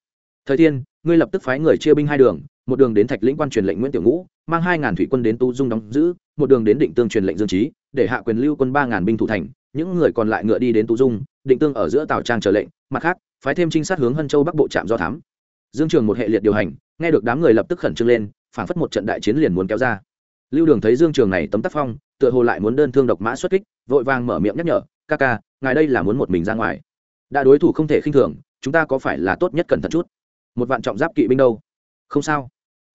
Thời thiên ngươi lập tức phái người chia binh hai đường một đường đến thạch lĩnh quan truyền lệnh nguyễn tiểu ngũ mang hai ngàn thủy quân đến tú dung đóng giữ một đường đến định tương truyền lệnh dương trí để hạ quyền lưu quân ba ngàn binh thủ thành những người còn lại ngựa đi đến tú dung định tương ở giữa tàu trang chờ lệnh mặt khác phái thêm trinh sát hướng hân châu bắc bộ trạm do thám. Dương trường một hệ liệt điều hành nghe được đám người lập tức khẩn trương lên phảng phất một trận đại chiến liền muốn kéo ra lưu đường thấy dương trường này tấm tác phong tựa hồ lại muốn đơn thương độc mã xuất kích vội vàng mở miệng nhắc nhở ca ca ngài đây là muốn một mình ra ngoài. Đã đối thủ không thể khinh thường chúng ta có phải là tốt nhất cẩn thận chút? Một vạn trọng giáp kỵ binh đâu? Không sao.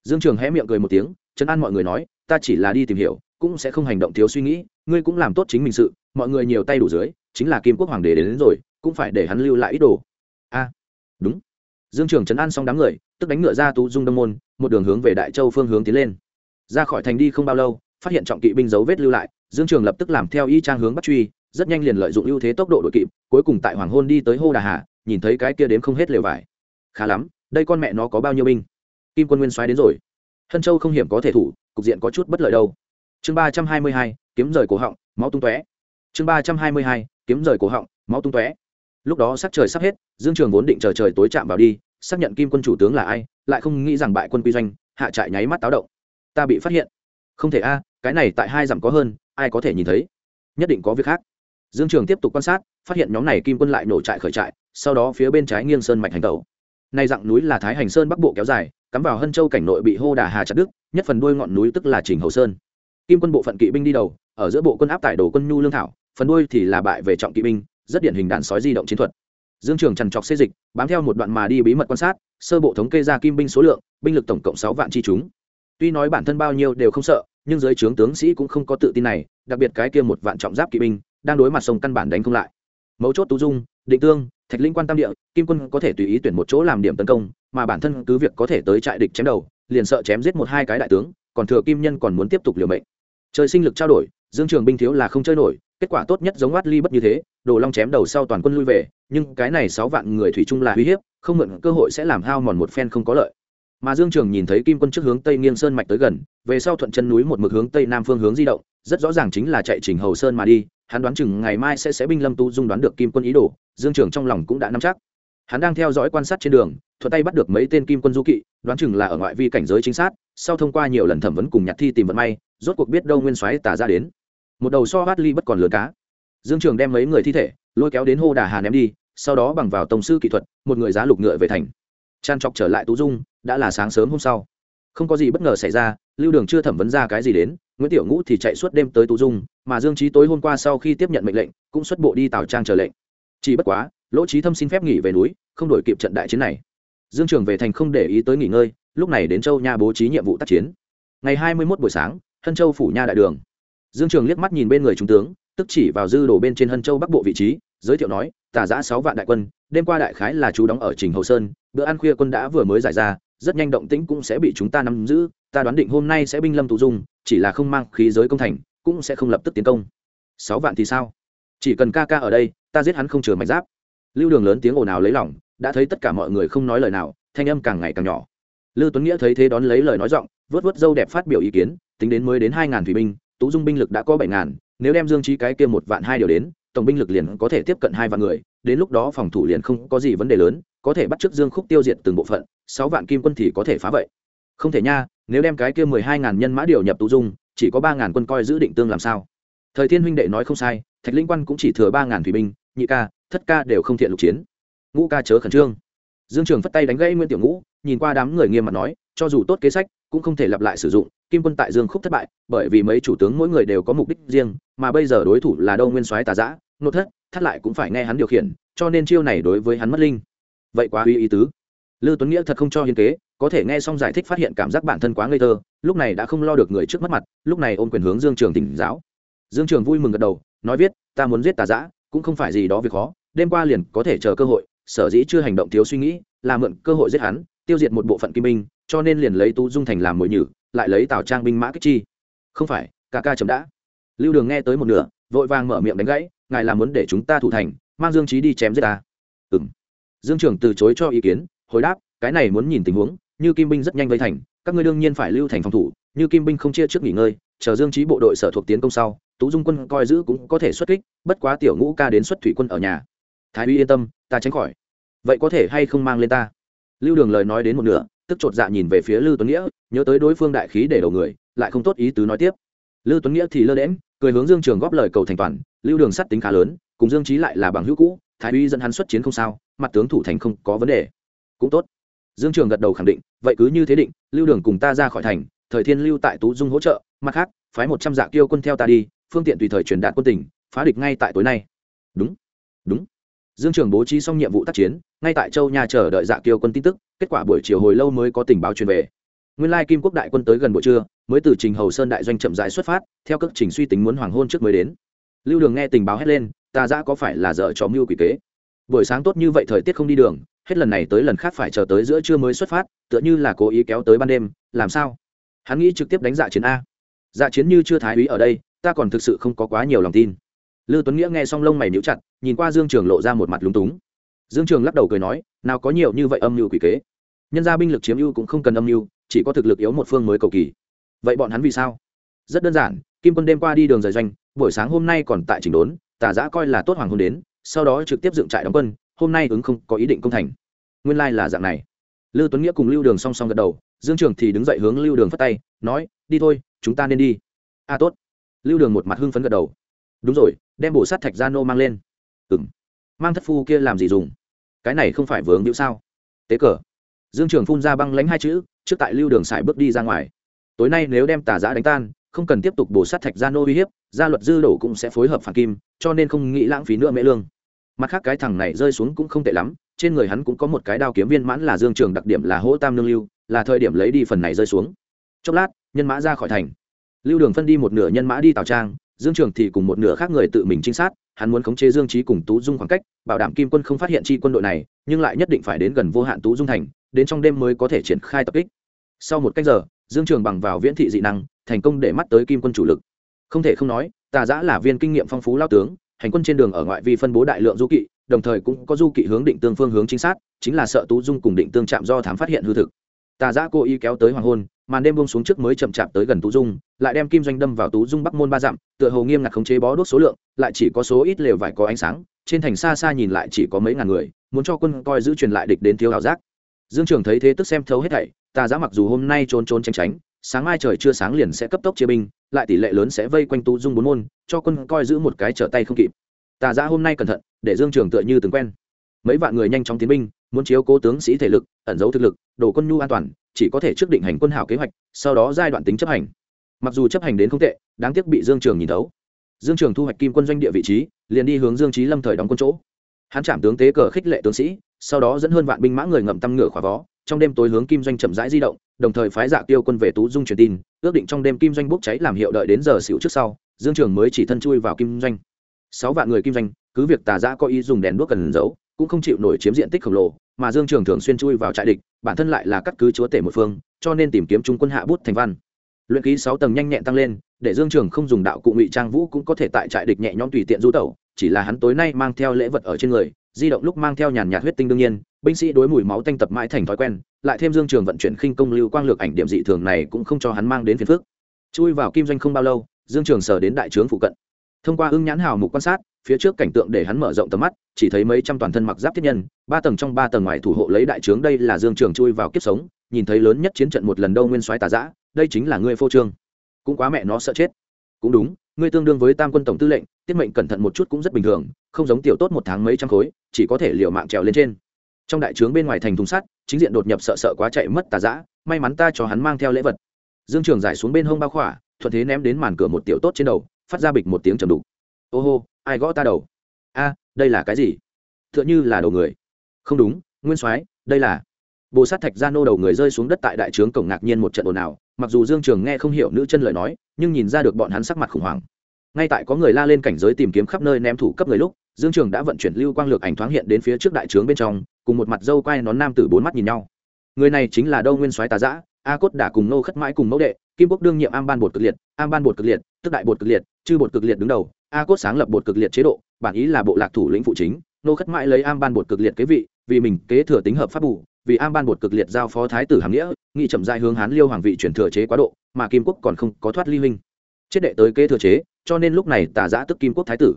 Dương trường hé miệng cười một tiếng chấn an mọi người nói ta chỉ là đi tìm hiểu cũng sẽ không hành động thiếu suy nghĩ ngươi cũng làm tốt chính mình sự mọi người nhiều tay đủ dưới chính là kim quốc hoàng đế đến, đến rồi cũng phải để hắn lưu lại ít đồ. A đúng. Dương trường chấn an xong đám người tức đánh ngựa ra tú dung đông môn một đường hướng về đại châu phương hướng tiến lên ra khỏi thành đi không bao lâu, phát hiện trọng kỵ binh dấu vết lưu lại, dương trường lập tức làm theo y trang hướng bắt truy, rất nhanh liền lợi dụng ưu thế tốc độ đội kịp, cuối cùng tại hoàng hôn đi tới hô đà hà, nhìn thấy cái kia đếm không hết lều vải. Khá lắm, đây con mẹ nó có bao nhiêu binh? Kim quân nguyên soái đến rồi. Hân châu không hiểm có thể thủ, cục diện có chút bất lợi đâu. Chương ba trăm hai mươi hai, kiếm rời cổ họng, máu tung tóe. Chương ba trăm hai mươi hai, kiếm rời cổ họng, máu tung tóe. Lúc đó sắc trời sắp hết, dương trường vốn định chờ trời tối chạm vào đi, xác nhận kim quân chủ tướng là ai, lại không nghĩ rằng bại quân quy doanh, hạ trại nháy mắt táo động ta bị phát hiện. Không thể a, cái này tại hai dặm có hơn, ai có thể nhìn thấy? Nhất định có việc khác. Dương trường tiếp tục quan sát, phát hiện nhóm này kim quân lại nổ trại khởi trại, sau đó phía bên trái nghiêng sơn mạch hành tẩu. Nay dặng núi là thái hành sơn bắc bộ kéo dài, cắm vào hân châu cảnh nội bị hô đà hà chặt đức nhất phần đuôi ngọn núi tức là trình hầu sơn. Kim quân bộ phận kỵ binh đi đầu, ở giữa bộ quân áp tải đồ quân nhu lương thảo, phần đuôi thì là bại về trọng kỵ binh, rất điển hình đàn sói di động chiến thuật. Dương trường trằn trọc xê dịch, bám theo một đoạn mà đi bí mật quan sát, sơ bộ thống kê ra kim binh số lượng, binh lực tổng cộng sáu vạn chi chúng tuy nói bản thân bao nhiêu đều không sợ, nhưng dưới trướng tướng sĩ cũng không có tự tin này, đặc biệt cái kia một vạn trọng giáp kỵ binh, đang đối mặt sông căn bản đánh không lại. Mấu chốt tú dung, định tương, thạch linh quan tam địa, kim quân có thể tùy ý tuyển một chỗ làm điểm tấn công, mà bản thân cứ việc có thể tới trại địch chém đầu, liền sợ chém giết một hai cái đại tướng, còn thừa kim nhân còn muốn tiếp tục liều mệnh. Trời sinh lực trao đổi, dương trường binh thiếu là không chơi nổi, kết quả tốt nhất giống oát ly bất như thế, đồ long chém đầu sau toàn quân lui về, nhưng cái này sáu vạn người thủy chung là uy hiếp, không mượn cơ hội sẽ làm hao mòn một phen không có lợi mà dương trường nhìn thấy kim quân trước hướng tây nghiêng sơn mạch tới gần, về sau thuận chân núi một mực hướng tây nam phương hướng di động, rất rõ ràng chính là chạy trình hầu sơn mà đi, hắn đoán chừng ngày mai sẽ sẽ binh lâm tu dung đoán được kim quân ý đồ, dương trường trong lòng cũng đã nắm chắc. Hắn đang theo dõi quan sát trên đường, thuận tay bắt được mấy tên kim quân du kỵ, đoán chừng là ở ngoại vi cảnh giới chính xác, sau thông qua nhiều lần thẩm vấn cùng nhặt thi tìm vận may, rốt cuộc biết đâu nguyên soái tả ra đến. Một đầu so hát ly bất còn lừa cá. Dương trường đem mấy người thi thể, lôi kéo đến hô đà hà ném đi, sau đó bằng vào tổng sư kỹ thuật, một người giá lục ngựa về thành. Tràn trọc trở lại tú dung đã là sáng sớm hôm sau. Không có gì bất ngờ xảy ra, lưu đường chưa thẩm vấn ra cái gì đến, nguyễn tiểu ngũ thì chạy suốt đêm tới tú dung, mà dương trí tối hôm qua sau khi tiếp nhận mệnh lệnh, cũng xuất bộ đi tào trang chờ lệnh. Chỉ bất quá, lỗ trí thâm xin phép nghỉ về núi, không đổi kịp trận đại chiến này. Dương trường về thành không để ý tới nghỉ ngơi, lúc này đến châu nha bố trí nhiệm vụ tác chiến. Ngày hai mươi 21 buổi sáng, hân châu phủ nha đại đường. Dương trường liếc mắt nhìn bên người trung tướng, tức chỉ vào dư đồ bên trên hân châu bắc bộ vị trí, giới thiệu nói tả giã sáu vạn đại quân, đêm qua đại khái là chú đóng ở trình hậu sơn, bữa ăn khuya quân đã vừa mới giải ra rất nhanh động tĩnh cũng sẽ bị chúng ta nắm giữ, ta đoán định hôm nay sẽ binh lâm tụ dung, chỉ là không mang khí giới công thành, cũng sẽ không lập tức tiến công. Sáu vạn thì sao? Chỉ cần ca ca ở đây, ta giết hắn không chừa mạch giáp. Lưu đường lớn tiếng ồn ào lấy lỏng đã thấy tất cả mọi người không nói lời nào, thanh âm càng ngày càng nhỏ. Lưu tuấn nghĩa thấy thế đón lấy lời nói giọng, vớt vớt dâu đẹp phát biểu ý kiến, tính đến mới đến hai ngàn thủy binh tú dung binh lực đã có bảy ngàn, nếu đem dương trí cái kia một vạn hai điều đến, tổng binh lực liền có thể tiếp cận hai vạn người đến lúc đó phòng thủ liền không có gì vấn đề lớn, có thể bắt t dương khúc tiêu diệt từng bộ phận, sáu vạn kim quân thì có thể phá vậy. Không thể nha, nếu đem cái kia mười hai ngàn nhân mã điều nhập tú dung, chỉ có ba ngàn quân coi giữ định tương làm sao? Thời thiên huynh đệ nói không sai, thạch linh quan cũng chỉ thừa ba ngàn thủy binh, nhị ca, thất ca đều không thiện lục chiến. Ngũ ca chớ khẩn trương. Dương trường phất tay đánh gãy nguyên tiểu ngũ, nhìn qua đám người nghiêm mặt nói, cho dù tốt kế sách, cũng không thể lặp lại sử dụng, kim quân tại dương khúc thất bại, bởi vì mấy chủ tướng mỗi người đều có mục đích riêng, mà bây giờ đối thủ là đâu nguyên soái tà giã nốt thất thắt lại cũng phải nghe hắn điều khiển cho nên chiêu này đối với hắn mất linh vậy quá uy ý tứ Lưu Tuấn Nghĩa thật không cho hiến kế, có thể nghe xong giải thích phát hiện cảm giác bản thân quá ngây thơ, lúc này đã không lo được người trước mắt mặt, lúc này ôm quyền hướng Dương Trường tỉnh giáo. Dương Trường vui mừng gật đầu, nói viết, ta muốn giết tà dã, cũng không phải gì đó việc khó, đêm qua liền có thể chờ cơ hội, sở dĩ chưa hành động thiếu suy nghĩ, là mượn cơ hội giết hắn, tiêu diệt một bộ phận kim binh, cho nên liền lấy Tú Dung thành làm mồi nhử, lại lấy Tào Trang binh mã kích chi. Không phải, ca ca chấm đã. Lưu Đường nghe tới một nửa, vội vàng mở miệng đánh gãy, ngài là muốn để chúng ta thủ thành, mang Dương Chí đi chém giết ta. Ừm. Dương Trường từ chối cho ý kiến, hồi đáp cái này muốn nhìn tình huống như kim binh rất nhanh vây thành các ngươi đương nhiên phải lưu thành phòng thủ như kim binh không chia trước nghỉ ngơi chờ dương trí bộ đội sở thuộc tiến công sau tú dung quân coi giữ cũng có thể xuất kích bất quá tiểu ngũ ca đến xuất thủy quân ở nhà thái uy yên tâm ta tránh khỏi vậy có thể hay không mang lên ta lưu đường lời nói đến một nửa tức chột dạ nhìn về phía lưu tuấn nghĩa nhớ tới đối phương đại khí để đầu người lại không tốt ý tứ nói tiếp lưu tuấn nghĩa thì lơ đễm cười hướng dương trường góp lời cầu thành toàn lưu đường sắt tính khá lớn cùng dương trí lại là bằng hữu cũ thái uy dẫn hắn xuất chiến không sao mặt tướng thủ thành không có vấn đề. Cũng tốt. Dương trường gật đầu khẳng định vậy cứ như thế định lưu đường cùng ta ra khỏi thành thời thiên lưu tại tú dung hỗ trợ mặt khác phái một trăm dạ kiêu quân theo ta đi phương tiện tùy thời truyền đạt quân tình, phá địch ngay tại tối nay. Đúng. Đúng. Dương trường bố trí xong nhiệm vụ tác chiến ngay tại châu nhà chờ đợi dạ kiêu quân tin tức kết quả buổi chiều hồi lâu mới có tình báo truyền về. Nguyên lai kim quốc đại quân tới gần buổi trưa mới từ trình hầu sơn đại doanh chậm rãi xuất phát, theo các trình suy tính muốn hoàng hôn trước mới đến. Lưu đường nghe tình báo hét lên, ta giã có phải là dở chó mưu quỷ kế? Buổi sáng tốt như vậy thời tiết không đi đường, hết lần này tới lần khác phải chờ tới giữa trưa mới xuất phát, tựa như là cố ý kéo tới ban đêm, làm sao? Hắn nghĩ trực tiếp đánh dạ chiến a. Dạ chiến như chưa thái úy ở đây, ta còn thực sự không có quá nhiều lòng tin. Lư tuấn nghĩa nghe xong lông mày níu chặt, nhìn qua dương trường lộ ra một mặt lúng túng. Dương trường lắc đầu cười nói, nào có nhiều như vậy âm mưu quỷ kế. Nhân gia binh lực chiếm ưu cũng không cần âm mưu, chỉ có thực lực yếu một phương mới cầu kỳ vậy bọn hắn vì sao? Rất đơn giản kim quân đêm qua đi đường rời doanh buổi sáng hôm nay còn tại chỉnh đốn tả giã coi là tốt hoàng hôn đến sau đó trực tiếp dựng trại đóng quân hôm nay ứng không có ý định công thành. Nguyên lai、like、là dạng này. Lưu tuấn nghĩa cùng lưu đường song song gật đầu dương trường thì đứng dậy hướng lưu đường phất tay nói đi thôi chúng ta nên đi. A à, tốt. Lưu đường một mặt hưng phấn gật đầu. Đúng rồi đem bổ sát thạch gia nô mang lên. Ừ m mang thất phu kia làm gì dùng? Cái này không phải vướng hữu sao? Tế cờ. Dương trường phun ra băng lánh hai chữ trước tại lưu đường xài bước đi ra ngoài tối nay nếu đem tà giã đánh tan, không cần tiếp tục bổ sát thạch gia nô uy hiếp, gia luật dư đổ cũng sẽ phối hợp phản kim, cho nên không nghĩ lãng phí nữa mễ lương. Mặt khác cái thằng này rơi xuống cũng không tệ lắm, trên người hắn cũng có một cái đao kiếm viên mãn là dương trường đặc điểm là hỗ tam nương lưu, là thời điểm lấy đi phần này rơi xuống. Chốc lát, nhân mã ra khỏi thành. Lưu đường phân đi một nửa nhân mã đi tào trang, dương trường thì cùng một nửa khác người tự mình trinh sát, hắn muốn khống chế dương trí cùng tú dung khoảng cách, bảo đảm kim quân không phát hiện chi quân đội này, nhưng lại nhất định phải đến gần vô hạn tú dung thành, đến trong đêm mới có thể triển khai tập kích. Sau một cách giờ dương trường bằng vào viễn thị dị năng, thành công để mắt tới kim quân chủ lực. Không thể không nói, tà giã là viên kinh nghiệm phong phú lao tướng, hành quân trên đường ở ngoại vi phân bố đại lượng du kỵ, đồng thời cũng có du kỵ hướng định tương phương hướng chính xác, chính là sợ tú dung cùng định tương chạm do thám phát hiện hư thực. Tà giã cố ý kéo tới hoàng hôn, màn đêm buông xuống trước mới chậm chạp tới gần tú dung, lại đem kim doanh đâm vào tú dung bắc môn ba dặm, tựa hồ nghiêm ngặt khống chế bó đốt số lượng, lại chỉ có số ít lều vải có ánh sáng, trên thành xa xa nhìn lại chỉ có mấy ngàn người, muốn cho quân coi giữ truyền lại địch đến thiếu ảo giác. Dương trường thấy thế tức xem thấu hết thảy tà giã mặc dù hôm nay trốn trốn tránh tránh, sáng mai trời chưa sáng liền sẽ cấp tốc chia binh, lại tỷ lệ lớn sẽ vây quanh tú dung bốn môn, cho quân coi giữ một cái trở tay không kịp. Tà giã hôm nay cẩn thận, để dương trường tựa như từng quen. Mấy vạn người nhanh chóng tiến binh, muốn chiếu cố tướng sĩ thể lực, ẩn giấu thực lực đổ quân nhu an toàn, chỉ có thể trước định hành quân hảo kế hoạch, sau đó giai đoạn tính chấp hành. Mặc dù chấp hành đến không tệ, đáng tiếc bị dương trường nhìn thấu. Dương trường thu hoạch kim quân doanh địa vị trí, liền đi hướng dương trí lâm thời đóng quân chỗ. Hắn chạm tướng tế cờ khích lệ tướng sĩ, sau đó dẫn hơn vạn binh mã người ngậm tăm ngựa khỏa vó trong đêm tối hướng kim doanh chậm rãi di động, đồng thời phái dạ tiêu quân về tú dung truyền tin, ước định trong đêm kim doanh bốc cháy làm hiệu đợi đến giờ xỉu trước sau, dương trường mới chỉ thân chui vào kim doanh. Sáu vạn người kim doanh, cứ việc tà giã có ý dùng đèn đuốc cần giấu, cũng không chịu nổi chiếm diện tích khổng lồ, mà dương trường thường xuyên chui vào trại địch, bản thân lại là cắt cứ chúa tể một phương, cho nên tìm kiếm trung quân hạ bút thành văn. Luyện ký sáu tầng nhanh nhẹn tăng lên, để dương trường không dùng đạo cụ ngụy trang vũ cũng có thể tại trại địch nhẹ nhõm tùy tiện du tẩu, chỉ là hắn tối nay mang theo lễ vật ở trên người, di động lúc mang theo nhàn nhạt huyết tinh đương nhiên binh sĩ đối mùi máu tanh tập mãi thành thói quen, lại thêm dương trường vận chuyển khinh công lưu quang lược ảnh điểm dị thường này cũng không cho hắn mang đến phiền phức. Chui vào kim doanh không bao lâu, dương trường sờ đến đại trướng phụ cận. Thông qua ưng nhãn hào mục quan sát, phía trước cảnh tượng để hắn mở rộng tầm mắt, chỉ thấy mấy trăm toàn thân mặc giáp thiết nhân, ba tầng trong ba tầng ngoài thủ hộ lấy đại trướng đây là dương trường chui vào kiếp sống, nhìn thấy lớn nhất chiến trận một lần đâu nguyên soái tà giã đây chính là ngươi phô trương. Cũng quá mẹ nó sợ chết. Cũng đúng, ngươi tương đương với tam quân tổng tư lệnh, tiết mệnh cẩn thận một chút cũng rất bình thường, không giống tiểu tốt một tháng mấy trăm khối, chỉ có thể liều mạng trèo lên trên trong đại trướng bên ngoài thành thùng sắt, chính diện đột nhập sợ sợ quá chạy mất tà giã may mắn ta cho hắn mang theo lễ vật. Dương trường giải xuống bên hông bao khỏa, thuận thế ném đến màn cửa một tiểu tốt trên đầu, phát ra bịch một tiếng trầm đục. Ô hô, ai gõ ta đầu? A, đây là cái gì? T h ư ợ n h ư là đầu người. Không đúng, nguyên soái, đây là. Bồ sát thạch ra nô đầu người rơi xuống đất tại đại trướng cổng ngạc nhiên một trận ồn ào, mặc dù dương trường nghe không hiểu nữ chân lời nói, nhưng nhìn ra được bọn hắn sắc mặt khủng hoảng. Ngay tại có người la lên cảnh giới tìm kiếm khắp nơi ném thủ cấp người lúc dương trường đã vận chuyển lưu quang lược ảnh thoáng hiện đến phía trước đại trướng bên trong, cùng một mặt dâu quai nón nam tử bốn mắt nhìn nhau. Người này chính là đâu nguyên soái tà giã a cốt đã cùng nô khất mãi cùng mẫu đệ, kim quốc đương nhiệm am ban bột cực liệt, am ban bột cực liệt, tức đại bột cực liệt, chư bột cực liệt đứng đầu, a cốt sáng lập bột cực liệt chế độ, bản ý là bộ lạc thủ lĩnh phụ chính, nô khất mãi lấy am ban bột cực liệt kế vị, vì mình kế thừa tính hợp pháp bù, vì am ban bột cực liệt giao phó thái tử hàm nghĩa, nghị chậm dài hướng hán liêu hoàng vị chuyển thừa chế quá độ, mà kim quốc còn không có thoát ly huynh. Chết đệ tới kế thừa chế, cho nên lúc này tà giã tức kim quốc thái tử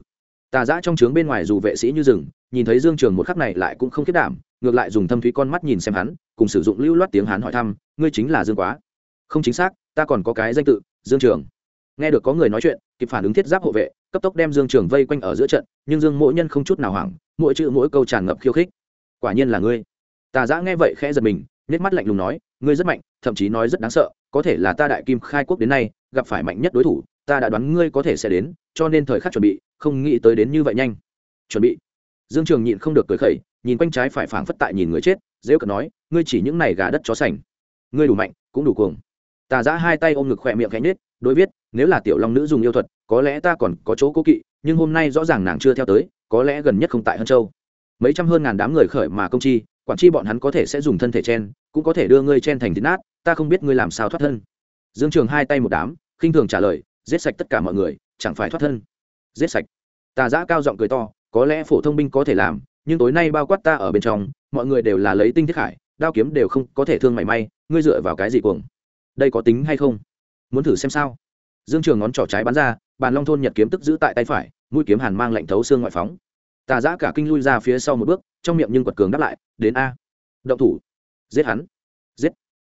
tà giã trong trướng bên ngoài dù vệ sĩ như rừng, nhìn thấy dương trường một khắc này lại cũng không khiết đảm, ngược lại dùng thâm thúy con mắt nhìn xem hắn, cùng sử dụng lưu loát tiếng hán hỏi thăm, ngươi chính là dương quá? Không chính xác, ta còn có cái danh tự, dương trường. Nghe được có người nói chuyện, kịp phản ứng thiết giáp hộ vệ, cấp tốc đem dương trường vây quanh ở giữa trận, nhưng dương mỗi nhân không chút nào hoảng, mỗi chữ mỗi câu tràn ngập khiêu khích. Quả nhiên là ngươi. Tà giã nghe vậy khẽ giật mình nét mắt lạnh lùng nói, ngươi rất mạnh, thậm chí nói rất đáng sợ, có thể là ta đại kim khai quốc đến nay, gặp phải mạnh nhất đối thủ, ta đã đoán ngươi có thể sẽ đến, cho nên thời khắc chuẩn bị không nghĩ tới đến như vậy nhanh. Chuẩn bị. Dương trường nhịn không được cười khẩy, nhìn quanh trái phải phảng phất tại nhìn người chết dễ cận nói, ngươi chỉ những này gà đất chó sành. Ngươi đủ mạnh, cũng đủ cuồng. Tà giã hai tay ôm ngực khỏe miệng cánh nết đối viết, nếu là tiểu long nữ dùng yêu thuật, có lẽ ta còn có chỗ cố kỵ, nhưng hôm nay rõ ràng nàng chưa theo tới, có lẽ gần nhất không tại Hân châu. Mấy trăm hơn ngàn đám người khởi mà công chi, quản chi bọn hắn có thể sẽ dùng thân thể chen, cũng có thể đưa ngươi chen thành thịt nát, ta không biết ngươi làm sao thoát thân. Dương trường hai tay một đám, khinh thường trả lời, giết sạch tất cả mọi người, chẳng phải thoát thân giết sạch. Tà giã cao giọng cười to, có lẽ phổ thông binh có thể làm, nhưng tối nay bao quát ta ở bên trong, mọi người đều là lấy tinh thiết khải, đao kiếm đều không có thể thương mảy may, ngươi dựa vào cái gì cuồng? Đây có tính hay không? Muốn thử xem sao? Dương trường ngón trỏ trái bắn ra, bàn long thôn nhật kiếm tức giữ tại tay phải, mũi kiếm hàn mang lạnh thấu xương ngoại phóng. Tà giã cả kinh lui ra phía sau một bước, trong miệng nhưng quật cường đáp lại, đến a. Động thủ. Giết hắn. Giết.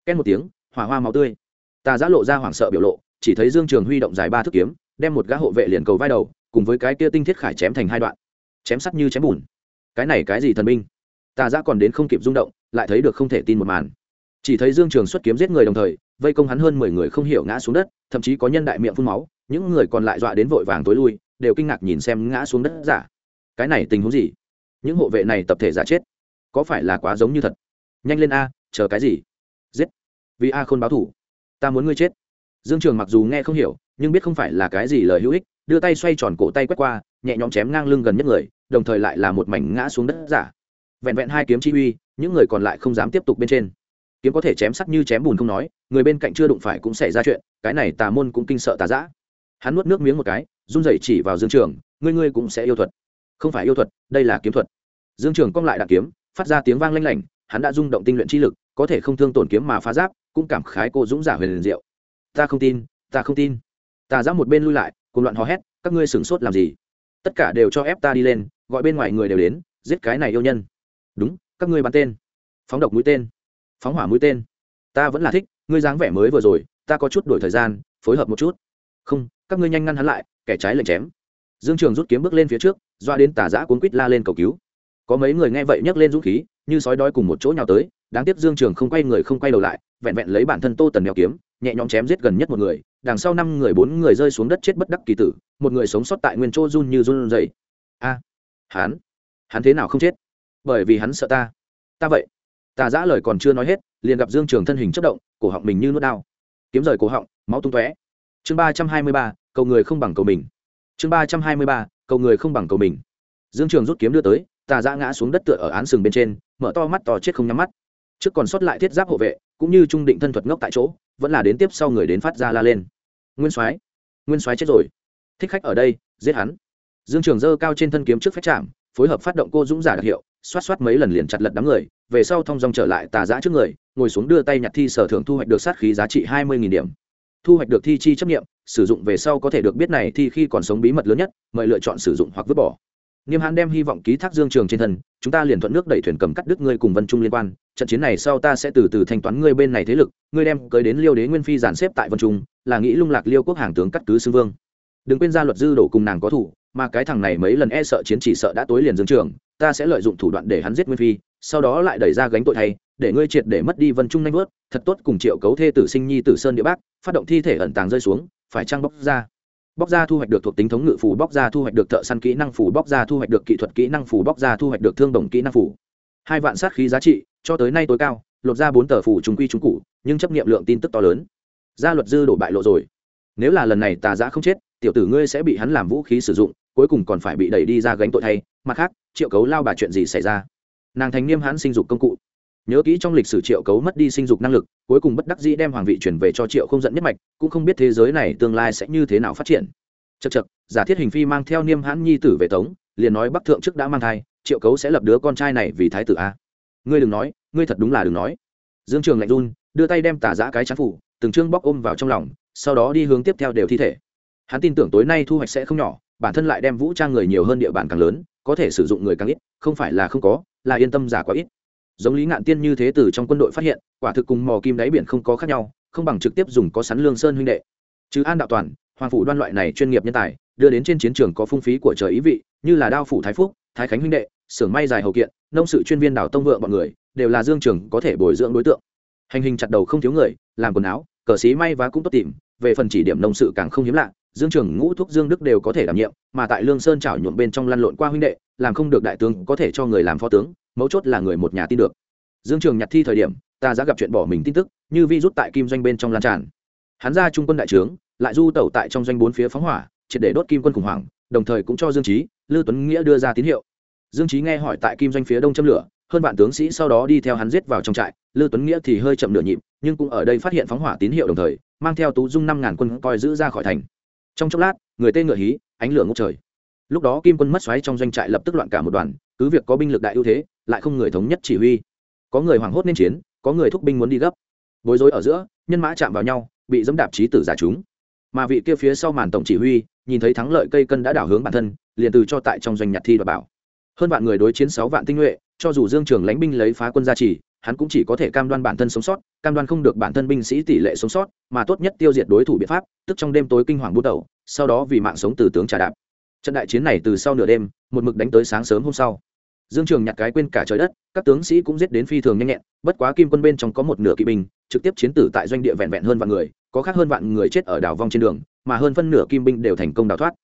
Két một tiếng, hỏa hoa máu tươi. Tà giã lộ ra hoảng sợ biểu lộ, chỉ thấy dương trường huy động dài ba thước kiếm, đem một gã hộ vệ liền cầu vai đầu cùng với cái kia tinh thiết khải chém thành hai đoạn. Chém sắt như chém bùn. Cái này cái gì thần binh? Tà giã còn đến không kịp rung động, lại thấy được không thể tin một màn. Chỉ thấy dương trường xuất kiếm giết người đồng thời, vây công hắn hơn mười người không hiểu ngã xuống đất, thậm chí có nhân đại miệng phun máu, những người còn lại dọa đến vội vàng tối lui, đều kinh ngạc nhìn xem ngã xuống đất giả. Cái này tình huống gì? Những hộ vệ này tập thể giả chết. Có phải là quá giống như thật? Nhanh lên a, chờ cái gì? Giết. Vì a khôn báo thủ. Ta muốn ngươi chết. Dương trường mặc dù nghe không hiểu, nhưng biết không phải là cái gì lời hữu ích đưa tay xoay tròn cổ tay quét qua, nhẹ nhõm chém ngang lưng gần nhất người, đồng thời lại là một mảnh ngã xuống đất giả. Vẹn vẹn hai kiếm chi uy, những người còn lại không dám tiếp tục bên trên. Kiếm có thể chém sắc như chém bùn không nói, người bên cạnh chưa đụng phải cũng xảy ra chuyện, cái này tà môn cũng kinh sợ tà giã hắn nuốt nước miếng một cái, run rẩy chỉ vào dương trường, ngươi ngươi cũng sẽ yêu thuật. Không phải yêu thuật, đây là kiếm thuật. Dương trường cong lại đạn kiếm, phát ra tiếng vang lanh lảnh, hắn đã rung động tinh luyện chi lực, có thể không thương tổn kiếm mà phá giáp, cũng cảm khái cô dũng giả huyền liền diệu. Ta không tin, ta không tin. Tà giã một bên lui lại cùng loạn hò hét, các ngươi sửng sốt làm gì? Tất cả đều cho ép ta đi lên, gọi bên ngoài người đều đến, giết cái này yêu nhân. Đúng, các ngươi bắn tên. Phóng độc mũi tên. Phóng hỏa mũi tên. Ta vẫn là thích, ngươi dáng vẻ mới vừa rồi, ta có chút đổi thời gian, phối hợp một chút. Không, các ngươi nhanh ngăn hắn lại, kẻ trái lệnh chém. Dương trường rút kiếm bước lên phía trước, doa đến tả giã cuốn quýt la lên cầu cứu. Có mấy người nghe vậy nhấc lên dũng khí, như sói đói cùng một chỗ nhào tới, đáng tiếc dương trường không quay người không quay đầu lại, vẹn vẹn lấy bản thân tô tần đeo kiếm nhẹ nhõm chém giết gần nhất một người, đằng sau năm người bốn người rơi xuống đất chết bất đắc kỳ tử, một người sống sót tại nguyên chỗ run như run dày a, hắn hắn thế nào không chết? Bởi vì hắn sợ ta. Ta vậy. Ta giã lời còn chưa nói hết, liền gặp dương trường thân hình chất động, cổ họng mình như nuốt đao kiếm rời cổ họng, máu tung tóe. Chương ba trăm hai mươi ba, cầu người không bằng cầu mình. Chương ba trăm hai mươi ba, cầu người không bằng cầu mình. Dương trường rút kiếm đưa tới tà giã ngã xuống đất tựa ở án sừng bên trên, mở to mắt to chết không nhắm mắt. Trước còn sót lại thiết giáp hộ vệ, cũng như trung định thân thuật ngốc tại chỗ vẫn là đến tiếp sau người đến phát ra la lên. Nguyên soái nguyên soái chết rồi. Thích khách ở đây, giết hắn. Dương trường dơ cao trên thân kiếm trước phép chạm, phối hợp phát động cô dũng giả đặc hiệu, xoát xoát mấy lần liền chặt lật đám người, về sau thong dong trở lại tà giã trước người, ngồi xuống đưa tay nhặt thi sở thưởng thu hoạch được sát khí giá trị hai mươi điểm. Thu hoạch được thi chi chấp nghiệm sử dụng về sau có thể được biết này thi khi còn sống bí mật lớn nhất, mời lựa chọn sử dụng hoặc vứt bỏ. Niêm hãn đem hy vọng ký thác dương trường trên thân, chúng ta liền thuận nước đẩy thuyền cầm cắt đứt ngươi cùng vân trung liên quan trận chiến này sau ta sẽ từ từ thanh toán ngươi bên này thế lực, ngươi đem cưới đến liêu đế nguyên phi giàn xếp tại vân trung, là nghĩ lung lạc liêu quốc hàng tướng cắt cứ xưng vương. Đừng quên ra luật dư đổ cùng nàng có thủ, mà cái thằng này mấy lần e sợ chiến chỉ sợ đã tối liền dương trường, ta sẽ lợi dụng thủ đoạn để hắn giết nguyên phi, sau đó lại đẩy ra gánh tội thay, để ngươi triệt để mất đi vân trung nanh vớt, thật tốt cùng triệu cấu thê tử sinh nhi tử sơn địa bác, phát động thi thể ẩn tàng rơi xuống, phải trăng bóc ra? Bóc ra thu hoạch được thuộc tính thống ngự phù, bóc ra thu hoạch được thợ săn kỹ năng phù, bóc ra thu hoạch được kỹ thuật kỹ năng phù, bóc ra thu hoạch được thương đồng kỹ năng phù. Hai vạn sát khí giá trị cho tới nay tối cao, lột ra bốn tờ phủ trung quy trung cụ, nhưng chấp nghiệm lượng tin tức to lớn. Gia luật dư đổ bại lộ rồi. Nếu là lần này tà giã không chết, tiểu tử ngươi sẽ bị hắn làm vũ khí sử dụng, cuối cùng còn phải bị đẩy đi ra gánh tội thay. Mặt khác, triệu cấu lao bà chuyện gì xảy ra? Nàng thành niêm hãn sinh dục công cụ. Nhớ kỹ trong lịch sử triệu cấu mất đi sinh dục năng lực, cuối cùng bất đắc dĩ đem hoàng vị chuyển về cho triệu không dẫn nhất mạch, cũng không biết thế giới này tương lai sẽ như thế nào phát triển. Chật chật giả thiết hình phi mang theo niêm hãn nhi tử về tống, liền nói bắc thượng trước đã mang thai, triệu cấu sẽ lập đứa con trai này vì thái tử a ngươi đừng nói, ngươi thật đúng là đừng nói. Dương trường lạnh run, đưa tay đem tả giã cái chán phủ, từng chương bóc ôm vào trong lòng, sau đó đi hướng tiếp theo đều thi thể. Hắn tin tưởng tối nay thu hoạch sẽ không nhỏ, bản thân lại đem vũ trang người nhiều hơn địa bàn càng lớn, có thể sử dụng người càng ít, không phải là không có, là yên tâm giả quá ít. Giống lý ngạn tiên như thế từ trong quân đội phát hiện, quả thực cùng mò kim đáy biển không có khác nhau, không bằng trực tiếp dùng có sắn lương sơn huynh đệ. Chứ an đạo toàn, hoàng phủ đoan loại này chuyên nghiệp nhân tài, đưa đến trên chiến trường có phung phí của trời ý vị, như là đao phủ thái phúc, thái khánh huynh đệ, xưởng may dài hậu kiện nông sự chuyên viên đảo tông vượng bọn người, đều là dương trường có thể bồi dưỡng đối tượng. Hành hình chặt đầu không thiếu người, làm quần áo, cờ xí may vá cũng tốt tìm, về phần chỉ điểm nông sự càng không hiếm lạ, dương trường ngũ thúc dương đức đều có thể đảm nhiệm, mà tại lương sơn trảo nhuộm bên trong lăn lộn qua huynh đệ, làm không được đại tướng có thể cho người làm phó tướng, mấu chốt là người một nhà tin được. Dương trường nhặt thi thời điểm, ta đã gặp chuyện bỏ mình tin tức, như vi rút tại kim doanh bên trong lan tràn. Hắn ra trung quân đại trướng, lại du tẩu tại trong doanh bốn phía phóng hỏa, triệt để đốt kim quân khủng hoảng, đồng thời cũng cho dương trí lưu tuấn nghĩa đưa ra tín hiệu dương trí nghe hỏi tại kim doanh phía đông châm lửa, hơn vạn tướng sĩ sau đó đi theo hắn giết vào trong trại lưu tuấn nghĩa thì hơi chậm nửa nhịp, nhưng cũng ở đây phát hiện phóng hỏa tín hiệu đồng thời, mang theo tú dung năm ngàn quân coi giữ ra khỏi thành. Trong chốc lát, người tên ngựa hí, ánh lửa ngốc trời. Lúc đó kim quân mất xoáy trong doanh trại lập tức loạn cả một đoàn, cứ việc có binh lực đại ưu thế, lại không người thống nhất chỉ huy. Có người hoảng hốt nên chiến, có người thúc binh muốn đi gấp. Bối rối ở giữa, nhân mã chạm vào nhau, bị dẫm đạp trí tử giả chúng. Mà vị kia phía sau màn tổng chỉ huy, nhìn thấy thắng lợi cây cân đã đảo hướng bản thân, liền từ cho tại trong doanh nhặt thi và bảo hơn vạn người đối chiến sáu vạn tinh nhuệ, cho dù dương trường lãnh binh lấy phá quân gia trì, hắn cũng chỉ có thể cam đoan bản thân sống sót, cam đoan không được bản thân binh sĩ tỷ lệ sống sót, mà tốt nhất tiêu diệt đối thủ biện pháp, tức trong đêm tối kinh hoàng bút đầu sau đó vì mạng sống từ tướng trả đạp. Trận đại chiến này từ sau nửa đêm, một mực đánh tới sáng sớm hôm sau. Dương trường nhặt cái quên cả trời đất, các tướng sĩ cũng giết đến phi thường nhanh nhẹn, bất quá kim quân bên trong có một nửa kỵ binh, trực tiếp chiến tử tại doanh địa vẹn vẹn hơn vạn người, có khác hơn vạn người chết ở đảo vong trên đường, mà hơn phân nửa kim binh đều thành công đào thoát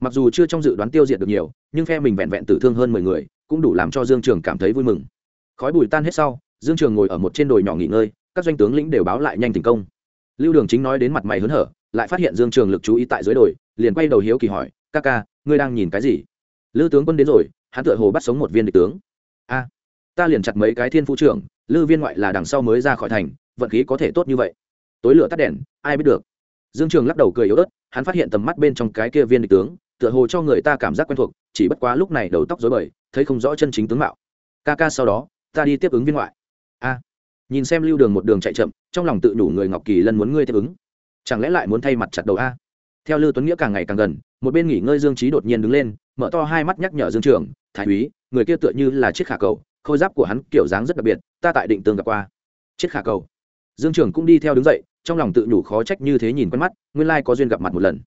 mặc dù chưa trong dự đoán tiêu diệt được nhiều, nhưng phe mình vẹn vẹn tử thương hơn mười người, cũng đủ làm cho dương trường cảm thấy vui mừng. Khói bụi tan hết sau, dương trường ngồi ở một trên đồi nhỏ nghỉ ngơi, các doanh tướng lĩnh đều báo lại nhanh thành công. Lưu đường chính nói đến mặt mày hớn hở, lại phát hiện dương trường lực chú ý tại dưới đồi, liền quay đầu hiếu kỳ hỏi, ca ca, ngươi đang nhìn cái gì? Lư tướng quân đến rồi, hắn tựa hồ bắt sống một viên địch tướng. A, ta liền chặt mấy cái thiên phu trưởng, lư viên ngoại là đằng sau mới ra khỏi thành, vận khí có thể tốt như vậy. Tối lửa tắt đèn, ai biết được. Dương trường lắc đầu cười yếu ớt, hắn phát hiện tầm mắt bên trong cái kia viên địch tướng tựa hồ cho người ta cảm giác quen thuộc, chỉ bất quá lúc này đầu tóc rối bời, thấy không rõ chân chính tướng mạo. Ca ca sau đó, ta đi tiếp ứng viên ngoại. A. Nhìn xem lưu đường một đường chạy chậm, trong lòng tự nhủ người ngọc kỳ lân muốn ngươi tiếp ứng. Chẳng lẽ lại muốn thay mặt chặt đầu a? Theo lưu tuấn nghĩa càng ngày càng gần, một bên nghỉ ngơi dương trí đột nhiên đứng lên, mở to hai mắt nhắc nhở dương trường, thái úy, người kia tựa như là chiếc khả cầu, khôi giáp của hắn kiểu dáng rất đặc biệt, ta tại định tường gặp qua. Chiếc khả cầu? Dương trường cũng đi theo đứng dậy, trong lòng tự nhủ khó trách như thế nhìn quen mắt, nguyên lai có duyên gặp mặt một lần.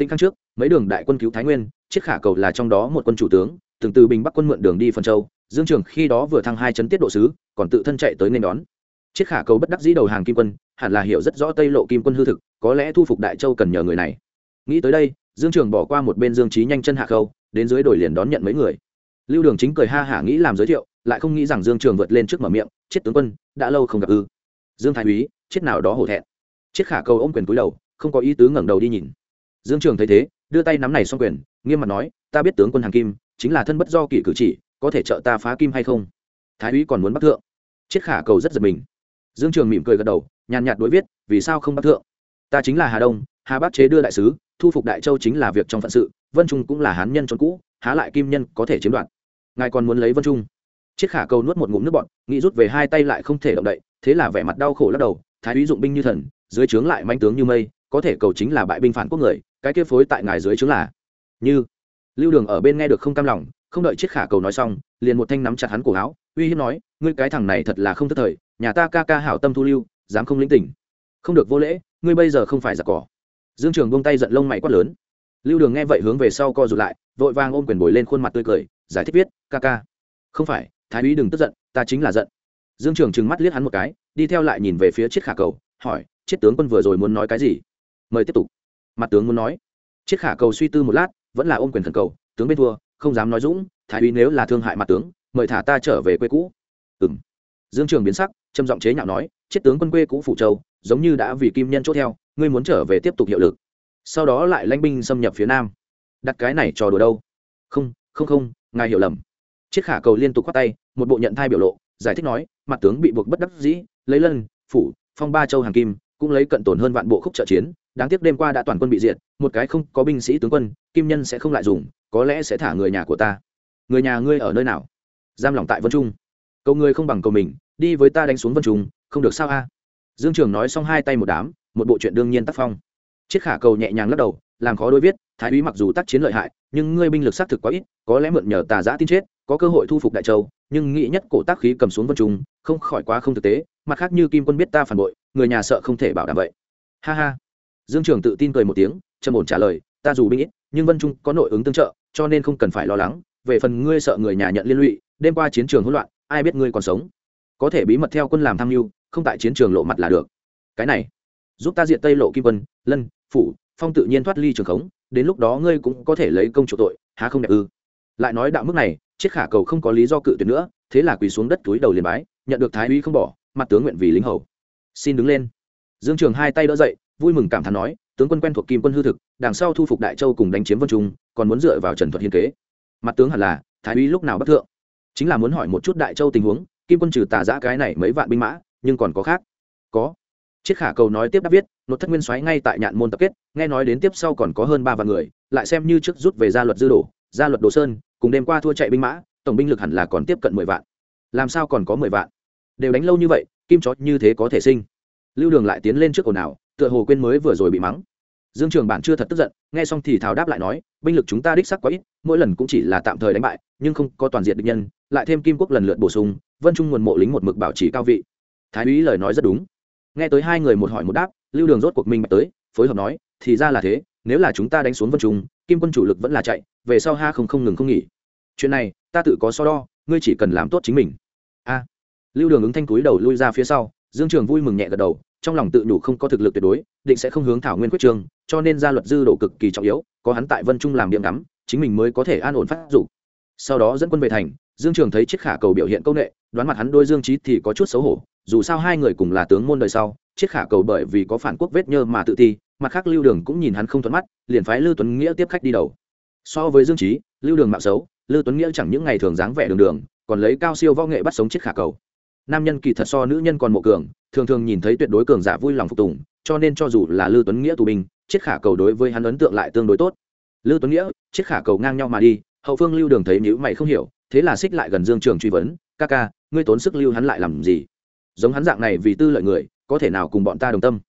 Tĩnh khang trước, mấy đường đại quân cứu thái nguyên chiếc khả cầu là trong đó một quân chủ tướng, từng từ bình bắc quân mượn đường đi phần châu. Dương trường khi đó vừa thăng hai chấn tiết độ sứ, còn tự thân chạy tới nên đón. Chiếc khả cầu bất đắc dĩ đầu hàng kim quân, hẳn là hiểu rất rõ tây lộ kim quân hư thực, có lẽ thu phục đại châu cần nhờ người này. Nghĩ tới đây, dương trường bỏ qua một bên dương trí nhanh chân hạ khâu, đến dưới đồi liền đón nhận mấy người. Lưu đường chính cười ha hả nghĩ làm giới thiệu, lại không nghĩ rằng dương trường vượt lên trước mở miệng chết tướng quân, đã lâu không gặp ư? Dương thái úy chết nào đó hổ thẹn. Chiếc khả cầu ôm quyền túi đầu, không có ý tứ ngẩng đầu đi nhìn dương trường thấy thế, đưa tay nắm này xong quyền, nghiêm mặt nói, ta biết tướng quân hàng kim chính là thân bất do kỷ cử chỉ, có thể trợ ta phá kim hay không? Thái úy còn muốn bắt thượng. Triết khả cầu rất giật mình. Dương trường mỉm cười gật đầu, nhàn nhạt đối viết, vì sao không bắt thượng? Ta chính là hà đông, hà bắc chế đưa đại sứ, thu phục đại châu chính là việc trong phận sự, vân trung cũng là hán nhân trốn cũ, há lại kim nhân có thể chiếm đoạt. Ngài còn muốn lấy vân trung? Triết khả cầu nuốt một ngụm nước bọn nghĩ rút về hai tay lại không thể động đậy, thế là vẻ mặt đau khổ lắc đầu, thái úy dụng binh như thần, dưới trướng lại manh tướng như mây, có thể cầu chính là bại binh phản quốc người cái kia phối tại ngài dưới chứng là? Như. Lưu đường ở bên nghe được không cam lòng, không đợi chiếc khả cầu nói xong, liền một thanh nắm chặt hắn cổ áo, uy hiếp nói, ngươi cái thằng này thật là không thất thời, nhà ta ca ca hảo tâm thu lưu, dám không lĩnh tỉnh không được vô lễ, ngươi bây giờ không phải giặc cỏ. Dương trường buông tay giận lông mày quát lớn. Lưu đường nghe vậy hướng về sau co rụt lại, vội vàng ôm quyền bồi lên khuôn mặt tươi cười, giải thích viết, ca ca. Không phải, thái úy đừng tức giận, ta chính là giận. Dương trường trừng mắt liếc hắn một cái, đi theo lại nhìn về phía chiếc khả cầu, hỏi chiếc tướng quân vừa rồi muốn nói cái gì? Mời tiếp tục mặt tướng muốn nói. Chiếc khả cầu suy tư một lát, vẫn là ôm quyền thần cầu, tướng bên thua, không dám nói dũng, thái úy nếu là thương hại mặt tướng, mời thả ta trở về quê cũ. Ừng dương trường biến sắc, trầm giọng chế nhạo nói chiếc tướng quân quê cũ phụ châu, giống như đã vì kim nhân chốt theo, ngươi muốn trở về tiếp tục hiệu lực. Sau đó lại lãnh binh xâm nhập phía nam. Đặt cái này trò đùa đâu? Không không không, ngài hiểu lầm. Chiếc khả cầu liên tục khoát tay, một bộ nhận thai biểu lộ, giải thích nói, mặt tướng bị buộc bất đắc dĩ, lấy lân, phủ, phong ba châu hàng kim, cũng lấy cận tổn hơn vạn bộ khúc trợ chiến đáng tiếc đêm qua đã toàn quân bị diệt, một cái không có binh sĩ tướng quân, kim nhân sẽ không lại dùng, có lẽ sẽ thả người nhà của ta. Người nhà ngươi ở nơi nào? Giam lỏng tại vân trung. Cầu ngươi không bằng cầu mình, đi với ta đánh xuống vân trung, không được sao a? Dương trường nói xong hai tay một đám, một bộ chuyện đương nhiên tác phong. Chiếc khả cầu nhẹ nhàng lắc đầu, làm khó đôi viết, thái úy mặc dù tác chiến lợi hại, nhưng ngươi binh lực xác thực quá ít, có lẽ mượn nhờ tà giã tin chết, có cơ hội thu phục đại châu, nhưng nghĩ nhất cổ tác khí cầm xuống vân trung, không khỏi quá không thực tế, mặt khác như kim quân biết ta phản bội, người nhà sợ không thể bảo đảm vậy. Ha ha dương trường tự tin cười một tiếng, trầm ổn trả lời, ta dù binh ít, nhưng vân trung có nội ứng tương trợ, cho nên không cần phải lo lắng. Về phần ngươi sợ người nhà nhận liên lụy, đêm qua chiến trường hỗn loạn, ai biết ngươi còn sống? Có thể bí mật theo quân làm tham mưu, không tại chiến trường lộ mặt là được. Cái này, giúp ta diện tây lộ kim quân, lân, phủ, phong tự nhiên thoát ly trường khống, đến lúc đó ngươi cũng có thể lấy công chủ tội, há không đẹp ư? Lại nói đạo mức này chiếc khả cầu không có lý do cự tuyệt nữa, thế là quỳ xuống đất túi đầu liền bái, nhận được thái uy không bỏ, mặt tướng nguyện vì lính hầu. Xin đứng lên. Dương trường hai tay đỡ dậy vui mừng cảm thán nói, tướng quân quen thuộc kim quân hư thực, đằng sau thu phục đại châu cùng đánh chiếm vân trung, còn muốn dựa vào trần thuật hiên kế. Mặt tướng hẳn là, thái úy lúc nào bất thượng? Chính là muốn hỏi một chút đại châu tình huống, kim quân trừ tà giã cái này mấy vạn binh mã, nhưng còn có khác? Có. Chiếc khả cầu nói tiếp đáp viết nốt thất nguyên soái ngay tại nhạn môn tập kết, nghe nói đến tiếp sau còn có hơn ba vạn người, lại xem như trước rút về gia luật dư đổ, gia luật đồ sơn, cùng đêm qua thua chạy binh mã, tổng binh lực hẳn là còn tiếp cận mười vạn. Làm sao còn có mười vạn? Đều đánh lâu như vậy, kim chó như thế có thể sinh. Lưu đường lại tiến lên trước ồn ào tựa hồ quên mới vừa rồi bị mắng. Dương trường bản chưa thật tức giận, nghe xong thì thảo đáp lại nói, binh lực chúng ta đích sắc quá ít, mỗi lần cũng chỉ là tạm thời đánh bại, nhưng không có toàn diện địch nhân, lại thêm kim quốc lần lượt bổ sung, vân trung nguồn mộ lính một mực bảo trì cao vị. Thái úy lời nói rất đúng. Nghe tới hai người một hỏi một đáp, lưu đường rốt cuộc minh bạch tới, phối hợp nói, thì ra là thế, nếu là chúng ta đánh xuống vân trung, kim quân chủ lực vẫn là chạy, về sau ha không không ngừng không nghỉ. Chuyện này, ta tự có so đo, ngươi chỉ cần làm tốt chính mình. A. Lưu đường ứng thanh túi đầu lui ra phía sau, dương trường vui mừng nhẹ gật đầu trong lòng tự nhủ không có thực lực tuyệt đối, định sẽ không hướng thảo nguyên quyết trường, cho nên gia luật dư đồ cực kỳ trọng yếu, có hắn tại vân trung làm điểm ngắm, chính mình mới có thể an ổn phát dụng sau đó dẫn quân về thành, dương trường thấy chiếc khả cầu biểu hiện công nghệ, đoán mặt hắn đôi dương trí thì có chút xấu hổ, dù sao hai người cùng là tướng môn đời sau chiếc khả cầu bởi vì có phản quốc vết nhơ mà tự ti, mặt khác lưu đường cũng nhìn hắn không thuận mắt, liền phái lưu tuấn nghĩa tiếp khách đi đầu. So với dương trí lưu đường mạo xấu, lưu tuấn nghĩa chẳng những ngày thường dáng vẻ đường đường, còn lấy cao siêu võ nghệ bắt sống chiếc khả cầu. Nam nhân kỳ thật so nữ nhân còn mộ cường thường thường nhìn thấy tuyệt đối cường giả vui lòng phục tùng, cho nên cho dù là lưu tuấn nghĩa tù binh, chiết khả cầu đối với hắn ấn tượng lại tương đối tốt. Lưu tuấn nghĩa, chiết khả cầu ngang nhau mà đi, hậu phương lưu đường thấy nhữ mày không hiểu, thế là xích lại gần dương trường truy vấn, ca ca, ngươi tốn sức lưu hắn lại làm gì? Giống hắn dạng này vì tư lợi người, có thể nào cùng bọn ta đồng tâm?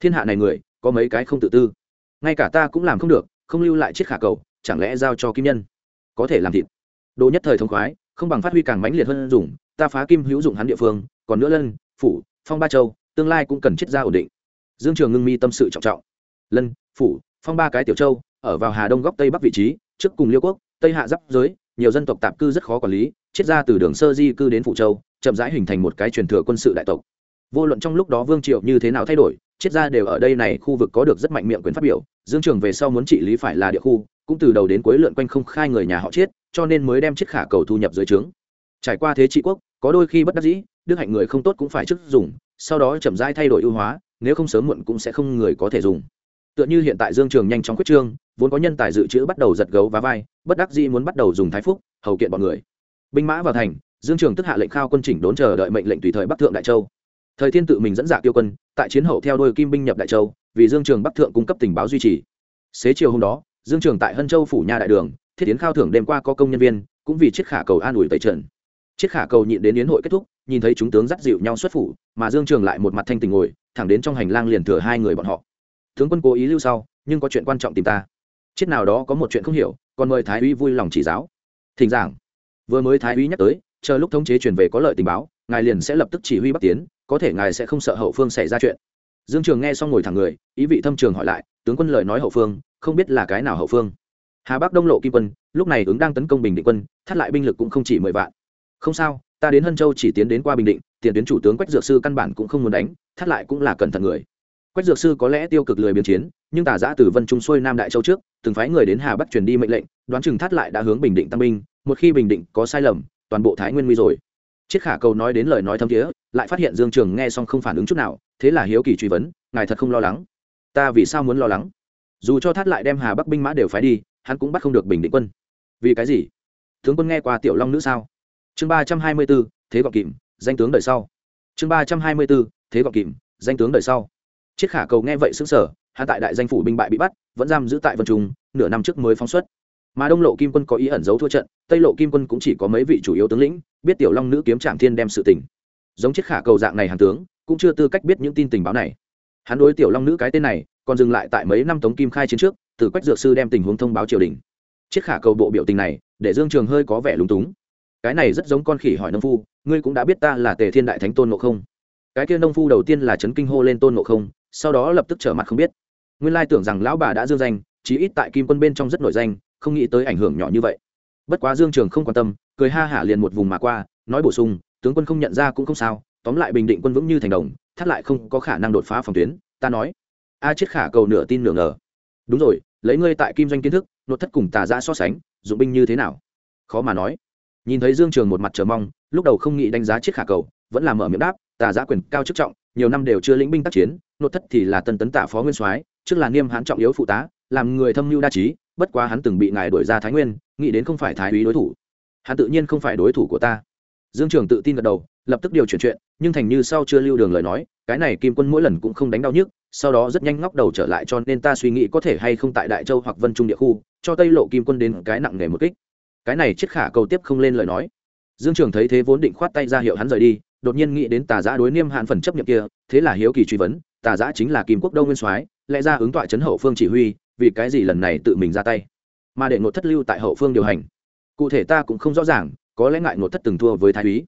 Thiên hạ này người, có mấy cái không tự tư? Ngay cả ta cũng làm không được, không lưu lại chiếc khả cầu, chẳng lẽ giao cho kim nhân? Có thể làm thịt. Đồ nhất thời thông khoái, không bằng phát huy càng mãnh liệt hơn dùng, ta phá kim hữu dụng hắn địa phương, còn nữa lân, phủ phong ba châu, tương lai cũng cần chiết ra ổn định. Dương trường ngưng mi tâm sự trọng trọng. Lân, phủ, phong ba cái tiểu châu, ở vào hà đông góc tây bắc vị trí, trước cùng liêu quốc, tây hạ giáp giới, nhiều dân tộc tạp cư rất khó quản lý chiết ra từ đường sơ di cư đến phụ châu, chậm rãi hình thành một cái truyền thừa quân sự đại tộc. Vô luận trong lúc đó vương triệu như thế nào thay đổi, triết gia đều ở đây này khu vực có được rất mạnh miệng quyền phát biểu, dương trường về sau muốn trị lý phải là địa khu, cũng từ đầu đến cuối lượn quanh không khai người nhà họ chiết cho nên mới đem chiết khả cầu thu nhập dưới trướng. Trải qua thế trị quốc, có đôi khi bất đắc dĩ đức hạnh người không tốt cũng phải chức dùng, sau đó chậm rãi thay đổi ưu hóa, nếu không sớm muộn cũng sẽ không người có thể dùng. Tựa như hiện tại dương trường nhanh chóng quyết trương, vốn có nhân tài dự trữ bắt đầu giật gấu và vai, bất đắc dĩ muốn bắt đầu dùng thái phúc, hầu kiện bọn người. Binh mã vào thành, dương trường tức hạ lệnh khao quân chỉnh đốn chờ đợi mệnh lệnh tùy thời bắc thượng đại châu. Thời thiên tự mình dẫn dạ tiêu quân, tại chiến hậu theo đôi kim binh nhập đại châu, vì dương trường bắc thượng cung cấp tình báo duy trì. Xế chiều hôm đó, dương trường tại hân châu phủ nhà đại đường, thiết tiến khao thưởng đêm qua có công nhân viên, cũng vì chiếc khả cầu an ủi tẩy trận chiếc khả cầu nhịn đến yến hội kết thúc, nhìn thấy chúng tướng dắt dịu nhau xuất phủ, mà dương trường lại một mặt thanh tình ngồi, thẳng đến trong hành lang liền thừa hai người bọn họ. Tướng quân cố ý lưu sau, nhưng có chuyện quan trọng tìm ta. Chết nào đó có một chuyện không hiểu, còn mời thái úy vui lòng chỉ giáo. Thỉnh giảng. Vừa mới thái úy nhắc tới, chờ lúc thống chế truyền về có lợi tình báo, ngài liền sẽ lập tức chỉ huy bắc tiến, có thể ngài sẽ không sợ hậu phương xảy ra chuyện. Dương trường nghe xong ngồi thẳng người, ý vị thâm trường hỏi lại, tướng quân lời nói hậu phương, không biết là cái nào hậu phương? Hà bắc đông lộ kim quân, lúc này ứng đang tấn công bình định quân, thắt lại binh lực cũng không chỉ mười vạn không sao, ta đến hân châu chỉ tiến đến qua bình định, tiền tuyến chủ tướng quách dược sư căn bản cũng không muốn đánh, thắt lại cũng là cẩn thận người. Quách dược sư có lẽ tiêu cực lười biến chiến, nhưng tả giã từ vân trung xuôi nam đại châu trước, từng phái người đến hà bắc truyền đi mệnh lệnh, đoán chừng thắt lại đã hướng bình định tăng binh, một khi bình định có sai lầm, toàn bộ thái nguyên nguy rồi. Chiết khả cầu nói đến lời nói thâm thiế, lại phát hiện dương trường nghe xong không phản ứng chút nào, thế là hiếu kỳ truy vấn, ngài thật không lo lắng? Ta vì sao muốn lo lắng? Dù cho thắt lại đem hà bắc binh mã đều phái đi, hắn cũng bắt không được bình định quân. Vì cái gì? Tướng quân nghe qua tiểu long nữ sao? Chương ba trăm hai mươi b ố thế gọn kìm, danh tướng đời sau. Chương ba trăm hai mươi b ố thế gọn kìm, danh tướng đời sau. Chiết khả cầu nghe vậy xứng sở hạ tại đại danh phủ binh bại bị bắt, vẫn giam giữ tại vân trung, nửa năm trước mới phóng xuất. Mà đông lộ kim quân có ý ẩn giấu thua trận, tây lộ kim quân cũng chỉ có mấy vị chủ yếu tướng lĩnh, biết tiểu long nữ kiếm trạm thiên đem sự tình. Giống chiếc khả cầu dạng này hàng tướng, cũng chưa tư cách biết những tin tình báo này. Hắn đối tiểu long nữ cái tên này, còn dừng lại tại mấy năm tống kim khai chiến trước, từ quách dược sư đem tình huống thông báo triều đình. Chiếc khả cầu bộ biểu tình này, để dương trường hơi có vẻ lúng túng cái này rất giống con khỉ hỏi nông phu, ngươi cũng đã biết ta là tề thiên đại thánh tôn ngộ không. Cái kia nông phu đầu tiên là trấn kinh hô lên tôn ngộ không, sau đó lập tức trở mặt không biết. Nguyên lai tưởng rằng lão bà đã dương danh, chí ít tại kim quân bên trong rất nổi danh, không nghĩ tới ảnh hưởng nhỏ như vậy. Bất quá dương trường không quan tâm, cười ha hả liền một vùng mà qua, nói bổ sung, tướng quân không nhận ra cũng không sao, tóm lại bình định quân vững như thành đồng, thắt lại không có khả năng đột phá phòng tuyến, ta nói. A chết khả cầu nửa tin nửa ngờ. Đúng rồi, lấy ngươi tại kim doanh kiến thức nốt thất cùng tà ra so sánh, dụng binh như thế nào? Khó mà nói nhìn thấy dương trường một mặt chờ mong, lúc đầu không nghĩ đánh giá chiếc khả cầu, vẫn là mở miệng đáp, tà giã quyền cao chức trọng, nhiều năm đều chưa lĩnh binh tác chiến nội thất thì là tân tấn tạ phó nguyên soái, trước là niêm hãn trọng yếu phụ tá, làm người thâm mưu đa trí, bất quá hắn từng bị ngài đuổi ra thái nguyên, nghĩ đến không phải thái úy đối thủ. Hắn tự nhiên không phải đối thủ của ta. Dương trường tự tin gật đầu, lập tức điều chuyển chuyện, nhưng thành như sau chưa lưu đường lời nói, cái này kim quân mỗi lần cũng không đánh đau nhức, sau đó rất nhanh ngóc đầu trở lại cho nên ta suy nghĩ có thể hay không tại đại châu hoặc vân trung địa khu, cho tây lộ kim quân đến cái nặng nề một kích cái này chiếc khả cầu tiếp không lên lời nói. Dương trường thấy thế vốn định khoát tay ra hiệu hắn rời đi, đột nhiên nghĩ đến tà giã đối niêm hạn phần chấp nhận kia, thế là hiếu kỳ truy vấn, tà giã chính là kim quốc đông nguyên soái, lẽ ra ứng tọa chấn hậu phương chỉ huy, vì cái gì lần này tự mình ra tay? Mà để ngột thất lưu tại hậu phương điều hành. Cụ thể ta cũng không rõ ràng, có lẽ ngại ngột thất từng thua với thái úy.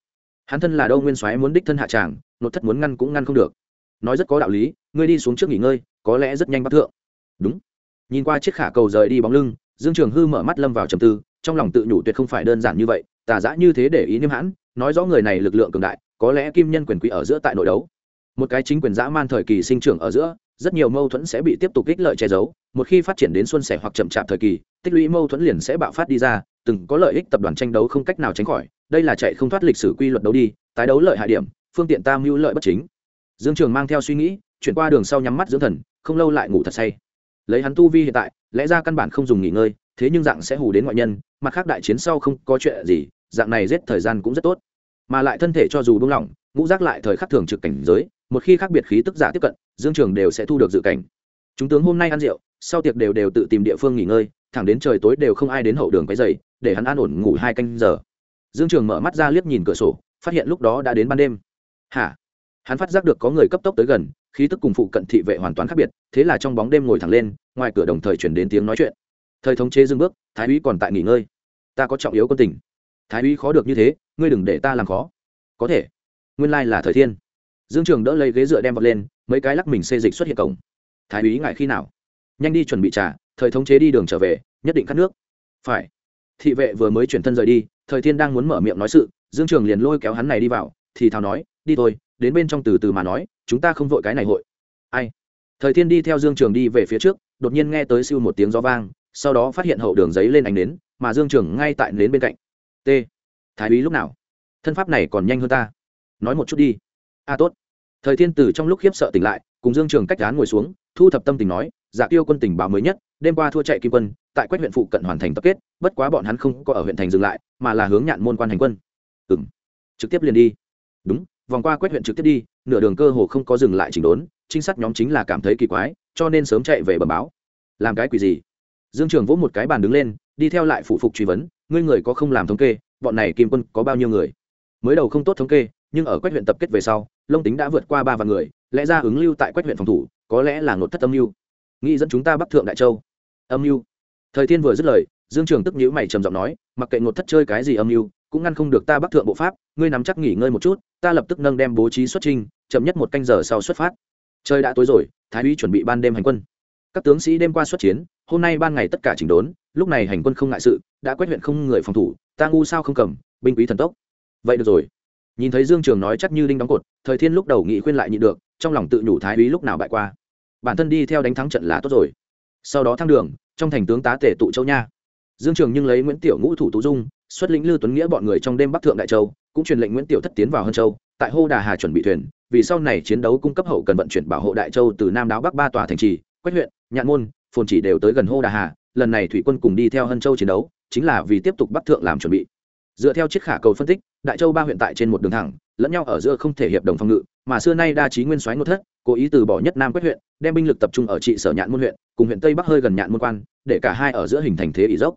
Hắn thân là đâu nguyên soái muốn đích thân hạ tràng ngột thất muốn ngăn cũng ngăn không được. Nói rất có đạo lý, ngươi đi xuống trước nghỉ ngơi, có lẽ rất nhanh bắt thượng. Đúng. Nhìn qua chiếc khả cầu rời đi bóng lưng, dương trường hư mở mắt lâm vào trầm tư trong lòng tự nhủ tuyệt không phải đơn giản như vậy, tà giã như thế để ý niêm hãn, nói rõ người này lực lượng cường đại, có lẽ kim nhân quyền quý ở giữa tại nội đấu. Một cái chính quyền dã man thời kỳ sinh trưởng ở giữa, rất nhiều mâu thuẫn sẽ bị tiếp tục kích lợi che giấu, một khi phát triển đến xuân sẻ hoặc chậm chạp thời kỳ, tích lũy mâu thuẫn liền sẽ bạo phát đi ra, từng có lợi ích tập đoàn tranh đấu không cách nào tránh khỏi, đây là chạy không thoát lịch sử quy luật đấu đi, tái đấu lợi hại điểm, phương tiện tam mưu lợi bất chính. Dương trường mang theo suy nghĩ, chuyển qua đường sau nhắm mắt dưỡng thần, không lâu lại ngủ thật say. Lấy hắn tu vi hiện tại, lẽ ra căn bản không dùng nghỉ ngơi thế nhưng dạng sẽ hù đến ngoại nhân, mặt khác đại chiến sau không có chuyện gì, dạng này giết thời gian cũng rất tốt. Mà lại thân thể cho dù buông lỏng, ngũ giác lại thời khắc thường trực cảnh giới, một khi khác biệt khí tức giả tiếp cận, dương trường đều sẽ thu được dự cảnh. Chúng tướng hôm nay ăn rượu, sau tiệc đều đều tự tìm địa phương nghỉ ngơi, thẳng đến trời tối đều không ai đến hậu đường cái dày để hắn an ổn ngủ hai canh giờ. Dương trường mở mắt ra liếc nhìn cửa sổ, phát hiện lúc đó đã đến ban đêm. Hả? Hắn phát giác được có người cấp tốc tới gần, khí tức cùng phụ cận thị vệ hoàn toàn khác biệt, thế là trong bóng đêm ngồi thẳng lên, ngoài cửa đồng thời chuyển đến tiếng nói chuyện thời thống chế dưng bước, thái úy còn tại nghỉ ngơi. Ta có trọng yếu quân tình. Thái úy khó được như thế, ngươi đừng để ta làm khó. Có thể. Nguyên lai là thời thiên. Dương trường đỡ lấy ghế dựa đem vật lên, mấy cái lắc mình xê dịch xuất hiện cổng. Thái úy ngại khi nào? Nhanh đi chuẩn bị trà, thời thống chế đi đường trở về, nhất định cắt nước. Phải. Thị vệ vừa mới chuyển thân rời đi, thời thiên đang muốn mở miệng nói sự, dương trường liền lôi kéo hắn này đi vào, thì thào nói, đi thôi, đến bên trong từ từ mà nói, chúng ta không vội cái này hội. Ai? Thời thiên đi theo dương trường đi về phía trước, đột nhiên nghe tới siêu một tiếng gió vang sau đó phát hiện hậu đường giấy lên ánh nến, mà dương trường ngay tại nến bên cạnh. T. Thái úy lúc nào? Thân pháp này còn nhanh hơn ta. Nói một chút đi. A tốt. Thời thiên tử trong lúc khiếp sợ tỉnh lại, cùng dương trường cách án ngồi xuống, thu thập tâm tình nói giả dạ tiêu quân tình báo mới nhất, đêm qua thua chạy kim quân, tại quách huyện phụ cận hoàn thành tập kết, bất quá bọn hắn không có ở huyện thành dừng lại, mà là hướng nhạn môn quan hành quân. Ừ m trực tiếp liền đi. Đúng, vòng qua quách huyện trực tiếp đi, nửa đường cơ hồ không có dừng lại chỉnh đốn, trinh sát nhóm chính là cảm thấy kỳ quái, cho nên sớm chạy về bờ báo. Làm cái quỷ gì? Dương trường vỗ một cái bàn đứng lên, đi theo lại phụ phục truy vấn, ngươi người có không làm thống kê, bọn này kim quân có bao nhiêu người? Mới đầu không tốt thống kê, nhưng ở quách huyện tập kết về sau, lông tính đã vượt qua ba vạn người, lẽ ra ứng lưu tại quách huyện phòng thủ, có lẽ là nột thất âm mưu. Nghĩ dẫn chúng ta bắc thượng đại châu. Âm mưu. Thời thiên vừa dứt lời, dương trường tức nhữ mày trầm giọng nói, mặc kệ ngột thất chơi cái gì âm mưu, cũng ngăn không được ta bắc thượng bộ pháp, ngươi nắm chắc nghỉ ngơi một chút, ta lập tức nâng đem bố trí xuất trình chậm nhất một canh giờ sau xuất phát. Trời đã tối rồi, thái úy chuẩn bị ban đêm hành quân các tướng sĩ đêm qua xuất chiến, hôm nay ban ngày tất cả chỉnh đốn, lúc này hành quân không ngại sự, đã quét huyện không người phòng thủ, ta ngu sao không cầm, binh quý thần tốc. Vậy được rồi. Nhìn thấy dương trường nói chắc như đinh đóng cột, thời thiên lúc đầu nghị khuyên lại nhịn được, trong lòng tự nhủ thái úy lúc nào bại qua. Bản thân đi theo đánh thắng trận là tốt rồi. Sau đó thăng đường, trong thành tướng tá tể tụ châu nha. Dương trường nhưng lấy nguyễn tiểu ngũ thủ tú dung, xuất lĩnh lưu tuấn nghĩa bọn người trong đêm bắc thượng đại châu, cũng truyền lệnh nguyễn tiểu thất tiến vào hân châu, tại hô đà hà chuẩn bị thuyền, vì sau này chiến đấu cung cấp hậu cần vận chuyển bảo hộ đại châu từ nam đáo bắc ba tòa thành trì quách huyện, nhạn môn, phồn chỉ đều tới gần hô đà hà, lần này thủy quân cùng đi theo hân châu chiến đấu, chính là vì tiếp tục bắc thượng làm chuẩn bị. Dựa theo chiếc khả cầu phân tích, đại châu ba huyện tại trên một đường thẳng, lẫn nhau ở giữa không thể hiệp đồng phòng ngự, mà xưa nay đa trí nguyên soái ngô thất, cố ý từ bỏ nhất nam quách huyện, đem binh lực tập trung ở trị sở nhạn môn huyện, cùng huyện tây bắc hơi gần nhạn môn quan, để cả hai ở giữa hình thành thế ỷ dốc.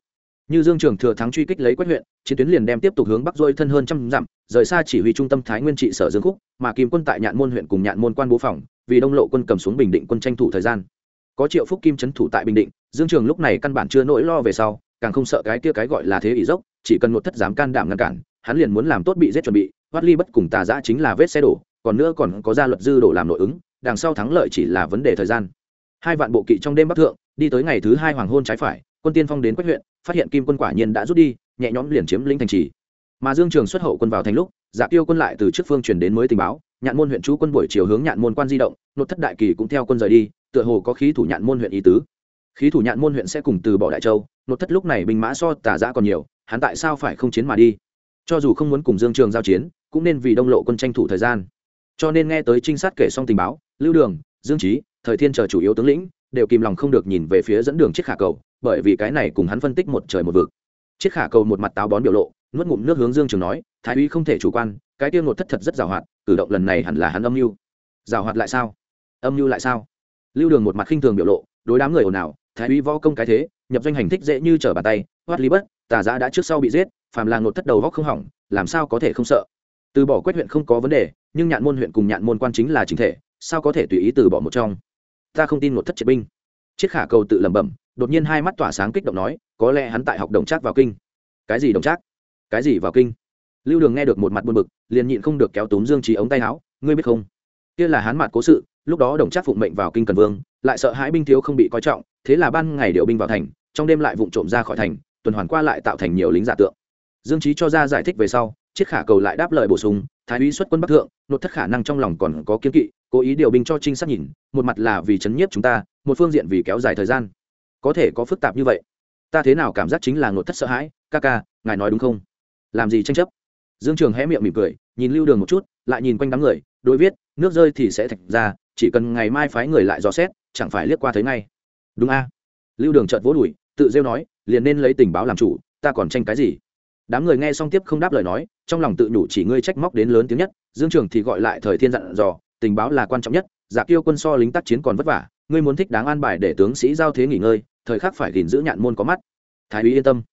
Như dương trường thừa thắng truy kích lấy quách huyện, chiến tuyến liền đem tiếp tục hướng bắc dôi thân hơn trăm dặm, rời xa chỉ huy trung tâm thái nguyên trị sở dương khúc, mà kim quân tại nhạn môn huyện cùng nhạn môn quan bố phòng, vì đông lộ quân cầm xuống bình định quân tranh thủ thời gian có triệu phúc kim trấn thủ tại bình định, dương trường lúc này căn bản chưa nỗi lo về sau, càng không sợ cái kia cái gọi là thế ỷ dốc, chỉ cần một thất dám can đảm ngăn cản, hắn liền muốn làm tốt bị giết chuẩn bị, thoát ly bất cùng tà giã chính là vết xe đổ, còn nữa còn có gia luật dư đổ làm nội ứng, đằng sau thắng lợi chỉ là vấn đề thời gian. Hai vạn bộ kỵ trong đêm bắc thượng, đi tới ngày thứ hai hoàng hôn trái phải, quân tiên phong đến quách huyện, phát hiện kim quân quả nhiên đã rút đi, nhẹ nhõm liền chiếm lĩnh thành trì mà dương trường xuất hậu quân vào thành lúc dạ giả tiêu quân lại từ trước phương truyền đến mới tình báo, nhạn môn huyện chú quân buổi chiều hướng nhạn môn quan di động nội thất đại kỳ cũng theo quân rời đi, tựa hồ có khí thủ nhạn môn huyện ý tứ. Khí thủ nhạn môn huyện sẽ cùng từ bỏ đại châu nội thất lúc này binh mã so tà giã còn nhiều, hắn tại sao phải không chiến mà đi? Cho dù không muốn cùng dương trường giao chiến, cũng nên vì đông lộ quân tranh thủ thời gian. Cho nên nghe tới trinh sát kể xong tình báo, lưu đường, dương trí thời thiên chờ chủ yếu tướng lĩnh, đều kìm lòng không được nhìn về phía dẫn đường chiếc khả cầu, bởi vì cái này cùng hắn phân tích một trời một vực. Chiếc khả cầu một mặt táo bón biểu lộ nuốt ngụm nước hướng dương trường nói, thái úy không thể chủ quan, cái tiêu ngột thất thật rất giàu hoạt, cử động lần này hẳn là hắn âm mưu. Giàu hoạt lại sao? Âm mưu lại sao? Lưu đường một mặt khinh thường biểu lộ, đối đám người ồn ào, thái úy võ công cái thế, nhập doanh hành thích dễ như trở bàn tay, hoát lý bất, tà giã đã trước sau bị giết, phàm là ngột thất đầu góc không hỏng, làm sao có thể không sợ? Từ bỏ quét huyện không có vấn đề, nhưng nhạn môn huyện cùng nhạn môn quan chính là chính thể, sao có thể tùy ý từ bỏ một trong? Ta không tin một thất triệt binh. Chiếc khả cầu tự lẩm bẩm, đột nhiên hai mắt tỏa sáng kích động nói, có lẽ hắn tại học đồng trác vào kinh. Cái gì đồng trác? Cái gì vào kinh? Lưu đường nghe được một mặt buồn bực, liền nhịn không được kéo túm dương trí ống tay áo, ngươi biết không? Kia là hắn mặt cố sự, lúc đó đồng trác phụng mệnh vào kinh cần vương, lại sợ hãi binh thiếu không bị coi trọng, thế là ban ngày điều binh vào thành, trong đêm lại vụng trộm ra khỏi thành, tuần hoàn qua lại tạo thành nhiều lính giả tượng. Dương trí cho ra giải thích về sau chiếc khả cầu lại đáp lời bổ sung, thái úy xuất quân bắc thượng, nột thất khả năng trong lòng còn có kiên kỵ, cố ý điều binh cho trinh sát nhìn, một mặt là vì chấn nhiếp chúng ta, một phương diện vì kéo dài thời gian. Có thể có phức tạp như vậy, ta thế nào cảm giác chính là nột thất sợ hãi, ca ca, ngài nói đúng không? Làm gì tranh chấp? Dương trường hé miệng mỉm cười, nhìn lưu đường một chút, lại nhìn quanh đám người, đối viết, nước rơi thì sẽ thạch ra, chỉ cần ngày mai phái người lại dò xét, chẳng phải liếc qua thấy ngay. Đúng a. Lưu đường chợt vỗ đùi, tự rêu nói, liền nên lấy tình báo làm chủ, ta còn tranh cái gì? Đám người nghe xong tiếp không đáp lời nói, trong lòng tự nhủ chỉ ngươi trách móc đến lớn tiếng nhất, dương trường thì gọi lại thời thiên dặn dò, tình báo là quan trọng nhất dạ giả tiêu quân so lính tác chiến còn vất vả, ngươi muốn thích đáng an bài để tướng sĩ giao thế nghỉ ngơi, thời khắc phải gìn giữ nhạn môn có mắt. Thái úy yên tâm.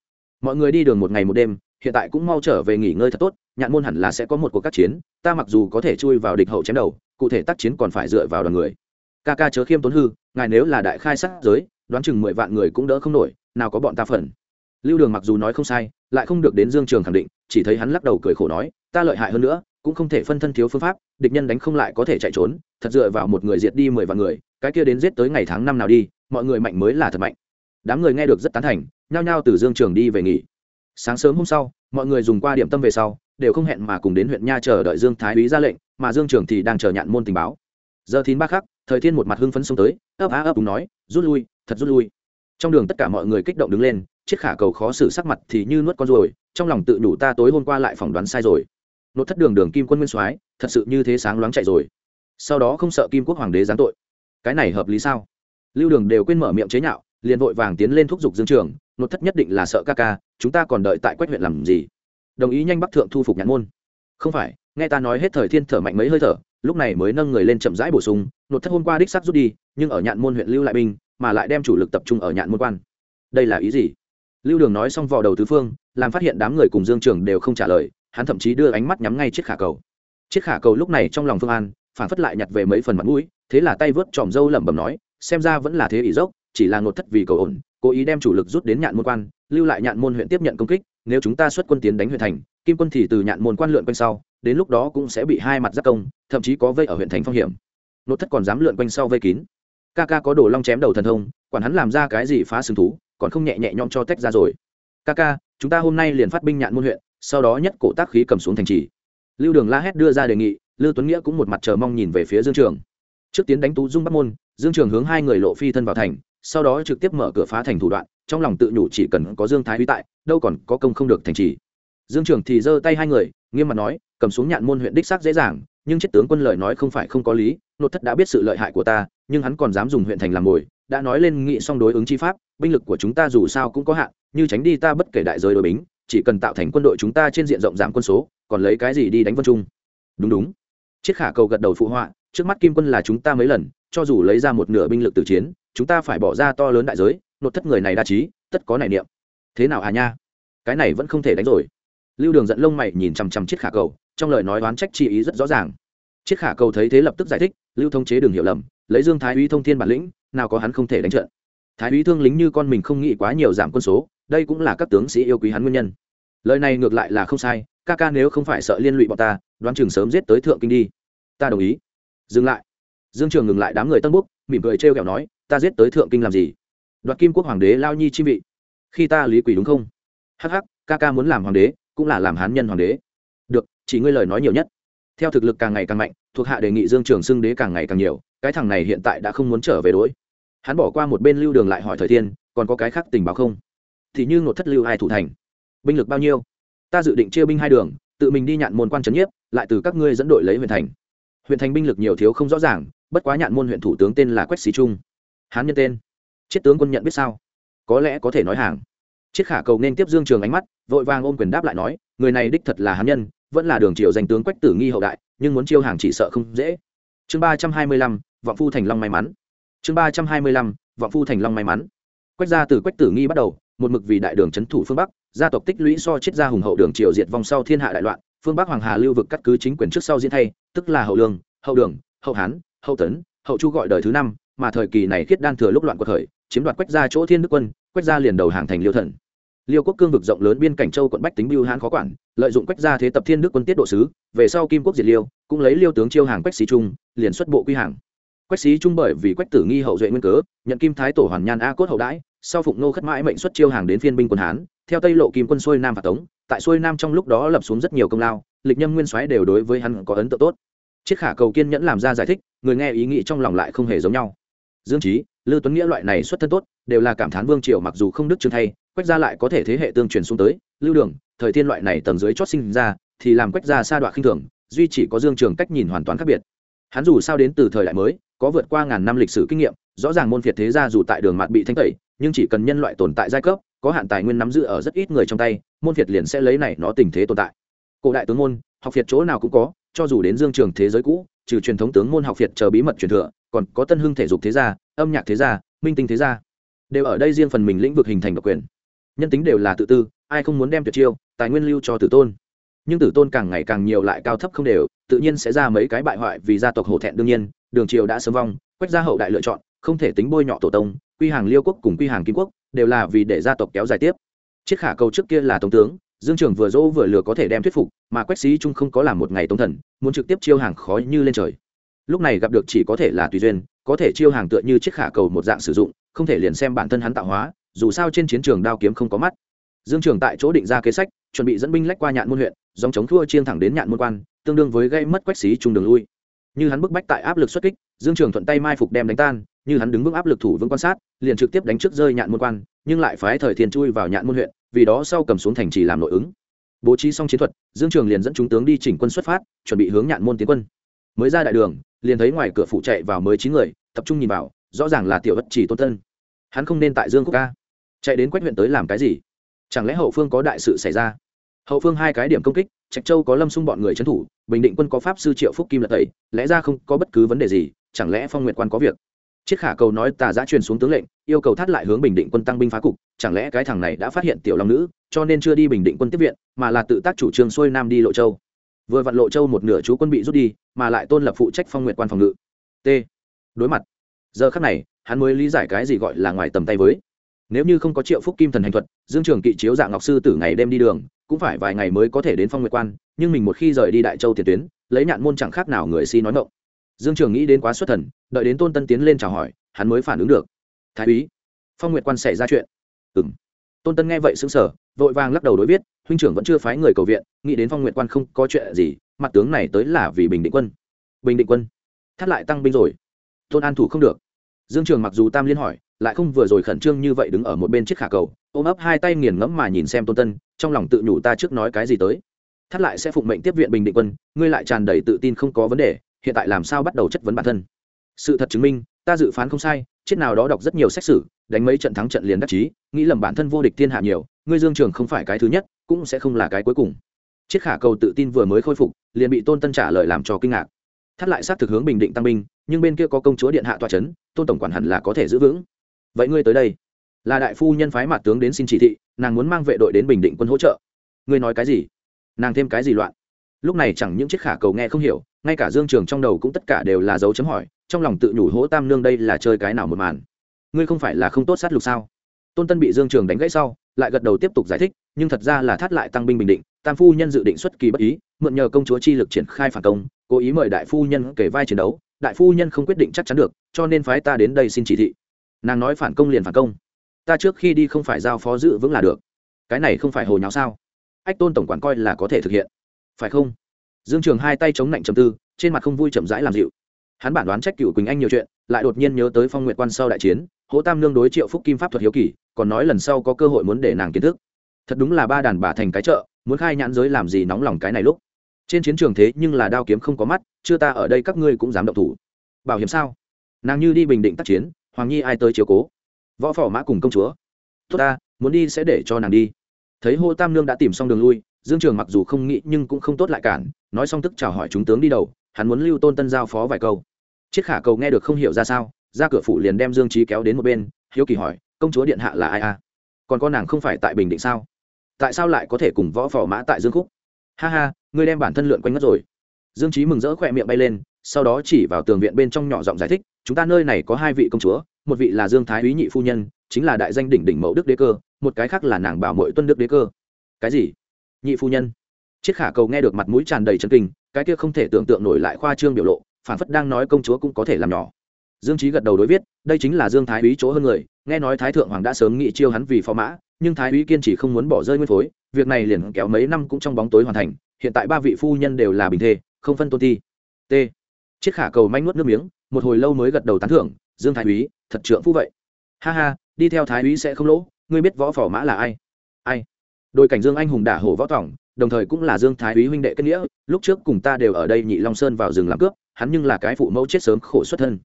Mọi người đi đường một ngày một đêm hiện tại cũng mau trở về nghỉ ngơi thật tốt, nhạn môn hẳn là sẽ có một cuộc các chiến, ta mặc dù có thể chui vào địch hậu chém đầu, cụ thể tác chiến còn phải dựa vào đoàn người. Ca ca chớ khiêm tốn hư, ngài nếu là đại khai sát giới, đoán chừng mười vạn người cũng đỡ không nổi, nào có bọn ta phần. Lưu đường mặc dù nói không sai, lại không được đến dương trường khẳng định, chỉ thấy hắn lắc đầu cười khổ nói, ta lợi hại hơn nữa, cũng không thể phân thân thiếu phương pháp, địch nhân đánh không lại có thể chạy trốn, thật dựa vào một người diệt đi mười vạn người, cái kia đến giết tới ngày tháng năm nào đi, mọi người mạnh mới là thật mạnh. Đám người nghe được rất tán thành, nhao nhao từ dương trường đi về nghỉ sáng sớm hôm sau, mọi người dùng qua điểm tâm về sau, đều không hẹn mà cùng đến huyện nha chờ đợi dương thái úy ra lệnh, mà dương trường thì đang chờ nhạn môn tình báo. Giờ thìn ba khắc, thời thiên một mặt hưng phấn xông tới, ấp á ấp đúng nói, rút lui, thật rút lui. Trong đường tất cả mọi người kích động đứng lên chiếc khả cầu khó xử sắc mặt thì như nuốt con ruồi, trong lòng tự nhủ ta tối hôm qua lại phỏng đoán sai rồi. Nốt thất đường đường kim quân nguyên soái, thật sự như thế sáng loáng chạy rồi. Sau đó không sợ kim quốc hoàng đế giáng tội. Cái này hợp lý sao? Lưu đường đều quên mở miệng chế nhạo, liền vội vàng tiến lên thúc giục dương trường nốt thất nhất định là sợ ca ca, chúng ta còn đợi tại quách huyện làm gì? Đồng ý nhanh bắc thượng thu phục nhãn môn. Không phải, nghe ta nói hết thời thiên thở mạnh mấy hơi thở, lúc này mới nâng người lên chậm rãi bổ sung nốt thất hôm qua đích sắc rút đi, nhưng ở nhạn môn huyện lưu lại binh, mà lại đem chủ lực tập trung ở nhạn môn quan. Đây là ý gì? Lưu đường nói xong vò đầu tứ phương, làm phát hiện đám người cùng dương trường đều không trả lời, hắn thậm chí đưa ánh mắt nhắm ngay chiếc khả cầu. Chiếc khả cầu lúc này trong lòng phương an, phản phất lại nhặt về mấy phần mặt mũi, thế là tay vớt tròm dâu lẩm bẩm nói, xem ra vẫn là thế ỷ dốc chỉ là ngột thất vì cầu ổn, cố ý đem chủ lực rút đến nhạn môn quan, lưu lại nhạn môn huyện tiếp nhận công kích, nếu chúng ta xuất quân tiến đánh huyện thành, kim quân thì từ nhạn môn quan lượn quanh sau, đến lúc đó cũng sẽ bị hai mặt giác công, thậm chí có vây ở huyện thành phong hiểm. Nốt thất còn dám lượn quanh sau vây kín. Ca ca có đồ long chém đầu thần thông, quản hắn làm ra cái gì phá sừng thú, còn không nhẹ nhẹ nhõm cho tách ra rồi. Ca ca, chúng ta hôm nay liền phát binh nhạn môn huyện, sau đó nhất cổ tác khí cầm xuống thành trì. Lưu đường la hét đưa ra đề nghị, lưu tuấn nghĩa cũng một mặt chờ mong nhìn về phía dương trường. Trước tiến đánh tú dung bắc môn, dương trường hướng hai người lộ phi thân vào thành sau đó trực tiếp mở cửa phá thành thủ đoạn, trong lòng tự nhủ chỉ cần có dương thái huy tại, đâu còn có công không được thành trì. Dương trường thì giơ tay hai người, nghiêm mặt nói, cầm xuống nhạn môn huyện đích xác dễ dàng, nhưng chết tướng quân lời nói không phải không có lý nốt thất đã biết sự lợi hại của ta, nhưng hắn còn dám dùng huyện thành làm mồi, đã nói lên nghị song đối ứng chi pháp, binh lực của chúng ta dù sao cũng có hạn, như tránh đi ta bất kể đại giới đội bính, chỉ cần tạo thành quân đội chúng ta trên diện rộng giảm quân số, còn lấy cái gì đi đánh vân trung? Đúng đúng. Chiết khả cầu gật đầu phụ họa, trước mắt kim quân là chúng ta mấy lần, cho dù lấy ra một nửa binh lực từ chiến chúng ta phải bỏ ra to lớn đại giới, nột thất người này đa trí, tất có này niệm. Thế nào à nha? Cái này vẫn không thể đánh rồi. Lưu đường dẫn lông mày nhìn chằm chằm chiếc khả cầu, trong lời nói oán trách chi ý rất rõ ràng. Chiếc khả cầu thấy thế lập tức giải thích, lưu thông chế đường hiểu lầm, lấy dương thái uy thông thiên bản lĩnh, nào có hắn không thể đánh trận. Thái uy thương lính như con mình không nghĩ quá nhiều giảm quân số, đây cũng là các tướng sĩ yêu quý hắn nguyên nhân. Lời này ngược lại là không sai, ca ca nếu không phải sợ liên lụy bọn ta, đoán chừng sớm giết tới thượng kinh đi. Ta đồng ý. Dừng lại. Dương trường ngừng lại đám người tân búc, mỉm cười trêu kẹo nói ta giết tới thượng kinh làm gì? Đoạt kim quốc hoàng đế lao nhi chi vị. Khi ta lý quỷ đúng không? Hắc hắc, ca ca muốn làm hoàng đế, cũng là làm hán nhân hoàng đế. Được, chỉ ngươi lời nói nhiều nhất. Theo thực lực càng ngày càng mạnh, thuộc hạ đề nghị dương trường xưng đế càng ngày càng nhiều, cái thằng này hiện tại đã không muốn trở về đỗi hắn bỏ qua một bên lưu đường lại hỏi thời tiên còn có cái khác tình báo không? Thì như ngột thất lưu hai thủ thành. Binh lực bao nhiêu? Ta dự định chia binh hai đường, tự mình đi nhạn môn quan trấn nhiếp, lại từ các ngươi dẫn đội lấy huyện thành. Huyện thành binh lực nhiều thiếu không rõ ràng, bất quá nhạn môn huyện thủ tướng tên là quách xí trung hán nhân tên. Chiết tướng quân nhận biết sao? Có lẽ có thể nói hàng. Chiết khả cầu nên tiếp dương trường ánh mắt, vội vàng ôm quyền đáp lại nói, người này đích thật là hán nhân, vẫn là đường triều danh tướng quách tử nghi hậu đại, nhưng muốn chiêu hàng chỉ sợ không dễ. Chương ba trăm hai mươi lăm, vọng phu thành long may mắn. Chương ba trăm hai mươi lăm, vọng phu thành long may mắn. Quách gia từ quách tử nghi bắt đầu, một mực vì đại đường trấn thủ phương bắc, gia tộc tích lũy so chiết gia hùng hậu đường triều diệt vong sau thiên hạ đại loạn, phương bắc hoàng hà lưu vực cắt cứ chính quyền trước sau diễn thay, tức là hậu lương, hậu đường, hậu hán, hậu tấn, hậu chu gọi đời thứ năm mà thời kỳ này khiết đan thừa lúc loạn của thời, chiếm đoạt quách gia chỗ thiên đức quân, quách gia liền đầu hàng thành liêu thần. Liêu quốc cương vực rộng lớn biên cảnh châu quận bách tính biêu hãn khó quản, lợi dụng quách gia thế tập thiên đức quân tiết độ sứ, về sau kim quốc diệt liêu, cũng lấy liêu tướng chiêu hàng quách sĩ trung, liền xuất bộ quy hàng. Quách sĩ trung bởi vì quách tử nghi hậu duệ nguyên cớ, nhận kim thái tổ hoàn nhan a cốt hậu đãi, sau phụng nô khất mãi mệnh xuất chiêu hàng đến phiên binh quân hán, theo tây lộ kim quân xuôi nam và tống, tại xuôi nam trong lúc đó lập xuống rất nhiều công lao, lịch nhâm nguyên soái đều đối với hắn có ấn tượng tốt. Chiết khả cầu kiên nhẫn làm ra giải thích, người nghe ý nghĩ trong lòng lại không hề giống nhau dương trí lư tuấn nghĩa loại này xuất thân tốt, đều là cảm thán vương triều mặc dù không đức trương thay, quách gia lại có thể thế hệ tương truyền xuống tới, lưu đường, thời thiên loại này tầng dưới chót sinh ra, thì làm quách gia sa đoạn khinh thường, duy chỉ có dương trường cách nhìn hoàn toàn khác biệt. Hắn dù sao đến từ thời đại mới, có vượt qua ngàn năm lịch sử kinh nghiệm, rõ ràng môn phiệt thế gia dù tại đường mặt bị thanh tẩy, nhưng chỉ cần nhân loại tồn tại giai cấp, có hạn tài nguyên nắm giữ ở rất ít người trong tay, môn phiệt liền sẽ lấy này nó tình thế tồn tại. Cổ đại tướng môn học phiệt chỗ nào cũng có, cho dù đến dương trường thế giới cũ, trừ truyền thống tướng môn học phiệt chờ bí mật truyền thừa, còn có tân hưng thể dục thế gia, âm nhạc thế gia, minh tinh thế gia. Đều ở đây riêng phần mình lĩnh vực hình thành độc quyền. Nhân tính đều là tự tư, ai không muốn đem tuyệt chiêu, tài nguyên lưu cho tử tôn. Nhưng tử tôn càng ngày càng nhiều lại cao thấp không đều, tự nhiên sẽ ra mấy cái bại hoại vì gia tộc hổ thẹn đương nhiên, đường triều đã sớm vong, quách gia hậu đại lựa chọn, không thể tính bôi nhọ tổ tông, quy hàng liêu quốc cùng quy hàng kim quốc, đều là vì để gia tộc kéo dài tiếp. Chiết khả cầu trước kia là tổng tướng dương trường vừa dỗ vừa lừa có thể đem thuyết phục, mà quách sĩ trung không có làm một ngày tống thần, muốn trực tiếp chiêu hàng khói như lên trời. Lúc này gặp được chỉ có thể là tùy duyên, có thể chiêu hàng tựa như chiếc khả cầu một dạng sử dụng, không thể liền xem bản thân hắn tạo hóa, dù sao trên chiến trường đao kiếm không có mắt. Dương trường tại chỗ định ra kế sách, chuẩn bị dẫn binh lách qua nhạn môn huyện, dòng chống thua chiên thẳng đến nhạn môn quan, tương đương với gây mất quách xí trung đường lui. Như hắn bức bách tại áp lực xuất kích, dương trường thuận tay mai phục đem đánh tan, như hắn đứng vững áp lực thủ vững quan sát, liền trực tiếp đánh trước rơi nhạn môn quan, nhưng lại phái thời thiên chui vào nhạn môn huyện vì đó sau cầm xuống thành trì làm nội ứng. Bố trí xong chiến thuật, dương trường liền dẫn chúng tướng đi chỉnh quân xuất phát, chuẩn bị hướng nhạn môn tiến quân. Mới ra đại đường, liền thấy ngoài cửa phụ chạy vào mới chín người, tập trung nhìn vào, rõ ràng là tiểu bất chỉ tôn tân hắn không nên tại dương quốc ca. Chạy đến quách huyện tới làm cái gì? Chẳng lẽ hậu phương có đại sự xảy ra? Hậu phương hai cái điểm công kích, trạch châu có lâm xung bọn người trấn thủ, bình định quân có pháp sư triệu phúc kim lật tẩy, lẽ ra không có bất cứ vấn đề gì, chẳng lẽ phong nguyện quan có việc? Chiết khả cầu nói, tà giã truyền xuống tướng lệnh, yêu cầu thắt lại hướng bình định quân tăng binh phá cục, chẳng lẽ cái thằng này đã phát hiện tiểu long nữ, cho nên chưa đi bình định quân tiếp viện, mà là tự tác chủ trương xuôi nam đi lộ châu. Vừa vặn lộ châu một nửa chú quân bị rút đi, mà lại tôn lập phụ trách phong nguyện quan phòng ngự. T. Đối mặt. Giờ khắc này, hắn mới lý giải cái gì gọi là ngoài tầm tay với. Nếu như không có triệu phúc kim thần hành thuật, dương trường kỵ chiếu dạng ngọc sư tử ngày đêm đi đường, cũng phải vài ngày mới có thể đến phong nguyệt quan, nhưng mình một khi rời đi đại châu tiền tuyến, lấy nhạn môn chẳng khác nào người si nói ngộng dương trường nghĩ đến quá xuất thần, đợi đến tôn tân tiến lên chào hỏi, hắn mới phản ứng được. Thái úy, phong nguyệt quan xảy ra chuyện. Ừ m tôn tân nghe vậy xứng sở vội vàng lắc đầu đối viết, huynh trưởng vẫn chưa phái người cầu viện, nghĩ đến phong nguyệt quan không có chuyện gì, mặt tướng này tới là vì bình định quân. Bình định quân? Thắt lại tăng binh rồi. Tôn an thủ không được. Dương trường mặc dù tam liên hỏi, lại không vừa rồi khẩn trương như vậy đứng ở một bên chiếc khả cầu, ôm ấp hai tay nghiền ngẫm mà nhìn xem tôn tân, trong lòng tự nhủ ta trước nói cái gì tới. Thắt lại sẽ phụng mệnh tiếp viện bình định quân, ngươi lại tràn đầy tự tin không có vấn đề hiện tại làm sao bắt đầu chất vấn bản thân? Sự thật chứng minh, ta dự phán không sai, chết nào đó đọc rất nhiều sách sử, đánh mấy trận thắng trận liền đắc chí, nghĩ lầm bản thân vô địch thiên hạ nhiều, ngươi dương trường không phải cái thứ nhất, cũng sẽ không là cái cuối cùng. Chiết khả cầu tự tin vừa mới khôi phục, liền bị tôn tân trả lời làm cho kinh ngạc. Thắt lại sát thực hướng bình định tăng binh, nhưng bên kia có công chúa điện hạ toa c h ấ n tôn tổng quản hẳn là có thể giữ vững. Vậy ngươi tới đây. Là đại phu nhân phái mặt tướng đến xin chỉ thị, nàng muốn mang vệ đội đến bình định quân hỗ trợ. Ngươi nói cái gì? Nàng thêm cái gì loạn? Lúc này chẳng những chiếc khả cầu nghe không hiểu, ngay cả dương trường trong đầu cũng tất cả đều là dấu chấm hỏi, trong lòng tự nhủ hỗ tam nương đây là chơi cái nào một màn. Ngươi không phải là không tốt sát lục sao? Tôn tân bị dương trường đánh gãy sau, lại gật đầu tiếp tục giải thích, nhưng thật ra là thắt lại tăng binh bình định, tam phu nhân dự định xuất kỳ bất ý, mượn nhờ công chúa chi lực triển khai phản công, cố ý mời đại phu nhân kể vai chiến đấu, đại phu nhân không quyết định chắc chắn được, cho nên phái ta đến đây xin chỉ thị. Nàng nói phản công liền phản công. Ta trước khi đi không phải giao phó dự vững là được. Cái này không phải hồ nháo sao? Ách, tôn tổng quản coi là có thể thực hiện phải không? Dương trường hai tay chống lạnh trầm tư, trên mặt không vui chậm rãi làm dịu. Hắn bản đoán trách cựu quỳnh anh nhiều chuyện, lại đột nhiên nhớ tới phong nguyện quan sau đại chiến, hỗ tam lương đối triệu phúc kim pháp thuật hiếu kỳ, còn nói lần sau có cơ hội muốn để nàng kiến thức. Thật đúng là ba đàn bà thành cái chợ, muốn khai nhãn giới làm gì nóng lòng cái này lúc. Trên chiến trường thế nhưng là đao kiếm không có mắt, chưa ta ở đây các ngươi cũng dám động thủ. Bảo hiểm sao? Nàng như đi bình định tác chiến, hoàng nhi ai tới chiếu cố? Võ phò mã cùng công chúa. Tốt ta, muốn đi sẽ để cho nàng đi. Thấy hô tam nương đã tìm xong đường lui dương trường mặc dù không nghĩ nhưng cũng không tốt lại cản, nói xong tức chào hỏi chúng tướng đi đầu, hắn muốn lưu tôn tân giao phó vài câu. Chiếc khả cầu nghe được không hiểu ra sao, ra cửa phụ liền đem dương trí kéo đến một bên, hiếu kỳ hỏi, công chúa điện hạ là ai a? Còn con nàng không phải tại bình định sao? Tại sao lại có thể cùng võ phò mã tại dương khúc? Ha ha, ngươi đem bản thân lượn quanh mất rồi. Dương trí mừng rỡ khỏe miệng bay lên, sau đó chỉ vào tường viện bên trong nhỏ giọng giải thích, chúng ta nơi này có hai vị công chúa, một vị là dương thái úy nhị phu nhân, chính là đại danh đỉnh đỉnh mẫu đức đế cơ, một cái khác là nàng bảo mội tuân đức đế cơ. Cái gì? Nhị phu nhân. Chiếc khả cầu nghe được mặt mũi tràn đầy chân kinh, cái kia không thể tưởng tượng nổi lại khoa trương biểu lộ phản phất đang nói công chúa cũng có thể làm nhỏ. Dương trí gật đầu đối viết, đây chính là dương thái úy chỗ hơn người, nghe nói thái thượng hoàng đã sớm nghị chiêu hắn vì phó mã, nhưng thái úy kiên chỉ không muốn bỏ rơi nguyên phối, việc này liền kéo mấy năm cũng trong bóng tối hoàn thành, hiện tại ba vị phu nhân đều là bình thê, không phân tôn thi. T. Chiếc khả cầu manh nuốt nước miếng, một hồi lâu mới gật đầu tán thưởng, dương thái úy, thật trượng phú vậy. Ha ha, đi theo thái úy sẽ không lỗ, ngươi biết võ phò mã là ai? Ai? Đội cảnh dương anh hùng đả hổ võ tỏng, đồng thời cũng là dương thái úy huynh đệ kết nghĩa, lúc trước cùng ta đều ở đây nhị long sơn vào rừng làm cướp, hắn nhưng là cái phụ mẫu chết sớm khổ xuất thân.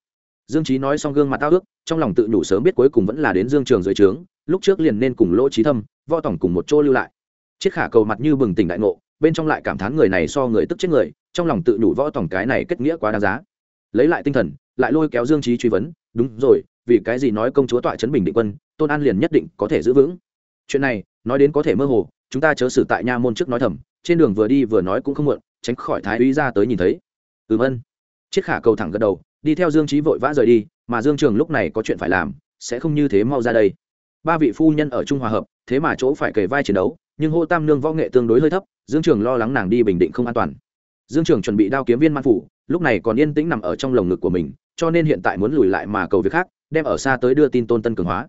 Dương trí nói xong gương mặt tao ước, trong lòng tự nhủ sớm biết cuối cùng vẫn là đến dương trường dưới trướng, lúc trước liền nên cùng lỗ trí thâm, võ tổng cùng một chỗ lưu lại. Chiếc khả cầu mặt như bừng tỉnh đại ngộ, bên trong lại cảm thán người này so người tức chết người, trong lòng tự nhủ võ tổng cái này kết nghĩa quá đáng giá. Lấy lại tinh thần, lại lôi kéo dương trí truy vấn, đúng rồi, vì cái gì nói công chúa tọa trấn bình định quân, tôn an liền nhất định có thể giữ vững? Chuyện này nói đến có thể mơ hồ, chúng ta chớ xử tại nha môn trước nói thầm, trên đường vừa đi vừa nói cũng không muộn, tránh khỏi thái úy ra tới nhìn thấy. Ừm ân. Chiếc khả cầu thẳng gật đầu, đi theo dương trí vội vã rời đi, mà dương trường lúc này có chuyện phải làm, sẽ không như thế mau ra đây. Ba vị phu nhân ở trung hòa hợp, thế mà chỗ phải kề vai chiến đấu, nhưng hô tam nương võ nghệ tương đối hơi thấp, dương trường lo lắng nàng đi bình định không an toàn. Dương trường chuẩn bị đao kiếm viên man phủ, lúc này còn yên tĩnh nằm ở trong lồng ngực của mình, cho nên hiện tại muốn lùi lại mà cầu việc khác, đem ở xa tới đưa tin tôn tân cường hóa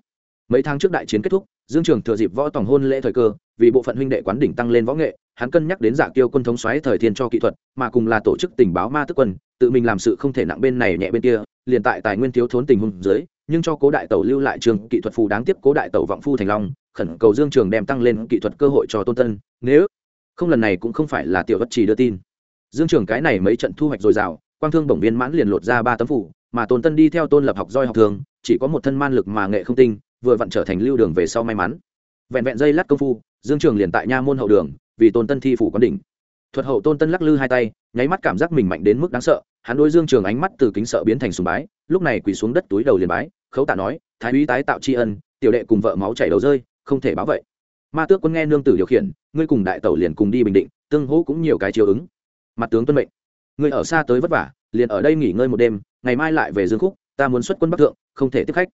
mấy tháng trước đại chiến kết thúc, dương trường thừa dịp võ tòng hôn lễ thời cơ, vì bộ phận huynh đệ quán đỉnh tăng lên võ nghệ, hắn cân nhắc đến giả tiêu quân thống xoáy thời thiên cho kỹ thuật, mà cùng là tổ chức tình báo ma tức quân, tự mình làm sự không thể nặng bên này nhẹ bên kia, liền tại tài nguyên thiếu thốn tình huống dưới, nhưng cho cố đại tẩu lưu lại trường kỹ thuật phù đáng tiếp cố đại tẩu vọng phu thành long, khẩn cầu dương trường đem tăng lên kỹ thuật cơ hội cho tôn tân. Nếu không lần này cũng không phải là tiểu bất chỉ đưa tin. Dương trường cái này mấy trận thu hoạch dồi dào, quang thương bổng viên mãn liền lột ra ba tấm phủ, mà tôn tân đi theo tôn lập học roi học thường, chỉ có một thân man lực mà nghệ không tinh vừa vặn trở thành lưu đường về sau may mắn. Vẹn vẹn dây lát công phu, dương trường liền tại nha môn hậu đường, vì tôn tân thi phủ quán đỉnh. Thuật hậu tôn tân lắc lư hai tay, nháy mắt cảm giác mình mạnh đến mức đáng sợ, hắn đôi dương trường ánh mắt từ kính sợ biến thành sùng bái, lúc này quỳ xuống đất túi đầu liền bái, khấu tạ nói, thái úy tái tạo tri ân, tiểu đệ cùng vợ máu chảy đầu rơi, không thể báo vậy. Ma tước quân nghe nương tử điều khiển, ngươi cùng đại tẩu liền cùng đi bình định, tương hỗ cũng nhiều cái chiều ứng. Mặt tướng tuân mệnh. Ngươi ở xa tới vất vả, liền ở đây nghỉ ngơi một đêm, ngày mai lại về dương khúc, ta muốn xuất quân bắc thượng, không thể tiếp khách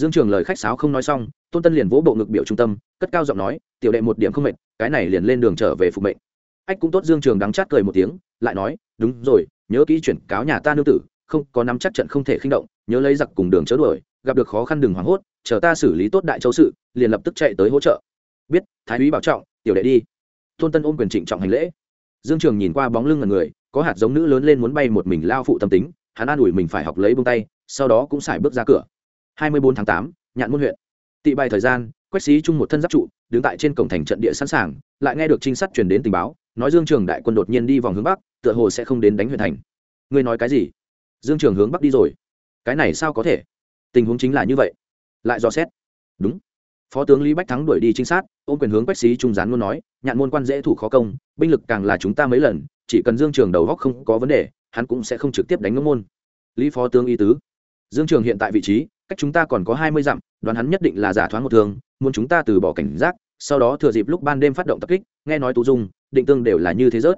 dương trường lời khách sáo không nói xong, tôn tân liền vỗ bộ ngực biểu trung tâm, cất cao giọng nói, tiểu đệ một điểm không mệt, cái này liền lên đường trở về phục mệnh. Ách cũng tốt, dương trường đắng chát cười một tiếng, lại nói, đúng rồi, nhớ kỹ chuyển cáo nhà ta nương tử, không, có nắm chắc trận không thể khinh động, nhớ lấy giặc cùng đường chớ đuổi, gặp được khó khăn đừng hoảng hốt, chờ ta xử lý tốt đại châu sự, liền lập tức chạy tới hỗ trợ. Biết, thái úy bảo trọng, tiểu đệ đi. Tôn tân ôm quyền trịnh trọng hành lễ. Dương trường nhìn qua bóng lưng ngần người, có hạt giống nữ lớn lên muốn bay một mình lao phụ tâm tính, hắn an ủi mình phải học lấy bông tay, sau đó cũng xài bước ra cửa hai mươi bốn tháng tám, nhạn môn huyện. Tị bài thời gian, quách sĩ chung một thân giáp trụ, đứng tại trên cổng thành trận địa sẵn sàng, lại nghe được trinh sát truyền đến tình báo, nói dương trường đại quân đột nhiên đi vòng hướng bắc, tựa hồ sẽ không đến đánh huyện thành. Ngươi nói cái gì? Dương trường hướng bắc đi rồi. Cái này sao có thể? Tình huống chính là như vậy. Lại dò xét. Đúng. Phó tướng lý bách thắng đuổi đi trinh sát, ôm quyền hướng quách sĩ trung gián luôn nói, nhạn môn quan dễ thủ khó công, binh lực càng là chúng ta mấy lần, chỉ cần dương trường đầu góc không có vấn đề, hắn cũng sẽ không trực tiếp đánh ngưỡng môn. Lý phó tướng y tứ dương trường hiện tại vị trí, cách chúng ta còn có hai mươi dặm, đoán hắn nhất định là giả thoáng một thường muốn chúng ta từ bỏ cảnh giác, sau đó thừa dịp lúc ban đêm phát động tập kích, nghe nói tú dung, định tương đều là như thế rớt.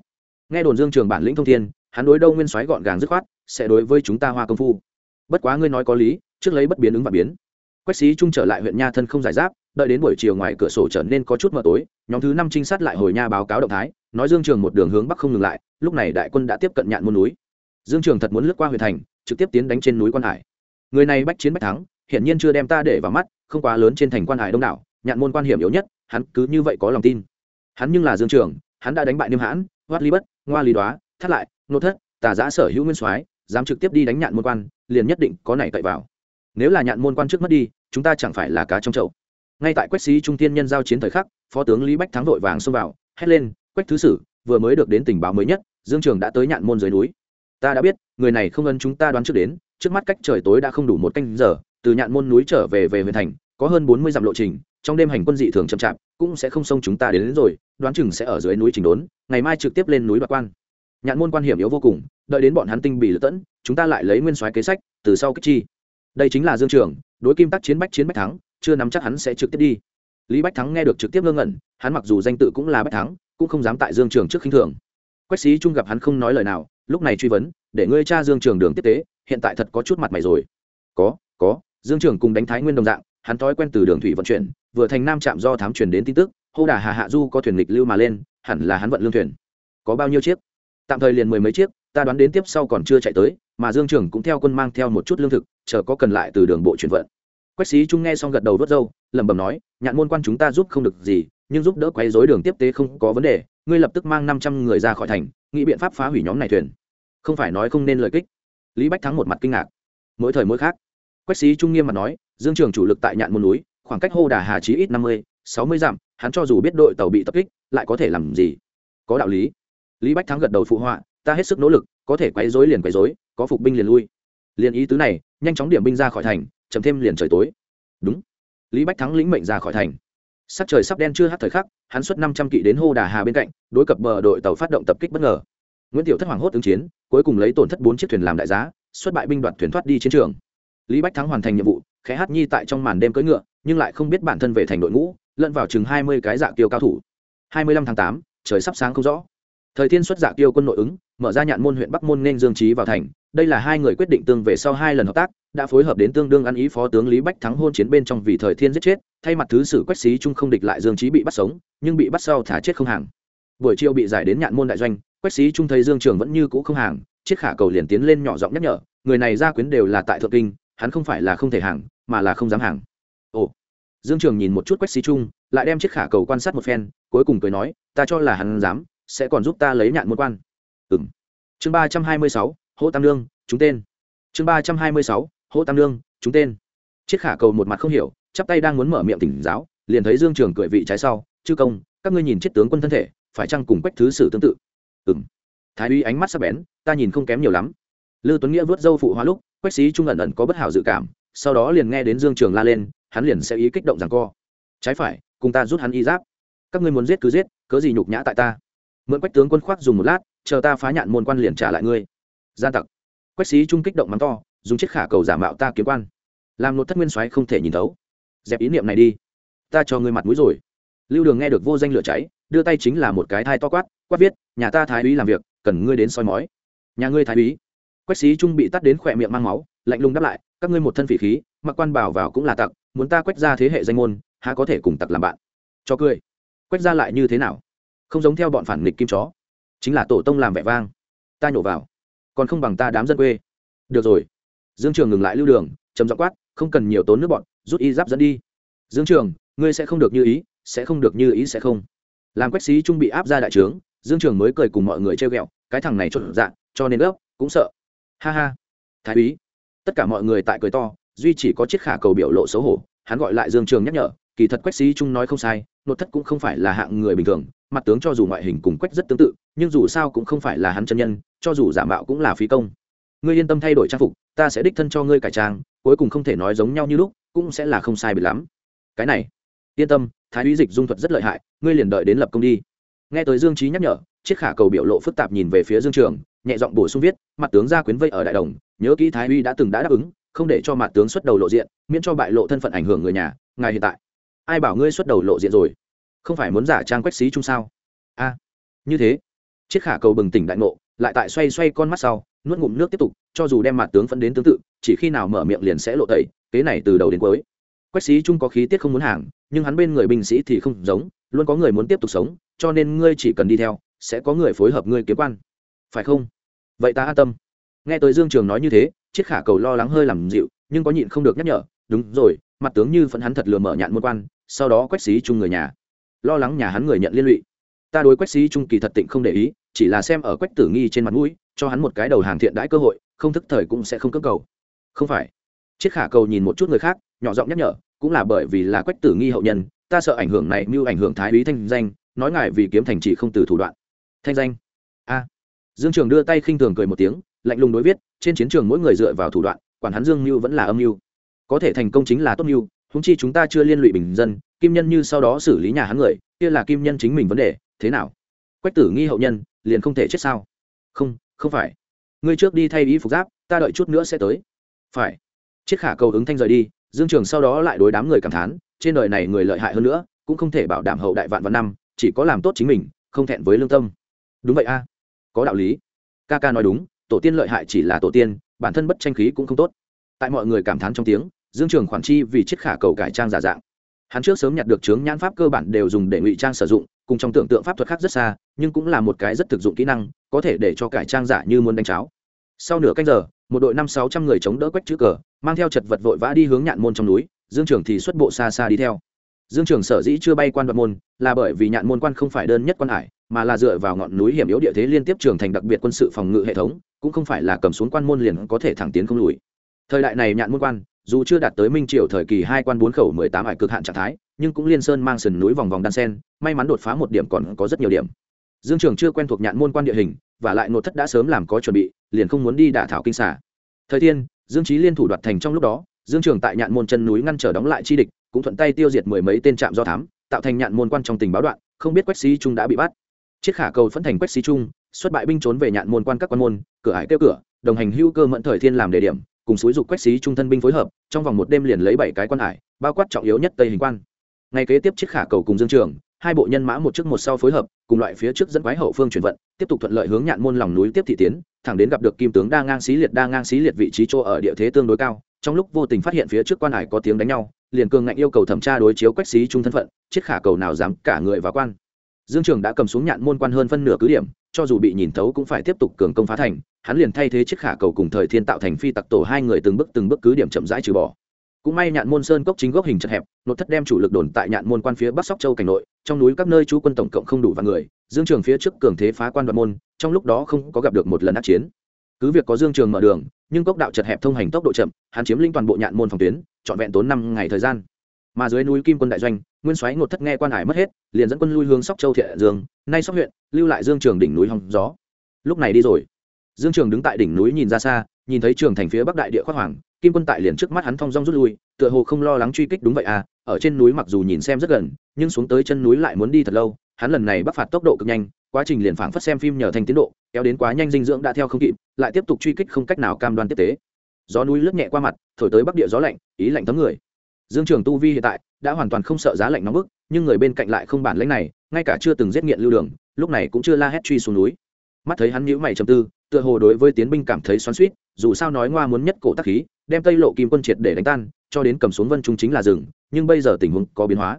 Nghe đồn dương trường bản lĩnh thông thiên, hắn đối đâu nguyên soái gọn gàng dứt khoát, sẽ đối với chúng ta hoa công phu. Bất quá ngươi nói có lý, trước lấy bất biến ứng và biến. Quách sĩ trung trở lại huyện nha thân không giải giáp, đợi đến buổi chiều ngoài cửa sổ trở nên có chút mờ tối, nhóm thứ năm trinh sát lại hồi nha báo cáo động thái, nói dương trường một đường hướng bắc không ngừng lại, lúc này đại quân đã tiếp cận nhạn môn núi. Dương trường thật muốn lướt qua huyện thành, trực tiếp tiến đánh trên núi quan hải người này bách chiến bách thắng, hiển nhiên chưa đem ta để vào mắt, không quá lớn trên thành quan hải đông đảo, nhạn môn quan hiểm yếu nhất, hắn cứ như vậy có lòng tin. Hắn nhưng là dương trường hắn đã đánh bại niêm hãn, hoát ly bất, ngoa lý đoá, thắt lại, nô thất, tà giã sở hữu nguyên soái, dám trực tiếp đi đánh nhạn môn quan, liền nhất định có này cậy vào. Nếu là nhạn môn quan trước mất đi, chúng ta chẳng phải là cá trong chậu. Ngay tại quách sĩ trung tiên nhân giao chiến thời khắc, phó tướng lý bách thắng vội vàng xông vào, hét lên, quách thứ sử, vừa mới được đến tình báo mới nhất, dương trường đã tới nhạn môn dưới núi. Ta đã biết, người này không ân chúng ta đoán trước đến trước mắt cách trời tối đã không đủ một canh giờ từ nhạn môn núi trở về về huyện thành có hơn bốn mươi dặm lộ trình trong đêm hành quân dị thường chậm chạp cũng sẽ không xông chúng ta đến, đến rồi đoán chừng sẽ ở dưới núi trình đốn ngày mai trực tiếp lên núi đoạt quan. Nhạn môn quan hiểm yếu vô cùng đợi đến bọn hắn tinh bị lựa tẫn chúng ta lại lấy nguyên soái kế sách từ sau kích chi. Đây chính là dương trường đối kim tác chiến bách chiến bách thắng chưa nắm chắc hắn sẽ trực tiếp đi. Lý bách thắng nghe được trực tiếp ngơ ngẩn hắn mặc dù danh tự cũng là bách thắng cũng không dám tại dương trường trước khinh thường. Quách sĩ trung gặp hắn không nói lời nào lúc này truy vấn, để ngươi cha dương trường đường tiếp tế, hiện tại thật có chút mặt mày rồi. Có có, dương trường cùng đánh thái nguyên đồng dạng, hắn thói quen từ đường thủy vận chuyển, vừa thành nam trạm do thám truyền đến tin tức, hô đà hà hạ du có thuyền lịch lưu mà lên, hẳn là hắn vận lương thuyền. Có bao nhiêu chiếc? Tạm thời liền mười mấy chiếc, ta đoán đến tiếp sau còn chưa chạy tới, mà dương trường cũng theo quân mang theo một chút lương thực, chờ có cần lại từ đường bộ chuyển vận. Quách sĩ trung nghe xong gật đầu vớt râu, lẩm bẩm nói, nhạn môn quan chúng ta giúp không được gì, nhưng giúp đỡ quấy rối đường tiếp tế không có vấn đề, ngươi lập tức mang năm trăm người ra khỏi thành, nghĩ biện pháp phá hủy nhóm này thuyền không phải nói không nên lời kích. Lý bách thắng một mặt kinh ngạc. Mỗi thời mỗi khác. Quách sĩ trung nghiêm mặt nói, dương trường chủ lực tại nhạn môn núi, khoảng cách hô đà hà chí ít năm mươi, sáu mươi dặm, hắn cho dù biết đội tàu bị tập kích, lại có thể làm gì? Có đạo lý. Lý bách thắng gật đầu phụ họa, ta hết sức nỗ lực, có thể quấy rối liền quấy rối, có phục binh liền lui. Liền ý tứ này, nhanh chóng điểm binh ra khỏi thành, chậm thêm liền trời tối. Đúng. Lý bách thắng lĩnh mệnh ra khỏi thành. Sắc trời sắp đen chưa hát thời khắc, hắn xuất năm trăm kỵ đến hô đà hà bên cạnh, đối cập bờ đội tàu phát động tập kích bất ngờ nguyễn tiểu thất hoảng hốt ứng chiến, cuối cùng lấy tổn thất bốn chiếc thuyền làm đại giá, xuất bại binh đoạt thuyền thoát đi chiến trường. Lý bách thắng hoàn thành nhiệm vụ, khẽ hát nhi tại trong màn đêm cưỡi ngựa, nhưng lại không biết bản thân về thành đội ngũ, lẫn vào chừng hai mươi cái dạ kiêu cao thủ. Hai mươi lăm tháng tám, trời sắp sáng không rõ. Thời thiên xuất dạ kiêu quân nội ứng, mở ra nhạn môn huyện bắc môn nên dương trí vào thành. Đây là hai người quyết định tương về sau hai lần hợp tác, đã phối hợp đến tương đương ăn ý phó tướng lý bách thắng hôn chiến bên trong vì thời thiên giết chết, thay mặt thứ sử quách xí trung không địch lại dương trí bị bắt sống, nhưng bị bắt sau thả chết không hàng. Buổi chiều bị giải đến nhạn môn đại doanh quách Sí trung thấy dương trường vẫn như cũ không hàng chiếc khả cầu liền tiến lên nhỏ giọng nhắc nhở, người này ra quyến đều là tại thượng kinh, hắn không phải là không thể hàng, mà là không dám hàng. Ồ. Dương trường nhìn một chút quách Sí trung, lại đem chiếc khả cầu quan sát một phen, cuối cùng cười nói, ta cho là hắn dám, sẽ còn giúp ta lấy nhạn môn quan. Ừng chương ba trăm hai mươi sáu, hỗ tam lương chúng tên. Chương ba trăm hai mươi sáu, hỗ tam lương chúng tên. Chiếc khả cầu một mặt không hiểu, chắp tay đang muốn mở miệng tỉnh giáo, liền thấy dương trường cười vị trái sau, chư công, các ngươi nhìn chết tướng quân thân thể, phải chăng cùng quách thứ sử tương tự? Ừ m thái uy ánh mắt sắc bén, ta nhìn không kém nhiều lắm. Lư tuấn nghĩa vớt dâu phụ hóa lúc, quách sĩ trung ẩn ẩn có bất hảo dự cảm, sau đó liền nghe đến dương trường la lên, hắn liền sẽ ý kích động rằng co. Trái phải, cùng ta rút hắn y giáp. Các ngươi muốn giết cứ giết, cớ gì nhục nhã tại ta? Mượn quách tướng quân khoác dùng một lát, chờ ta phá nhạn môn quan liền trả lại ngươi. Gian tặc. Quách sĩ trung kích động mắng to, dùng chiếc khả cầu giả mạo ta kiếm quan. Làm nốt thất nguyên soái không thể nhìn thấu. Dẹp ý niệm này đi. Ta cho ngươi mặt mũi rồi. Lưu đường nghe được vô danh lửa cháy, đưa tay chính là một cái thai to quát quát viết nhà ta thái úy làm việc, cần ngươi đến soi mói. Nhà ngươi thái úy. Quách sĩ trung bị tắt đến khỏe miệng mang máu, lạnh lùng đáp lại, các ngươi một thân phỉ khí, mặc quan bảo vào cũng là tặc, muốn ta quách ra thế hệ danh môn, há có thể cùng tặc làm bạn? Cho cười. Quách ra lại như thế nào? Không giống theo bọn phản nghịch kim chó. Chính là tổ tông làm vẻ vang. Ta nhổ vào. Còn không bằng ta đám dân quê. Được rồi. Dương trường ngừng lại lưu đường chấm dọ quát, không cần nhiều tốn nước bọn, rút y giáp dẫn đi. Dương trường, ngươi sẽ không được như ý, sẽ không được như ý sẽ không. Làm quách sĩ trung bị áp ra đại trướng dương trường mới cười cùng mọi người treo ghẹo, cái thằng này chốt dạ cho nên gấp, cũng sợ. Ha ha. Thái úy. Tất cả mọi người tại cười to, duy chỉ có chiếc khả cầu biểu lộ xấu hổ, hắn gọi lại dương trường nhắc nhở, kỳ thật quách sĩ trung nói không sai nội thất cũng không phải là hạng người bình thường, mặt tướng cho dù ngoại hình cùng quách rất tương tự, nhưng dù sao cũng không phải là hắn chân nhân, cho dù giả mạo cũng là phí công. Ngươi yên tâm thay đổi trang phục, ta sẽ đích thân cho ngươi cải trang, cuối cùng không thể nói giống nhau như lúc, cũng sẽ là không sai biệt lắm. Cái này. Yên tâm, thái úy dịch dung thuật rất lợi hại, ngươi liền đợi đến lập công đi nghe tới dương trí nhắc nhở chiếc khả cầu biểu lộ phức tạp nhìn về phía dương trường, nhẹ giọng bổ sung viết, mặt tướng gia quyến vây ở đại đồng, nhớ kỹ thái uy đã từng đã đáp ứng, không để cho mặt tướng xuất đầu lộ diện, miễn cho bại lộ thân phận ảnh hưởng người nhà, ngài hiện tại, ai bảo ngươi xuất đầu lộ diện rồi? Không phải muốn giả trang quách xí chung sao? A, như thế. Chiếc khả cầu bừng tỉnh đại ngộ, lại tại xoay xoay con mắt sau, nuốt ngụm nước tiếp tục, cho dù đem mặt tướng phân đến tương tự, chỉ khi nào mở miệng liền sẽ lộ tẩy, kế này từ đầu đến cuối. Quách sĩ Chung có khí tiết không muốn hàng, nhưng hắn bên người binh sĩ thì không giống, luôn có người muốn tiếp tục sống cho nên ngươi chỉ cần đi theo, sẽ có người phối hợp ngươi kiếm quan. Phải không? Vậy ta an tâm. Nghe tới dương trường nói như thế chiếc khả cầu lo lắng hơi làm dịu, nhưng có nhịn không được nhắc nhở, đúng rồi, mặt tướng như phận hắn thật lừa mở nhạn môn quan, sau đó quách sĩ chung người nhà. Lo lắng nhà hắn người nhận liên lụy. Ta đối quách sĩ trung kỳ thật tịnh không để ý, chỉ là xem ở quách tử nghi trên mặt mũi, cho hắn một cái đầu hàng thiện đãi cơ hội, không thức thời cũng sẽ không cưỡng cầu. Không phải. Chiếc khả cầu nhìn một chút người khác, nhỏ giọng nhắc nhở, cũng là bởi vì là quách tử nghi hậu nhân, ta sợ ảnh hưởng này mưu ảnh hưởng thái úy thanh danh nói ngài vì kiếm thành chỉ không từ thủ đoạn. Thanh danh. A. Dương trường đưa tay khinh thường cười một tiếng, lạnh lùng đối viết, trên chiến trường mỗi người dựa vào thủ đoạn, quản hắn dương mưu vẫn là âm mưu. Có thể thành công chính là tốt mưu húng chi chúng ta chưa liên lụy bình dân, kim nhân như sau đó xử lý nhà hắn người, kia là kim nhân chính mình vấn đề, thế nào? Quách tử nghi hậu nhân, liền không thể chết sao? Không không phải. Ngươi trước đi thay y phục giáp, ta đợi chút nữa sẽ tới. Phải. Chiếc khả cầu ứng thanh rời đi, dương trường sau đó lại đối đám người cảm thán, trên đời này người lợi hại hơn nữa, cũng không thể bảo đảm hậu đại vạn vạn năm chỉ có làm tốt chính mình, không thẹn với lương tâm. Đúng vậy a, có đạo lý. Ca ca nói đúng, tổ tiên lợi hại chỉ là tổ tiên, bản thân bất tranh khí cũng không tốt. Tại mọi người cảm thán trong tiếng, dương trường khoản chi vì chiếc khả cầu cải trang giả dạng. Hắn trước sớm nhặt được chướng nhãn pháp cơ bản đều dùng để ngụy trang sử dụng, cùng trong tưởng tượng pháp thuật khác rất xa, nhưng cũng là một cái rất thực dụng kỹ năng, có thể để cho cải trang giả như muốn đánh cháo. Sau nửa canh giờ, một đội năm sáu trăm người chống đỡ quách chữ cờ, mang theo chật vật vội vã đi hướng nhạn môn trong núi, dương trường thì xuất bộ xa xa đi theo dương trường sở dĩ chưa bay quan đoạn môn, là bởi vì nhạn môn quan không phải đơn nhất quan hải, mà là dựa vào ngọn núi hiểm yếu địa thế liên tiếp trường thành đặc biệt quân sự phòng ngự hệ thống, cũng không phải là cầm xuống quan môn liền có thể thẳng tiến không lùi. Thời đại này nhạn môn quan, dù chưa đạt tới minh triều thời kỳ hai quan bốn khẩu mười tám hải cực hạn trạng thái, nhưng cũng liên sơn mang sườn núi vòng vòng đan sen, may mắn đột phá một điểm còn có rất nhiều điểm. Dương trường chưa quen thuộc nhạn môn quan địa hình, và lại nội thất đã sớm làm có chuẩn bị, liền không muốn đi đả thảo kinh xả thời tiên, dương trí liên thủ đoạt thành trong lúc đó, dương trường tại nhạn môn chân núi ngăn trở đóng lại chi địch cũng thuận tay tiêu diệt mười mấy tên trạm do thám, tạo thành nhạn môn quan trong tình báo đoạn, không biết quách sĩ trung đã bị bắt. Chiếc khả cầu phẫn thành quách sĩ trung, xuất bại binh trốn về nhạn môn quan các quan môn, cửa hải kêu cửa, đồng hành hữu cơ mẫn thời thiên làm đề điểm, cùng xúi dục quách sĩ trung thân binh phối hợp, trong vòng một đêm liền lấy bảy cái quan hải, bao quát trọng yếu nhất tây hình quan. Ngày kế tiếp chiếc khả cầu cùng dương trường, hai bộ nhân mã một trước một sau phối hợp, cùng loại phía trước dẫn quái hậu phương chuyển vận, tiếp tục thuận lợi hướng nhạn môn lòng núi tiếp thị tiến, thẳng đến gặp được kim tướng đa ngang xí liệt đa ngang xí liệt vị trí chỗ ở địa thế tương đối cao trong lúc vô tình phát hiện phía trước quan hải có tiếng đánh nhau, liền cường ngạnh yêu cầu thẩm tra đối chiếu quách xí trung thân phận chiếc khả cầu nào dám cả người vào quan. Dương trường đã cầm xuống nhạn môn quan hơn phân nửa cứ điểm, cho dù bị nhìn thấu cũng phải tiếp tục cường công phá thành, hắn liền thay thế chiếc khả cầu cùng thời thiên tạo thành phi tặc tổ hai người từng bước từng bước cứ điểm chậm rãi trừ bỏ. Cũng may nhạn môn sơn cốc chính gốc hình chật hẹp, nội thất đem chủ lực đồn tại nhạn môn quan phía bắc sóc châu cảnh nội, trong núi các nơi chú quân tổng cộng không đủ vài người, dương trường phía trước cường thế phá quan đoạn môn, trong lúc đó không có gặp được một lần át chiến. Cứ việc có dương trường mở đường nhưng cốc đạo chật hẹp thông hành tốc độ chậm, hắn chiếm lĩnh toàn bộ nhạn môn phòng tuyến, trọn vẹn tốn năm ngày thời gian. Mà dưới núi kim quân đại doanh, nguyên soái ngột thất nghe quan hải mất hết, liền dẫn quân lui hướng sóc châu thiện dương, nay sóc huyện, lưu lại dương trường đỉnh núi hòng gió. Lúc này đi rồi. Dương trường đứng tại đỉnh núi nhìn ra xa, nhìn thấy trường thành phía bắc đại địa khoác hoàng, kim quân tại liền trước mắt hắn thong dong rút lui, tựa hồ không lo lắng truy kích đúng vậy à ở trên núi mặc dù nhìn xem rất gần, nhưng xuống tới chân núi lại muốn đi thật lâu, hắn lần này bắc phạt tốc độ cực nhanh quá trình liền phảng phất xem phim nhờ thành tiến độ, kéo đến quá nhanh dinh dưỡng đã theo không kịp, lại tiếp tục truy kích không cách nào cam đoan tiếp tế. Gió núi lướt nhẹ qua mặt, thổi tới bắc địa gió lạnh, ý lạnh thấm người. Dương trường tu vi hiện tại đã hoàn toàn không sợ giá lạnh nóng bức, nhưng người bên cạnh lại không bản lãnh này, ngay cả chưa từng giết nghiện lưu đường, lúc này cũng chưa la hét truy xuống núi. Mắt thấy hắn nhíu mày trầm tư, tựa hồ đối với tiến binh cảm thấy xoắn xuýt, dù sao nói ngoa muốn nhất cổ tác khí, đem tây lộ kim quân triệt để đánh tan, cho đến cầm xuống vân trung chính là rừng, nhưng bây giờ tình huống có biến hóa.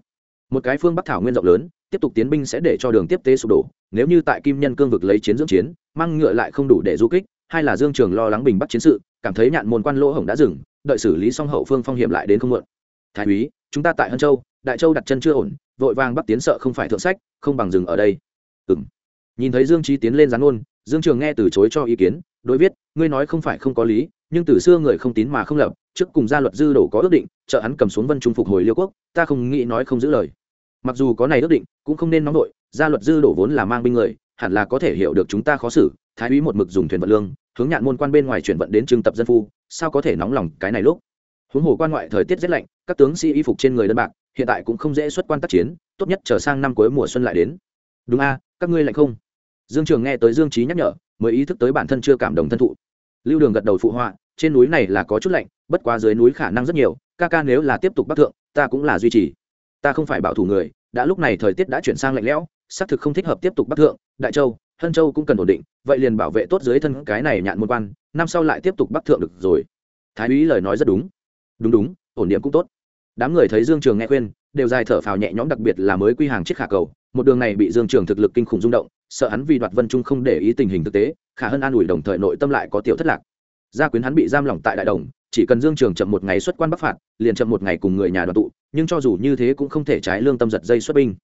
Một cái phương bắc thảo nguyên rộng lớn tiếp tục tiến binh sẽ để cho đường tiếp tế sụp đổ, nếu như tại kim nhân cương vực lấy chiến dưỡng chiến, mang ngựa lại không đủ để du kích, hay là dương trường lo lắng bình bắc chiến sự, cảm thấy nhạn môn quan lỗ hổng đã dừng, đợi xử lý xong hậu phương phong hiểm lại đến không muộn. Thái úy, chúng ta tại hân châu, đại châu đặt chân chưa ổn, vội vàng bắc tiến sợ không phải thượng sách, không bằng dừng ở đây. Ừ nhìn thấy dương trí tiến lên gián ôn dương trường nghe từ chối cho ý kiến, đối viết, ngươi nói không phải không có lý, nhưng từ xưa người không tín mà không lập, trước cùng gia luật dư đổ có ước định, trợ hắn cầm xuống vân trung phục hồi liêu quốc, ta không nghĩ nói không giữ lời mặc dù có này ước định, cũng không nên nóng đội gia luật dư đổ vốn là mang binh người, hẳn là có thể hiểu được chúng ta khó xử, thái úy một mực dùng thuyền vận lương, hướng nhạn môn quan bên ngoài chuyển vận đến trưng tập dân phu, sao có thể nóng lòng cái này lúc? Huống hồ quan ngoại thời tiết rét lạnh, các tướng sĩ y phục trên người đơn bạc, hiện tại cũng không dễ xuất quan tác chiến, tốt nhất chờ sang năm cuối mùa xuân lại đến. Đúng a, các ngươi lạnh không? Dương trường nghe tới dương trí nhắc nhở, mới ý thức tới bản thân chưa cảm động thân thụ. Lưu đường gật đầu phụ họa, trên núi này là có chút lạnh, bất quá dưới núi khả năng rất nhiều, ca ca nếu là tiếp tục bắc thượng, ta cũng là duy trì ta không phải bảo thủ người, đã lúc này thời tiết đã chuyển sang lạnh lẽo, xác thực không thích hợp tiếp tục bắc thượng, đại châu, hân châu cũng cần ổn định, vậy liền bảo vệ tốt dưới thân cái này nhạn môn quan, năm sau lại tiếp tục bắc thượng được rồi. Thái úy lời nói rất đúng. Đúng đúng, ổn điểm cũng tốt. Đám người thấy dương trường nghe khuyên, đều dài thở phào nhẹ nhõm đặc biệt là mới quy hàng chiếc khả cầu, một đường này bị dương trường thực lực kinh khủng rung động, sợ hắn vì đoạt vân trung không để ý tình hình thực tế, khả hơn an ủi đồng thời nội tâm lại có tiểu thất lạc. Gia quyến hắn bị giam lỏng tại đại đồng, chỉ cần dương trường chậm một ngày xuất quan bắc phạt, liền chậm một ngày cùng người nhà đoàn tụ nhưng cho dù như thế cũng không thể trái lương tâm giật dây xuất binh.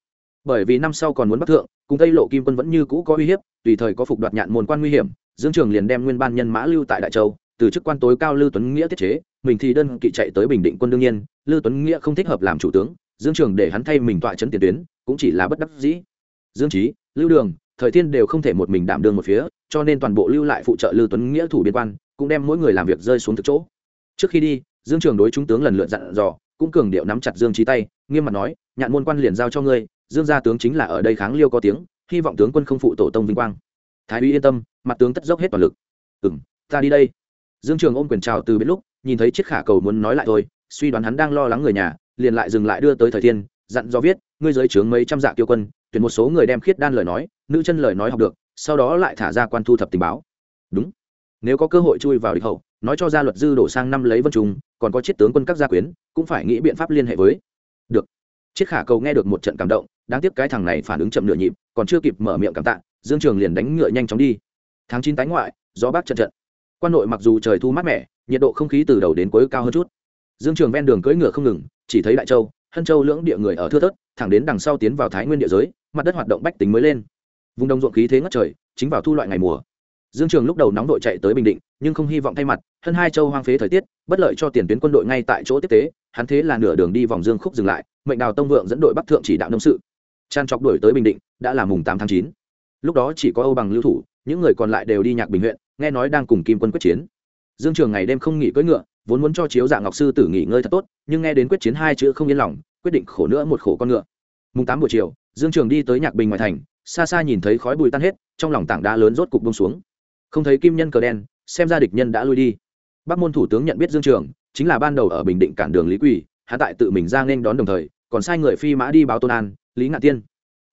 Bởi vì năm sau còn muốn bắc thượng, cùng tây lộ kim quân vẫn như cũ có uy hiếp, tùy thời có phục đoạt nhạn môn quan nguy hiểm, dương trường liền đem nguyên ban nhân mã lưu tại đại châu, từ chức quan tối cao lưu tuấn nghĩa tiết chế, mình thì đơn kỵ chạy tới bình định quân đương nhiên lưu tuấn nghĩa không thích hợp làm chủ tướng, dương trường để hắn thay mình tọa chấn tiền tuyến, cũng chỉ là bất đắc dĩ. Dương trí lưu đường, thời thiên đều không thể một mình đảm đương một phía, cho nên toàn bộ lưu lại phụ trợ lưu tuấn nghĩa thủ biên quan, cũng đem mỗi người làm việc rơi xuống thực chỗ. Trước khi đi, dương trường đối chúng tướng lần lượt dặn dò cũng cường điệu nắm chặt dương trí tay, nghiêm mặt nói, nhạn môn quan liền giao cho ngươi, dương gia tướng chính là ở đây kháng liêu có tiếng, hy vọng tướng quân không phụ tổ tông vinh quang. Thái úy yên tâm, mặt tướng tất dốc hết toàn lực. Ừ ta đi đây. Dương trường ôm quyền chào từ biết lúc, nhìn thấy chiếc khả cầu muốn nói lại thôi, suy đoán hắn đang lo lắng người nhà, liền lại dừng lại đưa tới thời thiên, dặn do viết, ngươi giới trướng mấy trăm dạ tiêu quân, tuyển một số người đem khiết đan lời nói, nữ chân lời nói học được, sau đó lại thả ra quan thu thập tình báo. Đúng. Nếu có cơ hội chui vào địch hậu, nói cho gia luật dư đổ sang năm lấy vân trùng còn có chiết tướng quân các gia quyến, cũng phải nghĩ biện pháp liên hệ với. Được. Chiết khả cầu nghe được một trận cảm động, đáng tiếc cái thằng này phản ứng chậm nửa nhịp, còn chưa kịp mở miệng cảm tạ, dương trường liền đánh ngựa nhanh chóng đi. Tháng chín tái ngoại, gió bắc trận trận. Quan nội mặc dù trời thu mát mẻ, nhiệt độ không khí từ đầu đến cuối cao hơn chút. Dương trường ven đường cưỡi ngựa không ngừng, chỉ thấy đại châu, hân châu lưỡng địa người ở thưa thớt, thẳng đến đằng sau tiến vào thái nguyên địa giới, mặt đất hoạt động bách tính mới lên. Vùng đông ruộng khí thế ngất trời, chính vào thu loại ngày mùa dương trường lúc đầu nóng đội chạy tới bình định, nhưng không hy vọng thay mặt, hơn hai châu hoang phế thời tiết, bất lợi cho tiền tuyến quân đội ngay tại chỗ tiếp tế, hắn thế là nửa đường đi vòng dương khúc dừng lại, mệnh đào tông vượng dẫn đội bắc thượng chỉ đạo nông sự. Tràn trọc đuổi tới bình định, đã là mùng tám tháng chín. Lúc đó chỉ có âu bằng lưu thủ, những người còn lại đều đi nhạc bình huyện, nghe nói đang cùng kim quân quyết chiến. Dương trường ngày đêm không nghỉ cưỡi ngựa, vốn muốn cho chiếu dạ ngọc sư tử nghỉ ngơi thật tốt, nhưng nghe đến quyết chiến hai chữ không yên lòng, quyết định khổ nữa một khổ con ngựa. Mùng tám buổi chiều, dương trường đi tới nhạc bình ngoài thành, xa xa nhìn thấy khói bụi tan hết, trong lòng tảng đá lớn rốt cục bông xuống không thấy kim nhân cờ đen, xem ra địch nhân đã lui đi. Bắc môn thủ tướng nhận biết dương trường, chính là ban đầu ở bình định cản đường lý quỳ hạ tại tự mình ra nên đón đồng thời, còn sai người phi mã đi báo tôn an, lý ngạn tiên.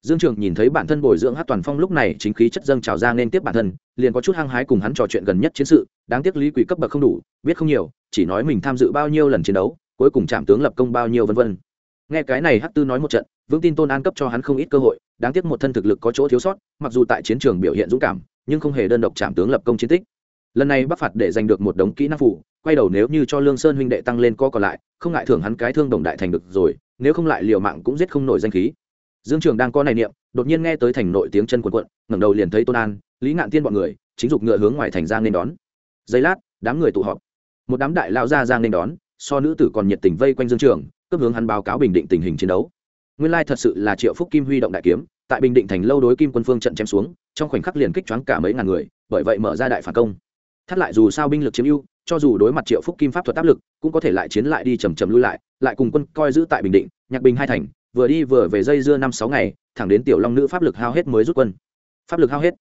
Dương trường nhìn thấy bản thân bồi dưỡng hát toàn phong lúc này chính khí chất dâng trào ra nên tiếp bản thân, liền có chút hăng hái cùng hắn trò chuyện gần nhất chiến sự, đáng tiếc lý quỳ cấp bậc không đủ, biết không nhiều, chỉ nói mình tham dự bao nhiêu lần chiến đấu, cuối cùng chạm tướng lập công bao nhiêu vân vân. Nghe cái này hát tư nói một trận, vững tin tôn an cấp cho hắn không ít cơ hội, đáng tiếc một thân thực lực có chỗ thiếu sót, mặc dù tại chiến trường biểu hiện dũng cảm nhưng không hề đơn độc chạm tướng lập công chiến tích. Lần này bắc phạt để giành được một đống kỹ năng phụ, quay đầu nếu như cho lương sơn huynh đệ tăng lên co còn lại, không ngại thưởng hắn cái thương đồng đại thành được rồi, nếu không lại liều mạng cũng giết không nổi danh khí. Dương trường đang có này niệm, đột nhiên nghe tới thành nội tiếng chân quần quận ngẩng đầu liền thấy tôn an, lý ngạn tiên bọn người, chính dục ngựa hướng ngoài thành giang nên đón. Giây lát, đám người tụ họp. Một đám đại lao ra giang nên đón, so nữ tử còn nhiệt tình vây quanh dương trường cấp hướng hắn báo cáo bình định tình hình chiến đấu. Nguyên lai thật sự là triệu phúc kim huy động đại kiếm tại bình định thành lâu đối kim quân phương trận chém xuống, trong khoảnh khắc liền kích choáng cả mấy ngàn người, bởi vậy mở ra đại phản công. Thắt lại dù sao binh lực chiếm ưu, cho dù đối mặt triệu phúc kim pháp thuật áp lực, cũng có thể lại chiến lại đi chầm chầm lui lại lại cùng quân coi giữ tại bình định, nhạc bình hai thành, vừa đi vừa về dây dưa năm sáu ngày, thẳng đến tiểu long nữ pháp lực hao hết mới rút quân. Pháp lực hao hết.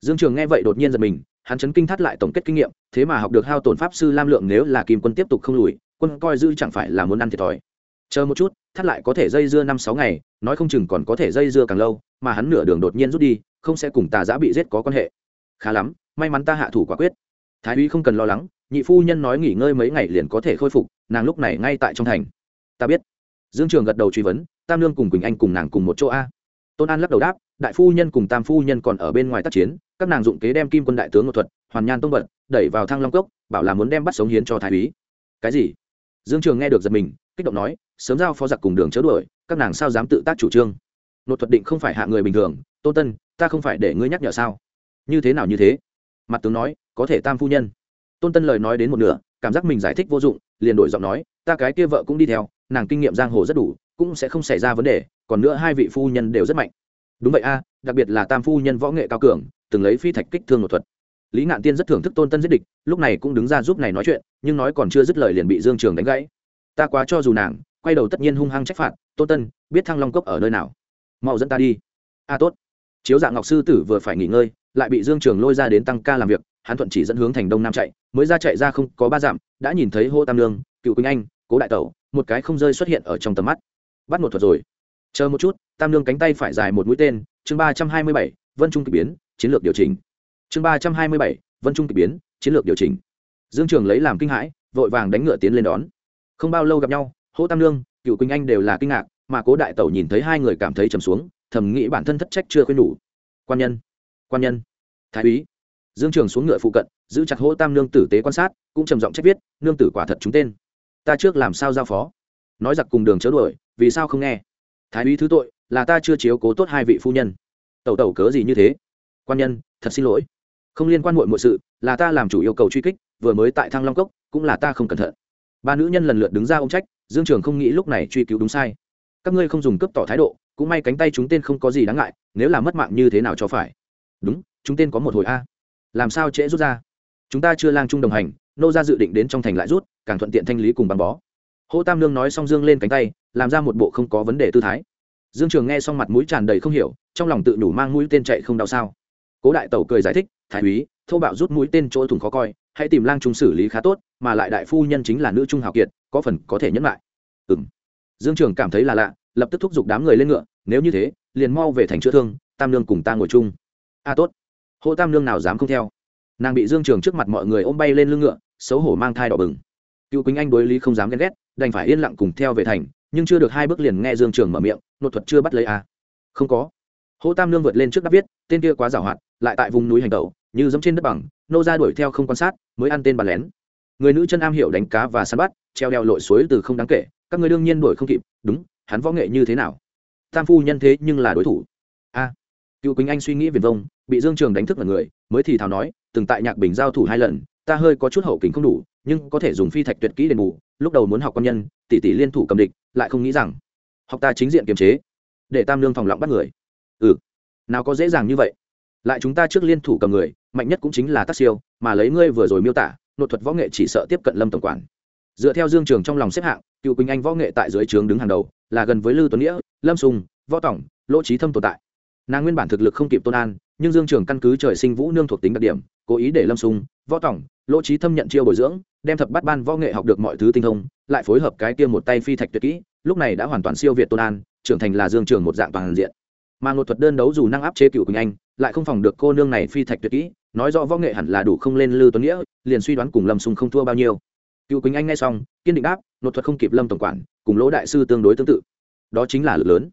Dương trường nghe vậy đột nhiên giật mình, hắn chấn kinh thắt lại tổng kết kinh nghiệm, thế mà học được hao tổn pháp sư lam lượng nếu là kim quân tiếp tục không lùi, quân coi giữ chẳng phải là muốn ăn thiệt thòi chờ một chút, thắt lại có thể dây dưa năm sáu ngày, nói không chừng còn có thể dây dưa càng lâu, mà hắn nửa đường đột nhiên rút đi, không sẽ cùng tà giã bị giết có quan hệ. Khá lắm, may mắn ta hạ thủ quả quyết. Thái úy không cần lo lắng, nhị phu nhân nói nghỉ ngơi mấy ngày liền có thể khôi phục, nàng lúc này ngay tại trong thành. Ta biết. Dương trường gật đầu truy vấn, tam lương cùng quỳnh anh cùng nàng cùng một chỗ a. Tôn an lắc đầu đáp, đại phu nhân cùng tam phu nhân còn ở bên ngoài tác chiến, các nàng dụng kế đem kim quân đại tướng một thuật, hoàn nhan tông bật đẩy vào thăng long cốc, bảo là muốn đem bắt sống hiến cho thái úy. Cái gì? Dương trường nghe được giật mình kích động nói, sớm giao phó giặc cùng đường chớ đuổi, các nàng sao dám tự tác chủ trương? Nột thuật định không phải hạ người bình thường tôn tân, ta không phải để ngươi nhắc nhở sao? Như thế nào như thế? Mặt tướng nói, có thể tam phu nhân. Tôn tân lời nói đến một nửa, cảm giác mình giải thích vô dụng, liền đổi giọng nói, ta cái kia vợ cũng đi theo, nàng kinh nghiệm giang hồ rất đủ, cũng sẽ không xảy ra vấn đề, còn nữa hai vị phu nhân đều rất mạnh. Đúng vậy a, đặc biệt là tam phu nhân võ nghệ cao cường, từng lấy phi thạch kích thương một thuật. Lý ngạn tiên rất thưởng thức tôn tân giết địch, lúc này cũng đứng ra giúp này nói chuyện, nhưng nói còn chưa dứt lời liền bị dương trường đánh gãy ta quá cho dù nàng, quay đầu tất nhiên hung hăng trách phạt tôn tân, biết thăng long cốc ở nơi nào. Mau dẫn ta đi. A tốt. Chiếu dạng ngọc sư tử vừa phải nghỉ ngơi, lại bị dương trường lôi ra đến tăng ca làm việc, hắn thuận chỉ dẫn hướng thành đông nam chạy, mới ra chạy ra không có ba dặm, đã nhìn thấy hô tam lương cựu quỳnh anh, cố đại tẩu, một cái không rơi xuất hiện ở trong tầm mắt. Bắt một thuật rồi. Chờ một chút, tam lương cánh tay phải dài một mũi tên, chương ba trăm hai mươi bảy, vân trung k ỳ biến, chiến lược điều chỉnh. Chương ba trăm hai mươi bảy, vân trung k ỳ biến, chiến lược điều chỉnh. Dương trường lấy làm kinh hãi, vội vàng đánh ngựa tiến lên đón không bao lâu gặp nhau, hỗ tam lương cựu quỳnh anh đều là kinh ngạc, mà cố đại tẩu nhìn thấy hai người cảm thấy trầm xuống, thầm nghĩ bản thân thất trách chưa khuyên đủ. Quan nhân quan nhân. Thái úy. Dương trường xuống ngựa phụ cận, giữ chặt hỗ tam nương tử tế quan sát, cũng trầm giọng trách viết, nương tử quả thật chúng tên. Ta trước làm sao giao phó? Nói giặc cùng đường chớ đuổi, vì sao không nghe? Thái úy thứ tội, là ta chưa chiếu cố tốt hai vị phu nhân. Tẩu tẩu cớ gì như thế? Quan nhân, thật xin lỗi. Không liên quan muội mọi sự, là ta làm chủ yêu cầu truy kích, vừa mới tại thăng long cốc, cũng là ta không cẩn thận ba nữ nhân lần lượt đứng ra ông trách, dương trường không nghĩ lúc này truy cứu đúng sai. Các ngươi không dùng cấp tỏ thái độ, cũng may cánh tay chúng tên không có gì đáng ngại, nếu là mất mạng như thế nào cho phải. Đúng, chúng tên có một hồi a. Làm sao trễ rút ra? Chúng ta chưa lang chung đồng hành, nô ra dự định đến trong thành lại rút, càng thuận tiện thanh lý cùng băng bó. Hô tam lương nói xong dương lên cánh tay, làm ra một bộ không có vấn đề tư thái. Dương trường nghe xong mặt mũi tràn đầy không hiểu, trong lòng tự đủ mang mũi tên chạy không đau sao. Cố đại tẩu cười giải thích, thái úy, thô bạo rút mũi tên chỗ thủng khó coi hãy tìm lang trung xử lý khá tốt, mà lại đại phu nhân chính là nữ trung hào kiệt, có phần có thể nhẫn lại. Ừ m dương trường cảm thấy là lạ, lập tức thúc giục đám người lên ngựa, nếu như thế, liền mau về thành chữa thương, tam Nương cùng ta ngồi chung. A tốt. Hộ tam Nương nào dám không theo. Nàng bị dương trường trước mặt mọi người ôm bay lên lưng ngựa, xấu hổ mang thai đỏ bừng. Cựu quýnh anh đối lý không dám ghen ghét, đành phải yên lặng cùng theo về thành, nhưng chưa được hai bước liền nghe dương trường mở miệng nội thuật chưa bắt lấy a không có. Hô tam Nương vượt lên trước đáp viết, tên kia quá giảo hoạt, lại tại vùng núi hành tẩu, như giống trên đất bằng nô ra đuổi theo không quan sát, mới ăn tên bàn lén. Người nữ chân am hiểu đánh cá và săn bắt, treo đeo lội suối từ không đáng kể, các người đương nhiên đuổi không kịp, đúng, hắn võ nghệ như thế nào? Tam phu nhân thế nhưng là đối thủ. A, cựu quỳnh anh suy nghĩ viền vông, bị dương trường đánh thức là người, mới thì thào nói, từng tại nhạc bình giao thủ hai lần, ta hơi có chút hậu kính không đủ, nhưng có thể dùng phi thạch tuyệt kỹ đền bù, lúc đầu muốn học quân nhân, tỷ tỷ liên thủ cầm địch, lại không nghĩ rằng, học ta chính diện kiềm chế, để tam lương phòng lọng bắt người. Ừ nào có dễ dàng như vậy lại chúng ta trước liên thủ cầm người, mạnh nhất cũng chính là tác siêu, mà lấy ngươi vừa rồi miêu tả nội thuật võ nghệ chỉ sợ tiếp cận lâm tổng quản. Dựa theo dương trường trong lòng xếp hạng, cựu quỳnh anh võ nghệ tại dưới trướng đứng hàng đầu, là gần với lư tuấn nghĩa, lâm sùng, võ tổng lỗ trí thâm tồn tại. Nàng nguyên bản thực lực không kịp tôn an, nhưng dương trường căn cứ trời sinh vũ nương thuộc tính đặc điểm, cố ý để lâm sùng, võ tổng lỗ trí thâm nhận chiêu bồi dưỡng, đem thập bắt ban võ nghệ học được mọi thứ tinh thông, lại phối hợp cái kia một tay phi thạch tuyệt kỹ, lúc này đã hoàn toàn siêu việt tôn an, trưởng thành là dương trường một dạng toàn diện mà ngột thuật đơn đấu dù năng áp chế cựu quỳnh anh, lại không phòng được cô nương này phi thạch tuyệt kỹ, nói rõ võ nghệ hẳn là đủ không lên lư tuấn nghĩa, liền suy đoán cùng lâm sùng không thua bao nhiêu. Cựu quỳnh anh nghe xong, kiên định đáp nội thuật không kịp lâm tổng quản, cùng lỗ đại sư tương đối tương tự. Đó chính là lực lớn.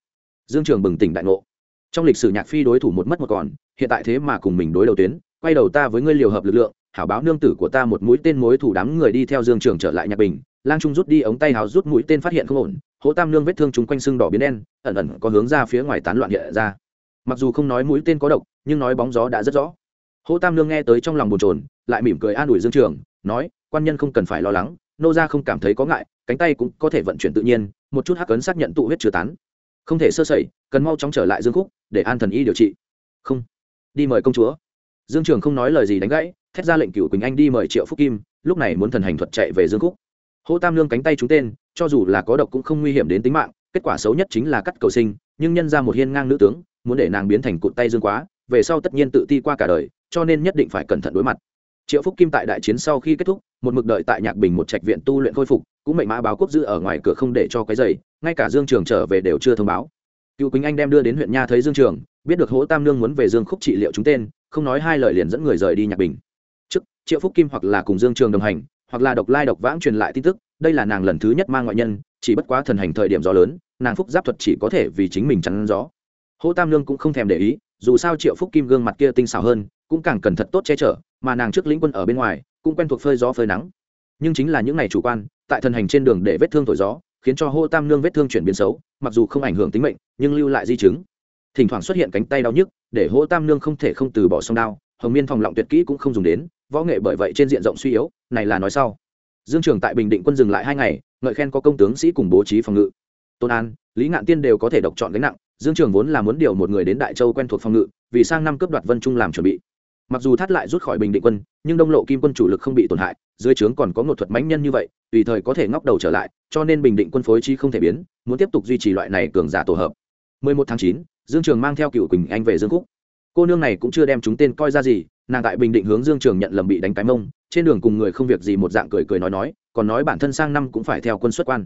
Dương trường bừng tỉnh đại ngộ. Trong lịch sử nhạc phi đối thủ một mất một còn, hiện tại thế mà cùng mình đối đầu tuyến, quay đầu ta với ngươi liều hợp lực lượng, hảo báo nương tử của ta một mũi tên mối thủ đám người đi theo dương trường trở lại nhạc bình, lang trung rút đi ống tay hào rút mũi tên phát hiện không ổn hỗ tam nương vết thương chúng quanh xương đỏ biến đen, ẩn ẩn có hướng ra phía ngoài tán loạn hiện ra. Mặc dù không nói mũi tên có độc, nhưng nói bóng gió đã rất rõ. Hỗ tam nương nghe tới trong lòng bồn trồn lại mỉm cười an ủi dương trường, nói, quan nhân không cần phải lo lắng, nô ra không cảm thấy có ngại, cánh tay cũng có thể vận chuyển tự nhiên, một chút hắc ấn xác nhận tụ huyết chưa tán. Không thể sơ sẩy, cần mau chóng trở lại dương khúc, để an thần y điều trị. Không, đi mời công chúa. Dương trường không nói lời gì đánh gãy, thét ra lệnh cựu quỳnh anh đi mời triệu phúc kim, lúc này muốn thần hành thuật chạy về dương khúc hô tam lương cánh tay chúng tên, cho dù là có độc cũng không nguy hiểm đến tính mạng, kết quả xấu nhất chính là cắt cầu sinh, nhưng nhân ra một hiên ngang nữ tướng, muốn để nàng biến thành cụt tay dương quá, về sau tất nhiên tự ti qua cả đời, cho nên nhất định phải cẩn thận đối mặt. Triệu phúc kim tại đại chiến sau khi kết thúc, một mực đợi tại nhạc bình một trạch viện tu luyện khôi phục, cũng mệnh mã báo quốc giữ ở ngoài cửa không để cho cái giày ngay cả dương trường trở về đều chưa thông báo. Cựu quỳnh anh đem đưa đến huyện nha thấy dương trường, biết được hỗ tam nương muốn về dương khúc trị liệu chúng tên, không nói hai lời liền dẫn người rời đi nhạc bình. Trước, triệu phúc kim hoặc là cùng dương trường đồng hành hoặc là độc lai độc vãng truyền lại tin tức, đây là nàng lần thứ nhất mang ngoại nhân, chỉ bất quá thần hành thời điểm gió lớn, nàng phúc giáp thuật chỉ có thể vì chính mình chắn gió. Hô tam lương cũng không thèm để ý, dù sao triệu phúc kim gương mặt kia tinh xảo hơn, cũng càng cần thật tốt che chở, mà nàng trước lĩnh quân ở bên ngoài, cũng quen thuộc phơi gió phơi nắng. Nhưng chính là những ngày chủ quan, tại thần hành trên đường để vết thương thổi gió, khiến cho hô tam nương vết thương chuyển biến xấu, mặc dù không ảnh hưởng tính mệnh, nhưng lưu lại di chứng. Thỉnh thoảng xuất hiện cánh tay đau nhức, để hô tam nương không thể không từ bỏ song đao, hồng miên phòng lọng tuyệt kỹ cũng không dùng đến võ nghệ bởi vậy trên diện rộng suy yếu này là nói sau. Dương trường tại bình định quân dừng lại hai ngày ngợi khen có công tướng sĩ cùng bố trí phòng ngự. Tôn an lý ngạn tiên đều có thể độc chọn gánh nặng dương trường vốn là muốn điều một người đến đại châu quen thuộc phòng ngự vì sang năm cướp đoạt vân trung làm chuẩn bị. Mặc dù thắt lại rút khỏi bình định quân nhưng đông lộ kim quân chủ lực không bị tổn hại dưới trướng còn có một thuật mãnh nhân như vậy tùy thời có thể ngóc đầu trở lại cho nên bình định quân phối chi không thể biến muốn tiếp tục duy trì loại này cường giả tổ hợp. 11 tháng 9, dương trường mang theo cựu quỳnh anh về dương khúc. Cô nương này cũng chưa đem chúng tên coi ra gì nàng tại bình định hướng dương trường nhận lầm bị đánh cái mông, trên đường cùng người không việc gì một dạng cười cười nói nói, còn nói bản thân sang năm cũng phải theo quân xuất quan.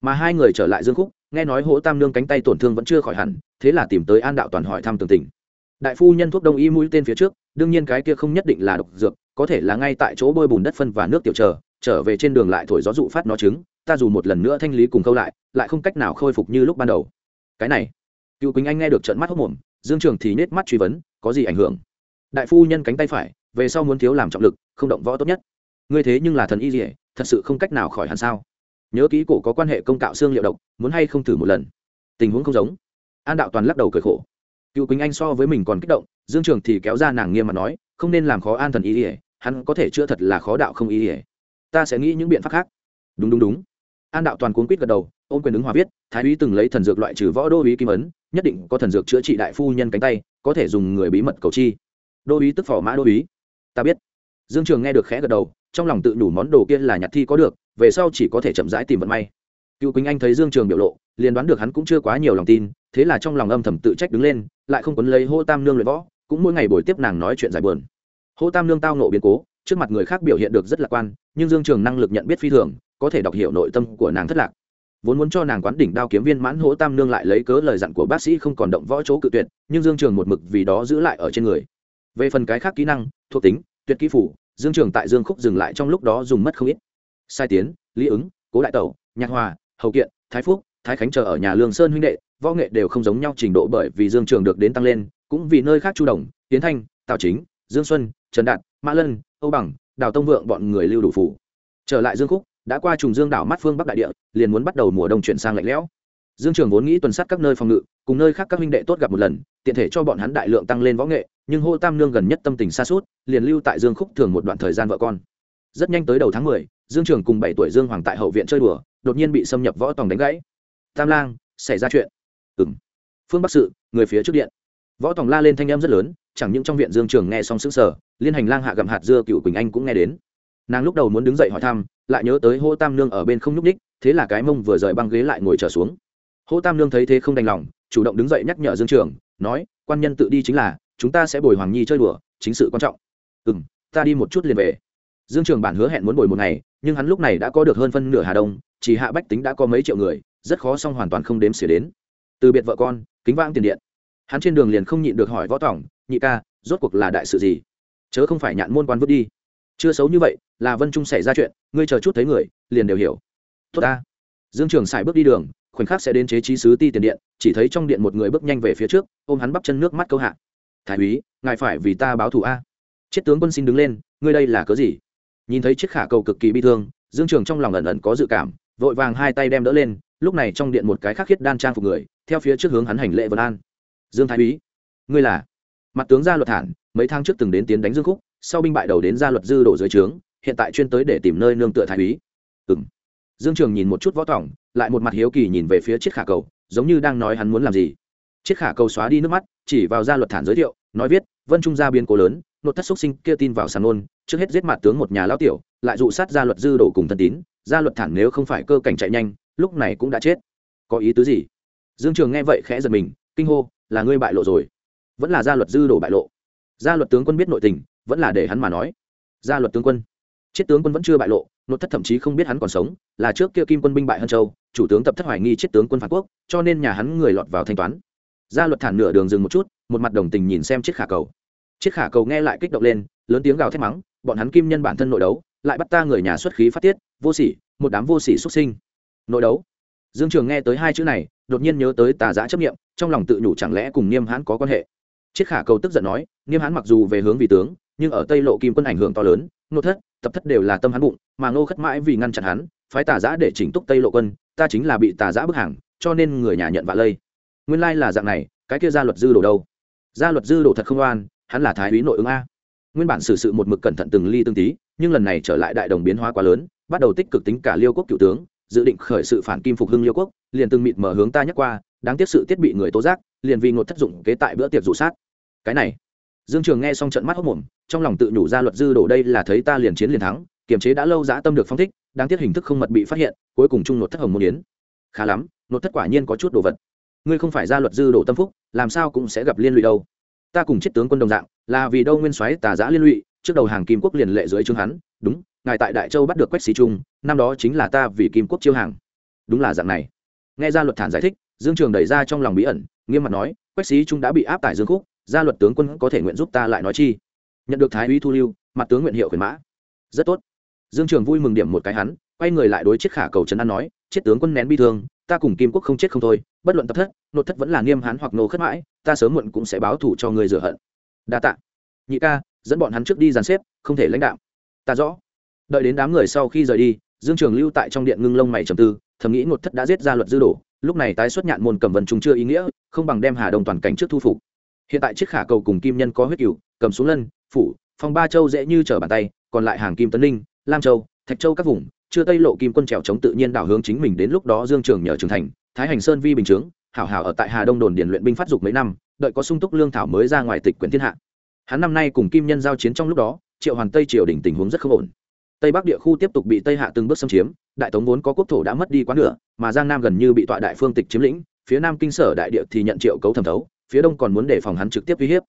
Mà hai người trở lại dương khúc, nghe nói hỗ tam nương cánh tay tổn thương vẫn chưa khỏi hẳn, thế là tìm tới an đạo toàn hỏi thăm tường tình. Đại phu nhân thuốc đông y mũi tên phía trước, đương nhiên cái kia không nhất định là độc dược, có thể là ngay tại chỗ bôi bùn đất phân và nước tiểu chờ, trở về trên đường lại thổi gió dụ phát nó trứng, ta dù một lần nữa thanh lý cùng câu lại lại không cách nào khôi phục như lúc ban đầu. Cái này, cựu quỳnh anh nghe được trận mắt hốc mồm, dương trường thì nết mắt truy vấn, có gì ảnh hưởng? Đại phu nhân cánh tay phải, về sau muốn thiếu làm trọng lực, không động võ tốt nhất. Ngươi thế nhưng là thần y dỉa thật sự không cách nào khỏi hẳn sao? Nhớ kỹ cổ có quan hệ công cạo xương liệu độc, muốn hay không thử một lần? Tình huống không giống. An đạo toàn lắc đầu cười khổ. Cựu quỳnh anh so với mình còn kích động, dương trường thì kéo ra nàng nghiêm mặt nói, không nên làm khó an thần y dỉa hắn có thể chữa thật là khó đạo không y dỉa ta sẽ nghĩ những biện pháp khác. Đúng đúng đúng. An đạo toàn cuốn quýt gật đầu, ôm quyền ứng hòa viết, thái úy từng lấy thần dược loại trừ võ đô úy kim ấn, nhất định có thần dược chữa trị đại phu nhân cánh tay, có thể dùng người bí mật cầu chi đô ý tức phò mã đô ý. Ta biết. Dương trường nghe được khẽ gật đầu, trong lòng tự nhủ món đồ kia là nhặt thi có được, về sau chỉ có thể chậm rãi tìm vận may. Cựu quỳnh anh thấy dương trường biểu lộ, liền đoán được hắn cũng chưa quá nhiều lòng tin, thế là trong lòng âm thầm tự trách đứng lên, lại không quấn lấy hô tam nương luyện võ, cũng mỗi ngày buổi tiếp nàng nói chuyện giải buồn. Hô tam nương tao nộ biến cố, trước mặt người khác biểu hiện được rất lạc quan, nhưng dương trường năng lực nhận biết phi thường, có thể đọc hiểu nội tâm của nàng thất lạc. Vốn muốn cho nàng quán đỉnh đao kiếm viên mãn hỗ tam nương lại lấy cớ lời dặn của bác sĩ không còn động võ chỗ cự tuyệt, nhưng dương trường một mực vì đó giữ lại ở trên người về phần cái khác kỹ năng, thuộc tính, tuyệt kỹ phủ, dương trường tại dương khúc dừng lại trong lúc đó dùng mất không ít. Sai tiến, lý ứng, cố đại tẩu, nhạc hòa, hầu kiện, thái phúc, thái khánh chờ ở nhà lương sơn huynh đệ, võ nghệ đều không giống nhau trình độ bởi vì dương trường được đến tăng lên, cũng vì nơi khác chu đồng, tiến thanh, tào chính, dương xuân, trần đạt, mã lân, âu bằng, đào tông vượng bọn người lưu đủ phủ. Trở lại dương khúc, đã qua trùng dương đảo mắt phương bắc đại địa, liền muốn bắt đầu mùa đông chuyển sang lạnh lẽo dương trường vốn nghĩ tuần sát các nơi phòng ngự cùng nơi khác các huynh đệ tốt gặp một lần tiện thể cho bọn hắn đại lượng tăng lên võ nghệ nhưng hô tam nương gần nhất tâm tình xa suốt liền lưu tại dương khúc thường một đoạn thời gian vợ con. Rất nhanh tới đầu tháng mười, dương trường cùng bảy tuổi dương hoàng tại hậu viện chơi đùa đột nhiên bị xâm nhập võ tòng đánh gãy. Tam lang xảy ra chuyện. Ừm. Phương bắc sự người phía trước điện. Võ tòng la lên thanh em rất lớn chẳng những trong viện dương trường nghe xong sững sờ, liên hành lang hạ gặm hạt dưa cựu quỳnh anh cũng nghe đến. Nàng lúc đầu muốn đứng dậy hỏi thăm lại nhớ tới hô tam nương ở bên không nhúc ních thế là cái mông vừa rời băng ghế lại ngồi trở xuống hô tam nương thấy thế không đành lòng, chủ động đứng dậy nhắc nhở dương trường, nói, quan nhân tự đi chính là, chúng ta sẽ bồi hoàng nhi chơi đùa, chính sự quan trọng. Ừ m ta đi một chút liền về. Dương trường bản hứa hẹn muốn bồi một ngày, nhưng hắn lúc này đã có được hơn phân nửa hà đông, chỉ hạ bách tính đã có mấy triệu người, rất khó xong hoàn toàn không đếm xỉa đến. Từ biệt vợ con, kính vãng tiền điện. Hắn trên đường liền không nhịn được hỏi võ tỏng nhị ca, rốt cuộc là đại sự gì? Chớ không phải nhạn môn quan vứt đi. Chưa xấu như vậy, là vân trung xảy ra chuyện, ngươi chờ chút thấy người, liền đều hiểu. Tốt ta. Dương trường xài bước đi đường khoảnh khắc sẽ đến chế trí sứ ti tiền điện, chỉ thấy trong điện một người bước nhanh về phía trước, ôm hắn bắp chân nước mắt câu hạ. Thái úy, ngài phải vì ta báo thù a. Chiết tướng quân xin đứng lên, ngươi đây là cớ gì? Nhìn thấy chiếc khả cầu cực kỳ bi thương, dương trường trong lòng ẩn ẩn có dự cảm, vội vàng hai tay đem đỡ lên, lúc này trong điện một cái khắc khiết đan trang phục người, theo phía trước hướng hắn hành lệ vân an. Dương thái úy, ngươi là? Mặt tướng gia luật thản, mấy tháng trước từng đến tiến đánh dương khúc, sau binh bại đầu đến gia luật dư đổ dưới trướng, hiện tại chuyên tới để tìm nơi nương tựa thái úy. Ừng dương trường nhìn một chút võ tỏng lại một mặt hiếu kỳ nhìn về phía chiếc khả cầu, giống như đang nói hắn muốn làm gì. Chiếc khả cầu xóa đi nước mắt, chỉ vào gia luật thản giới thiệu, nói viết, vân trung gia biến cố lớn nội thất xúc sinh kia tin vào sàn nôn trước hết giết mặt tướng một nhà lão tiểu, lại dụ sát gia luật dư đổ cùng thân tín gia luật thản nếu không phải cơ cảnh chạy nhanh, lúc này cũng đã chết. Có ý tứ gì? Dương trường nghe vậy khẽ giật mình, kinh hô, là ngươi bại lộ rồi. Vẫn là gia luật dư đổ bại lộ. Gia luật tướng quân biết nội tình, vẫn là để hắn mà nói. Gia luật tướng quân. Chết tướng quân vẫn chưa bại lộ nội thất thậm chí không biết hắn còn sống, là trước kia kim quân binh bại hân châu, chủ tướng tập thất hoài nghi chết tướng quân phản quốc, cho nên nhà hắn người lọt vào thanh toán. Gia luật thản nửa đường dừng một chút, một mặt đồng tình nhìn xem chiếc khả cầu. Chiếc khả cầu nghe lại kích động lên, lớn tiếng gào thét mắng, bọn hắn kim nhân bản thân nội đấu, lại bắt ta người nhà xuất khí phát tiết, vô sỉ, một đám vô sỉ xuất sinh. Nội đấu. Dương trường nghe tới hai chữ này, đột nhiên nhớ tới tà giã chấp nghiệm trong lòng tự nhủ chẳng lẽ cùng niêm hãn có quan hệ. Chiếc khả cầu tức giận nói, niêm hãn mặc dù về hướng vị tướng, nhưng ở tây lộ kim quân ảnh hưởng to lớn nô thất, tập thất đều là tâm hắn bụng, mà ngô khất mãi vì ngăn chặn hắn, phái tà giã để chỉnh túc tây lộ quân, ta chính là bị tà giã bức hàng, cho nên người nhà nhận vạ lây. Nguyên lai là dạng này, cái kia gia luật dư đồ đâu? Gia luật dư đồ thật không oan, hắn là thái úy nội ứng a. Nguyên bản xử sự một mực cẩn thận từng ly từng tí, nhưng lần này trở lại đại đồng biến hóa quá lớn, bắt đầu tích cực tính cả liêu quốc cựu tướng, dự định khởi sự phản kim phục hưng liêu quốc, liền từng mịt mở hướng ta nhắc qua, đáng tiếc sự tiết bị người tố giác, liền vì ngột thất dụng kế tại bữa tiệc dụ sát. Cái này dương trường nghe xong trận mắt hốc mồm, trong lòng tự nhủ ra luật dư đổ đây là thấy ta liền chiến liền thắng, kiềm chế đã lâu dã tâm được phong thích, đáng tiếc hình thức không mật bị phát hiện, cuối cùng chung nột thất hồng môn yến. Khá lắm, nột thất quả nhiên có chút đồ vật. Ngươi không phải ra luật dư đổ tâm phúc, làm sao cũng sẽ gặp liên lụy đâu. Ta cùng chết tướng quân đồng dạng, là vì đâu nguyên soái tà giã liên lụy, trước đầu hàng kim quốc liền lệ dưới trương hắn, đúng, ngài tại đại châu bắt được quách xí trung, năm đó chính là ta vì kim quốc chiêu hàng. Đúng là dạng này. Nghe ra luật thản giải thích, dương trường đẩy ra trong lòng bí ẩn, nghiêm mặt nói, quách xí trung đã bị áp tải dương khúc gia luật tướng quân có thể nguyện giúp ta lại nói chi? Nhận được thái úy thu lưu, mặt tướng nguyện hiệu khuyến mã. Rất tốt. Dương trường vui mừng điểm một cái hắn, quay người lại đối chiếc khả cầu trấn an nói, chết tướng quân nén bi thương, ta cùng kim quốc không chết không thôi, bất luận tập thất nội thất vẫn là nghiêm hán hoặc nô khất mãi, ta sớm muộn cũng sẽ báo thủ cho người rửa hận. Đa tạ. Nhị ca, dẫn bọn hắn trước đi dàn xếp, không thể lãnh đạo. Ta rõ. Đợi đến đám người sau khi rời đi, dương trường lưu tại trong điện ngưng lông mày trầm tư, thầm nghĩ ngột thất đã giết ra luật dư đổ, lúc này tái xuất nhạn môn cầm vân chúng chưa ý nghĩa, không bằng đem hà đông toàn cảnh trước thu phục hiện tại chiếc khả cầu cùng kim nhân có huyết cựu cầm xuống lân, phủ, phong ba châu dễ như trở bàn tay, còn lại hàng kim tấn ninh lam châu, thạch châu các vùng, chưa tây lộ kim quân trèo chống tự nhiên đảo hướng chính mình đến lúc đó dương trường nhờ trưởng thành, thái hành sơn vi bình chướng, hảo hảo ở tại hà đông đồn điền luyện binh phát dục mấy năm, đợi có sung túc lương thảo mới ra ngoài tịch quyển thiên hạ. Hắn năm nay cùng kim nhân giao chiến trong lúc đó, triệu hoàn tây triều đình tình huống rất không ổn. Tây bắc địa khu tiếp tục bị tây hạ từng bước xâm chiếm, đại tống vốn có quốc thổ đã mất đi quá nửa, mà giang nam gần như bị tọa đại phương tịch chiếm lĩnh, phía nam kinh sở đại địa thì nhận triệu cấu thẩm thấu phía đông còn muốn đề phòng hắn trực tiếp uy hiếp.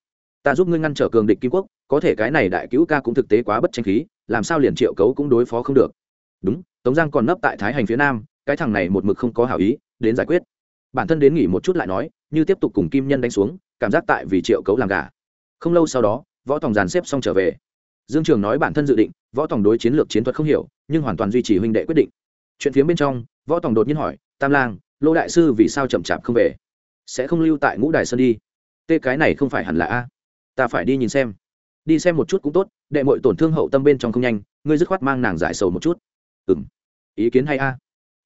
Ta giúp ngươi ngăn trở cường địch kim quốc, có thể cái này đại cứu ca cũng thực tế quá bất tranh khí, làm sao liền triệu cấu cũng đối phó không được. Đúng, tống giang còn nấp tại thái hành phía nam, cái thằng này một mực không có hảo ý, đến giải quyết. Bản thân đến nghỉ một chút lại nói, như tiếp tục cùng kim nhân đánh xuống, cảm giác tại vì triệu cấu làm gà. Không lâu sau đó, võ tòng dàn xếp xong trở về. Dương trường nói bản thân dự định, võ tòng đối chiến lược chiến thuật không hiểu, nhưng hoàn toàn duy trì huynh đệ quyết định. Chuyện phía bên trong, võ tòng đột nhiên hỏi, tam lang, lô đại sư vì sao chậm chạp không về? Sẽ không lưu tại ngũ đài sơn đi. Tê cái này không phải hẳn là a. Ta phải đi nhìn xem. Đi xem một chút cũng tốt, đệ mọi tổn thương hậu tâm bên trong không nhanh, ngươi dứt khoát mang nàng giải sầu một chút. Ừ m ý kiến hay a.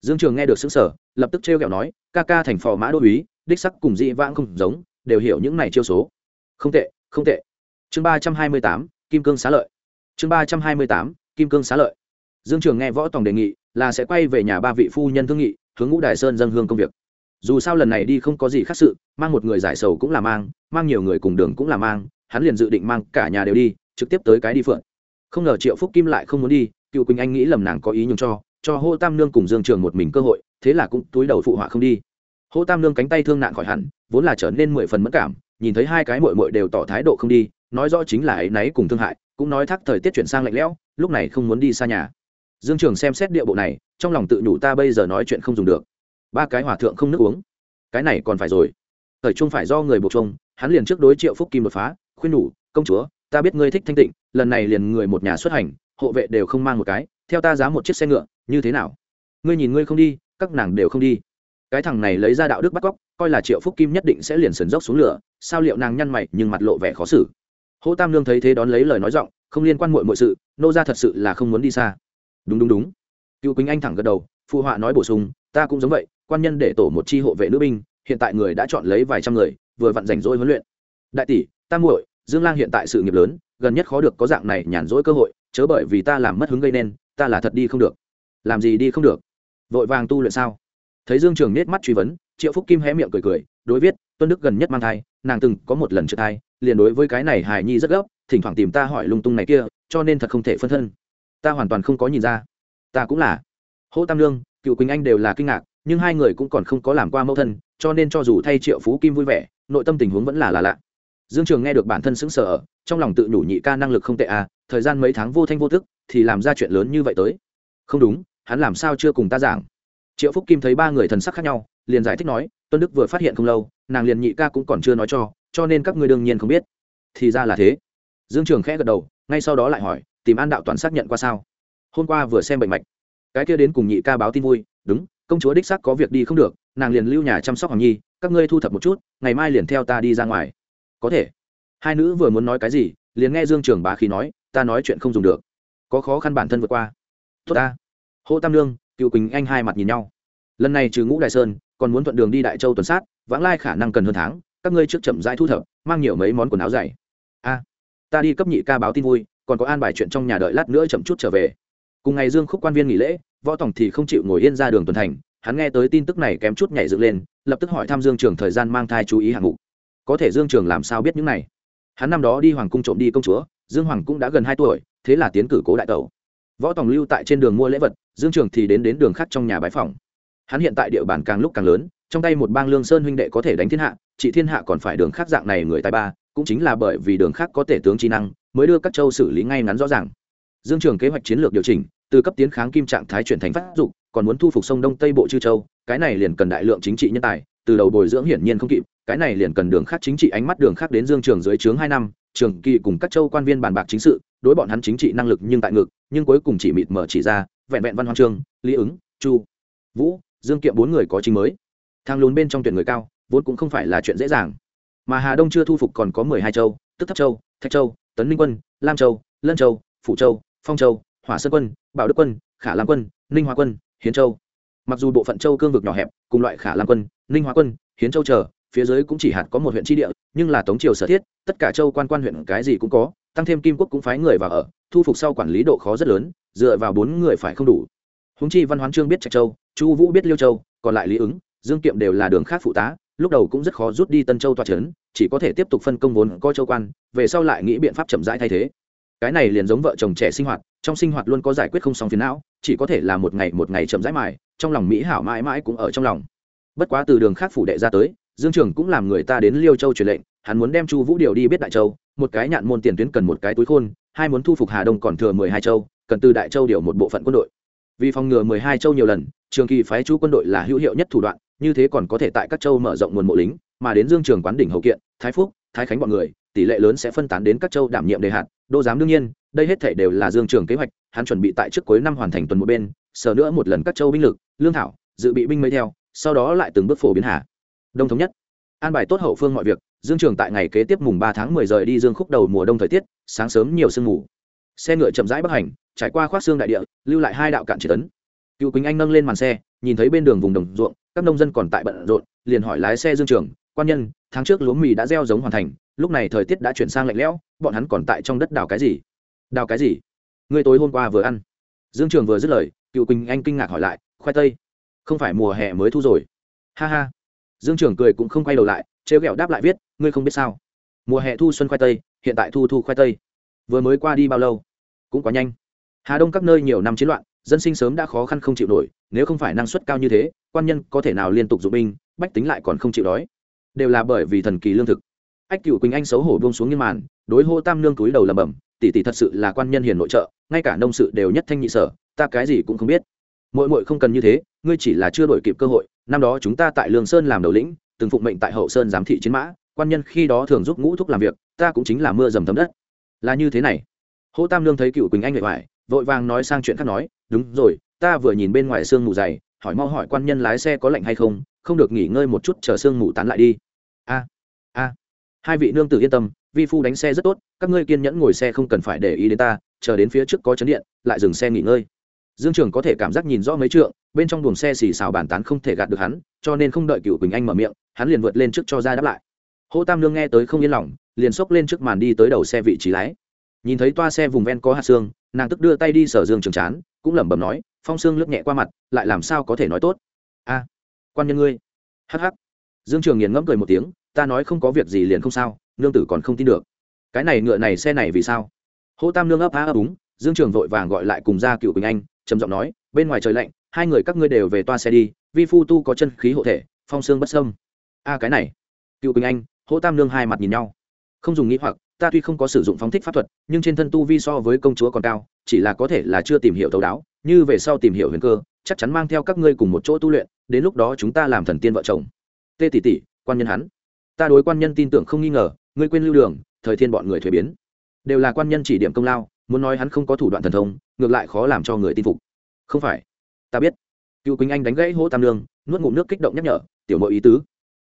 Dương trường nghe được xứng sở lập tức trêu kẹo nói, ca ca thành phò mã đô uý đích sắc cùng dị vãng không giống, đều hiểu những này chiêu số. Không tệ không tệ. Chương ba trăm hai mươi tám, kim cương xá lợi. Chương ba trăm hai mươi tám, kim cương xá lợi. Dương trường nghe võ tòng đề nghị, là sẽ quay về nhà ba vị phu nhân thương nghị, hướng ngũ đài sơn dân hương công việc dù sao lần này đi không có gì khác sự, mang một người giải sầu cũng là mang mang nhiều người cùng đường cũng là mang, hắn liền dự định mang cả nhà đều đi, trực tiếp tới cái đi phượng. không ngờ triệu phúc kim lại không muốn đi, cựu quỳnh anh nghĩ lầm nàng có ý nhường cho cho hô tam nương cùng dương trường một mình cơ hội, thế là cũng túi đầu phụ họa không đi. Hô tam nương cánh tay thương nạn khỏi hẳn, vốn là trở nên mười phần mất cảm, nhìn thấy hai cái mội mội đều tỏ thái độ không đi, nói rõ chính là ấy náy cùng thương hại, cũng nói thắc thời tiết chuyển sang lạnh lẽo, lúc này không muốn đi xa nhà. Dương trường xem xét địa bộ này, trong lòng tự nhủ ta bây giờ nói chuyện không dùng được ba cái hòa thượng không nước uống. Cái này còn phải rồi. Thời trung phải do người buộc trông hắn liền trước đối triệu phúc kim đột phá, khuyên nhủ, công chúa, ta biết ngươi thích thanh tịnh, lần này liền người một nhà xuất hành, hộ vệ đều không mang một cái, theo ta giá một chiếc xe ngựa, như thế nào? Ngươi nhìn ngươi không đi, các nàng đều không đi. Cái thằng này lấy ra đạo đức bắt cóc, coi là triệu phúc kim nhất định sẽ liền sườn dốc xuống lửa, sao liệu nàng nhăn mày nhưng mặt lộ vẻ khó xử. Hỗ tam lương thấy thế đón lấy lời nói giọng, không liên quan muội mọi sự, nô ra thật sự là không muốn đi xa. Đúng đúng đúng. Cựu quýnh anh thẳng gật đầu, phụ họa nói bổ sung, ta cũng giống vậy quan nhân để tổ một chi hộ vệ nữ binh, hiện tại người đã chọn lấy vài trăm người, vừa vặn rảnh rỗi huấn luyện. Đại tỷ, ta muội, dương lang hiện tại sự nghiệp lớn, gần nhất khó được có dạng này nhàn rỗi cơ hội, chớ bởi vì ta làm mất hứng gây nên, ta là thật đi không được. Làm gì đi không được? Vội vàng tu luyện sao? Thấy dương trường nết mắt truy vấn, triệu phúc kim hé miệng cười cười, đối viết, tuân đức gần nhất mang thai, nàng từng có một lần trượt thai, liền đối với cái này hài nhi rất gấp, thỉnh thoảng tìm ta hỏi lung tung này kia, cho nên thật không thể phân thân. Ta hoàn toàn không có nhìn ra. Ta cũng là. Hỗ tam lương cựu quỳnh anh đều là kinh ngạc nhưng hai người cũng còn không có làm qua mẫu thân, cho nên cho dù thay triệu phú kim vui vẻ, nội tâm tình huống vẫn là là lạ. Dương trường nghe được bản thân sững sờ trong lòng tự nhủ nhị ca năng lực không tệ à thời gian mấy tháng vô thanh vô thức thì làm ra chuyện lớn như vậy tới. Không đúng, hắn làm sao chưa cùng ta giảng. Triệu phúc kim thấy ba người thần sắc khác nhau, liền giải thích nói, tuân đức vừa phát hiện không lâu, nàng liền nhị ca cũng còn chưa nói cho cho nên các ngươi đương nhiên không biết. Thì ra là thế. Dương trường khẽ gật đầu, ngay sau đó lại hỏi, tìm an đạo toàn xác nhận qua sao? Hôm qua vừa xem bệnh mạch. Cái kia đến cùng nhị ca báo tin vui, đúng công chúa đích xác có việc đi không được, nàng liền lưu nhà chăm sóc hoàng nhi, các ngươi thu thập một chút, ngày mai liền theo ta đi ra ngoài. Có thể. Hai nữ vừa muốn nói cái gì, liền nghe dương trường bá khí nói, ta nói chuyện không dùng được. Có khó khăn bản thân vượt qua. Tốt ta. Hô tam lương cựu quỳnh anh hai mặt nhìn nhau. Lần này trừ ngũ đại sơn, còn muốn thuận đường đi đại châu tuần sát, vãng lai khả năng cần hơn tháng, các ngươi trước chậm rãi thu thập, mang nhiều mấy món quần áo dày. A, ta đi cấp nhị ca báo tin vui, còn có an bài chuyện trong nhà đợi lát nữa chậm chút trở về. Cùng ngày dương khúc quan viên nghỉ lễ võ tổng thì không chịu ngồi yên ra đường tuần thành, hắn nghe tới tin tức này kém chút nhảy dựng lên, lập tức hỏi thăm dương trường thời gian mang thai chú ý hạng mục. Có thể dương trường làm sao biết những này? Hắn năm đó đi hoàng cung trộm đi công chúa, dương hoàng cũng đã gần hai tuổi, thế là tiến cử cố đại tẩu. Võ tòng lưu tại trên đường mua lễ vật, dương trường thì đến đến đường khác trong nhà bãi phòng hắn hiện tại địa bàn càng lúc càng lớn, trong tay một bang lương sơn huynh đệ có thể đánh thiên hạ, chị thiên hạ còn phải đường khác dạng này người tài ba, cũng chính là bởi vì đường khác có thể tướng trí năng, mới đưa các châu xử lý ngay ngắn rõ ràng. Dương trường kế hoạch chiến lược điều chỉnh từ cấp tiến kháng kim trạng thái chuyển thành phát dục, còn muốn thu phục sông đông tây bộ chư châu, cái này liền cần đại lượng chính trị nhân tài, từ đầu bồi dưỡng hiển nhiên không kịp, cái này liền cần đường khác chính trị ánh mắt đường khác đến dương trường dưới trướng hai năm, trường kỳ cùng các châu quan viên bàn bạc chính sự, đối bọn hắn chính trị năng lực nhưng tại ngực, nhưng cuối cùng chỉ mịt mở chỉ ra, vẹn vẹn văn hoang trương lý ứng, chu, vũ, dương kiệm bốn người có chính mới. Thang lún bên trong tuyển người cao, vốn cũng không phải là chuyện dễ dàng. Mà hà đông chưa thu phục còn có mười hai châu, tức thất châu, thạch châu, tấn minh quân, lam châu, lân châu, phủ châu, phong châu, hỏa sơn quân bảo đức quân, khả lam quân, ninh hoa quân, hiến châu. Mặc dù bộ phận châu cương vực nhỏ hẹp, cùng loại khả lam quân, ninh hoa quân, hiến châu chờ, phía dưới cũng chỉ hạt có một huyện tri địa, nhưng là tống triều sở thiết, tất cả châu quan quan huyện cái gì cũng có, tăng thêm kim quốc cũng phái người vào ở, thu phục sau quản lý độ khó rất lớn, dựa vào bốn người phải không đủ. Húng chi văn hoán trương biết trạch châu, chu vũ biết liêu châu, còn lại lý ứng, dương kiệm đều là đường khác phụ tá, lúc đầu cũng rất khó rút đi tân châu toa c h ấ n chỉ có thể tiếp tục phân công vốn coi châu quan, về sau lại nghĩ biện pháp chậm rãi thay thế cái này liền giống vợ chồng trẻ sinh hoạt, trong sinh hoạt luôn có giải quyết không xong phiền não, chỉ có thể là một ngày một ngày chậm rãi mài, trong lòng mỹ hảo mãi mãi cũng ở trong lòng. Bất quá từ đường khác phủ đệ ra tới, dương trường cũng làm người ta đến liêu châu truyền lệnh, hắn muốn đem chu vũ điều đi biết đại châu, một cái nhạn môn tiền tuyến cần một cái túi khôn, hai muốn thu phục hà đông còn thừa mười hai châu, cần từ đại châu điều một bộ phận quân đội. Vì phòng ngừa mười hai châu nhiều lần, trường kỳ phái chú quân đội là hữu hiệu nhất thủ đoạn, như thế còn có thể tại các châu mở rộng nguồn mộ lính, mà đến dương trường quán đỉnh hậu kiện, thái phúc, thái khánh bọn người, tỷ lệ lớn sẽ phân tán đến các châu đảm nhiệm đề hạt đô giám đương nhiên đây hết thể đều là dương trường kế hoạch hắn chuẩn bị tại trước cuối năm hoàn thành tuần một bên sờ nữa một lần các châu binh lực lương thảo dự bị binh mới theo sau đó lại từng bước phổ biến hà, đông thống nhất. An bài tốt hậu phương mọi việc dương trường tại ngày kế tiếp mùng ba tháng mười rời đi dương khúc đầu mùa đông thời tiết sáng sớm nhiều sương mù. Xe ngựa chậm rãi bắc hành trải qua khoác xương đại địa lưu lại hai đạo cạn triệt tấn cựu quỳnh anh nâng lên màn xe nhìn thấy bên đường vùng đồng ruộng các nông dân còn tại bận rộn liền hỏi lái xe dương trường quan nhân tháng trước lúa mì đã gieo giống hoàn thành, lúc này thời tiết đã chuyển sang lạnh lẽo, bọn hắn còn tại trong đất đào cái gì? Đào cái gì? Người tối hôm qua vừa ăn. Dương trường vừa dứt lời, cựu quỳnh anh kinh ngạc hỏi lại, khoai tây. Không phải mùa hè mới thu rồi. Ha ha. Dương trường cười cũng không quay đầu lại, trêu ghẹo đáp lại viết, ngươi không biết sao. Mùa hè thu xuân khoai tây, hiện tại thu thu khoai tây. Vừa mới qua đi bao lâu? Cũng quá nhanh. Hà đông các nơi nhiều năm chiến loạn, dân sinh sớm đã khó khăn không chịu nổi, nếu không phải năng suất cao như thế, quan nhân có thể nào liên tục dụng binh, bách tính lại còn không chịu đói đều là bởi vì thần kỳ lương thực. Ách cựu quỳnh anh xấu hổ buông xuống như màn, đối hô tam nương túi đầu lầm bầm tỷ tỷ thật sự là quan nhân hiền nội trợ, ngay cả nông sự đều nhất thanh nhị sở, ta cái gì cũng không biết. Mỗi mỗi không cần như thế, ngươi chỉ là chưa đổi kịp cơ hội, năm đó chúng ta tại lương sơn làm đầu lĩnh, từng phụng mệnh tại hậu sơn giám thị chiến mã, quan nhân khi đó thường giúp ngũ thúc làm việc, ta cũng chính là mưa dầm thấm đất. Là như thế này. Hô tam lương thấy cựu quỳnh anh nghệ hoài, vội vàng nói sang chuyện khác nói, đúng rồi, ta vừa nhìn bên ngoài sương mù dày, hỏi mau hỏi quan nhân lái xe có lạnh hay không không được nghỉ ngơi một chút, chờ sương mù tán lại đi a a. Hai vị nương tử yên tâm, vi phu đánh xe rất tốt, các ngươi kiên nhẫn ngồi xe không cần phải để ý đến ta, chờ đến phía trước có chấn điện, lại dừng xe nghỉ ngơi. Dương trường có thể cảm giác nhìn rõ mấy trượng, bên trong buồng xe xì xào bàn tán không thể gạt được hắn, cho nên không đợi cựu quỳnh anh mở miệng, hắn liền vượt lên trước cho ra đáp lại. Hô tam lương nghe tới không yên lòng, liền xốc lên trước màn đi tới đầu xe vị trí lái. Nhìn thấy toa xe vùng ven có hạt xương, nàng tức đưa tay đi sở dương trường chán, cũng lẩm bẩm nói, phong xương lướt nhẹ qua mặt, lại làm sao có thể nói tốt? A, quan nhân ngươi. Hh dương trường nghiền ngẫm cười một tiếng, ta nói không có việc gì liền không sao, nương tử còn không tin được. Cái này ngựa này xe này vì sao? Hô tam nương ấp á ấp úng, dương trường vội vàng gọi lại cùng ra cựu quỳnh anh, trầm giọng nói, bên ngoài trời lạnh, hai người các ngươi đều về toa xe đi, vi phu tu có chân khí hộ thể, phong xương bất sâm a, cái này. Cựu quỳnh anh hô tam nương hai mặt nhìn nhau. Không dùng nghĩ hoặc, ta tuy không có sử dụng phóng thích pháp thuật, nhưng trên thân tu vi so với công chúa còn cao, chỉ là có thể là chưa tìm hiểu thấu đáo, như về sau tìm hiểu huyền cơ, chắc chắn mang theo các ngươi cùng một chỗ tu luyện, đến lúc đó chúng ta làm thần tiên vợ chồng tê tỷ tỷ quan nhân hắn. Ta đối quan nhân tin tưởng không nghi ngờ, ngươi quên lưu đường, thời thiên bọn người thuế biến. Đều là quan nhân chỉ điểm công lao, muốn nói hắn không có thủ đoạn thần thông, ngược lại khó làm cho người tin phục. Không phải. Ta biết. Cựu quỳnh anh đánh gãy hỗ tam lương nuốt ngụm nước kích động nhắc nhở, tiểu mộ ý tứ.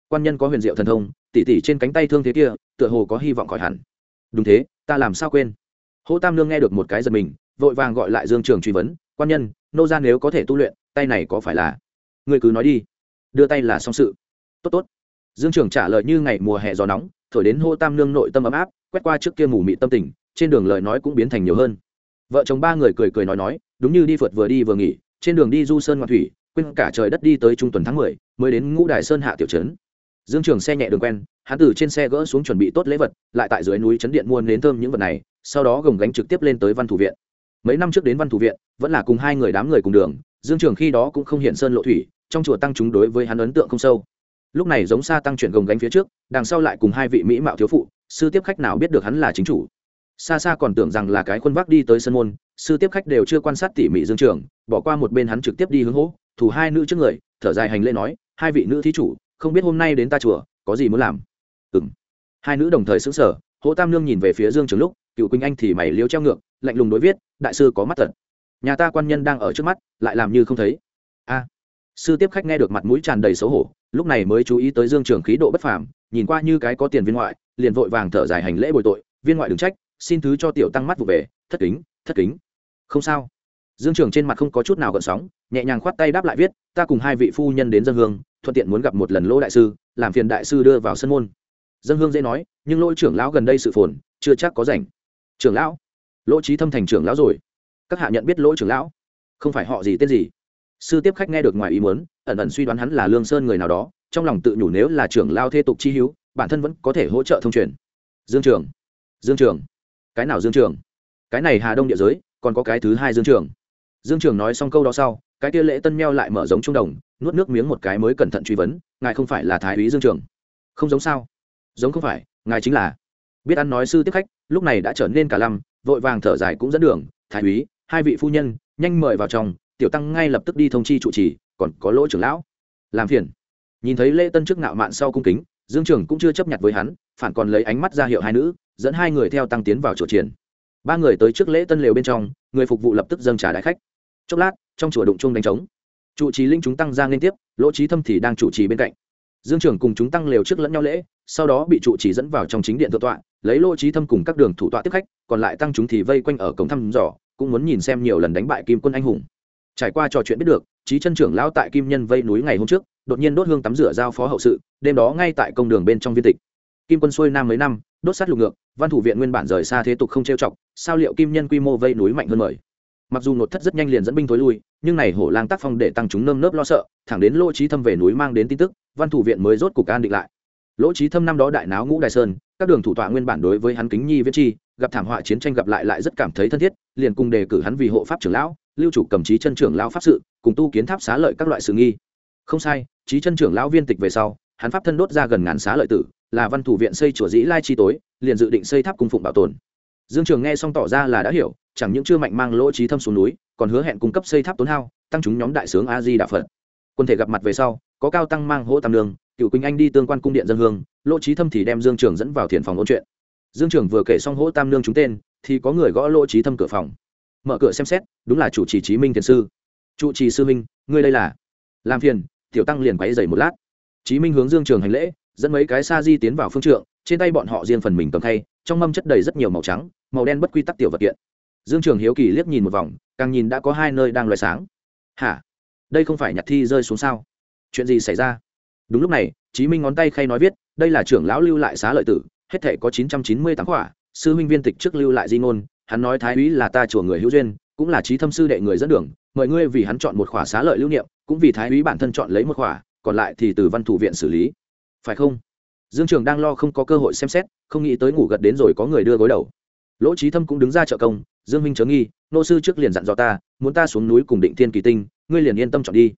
Quan nhân có huyền diệu thần thông, tỉ tỉ trên cánh tay thương thế kia, tựa hồ có hy vọng khỏi hẳn. Đúng thế, ta làm sao quên? Hỗ tam lương nghe được một cái giật mình, vội vàng gọi lại dương trường truy vấn, quan nhân, nô ra nếu có thể tu luyện, tay này có phải là người cứ nói đi. Đưa tay là xong sự tốt tốt. Dương trường trả lời như ngày mùa hè gió nóng, thổi đến hô tam lương nội tâm ấm áp, quét qua trước kia mù mị tâm tình, trên đường lời nói cũng biến thành nhiều hơn. Vợ chồng ba người cười cười nói nói, đúng như đi phượt vừa đi vừa nghỉ, trên đường đi du sơn ngoạn thủy, quên cả trời đất đi tới trung tuần tháng mười, mới đến ngũ đài sơn hạ tiểu trấn. Dương trường xe nhẹ đường quen, hắn từ trên xe gỡ xuống chuẩn bị tốt lễ vật, lại tại dưới núi trấn điện mua nến thơm những vật này, sau đó gồng gánh trực tiếp lên tới văn thủ viện. Mấy năm trước đến văn thủ viện, vẫn là cùng hai người đám người cùng đường, dương trường khi đó cũng không hiện sơn lộ thủy, trong chùa tăng chúng đối với hắn ấn tượng không sâu lúc này giống xa tăng chuyển gồng gánh phía trước, đằng sau lại cùng hai vị mỹ mạo thiếu phụ, sư tiếp khách nào biết được hắn là chính chủ. Xa xa còn tưởng rằng là cái khuôn vác đi tới sân môn, sư tiếp khách đều chưa quan sát tỉ mỉ dương trường, bỏ qua một bên hắn trực tiếp đi hướng hố, thủ hai nữ trước người, thở dài hành lễ nói, hai vị nữ thí chủ, không biết hôm nay đến ta chùa, có gì muốn làm? Ừng hai nữ đồng thời xứng sở hỗ tam nương nhìn về phía dương trường lúc, cựu quỳnh anh thì mày liếu treo ngược, lạnh lùng đối viết, đại sư có mắt thật. Nhà ta quan nhân đang ở trước mắt, lại làm như không thấy sư tiếp khách nghe được mặt mũi tràn đầy xấu hổ, lúc này mới chú ý tới dương trường khí độ bất phàm, nhìn qua như cái có tiền viên ngoại, liền vội vàng thở dài hành lễ bồi tội, viên ngoại đừng trách, xin thứ cho tiểu tăng mắt vụ về, thất kính thất kính. Không sao. Dương trường trên mặt không có chút nào gợn sóng, nhẹ nhàng khoát tay đáp lại viết, ta cùng hai vị phu nhân đến dân hương, thuận tiện muốn gặp một lần lỗ đại sư, làm phiền đại sư đưa vào sân môn. Dân hương dễ nói, nhưng lỗ trưởng lão gần đây sự phồn, chưa chắc có rảnh. Trưởng lão? Lỗ trí thâm thành trưởng lão rồi. Các hạ nhận biết lỗ trưởng lão? Không phải họ gì tên gì? Sư tiếp khách nghe được ngoài ý muốn, ẩn ẩn suy đoán hắn là lương sơn người nào đó, trong lòng tự nhủ nếu là trưởng lao thế tục chi hữu, bản thân vẫn có thể hỗ trợ thông truyền. Dương trường. Dương trường. Cái nào dương trường? Cái này hà đông địa giới, còn có cái thứ hai dương trường. Dương trường nói xong câu đó sau, cái kia lễ tân meo lại mở giống trung đồng, nuốt nước miếng một cái mới cẩn thận truy vấn, ngài không phải là thái úy dương trường? Không giống sao. Giống không phải, ngài chính là. Biết ăn nói sư tiếp khách, lúc này đã trở nên cả lăm, vội vàng thở dài cũng dẫn đường, thái úy, hai vị phu nhân, nhanh mời vào trong tiểu tăng ngay lập tức đi thông chi trụ trì, còn có lỗ trưởng lão. Làm phiền. Nhìn thấy lễ tân trước ngạo mạn sau cung kính, dương trường cũng chưa chấp nhận với hắn, phản còn lấy ánh mắt ra hiệu hai nữ, dẫn hai người theo tăng tiến vào chỗ triển. Ba người tới trước lễ tân lều bên trong, người phục vụ lập tức dâng trả đại khách. Chốc lát, trong chùa đụng chung đánh trống. Trụ trì linh chúng tăng ra liên tiếp, lỗ trí thâm thì đang chủ trì bên cạnh. Dương trưởng cùng chúng tăng lều trước lẫn nhau lễ, sau đó bị trụ trì dẫn vào trong chính điện thượng tọa, lấy lỗ trí thâm cùng các đường thủ tọa tiếp khách, còn lại tăng chúng thì vây quanh ở cổng thăm dò, cũng muốn nhìn xem nhiều lần đánh bại kim quân anh hùng trải qua trò chuyện biết được trí chân trưởng lão tại kim nhân vây núi ngày hôm trước, đột nhiên đốt hương tắm rửa giao phó hậu sự, đêm đó ngay tại công đường bên trong viên tịch. Kim quân xuôi nam mấy năm, đốt sát lục ngược, văn thủ viện nguyên bản rời xa thế tục không trêu chọc, sao liệu kim nhân quy mô vây núi mạnh hơn mời? Mặc dù nột thất rất nhanh liền dẫn binh thối lui, nhưng này hổ lang tác phong để tăng chúng nơm nớp lo sợ, thẳng đến lỗ trí thâm về núi mang đến tin tức, văn thủ viện mới rốt cục an định lại. Lỗ trí thâm năm đó đại náo ngũ đại sơn, các đường thủ tọa nguyên bản đối với hắn kính nhi viết chi gặp thảm họa chiến tranh gặp lại lại rất cảm thấy thân thiết, liền cùng đề cử hắn vì hộ pháp trưởng lão, lưu chủ cầm trí chân trưởng lão pháp sự, cùng tu kiến tháp xá lợi các loại sự nghi. Không sai, trí chân trưởng lão viên tịch về sau, hắn pháp thân đốt ra gần ngàn xá lợi tử, là văn thủ viện xây chùa dĩ lai chi tối, liền dự định xây tháp cung phụng bảo tồn. Dương trường nghe xong tỏ ra là đã hiểu, chẳng những chưa mạnh mang lỗ trí thâm xuống núi, còn hứa hẹn cung cấp xây tháp tốn hao, tăng chúng nhóm đại sướng a di đà phật. Quân thể gặp mặt về sau, có cao tăng mang hỗ tam lương cựu quỳnh anh đi tương quan cung điện dân hương, lỗ trí thâm thì đem dương trường dẫn vào thiền phòng ôn chuyện dương trường vừa kể xong hỗ tam lương chúng tên, thì có người gõ lỗ trí thâm cửa phòng. Mở cửa xem xét, đúng là chủ trì trí minh thiền sư. Trụ trì sư minh ngươi đây là? Làm phiền, tiểu tăng liền quáy dày một lát. Chí minh hướng dương trường hành lễ, dẫn mấy cái sa di tiến vào phương trượng, trên tay bọn họ riêng phần mình cầm thay trong mâm chất đầy rất nhiều màu trắng, màu đen bất quy tắc tiểu vật kiện. Dương trường hiếu kỳ liếc nhìn một vòng, càng nhìn đã có hai nơi đang loay sáng. Hả? Đây không phải nhặt thi rơi xuống sao? Chuyện gì xảy ra? Đúng lúc này, chí minh ngón tay khay nói viết, đây là trưởng lão lưu lại xá lợi tử hết thể có chín trăm chín mươi tám quả sư huynh viên tịch trước lưu lại di ngôn, hắn nói thái úy là ta chùa người hữu duyên, cũng là trí thâm sư đệ người dẫn đường, mời ngươi vì hắn chọn một khỏa xá lợi lưu niệm, cũng vì thái úy bản thân chọn lấy một khỏa, còn lại thì từ văn thủ viện xử lý. Phải không? Dương trường đang lo không có cơ hội xem xét, không nghĩ tới ngủ gật đến rồi có người đưa gối đầu. Lỗ trí thâm cũng đứng ra trợ công, dương minh chớ nghi, nô sư trước liền dặn dò ta, muốn ta xuống núi cùng định thiên kỳ tinh, ngươi liền yên tâm chọn đi.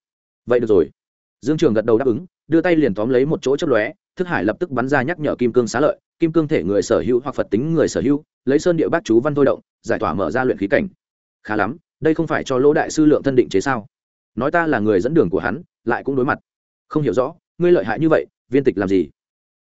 Vậy được rồi. Dương trường gật đầu đáp ứng, đưa tay liền tóm lấy một chỗ chấp lóe, thức hải lập tức bắn ra nhắc nhở kim cương xá lợi kim cương thể người sở hữu hoặc phật tính người sở hữu, lấy sơn địa bát chú văn thôi động, giải tỏa mở ra luyện khí cảnh. Khá lắm, đây không phải cho lỗ đại sư lượng thân định chế sao? Nói ta là người dẫn đường của hắn, lại cũng đối mặt. Không hiểu rõ, ngươi lợi hại như vậy, viên tịch làm gì?